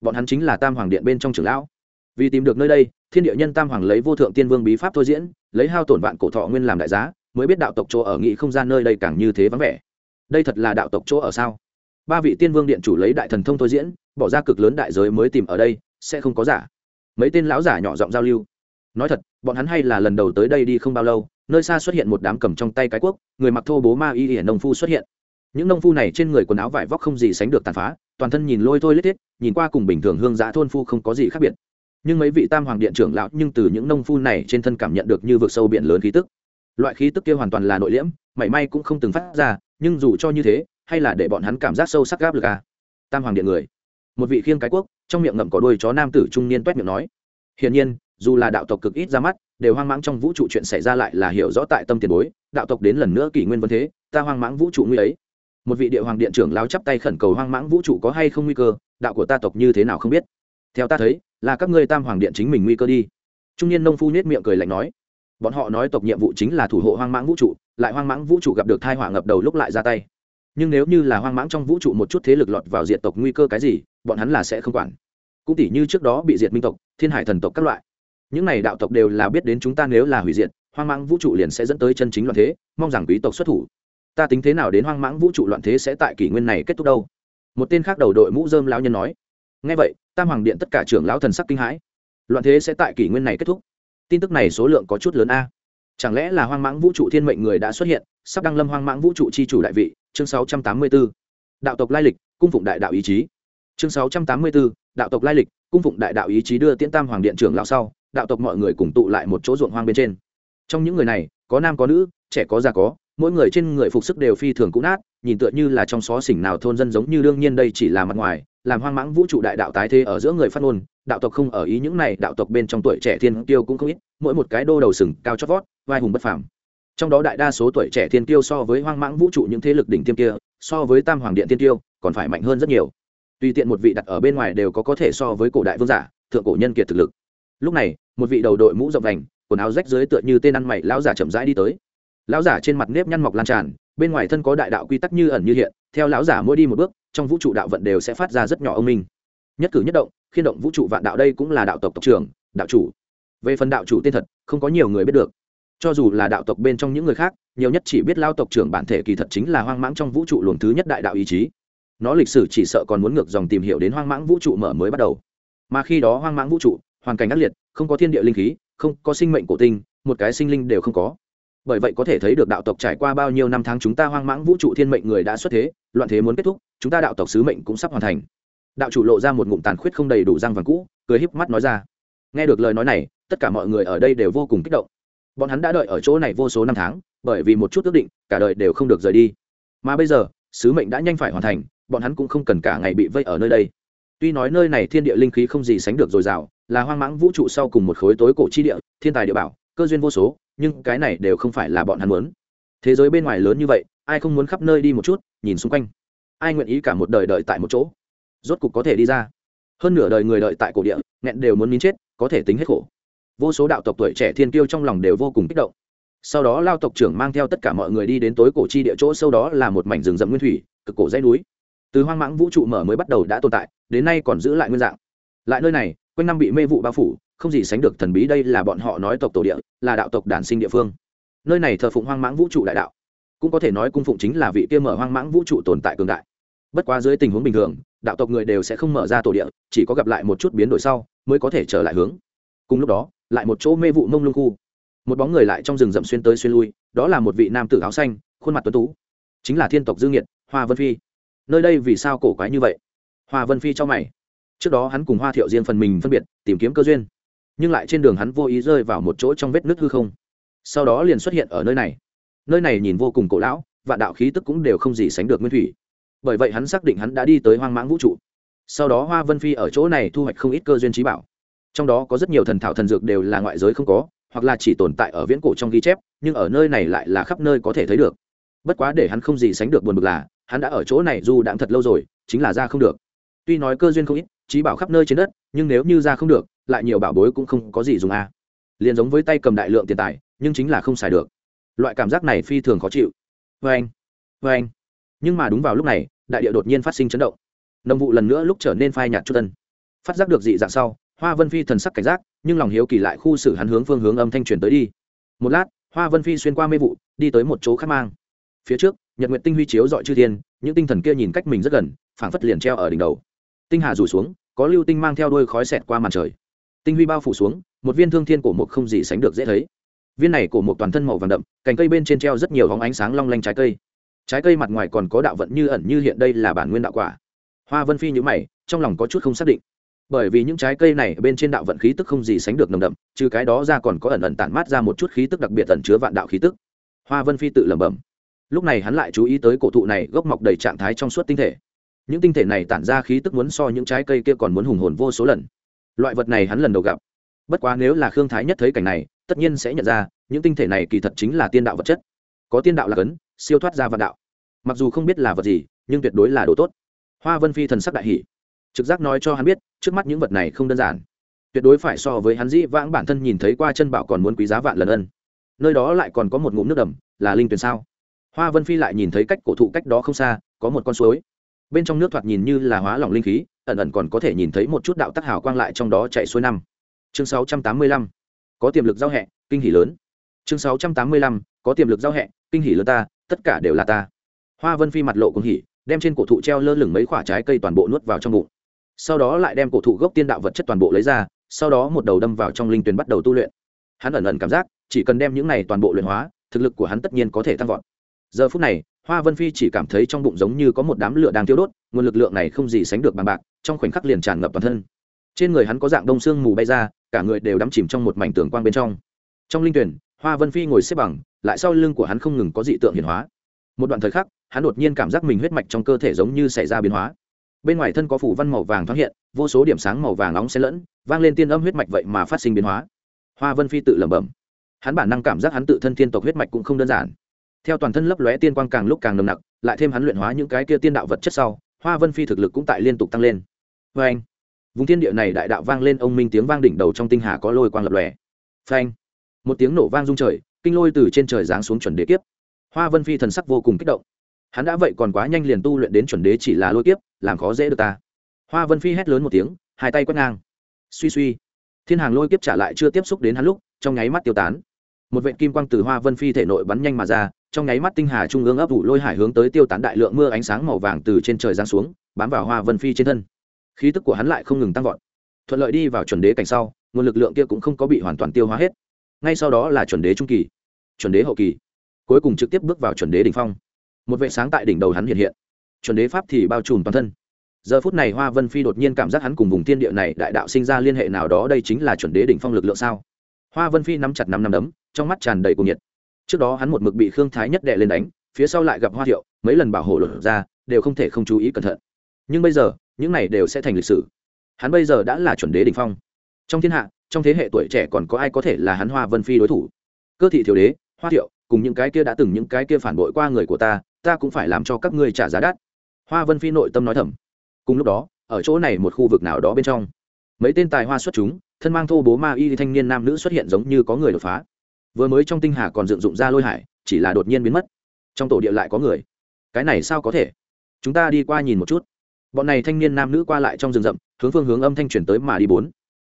Bọn hắn chính là tam hoàng điện bên trong trưởng lão. Vì tìm được nơi đây, thiên địa nhân tam hoàng lấy vô thượng tiên vương bí pháp thôi diễn, lấy hao tổn vạn cổ thọ nguyên làm đại giá, mới biết đạo tộc chỗ ở nghị không gian nơi đây càng như thế vắng vẻ. Đây thật là đạo tộc chỗ ở sao? Ba vị tiên vương điện chủ lấy đại thần thông thôi diễn, bỏ ra cực lớn đại giới mới tìm ở đây, sẽ không có giả. Mấy tên lão giả nhỏ giọng giao lưu. Nói thật, bọn hắn hay là lần đầu tới đây đi không bao lâu nơi xa xuất hiện một đám cầm trong tay cái quốc, người mặc thô bố ma y hiển nông phu xuất hiện. Những nông phu này trên người quần áo vải vóc không gì sánh được tàn phá toàn thân nhìn lôi thôi lết thiết nhìn qua cùng bình thường hương giã thôn phu không có gì khác biệt. Nhưng mấy vị tam hoàng điện trưởng lão nhưng từ những nông phu này trên thân cảm nhận được như vực sâu biển lớn khí tức. Loại khí tức kia hoàn toàn là nội liễm mảy may cũng không từng phát ra nhưng dù cho như thế hay là để bọn hắn cảm giác sâu sắc gáp lực à. tam hoàng điện người. Một vị khiêng cái quốc trong miệng ngậm có đôi chó nam tử trung niên t miệng nói hiển nhiên dù là đạo tộc cực ít ra mắt đều hoang mãng trong vũ trụ chuyện xảy ra lại là hiểu rõ tại tâm tiền bối, đạo tộc đến lần nữa kỷ nguyên vân thế, ta hoang mãng vũ trụ nguy ấy. Một vị địa hoàng điện trưởng lao chắp tay khẩn cầu hoang mãng vũ trụ có hay không nguy cơ, đạo của ta tộc như thế nào không biết. Theo ta thấy, là các ngươi tam hoàng điện chính mình nguy cơ đi. Trung niên nông phu nhét miệng cười lạnh nói. Bọn họ nói tộc nhiệm vụ chính là thủ hộ hoang mãng vũ trụ, lại hoang mãng vũ trụ gặp được thai họa ngập đầu lúc lại ra tay. Nhưng nếu như là hoang mãng trong vũ trụ một chút thế lực lọt vào diện tộc nguy cơ cái gì, bọn hắn là sẽ không quản. Cũng tỷ như trước đó bị diệt minh tộc, thiên hải thần tộc các loại những này đạo tộc đều là biết đến chúng ta nếu là hủy diệt, hoang mãng vũ trụ liền sẽ dẫn tới chân chính loạn thế, mong rằng quý tộc xuất thủ. Ta tính thế nào đến hoang mãng vũ trụ loạn thế sẽ tại kỷ nguyên này kết thúc đâu? Một tên khác đầu đội mũ dơm lão nhân nói. Ngay vậy, tam hoàng điện tất cả trưởng lão thần sắc kinh hãi. Loạn thế sẽ tại kỷ nguyên này kết thúc. Tin tức này số lượng có chút lớn a. Chẳng lẽ là hoang mãng vũ trụ thiên mệnh người đã xuất hiện, sắp đăng lâm hoang mãng vũ trụ c h i chủ đại vị? Chương 684. đạo tộc lai lịch, cung phụng đại đạo ý chí. Chương 684. đạo tộc lai lịch, cung phụng đại đạo ý chí đưa tiễn tam hoàng điện trưởng lão sau đạo tộc mọi người cùng tụ lại một chỗ ruộng hoang bên trên. Trong những người này, có nam có nữ, trẻ có già có, mỗi người trên người phục sức đều phi thường cũ nát, nhìn tựa như là trong xó xỉnh nào thôn dân giống như đương nhiên đây chỉ là mặt ngoài, làm hoang mãng vũ trụ đại đạo tái thế ở giữa người phát ngôn, đạo tộc không ở ý những này, đạo tộc bên trong tuổi trẻ thiên tiêu cũng không ít, mỗi một cái đô đầu sừng, cao chót vót, vai hùng bất phàm. Trong đó đại đa số tuổi trẻ thiên tiêu so với hoang mãng vũ trụ những thế lực đỉnh tiêm kia, so với tam hoàng điện thiên tiêu còn phải mạnh hơn rất nhiều. Tùy tiện một vị đặt ở bên ngoài đều có có thể so với cổ đại vương giả, thượng cổ nhân kiệt thực lực lúc này, một vị đầu đội mũ rộng vành, quần áo rách dưới tựa như tên ăn mày lão giả chậm rãi đi tới. Lão giả trên mặt nếp nhăn mọc lan tràn, bên ngoài thân có đại đạo quy tắc như ẩn như hiện, theo lão giả mỗi đi một bước, trong vũ trụ đạo vận đều sẽ phát ra rất nhỏ ông minh. Nhất cử nhất động, khiên động vũ trụ vạn đạo đây cũng là đạo tộc tộc trưởng, đạo chủ. Về phần đạo chủ tên thật, không có nhiều người biết được. Cho dù là đạo tộc bên trong những người khác, nhiều nhất chỉ biết lao tộc trưởng bản thể kỳ thật chính là hoang mãng trong vũ trụ luồng thứ nhất đại đạo ý chí. Nó lịch sử chỉ sợ còn muốn ngược dòng tìm hiểu đến hoang mãng vũ trụ mở mới bắt đầu. Mà khi đó hoang mãng vũ trụ hoàn cảnh ác liệt, không có thiên địa linh khí, không có sinh mệnh cổ tinh, một cái sinh linh đều không có. Bởi vậy có thể thấy được đạo tộc trải qua bao nhiêu năm tháng chúng ta hoang mãng vũ trụ thiên mệnh người đã xuất thế, loạn thế muốn kết thúc, chúng ta đạo tộc sứ mệnh cũng sắp hoàn thành. Đạo chủ lộ ra một ngụm tàn khuyết không đầy đủ răng vàng cũ, cười híp mắt nói ra. Nghe được lời nói này, tất cả mọi người ở đây đều vô cùng kích động. Bọn hắn đã đợi ở chỗ này vô số năm tháng, bởi vì một chút ước định, cả đời đều không được rời đi. Mà bây giờ, sứ mệnh đã nhanh phải hoàn thành, bọn hắn cũng không cần cả ngày bị vây ở nơi đây. Tuy nói nơi này thiên địa linh khí không gì sánh được dồi dào là hoang mãng vũ trụ sau cùng một khối tối cổ chi địa, thiên tài địa bảo, cơ duyên vô số, nhưng cái này đều không phải là bọn hắn muốn. Thế giới bên ngoài lớn như vậy, ai không muốn khắp nơi đi một chút, nhìn xung quanh. Ai nguyện ý cả một đời đợi tại một chỗ? Rốt cục có thể đi ra. Hơn nửa đời người đợi tại cổ địa, nghẹn đều muốn nín chết, có thể tính hết khổ. Vô số đạo tộc tuổi trẻ thiên kiêu trong lòng đều vô cùng kích động. Sau đó lao tộc trưởng mang theo tất cả mọi người đi đến tối cổ chi địa chỗ sâu đó là một mảnh rừng rậm nguyên thủy, cực cổ dãy núi. Từ hoang mãng vũ trụ mở mới bắt đầu đã tồn tại, đến nay còn giữ lại nguyên dạng. Lại nơi này quanh năm bị mê vụ bao phủ, không gì sánh được thần bí đây là bọn họ nói tộc tổ địa, là đạo tộc đản sinh địa phương. Nơi này thờ phụng hoang mãng vũ trụ đại đạo. Cũng có thể nói cung phụng chính là vị kia mở hoang mãng vũ trụ tồn tại cường đại. Bất quá dưới tình huống bình thường, đạo tộc người đều sẽ không mở ra tổ địa, chỉ có gặp lại một chút biến đổi sau, mới có thể trở lại hướng. Cùng lúc đó, lại một chỗ mê vụ mông lung khu. Một bóng người lại trong rừng rậm xuyên tới xuyên lui, đó là một vị nam tử áo xanh, khuôn mặt tuấn tú. Chính là thiên tộc dương nhiệt, hoa vân phi. Nơi đây vì sao cổ quái như vậy? Hoa vân phi cho mày trước đó hắn cùng hoa thiệu riêng phần mình phân biệt, tìm kiếm cơ duyên. Nhưng lại trên đường hắn vô ý rơi vào một chỗ trong vết nước hư không. Sau đó liền xuất hiện ở nơi này. Nơi này nhìn vô cùng cổ lão và đạo khí tức cũng đều không gì sánh được nguyên thủy. Bởi vậy hắn xác định hắn đã đi tới hoang mãng vũ trụ. Sau đó hoa vân phi ở chỗ này thu hoạch không ít cơ duyên trí bảo. Trong đó có rất nhiều thần thảo thần dược đều là ngoại giới không có, hoặc là chỉ tồn tại ở viễn cổ trong ghi chép, nhưng ở nơi này lại là khắp nơi có thể thấy được. Bất quá để hắn không gì sánh được buồn bực là, hắn đã ở chỗ này dù đạm thật lâu rồi, chính là ra không được. Tuy nói cơ duyên không ít trí bảo khắp nơi trên đất, nhưng nếu như ra không được, lại nhiều bảo bối cũng không có gì dùng a. À. liền giống với tay cầm đại lượng tiền tài, nhưng chính là không xài được. Loại cảm giác này phi thường khó chịu. Vê anh vê anh. Nhưng mà đúng vào lúc này, đại địa đột nhiên phát sinh chấn động. Nồng vụ lần nữa lúc trở nên phai nhạt chút tân phát giác được dị dạng sau, hoa vân phi thần sắc cảnh giác, nhưng lòng hiếu kỳ lại khu xử hắn hướng phương hướng âm thanh truyền tới đi. Một lát, hoa vân phi xuyên qua mê vụ, đi tới một chỗ khác mang. Phía trước, nhật nguyện tinh huy chiếu dọi chư thiên, những tinh thần kia nhìn cách mình rất gần, phảng phất liền treo ở đỉnh đầu. Tinh hà rủ xuống có lưu tinh mang theo đuôi khói xẹt qua màn trời. Tinh huy bao phủ xuống, một viên thương thiên cổ mục không gì sánh được dễ thấy. Viên này cổ mục toàn thân màu vàng đậm, cành cây bên trên treo rất nhiều hóng ánh sáng long lanh trái cây. Trái cây mặt ngoài còn có đạo vận như ẩn như hiện đây là bản nguyên đạo quả. Hoa vân phi nhữ mày, trong lòng có chút không xác định. Bởi vì những trái cây này bên trên đạo vận khí tức không gì sánh được nồng đậm, trừ cái đó ra còn có ẩn ẩn tản mát ra một chút khí tức đặc biệt ẩn chứa vạn đạo khí tức. Hoa vân phi tự lẩm bẩm. Lúc này hắn lại chú ý tới cổ thụ này gốc mọc đầy trạng thái trong suốt tinh thể những tinh thể này tản ra khí tức muốn so những trái cây kia còn muốn hùng hồn vô số lần. Loại vật này hắn lần đầu gặp. Bất quá nếu là khương thái nhất thấy cảnh này, tất nhiên sẽ nhận ra, những tinh thể này kỳ thật chính là tiên đạo vật chất. Có tiên đạo là cấn, siêu thoát ra vạn đạo. Mặc dù không biết là vật gì, nhưng tuyệt đối là đồ tốt. Hoa vân phi thần sắc đại hỷ trực giác nói cho hắn biết, trước mắt những vật này không đơn giản. Tuyệt đối phải so với hắn dĩ vãng bản thân nhìn thấy qua chân bảo còn muốn quý giá vạn lần ân. Nơi đó lại còn có một ngụm nước đầm, là linh tuyền sao? Hoa vân phi lại nhìn thấy cách cổ thụ cách đó không xa, có một con suối bên trong nước thoạt nhìn như là hóa lỏng linh khí, ẩn ẩn còn có thể nhìn thấy một chút đạo tắc hào quang lại trong đó chạy xuôi năm chương 685. có tiềm lực giao hẹ, kinh hỷ lớn chương 685. có tiềm lực giao hẹ, kinh hỷ lớn ta, tất cả đều là ta hoa vân phi mặt lộ cùng hỉ, đem trên cổ thụ treo lơ lửng mấy quả trái cây toàn bộ nuốt vào trong bụng sau đó lại đem cổ thụ gốc tiên đạo vật chất toàn bộ lấy ra, sau đó một đầu đâm vào trong linh tuyển bắt đầu tu luyện hắn ẩn ẩn cảm giác, chỉ cần đem những này toàn bộ luyện hóa, thực lực của hắn tất nhiên có thể tăng vọt giờ phút này hoa vân phi chỉ cảm thấy trong bụng giống như có một đám lửa đang tiêu đốt, nguồn lực lượng này không gì sánh được bằng bạc, trong khoảnh khắc liền tràn ngập toàn thân. Trên người hắn có dạng đông xương mù bay ra, cả người đều đắm chìm trong một mảnh tường quang bên trong. Trong linh tuyển, hoa vân phi ngồi xếp bằng, lại sau lưng của hắn không ngừng có dị tượng hiển hóa. Một đoạn thời khắc, hắn đột nhiên cảm giác mình huyết mạch trong cơ thể giống như xảy ra biến hóa. Bên ngoài thân có phủ văn màu vàng thoáng hiện, vô số điểm sáng màu vàng nóng xen lẫn, vang lên tiên âm huyết mạch vậy mà phát sinh biến hóa. Hoa vân phi tự lẩm bẩm. Hắn bản năng cảm giác hắn tự thân tiên tộc huyết mạch cũng không đơn giản theo toàn thân lấp lóe tiên quang càng lúc càng nồng nặc, lại thêm hắn luyện hóa những cái kia tiên đạo vật chất sau, hoa vân phi thực lực cũng tại liên tục tăng lên. Vê anh vùng thiên địa này đại đạo vang lên ông minh tiếng vang đỉnh đầu trong tinh hà có lôi quang lập lòe. Phanh! Một tiếng nổ vang rung trời, kinh lôi từ trên trời giáng xuống chuẩn đế kiếp. Hoa vân phi thần sắc vô cùng kích động. Hắn đã vậy còn quá nhanh liền tu luyện đến chuẩn đế chỉ là lôi kiếp, làm khó dễ được ta. Hoa vân phi hét lớn một tiếng, hai tay quét ngang. Suy suy. Thiên hàng lôi kiếp trả lại chưa tiếp xúc đến hắn lúc, trong nháy mắt tiêu tán. Một vệ kim quang từ hoa vân phi thể nội bắn nhanh mà ra trong nháy mắt tinh hà trung ương ấp ủ lôi hải hướng tới tiêu tán đại lượng mưa ánh sáng màu vàng từ trên trời giáng xuống, bám vào hoa vân phi trên thân. Khí tức của hắn lại không ngừng tăng vọt. Thuận lợi đi vào chuẩn đế cảnh sau, nguồn lực lượng kia cũng không có bị hoàn toàn tiêu hóa hết. Ngay sau đó là chuẩn đế trung kỳ, chuẩn đế hậu kỳ. Cuối cùng trực tiếp bước vào chuẩn đế đỉnh phong. Một vệ sáng tại đỉnh đầu hắn hiện hiện. Chuẩn đế pháp thì bao trùm toàn thân. Giờ phút này hoa vân phi đột nhiên cảm giác hắn cùng vùng thiên địa này đại đạo sinh ra liên hệ nào đó, đây chính là chuẩn đế đỉnh phong lực lượng sao? Hoa vân phi nắm chặt năm năm đấm, trong mắt tràn đầy cuồng nhiệt trước đó hắn một mực bị khương thái nhất đệ lên đánh, phía sau lại gặp hoa thiệu, mấy lần bảo hộ lột ra, đều không thể không chú ý cẩn thận. Nhưng bây giờ, những này đều sẽ thành lịch sử. Hắn bây giờ đã là chuẩn đế đ ỉ n h phong. Trong thiên hạ, trong thế hệ tuổi trẻ còn có ai có thể là hắn hoa vân phi đối thủ? Cơ thị thiếu đế, hoa thiệu, cùng những cái kia đã từng những cái kia phản bội qua người của ta ta cũng phải làm cho các ngươi trả giá đắt. Hoa vân phi nội tâm nói thầm. Cùng lúc đó, ở chỗ này một khu vực nào đó bên trong, mấy tên tài hoa xuất chúng, thân mang thô bố ma y thanh niên nam nữ xuất hiện giống như có người đột phá vừa mới trong tinh hà còn dựng dụng ra lôi hải, chỉ là đột nhiên biến mất. Trong tổ địa lại có người. Cái này sao có thể? Chúng ta đi qua nhìn một chút. Bọn này thanh niên nam nữ qua lại trong rừng rậm, hướng phương hướng âm thanh chuyển tới mà đi bốn.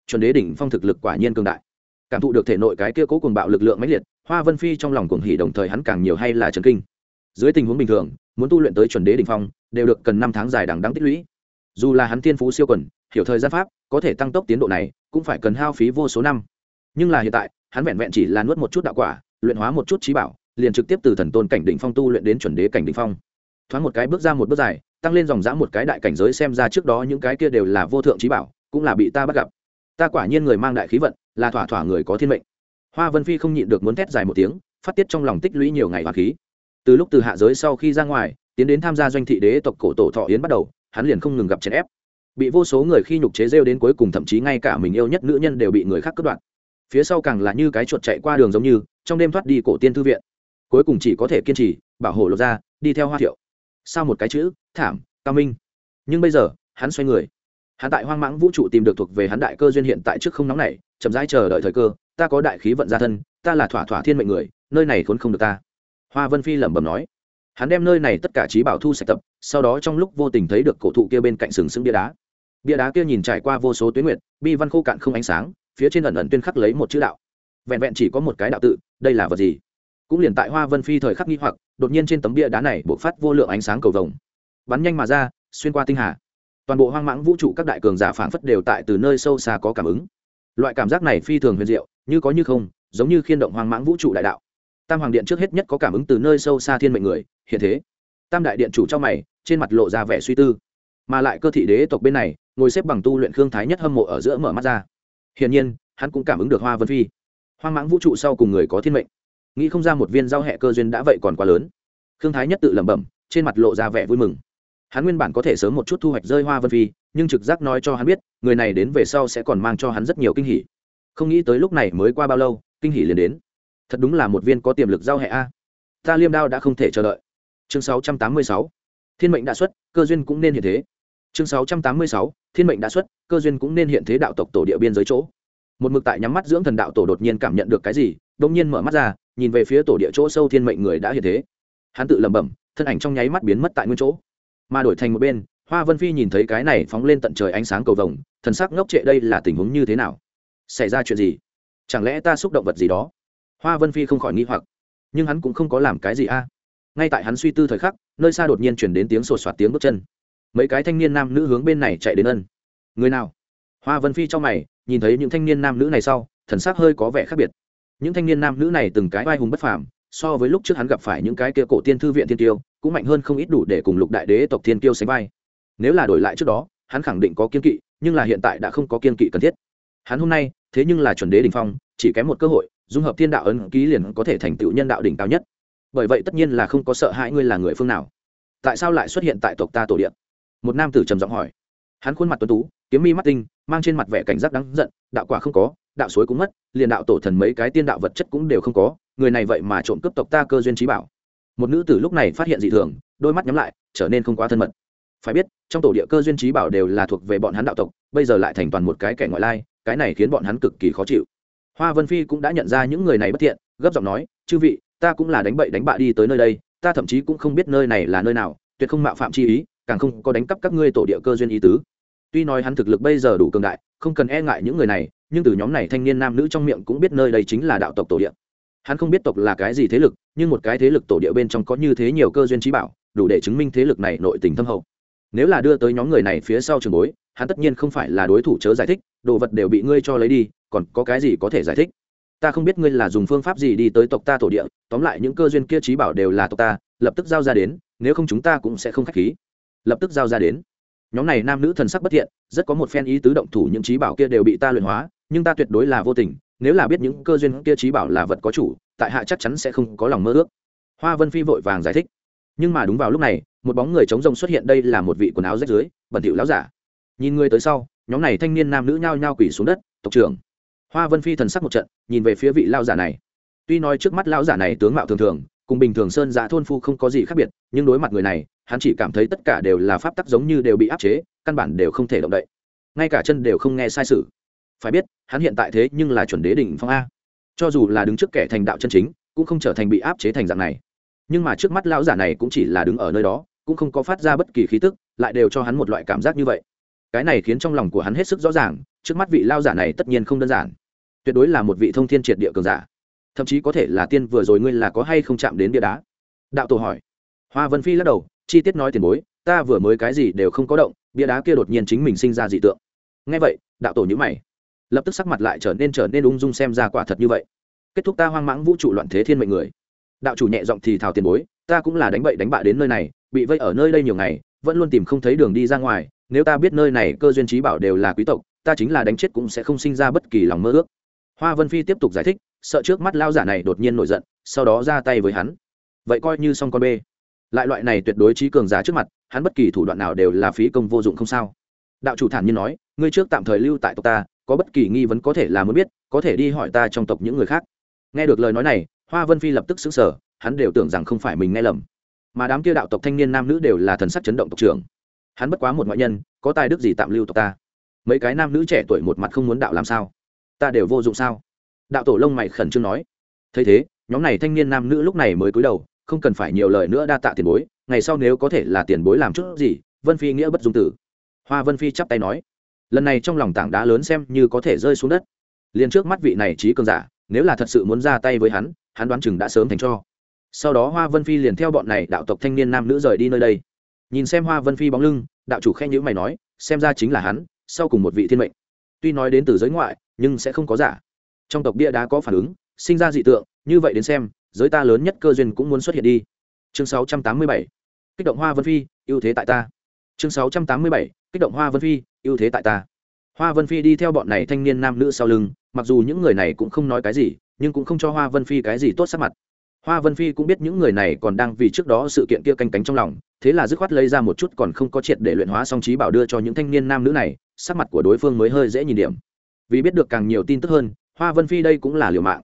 Chuẩn đế đỉnh phong thực lực quả nhiên cường đại. Cảm thụ được thể nội cái kia cố cùng bạo lực lượng mãnh liệt, hoa vân phi trong lòng cuồng hỉ đồng thời hắn càng nhiều hay là trần kinh. Dưới tình huống bình thường, muốn tu luyện tới chuẩn đế đỉnh phong, đều được cần năm tháng dài đằng đắng tích lũy. Dù là hắn thiên phú siêu quần, hiểu thời gian pháp, có thể tăng tốc tiến độ này, cũng phải cần hao phí vô số năm. Nhưng là hiện tại hắn vẹn vẹn chỉ là nuốt một chút đạo quả, luyện hóa một chút trí bảo, liền trực tiếp từ thần tôn cảnh đỉnh phong tu luyện đến chuẩn đế cảnh đỉnh phong. Thoáng một cái bước ra một bước dài, tăng lên dòng dã một cái đại cảnh giới xem ra trước đó những cái kia đều là vô thượng trí bảo, cũng là bị ta bắt gặp. Ta quả nhiên người mang đại khí vận, là thỏa thỏa người có thiên mệnh. Hoa vân phi không nhịn được muốn thét dài một tiếng, phát tiết trong lòng tích lũy nhiều ngày hoa khí. Từ lúc từ hạ giới sau khi ra ngoài, tiến đến tham gia doanh thị đế tộc cổ tổ thọ yến bắt đầu, hắn liền không ngừng gặp chèn ép. Bị vô số người khi nhục chế rêu đến cuối cùng thậm chí ngay cả mình yêu nhất nữ nhân đều bị người khác cướp đoạt phía sau càng là như cái chuột chạy qua đường giống như, trong đêm thoát đi cổ tiên thư viện. Cuối cùng chỉ có thể kiên trì, bảo hộ lột ra, đi theo hoa thiệu. Sau một cái chữ, thảm, cao minh. Nhưng bây giờ, hắn xoay người. Hắn tại hoang mãng vũ trụ tìm được thuộc về hắn đại cơ duyên hiện tại trước không nóng này, chậm rãi chờ đợi thời cơ, ta có đại khí vận gia thân, ta là thỏa thỏa thiên mệnh người, nơi này khốn không được ta. Hoa vân phi lẩm bẩm nói. Hắn đem nơi này tất cả trí bảo thu sạch tập, sau đó trong lúc vô tình thấy được cổ thụ kia bên cạnh sừng sững bia đá. Bia đá kia nhìn trải qua vô số tuyến nguyệt, bi văn khô cạn không ánh sáng phía trên ẩn ẩn tuyên khắc lấy một chữ đạo. Vẹn vẹn chỉ có một cái đạo tự, đây là vật gì? Cũng liền tại hoa vân phi thời khắc nghi hoặc, đột nhiên trên tấm bia đá này buộc phát vô lượng ánh sáng cầu vồng. Bắn nhanh mà ra, xuyên qua tinh hà. Toàn bộ hoang mãng vũ trụ các đại cường giả phảng phất đều tại từ nơi sâu xa có cảm ứng. Loại cảm giác này phi thường huyền diệu, như có như không, giống như khiên động hoang mãng vũ trụ đại đạo. Tam hoàng điện trước hết nhất có cảm ứng từ nơi sâu xa thiên mệnh người, hiện thế. Tam đại điện chủ trong mày, trên mặt lộ ra vẻ suy tư. Mà lại cơ thị đế tộc bên này, ngồi xếp bằng tu luyện khương thái nhất hâm mộ ở giữa mở mắt ra hiển nhiên, hắn cũng cảm ứng được hoa vân phi. Hoang mãng vũ trụ sau cùng người có thiên mệnh. Nghĩ không ra một viên giao hẹ cơ duyên đã vậy còn quá lớn. Khương thái nhất tự lẩm bẩm, trên mặt lộ ra vẻ vui mừng. Hắn nguyên bản có thể sớm một chút thu hoạch rơi hoa vân phi, nhưng trực giác nói cho hắn biết, người này đến về sau sẽ còn mang cho hắn rất nhiều kinh hỉ. Không nghĩ tới lúc này mới qua bao lâu, kinh hỉ liền đến. Thật đúng là một viên có tiềm lực giao hệ a. Ta liêm đao đã không thể chờ đợi. Chương 686. thiên mệnh đã xuất, cơ duyên cũng nên hiện thế. Chương 686 thiên mệnh đã xuất, cơ duyên cũng nên hiện thế đạo tộc tổ địa biên giới chỗ. Một mực tại nhắm mắt dưỡng thần đạo tổ đột nhiên cảm nhận được cái gì đông nhiên mở mắt ra, nhìn về phía tổ địa chỗ sâu thiên mệnh người đã hiện thế. Hắn tự lẩm bẩm, thân ảnh trong nháy mắt biến mất tại nguyên chỗ. Mà đổi thành một bên, hoa vân phi nhìn thấy cái này phóng lên tận trời ánh sáng cầu vồng, thần sắc ngốc trệ đây là tình huống như thế nào? Xảy ra chuyện gì? Chẳng lẽ ta xúc động vật gì đó? Hoa vân phi không khỏi nghi hoặc. Nhưng hắn cũng không có làm cái gì a. Ngay tại hắn suy tư thời khắc, nơi xa đột nhiên chuyển đến tiếng sột soạt tiếng bước chân mấy cái thanh niên nam nữ hướng bên này chạy đến ân. Người nào? Hoa vân phi trong mày, nhìn thấy những thanh niên nam nữ này sau, thần sắc hơi có vẻ khác biệt. Những thanh niên nam nữ này từng cái vai hùng bất phàm, so với lúc trước hắn gặp phải những cái kia cổ tiên thư viện thiên tiêu cũng mạnh hơn không ít đủ để cùng lục đại đế tộc thiên tiêu sánh vai. Nếu là đổi lại trước đó, hắn khẳng định có kiên kỵ, nhưng là hiện tại đã không có kiên kỵ cần thiết. Hắn hôm nay, thế nhưng là chuẩn đế đ ỉ n h phong, chỉ kém một cơ hội, dung hợp thiên đạo ấn ký liền có thể thành tựu nhân đạo đỉnh cao nhất. Bởi vậy tất nhiên là không có sợ hãi ngươi là người phương nào. Tại sao lại xuất hiện tại tộc ta tổ điện một nam tử trầm giọng hỏi. Hắn khuôn mặt tuấn tú, kiếm mi mắt tinh, mang trên mặt vẻ cảnh giác đáng giận, đạo quả không có, đạo suối cũng mất, liền đạo tổ thần mấy cái tiên đạo vật chất cũng đều không có, người này vậy mà trộm cướp tộc ta cơ duyên trí bảo. Một nữ tử lúc này phát hiện dị thường, đôi mắt nhắm lại, trở nên không quá thân mật. Phải biết, trong tổ địa cơ duyên trí bảo đều là thuộc về bọn hắn đạo tộc, bây giờ lại thành toàn một cái kẻ ngoại lai, cái này khiến bọn hắn cực kỳ khó chịu. Hoa vân phi cũng đã nhận ra những người này bất thiện, gấp giọng nói, chư vị, ta cũng là đánh bậy đánh bạ đi tới nơi đây, ta thậm chí cũng không biết nơi này là nơi nào, tuyệt không mạo phạm chi ý càng không có đánh cắp các ngươi tổ địa cơ duyên ý tứ. Tuy nói hắn thực lực bây giờ đủ cường đại, không cần e ngại những người này, nhưng từ nhóm này thanh niên nam nữ trong miệng cũng biết nơi đây chính là đạo tộc tổ địa. Hắn không biết tộc là cái gì thế lực, nhưng một cái thế lực tổ địa bên trong có như thế nhiều cơ duyên trí bảo, đủ để chứng minh thế lực này nội tình thâm hậu. Nếu là đưa tới nhóm người này phía sau trường bối, hắn tất nhiên không phải là đối thủ chớ giải thích, đồ vật đều bị ngươi cho lấy đi, còn có cái gì có thể giải thích? Ta không biết ngươi là dùng phương pháp gì đi tới tộc ta tổ địa, tóm lại những cơ duyên kia trí bảo đều là tộc ta, lập tức giao ra đến, nếu không chúng ta cũng sẽ không k h á c h khí lập tức giao ra đến. Nhóm này nam nữ thần sắc bất thiện, rất có một phen ý tứ động thủ những trí bảo kia đều bị ta luyện hóa, nhưng ta tuyệt đối là vô tình, nếu là biết những cơ duyên kia trí bảo là vật có chủ, tại hạ chắc chắn sẽ không có lòng mơ ước. Hoa vân phi vội vàng giải thích. Nhưng mà đúng vào lúc này, một bóng người chống rồng xuất hiện đây là một vị quần áo rách dưới bẩn thỉu láo giả. Nhìn người tới sau, nhóm này thanh niên nam nữ nhao nhao quỳ xuống đất, tộc trưởng. Hoa vân phi thần sắc một trận, nhìn về phía vị lao giả này. Tuy nói trước mắt lao giả này tướng mạo thường thường, cùng bình thường sơn giả thôn phu không có gì khác biệt, nhưng đối mặt người này hắn chỉ cảm thấy tất cả đều là pháp tắc giống như đều bị áp chế, căn bản đều không thể động đậy. Ngay cả chân đều không nghe sai sự. Phải biết, hắn hiện tại thế nhưng là chuẩn đế đỉnh phong a. Cho dù là đứng trước kẻ thành đạo chân chính, cũng không trở thành bị áp chế thành dạng này. Nhưng mà trước mắt lão giả này cũng chỉ là đứng ở nơi đó, cũng không có phát ra bất kỳ khí tức, lại đều cho hắn một loại cảm giác như vậy. Cái này khiến trong lòng của hắn hết sức rõ ràng, trước mắt vị lao giả này tất nhiên không đơn giản. Tuyệt đối là một vị thông thiên triệt địa cường giả. Thậm chí có thể là tiên vừa rồi ngươi là có hay không chạm đến bia đá? Đạo tổ hỏi. Hoa vân phi lắc đầu chi tiết nói tiền bối, ta vừa mới cái gì đều không có động, bia đá kia đột nhiên chính mình sinh ra dị tượng. Ngay vậy, đạo tổ nhữ mày. Lập tức sắc mặt lại trở nên trở nên ung dung xem ra quả thật như vậy. Kết thúc ta hoang mãng vũ trụ loạn thế thiên mệnh người. Đạo chủ nhẹ giọng thì thào tiền bối, ta cũng là đánh bậy đánh bạ đến nơi này, bị vây ở nơi đây nhiều ngày, vẫn luôn tìm không thấy đường đi ra ngoài, nếu ta biết nơi này cơ duyên trí bảo đều là quý tộc, ta chính là đánh chết cũng sẽ không sinh ra bất kỳ lòng mơ ước. Hoa vân phi tiếp tục giải thích, sợ trước mắt lao giả này đột nhiên nổi giận, sau đó ra tay với hắn. Vậy coi như xong con bê lại loại này tuyệt đối trí cường giả trước mặt, hắn bất kỳ thủ đoạn nào đều là phí công vô dụng không sao. Đạo chủ thản nhiên nói, ngươi trước tạm thời lưu tại tộc ta, có bất kỳ nghi vấn có thể là muốn biết, có thể đi hỏi ta trong tộc những người khác. Nghe được lời nói này, hoa vân phi lập tức xứng sở hắn đều tưởng rằng không phải mình nghe lầm. Mà đám kia đạo tộc thanh niên nam nữ đều là thần sắc chấn động tộc trưởng. Hắn bất quá một ngoại nhân, có tài đức gì tạm lưu tộc ta? Mấy cái nam nữ trẻ tuổi một mặt không muốn đạo làm sao? Ta đều vô dụng sao? Đạo tổ lông mày khẩn trương nói. Thấy thế, nhóm này thanh niên nam nữ lúc này mới cúi đầu không cần phải nhiều lời nữa đa tạ tiền bối, ngày sau nếu có thể là tiền bối làm chút gì, vân phi nghĩa bất dung tử. Hoa vân phi chắp tay nói. Lần này trong lòng tảng đá lớn xem như có thể rơi xuống đất. Liền trước mắt vị này trí cường giả, nếu là thật sự muốn ra tay với hắn hắn đoán chừng đã sớm thành cho. Sau đó hoa vân phi liền theo bọn này đạo tộc thanh niên nam nữ rời đi nơi đây. Nhìn xem hoa vân phi bóng lưng, đạo chủ khen nhữ mày nói, xem ra chính là hắn, sau cùng một vị thiên mệnh. Tuy nói đến từ giới ngoại, nhưng sẽ không có giả. Trong tộc bia đá có phản ứng, sinh ra dị tượng, như vậy đến xem giới ta lớn nhất cơ duyên cũng muốn xuất hiện đi chương 687. kích động hoa vân phi, ưu thế tại ta chương 687. kích động hoa vân phi, ưu thế tại ta hoa vân phi đi theo bọn này thanh niên nam nữ sau lưng, mặc dù những người này cũng không nói cái gì, nhưng cũng không cho hoa vân phi cái gì tốt sắc mặt hoa vân phi cũng biết những người này còn đang vì trước đó sự kiện kia canh cánh trong lòng, thế là dứt khoát lấy ra một chút còn không có triệt để luyện hóa song trí bảo đưa cho những thanh niên nam nữ này, sắc mặt của đối phương mới hơi dễ nhìn điểm vì biết được càng nhiều tin tức hơn, hoa vân phi đây cũng là liều mạng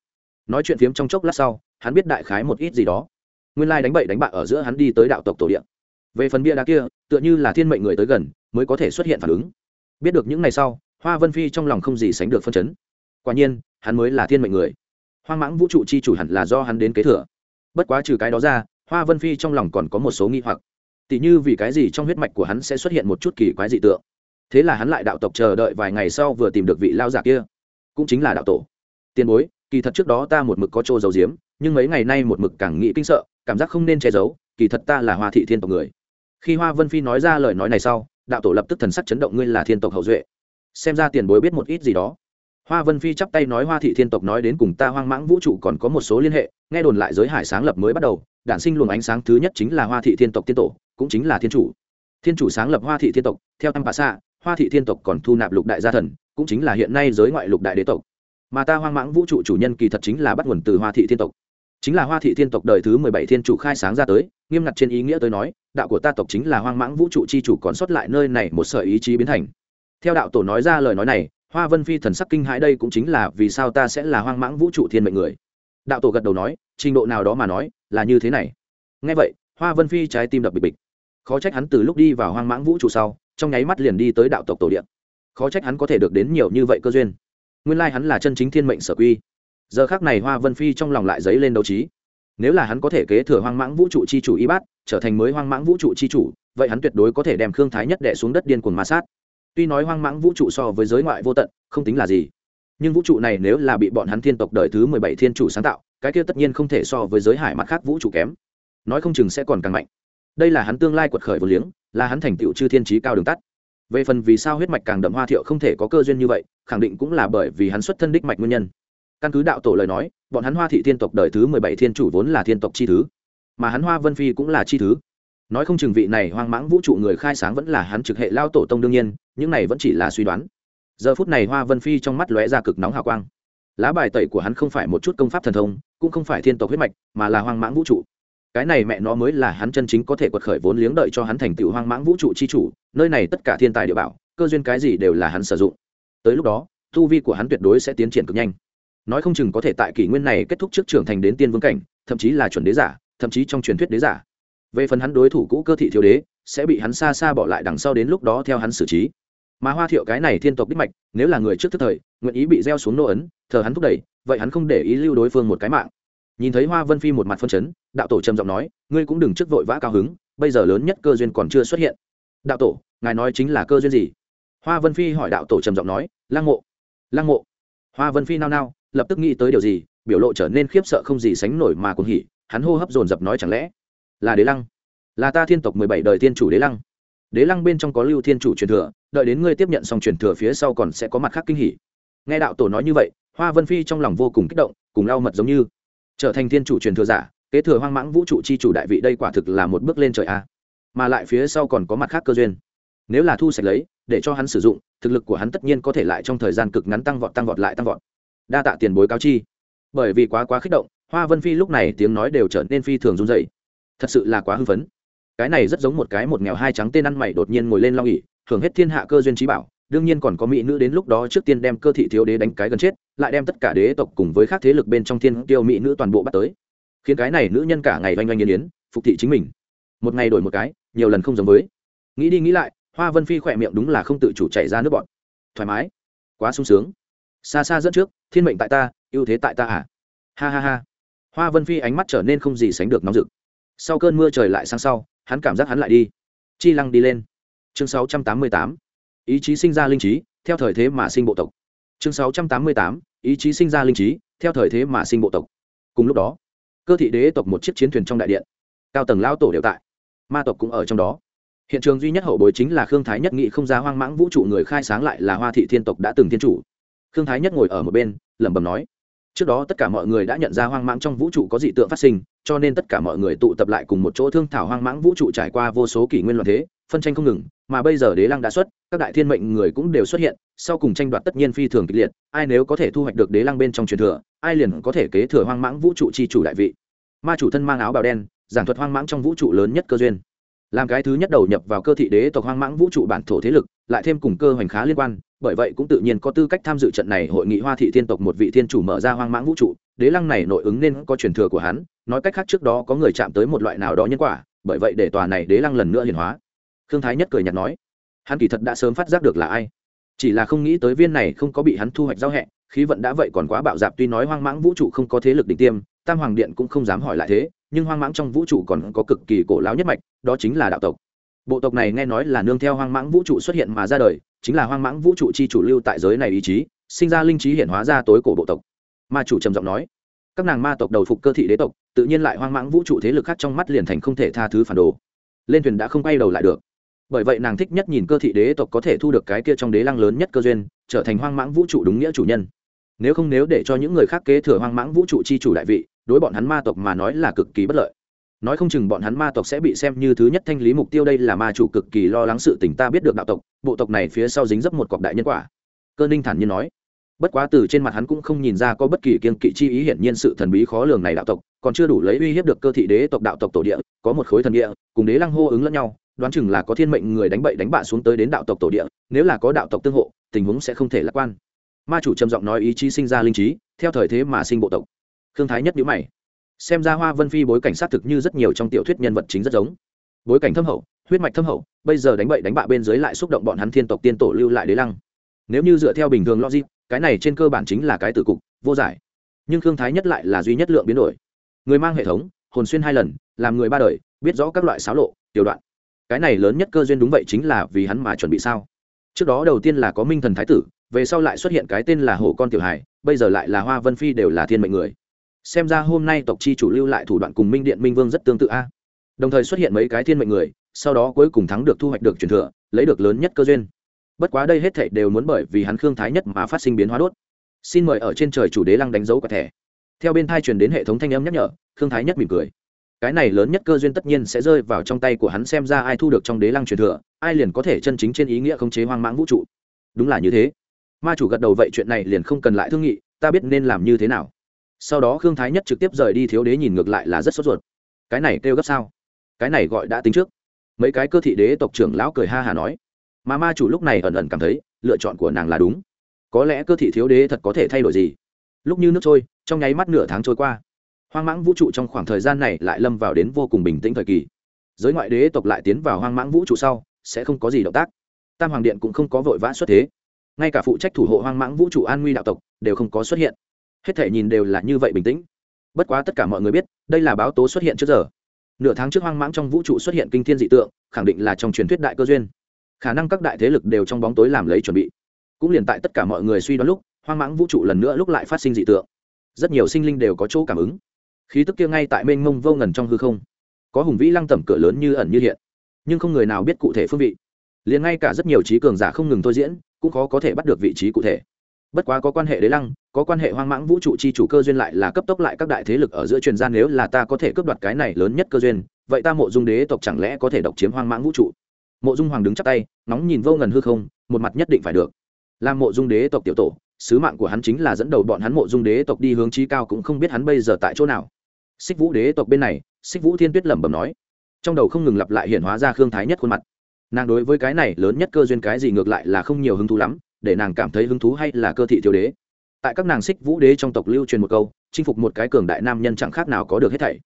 nói chuyện phiếm trong chốc lát sau hắn biết đại khái một ít gì đó. Nguyên lai đánh bậy đánh bạ ở giữa hắn đi tới đạo tộc tổ điện về phần bia đá kia, tựa như là thiên mệnh người tới gần, mới có thể xuất hiện phản ứng. Biết được những ngày sau, hoa vân phi trong lòng không gì sánh được phân chấn. Quả nhiên, hắn mới là thiên mệnh người. Hoang mãng vũ trụ chi chủ hẳn là do hắn đến kế thừa. Bất quá trừ cái đó ra, hoa vân phi trong lòng còn có một số nghi hoặc. Tỉ như vì cái gì trong huyết mạch của hắn sẽ xuất hiện một chút kỳ quái dị tượng? Thế là hắn lại đạo tộc chờ đợi vài ngày sau vừa tìm được vị lao giả kia. Cũng chính là đạo tổ. Tiền bối, kỳ thật trước đó ta một mực có chỗ giấu giếm nhưng mấy ngày nay một mực càng nghĩ kinh sợ, cảm giác không nên che giấu, kỳ thật ta là hoa thị thiên tộc người. Khi hoa vân phi nói ra lời nói này sau, đạo tổ lập tức thần sắc chấn động, ngươi là thiên tộc hậu duệ. Xem ra tiền bối biết một ít gì đó. Hoa vân phi chắp tay nói hoa thị thiên tộc nói đến cùng ta hoang mãng vũ trụ còn có một số liên hệ, nghe đồn lại giới hải sáng lập mới bắt đầu, đản sinh luồng ánh sáng thứ nhất chính là hoa thị thiên tộc tiên tổ, cũng chính là thiên chủ. Thiên chủ sáng lập hoa thị thiên tộc, theo tam bà xạ hoa thị thiên tộc còn thu nạp lục đại gia thần, cũng chính là hiện nay giới ngoại lục đại đế tộc. Mà ta hoang mãng vũ trụ chủ nhân kỳ thật chính là bắt nguồn từ hoa thị thiên tộc chính là hoa thị thiên tộc đời thứ mười bảy thiên chủ khai sáng ra tới, nghiêm ngặt trên ý nghĩa tới nói, đạo của ta tộc chính là hoang mãng vũ trụ c h i chủ còn sót lại nơi này một sợi ý chí biến thành. Theo đạo tổ nói ra lời nói này, hoa vân phi thần sắc kinh hãi đây cũng chính là vì sao ta sẽ là hoang mãng vũ trụ thiên mệnh người. Đạo tổ gật đầu nói, trình độ nào đó mà nói, là như thế này. Ngay vậy, hoa vân phi trái tim đập bịch bịch. Khó trách hắn từ lúc đi vào hoang mãng vũ trụ sau, trong nháy mắt liền đi tới đạo tộc tổ điện khó trách hắn có thể được đến nhiều như vậy cơ duyên. Nguyên lai hắn là chân chính thiên mệnh sở quy giờ khác này hoa vân phi trong lòng lại dấy lên đấu trí. Nếu là hắn có thể kế thừa hoang mãng vũ trụ c h i chủ y bát, trở thành mới hoang mãng vũ trụ c h i chủ, vậy hắn tuyệt đối có thể đem khương thái nhất đẻ xuống đất điên cuồng ma sát. Tuy nói hoang mãng vũ trụ so với giới ngoại vô tận, không tính là gì, nhưng vũ trụ này nếu là bị bọn hắn thiên tộc đời thứ mười bảy thiên chủ sáng tạo, cái kia tất nhiên không thể so với giới hải mặt khác vũ trụ kém. Nói không chừng sẽ còn càng mạnh. Đây là hắn tương lai quật khởi vô liếng, là hắn thành tựu chư thiên trí cao đường tắt. Về phần vì sao huyết mạch càng đậm hoa thiệu không thể có cơ duyên như vậy, khẳng định cũng là bởi vì hắn xuất thân đích mạch nguyên nhân căn cứ đạo tổ lời nói, bọn hắn hoa thị thiên tộc đời thứ mười bảy thiên chủ vốn là thiên tộc chi thứ, mà hắn hoa vân phi cũng là chi thứ. Nói không chừng vị này hoang mãng vũ trụ người khai sáng vẫn là hắn trực hệ lao tổ tông đương nhiên, những này vẫn chỉ là suy đoán. Giờ phút này hoa vân phi trong mắt lóe ra cực nóng hào quang. Lá bài tẩy của hắn không phải một chút công pháp thần thông, cũng không phải thiên tộc huyết mạch, mà là hoang mãng vũ trụ. Cái này mẹ nó mới là hắn chân chính có thể quật khởi vốn liếng đợi cho hắn thành tựu hoang mãng vũ trụ chi chủ, nơi này tất cả thiên tài địa bảo, cơ duyên cái gì đều là hắn sử dụng. Tới lúc đó, tu vi của hắn tuyệt đối sẽ tiến triển cực nhanh nói không chừng có thể tại kỷ nguyên này kết thúc trước trưởng thành đến tiên vương cảnh, thậm chí là chuẩn đế giả, thậm chí trong truyền thuyết đế giả. Về phần hắn đối thủ cũ cơ thị thiếu đế, sẽ bị hắn xa xa bỏ lại đằng sau đến lúc đó theo hắn xử trí. Mà hoa thiệu cái này thiên tộc đích mạch, nếu là người trước thức thời, nguyện ý bị gieo xuống nô ấn, thờ hắn thúc đẩy, vậy hắn không để ý lưu đối phương một cái mạng. Nhìn thấy hoa vân phi một mặt phân chấn, đạo tổ trầm giọng nói, ngươi cũng đừng trước vội vã cao hứng, bây giờ lớn nhất cơ duyên còn chưa xuất hiện. Đạo tổ, ngài nói chính là cơ duyên gì? Hoa vân phi hỏi đạo tổ trầm giọng nói, lăng mộ. Lăng mộ? Hoa vân phi nao nao lập tức nghĩ tới điều gì, biểu lộ trở nên khiếp sợ không gì sánh nổi mà cuồng hỉ, hắn hô hấp dồn dập nói chẳng lẽ là đế lăng? Là ta thiên tộc mười bảy đời thiên chủ đế lăng. Đế lăng bên trong có lưu thiên chủ truyền thừa, đợi đến ngươi tiếp nhận xong truyền thừa phía sau còn sẽ có mặt khác kinh hỉ. Nghe đạo tổ nói như vậy, hoa vân phi trong lòng vô cùng kích động, cùng lau mật giống như trở thành thiên chủ truyền thừa giả, kế thừa hoang mãng vũ trụ chi chủ đại vị đây quả thực là một bước lên trời a. Mà lại phía sau còn có mặt khác cơ duyên. Nếu là thu sạch lấy, để cho hắn sử dụng, thực lực của hắn tất nhiên có thể lại trong thời gian cực ngắn tăng vọt tăng vọt lại tăng vọt đa tạ tiền bối cao chi. Bởi vì quá quá kích động, hoa vân phi lúc này tiếng nói đều trở nên phi thường run dậy thật sự là quá hưng phấn. Cái này rất giống một cái một nghèo hai trắng tên ăn mày đột nhiên ngồi lên long ỉ hưởng hết thiên hạ cơ duyên trí bảo, đương nhiên còn có mỹ nữ đến lúc đó trước tiên đem cơ thị thiếu đế đánh cái gần chết, lại đem tất cả đế tộc cùng với các thế lực bên trong thiên tiêu mỹ nữ toàn bộ bắt tới. Khiến cái này nữ nhân cả ngày oanh oanh yên yến phục thị chính mình. Một ngày đổi một cái, nhiều lần không giống với. Nghĩ đi nghĩ lại, hoa vân phi khỏe miệng đúng là không tự chủ chảy ra nước bọn thoải mái. Quá sung sướng xa xa dẫn trước, thiên mệnh tại ta, ưu thế tại ta à? Ha ha ha. Hoa vân phi ánh mắt trở nên không gì sánh được nóng rực. Sau cơn mưa trời lại sang sau, hắn cảm giác hắn lại đi. Chi lăng đi lên. Chương 688. ý chí sinh ra linh trí, theo thời thế mà sinh bộ tộc. Chương 688. ý chí sinh ra linh trí, theo thời thế mà sinh bộ tộc. Cùng lúc đó, cơ thị đế tộc một chiếc chiến thuyền trong đại điện. Cao tầng lao tổ đều tại. Ma tộc cũng ở trong đó. Hiện trường duy nhất hậu bối chính là khương thái nhất nghị không ra hoang mãng vũ trụ người khai sáng lại là hoa thị thiên tộc đã từng thiên chủ khương thái nhất ngồi ở một bên, lẩm bẩm nói, trước đó tất cả mọi người đã nhận ra hoang mãng trong vũ trụ có dị tượng phát sinh, cho nên tất cả mọi người tụ tập lại cùng một chỗ thương thảo hoang mãng vũ trụ trải qua vô số kỷ nguyên loạn thế, phân tranh không ngừng, mà bây giờ đế lăng đã xuất, các đại thiên mệnh người cũng đều xuất hiện, sau cùng tranh đoạt tất nhiên phi thường kịch liệt, ai nếu có thể thu hoạch được đế lăng bên trong truyền thừa, ai liền có thể kế thừa hoang mãng vũ trụ chi chủ đại vị. Ma chủ thân mang áo bào đen, giảng thuật hoang mãng trong vũ trụ lớn nhất cơ duyên. Làm cái thứ nhất đầu nhập vào cơ thị đế tộc hoang mãng vũ trụ bản thổ thế lực, lại thêm cùng cơ hoành khá liên quan bởi vậy cũng tự nhiên có tư cách tham dự trận này hội nghị hoa thị thiên tộc một vị thiên chủ mở ra hoang mãng vũ trụ. Đế lăng này nội ứng nên có truyền thừa của hắn, nói cách khác trước đó có người chạm tới một loại nào đó nhân quả, bởi vậy để tòa này đế lăng lần nữa hiển hóa. Khương thái nhất cười nhạt nói, hắn kỳ thật đã sớm phát giác được là ai. Chỉ là không nghĩ tới viên này không có bị hắn thu hoạch giao hẹ, khí vận đã vậy còn quá bạo dạp tuy nói hoang mãng vũ trụ không có thế lực đỉnh tiêm, tam hoàng điện cũng không dám hỏi lại thế, nhưng hoang mãng trong vũ trụ còn có cực kỳ cổ láo nhất mạch, đó chính là đạo tộc bộ tộc này nghe nói là nương theo hoang mãng vũ trụ xuất hiện mà ra đời, chính là hoang mãng vũ trụ chi chủ lưu tại giới này ý chí, sinh ra linh trí hiện hóa ra tối cổ bộ tộc. Ma chủ trầm giọng nói, các nàng ma tộc đầu phục cơ thị đế tộc, tự nhiên lại hoang mãng vũ trụ thế lực khác trong mắt liền thành không thể tha thứ phản đồ. Lên thuyền đã không quay đầu lại được. Bởi vậy nàng thích nhất nhìn cơ thị đế tộc có thể thu được cái kia trong đế lăng lớn nhất cơ duyên, trở thành hoang mãng vũ trụ đúng nghĩa chủ nhân. Nếu không nếu để cho những người khác kế thừa hoang mãng vũ trụ chi chủ đại vị, đối bọn hắn ma tộc mà nói là cực kỳ bất lợi nói không chừng bọn hắn ma tộc sẽ bị xem như thứ nhất thanh lý mục tiêu đây là ma chủ cực kỳ lo lắng sự tình ta biết được đạo tộc, bộ tộc này phía sau dính dấp một cọc đại nhân quả. Cơ ninh thản nhiên nói. Bất quá từ trên mặt hắn cũng không nhìn ra có bất kỳ kiên kỵ chi ý hiển nhiên sự thần bí khó lường này đạo tộc, còn chưa đủ lấy uy hiếp được cơ thị đế tộc đạo tộc tổ địa, có một khối thần địa, cùng đế lăng hô ứng lẫn nhau, đoán chừng là có thiên mệnh người đánh bậy đánh bạ xuống tới đến đạo tộc tổ địa, nếu là có đạo tộc tương hộ, tình huống sẽ không thể lạc quan. Ma chủ trầm giọng nói ý chí sinh ra linh trí, theo thời thế mà sinh bộ tộc. Thương thái nhất nhữ mày xem ra hoa vân phi bối cảnh sát thực như rất nhiều trong tiểu thuyết nhân vật chính rất giống. Bối cảnh thâm hậu, huyết mạch thâm hậu, bây giờ đánh bậy đánh bạ bên dưới lại xúc động bọn hắn thiên tộc tiên tổ lưu lại đế lăng. Nếu như dựa theo bình thường logic, cái này trên cơ bản chính là cái tử cục, vô giải. Nhưng khương thái nhất lại là duy nhất lượng biến đổi. Người mang hệ thống, hồn xuyên hai lần, làm người ba đời, biết rõ các loại xáo lộ, tiểu đoạn. Cái này lớn nhất cơ duyên đúng vậy chính là vì hắn mà chuẩn bị sao? Trước đó đầu tiên là có minh thần thái tử, về sau lại xuất hiện cái tên là hổ con tiểu hải bây giờ lại là hoa vân phi đều là thiên mệnh người xem ra hôm nay tộc chi chủ lưu lại thủ đoạn cùng minh điện minh vương rất tương tự a. Đồng thời xuất hiện mấy cái thiên mệnh người, sau đó cuối cùng thắng được thu hoạch được truyền thừa, lấy được lớn nhất cơ duyên. Bất quá đây hết thảy đều muốn bởi vì hắn khương thái nhất mà phát sinh biến hóa đốt. Xin mời ở trên trời chủ đế lăng đánh dấu quả thẻ. Theo bên thai truyền đến hệ thống thanh âm nhắc nhở, khương thái nhất mỉm cười. Cái này lớn nhất cơ duyên tất nhiên sẽ rơi vào trong tay của hắn xem ra ai thu được trong đế lăng truyền thừa, ai liền có thể chân chính trên ý nghĩa khống chế hoang mãng vũ trụ. Đúng là như thế. Ma chủ gật đầu vậy chuyện này liền không cần lại thương nghị, ta biết nên làm như thế nào sau đó khương thái nhất trực tiếp rời đi, thiếu đế nhìn ngược lại là rất sốt ruột. Cái này kêu gấp sao? Cái này gọi đã tính trước. Mấy cái cơ thị đế tộc trưởng lão cười ha hà nói. Mà ma chủ lúc này ẩn ẩn cảm thấy, lựa chọn của nàng là đúng. Có lẽ cơ thị thiếu đế thật có thể thay đổi gì? Lúc như nước trôi, trong nháy mắt nửa tháng trôi qua, hoang mãng vũ trụ trong khoảng thời gian này lại lâm vào đến vô cùng bình tĩnh thời kỳ. Giới ngoại đế tộc lại tiến vào hoang mãng vũ trụ sau, sẽ không có gì động tác. Tam hoàng điện cũng không có vội vã xuất thế. Ngay cả phụ trách thủ hộ hoang mãng vũ trụ an nguy đạo tộc, đều không có xuất hiện hết thể nhìn đều là như vậy bình tĩnh. Bất quá tất cả mọi người biết, đây là báo tố xuất hiện trước giờ. Nửa tháng trước hoang mãng trong vũ trụ xuất hiện kinh thiên dị tượng, khẳng định là trong truyền thuyết đại cơ duyên. Khả năng các đại thế lực đều trong bóng tối làm lấy chuẩn bị. Cũng liền tại tất cả mọi người suy đoán lúc, hoang mãng vũ trụ lần nữa lúc lại phát sinh dị tượng. Rất nhiều sinh linh đều có chỗ cảm ứng. Khí tức kia ngay tại mênh mông vô ngần trong hư không. Có hùng vĩ lăng tẩm cửa lớn như ẩn như hiện. Nhưng không người nào biết cụ thể phương vị. Liền ngay cả rất nhiều trí cường giả không ngừng thôi diễn, cũng khó có thể bắt được vị trí cụ thể. Bất quá có quan hệ đế lăng có quan hệ hoang mãng vũ trụ chi chủ cơ duyên lại là cấp tốc lại các đại thế lực ở giữa truyền gian nếu là ta có thể cướp đoạt cái này lớn nhất cơ duyên, vậy ta mộ dung đế tộc chẳng lẽ có thể độc chiếm hoang mãng vũ trụ? Mộ dung hoàng đứng chắp tay nóng nhìn vô ngần hư không, một mặt nhất định phải được. Làm mộ dung đế tộc tiểu tổ, sứ mạng của hắn chính là dẫn đầu bọn hắn mộ dung đế tộc đi hướng trí cao cũng không biết hắn bây giờ tại chỗ nào. Xích vũ đế tộc bên này, xích vũ thiên tuyết lẩm bẩm nói, trong đầu không ngừng lặp lại hiện hóa ra khương thái nhất khuôn mặt. Nàng đối với cái này lớn nhất cơ duyên cái gì ngược lại là không nhiều hứng thú lắm, để nàng cảm thấy hứng thú hay là cơ thị thiếu đế tại các nàng xích vũ đế trong tộc lưu truyền một câu, chinh phục một cái cường đại nam nhân chẳng khác nào có được hết thảy.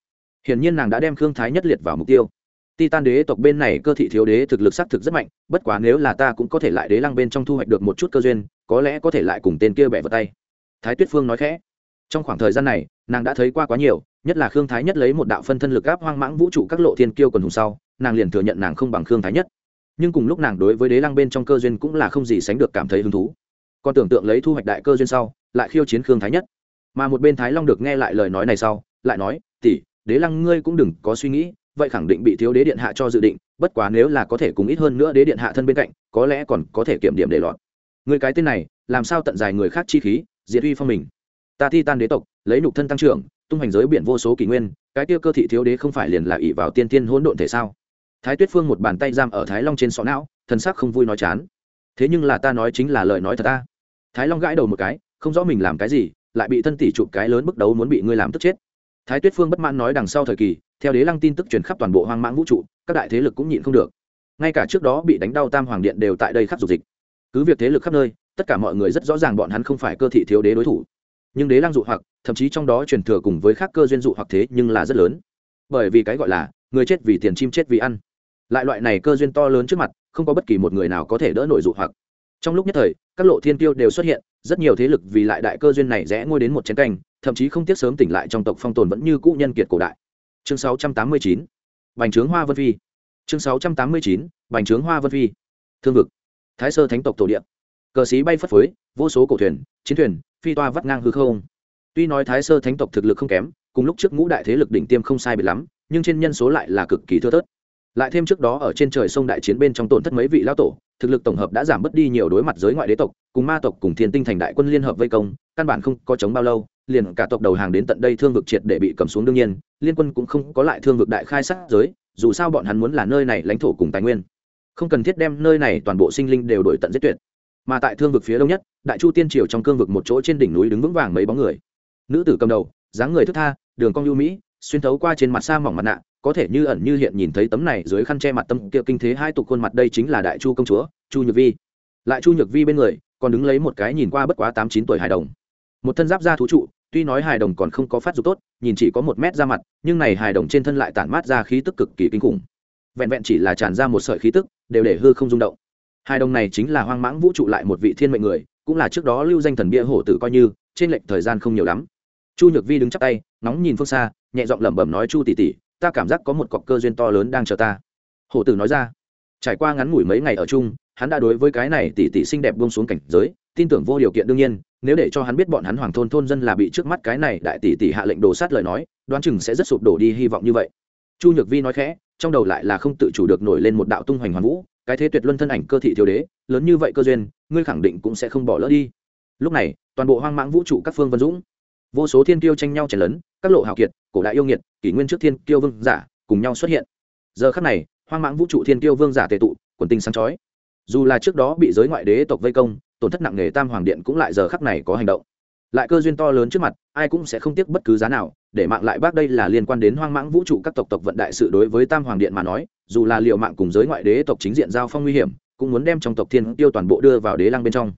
Hiển nhiên nàng đã đem khương thái nhất liệt vào mục tiêu. Titan đế tộc bên này cơ thị thiếu đế thực lực xác thực rất mạnh, bất quá nếu là ta cũng có thể lại đế lăng bên trong thu hoạch được một chút cơ duyên, có lẽ có thể lại cùng tên kia bẻ vào tay. Thái tuyết phương nói khẽ. Trong khoảng thời gian này, nàng đã thấy qua quá nhiều, nhất là khương thái nhất lấy một đạo phân thân lực áp hoang mãng vũ trụ các lộ thiên kiêu quần hùng sau, nàng liền thừa nhận nàng không bằng khương thái nhất. Nhưng cùng lúc nàng đối với đế lăng bên trong cơ duyên cũng là không gì sánh được cảm thấy hứng thú. Còn tưởng tượng lấy thu hoạch đại cơ duyên sau lại khiêu chiến khương thái nhất. Mà một bên thái long được nghe lại lời nói này sau, lại nói, tỷ, đế lăng ngươi cũng đừng có suy nghĩ, vậy khẳng định bị thiếu đế điện hạ cho dự định, bất quá nếu là có thể cùng ít hơn nữa đế điện hạ thân bên cạnh, có lẽ còn có thể kiểm điểm để lọt. Người cái tên này, làm sao tận dài người khác chi khí, diệt uy phong mình? Ta thi tan đế tộc, lấy nục thân tăng trưởng, tung hành giới biển vô số kỷ nguyên, cái tiêu cơ thị thiếu đế không phải liền là ỷ vào tiên tiên hỗn độn thể sao? Thái tuyết phương một bàn tay giam ở thái long trên sọ não, thần sắc không vui nói chán. Thế nhưng là ta nói chính là lời nói thật ta. Thái long gãi đầu một cái không rõ mình làm cái gì, lại bị thân tỷ chụp cái lớn bức đấu muốn bị ngươi làm tức chết. Thái tuyết phương bất mãn nói đằng sau thời kỳ, theo đế lăng tin tức truyền khắp toàn bộ hoang mãng vũ trụ, các đại thế lực cũng nhịn không được. Ngay cả trước đó bị đánh đau tam hoàng điện đều tại đây khắc dục dịch. Cứ việc thế lực khắp nơi, tất cả mọi người rất rõ ràng bọn hắn không phải cơ thị thiếu đế đối thủ. Nhưng đế lăng dụ hoặc, thậm chí trong đó truyền thừa cùng với khác cơ duyên dụ hoặc thế nhưng là rất lớn. Bởi vì cái gọi là, người chết vì tiền chim chết vì ăn. Lại loại này cơ duyên to lớn trước mặt, không có bất kỳ một người nào có thể đỡ nổi dụ hoặc. Trong lúc nhất thời, các lộ thiên tiêu đều xuất hiện rất nhiều thế lực vì lại đại cơ duyên này rẽ ngôi đến một chén canh, thậm chí không tiếc sớm tỉnh lại trong tộc phong tồn vẫn như cũ nhân kiệt cổ đại. Chương 689 bành trướng hoa vân phi. Chương 689 bành trướng hoa vân phi. Thương vực. Thái sơ thánh tộc tổ địa. Cờ xí bay phất phới, vô số cổ thuyền, chiến thuyền, phi toa vắt ngang hư không. Tuy nói thái sơ thánh tộc thực lực không kém, cùng lúc trước ngũ đại thế lực đỉnh tiêm không sai biệt lắm, nhưng trên nhân số lại là cực kỳ thưa thớt lại thêm trước đó ở trên trời sông đại chiến bên trong tổn thất mấy vị lão tổ, thực lực tổng hợp đã giảm bớt đi nhiều đối mặt giới ngoại đế tộc, cùng ma tộc cùng thiên tinh thành đại quân liên hợp vây công, căn bản không có chống bao lâu, liền cả tộc đầu hàng đến tận đây thương vực triệt để bị cầm xuống đương nhiên, liên quân cũng không có lại thương vực đại khai sát giới, dù sao bọn hắn muốn là nơi này lãnh thổ cùng tài nguyên. Không cần thiết đem nơi này toàn bộ sinh linh đều đổi tận giết tuyệt. Mà tại thương vực phía đông nhất, đại chu tiên triều trong cương vực một chỗ trên đỉnh núi đứng vững vàng mấy bóng người. Nữ tử cầm đầu, dáng người thức tha, đường cong lưu mỹ, xuyên thấu qua trên mặt sa mỏng mặt nạ có thể như ẩn như hiện nhìn thấy tấm này dưới khăn che mặt tâm kia kinh thế hai tục khuôn mặt đây chính là đại chu công chúa, chu nhược vi. Lại chu nhược vi bên người, còn đứng lấy một cái nhìn qua bất quá tám chín tuổi hài đồng. Một thân giáp da thú trụ, tuy nói hài đồng còn không có phát dục tốt, nhìn chỉ có một mét ra mặt, nhưng này hài đồng trên thân lại tản mát ra khí tức cực kỳ kinh khủng. Vẹn vẹn chỉ là tràn ra một sợi khí tức, đều để hư không rung động. Hài đồng này chính là hoang mãng vũ trụ lại một vị thiên mệnh người, cũng là trước đó lưu danh thần bia hổ tử coi như, trên lệnh thời gian không nhiều lắm. Chu nhược vi đứng chắp tay nóng nhìn phương xa, nhẹ giọng lẩm bẩm nói, chu tỷ tỷ ta cảm giác có một cọc cơ duyên to lớn đang chờ ta. Hổ tử nói ra. Trải qua ngắn ngủi mấy ngày ở chung, hắn đã đối với cái này tỷ tỷ xinh đẹp buông xuống cảnh giới, tin tưởng vô điều kiện đương nhiên, nếu để cho hắn biết bọn hắn hoàng thôn thôn dân là bị trước mắt cái này đại tỷ tỷ hạ lệnh đồ sát lời nói, đoán chừng sẽ rất sụp đổ đi hy vọng như vậy. Chu nhược vi nói khẽ, trong đầu lại là không tự chủ được nổi lên một đạo tung hoành hoàn vũ, cái thế tuyệt luân thân ảnh cơ thị thiếu đế, lớn như vậy cơ duyên, ngươi khẳng định cũng sẽ không bỏ lỡ đi. Lúc này, toàn bộ hoang mãng vũ trụ các phương vân dũng vô số thiên kiêu tranh nhau chảy lớn các lộ hào kiệt, cổ đại yêu nghiệt, kỷ nguyên trước thiên kiêu vương giả cùng nhau xuất hiện. Giờ khắc này, hoang mãng vũ trụ thiên kiêu vương giả tệ tụ, quần tinh sáng chói. Dù là trước đó bị giới ngoại đế tộc vây công, tổn thất nặng nề tam hoàng điện cũng lại giờ khắc này có hành động. Lại cơ duyên to lớn trước mặt, ai cũng sẽ không tiếc bất cứ giá nào, để mạng lại bác đây là liên quan đến hoang mãng vũ trụ các tộc tộc vận đại sự đối với tam hoàng điện mà nói, dù là liệu mạng cùng giới ngoại đế tộc chính diện giao phong nguy hiểm, cũng muốn đem trong tộc thiên tiêu toàn bộ đưa vào đế lăng bên trong.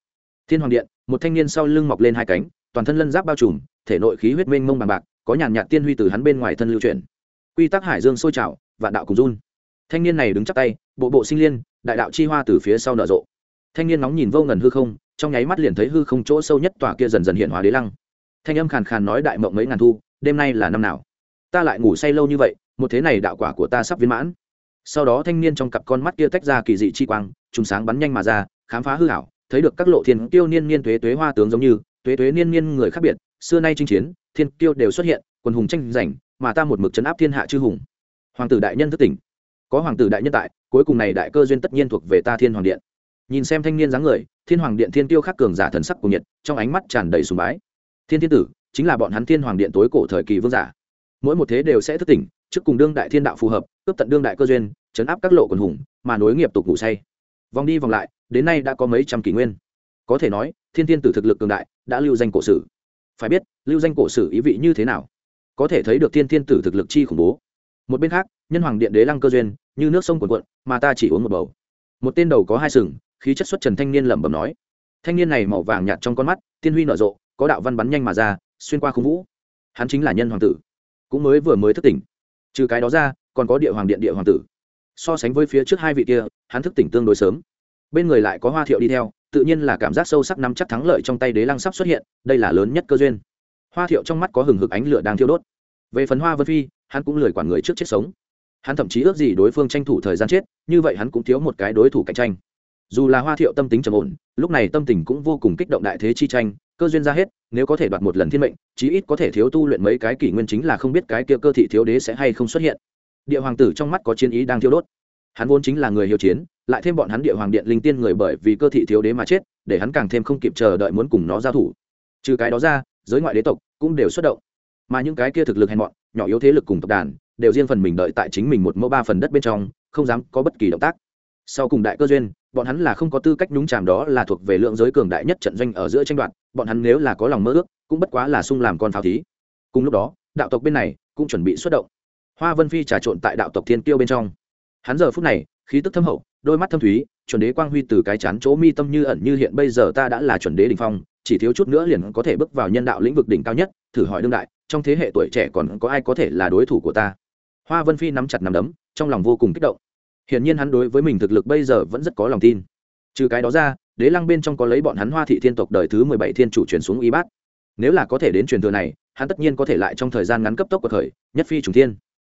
Thiên hoàng điện, một thanh niên sau lưng mọc lên hai cánh toàn thân lân giáp bao trùm, thể nội khí huyết mênh mông bằng bạc, có nhàn nhạt tiên huy từ hắn bên ngoài thân lưu chuyển. Quy tắc hải dương sôi trào, vạn đạo cùng run. Thanh niên này đứng chắp tay, bộ bộ sinh liên, đại đạo chi hoa từ phía sau nở rộ. Thanh niên nóng nhìn vô ngần hư không, trong nháy mắt liền thấy hư không chỗ sâu nhất tòa kia dần dần hiện hóa đế lăng. Thanh âm khàn khàn nói đại mộng mấy ngàn thu, đêm nay là năm nào? Ta lại ngủ say lâu như vậy, một thế này đạo quả của ta sắp viên mãn. Sau đó thanh niên trong cặp con mắt kia tách ra kỳ dị chi quang, trùng sáng bắn nhanh mà ra, khám phá hư hảo thấy được các lộ thiên tiêu niên niên tuế tuế hoa tướng giống như tuế tuế niên niên người khác biệt, xưa nay chinh chiến, thiên tiêu đều xuất hiện, quần hùng tranh giành, mà ta một mực chấn áp thiên hạ chư hùng. Hoàng tử đại nhân thức tỉnh. Có hoàng tử đại nhân tại, cuối cùng này đại cơ duyên tất nhiên thuộc về ta thiên hoàng điện. Nhìn xem thanh niên dáng người, thiên hoàng điện thiên tiêu khắc cường giả thần sắc của nhiệt, trong ánh mắt tràn đầy sùng bái. Thiên thiên tử, chính là bọn hắn thiên hoàng điện tối cổ thời kỳ vương giả. Mỗi một thế đều sẽ thức tỉnh, trước cùng đương đại thiên đạo phù hợp, cướp tận đương đại cơ duyên chấn áp các lộ quần hùng, mà nối nghiệp tục ngủ say. Vòng đi vòng lại, đến nay đã có mấy trăm kỷ nguyên. Có thể nói thiên thiên tử thực lực cường đại, đã lưu danh cổ sử. Phải biết, lưu danh cổ sử ý vị như thế nào? Có thể thấy được thiên thiên tử thực lực chi khủng bố. Một bên khác, nhân hoàng điện đế lăng cơ duyên, như nước sông cuồn cuộn, mà ta chỉ uống một bầu. Một tên đầu có hai sừng, khí chất xuất trần thanh niên lẩm bẩm nói. Thanh niên này màu vàng nhạt trong con mắt, tiên huy nở rộ, có đạo văn bắn nhanh mà ra, xuyên qua khung vũ. Hắn chính là nhân hoàng tử. Cũng mới vừa mới thức tỉnh. Trừ cái đó ra, còn có địa hoàng điện địa hoàng tử. So sánh với phía trước hai vị kia, hắn thức tỉnh tương đối sớm. Bên người lại có hoa thiệu đi theo tự nhiên là cảm giác sâu sắc nắm chắc thắng lợi trong tay đế lăng sắp xuất hiện, đây là lớn nhất cơ duyên. Hoa thiệu trong mắt có hừng hực ánh lửa đang thiêu đốt. Về phần hoa vân phi, hắn cũng lười quản người trước chết sống. Hắn thậm chí ước gì đối phương tranh thủ thời gian chết, như vậy hắn cũng thiếu một cái đối thủ cạnh tranh. Dù là hoa thiệu tâm tính trầm ổn, lúc này tâm tình cũng vô cùng kích động đại thế chi tranh, cơ duyên ra hết, nếu có thể đoạt một lần thiên mệnh, chí ít có thể thiếu tu luyện mấy cái kỷ nguyên chính là không biết cái kia cơ thị thiếu đế sẽ hay không xuất hiện. Địa hoàng tử trong mắt có chiến ý đang thiêu đốt. Hắn vốn chính là người hiếu chiến lại thêm bọn hắn địa hoàng điện linh tiên người bởi vì cơ thị thiếu đế mà chết, để hắn càng thêm không kịp chờ đợi muốn cùng nó giao thủ. Trừ cái đó ra, giới ngoại đế tộc cũng đều xuất động. Mà những cái kia thực lực hèn mọn, nhỏ yếu thế lực cùng tộc đàn, đều riêng phần mình đợi tại chính mình một mẫu ba phần đất bên trong, không dám có bất kỳ động tác. Sau cùng đại cơ duyên, bọn hắn là không có tư cách nhúng chàm đó là thuộc về lượng giới cường đại nhất trận doanh ở giữa tranh đoạt, bọn hắn nếu là có lòng mơ ước, cũng bất quá là sung làm con pháo thí. Cùng lúc đó, đạo tộc bên này cũng chuẩn bị xuất động. Hoa vân phi trà trộn tại đạo tộc thiên tiêu bên trong. Hắn giờ phút này, khí tức thâm hậu đôi mắt thâm thúy, chuẩn đế quang huy từ cái chán chỗ mi tâm như ẩn như hiện bây giờ ta đã là chuẩn đế đỉnh phong, chỉ thiếu chút nữa liền có thể bước vào nhân đạo lĩnh vực đỉnh cao nhất, thử hỏi đương đại, trong thế hệ tuổi trẻ còn có ai có thể là đối thủ của ta? Hoa vân phi nắm chặt nắm đấm, trong lòng vô cùng kích động. Hiển nhiên hắn đối với mình thực lực bây giờ vẫn rất có lòng tin. Trừ cái đó ra, đế lăng bên trong có lấy bọn hắn hoa thị thiên tộc đời thứ mười bảy thiên chủ truyền xuống y bát. Nếu là có thể đến truyền thừa này, hắn tất nhiên có thể lại trong thời gian ngắn cấp tốc của khởi, nhất phi trùng thiên.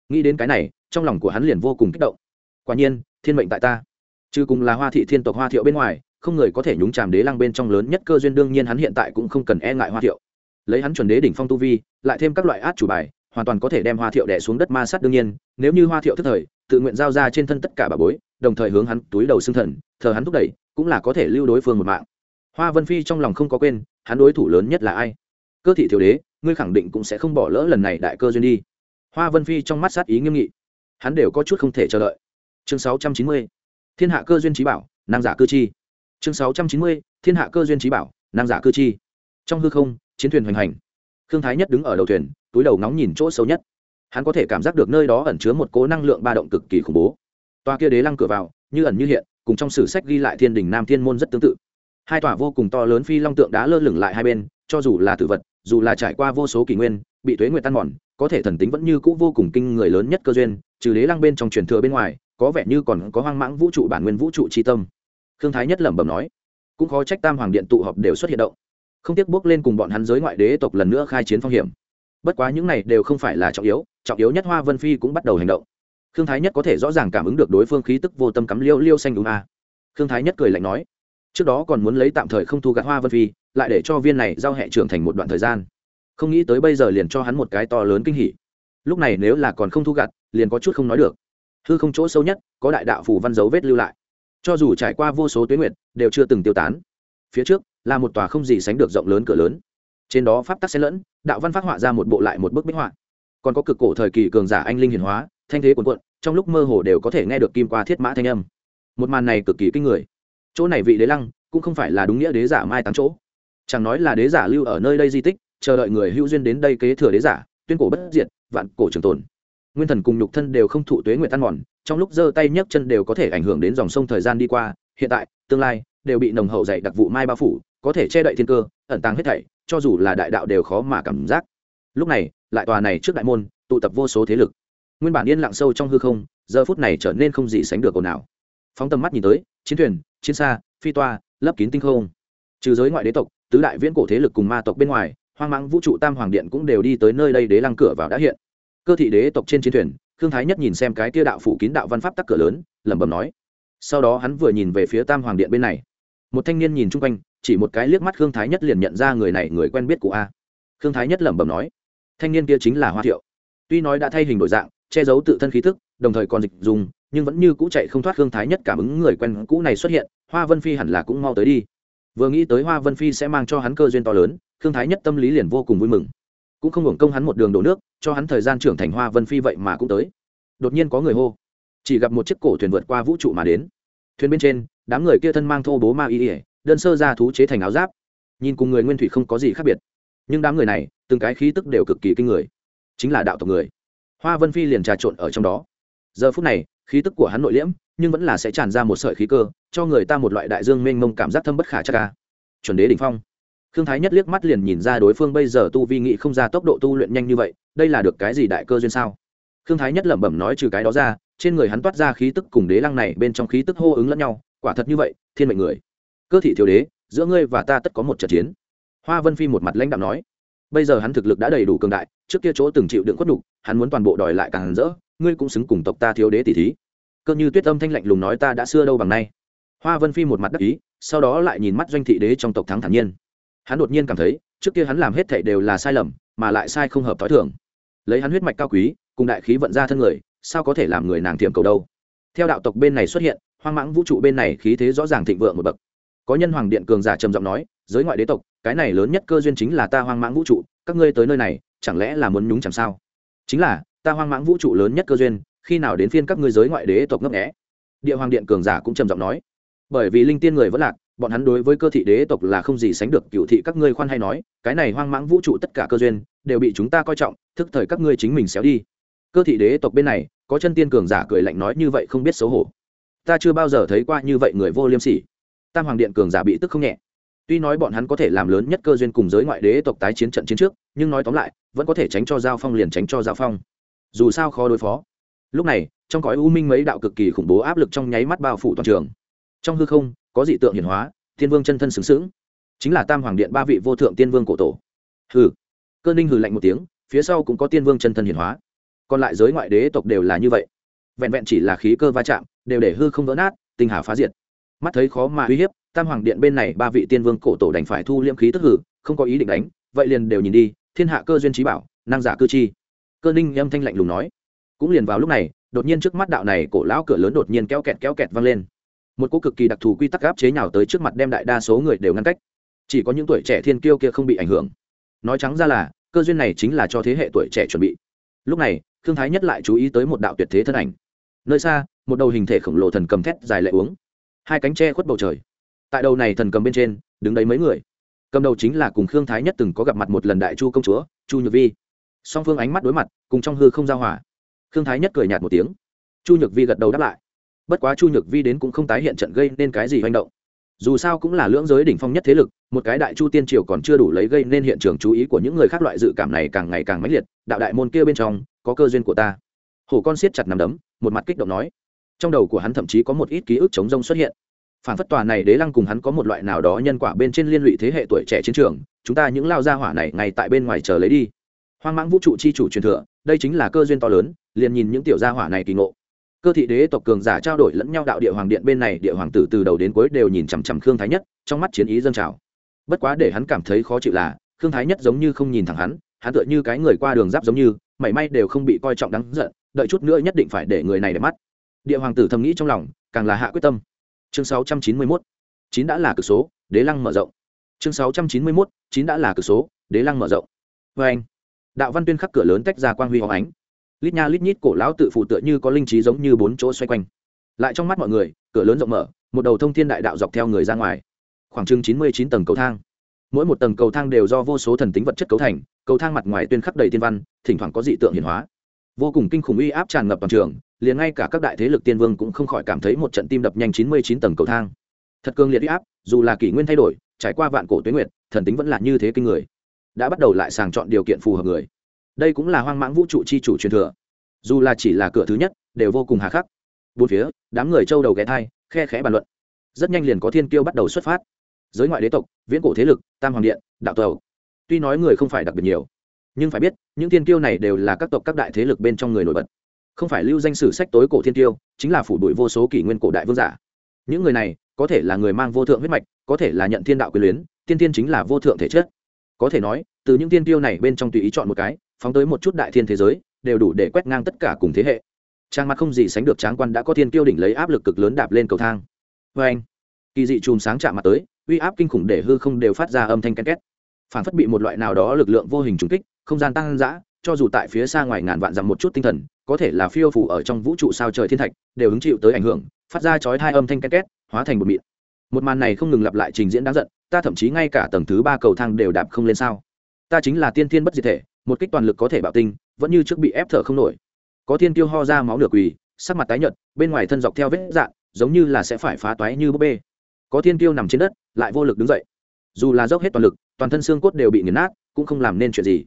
Nghĩ đến cái này, trong lòng của hắn liền vô cùng kích động. Quả nhiên, thiên mệnh tại ta chứ cùng là hoa thị thiên tộc hoa thiệu bên ngoài, không người có thể nhúng chàm đế lăng bên trong lớn nhất cơ duyên, đương nhiên hắn hiện tại cũng không cần e ngại hoa thiệu. Lấy hắn chuẩn đế đỉnh phong tu vi, lại thêm các loại át chủ bài, hoàn toàn có thể đem hoa thiệu đẻ xuống đất ma sát đương nhiên, nếu như hoa thiệu thức thời, tự nguyện giao ra trên thân tất cả bà bối, đồng thời hướng hắn túi đầu xương thần, thờ hắn thúc đẩy, cũng là có thể lưu đối phương một mạng. Hoa vân phi trong lòng không có quên, hắn đối thủ lớn nhất là ai? Cơ thị thiếu đế, ngươi khẳng định cũng sẽ không bỏ lỡ lần này đại cơ duyên đi. Hoa vân phi trong mắt sát ý nghiêm nghị. Hắn đều có chút không thể chờ đợi. Chương sáu trăm chín mươi thiên hạ cơ duyên trí bảo, năng giả cơ chi. Chương sáu trăm chín mươi, thiên hạ cơ duyên trí bảo, năng giả cơ chi. Trong hư không, chiến thuyền hoành hành. Khương thái nhất đứng ở đầu thuyền, túi đầu nóng nhìn chỗ sâu nhất. Hắn có thể cảm giác được nơi đó ẩn chứa một cố năng lượng ba động cực kỳ khủng bố. Toa kia đế lăng cửa vào, như ẩn như hiện, cùng trong sử sách ghi lại thiên đình nam thiên môn rất tương tự. Hai tòa vô cùng to lớn phi long tượng đá lơ lửng lại hai bên, cho dù là tử vật, dù là trải qua vô số kỷ nguyên, bị tuế nguyệt tan mòn, có thể thần tính vẫn như cũ vô cùng kinh người lớn nhất cơ duyên, trừ đế lăng bên trong truyền thừa bên ngoài có vẻ như còn có hoang mãng vũ trụ bản nguyên vũ trụ tri tâm. Khương thái nhất lẩm bẩm nói, cũng khó trách tam hoàng điện tụ họp đều xuất hiện động. Không tiếc bước lên cùng bọn hắn giới ngoại đế tộc lần nữa khai chiến phong hiểm. Bất quá những này đều không phải là trọng yếu trọng yếu nhất hoa vân phi cũng bắt đầu hành động. Khương thái nhất có thể rõ ràng cảm ứng được đối phương khí tức vô tâm cắm liêu liêu xanh đúng a à. khương thái nhất cười lạnh nói, trước đó còn muốn lấy tạm thời không thu gạt hoa vân phi, lại để cho viên này giao hệ trưởng thành một đoạn thời gian. Không nghĩ tới bây giờ liền cho hắn một cái to lớn kinh hỉ. Lúc này nếu là còn không thu gặt, liền có chút không nói được hư không chỗ sâu nhất, có đại đạo phủ văn dấu vết lưu lại. Cho dù trải qua vô số tuyến nguyệt, đều chưa từng tiêu tán. Phía trước, là một tòa không gì sánh được rộng lớn cửa lớn. Trên đó pháp tắc xen lẫn, đạo văn phát họa ra một bộ lại một bức bích họa. Còn có cực cổ thời kỳ cường giả anh linh hiển hóa, thanh thế cuồn cuộn, trong lúc mơ hồ đều có thể nghe được kim qua thiết mã thanh âm. Một màn này cực kỳ kinh người. Chỗ này vị đế lăng, cũng không phải là đúng nghĩa đế giả mai táng chỗ. Chẳng nói là đế giả lưu ở nơi đây di tích, chờ đợi người hữu duyên đến đây kế thừa đế giả, tuyên cổ bất diệt, vạn cổ trường tồn nguyên thần cùng nhục thân đều không thụ tuế nguyện tan mòn, trong lúc giơ tay nhấc chân đều có thể ảnh hưởng đến dòng sông thời gian đi qua, hiện tại, tương lai, đều bị nồng hậu dày đặc vụ mai bao phủ, có thể che đậy thiên cơ, ẩn tàng hết thảy, cho dù là đại đạo đều khó mà cảm giác. Lúc này, lại tòa này trước đại môn, tụ tập vô số thế lực. Nguyên bản yên lặng sâu trong hư không, giờ phút này trở nên không gì sánh được ồn ào. Phóng tầm mắt nhìn tới, chiến thuyền, chiến xa, phi toa, lấp kín tinh không. Trừ giới ngoại đế tộc, tứ đại viễn cổ thế lực cùng ma tộc bên ngoài, hoang mãng vũ trụ tam hoàng điện cũng đều đi tới nơi đây đế lăng cửa vào đã hiện cơ thị đế tộc trên chiến thuyền, khương thái nhất nhìn xem cái tia đạo phủ kín đạo văn pháp tắc cửa lớn, lẩm bẩm nói. Sau đó hắn vừa nhìn về phía tam hoàng điện bên này. Một thanh niên nhìn chung quanh, chỉ một cái liếc mắt khương thái nhất liền nhận ra người này người quen biết của a. Khương thái nhất lẩm bẩm nói, thanh niên kia chính là hoa thiệu. Tuy nói đã thay hình đổi dạng, che giấu tự thân khí thức đồng thời còn dịch dùng, nhưng vẫn như cũ chạy không thoát khương thái nhất cảm ứng người quen cũ này xuất hiện, hoa vân phi hẳn là cũng mau tới đi. Vừa nghĩ tới hoa vân phi sẽ mang cho hắn cơ duyên to lớn, khương thái nhất tâm lý liền vô cùng vui mừng cũng không hưởng công hắn một đường đổ nước, cho hắn thời gian trưởng thành hoa vân phi vậy mà cũng tới. Đột nhiên có người hô. Chỉ gặp một chiếc cổ thuyền vượt qua vũ trụ mà đến. Thuyền bên trên, đám người kia thân mang thô bố ma y ỉa đơn sơ ra thú chế thành áo giáp. Nhìn cùng người nguyên thủy không có gì khác biệt. Nhưng đám người này, từng cái khí tức đều cực kỳ kinh người. Chính là đạo tộc người. Hoa vân phi liền trà trộn ở trong đó. Giờ phút này, khí tức của hắn nội liễm, nhưng vẫn là sẽ tràn ra một sợi khí cơ, cho người ta một loại đại dương mênh mông cảm giác thâm bất khả chắc ca. Chuẩn đế đ ỉ n h phong khương thái nhất liếc mắt liền nhìn ra đối phương bây giờ tu vi nghị không ra tốc độ tu luyện nhanh như vậy, đây là được cái gì đại cơ duyên sao? Khương thái nhất lẩm bẩm nói trừ cái đó ra, trên người hắn toát ra khí tức cùng đế lăng này bên trong khí tức hô ứng lẫn nhau, quả thật như vậy, thiên mệnh người. Cơ thị thiếu đế, giữa ngươi và ta tất có một trận chiến. Hoa vân phi một mặt lãnh đạo nói. Bây giờ hắn thực lực đã đầy đủ cường đại, trước kia chỗ từng chịu đựng khuất đục hắn muốn toàn bộ đòi lại càng rỡ, ngươi cũng xứng cùng tộc ta thiếu đế tỷ thí. Cơ như tuyết âm thanh lạnh lùng nói ta đã xưa đâu bằng nay. Hoa vân phi một mặt đắc ý, sau đó lại nhìn mắt doanh thị đế trong tộc thắng thản nhiên hắn đột nhiên cảm thấy, trước kia hắn làm hết thảy đều là sai lầm, mà lại sai không hợp t h o i thường. Lấy hắn huyết mạch cao quý, cùng đại khí vận ra thân người, sao có thể làm người nàng thiệm cầu đâu? Theo đạo tộc bên này xuất hiện, hoang mãng vũ trụ bên này khí thế rõ ràng thịnh vượng một bậc. Có nhân hoàng điện cường giả trầm giọng nói, giới ngoại đế tộc, cái này lớn nhất cơ duyên chính là ta hoang mãng vũ trụ, các ngươi tới nơi này, chẳng lẽ là muốn nhúng chẳng sao? Chính là, ta hoang mãng vũ trụ lớn nhất cơ duyên, khi nào đến phiên các ngươi giới ngoại đế tộc ngấp nghẽ địa hoàng điện cường giả cũng trầm giọng nói. Bởi vì linh tiên người vẫn lạc bọn hắn đối với cơ thị đế tộc là không gì sánh được cựu thị các ngươi khoan hay nói, cái này hoang mãng vũ trụ tất cả cơ duyên, đều bị chúng ta coi trọng, thức thời các ngươi chính mình xéo đi. Cơ thị đế tộc bên này, có chân tiên cường giả cười lạnh nói như vậy không biết xấu hổ. Ta chưa bao giờ thấy qua như vậy người vô liêm sỉ. Tam hoàng điện cường giả bị tức không nhẹ. Tuy nói bọn hắn có thể làm lớn nhất cơ duyên cùng giới ngoại đế tộc tái chiến trận chiến trước, nhưng nói tóm lại, vẫn có thể tránh cho giao phong liền tránh cho giao phong. Dù sao khó đối phó. Lúc này, trong cõi u minh mấy đạo cực kỳ khủng bố áp lực trong nháy mắt bao phủ toàn trường. Trong hư không có dị tượng hiển hóa, thiên vương chân thân xứng xứng. Chính là tam hoàng điện ba vị vô thượng tiên vương cổ tổ. Hừ. Cơ ninh hừ lạnh một tiếng, phía sau cũng có tiên vương chân thân hiển hóa. Còn lại giới ngoại đế tộc đều là như vậy. Vẹn vẹn chỉ là khí cơ va chạm, đều để hư không vỡ nát, tinh hà phá diệt. Mắt thấy khó mà uy hiếp, tam hoàng điện bên này ba vị tiên vương cổ tổ đành phải thu liêm khí tức hử không có ý định đánh, vậy liền đều nhìn đi, thiên hạ cơ duyên trí bảo, năng giả cư chi. Cơ ninh âm thanh lạnh lùng nói. Cũng liền vào lúc này, đột nhiên trước mắt đạo này cổ lão cửa lớn đột nhiên kéo kẹt kéo kẹt vang lên một cô cực kỳ đặc thù quy tắc áp chế nào tới trước mặt đem đại đa số người đều ngăn cách. Chỉ có những tuổi trẻ thiên kiêu kia không bị ảnh hưởng. Nói trắng ra là, cơ duyên này chính là cho thế hệ tuổi trẻ chuẩn bị. Lúc này thương thái nhất lại chú ý tới một đạo tuyệt thế thân ảnh. Nơi xa, một đầu hình thể khổng lồ thần cầm thét dài lệ uống. Hai cánh tre khuất bầu trời. Tại đầu này thần cầm bên trên, đứng đấy mấy người. Cầm đầu chính là cùng khương thái nhất từng có gặp mặt một lần đại chu công chúa, chu nhược vi. Song phương ánh mắt đối mặt, cùng trong hư không giao hòa. Khương thái nhất cười nhạt một tiếng. Chu nhược vi gật đầu đáp lại bất quá chu nhược vi đến cũng không tái hiện trận gây nên cái gì hành động. Dù sao cũng là lưỡng giới đỉnh phong nhất thế lực, một cái đại chu tiên triều còn chưa đủ lấy gây nên hiện trường chú ý của những người khác loại dự cảm này càng ngày càng mãnh liệt, đạo đại môn kia bên trong, có cơ duyên của ta. Hổ con siết chặt nằm đấm, một mặt kích động nói. Trong đầu của hắn thậm chí có một ít ký ức chống rông xuất hiện. Phản phất tòa này đế lăng cùng hắn có một loại nào đó nhân quả bên trên liên lụy thế hệ tuổi trẻ chiến trường, chúng ta những lao gia hỏa này ngay tại bên ngoài chờ lấy đi. Hoang mãng vũ trụ chi chủ truyền thừa, đây chính là cơ duyên to lớn, liền nhìn những tiểu gia hỏa này kỳ ngộ cơ thị đế tộc cường giả trao đổi lẫn nhau đạo địa hoàng điện bên này, địa hoàng tử từ đầu đến cuối đều nhìn chằm chằm khương thái nhất, trong mắt chiến ý dâng trào. Bất quá để hắn cảm thấy khó chịu là, khương thái nhất giống như không nhìn thẳng hắn hắn tựa như cái người qua đường giáp giống như, mảy may đều không bị coi trọng đáng giận, đợi chút nữa nhất định phải để người này để mắt. Địa hoàng tử thầm nghĩ trong lòng, càng là hạ quyết tâm. Chương 691 chín đã là cực số, đế lăng mở rộng. Chương 691 chín đã là cực số, đế lăng mở rộng. Vê anh đạo văn tuyên khắc cửa lớn tách ra quang huy hoàng ánh lít nha lít nhít cổ lão tự phụ tựa như có linh trí giống như bốn chỗ xoay quanh. Lại trong mắt mọi người, cửa lớn rộng mở, một đầu thông thiên đại đạo dọc theo người ra ngoài. Khoảng chừng chín mươi chín tầng cầu thang. Mỗi một tầng cầu thang đều do vô số thần tính vật chất cấu thành, cầu thang mặt ngoài tuyên khắc đầy tiên văn, thỉnh thoảng có dị tượng hiển hóa. Vô cùng kinh khủng uy áp tràn ngập toàn trường, liền ngay cả các đại thế lực tiên vương cũng không khỏi cảm thấy một trận tim đập nhanh chín mươi chín tầng cầu thang. Thật cương liệt uy áp, dù là kỷ nguyên thay đổi, trải qua vạn cổ tuyến nguyệt, thần tính vẫn là như thế kinh người. Đã bắt đầu lại sàng chọn điều kiện phù hợp người đây cũng là hoang mãng vũ trụ chi chủ truyền thừa. Dù là chỉ là cửa thứ nhất đều vô cùng hà khắc. Bốn phía đám người châu đầu ghé thai khe khẽ bàn luận. Rất nhanh liền có thiên kiêu bắt đầu xuất phát. Giới ngoại đế tộc viễn cổ thế lực tam hoàng điện đạo tàu tuy nói người không phải đặc biệt nhiều nhưng phải biết những thiên kiêu này đều là các tộc các đại thế lực bên trong người nổi bật. Không phải lưu danh sử sách tối cổ thiên tiêu, chính là phủ đuổi vô số kỷ nguyên cổ đại vương giả. Những người này có thể là người mang vô thượng huyết mạch có thể là nhận thiên đạo quyền luyến tiên tiên chính là vô thượng thể chất. Có thể nói từ những tiên tiêu này bên trong tùy ý chọn một cái phóng tới một chút đại thiên thế giới, đều đủ để quét ngang tất cả cùng thế hệ. Trang mặt không gì sánh được tráng quan đã có thiên kiêu đỉnh lấy áp lực cực lớn đạp lên cầu thang. Vê anh, kỳ dị chùm sáng chạm mặt tới, uy áp kinh khủng để hư không đều phát ra âm thanh ken két. Phản phất bị một loại nào đó lực lượng vô hình trùng kích, không gian tăng dã, cho dù tại phía xa ngoài ngàn vạn dặm một chút tinh thần, có thể là phiêu phủ ở trong vũ trụ sao trời thiên thạch, đều hứng chịu tới ảnh hưởng, phát ra chói hai âm thanh ken két, hóa thành một mịn. Một màn này không ngừng lặp lại trình diễn đáng giận, ta thậm chí ngay cả tầng thứ ba cầu thang đều đạp không lên sao? Ta chính là tiên thiên bất diệt thể một kích toàn lực có thể bạo tinh, vẫn như trước bị ép thở không nổi. Có thiên tiêu ho ra máu nửa quỳ, sắc mặt tái nhợt, bên ngoài thân dọc theo vết dạn, giống như là sẽ phải phá toái như búp bê. Có thiên tiêu nằm trên đất, lại vô lực đứng dậy. Dù là dốc hết toàn lực, toàn thân xương cốt đều bị nghiền nát, cũng không làm nên chuyện gì.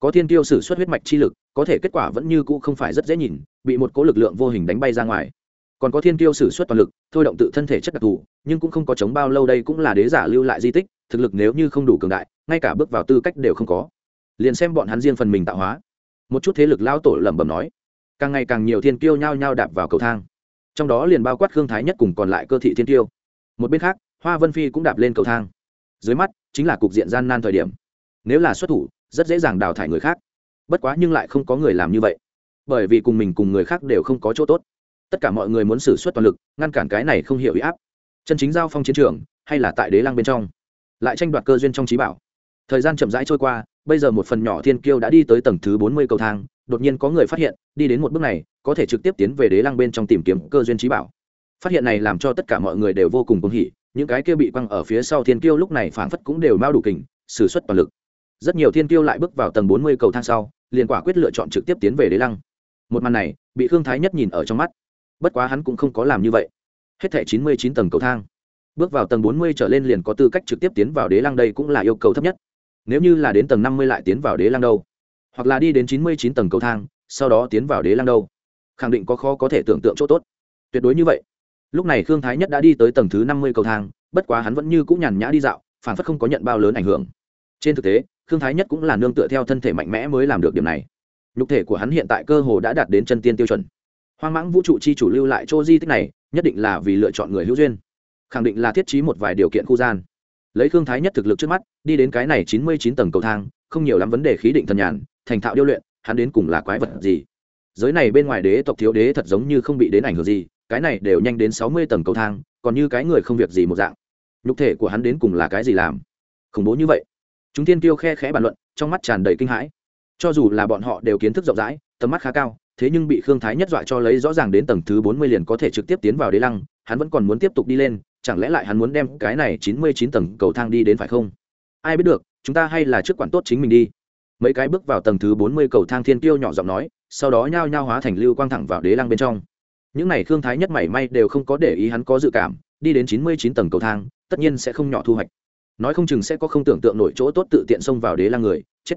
Có thiên tiêu sử xuất huyết mạch chi lực, có thể kết quả vẫn như cũ không phải rất dễ nhìn, bị một cố lực lượng vô hình đánh bay ra ngoài. Còn có thiên tiêu sử xuất toàn lực, thôi động tự thân thể chất đặc thù, nhưng cũng không có chống bao lâu đây cũng là đế giả lưu lại di tích, thực lực nếu như không đủ cường đại, ngay cả bước vào tư cách đều không có liền xem bọn hắn riêng phần mình tạo hóa. Một chút thế lực lao tổ lẩm bẩm nói, càng ngày càng nhiều thiên kiêu nhao nhao đạp vào cầu thang. Trong đó liền bao quát khương thái nhất cùng còn lại cơ thị thiên kiêu. Một bên khác, hoa vân phi cũng đạp lên cầu thang. Dưới mắt, chính là cục diện gian nan thời điểm. Nếu là xuất thủ, rất dễ dàng đào thải người khác. Bất quá nhưng lại không có người làm như vậy. Bởi vì cùng mình cùng người khác đều không có chỗ tốt. Tất cả mọi người muốn xử suất toàn lực, ngăn cản cái này không hiểu ý áp. Chân chính giao phong chiến trường, hay là tại đế lăng bên trong. Lại tranh đoạt cơ duyên trong trí bảo. Thời gian chậm rãi trôi qua bây giờ một phần nhỏ thiên kiêu đã đi tới tầng thứ bốn mươi cầu thang, đột nhiên có người phát hiện, đi đến một bước này, có thể trực tiếp tiến về đế lăng bên trong tìm kiếm cơ duyên trí bảo. Phát hiện này làm cho tất cả mọi người đều vô cùng cuồng hỉ, những cái kia bị quăng ở phía sau thiên kiêu lúc này phảng phất cũng đều mau đủ kình, sử xuất toàn lực. Rất nhiều thiên kiêu lại bước vào tầng bốn mươi cầu thang sau, liền quả quyết lựa chọn trực tiếp tiến về đế lăng. Một màn này, bị khương thái nhất nhìn ở trong mắt. Bất quá hắn cũng không có làm như vậy. Hết thẻ chín mươi chín tầng cầu thang. Bước vào tầng bốn mươi trở lên liền có tư cách trực tiếp tiến vào đế lăng đây cũng là yêu cầu thấp nhất nếu như là đến tầng năm mươi lại tiến vào đế lăng đâu? Hoặc là đi đến chín mươi chín tầng cầu thang, sau đó tiến vào đế lăng đâu? Khẳng định có khó có thể tưởng tượng chỗ tốt. Tuyệt đối như vậy. Lúc này khương thái nhất đã đi tới tầng thứ năm mươi cầu thang, bất quá hắn vẫn như cũng nhàn nhã đi dạo, phản phất không có nhận bao lớn ảnh hưởng. Trên thực tế, khương thái nhất cũng là nương tựa theo thân thể mạnh mẽ mới làm được điểm này. Nhục thể của hắn hiện tại cơ hồ đã đạt đến chân tiên tiêu chuẩn. Hoang mãng vũ trụ chi chủ lưu lại chỗ di tích này, nhất định là vì lựa chọn người hữu duyên. Khẳng định là thiết trí một vài điều kiện khu gian lấy khương thái nhất thực lực trước mắt, đi đến cái này chín mươi chín tầng cầu thang, không nhiều lắm vấn đề khí định thần nhàn, thành thạo điêu luyện, hắn đến cùng là quái vật gì? Giới này bên ngoài đế tộc thiếu đế thật giống như không bị đến ảnh hưởng gì, cái này đều nhanh đến sáu mươi tầng cầu thang, còn như cái người không việc gì một dạng. Nhục thể của hắn đến cùng là cái gì làm? Khủng bố như vậy. Chúng tiên tiêu khe khẽ bàn luận, trong mắt tràn đầy kinh hãi. Cho dù là bọn họ đều kiến thức rộng rãi, tầm mắt khá cao, thế nhưng bị khương thái nhất dọa cho lấy rõ ràng đến tầng thứ bốn mươi liền có thể trực tiếp tiến vào đế lăng, hắn vẫn còn muốn tiếp tục đi lên chẳng lẽ lại hắn muốn đem cái này chín mươi chín tầng cầu thang đi đến phải không? Ai biết được, chúng ta hay là trước quản tốt chính mình đi. Mấy cái bước vào tầng thứ bốn mươi cầu thang thiên tiêu nhỏ giọng nói, sau đó nhao nhao hóa thành lưu quang thẳng vào đế lăng bên trong. Những này khương thái nhất mảy may đều không có để ý hắn có dự cảm, đi đến chín mươi chín tầng cầu thang, tất nhiên sẽ không nhỏ thu hoạch. Nói không chừng sẽ có không tưởng tượng nổi chỗ tốt tự tiện xông vào đế lăng người, chết.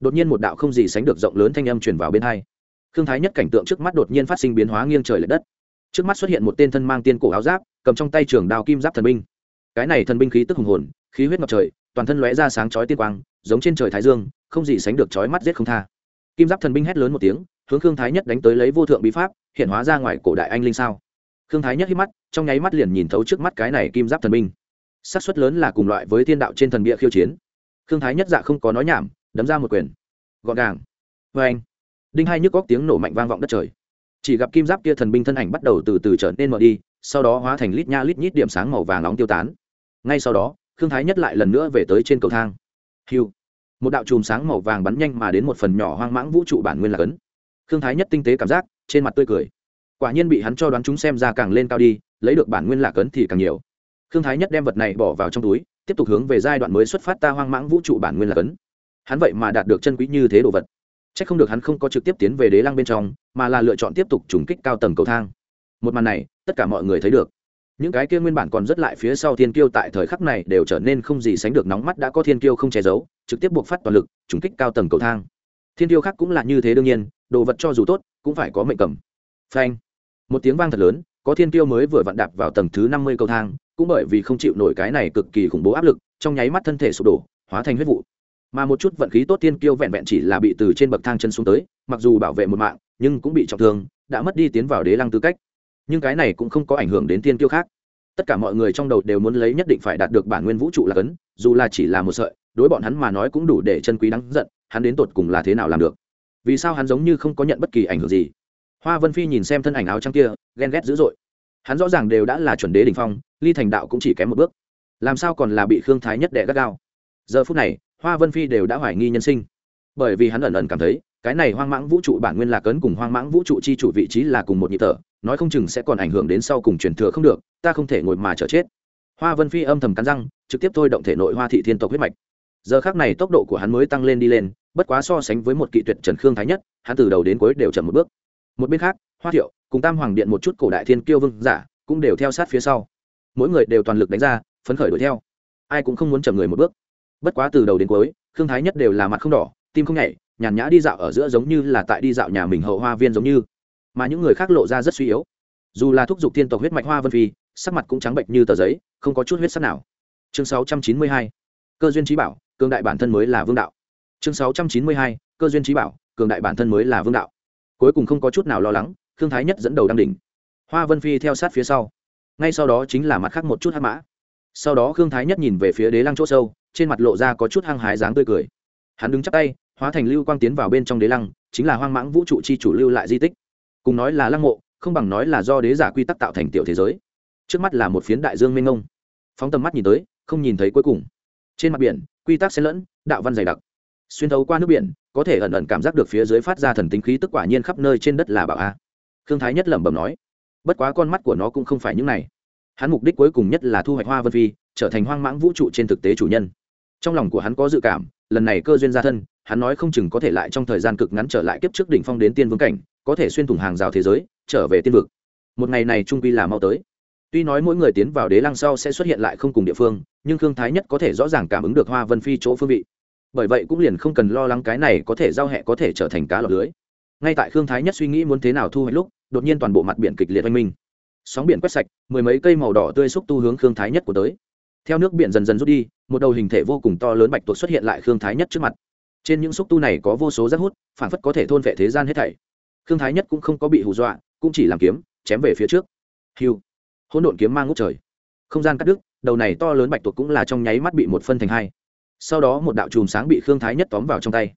Đột nhiên một đạo không gì sánh được rộng lớn thanh âm truyền vào bên hai. Khương thái nhất cảnh tượng trước mắt đột nhiên phát sinh biến hóa nghiêng trời l ệ đất. Trước mắt xuất hiện một tên thân mang tiên cổ áo giáp cầm trong tay trường đao kim giáp thần binh. Cái này thần binh khí tức hùng hồn, khí huyết ngập trời, toàn thân lóe ra sáng chói tiên quang, giống trên trời thái dương, không gì sánh được chói mắt giết không tha. Kim giáp thần binh hét lớn một tiếng, hướng khương thái nhất đánh tới lấy vô thượng bí pháp, hiện hóa ra ngoài cổ đại anh linh sao. Khương thái nhất hít mắt, trong nháy mắt liền nhìn thấu trước mắt cái này kim giáp thần binh. Xác suất lớn là cùng loại với thiên đạo trên thần bia khiêu chiến. Khương thái nhất dạ không có nói nhảm, đấm ra một quyền. Gọn gàng. Vê anh đinh hai nhức góc tiếng nổ mạnh vang vọng đất trời chỉ gặp kim giáp kia thần binh thân ảnh bắt đầu từ từ trở nên mờ đi, sau đó hóa thành lít nha lít nhít điểm sáng màu vàng nóng tiêu tán. Ngay sau đó, khương thái nhất lại lần nữa về tới trên cầu thang. Hiu! Một đạo chùm sáng màu vàng bắn nhanh mà đến một phần nhỏ hoang mãng vũ trụ bản nguyên là cấn. Khương thái nhất tinh tế cảm giác, trên mặt tươi cười. Quả nhiên bị hắn cho đoán chúng xem ra càng lên cao đi, lấy được bản nguyên lạc ấn thì càng nhiều. Khương thái nhất đem vật này bỏ vào trong túi, tiếp tục hướng về giai đoạn mới xuất phát ta hoang mãng vũ trụ bản nguyên lạc ấn hắn vậy mà đạt được chân quý như thế đồ vật. Chắc không được hắn không có trực tiếp tiến về đế lăng bên trong, mà là lựa chọn tiếp tục trùng kích cao tầng cầu thang. Một màn này, tất cả mọi người thấy được. Những cái kia nguyên bản còn rất lại phía sau thiên kiêu tại thời khắc này đều trở nên không gì sánh được nóng mắt đã có thiên kiêu không che giấu, trực tiếp buộc phát toàn lực, trùng kích cao tầng cầu thang. Thiên kiêu khác cũng là như thế đương nhiên, đồ vật cho dù tốt, cũng phải có mệnh cầm. Phanh! Một tiếng vang thật lớn, có thiên kiêu mới vừa vặn đạp vào tầng thứ năm mươi cầu thang, cũng bởi vì không chịu nổi cái này cực kỳ khủng bố áp lực, trong nháy mắt thân thể sụp đổ, hóa thành huyết vụ mà một chút vận khí tốt tiên kiêu vẹn vẹn chỉ là bị từ trên bậc thang chân xuống tới, mặc dù bảo vệ một mạng, nhưng cũng bị trọng thương, đã mất đi tiến vào đế lăng tư cách. Nhưng cái này cũng không có ảnh hưởng đến tiên kiêu khác. Tất cả mọi người trong đầu đều muốn lấy nhất định phải đạt được bản nguyên vũ trụ là cấn, dù là chỉ là một sợi, đối bọn hắn mà nói cũng đủ để chân quý đáng giận, hắn đến tột cùng là thế nào làm được? Vì sao hắn giống như không có nhận bất kỳ ảnh hưởng gì? Hoa vân phi nhìn xem thân ảnh áo trắng kia, ghen ghét dữ dội. Hắn rõ ràng đều đã là chuẩn đế đ ỉ n h phong, ly thành đạo cũng chỉ kém một bước. Làm sao còn là bị khương thái nhất đệ gắt gao? Giờ phút này hoa vân phi đều đã hoài nghi nhân sinh. Bởi vì hắn ẩn ẩn cảm thấy, cái này hoang mãng vũ trụ bản nguyên lạc ấn cùng hoang mãng vũ trụ chi chủ vị trí là cùng một nhịp thở, nói không chừng sẽ còn ảnh hưởng đến sau cùng truyền thừa không được, ta không thể ngồi mà chờ chết. Hoa vân phi âm thầm cắn răng, trực tiếp thôi động thể nội hoa thị thiên tộc huyết mạch. Giờ khác này tốc độ của hắn mới tăng lên đi lên, bất quá so sánh với một kỵ tuyệt trần khương thái nhất, hắn từ đầu đến cuối đều chậm một bước. Một bên khác, hoa thiệu, cùng tam hoàng điện một chút cổ đại thiên kiêu vương giả, cũng đều theo sát phía sau. Mỗi người đều toàn lực đánh ra, phấn khởi đuổi theo. Ai cũng không muốn chậm người một bước bất quá từ đầu đến cuối, khương thái nhất đều là mặt không đỏ, tim không nhảy, nhàn nhã đi dạo ở giữa giống như là tại đi dạo nhà mình hậu hoa viên giống như. Mà những người khác lộ ra rất suy yếu. Dù là thúc giục tiên tộc huyết mạch hoa vân phi, sắc mặt cũng trắng bệnh như tờ giấy, không có chút huyết sắc nào. Chương sáu trăm chín mươi hai, cơ duyên trí bảo, cường đại bản thân mới là vương đạo. Chương sáu trăm chín mươi hai, cơ duyên trí bảo, cường đại bản thân mới là vương đạo. Cuối cùng không có chút nào lo lắng thương thái nhất dẫn đầu đăng đỉnh. Hoa vân phi theo sát phía sau. Ngay sau đó chính là mặt khác một chút hắc mã sau đó khương thái nhất nhìn về phía đế lăng chỗ sâu, trên mặt lộ ra có chút hăng hái dáng tươi cười. Hắn đứng chắp tay, hóa thành lưu quang tiến vào bên trong đế lăng, chính là hoang mãng vũ trụ chi chủ lưu lại di tích. Cùng nói là lăng mộ, không bằng nói là do đế giả quy tắc tạo thành tiểu thế giới. Trước mắt là một phiến đại dương mênh ngông phóng tầm mắt nhìn tới, không nhìn thấy cuối cùng. Trên mặt biển, quy tắc xen lẫn, đạo văn dày đặc. Xuyên thấu qua nước biển, có thể ẩn ẩn cảm giác được phía dưới phát ra thần tính khí tức quả nhiên khắp nơi trên đất là bảo a. Khương thái nhất lẩm bẩm nói, bất quá con mắt của nó cũng không phải những này hắn mục đích cuối cùng nhất là thu hoạch hoa vân phi, trở thành hoang mãng vũ trụ trên thực tế chủ nhân. Trong lòng của hắn có dự cảm, lần này cơ duyên gia thân, hắn nói không chừng có thể lại trong thời gian cực ngắn trở lại kiếp trước đỉnh phong đến tiên vương cảnh, có thể xuyên thủng hàng rào thế giới, trở về tiên vực. Một ngày này trung quy là mau tới. Tuy nói mỗi người tiến vào đế lăng sau sẽ xuất hiện lại không cùng địa phương, nhưng khương thái nhất có thể rõ ràng cảm ứng được hoa vân phi chỗ phương vị. Bởi vậy cũng liền không cần lo lắng cái này có thể giao hẹ có thể trở thành cá lọc lưới. Ngay tại khương thái nhất suy nghĩ muốn thế nào thu hoạch lúc, đột nhiên toàn bộ mặt biển kịch liệt oanh minh sóng biển quét sạch, mười mấy cây màu đỏ tươi xúc tu hướng khương thái nhất của tới. Theo nước biển dần dần rút đi, một đầu hình thể vô cùng to lớn bạch tuộc xuất hiện lại khương thái nhất trước mặt. Trên những xúc tu này có vô số rác hút phản phất có thể thôn vệ thế gian hết thảy. Khương thái nhất cũng không có bị hù dọa, cũng chỉ làm kiếm, chém về phía trước. Hiu! Hỗn độn kiếm mang ngút trời. Không gian cắt đứt, đầu này to lớn bạch tuộc cũng là trong nháy mắt bị một phân thành hai. Sau đó một đạo chùm sáng bị khương thái nhất tóm vào trong tay.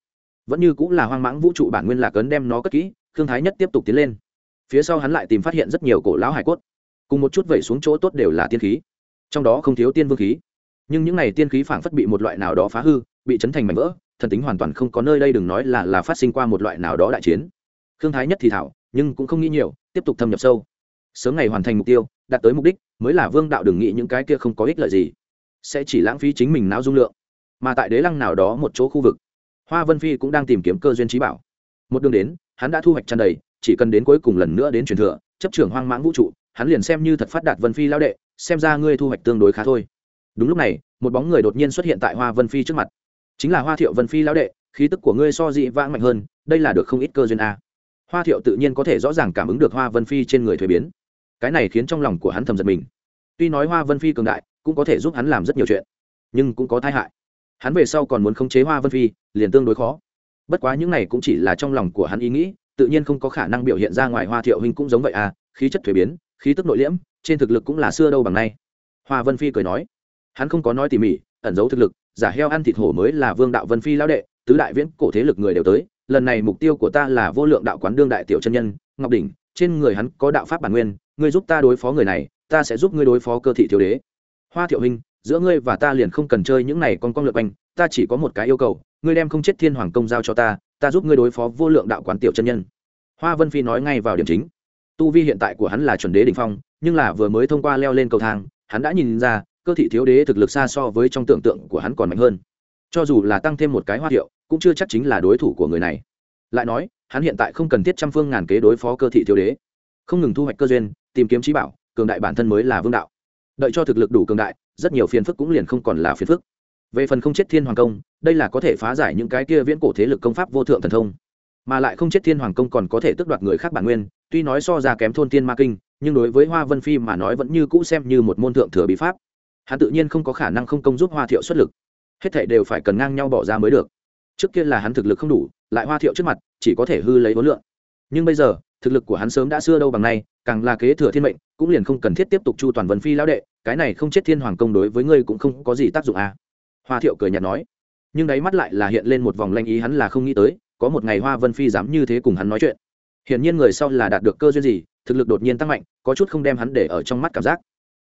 Vẫn như cũng là hoang mãng vũ trụ bản nguyên lạc ấn đem nó cất kỹ, khương thái nhất tiếp tục tiến lên phía sau hắn lại tìm phát hiện rất nhiều cổ lão hải cốt. Cùng một chút vẩy xuống chỗ tốt đều là tiên khí. Trong đó không thiếu tiên vương khí. Nhưng những n à y tiên khí phảng phất bị một loại nào đó phá hư, bị chấn thành mảnh vỡ, thần tính hoàn toàn không có nơi đây đừng nói là là phát sinh qua một loại nào đó đại chiến. Thương thái nhất thì thảo, nhưng cũng không nghĩ nhiều, tiếp tục thâm nhập sâu. Sớm ngày hoàn thành mục tiêu, đạt tới mục đích, mới là vương đạo đừng nghĩ những cái kia không có ích lợi gì. Sẽ chỉ lãng phí chính mình não dung lượng. Mà tại đế lăng nào đó một chỗ khu vực, hoa vân phi cũng đang tìm kiếm cơ duyên trí bảo. Một đường đến, hắn đã thu hoạch tràn đầy chỉ cần đến cuối cùng lần nữa đến truyền thừa, chấp trưởng hoang mãng vũ trụ, hắn liền xem như thật phát đạt vân phi lao đệ, xem ra ngươi thu hoạch tương đối khá thôi. Đúng lúc này, một bóng người đột nhiên xuất hiện tại hoa vân phi trước mặt. Chính là hoa thiệu vân phi lao đệ, khí tức của ngươi so dị vãng mạnh hơn, đây là được không ít cơ duyên a. Hoa thiệu tự nhiên có thể rõ ràng cảm ứng được hoa vân phi trên người thuế biến. Cái này khiến trong lòng của hắn thầm giật mình. Tuy nói hoa vân phi cường đại, cũng có thể giúp hắn làm rất nhiều chuyện, nhưng cũng có tai hại. Hắn về sau còn muốn khống chế hoa vân phi, liền tương đối khó. Bất quá những này cũng chỉ là trong lòng của hắn ý nghĩ tự nhiên không có khả năng biểu hiện ra ngoài hoa thiệu huynh cũng giống vậy à khí chất thuế biến, khí tức nội liễm, trên thực lực cũng là xưa đâu bằng nay. Hoa vân phi cười nói, hắn không có nói tỉ mỉ, ẩn giấu thực lực, giả heo ăn thịt hổ mới là vương đạo vân phi lão đệ, tứ đại viễn cổ thế lực người đều tới, lần này mục tiêu của ta là vô lượng đạo quán đương đại tiểu chân nhân, ngọc đỉnh, trên người hắn có đạo pháp bản nguyên, ngươi giúp ta đối phó người này, ta sẽ giúp ngươi đối phó cơ thị thiếu đế. Hoa thiệu hình giữa ngươi và ta liền không cần chơi những này con con lượt anh ta chỉ có một cái yêu cầu, ngươi đem không chết thiên hoàng công giao cho ta ta giúp ngươi đối phó vô lượng đạo quán tiểu chân nhân. Hoa vân phi nói ngay vào điểm chính. Tu vi hiện tại của hắn là chuẩn đế đ ỉ n h phong, nhưng là vừa mới thông qua leo lên cầu thang, hắn đã nhìn ra, cơ thị thiếu đế thực lực xa so với trong tưởng tượng của hắn còn mạnh hơn. Cho dù là tăng thêm một cái hoa hiệu cũng chưa chắc chính là đối thủ của người này. Lại nói, hắn hiện tại không cần thiết trăm phương ngàn kế đối phó cơ thị thiếu đế. Không ngừng thu hoạch cơ duyên, tìm kiếm trí bảo, cường đại bản thân mới là vương đạo. Đợi cho thực lực đủ cường đại, rất nhiều phiền phức cũng liền không còn là phiền phức về phần không chết thiên hoàng công, đây là có thể phá giải những cái kia viễn cổ thế lực công pháp vô thượng thần thông. Mà lại không chết thiên hoàng công còn có thể tước đoạt người khác bản nguyên, tuy nói so ra kém thôn tiên ma kinh, nhưng đối với hoa vân phi mà nói vẫn như cũ xem như một môn thượng thừa bí pháp. Hắn tự nhiên không có khả năng không công giúp hoa thiệu xuất lực. Hết thảy đều phải cần ngang nhau bỏ ra mới được. Trước kia là hắn thực lực không đủ, lại hoa thiệu trước mặt, chỉ có thể hư lấy vốn lượng nhưng bây giờ, thực lực của hắn sớm đã xưa đâu bằng nay, càng là kế thừa thiên mệnh, cũng liền không cần thiết tiếp tục chu toàn vân phi lão đệ, cái này không chết thiên hoàng công đối với ngươi cũng không có gì tác dụng à hoa thiệu cười nhạt nói. Nhưng đáy mắt lại là hiện lên một vòng lanh ý, hắn là không nghĩ tới, có một ngày hoa vân phi dám như thế cùng hắn nói chuyện. Hiển nhiên người sau là đạt được cơ duyên gì, thực lực đột nhiên tăng mạnh, có chút không đem hắn để ở trong mắt cảm giác.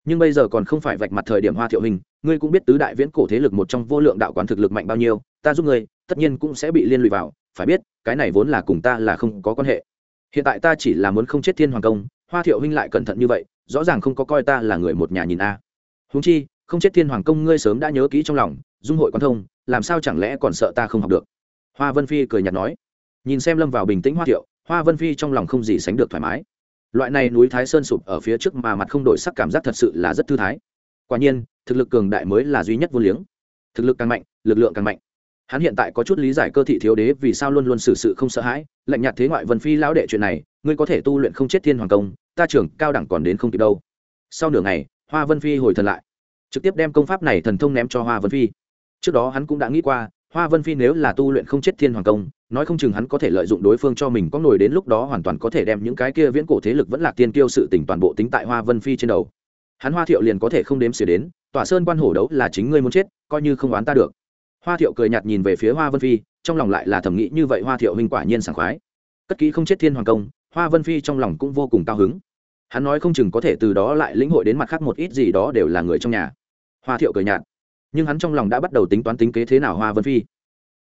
Nhưng bây giờ còn không phải vạch mặt thời điểm hoa thiệu hình, ngươi cũng biết tứ đại viễn cổ thế lực một trong vô lượng đạo quán thực lực mạnh bao nhiêu, ta giúp ngươi, tất nhiên cũng sẽ bị liên lụy vào, phải biết, cái này vốn là cùng ta là không có quan hệ. Hiện tại ta chỉ là muốn không chết thiên hoàng công, hoa thiệu huynh lại cẩn thận như vậy, rõ ràng không có coi ta là người một nhà nhìn a. À. húng chi, không chết thiên hoàng công ngươi sớm đã nhớ kỹ trong lòng dung hội quan thông, làm sao chẳng lẽ còn sợ ta không học được? Hoa vân phi cười nhạt nói. Nhìn xem lâm vào bình tĩnh hoa thiệu, hoa vân phi trong lòng không gì sánh được thoải mái. Loại này núi thái sơn sụp ở phía trước mà mặt không đổi sắc cảm giác thật sự là rất thư thái. Quả nhiên, thực lực cường đại mới là duy nhất vô liếng. Thực lực càng mạnh, lực lượng càng mạnh. Hắn hiện tại có chút lý giải cơ thị thiếu đế vì sao luôn luôn xử sự không sợ hãi, lạnh nhạt thế ngoại vân phi lão đệ chuyện này, ngươi có thể tu luyện không chết thiên hoàng công, ta trưởng cao đẳng còn đến không kịp đâu. Sau nửa ngày, hoa vân phi hồi thần lại, trực tiếp đem công pháp này thần thông ném cho hoa vân phi trước đó hắn cũng đã nghĩ qua, hoa vân phi nếu là tu luyện không chết thiên hoàng công, nói không chừng hắn có thể lợi dụng đối phương cho mình có nổi đến lúc đó hoàn toàn có thể đem những cái kia viễn cổ thế lực vẫn là tiên kiêu sự tỉnh toàn bộ tính tại hoa vân phi trên đầu. Hắn hoa thiệu liền có thể không đếm xỉa đến tỏa sơn quan hổ đấu là chính ngươi muốn chết, coi như không oán ta được. Hoa thiệu cười nhạt nhìn về phía hoa vân phi, trong lòng lại là thẩm nghĩ như vậy hoa thiệu huynh quả nhiên sảng khoái. Cất kỹ không chết thiên hoàng công, hoa vân phi trong lòng cũng vô cùng cao hứng. Hắn nói không chừng có thể từ đó lại lĩnh hội đến mặt khác một ít gì đó đều là người trong nhà. Hoa thiệu cười nhạt nhưng hắn trong lòng đã bắt đầu tính toán tính kế thế nào hoa vân phi.